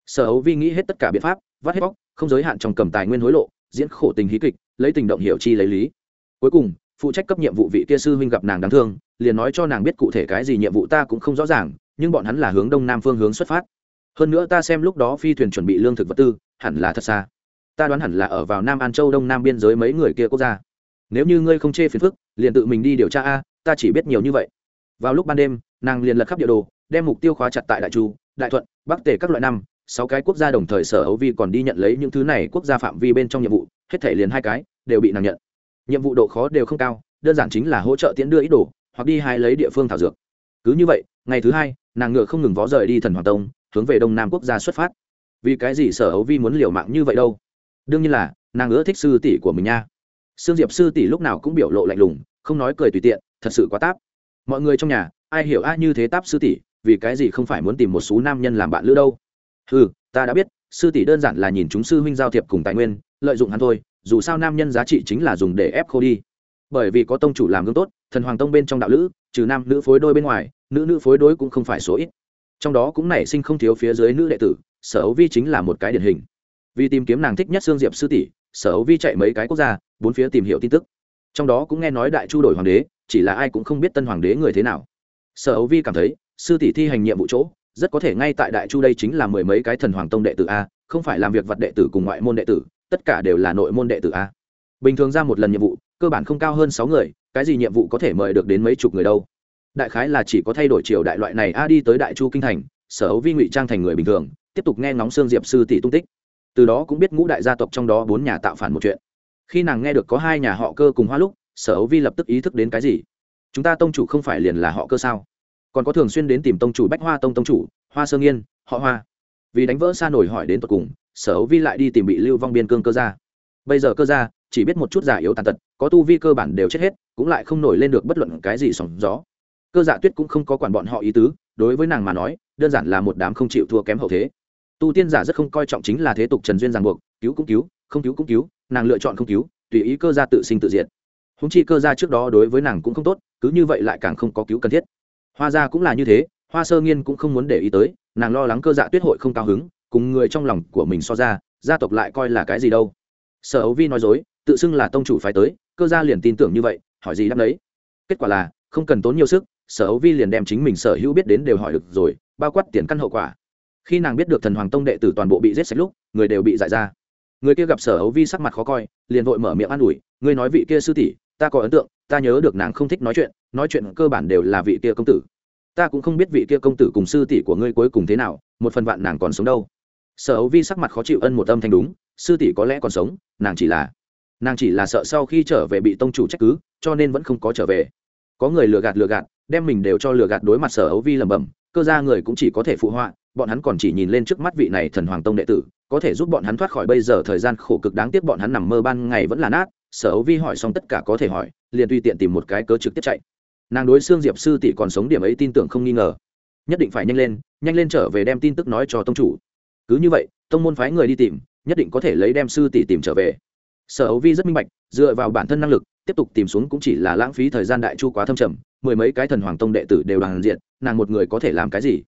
Sở hấu vi nghĩ hết tất cả biện pháp, vắt hết bóc, không giới hạn trong cầm tài nguyên hối lộ, diễn khổ tình hí kịch, lấy tình động hiểu chi lấy lý. Cuối cùng, phụ trách cấp nhiệm vụ vị kia sư huynh gặp nàng đáng thương, liền nói cho nàng biết cụ thể cái gì nhiệm vụ ta cũng không rõ ràng, nhưng bọn hắn là hướng đông nam phương hướng xuất phát. Hơn nữa ta xem lúc đó phi thuyền chuẩn bị lương thực vật tư, hẳn là thật xa. Ta đoán hẳn là ở vào nam an châu đông nam biên giới mấy người kia quốc gia. Nếu như ngươi không chê phiền phức liền tự mình đi điều tra a, ta chỉ biết nhiều như vậy. Vào lúc ban đêm, nàng liền lật khắp địa đồ, đem mục tiêu khóa chặt tại đại chu, đại thuận, bắc tề các loại năm, sáu cái quốc gia đồng thời sở hấu vi còn đi nhận lấy những thứ này quốc gia phạm vi bên trong nhiệm vụ, hết thể liền hai cái, đều bị nàng nhận. Nhiệm vụ độ khó đều không cao, đơn giản chính là hỗ trợ tiễn đưa ý đồ, hoặc đi hai lấy địa phương thảo dược. Cứ như vậy, ngày thứ hai, nàng ngựa không ngừng vó rời đi thần hoàng tông, hướng về đông nam quốc gia xuất phát. Vì cái gì sở hấu vi muốn liều mạng như vậy đâu? Đương nhiên là, nàng ưa thích sư tỷ của mình nha sương diệp sư tỷ lúc nào cũng biểu lộ lạnh lùng, không nói cười tùy tiện, thật sự quá táp. Mọi người trong nhà, ai hiểu ai như thế táp sư tỷ, vì cái gì không phải muốn tìm một số nam nhân làm bạn lữ đâu? Ừ ta đã biết, sư tỷ đơn giản là nhìn chúng sư huynh giao thiệp cùng tài nguyên, lợi dụng hắn thôi, dù sao nam nhân giá trị chính là dùng để ép khô đi. Bởi vì có tông chủ làm gương tốt, thần hoàng tông bên trong đạo lữ, trừ nam nữ phối đôi bên ngoài, nữ nữ phối đôi cũng không phải số ít. Trong đó cũng nảy sinh không thiếu phía dưới nữ đệ tử, sở ấu vi chính là một cái điển hình. Vì tìm kiếm nàng thích nhất sương diệp sư tỷ sở Hữu vi chạy mấy cái quốc gia, bốn phía tìm hiểu tin tức. Trong đó cũng nghe nói đại chu đổi hoàng đế, chỉ là ai cũng không biết tân hoàng đế người thế nào. Sở Hữu vi cảm thấy, sư tỷ thi hành nhiệm vụ chỗ, rất có thể ngay tại đại chu đây chính là mười mấy cái thần hoàng tông đệ tử a, không phải làm việc vật đệ tử cùng ngoại môn đệ tử, tất cả đều là nội môn đệ tử a. Bình thường ra một lần nhiệm vụ, cơ bản không cao hơn sáu người, cái gì nhiệm vụ có thể mời được đến mấy chục người đâu. Đại khái là chỉ có thay đổi triều đại loại này a đi tới đại chu kinh thành, sở Hữu vi ngụy trang thành người bình thường, tiếp tục nghe ngóng xương diệp sư tỷ tung tích từ đó cũng biết ngũ đại gia tộc trong đó bốn nhà tạo phản một chuyện. Khi nàng nghe được có hai nhà họ cơ cùng hoa lúc, sở ấu vi lập tức ý thức đến cái gì? Chúng ta tông chủ không phải liền là họ cơ sao? Còn có thường xuyên đến tìm tông chủ bách hoa tông tông chủ, hoa sơ nghiên họ hoa. Vì đánh vỡ xa nổi hỏi đến tột cùng, sở ấu vi lại đi tìm bị lưu vong biên cương cơ gia. Bây giờ cơ gia chỉ biết một chút giả yếu tàn tật, có tu vi cơ bản đều chết hết, cũng lại không nổi lên được bất luận cái gì sóng gió. Cơ dạ tuyết cũng không có quản bọn họ ý tứ, đối với nàng mà nói, đơn giản là một đám không chịu thua kém hậu thế tu tiên giả rất không coi trọng chính là thế tục trần duyên ràng buộc, cứu cũng cứu, không cứu cũng cứu, nàng lựa chọn không cứu, tùy ý cơ gia tự sinh tự diệt. Húng chi cơ gia trước đó đối với nàng cũng không tốt, cứ như vậy lại càng không có cứu cần thiết. Hoa gia cũng là như thế, hoa sơ nghiên cũng không muốn để ý tới, nàng lo lắng cơ dạ tuyết hội không cao hứng, cùng người trong lòng của mình so ra, gia tộc lại coi là cái gì đâu. Sở ấu vi nói dối, tự xưng là tông chủ phái tới, cơ gia liền tin tưởng như vậy, hỏi gì đáp đấy kết quả là, không cần tốn nhiều sức, sở ấu vi liền đem chính mình sở hữu biết đến đều hỏi được rồi, bao quát tiền căn hậu quả khi nàng biết được thần hoàng tông đệ tử toàn bộ bị giết sạch lúc, người đều bị giải ra. Người kia gặp sở ấu vi sắc mặt khó coi, liền vội mở miệng an ủi, ngươi nói vị kia sư tỷ, ta có ấn tượng, ta nhớ được nàng không thích nói chuyện nói chuyện cơ bản đều là vị kia công tử. Ta cũng không biết vị kia công tử cùng sư tỷ của ngươi cuối cùng thế nào, một phần vạn nàng còn sống đâu. Sở ấu vi sắc mặt khó chịu ân một âm thanh đúng, sư tỷ có lẽ còn sống, nàng chỉ là, nàng chỉ là sợ sau khi trở về bị tông chủ trách cứ, cho nên vẫn không có trở về. Có người lừa gạt lừa gạt, đem mình đều cho lừa gạt đối mặt sở ấu vi lẩm bẩm, cơ ra người cũng chỉ có thể phụ họa bọn hắn còn chỉ nhìn lên trước mắt vị này thần hoàng tông đệ tử, có thể giúp bọn hắn thoát khỏi bây giờ thời gian khổ cực đáng tiếc bọn hắn nằm mơ ban ngày vẫn là nát, sở ấu vi hỏi xong tất cả có thể hỏi, liền tùy tiện tìm một cái cớ trực tiếp chạy. Nàng đối xương diệp sư tỷ còn sống điểm ấy tin tưởng không nghi ngờ. Nhất định phải nhanh lên nhanh lên trở về đem tin tức nói cho tông chủ. Cứ như vậy, tông môn phái người đi tìm, nhất định có thể lấy đem sư tỷ tìm trở về. Sở ấu vi rất minh bạch, dựa vào bản thân năng lực, tiếp tục tìm xuống cũng chỉ là lãng phí thời gian đại chu quá thâm trầm, mười mấy cái thần hoàng tông đệ tử đều đoàn diện, nàng một người có thể làm cái gì?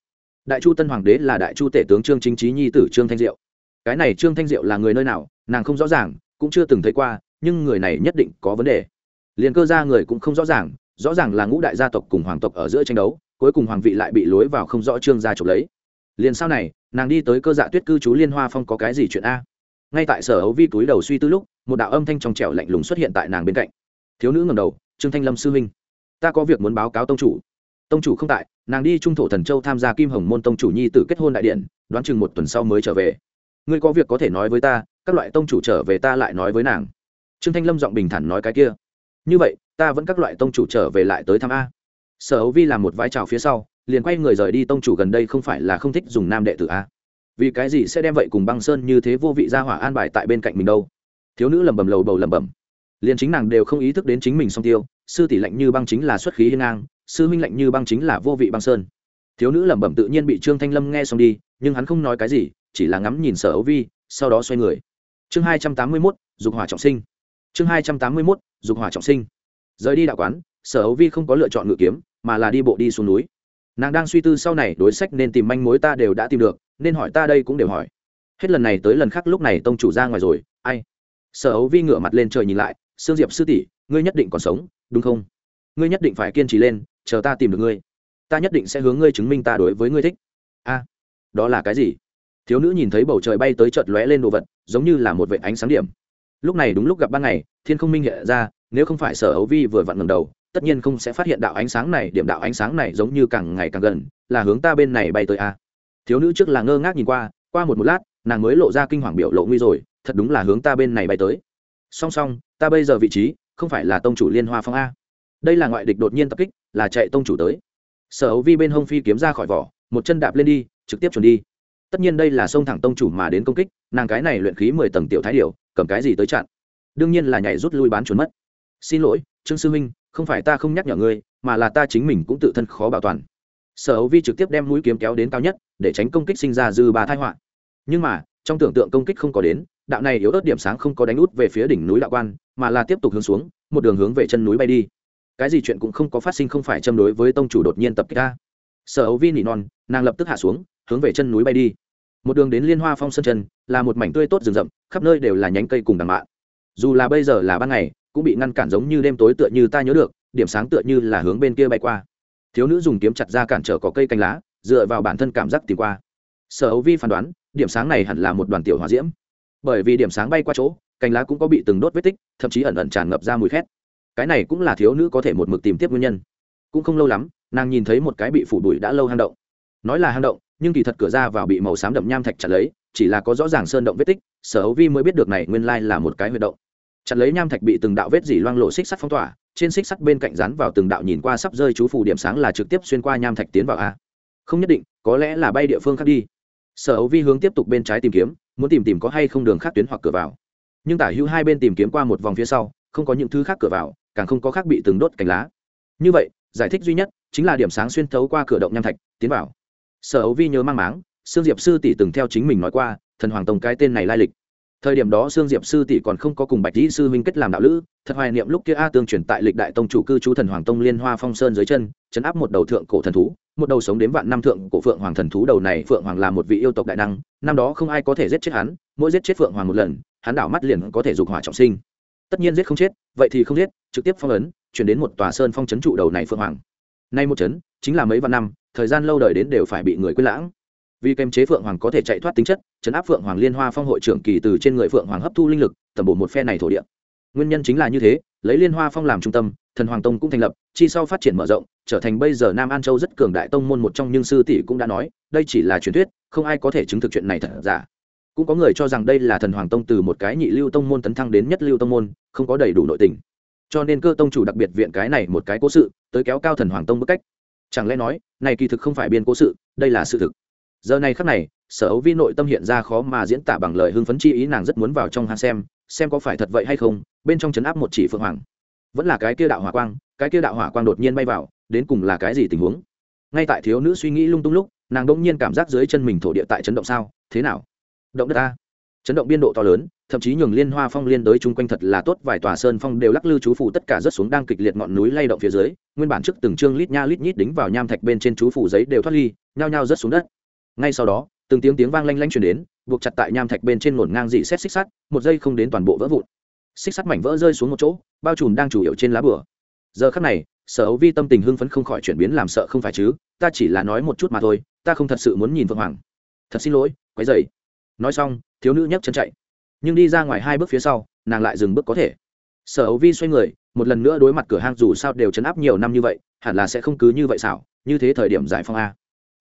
Đại chu tân hoàng đế là đại chu tể tướng trương chính trí nhi tử trương thanh diệu. Cái này trương thanh diệu là người nơi nào, nàng không rõ ràng, cũng chưa từng thấy qua, nhưng người này nhất định có vấn đề. Liền cơ gia người cũng không rõ ràng rõ ràng là ngũ đại gia tộc cùng hoàng tộc ở giữa tranh đấu, cuối cùng hoàng vị lại bị lối vào không rõ trương gia trộm lấy. Liền sau này, nàng đi tới cơ dạ tuyết cư trú liên hoa phong có cái gì chuyện a? Ngay tại sở ấu vi túi đầu suy tư lúc, một đạo âm thanh trong trẻo lạnh lùng xuất hiện tại nàng bên cạnh. Thiếu nữ ngầm đầu, trương thanh lâm sư huynh, ta có việc muốn báo cáo tông chủ tông chủ không tại, nàng đi trung thổ thần châu tham gia kim hồng môn tông chủ nhi tử kết hôn đại điện, đoán chừng một tuần sau mới trở về. Ngươi có việc có thể nói với ta, các loại tông chủ trở về ta lại nói với nàng. Trương thanh lâm giọng bình thản nói cái kia. Như vậy, ta vẫn các loại tông chủ trở về lại tới thăm a. Sở ấu vi làm một vai trào phía sau, liền quay người rời đi tông chủ gần đây không phải là không thích dùng nam đệ tử a. Vì cái gì sẽ đem vậy cùng băng sơn như thế vô vị ra hỏa an bài tại bên cạnh mình đâu? Thiếu nữ lầm bầm lầu bầu lầm bầm liền chính nàng đều không ý thức đến chính mình song tiêu, sư tỷ lạnh như băng chính là xuất khí hiên ngang sư huynh lạnh như băng chính là vô vị băng sơn. Thiếu nữ lẩm bẩm tự nhiên bị trương thanh lâm nghe xong đi, nhưng hắn không nói cái gì, chỉ là ngắm nhìn sở ấu vi, sau đó xoay người. Chương hai trăm tám mươi mốt, dục hỏa trọng sinh. Chương hai trăm tám mươi mốt, dục hỏa trọng sinh. Rời đi đạo quán, sở ấu vi không có lựa chọn ngự kiếm, mà là đi bộ đi xuống núi. Nàng đang suy tư sau này đối sách nên tìm manh mối ta đều đã tìm được, nên hỏi ta đây cũng đều hỏi. Hết lần này tới lần khác lúc này tông chủ ra ngoài rồi, ai? Sở ấu vi ngửa mặt lên trời nhìn lại, sương diệp sư tỷ, ngươi nhất định còn sống, đúng không? Ngươi nhất định phải kiên trì lên chờ ta tìm được ngươi. Ta nhất định sẽ hướng ngươi chứng minh ta đối với ngươi thích. A, đó là cái gì? Thiếu nữ nhìn thấy bầu trời bay tới chợt lóe lên đồ vật, giống như là một vệ ánh sáng điểm. Lúc này đúng lúc gặp ban ngày, thiên không minh hiện ra, nếu không phải sở ấu vi vừa vặn ngầm đầu, tất nhiên không sẽ phát hiện đạo ánh sáng này, điểm đạo ánh sáng này giống như càng ngày càng gần, là hướng ta bên này bay tới a. Thiếu nữ trước là ngơ ngác nhìn qua qua một một lát, nàng mới lộ ra kinh hoàng biểu lộ nguy rồi, thật đúng là hướng ta bên này bay tới. Song song, ta bây giờ vị trí, không phải là tông chủ liên hoa phong a đây là ngoại địch đột nhiên tập kích, là chạy tông chủ tới. Sở hữu vi bên hông phi kiếm ra khỏi vỏ, một chân đạp lên đi, trực tiếp chuẩn đi. Tất nhiên đây là sông thẳng tông chủ mà đến công kích, nàng cái này luyện khí mười tầng tiểu thái điều cầm cái gì tới chặn? Đương nhiên là nhảy rút lui bán chuẩn mất. Xin lỗi, trương sư huynh không phải ta không nhắc nhở ngươi, mà là ta chính mình cũng tự thân khó bảo toàn. Sở hữu vi trực tiếp đem mũi kiếm kéo đến cao nhất, để tránh công kích sinh ra dư ba thai họa. Nhưng mà, trong tưởng tượng công kích không có đến, đạo này yếu ớt điểm sáng không có đánh út về phía đỉnh núi đạo quan, mà là tiếp tục hướng xuống, một đường hướng về chân núi bay đi cái gì chuyện cũng không có phát sinh không phải châm đối với tông chủ đột nhiên tập kích ta. Sở ấu vi nỉ non, nàng lập tức hạ xuống, hướng về chân núi bay đi. Một đường đến liên hoa phong sơn chân là một mảnh tươi tốt rừng rậm, khắp nơi đều là nhánh cây cùng đằng mạ. Dù là bây giờ là ban ngày, cũng bị ngăn cản giống như đêm tối tựa như ta nhớ được, điểm sáng tựa như là hướng bên kia bay qua. Thiếu nữ dùng kiếm chặt ra cản trở có cây cành lá, dựa vào bản thân cảm giác tìm qua. Sở ấu vi phán đoán, điểm sáng này hẳn là một đoàn tiểu hòa diễm. Bởi vì điểm sáng bay qua chỗ, cành lá cũng có bị từng đốt vết tích, thậm chí ẩn ẩn tràn ngập ra mùi khét cái này cũng là thiếu nữ có thể một mực tìm tiếp nguyên nhân. Cũng không lâu lắm, nàng nhìn thấy một cái bị phủ bụi đã lâu hang động. Nói là hang động, nhưng kỳ thật cửa ra vào bị màu xám đậm nham thạch chặt lấy, chỉ là có rõ ràng sơn động vết tích, sở ấu vi mới biết được này nguyên lai là một cái huyệt động. Chặt lấy nham thạch bị từng đạo vết dỉ loang lộ xích sắt phong tỏa, trên xích sắt bên cạnh rắn vào từng đạo nhìn qua sắp rơi chú phù điểm sáng là trực tiếp xuyên qua nham thạch tiến vào a. Không nhất định, có lẽ là bay địa phương khác đi. Sở ấu vi hướng tiếp tục bên trái tìm kiếm, muốn tìm tìm có hay không đường khác tuyến hoặc cửa vào. Nhưng tả hữu hai bên tìm kiếm qua một vòng phía sau, không có những thứ khác cửa vào càng không có khác bị từng đốt cành lá. Như vậy, giải thích duy nhất chính là điểm sáng xuyên thấu qua cửa động nham thạch, tiến vào. Sở ấu vi nhớ mang máng, sương diệp sư tỷ từng theo chính mình nói qua, thần hoàng tông cái tên này lai lịch. Thời điểm đó sương diệp sư tỷ còn không có cùng bạch dĩ sư huynh kết làm đạo lữ, thật hoài niệm lúc kia a tương truyền tại lịch đại tông chủ cư trú thần hoàng tông liên hoa phong sơn dưới chân, chấn áp một đầu thượng cổ thần thú, một đầu sống đến vạn năm thượng cổ phượng hoàng thần thú đầu này phượng hoàng là một vị yêu tộc đại năng, năm đó không ai có thể giết chết hắn, mỗi giết chết phượng hoàng một lần, hắn đảo mắt liền có thể dục hỏa trọng sinh tất nhiên giết không chết, vậy thì không giết, trực tiếp phong ấn, chuyển đến một tòa sơn phong trấn trụ đầu này phượng hoàng. Nay một trấn chính là mấy vạn năm, thời gian lâu đời đến đều phải bị người quên lãng. Vì kềm chế phượng hoàng có thể chạy thoát tính chất, chấn áp phượng hoàng liên hoa phong hội trưởng kỳ từ trên người phượng hoàng hấp thu linh lực tầm bổ một phe này thổ địa. Nguyên nhân chính là như thế, lấy liên hoa phong làm trung tâm, thần hoàng tông cũng thành lập, chi sau phát triển mở rộng, trở thành bây giờ nam an châu rất cường đại tông môn một trong, nhưng sư tỷ cũng đã nói, đây chỉ là truyền thuyết, không ai có thể chứng thực chuyện này thật giả cũng có người cho rằng đây là thần hoàng tông từ một cái nhị lưu tông môn tấn thăng đến nhất lưu tông môn, không có đầy đủ nội tình. Cho nên cơ tông chủ đặc biệt viện cái này một cái cố sự, tới kéo cao thần hoàng tông bức cách. Chẳng lẽ nói, này kỳ thực không phải biên cố sự, đây là sự thực. Giờ này khắc này, sở ấu vi nội tâm hiện ra khó mà diễn tả bằng lời hưng phấn chi ý nàng rất muốn vào trong hang xem xem có phải thật vậy hay không, bên trong chấn áp một chỉ phượng hoàng. Vẫn là cái kia đạo hỏa quang, cái kia đạo hỏa quang đột nhiên bay vào, đến cùng là cái gì tình huống? Ngay tại thiếu nữ suy nghĩ lung tung lúc, nàng đông nhiên cảm giác dưới chân mình thổ địa tại chấn động sao, thế nào? Động đất ta. Chấn động biên độ to lớn, thậm chí nhường liên hoa phong liên đới chung quanh thật là tốt, vài tòa sơn phong đều lắc lư chú phủ, tất cả rớt xuống đang kịch liệt ngọn núi lay động phía dưới, nguyên bản trước từng chương lít nha lít nhít đính vào nham thạch bên trên chú phủ giấy đều thoát ly, nhao nhao rớt xuống đất. Ngay sau đó, từng tiếng tiếng vang lanh lanh chuyển đến, buộc chặt tại nham thạch bên trên ngổn ngang dị xét xích sắt, một giây không đến toàn bộ vỡ vụn. Xích sắt mảnh vỡ rơi xuống một chỗ, bao trùm đang chủ yếu trên lá bửa giờ khắc này, sở ấu vi tâm tình hưng phấn không khỏi chuyển biến làm sợ không phải chứ, ta chỉ là nói một chút mà thôi, ta không thật sự muốn nhìn vượng hoàng. Thật xin lỗi, quấy dày nói xong, thiếu nữ nhấc chân chạy. Nhưng đi ra ngoài hai bước phía sau, nàng lại dừng bước có thể. Sở ấu vi xoay người, một lần nữa đối mặt cửa hang dù sao đều chấn áp nhiều năm như vậy, hẳn là sẽ không cứ như vậy xảo, như thế thời điểm giải phong a.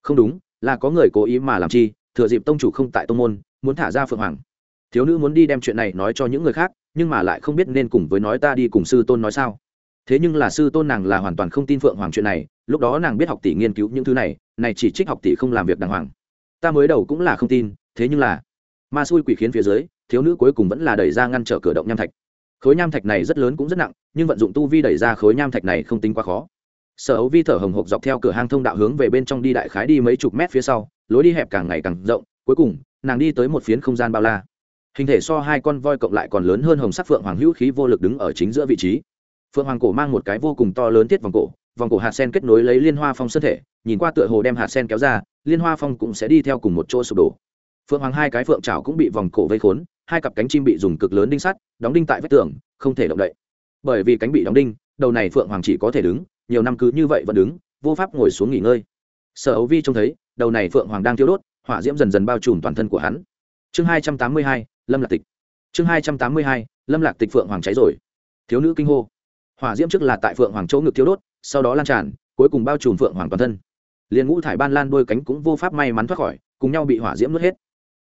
Không đúng, là có người cố ý mà làm chi, thừa dịp tông chủ không tại tông môn, muốn thả ra phượng hoàng. Thiếu nữ muốn đi đem chuyện này nói cho những người khác, nhưng mà lại không biết nên cùng với nói ta đi cùng sư tôn nói sao. Thế nhưng là sư tôn nàng là hoàn toàn không tin phượng hoàng chuyện này, lúc đó nàng biết học tỷ nghiên cứu những thứ này này chỉ trích học tỷ không làm việc đàng hoàng. Ta mới đầu cũng là không tin thế nhưng là, ma xui quỷ khiến phía dưới, thiếu nữ cuối cùng vẫn là đẩy ra ngăn trở cửa động nham thạch. Khối nham thạch này rất lớn cũng rất nặng, nhưng vận dụng tu vi đẩy ra khối nham thạch này không tính quá khó. Sở ấu vi thở hồng hộc dọc theo cửa hang thông đạo hướng về bên trong đi đại khái đi mấy chục mét phía sau, lối đi hẹp càng ngày càng rộng, cuối cùng, nàng đi tới một phiến không gian bao la. Hình thể so hai con voi cộng lại còn lớn hơn hồng sắc phượng hoàng hữu khí vô lực đứng ở chính giữa vị trí. Phượng hoàng cổ mang một cái vô cùng to lớn tiết vòng cổ vòng cổ hạt sen kết nối lấy liên hoa phong sơn thể, nhìn qua tựa hồ đem hạt sen kéo ra, liên hoa phong cũng sẽ đi theo cùng một chỗ sụp đổ phượng hoàng hai cái phượng trào cũng bị vòng cổ vây khốn, hai cặp cánh chim bị dùng cực lớn đinh sắt, đóng đinh tại vách tường, không thể động đậy. Bởi vì cánh bị đóng đinh, đầu này phượng hoàng chỉ có thể đứng, nhiều năm cứ như vậy vẫn đứng, vô pháp ngồi xuống nghỉ ngơi. Sở ấu vi trông thấy, đầu này phượng hoàng đang thiêu đốt, hỏa diễm dần dần bao trùm toàn thân của hắn. Chương hai trăm tám mươi hai, lâm lạc tịch. Chương hai trăm tám mươi hai, lâm lạc tịch phượng hoàng cháy rồi. Thiếu nữ kinh hô. Hỏa diễm trước là tại phượng hoàng chỗ ngực thiếu đốt, sau đó lan tràn, cuối cùng bao trùm phượng hoàng toàn thân. Liền ngũ thải ban lan đôi cánh cũng vô pháp may mắn thoát khỏi, cùng nhau bị hỏa diễm nuốt hết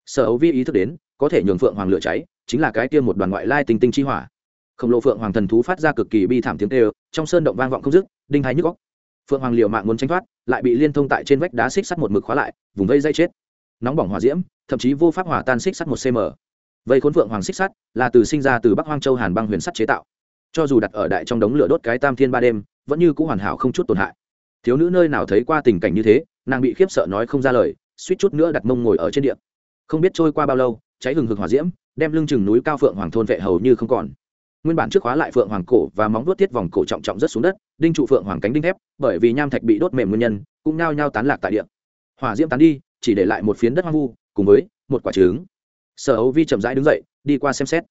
sở ấu vi ý thức đến, có thể nhường phượng hoàng lửa cháy, chính là cái tiêm một đoàn ngoại lai tinh tinh chi hỏa. Khổng lồ phượng hoàng thần thú phát ra cực kỳ bi thảm tiếng tê trong sơn động vang vọng không dứt, đinh hay nhức góc phượng hoàng liều mạng muốn tránh thoát, lại bị liên thông tại trên vách đá xích sắt một mực khóa lại, vùng vây dây chết. Nóng bỏng hỏa diễm, thậm chí vô pháp hỏa tan xích sắt một cm vây khốn phượng hoàng xích sắt là từ sinh ra từ bắc hoang châu hàn băng huyền sắt chế tạo. Cho dù đặt ở đại trong đống lửa đốt cái tam thiên ba đêm, vẫn như c ũ hoàn hảo không chút tổn hại. Thiếu nữ nơi nào thấy qua tình cảnh như thế, nàng bị khiếp sợ nói không ra lời, suýt chút nữa đặt mông ngồi ở trên điện không biết trôi qua bao lâu, cháy hừng hực hỏa diễm, đem lưng chừng núi cao phượng hoàng thôn vệ hầu như không còn. Nguyên bản trước khóa lại phượng hoàng cổ và móng vuốt thiết vòng cổ trọng trọng rất xuống đất, đinh trụ phượng hoàng cánh đinh thép, bởi vì nham thạch bị đốt mềm nguyên nhân, cũng nao nhao tán lạc tại điện hỏa diễm tán đi, chỉ để lại một phiến đất hoang vu, cùng với một quả trứng. Sở ấu vi chậm rãi đứng dậy, đi qua xem xét.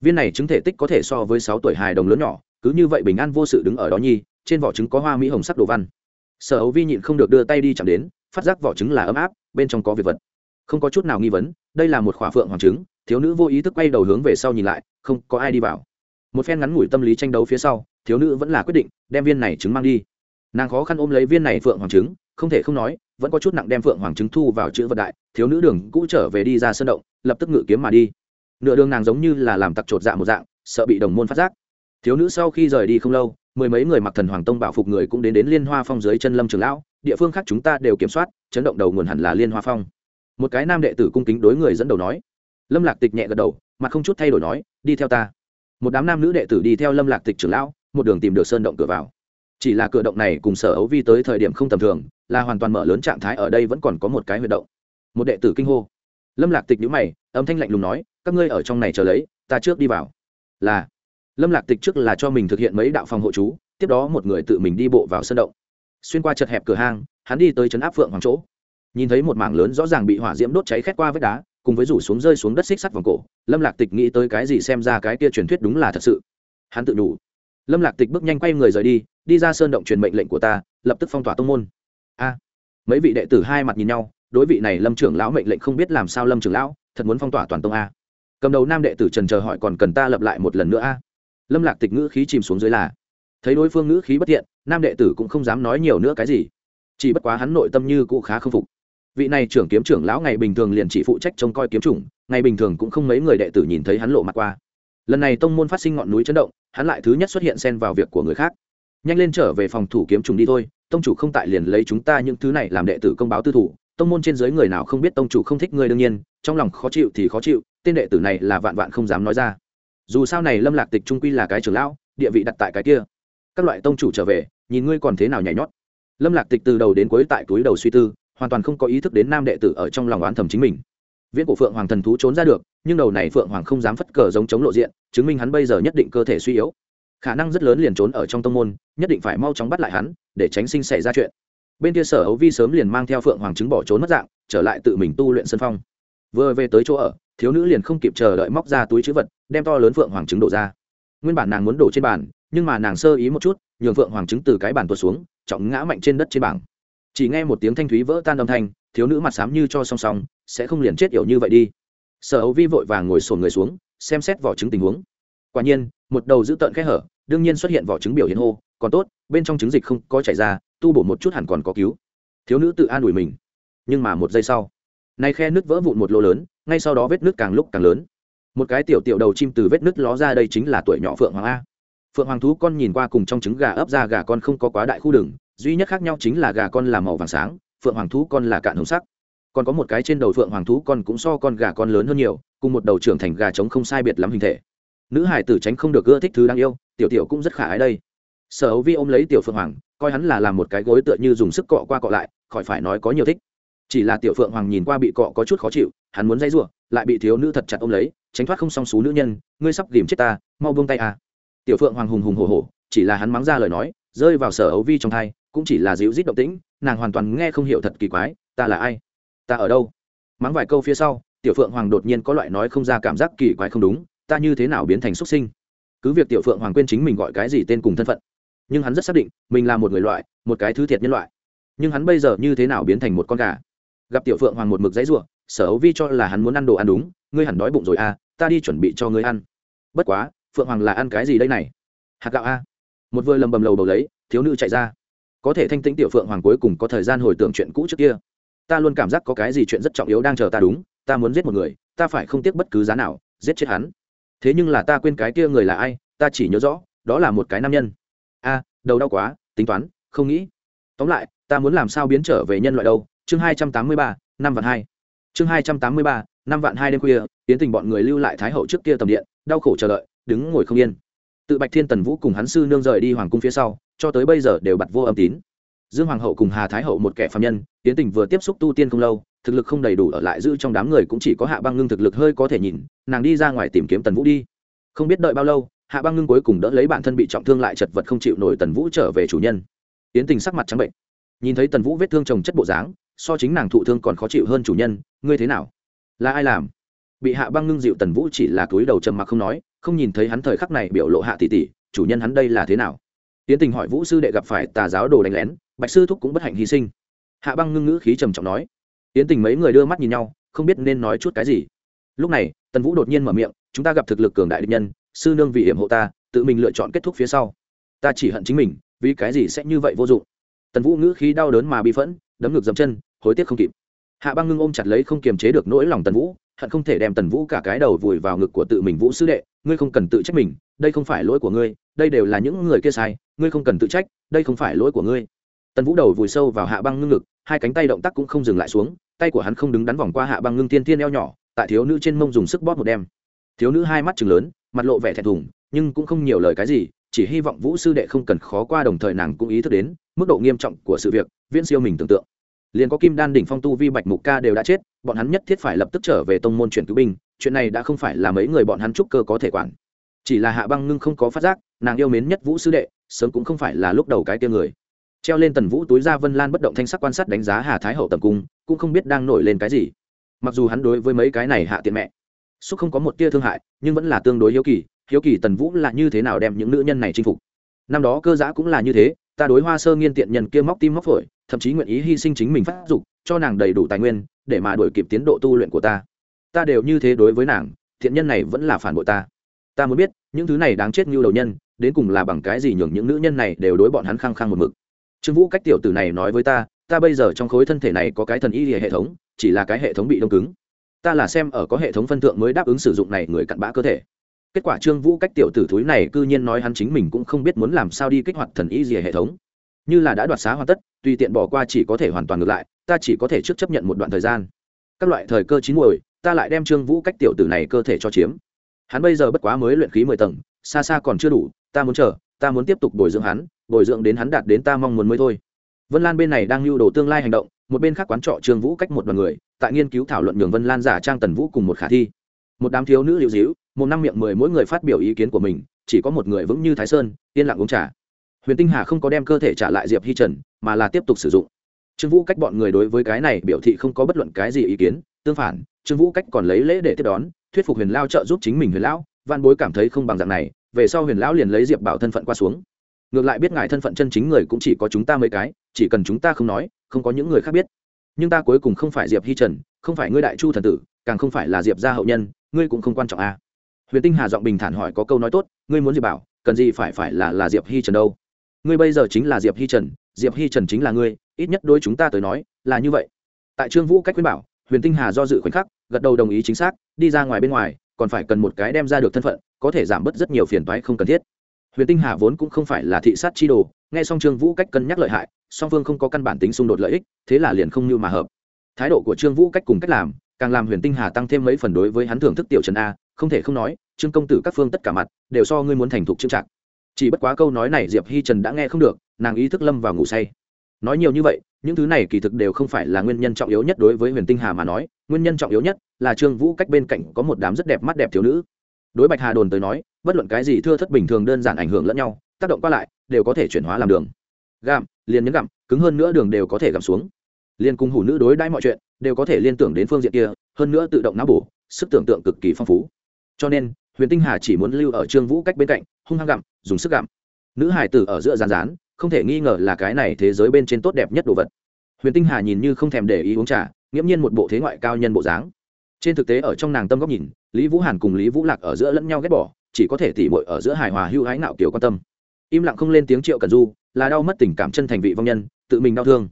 Viên này trứng thể tích có thể so với sáu tuổi hài đồng lớn nhỏ, cứ như vậy bình an vô sự đứng ở đó nhi, trên vỏ trứng có hoa mỹ hồng sắc đồ văn. Sở ấu vi nhịn không được đưa tay đi chạm đến, phát giác vỏ trứng là ấm áp, bên trong có việc vật không có chút nào nghi vấn, đây là một khỏa phượng hoàng trứng, thiếu nữ vô ý thức quay đầu hướng về sau nhìn lại, không có ai đi vào. Một phen ngắn ngủi tâm lý tranh đấu phía sau, thiếu nữ vẫn là quyết định đem viên này trứng mang đi. Nàng khó khăn ôm lấy viên này phượng hoàng trứng, không thể không nói, vẫn có chút nặng đem phượng hoàng trứng thu vào chữ vật đại, thiếu nữ đường cũ trở về đi ra sân động, lập tức ngự kiếm mà đi. Nửa đường nàng giống như là làm tặc trột dạ một dạng, sợ bị đồng môn phát giác. Thiếu nữ sau khi rời đi không lâu, mười mấy người mặc thần hoàng tông bảo phục người cũng đến đến liên hoa phong dưới chân lâm trường lão, địa phương khác chúng ta đều kiểm soát, chấn động đầu nguồn hẳn là liên hoa phong một cái nam đệ tử cung kính đối người dẫn đầu nói. Lâm lạc tịch nhẹ gật đầu, mà không chút thay đổi nói, đi theo ta. Một đám nam nữ đệ tử đi theo lâm lạc tịch trưởng lão, một đường tìm được sơn động cửa vào. Chỉ là cửa động này cùng sở ấu vi tới thời điểm không tầm thường, là hoàn toàn mở lớn trạng thái ở đây vẫn còn có một cái huyệt động. Một đệ tử kinh hô. Lâm lạc tịch nhữ mày, âm thanh lạnh lùng nói, các ngươi ở trong này chờ lấy, ta trước đi vào. Là. Lâm lạc tịch trước là cho mình thực hiện mấy đạo phòng hộ chú, tiếp đó một người tự mình đi bộ vào sân động. Xuyên qua chật hẹp cửa hang, hắn đi tới trấn áp phượng hoàng chỗ nhìn thấy một mảng lớn rõ ràng bị hỏa diễm đốt cháy khét qua vách đá, cùng với rủ xuống rơi xuống đất xích sắt vòng cổ, lâm lạc tịch nghĩ tới cái gì xem ra cái kia truyền thuyết đúng là thật sự. Hắn tự đủ. Lâm lạc tịch bước nhanh quay người rời đi đi ra sơn động truyền mệnh lệnh của ta, lập tức phong tỏa tông môn. A. Mấy vị đệ tử hai mặt nhìn nhau, đối vị này lâm trưởng lão mệnh lệnh không biết làm sao lâm trưởng lão, thật muốn phong tỏa toàn tông a. Cầm đầu nam đệ tử trần chờ hỏi còn cần ta lập lại một lần nữa a. Lâm lạc tịch ngữ khí chìm xuống dưới là, thấy đối phương ngữ khí bất thiện, nam đệ tử cũng không dám nói nhiều nữa cái gì. Chỉ bất quá hắn nội tâm như cụ khá k phục vị này trưởng kiếm trưởng lão ngày bình thường liền chỉ phụ trách trông coi kiếm chủng, ngày bình thường cũng không mấy người đệ tử nhìn thấy hắn lộ mặt qua. Lần này tông môn phát sinh ngọn núi chấn động, hắn lại thứ nhất xuất hiện xen vào việc của người khác. Nhanh lên trở về phòng thủ kiếm trùng đi thôi, tông chủ không tại liền lấy chúng ta những thứ này làm đệ tử công báo tư thủ, tông môn trên dưới người nào không biết tông chủ không thích người đương nhiên, trong lòng khó chịu thì khó chịu, tên đệ tử này là vạn vạn không dám nói ra. Dù sao này lâm lạc tịch trung quy là cái trưởng lão, địa vị đặt tại cái kia. Các loại tông chủ trở về, nhìn ngươi còn thế nào nhảy nhót. Lâm lạc tịch từ đầu đến cuối tại túi đầu suy tư hoàn toàn không có ý thức đến nam đệ tử ở trong lòng oán thầm chính mình. Viễn của phượng hoàng thần thú trốn ra được, nhưng đầu này phượng hoàng không dám phất cờ giống chống lộ diện, chứng minh hắn bây giờ nhất định cơ thể suy yếu. Khả năng rất lớn liền trốn ở trong tông môn, nhất định phải mau chóng bắt lại hắn, để tránh sinh xảy ra chuyện. Bên kia sở hấu vi sớm liền mang theo phượng hoàng chứng bỏ trốn mất dạng, trở lại tự mình tu luyện sân phong. Vừa về tới chỗ ở, thiếu nữ liền không kịp chờ đợi móc ra túi chữ vật, đem to lớn phượng hoàng trứng đổ ra. Nguyên bản nàng muốn đổ trên bàn, nhưng mà nàng sơ ý một chút, nhường phượng hoàng trứng từ cái bàn tuột xuống, trọng ngã mạnh trên đất trên bảng chỉ nghe một tiếng thanh thúy vỡ tan âm thanh, thiếu nữ mặt xám như cho song song, sẽ không liền chết yểu như vậy đi. Sở hữu vi vội vàng ngồi sồn người xuống, xem xét vỏ trứng tình huống. Quả nhiên, một đầu giữ tợn khẽ hở, đương nhiên xuất hiện vỏ trứng biểu hiện hô, còn tốt, bên trong trứng dịch không có chảy ra, tu bổ một chút hẳn còn có cứu. Thiếu nữ tự an ủi mình. Nhưng mà một giây sau, nay khe nứt vỡ vụn một lỗ lớn, ngay sau đó vết nứt càng lúc càng lớn. Một cái tiểu tiểu đầu chim từ vết nứt ló ra đây chính là tuổi nhỏ phượng hoàng a. Phượng hoàng thú con nhìn qua cùng trong trứng gà ấp ra gà con không có quá đại khu đường duy nhất khác nhau chính là gà con là màu vàng sáng phượng hoàng thú con là cạn hồng sắc. Còn có một cái trên đầu phượng hoàng thú con cũng so con gà con lớn hơn nhiều cùng một đầu trưởng thành gà trống không sai biệt lắm hình thể. Nữ hải tử tránh không được ưa thích thứ đáng yêu tiểu tiểu cũng rất khả ái đây. Sở hữu vi ôm lấy tiểu phượng hoàng coi hắn là làm một cái gối tựa như dùng sức cọ qua cọ lại khỏi phải nói có nhiều thích. Chỉ là tiểu phượng hoàng nhìn qua bị cọ có chút khó chịu hắn muốn dây r lại bị thiếu nữ thật chặt ôm lấy tránh thoát không song xú nữ nhân ngươi sắp ghìm chết ta mau buông tay à. tiểu phượng hoàng hùng hùng hồ hồ, chỉ là hắn mắng ra lời nói rơi vào sở hữu vi trong thai cũng chỉ là dịu rít động tĩnh, nàng hoàn toàn nghe không hiểu thật kỳ quái, ta là ai? Ta ở đâu? Mắng vài câu phía sau, tiểu phượng hoàng đột nhiên có loại nói không ra cảm giác kỳ quái không đúng, ta như thế nào biến thành xuất sinh? Cứ việc tiểu phượng hoàng quên chính mình gọi cái gì tên cùng thân phận, nhưng hắn rất xác định, mình là một người loại, một cái thứ thiệt nhân loại. Nhưng hắn bây giờ như thế nào biến thành một con gà? Gặp tiểu phượng hoàng một mực dãy ruộng sở hữu vi cho là hắn muốn ăn đồ ăn đúng, ngươi hẳn đói bụng rồi à ta đi chuẩn bị cho ngươi ăn. Bất quá, phượng hoàng là ăn cái gì đây này? Hạt gạo a à? một vừa lầm bầm lầu bầu lấy, thiếu nữ chạy ra có thể thanh tĩnh tiểu phượng hoàng cuối cùng có thời gian hồi tưởng chuyện cũ trước kia. Ta luôn cảm giác có cái gì chuyện rất trọng yếu đang chờ ta đúng, ta muốn giết một người, ta phải không tiếc bất cứ giá nào, giết chết hắn. Thế nhưng là ta quên cái kia người là ai, ta chỉ nhớ rõ, đó là một cái nam nhân. A, đầu đau quá, tính toán, không nghĩ. Tóm lại, ta muốn làm sao biến trở về nhân loại đâu? Chương hai trăm tám mươi ba, năm vạn hai. Chương hai trăm tám mươi ba, năm vạn hai đêm khuya tiến tình bọn người lưu lại thái hậu trước kia tầm điện, đau khổ chờ đợi, đứng ngồi không yên tự bạch thiên tần vũ cùng hắn sư nương rời đi hoàng cung phía sau, cho tới bây giờ đều bặt vô âm tín. Dương hoàng hậu cùng hà thái hậu một kẻ phạm nhân tiến tình vừa tiếp xúc tu tiên không lâu, thực lực không đầy đủ ở lại giữ trong đám người cũng chỉ có hạ băng ngưng thực lực hơi có thể nhìn, nàng đi ra ngoài tìm kiếm tần vũ đi. Không biết đợi bao lâu, hạ băng ngưng cuối cùng đỡ lấy bản thân bị trọng thương lại chật vật không chịu nổi tần vũ trở về chủ nhân. Tiến tình sắc mặt trắng bệnh. Nhìn thấy tần vũ vết thương trồng chất bộ dáng, so chính nàng thụ thương còn khó chịu hơn chủ nhân, ngươi thế nào? Là ai làm? Bị hạ băng ngưng dịu tần vũ chỉ là túi đầu trầm mặc không nói không nhìn thấy hắn thời khắc này biểu lộ hạ tỷ tỷ, chủ nhân hắn đây là thế nào? Tiến tình hỏi vũ sư đệ gặp phải tà giáo đồ đánh lén, bạch sư thúc cũng bất hạnh hy sinh. Hạ băng ngưng ngữ khí trầm trọng nói, tiến tình mấy người đưa mắt nhìn nhau, không biết nên nói chút cái gì. Lúc này, tần vũ đột nhiên mở miệng, chúng ta gặp thực lực cường đại địch nhân, sư nương vì hiểm hộ ta, tự mình lựa chọn kết thúc phía sau. Ta chỉ hận chính mình, vì cái gì sẽ như vậy vô dụng? Tần vũ ngữ khí đau đớn mà bị phẫn, đấm ngực dầm chân, hối tiếc không kịp. Hạ băng ngưng ôm chặt lấy không kiềm chế được nỗi lòng tần vũ hận không thể đem tần vũ cả cái đầu vùi vào ngực của tự mình vũ sư đệ, ngươi không cần tự trách mình, đây không phải lỗi của ngươi, đây đều là những người kia sai, ngươi không cần tự trách, đây không phải lỗi của ngươi. Tần vũ đầu vùi sâu vào hạ băng ngưng ngực, hai cánh tay động tác cũng không dừng lại xuống, tay của hắn không đứng đắn vòng qua hạ băng ngưng tiên tiên eo nhỏ, tại thiếu nữ trên mông dùng sức bóp một đem thiếu nữ hai mắt chừng lớn, mặt lộ vẻ thẹn thùng, nhưng cũng không nhiều lời cái gì, chỉ hy vọng vũ sư đệ không cần khó qua đồng thời nàng cũng ý thức đến mức độ nghiêm trọng của sự việc, viễn siêu mình tưởng tượng liền có kim đan đỉnh phong tu vi bạch mục ca đều đã chết, bọn hắn nhất thiết phải lập tức trở về tông môn chuyển cứu binh, chuyện này đã không phải là mấy người bọn hắn trúc cơ có thể quản. Chỉ là hạ băng ngưng không có phát giác, nàng yêu mến nhất vũ sư đệ, sớm cũng không phải là lúc đầu cái tia người. Treo lên tần vũ túi ra vân lan bất động thanh sắc quan sát đánh giá hà thái hậu tầm cung, cũng không biết đang nổi lên cái gì. Mặc dù hắn đối với mấy cái này hạ tiện mẹ, xúc không có một tia thương hại, nhưng vẫn là tương đối hiếu kỳ hiếu kỳ tần vũ là như thế nào đem những nữ nhân này chinh phục. Năm đó cơ giã cũng là như thế ta đối hoa sơ nghiên tiện nhân kia móc tim móc phổi, thậm chí nguyện ý hy sinh chính mình phát dục, cho nàng đầy đủ tài nguyên, để mà đổi kịp tiến độ tu luyện của ta. Ta đều như thế đối với nàng, thiện nhân này vẫn là phản bội ta. Ta muốn biết, những thứ này đáng chết như đầu nhân, đến cùng là bằng cái gì nhường những nữ nhân này đều đối bọn hắn khăng khăng một mực. Trương vũ cách tiểu tử này nói với ta ta bây giờ trong khối thân thể này có cái thần y hệ thống, chỉ là cái hệ thống bị đông cứng. Ta là xem ở có hệ thống phân thượng mới đáp ứng sử dụng này người cặn bã cơ thể kết quả trương vũ cách tiểu tử thúi này c ư nhiên nói hắn chính mình cũng không biết muốn làm sao đi kích hoạt thần y gì hệ thống. Như là đã đoạt xá hoàn tất, tùy tiện bỏ qua chỉ có thể hoàn toàn ngược lại, ta chỉ có thể trước chấp nhận một đoạn thời gian. Các loại thời cơ chín muồi, ta lại đem trương vũ cách tiểu tử này cơ thể cho chiếm. Hắn bây giờ bất quá mới luyện khí mười tầng, xa xa còn chưa đủ, ta muốn chờ, ta muốn tiếp tục bồi dưỡng hắn, bồi dưỡng đến hắn đạt đến ta mong muốn mới thôi. Vân lan bên này đang lưu đồ tương lai hành động, một bên khác quán trọ trương vũ cách một đoàn người, tại nghiên cứu thảo luận nhường vân lan giả trang tần vũ cùng một khả thi. Một đám thiếu nữ liệu dĩu một năm miệng mười mỗi người phát biểu ý kiến của mình, chỉ có một người vững như thái sơn, yên lặng uống trà. Huyền tinh hà không có đem cơ thể trả lại diệp hi trần, mà là tiếp tục sử dụng. Trương vũ cách bọn người đối với cái này biểu thị không có bất luận cái gì ý kiến, tương phản, trương vũ cách còn lấy lễ để tiếp đón, thuyết phục huyền lao trợ giúp chính mình huyền lão văn bối cảm thấy không bằng dạng này, về sau huyền lão liền lấy diệp bảo thân phận qua xuống. Ngược lại biết ngài thân phận chân chính người cũng chỉ có chúng ta mấy cái, chỉ cần chúng ta không nói, không có những người khác biết. Nhưng ta cuối cùng không phải diệp hi trần, không phải ngươi đại chu thần tử, càng không phải là diệp gia hậu nhân, ngươi cũng không quan trọng à huyền tinh hà giọng bình thản hỏi có câu nói tốt, ngươi muốn diệp bảo, cần gì phải phải là là diệp hi trần đâu? Ngươi bây giờ chính là diệp hi trần, diệp hi trần chính là ngươi, ít nhất đối chúng ta tới nói là như vậy. Tại trương vũ cách khuyên bảo, huyền tinh hà do dự khoảnh khắc, gật đầu đồng ý chính xác, đi ra ngoài bên ngoài, còn phải cần một cái đem ra được thân phận, có thể giảm bớt rất nhiều phiền toái không cần thiết. Huyền tinh hà vốn cũng không phải là thị sát chi đồ, nghe xong trương vũ cách cân nhắc lợi hại, song phương không có căn bản tính xung đột lợi ích, thế là liền không như mà hợp. Thái độ của trương vũ cách cùng cách làm, càng làm huyền tinh hà tăng thêm mấy phần đối với hắn thưởng thức tiểu trần a không thể không nói, trương công tử các phương tất cả mặt, đều so ngươi muốn thành thục trương trạng chỉ bất quá câu nói này diệp hi trần đã nghe không được, nàng ý thức lâm vào ngủ say. Nói nhiều như vậy, những thứ này kỳ thực đều không phải là nguyên nhân trọng yếu nhất đối với huyền tinh hà mà nói, nguyên nhân trọng yếu nhất là trương vũ cách bên cạnh có một đám rất đẹp mắt đẹp thiếu nữ. Đối bạch hà đồn tới nói, bất luận cái gì thưa thất bình thường đơn giản ảnh hưởng lẫn nhau, tác động qua lại, đều có thể chuyển hóa làm đường. Gạm liền nhấn gặm, cứng hơn nữa đường đều có thể gặm xuống. Liên cung hủ nữ đối đãi mọi chuyện, đều có thể liên tưởng đến phương diện kia, hơn nữa tự động não bổ, sức tưởng tượng cực kỳ phong phú cho nên, huyền tinh hà chỉ muốn lưu ở trương vũ cách bên cạnh, hung hăng gặm, dùng sức gặm. Nữ hải tử ở giữa rán rán, không thể nghi ngờ là cái này thế giới bên trên tốt đẹp nhất đồ vật. Huyền tinh hà nhìn như không thèm để ý uống trà, nghiễm nhiên một bộ thế ngoại cao nhân bộ dáng. Trên thực tế ở trong nàng tâm góc nhìn, lý vũ hàn cùng lý vũ lạc ở giữa lẫn nhau ghét bỏ, chỉ có thể tỉ mội ở giữa hài hòa hưu hái nạo kiểu quan tâm. Im lặng không lên tiếng triệu cần du, là đau mất tình cảm chân thành vị vong nhân, tự mình đau thương.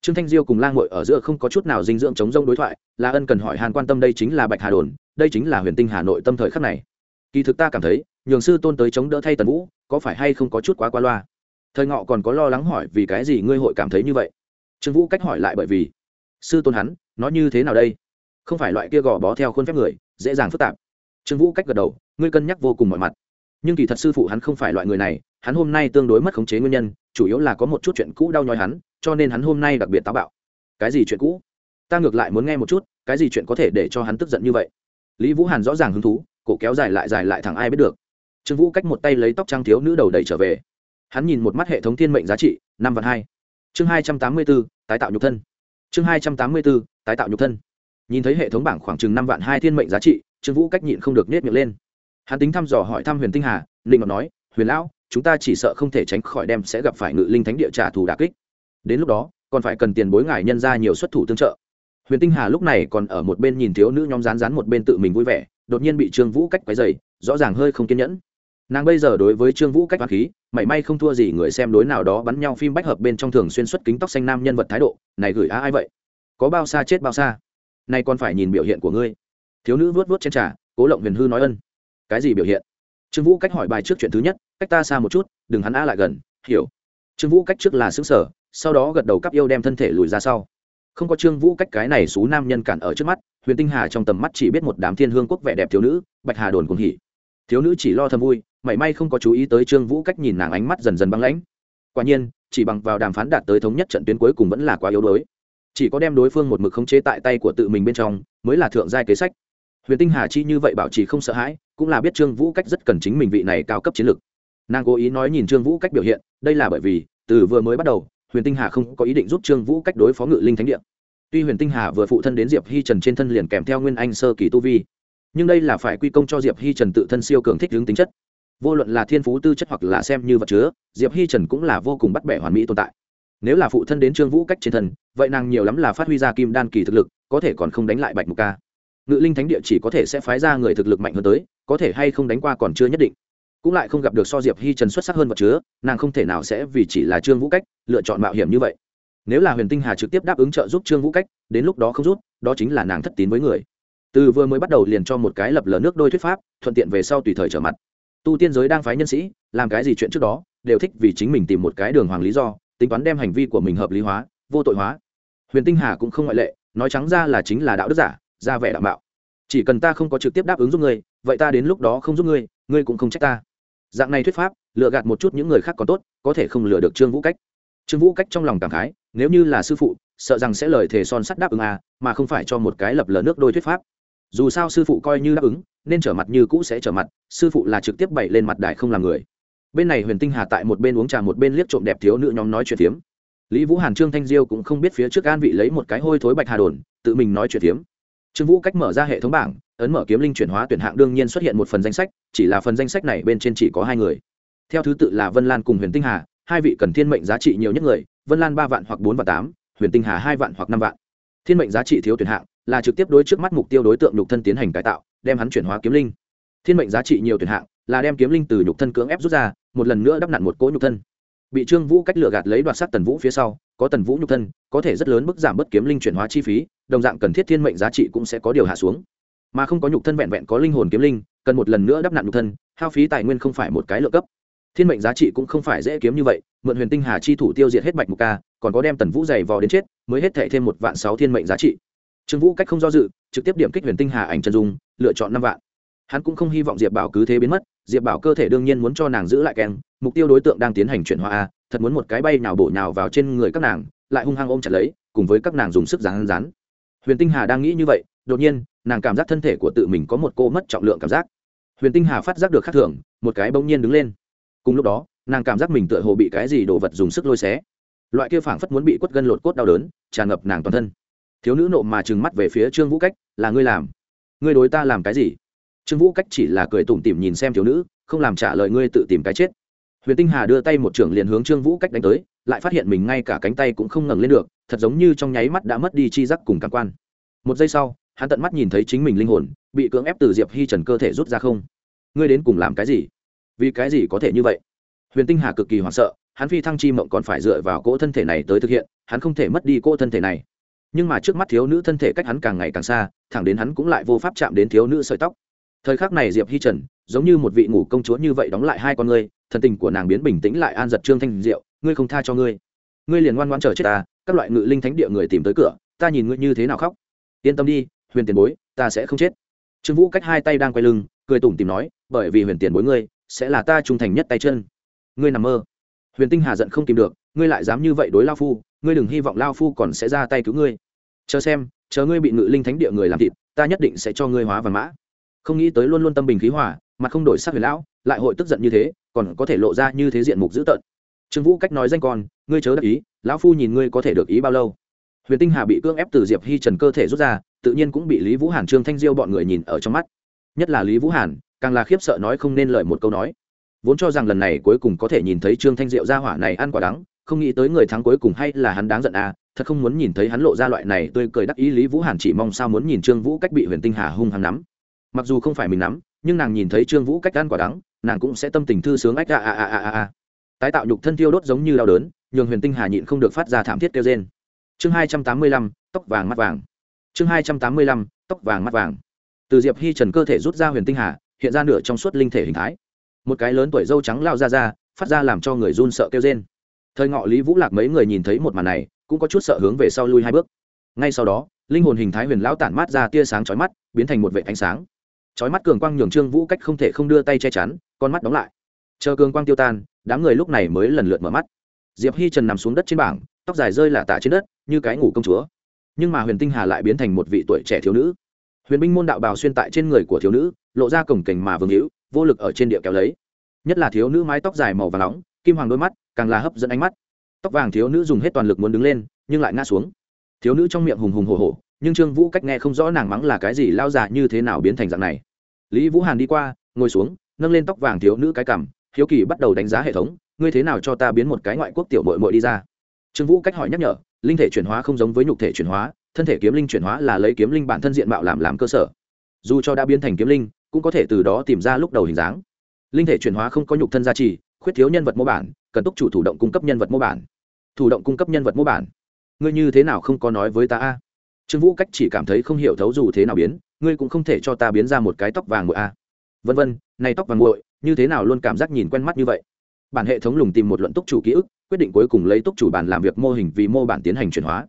Trương thanh diêu cùng lang ngội ở giữa không có chút nào dinh dưỡng chống rông đối thoại, là ân cần hỏi hàn quan tâm đây chính là bạch hà đồn đây chính là huyền tinh hà nội tâm thời khắc này. Kỳ thực ta cảm thấy, nhường sư tôn tới chống đỡ thay tần vũ, có phải hay không có chút quá qua loa? Thời ngọ còn có lo lắng hỏi vì cái gì ngươi hội cảm thấy như vậy? Trương vũ cách hỏi lại bởi vì, sư tôn hắn nói như thế nào đây? Không phải loại kia gò bó theo khuôn phép người, dễ dàng phức tạp. Trương vũ cách gật đầu, ngươi cân nhắc vô cùng mọi mặt. Nhưng kỳ thật sư phụ hắn không phải loại người này, hắn hôm nay tương đối mất khống chế nguyên nhân, chủ yếu là có một chút chuyện cũ đau nhói hắn, cho nên hắn hôm nay đặc biệt táo bạo. Cái gì chuyện cũ? Ta ngược lại muốn nghe một chút, cái gì chuyện có thể để cho hắn tức giận như vậy? Lý vũ hàn rõ ràng hứng thú, cổ kéo dài lại dài lại thẳng ai biết được. Trương vũ cách một tay lấy tóc trang thiếu nữ đầu đẩy trở về. Hắn nhìn một mắt hệ thống thiên mệnh giá trị, năm vạn hai. Chương hai trăm tám mươi b ố tái tạo nhục thân. Chương hai trăm tám mươi b ố tái tạo nhục thân. Nhìn thấy hệ thống bảng khoảng chừng năm vạn hai thiên mệnh giá trị, trương vũ cách nhịn không được nết miệng lên. Hắn tính thăm dò hỏi thăm huyền tinh hà linh ngọc nói, huyền lão, chúng ta chỉ sợ không thể tránh khỏi đem sẽ gặp phải ngự linh thánh địa trả thù đà kích. Đến lúc đó, còn phải cần tiền bối ngài nhân ra nhiều xuất thủ tương trợ huyền tinh hà lúc này còn ở một bên nhìn thiếu nữ nhóm rán rán một bên tự mình vui vẻ, đột nhiên bị trương vũ cách quấy dày rõ ràng hơi không kiên nhẫn. Nàng bây giờ đối với trương vũ cách toán khí, mảy may không thua gì người xem đối nào đó bắn nhau phim bách hợp bên trong thường xuyên xuất kính tóc xanh nam nhân vật thái độ, này gửi á ai vậy? Có bao xa chết bao xa? Nay còn phải nhìn biểu hiện của ngươi. Thiếu nữ vuốt vuốt trên trà, cố lộng huyền hư nói ân. Cái gì biểu hiện? Trương vũ cách hỏi bài trước chuyện thứ nhất, cách ta xa một chút, đừng hắn á lại gần, hiểu. Trương vũ cách trước là xứng sở sau đó gật đầu cắp yêu đem thân thể lùi ra sau không có trương vũ cách cái này xú nam nhân cản ở trước mắt, huyền tinh hà trong tầm mắt chỉ biết một đám thiên hương quốc vẻ đẹp thiếu nữ, bạch hà đồn cùng hỉ. Thiếu nữ chỉ lo thầm vui, mảy may không có chú ý tới trương vũ cách nhìn nàng ánh mắt dần dần băng lãnh. Quả nhiên, chỉ bằng vào đàm phán đạt tới thống nhất trận tuyến cuối cùng vẫn là quá yếu đuối. Chỉ có đem đối phương một mực khống chế tại tay của tự mình bên trong, mới là thượng giai kế sách. Huyền tinh hà chi như vậy bảo trì không sợ hãi, cũng là biết trương vũ cách rất cần chính mình vị này cao cấp chiến lược. Nàng cố ý nói nhìn trương vũ cách biểu hiện, đây là bởi vì, từ vừa mới bắt đầu huyền tinh hà không có ý định giúp trương vũ cách đối phó ngự linh thánh địa. Tuy huyền tinh hà vừa phụ thân đến diệp hi trần trên thân liền kèm theo nguyên anh sơ kỳ tu vi, nhưng đây là phải quy công cho diệp hi trần tự thân siêu cường thích hướng tính chất. Vô luận là thiên phú tư chất hoặc là xem như vật chứa, diệp hi trần cũng là vô cùng bắt bẻ hoàn mỹ tồn tại. Nếu là phụ thân đến trương vũ cách trên thân, vậy nàng nhiều lắm là phát huy ra kim đan kỳ thực lực, có thể còn không đánh lại bạch mục ca. Ngự linh thánh địa chỉ có thể sẽ phái ra người thực lực mạnh hơn tới, có thể hay không đánh qua còn chưa nhất định cũng lại không gặp được so diệp hi trần xuất sắc hơn vật chứa, nàng không thể nào sẽ vì chỉ là trương vũ cách lựa chọn mạo hiểm như vậy. Nếu là huyền tinh hà trực tiếp đáp ứng trợ giúp trương vũ cách, đến lúc đó không rút, đó chính là nàng thất tín với người. Từ vừa mới bắt đầu liền cho một cái lập lờ nước đôi thuyết pháp, thuận tiện về sau tùy thời trở mặt. Tu tiên giới đang phái nhân sĩ, làm cái gì chuyện trước đó, đều thích vì chính mình tìm một cái đường hoàng lý do, tính toán đem hành vi của mình hợp lý hóa, vô tội hóa. Huyền tinh hà cũng không ngoại lệ, nói trắng ra là chính là đạo đức giả, ra vẻ đạo mạo. Chỉ cần ta không có trực tiếp đáp ứng giúp ngươi, vậy ta đến lúc đó không giúp ngươi ngươi cũng không trách ta dạng này thuyết pháp, lừa gạt một chút những người khác còn tốt, có thể không lừa được trương vũ cách. Trương vũ cách trong lòng cảm khái, nếu như là sư phụ, sợ rằng sẽ lời thề son sắt đáp ứng à mà không phải cho một cái lập lờ nước đôi thuyết pháp. Dù sao sư phụ coi như đáp ứng, nên trở mặt như cũ sẽ trở mặt, sư phụ là trực tiếp bày lên mặt đài không làm người. Bên này huyền tinh hà tại một bên uống trà một bên liếc trộm đẹp thiếu nữ nhóm nói chuyện phiếm. Lý vũ hàn, trương thanh diêu cũng không biết phía trước an vị lấy một cái hôi thối bạch hà đồn, tự mình nói chuyện phiếm. Trương vũ cách mở ra hệ thống bảng ấn mở kiếm linh chuyển hóa tuyển hạng đương nhiên xuất hiện một phần danh sách, chỉ là phần danh sách này bên trên chỉ có hai người. Theo thứ tự là vân lan cùng huyền tinh hà, hai vị cần thiên mệnh giá trị nhiều nhất người, vân lan ba vạn hoặc bốn vạn tám, huyền tinh hà hai vạn hoặc năm vạn. Thiên mệnh giá trị thiếu tuyển hạng là trực tiếp đối trước mắt mục tiêu đối tượng nhục thân tiến hành cải tạo, đem hắn chuyển hóa kiếm linh. Thiên mệnh giá trị nhiều tuyển hạng là đem kiếm linh từ nhục thân cưỡng ép rút ra, một lần nữa đắp nặn một cỗ nhục thân. Bị trương vũ cách lựa gạt lấy đoạt sát tần vũ phía sau, có tần vũ nhục thân, có thể rất lớn mức giảm bớt kiếm linh chuyển hóa chi phí, đồng dạng cần thiết thiên mệnh giá trị cũng sẽ có điều hạ xuống mà không có nhục thân vẹn vẹn có linh hồn kiếm linh, cần một lần nữa đắp nạn nhục thân, hao phí tài nguyên không phải một cái lợi cấp. Thiên mệnh giá trị cũng không phải dễ kiếm như vậy, mượn huyền tinh hà chi thủ tiêu diệt hết bạch mục ca, còn có đem tần vũ dày vò đến chết, mới hết thệ thêm một vạn sáu thiên mệnh giá trị. Trương vũ cách không do dự, trực tiếp điểm kích huyền tinh hà ảnh chân dung, lựa chọn năm vạn. Hắn cũng không hy vọng diệp bảo cứ thế biến mất, diệp bảo cơ thể đương nhiên muốn cho nàng giữ lại keng, mục tiêu đối tượng đang tiến hành chuyển hóa a, thật muốn một cái bay nào bổ nào vào trên người các nàng, lại hung hăng ôm chặt lấy, cùng với các nàng dùng sức rán rán. Huyền tinh hà đang nghĩ như vậy, đột nhiên nàng cảm giác thân thể của tự mình có một cô mất trọng lượng cảm giác. Huyền tinh hà phát giác được khác thường, một cái bỗng nhiên đứng lên. Cùng lúc đó, nàng cảm giác mình tựa hồ bị cái gì đồ vật dùng sức lôi xé. Loại kia phảng phất muốn bị quất gân lột cốt đau đớn, tràn ngập nàng toàn thân. Thiếu nữ nộ mà trừng mắt về phía trương vũ cách, là ngươi làm? Ngươi đối ta làm cái gì? Trương vũ cách chỉ là cười tủm tỉm nhìn xem thiếu nữ, không làm trả lời ngươi tự tìm cái chết. Huyền tinh hà đưa tay một trưởng liền hướng trương vũ cách đánh tới, lại phát hiện mình ngay cả cánh tay cũng không ngẩng lên được, thật giống như trong nháy mắt đã mất đi chi giác cùng cảm quan. Một giây sau hắn tận mắt nhìn thấy chính mình linh hồn, bị cưỡng ép từ diệp hi trần cơ thể rút ra không? Ngươi đến cùng làm cái gì? Vì cái gì có thể như vậy? Huyền tinh hà cực kỳ hoảng sợ, hắn phi thăng chi mộng còn phải dựa vào cỗ thân thể này tới thực hiện, hắn không thể mất đi cỗ thân thể này. Nhưng mà trước mắt thiếu nữ thân thể cách hắn càng ngày càng xa, thẳng đến hắn cũng lại vô pháp chạm đến thiếu nữ sợi tóc. Thời khắc này diệp hi trần, giống như một vị ngủ công chúa như vậy đóng lại hai con ngươi, thần tình của nàng biến bình tĩnh lại an giật trương thanh diệu, ngươi không tha cho ngươi. Ngươi liền ngoan ngoan chờ chết ta, các loại ngự linh thánh địa người tìm tới cửa, ta nhìn ngươi như thế nào khóc. Yên tâm đi huyền tiền bối, ta sẽ không chết. Trương vũ cách hai tay đang quay lưng, cười tủm tìm nói, bởi vì huyền tiền bối ngươi, sẽ là ta trung thành nhất tay chân. Ngươi nằm mơ. Huyền tinh hà giận không tìm được, ngươi lại dám như vậy đối lao phu, ngươi đừng hy vọng lao phu còn sẽ ra tay cứu ngươi. Chờ xem, chờ ngươi bị ngự linh thánh địa người làm thịt, ta nhất định sẽ cho ngươi hóa và mã. Không nghĩ tới luôn luôn tâm bình khí hòa, mà không đổi sắc huyền lão, lại hội tức giận như thế, còn có thể lộ ra như thế diện mục dữ tợn. Trương vũ cách nói danh con, ngươi chớ đắc ý, lão phu nhìn ngươi có thể được ý bao lâu. Huyền tinh hà bị cưỡng ép từ diệp hi trần cơ thể rút ra tự nhiên cũng bị lý vũ hàn, trương thanh diêu bọn người nhìn ở trong mắt. Nhất là lý vũ hàn, càng là khiếp sợ nói không nên lời một câu nói. Vốn cho rằng lần này cuối cùng có thể nhìn thấy trương thanh diệu ra hỏa này ăn quả đắng, không nghĩ tới người thắng cuối cùng hay là hắn đáng giận à thật không muốn nhìn thấy hắn lộ ra loại này tươi cười đắc ý. Lý vũ hàn chỉ mong sao muốn nhìn trương vũ cách bị huyền tinh hà hung hăng nắm. Mặc dù không phải mình nắm, nhưng nàng nhìn thấy trương vũ cách ăn quả đắng, nàng cũng sẽ tâm tình thư sướng ách a a a a a tái tạo nhục thân tiêu đốt giống như đau đớn, nhường huyền tinh hà nhịn không được phát ra thảm thiết kêu trên chương hai trăm tám mươi lăm, tóc vàng mắt vàng chương hai trăm tám mươi lăm, tóc vàng mắt vàng. Từ diệp hi trần cơ thể rút ra huyền tinh hà, hiện ra nửa trong suốt linh thể hình thái. Một cái lớn tuổi dâu trắng lao ra ra, phát ra làm cho người run sợ kêu trên thời ngọ lý vũ lạc mấy người nhìn thấy một màn này, cũng có chút sợ hướng về sau lui hai bước. Ngay sau đó, linh hồn hình thái huyền lão tản mát ra tia sáng chói mắt, biến thành một vệ ánh sáng. Chói mắt cường quang nhường trương vũ cách không thể không đưa tay che chắn, con mắt đóng lại. Chờ cường quang tiêu tan, đám người lúc này mới lần lượt mở mắt. Diệp hi trần nằm xuống đất trên bảng, tóc dài rơi là tả trên đất, như cái ngủ công chúa nhưng mà huyền tinh hà lại biến thành một vị tuổi trẻ thiếu nữ. Huyền binh môn đạo bào xuyên tại trên người của thiếu nữ, lộ ra cổng cảnh mà vương hữu, vô lực ở trên địa kéo lấy. Nhất là thiếu nữ mái tóc dài màu và nóng, kim hoàng đôi mắt, càng là hấp dẫn ánh mắt. Tóc vàng thiếu nữ dùng hết toàn lực muốn đứng lên, nhưng lại ngã xuống. Thiếu nữ trong miệng hùng hùng hồ hồ nhưng trương vũ cách nghe không rõ nàng mắng là cái gì lao già như thế nào biến thành dạng này. Lý vũ hàn đi qua, ngồi xuống, nâng lên tóc vàng thiếu nữ cái cằm, hiếu kỳ bắt đầu đánh giá hệ thống, ngươi thế nào cho ta biến một cái ngoại quốc tiểu mội mội đi ra? Trương vũ cách hỏi nhắc nhở linh thể chuyển hóa không giống với nhục thể chuyển hóa, thân thể kiếm linh chuyển hóa là lấy kiếm linh bản thân diện mạo làm làm cơ sở. Dù cho đã biến thành kiếm linh, cũng có thể từ đó tìm ra lúc đầu hình dáng. Linh thể chuyển hóa không có nhục thân gia trì, khuyết thiếu nhân vật mô bản, cần túc chủ thủ động cung cấp nhân vật mô bản. Thủ động cung cấp nhân vật mô bản. Ngươi như thế nào không có nói với ta a? Trương vũ cách chỉ cảm thấy không hiểu thấu dù thế nào biến, ngươi cũng không thể cho ta biến ra một cái tóc vàng muội a. Vân vân, này tóc vàng muội, như thế nào luôn cảm giác nhìn quen mắt như vậy? Bản hệ thống lùng tìm một luận túc chủ ký ức quyết định cuối cùng lấy túc chủ bản làm việc mô hình vì mô bản tiến hành chuyển hóa.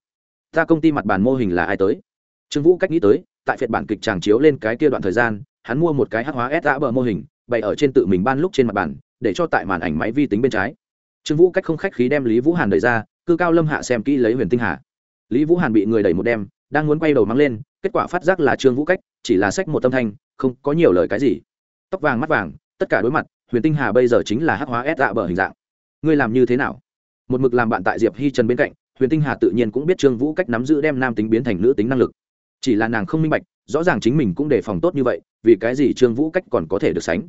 Ta công ty mặt bàn mô hình là ai tới? Trương vũ cách nghĩ tới tại phiệt bản kịch tràng chiếu lên cái kia đoạn thời gian hắn mua một cái hắc hóa s đã bờ mô hình bày ở trên tự mình ban lúc trên mặt bàn, để cho tại màn ảnh máy vi tính bên trái. Trương vũ cách không khách khí đem lý vũ hàn đẩy ra cư cao lâm hạ xem kỹ lấy huyền tinh hà. Lý vũ hàn bị người đẩy một đem đang muốn quay đầu mắng lên kết quả phát giác là trương vũ cách chỉ là sách một tâm thanh không có nhiều lời cái gì. Tóc vàng mắt vàng tất cả đối mặt huyền tinh hà bây giờ chính là hắc hóa s dạ bờ hình dạng. Ngươi làm như thế nào? Một mực làm bạn tại diệp hi trần bên cạnh, huyền tinh hà tự nhiên cũng biết trương vũ cách nắm giữ đem nam tính biến thành nữ tính năng lực. Chỉ là nàng không minh bạch, rõ ràng chính mình cũng đề phòng tốt như vậy, vì cái gì trương vũ cách còn có thể được sánh?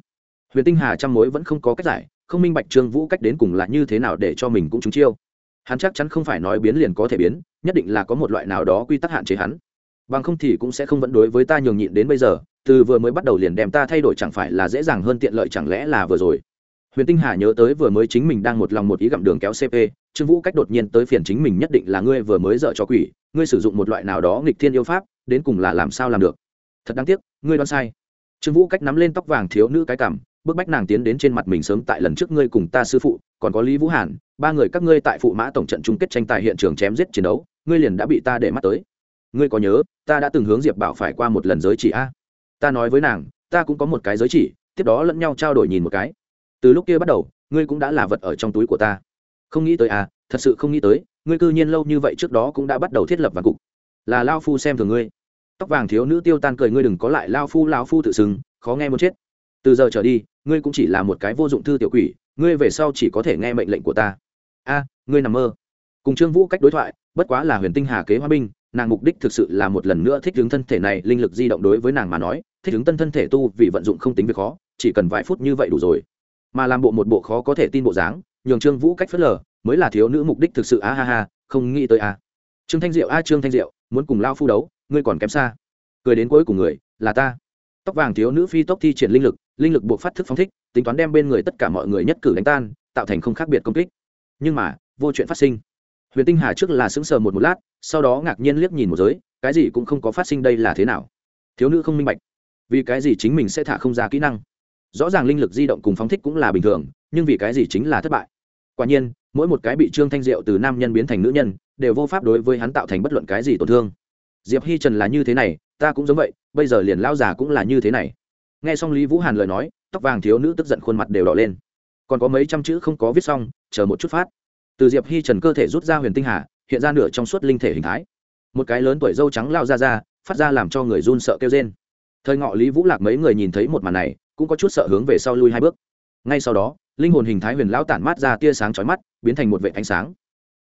Huyền tinh hà trăm mối vẫn không có cách giải, không minh bạch trương vũ cách đến cùng là như thế nào để cho mình cũng trúng chiêu. Hắn chắc chắn không phải nói biến liền có thể biến, nhất định là có một loại nào đó quy tắc hạn chế hắn. Bằng không thì cũng sẽ không vẫn đối với ta nhường nhịn đến bây giờ, từ vừa mới bắt đầu liền đem ta thay đổi chẳng phải là dễ dàng hơn tiện lợi chẳng lẽ là vừa rồi? Huyền tinh hà nhớ tới vừa mới chính mình đang một lòng một ý gặm đường kéo cp trương vũ cách đột nhiên tới phiền chính mình nhất định là ngươi vừa mới dợ cho quỷ, ngươi sử dụng một loại nào đó nghịch thiên yêu pháp, đến cùng là làm sao làm được. Thật đáng tiếc, ngươi đoán sai. Trương vũ cách nắm lên tóc vàng thiếu nữ cái cảm bức bách nàng tiến đến trên mặt mình sớm tại lần trước ngươi cùng ta sư phụ, còn có lý vũ hàn, ba người các ngươi tại phụ mã tổng trận chung kết tranh tài hiện trường chém giết chiến đấu, ngươi liền đã bị ta để mắt tới. Ngươi có nhớ, ta đã từng hướng diệp bảo phải qua một lần giới chỉ a? Ta nói với nàng, ta cũng có một cái giới chỉ, tiếp đó lẫn nhau trao đổi nhìn một cái từ lúc kia bắt đầu, ngươi cũng đã là vật ở trong túi của ta. Không nghĩ tới à thật sự không nghĩ tới, ngươi cư nhiên lâu như vậy trước đó cũng đã bắt đầu thiết lập và cục. Là lao phu xem thường ngươi. Tóc vàng thiếu nữ tiêu tan cười, ngươi đừng có lại lao phu lao phu tự xưng, khó nghe muốn chết. Từ giờ trở đi, ngươi cũng chỉ là một cái vô dụng thư tiểu quỷ, ngươi về sau chỉ có thể nghe mệnh lệnh của ta. A, ngươi nằm mơ. Cùng trương vũ cách đối thoại, bất quá là huyền tinh hà kế hoa binh, nàng mục đích thực sự là một lần nữa thích ứng thân thể này, linh lực di động đối với nàng mà nói, thích ứng tân thân thể tu vì vận dụng không tính việc khó, chỉ cần vài phút như vậy đủ rồi mà làm bộ một bộ khó có thể tin bộ dáng, nhường trương vũ cách phớt lờ, mới là thiếu nữ mục đích thực sự á ha ha, không nghĩ tới a trương thanh diệu, a, trương thanh diệu, muốn cùng lao phu đấu, ngươi còn kém xa. Cười đến cuối cùng người, là ta. Tóc vàng thiếu nữ phi tốc thi triển linh lực linh lực buộc phát thức phóng thích, tính toán đem bên người tất cả mọi người nhất cử đánh tan, tạo thành không khác biệt công kích. Nhưng mà, vô chuyện phát sinh. Huyền tinh hà trước là sững sờ một một lát, sau đó ngạc nhiên liếc nhìn một giới, cái gì cũng không có phát sinh đây là thế nào. Thiếu nữ không minh bạch, vì cái gì chính mình sẽ thả không ra kỹ năng rõ ràng linh lực di động cùng phóng thích cũng là bình thường, nhưng vì cái gì chính là thất bại? Quả nhiên, mỗi một cái bị trương thanh diệu từ nam nhân biến thành nữ nhân, đều vô pháp đối với hắn tạo thành bất luận cái gì tổn thương. Diệp hi trần là như thế này, ta cũng giống vậy, bây giờ liền lao già cũng là như thế này. Nghe xong lý vũ hàn lời nói, tóc vàng thiếu nữ tức giận khuôn mặt đều đỏ lên. Còn có mấy trăm chữ không có viết xong, chờ một chút phát. Từ diệp hi trần cơ thể rút ra huyền tinh hà, hiện ra nửa trong suốt linh thể hình thái. Một cái lớn tuổi dâu trắng lao ra ra, phát ra làm cho người run sợ kêu trên thời ngọ lý vũ lạc mấy người nhìn thấy một màn này cũng có chút sợ hướng về sau lui hai bước. Ngay sau đó, linh hồn hình thái huyền lão tản mát ra tia sáng chói mắt, biến thành một vệ ánh sáng.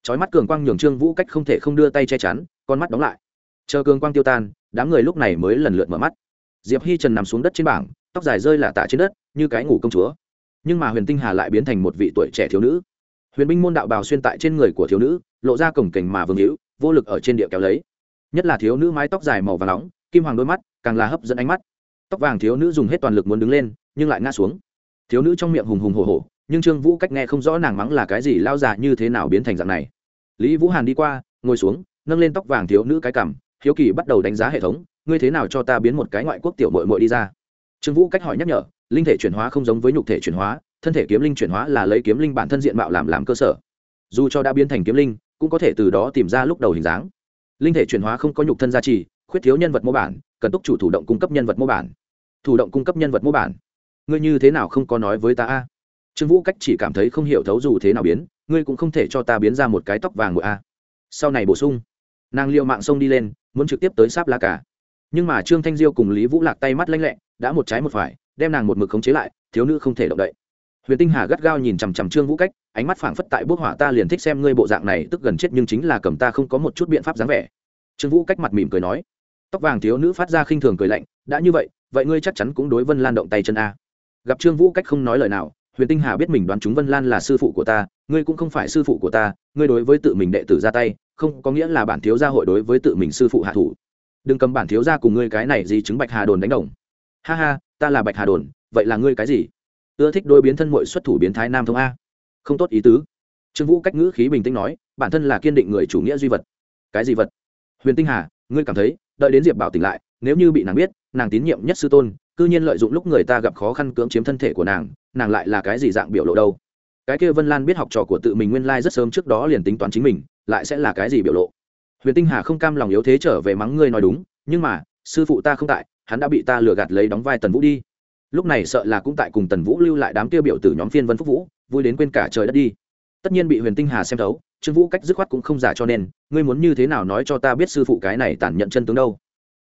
Chói mắt cường quang nhường trương vũ cách không thể không đưa tay che chắn, con mắt đóng lại. Chờ cường quang tiêu tan, đám người lúc này mới lần lượt mở mắt. Diệp hi trần nằm xuống đất trên bảng, tóc dài rơi lạ tả trên đất, như cái ngủ công chúa. Nhưng mà huyền tinh hà lại biến thành một vị tuổi trẻ thiếu nữ. Huyền binh môn đạo bào xuyên tại trên người của thiếu nữ, lộ ra cổng cảnh mà vương hữu, vô lực ở trên địa kéo lấy. Nhất là thiếu nữ mái tóc dài màu và nóng, kim hoàng đôi mắt, càng là hấp dẫn ánh mắt tóc vàng thiếu nữ dùng hết toàn lực muốn đứng lên, nhưng lại ngã xuống. Thiếu nữ trong miệng hùng hùng hổ hổ, nhưng trương vũ cách nghe không rõ nàng mắng là cái gì lao già như thế nào biến thành dạng này. Lý vũ hàn đi qua, ngồi xuống, nâng lên tóc vàng thiếu nữ cái cằm, hiếu kỳ bắt đầu đánh giá hệ thống, ngươi thế nào cho ta biến một cái ngoại quốc tiểu mội mội đi ra? Trương vũ cách hỏi nhắc nhở, linh thể chuyển hóa không giống với nhục thể chuyển hóa, thân thể kiếm linh chuyển hóa là lấy kiếm linh bản thân diện mạo làm làm cơ sở. Dù cho đã biến thành kiếm linh, cũng có thể từ đó tìm ra lúc đầu hình dáng. Linh thể chuyển hóa không có nhục thân gia trì, khuyết thiếu nhân vật mô bản, cần túc chủ thủ động cung cấp nhân vật mô bản thủ động cung cấp nhân vật mô bản. Ngươi như thế nào không có nói với ta a? Trương vũ cách chỉ cảm thấy không hiểu thấu dù thế nào biến, ngươi cũng không thể cho ta biến ra một cái tóc vàng của a. Sau này bổ sung, nàng liệu mạng sông đi lên, muốn trực tiếp tới sáp la cả. Nhưng mà trương thanh diêu cùng lý vũ lạc tay mắt lanh lẹ, đã một trái một phải, đem nàng một mực khống chế lại, thiếu nữ không thể động đậy. Huyền tinh hà gắt gao nhìn chằm chằm trương vũ cách, ánh mắt phảng phất tại bốc hỏa ta liền thích xem ngươi bộ dạng này, tức gần chết nhưng chính là cầm ta không có một chút biện pháp dáng vẻ. Trương vũ cách mặt mỉm cười nói, tóc vàng thiếu nữ phát ra khinh thường cười lạnh, đã như vậy vậy ngươi chắc chắn cũng đối vân lan động tay chân a. Gặp trương vũ cách không nói lời nào, huyền tinh hà biết mình đoán chúng vân lan là sư phụ của ta, ngươi cũng không phải sư phụ của ta, ngươi đối với tự mình đệ tử ra tay, không có nghĩa là bản thiếu gia hội đối với tự mình sư phụ hạ thủ. Đừng cầm bản thiếu gia cùng ngươi cái này gì chứng bạch hà đồn đánh đồng. Ha ha, ta là bạch hà đồn, vậy là ngươi cái gì? Ưa thích đôi biến thân mội xuất thủ biến thái nam thông a. Không tốt ý tứ. Trương vũ cách ngữ khí bình tĩnh nói, bản thân là kiên định người chủ nghĩa duy vật. Cái gì vật? Huyền tinh hà, ngươi cảm thấy, đợi đến diệp bảo tỉnh lại nếu như bị nàng biết, nàng tín nhiệm nhất sư tôn, cư nhiên lợi dụng lúc người ta gặp khó khăn cưỡng chiếm thân thể của nàng nàng lại là cái gì dạng biểu lộ đâu? Cái kia vân lan biết học trò của tự mình nguyên lai rất sớm trước đó liền tính toán chính mình, lại sẽ là cái gì biểu lộ? Huyền tinh hà không cam lòng yếu thế trở về mắng ngươi nói đúng, nhưng mà, sư phụ ta không tại, hắn đã bị ta lừa gạt lấy đóng vai tần vũ đi. Lúc này sợ là cũng tại cùng tần vũ lưu lại đám tiêu biểu từ nhóm phiên vân phúc vũ, vui đến quên cả trời đất đi. Tất nhiên bị huyền tinh hà xem thấu, trương vũ cách dứt khoát cũng không giả cho nên, ngươi muốn như thế nào nói cho ta biết sư phụ cái này tàn nhận chân tướng đâu?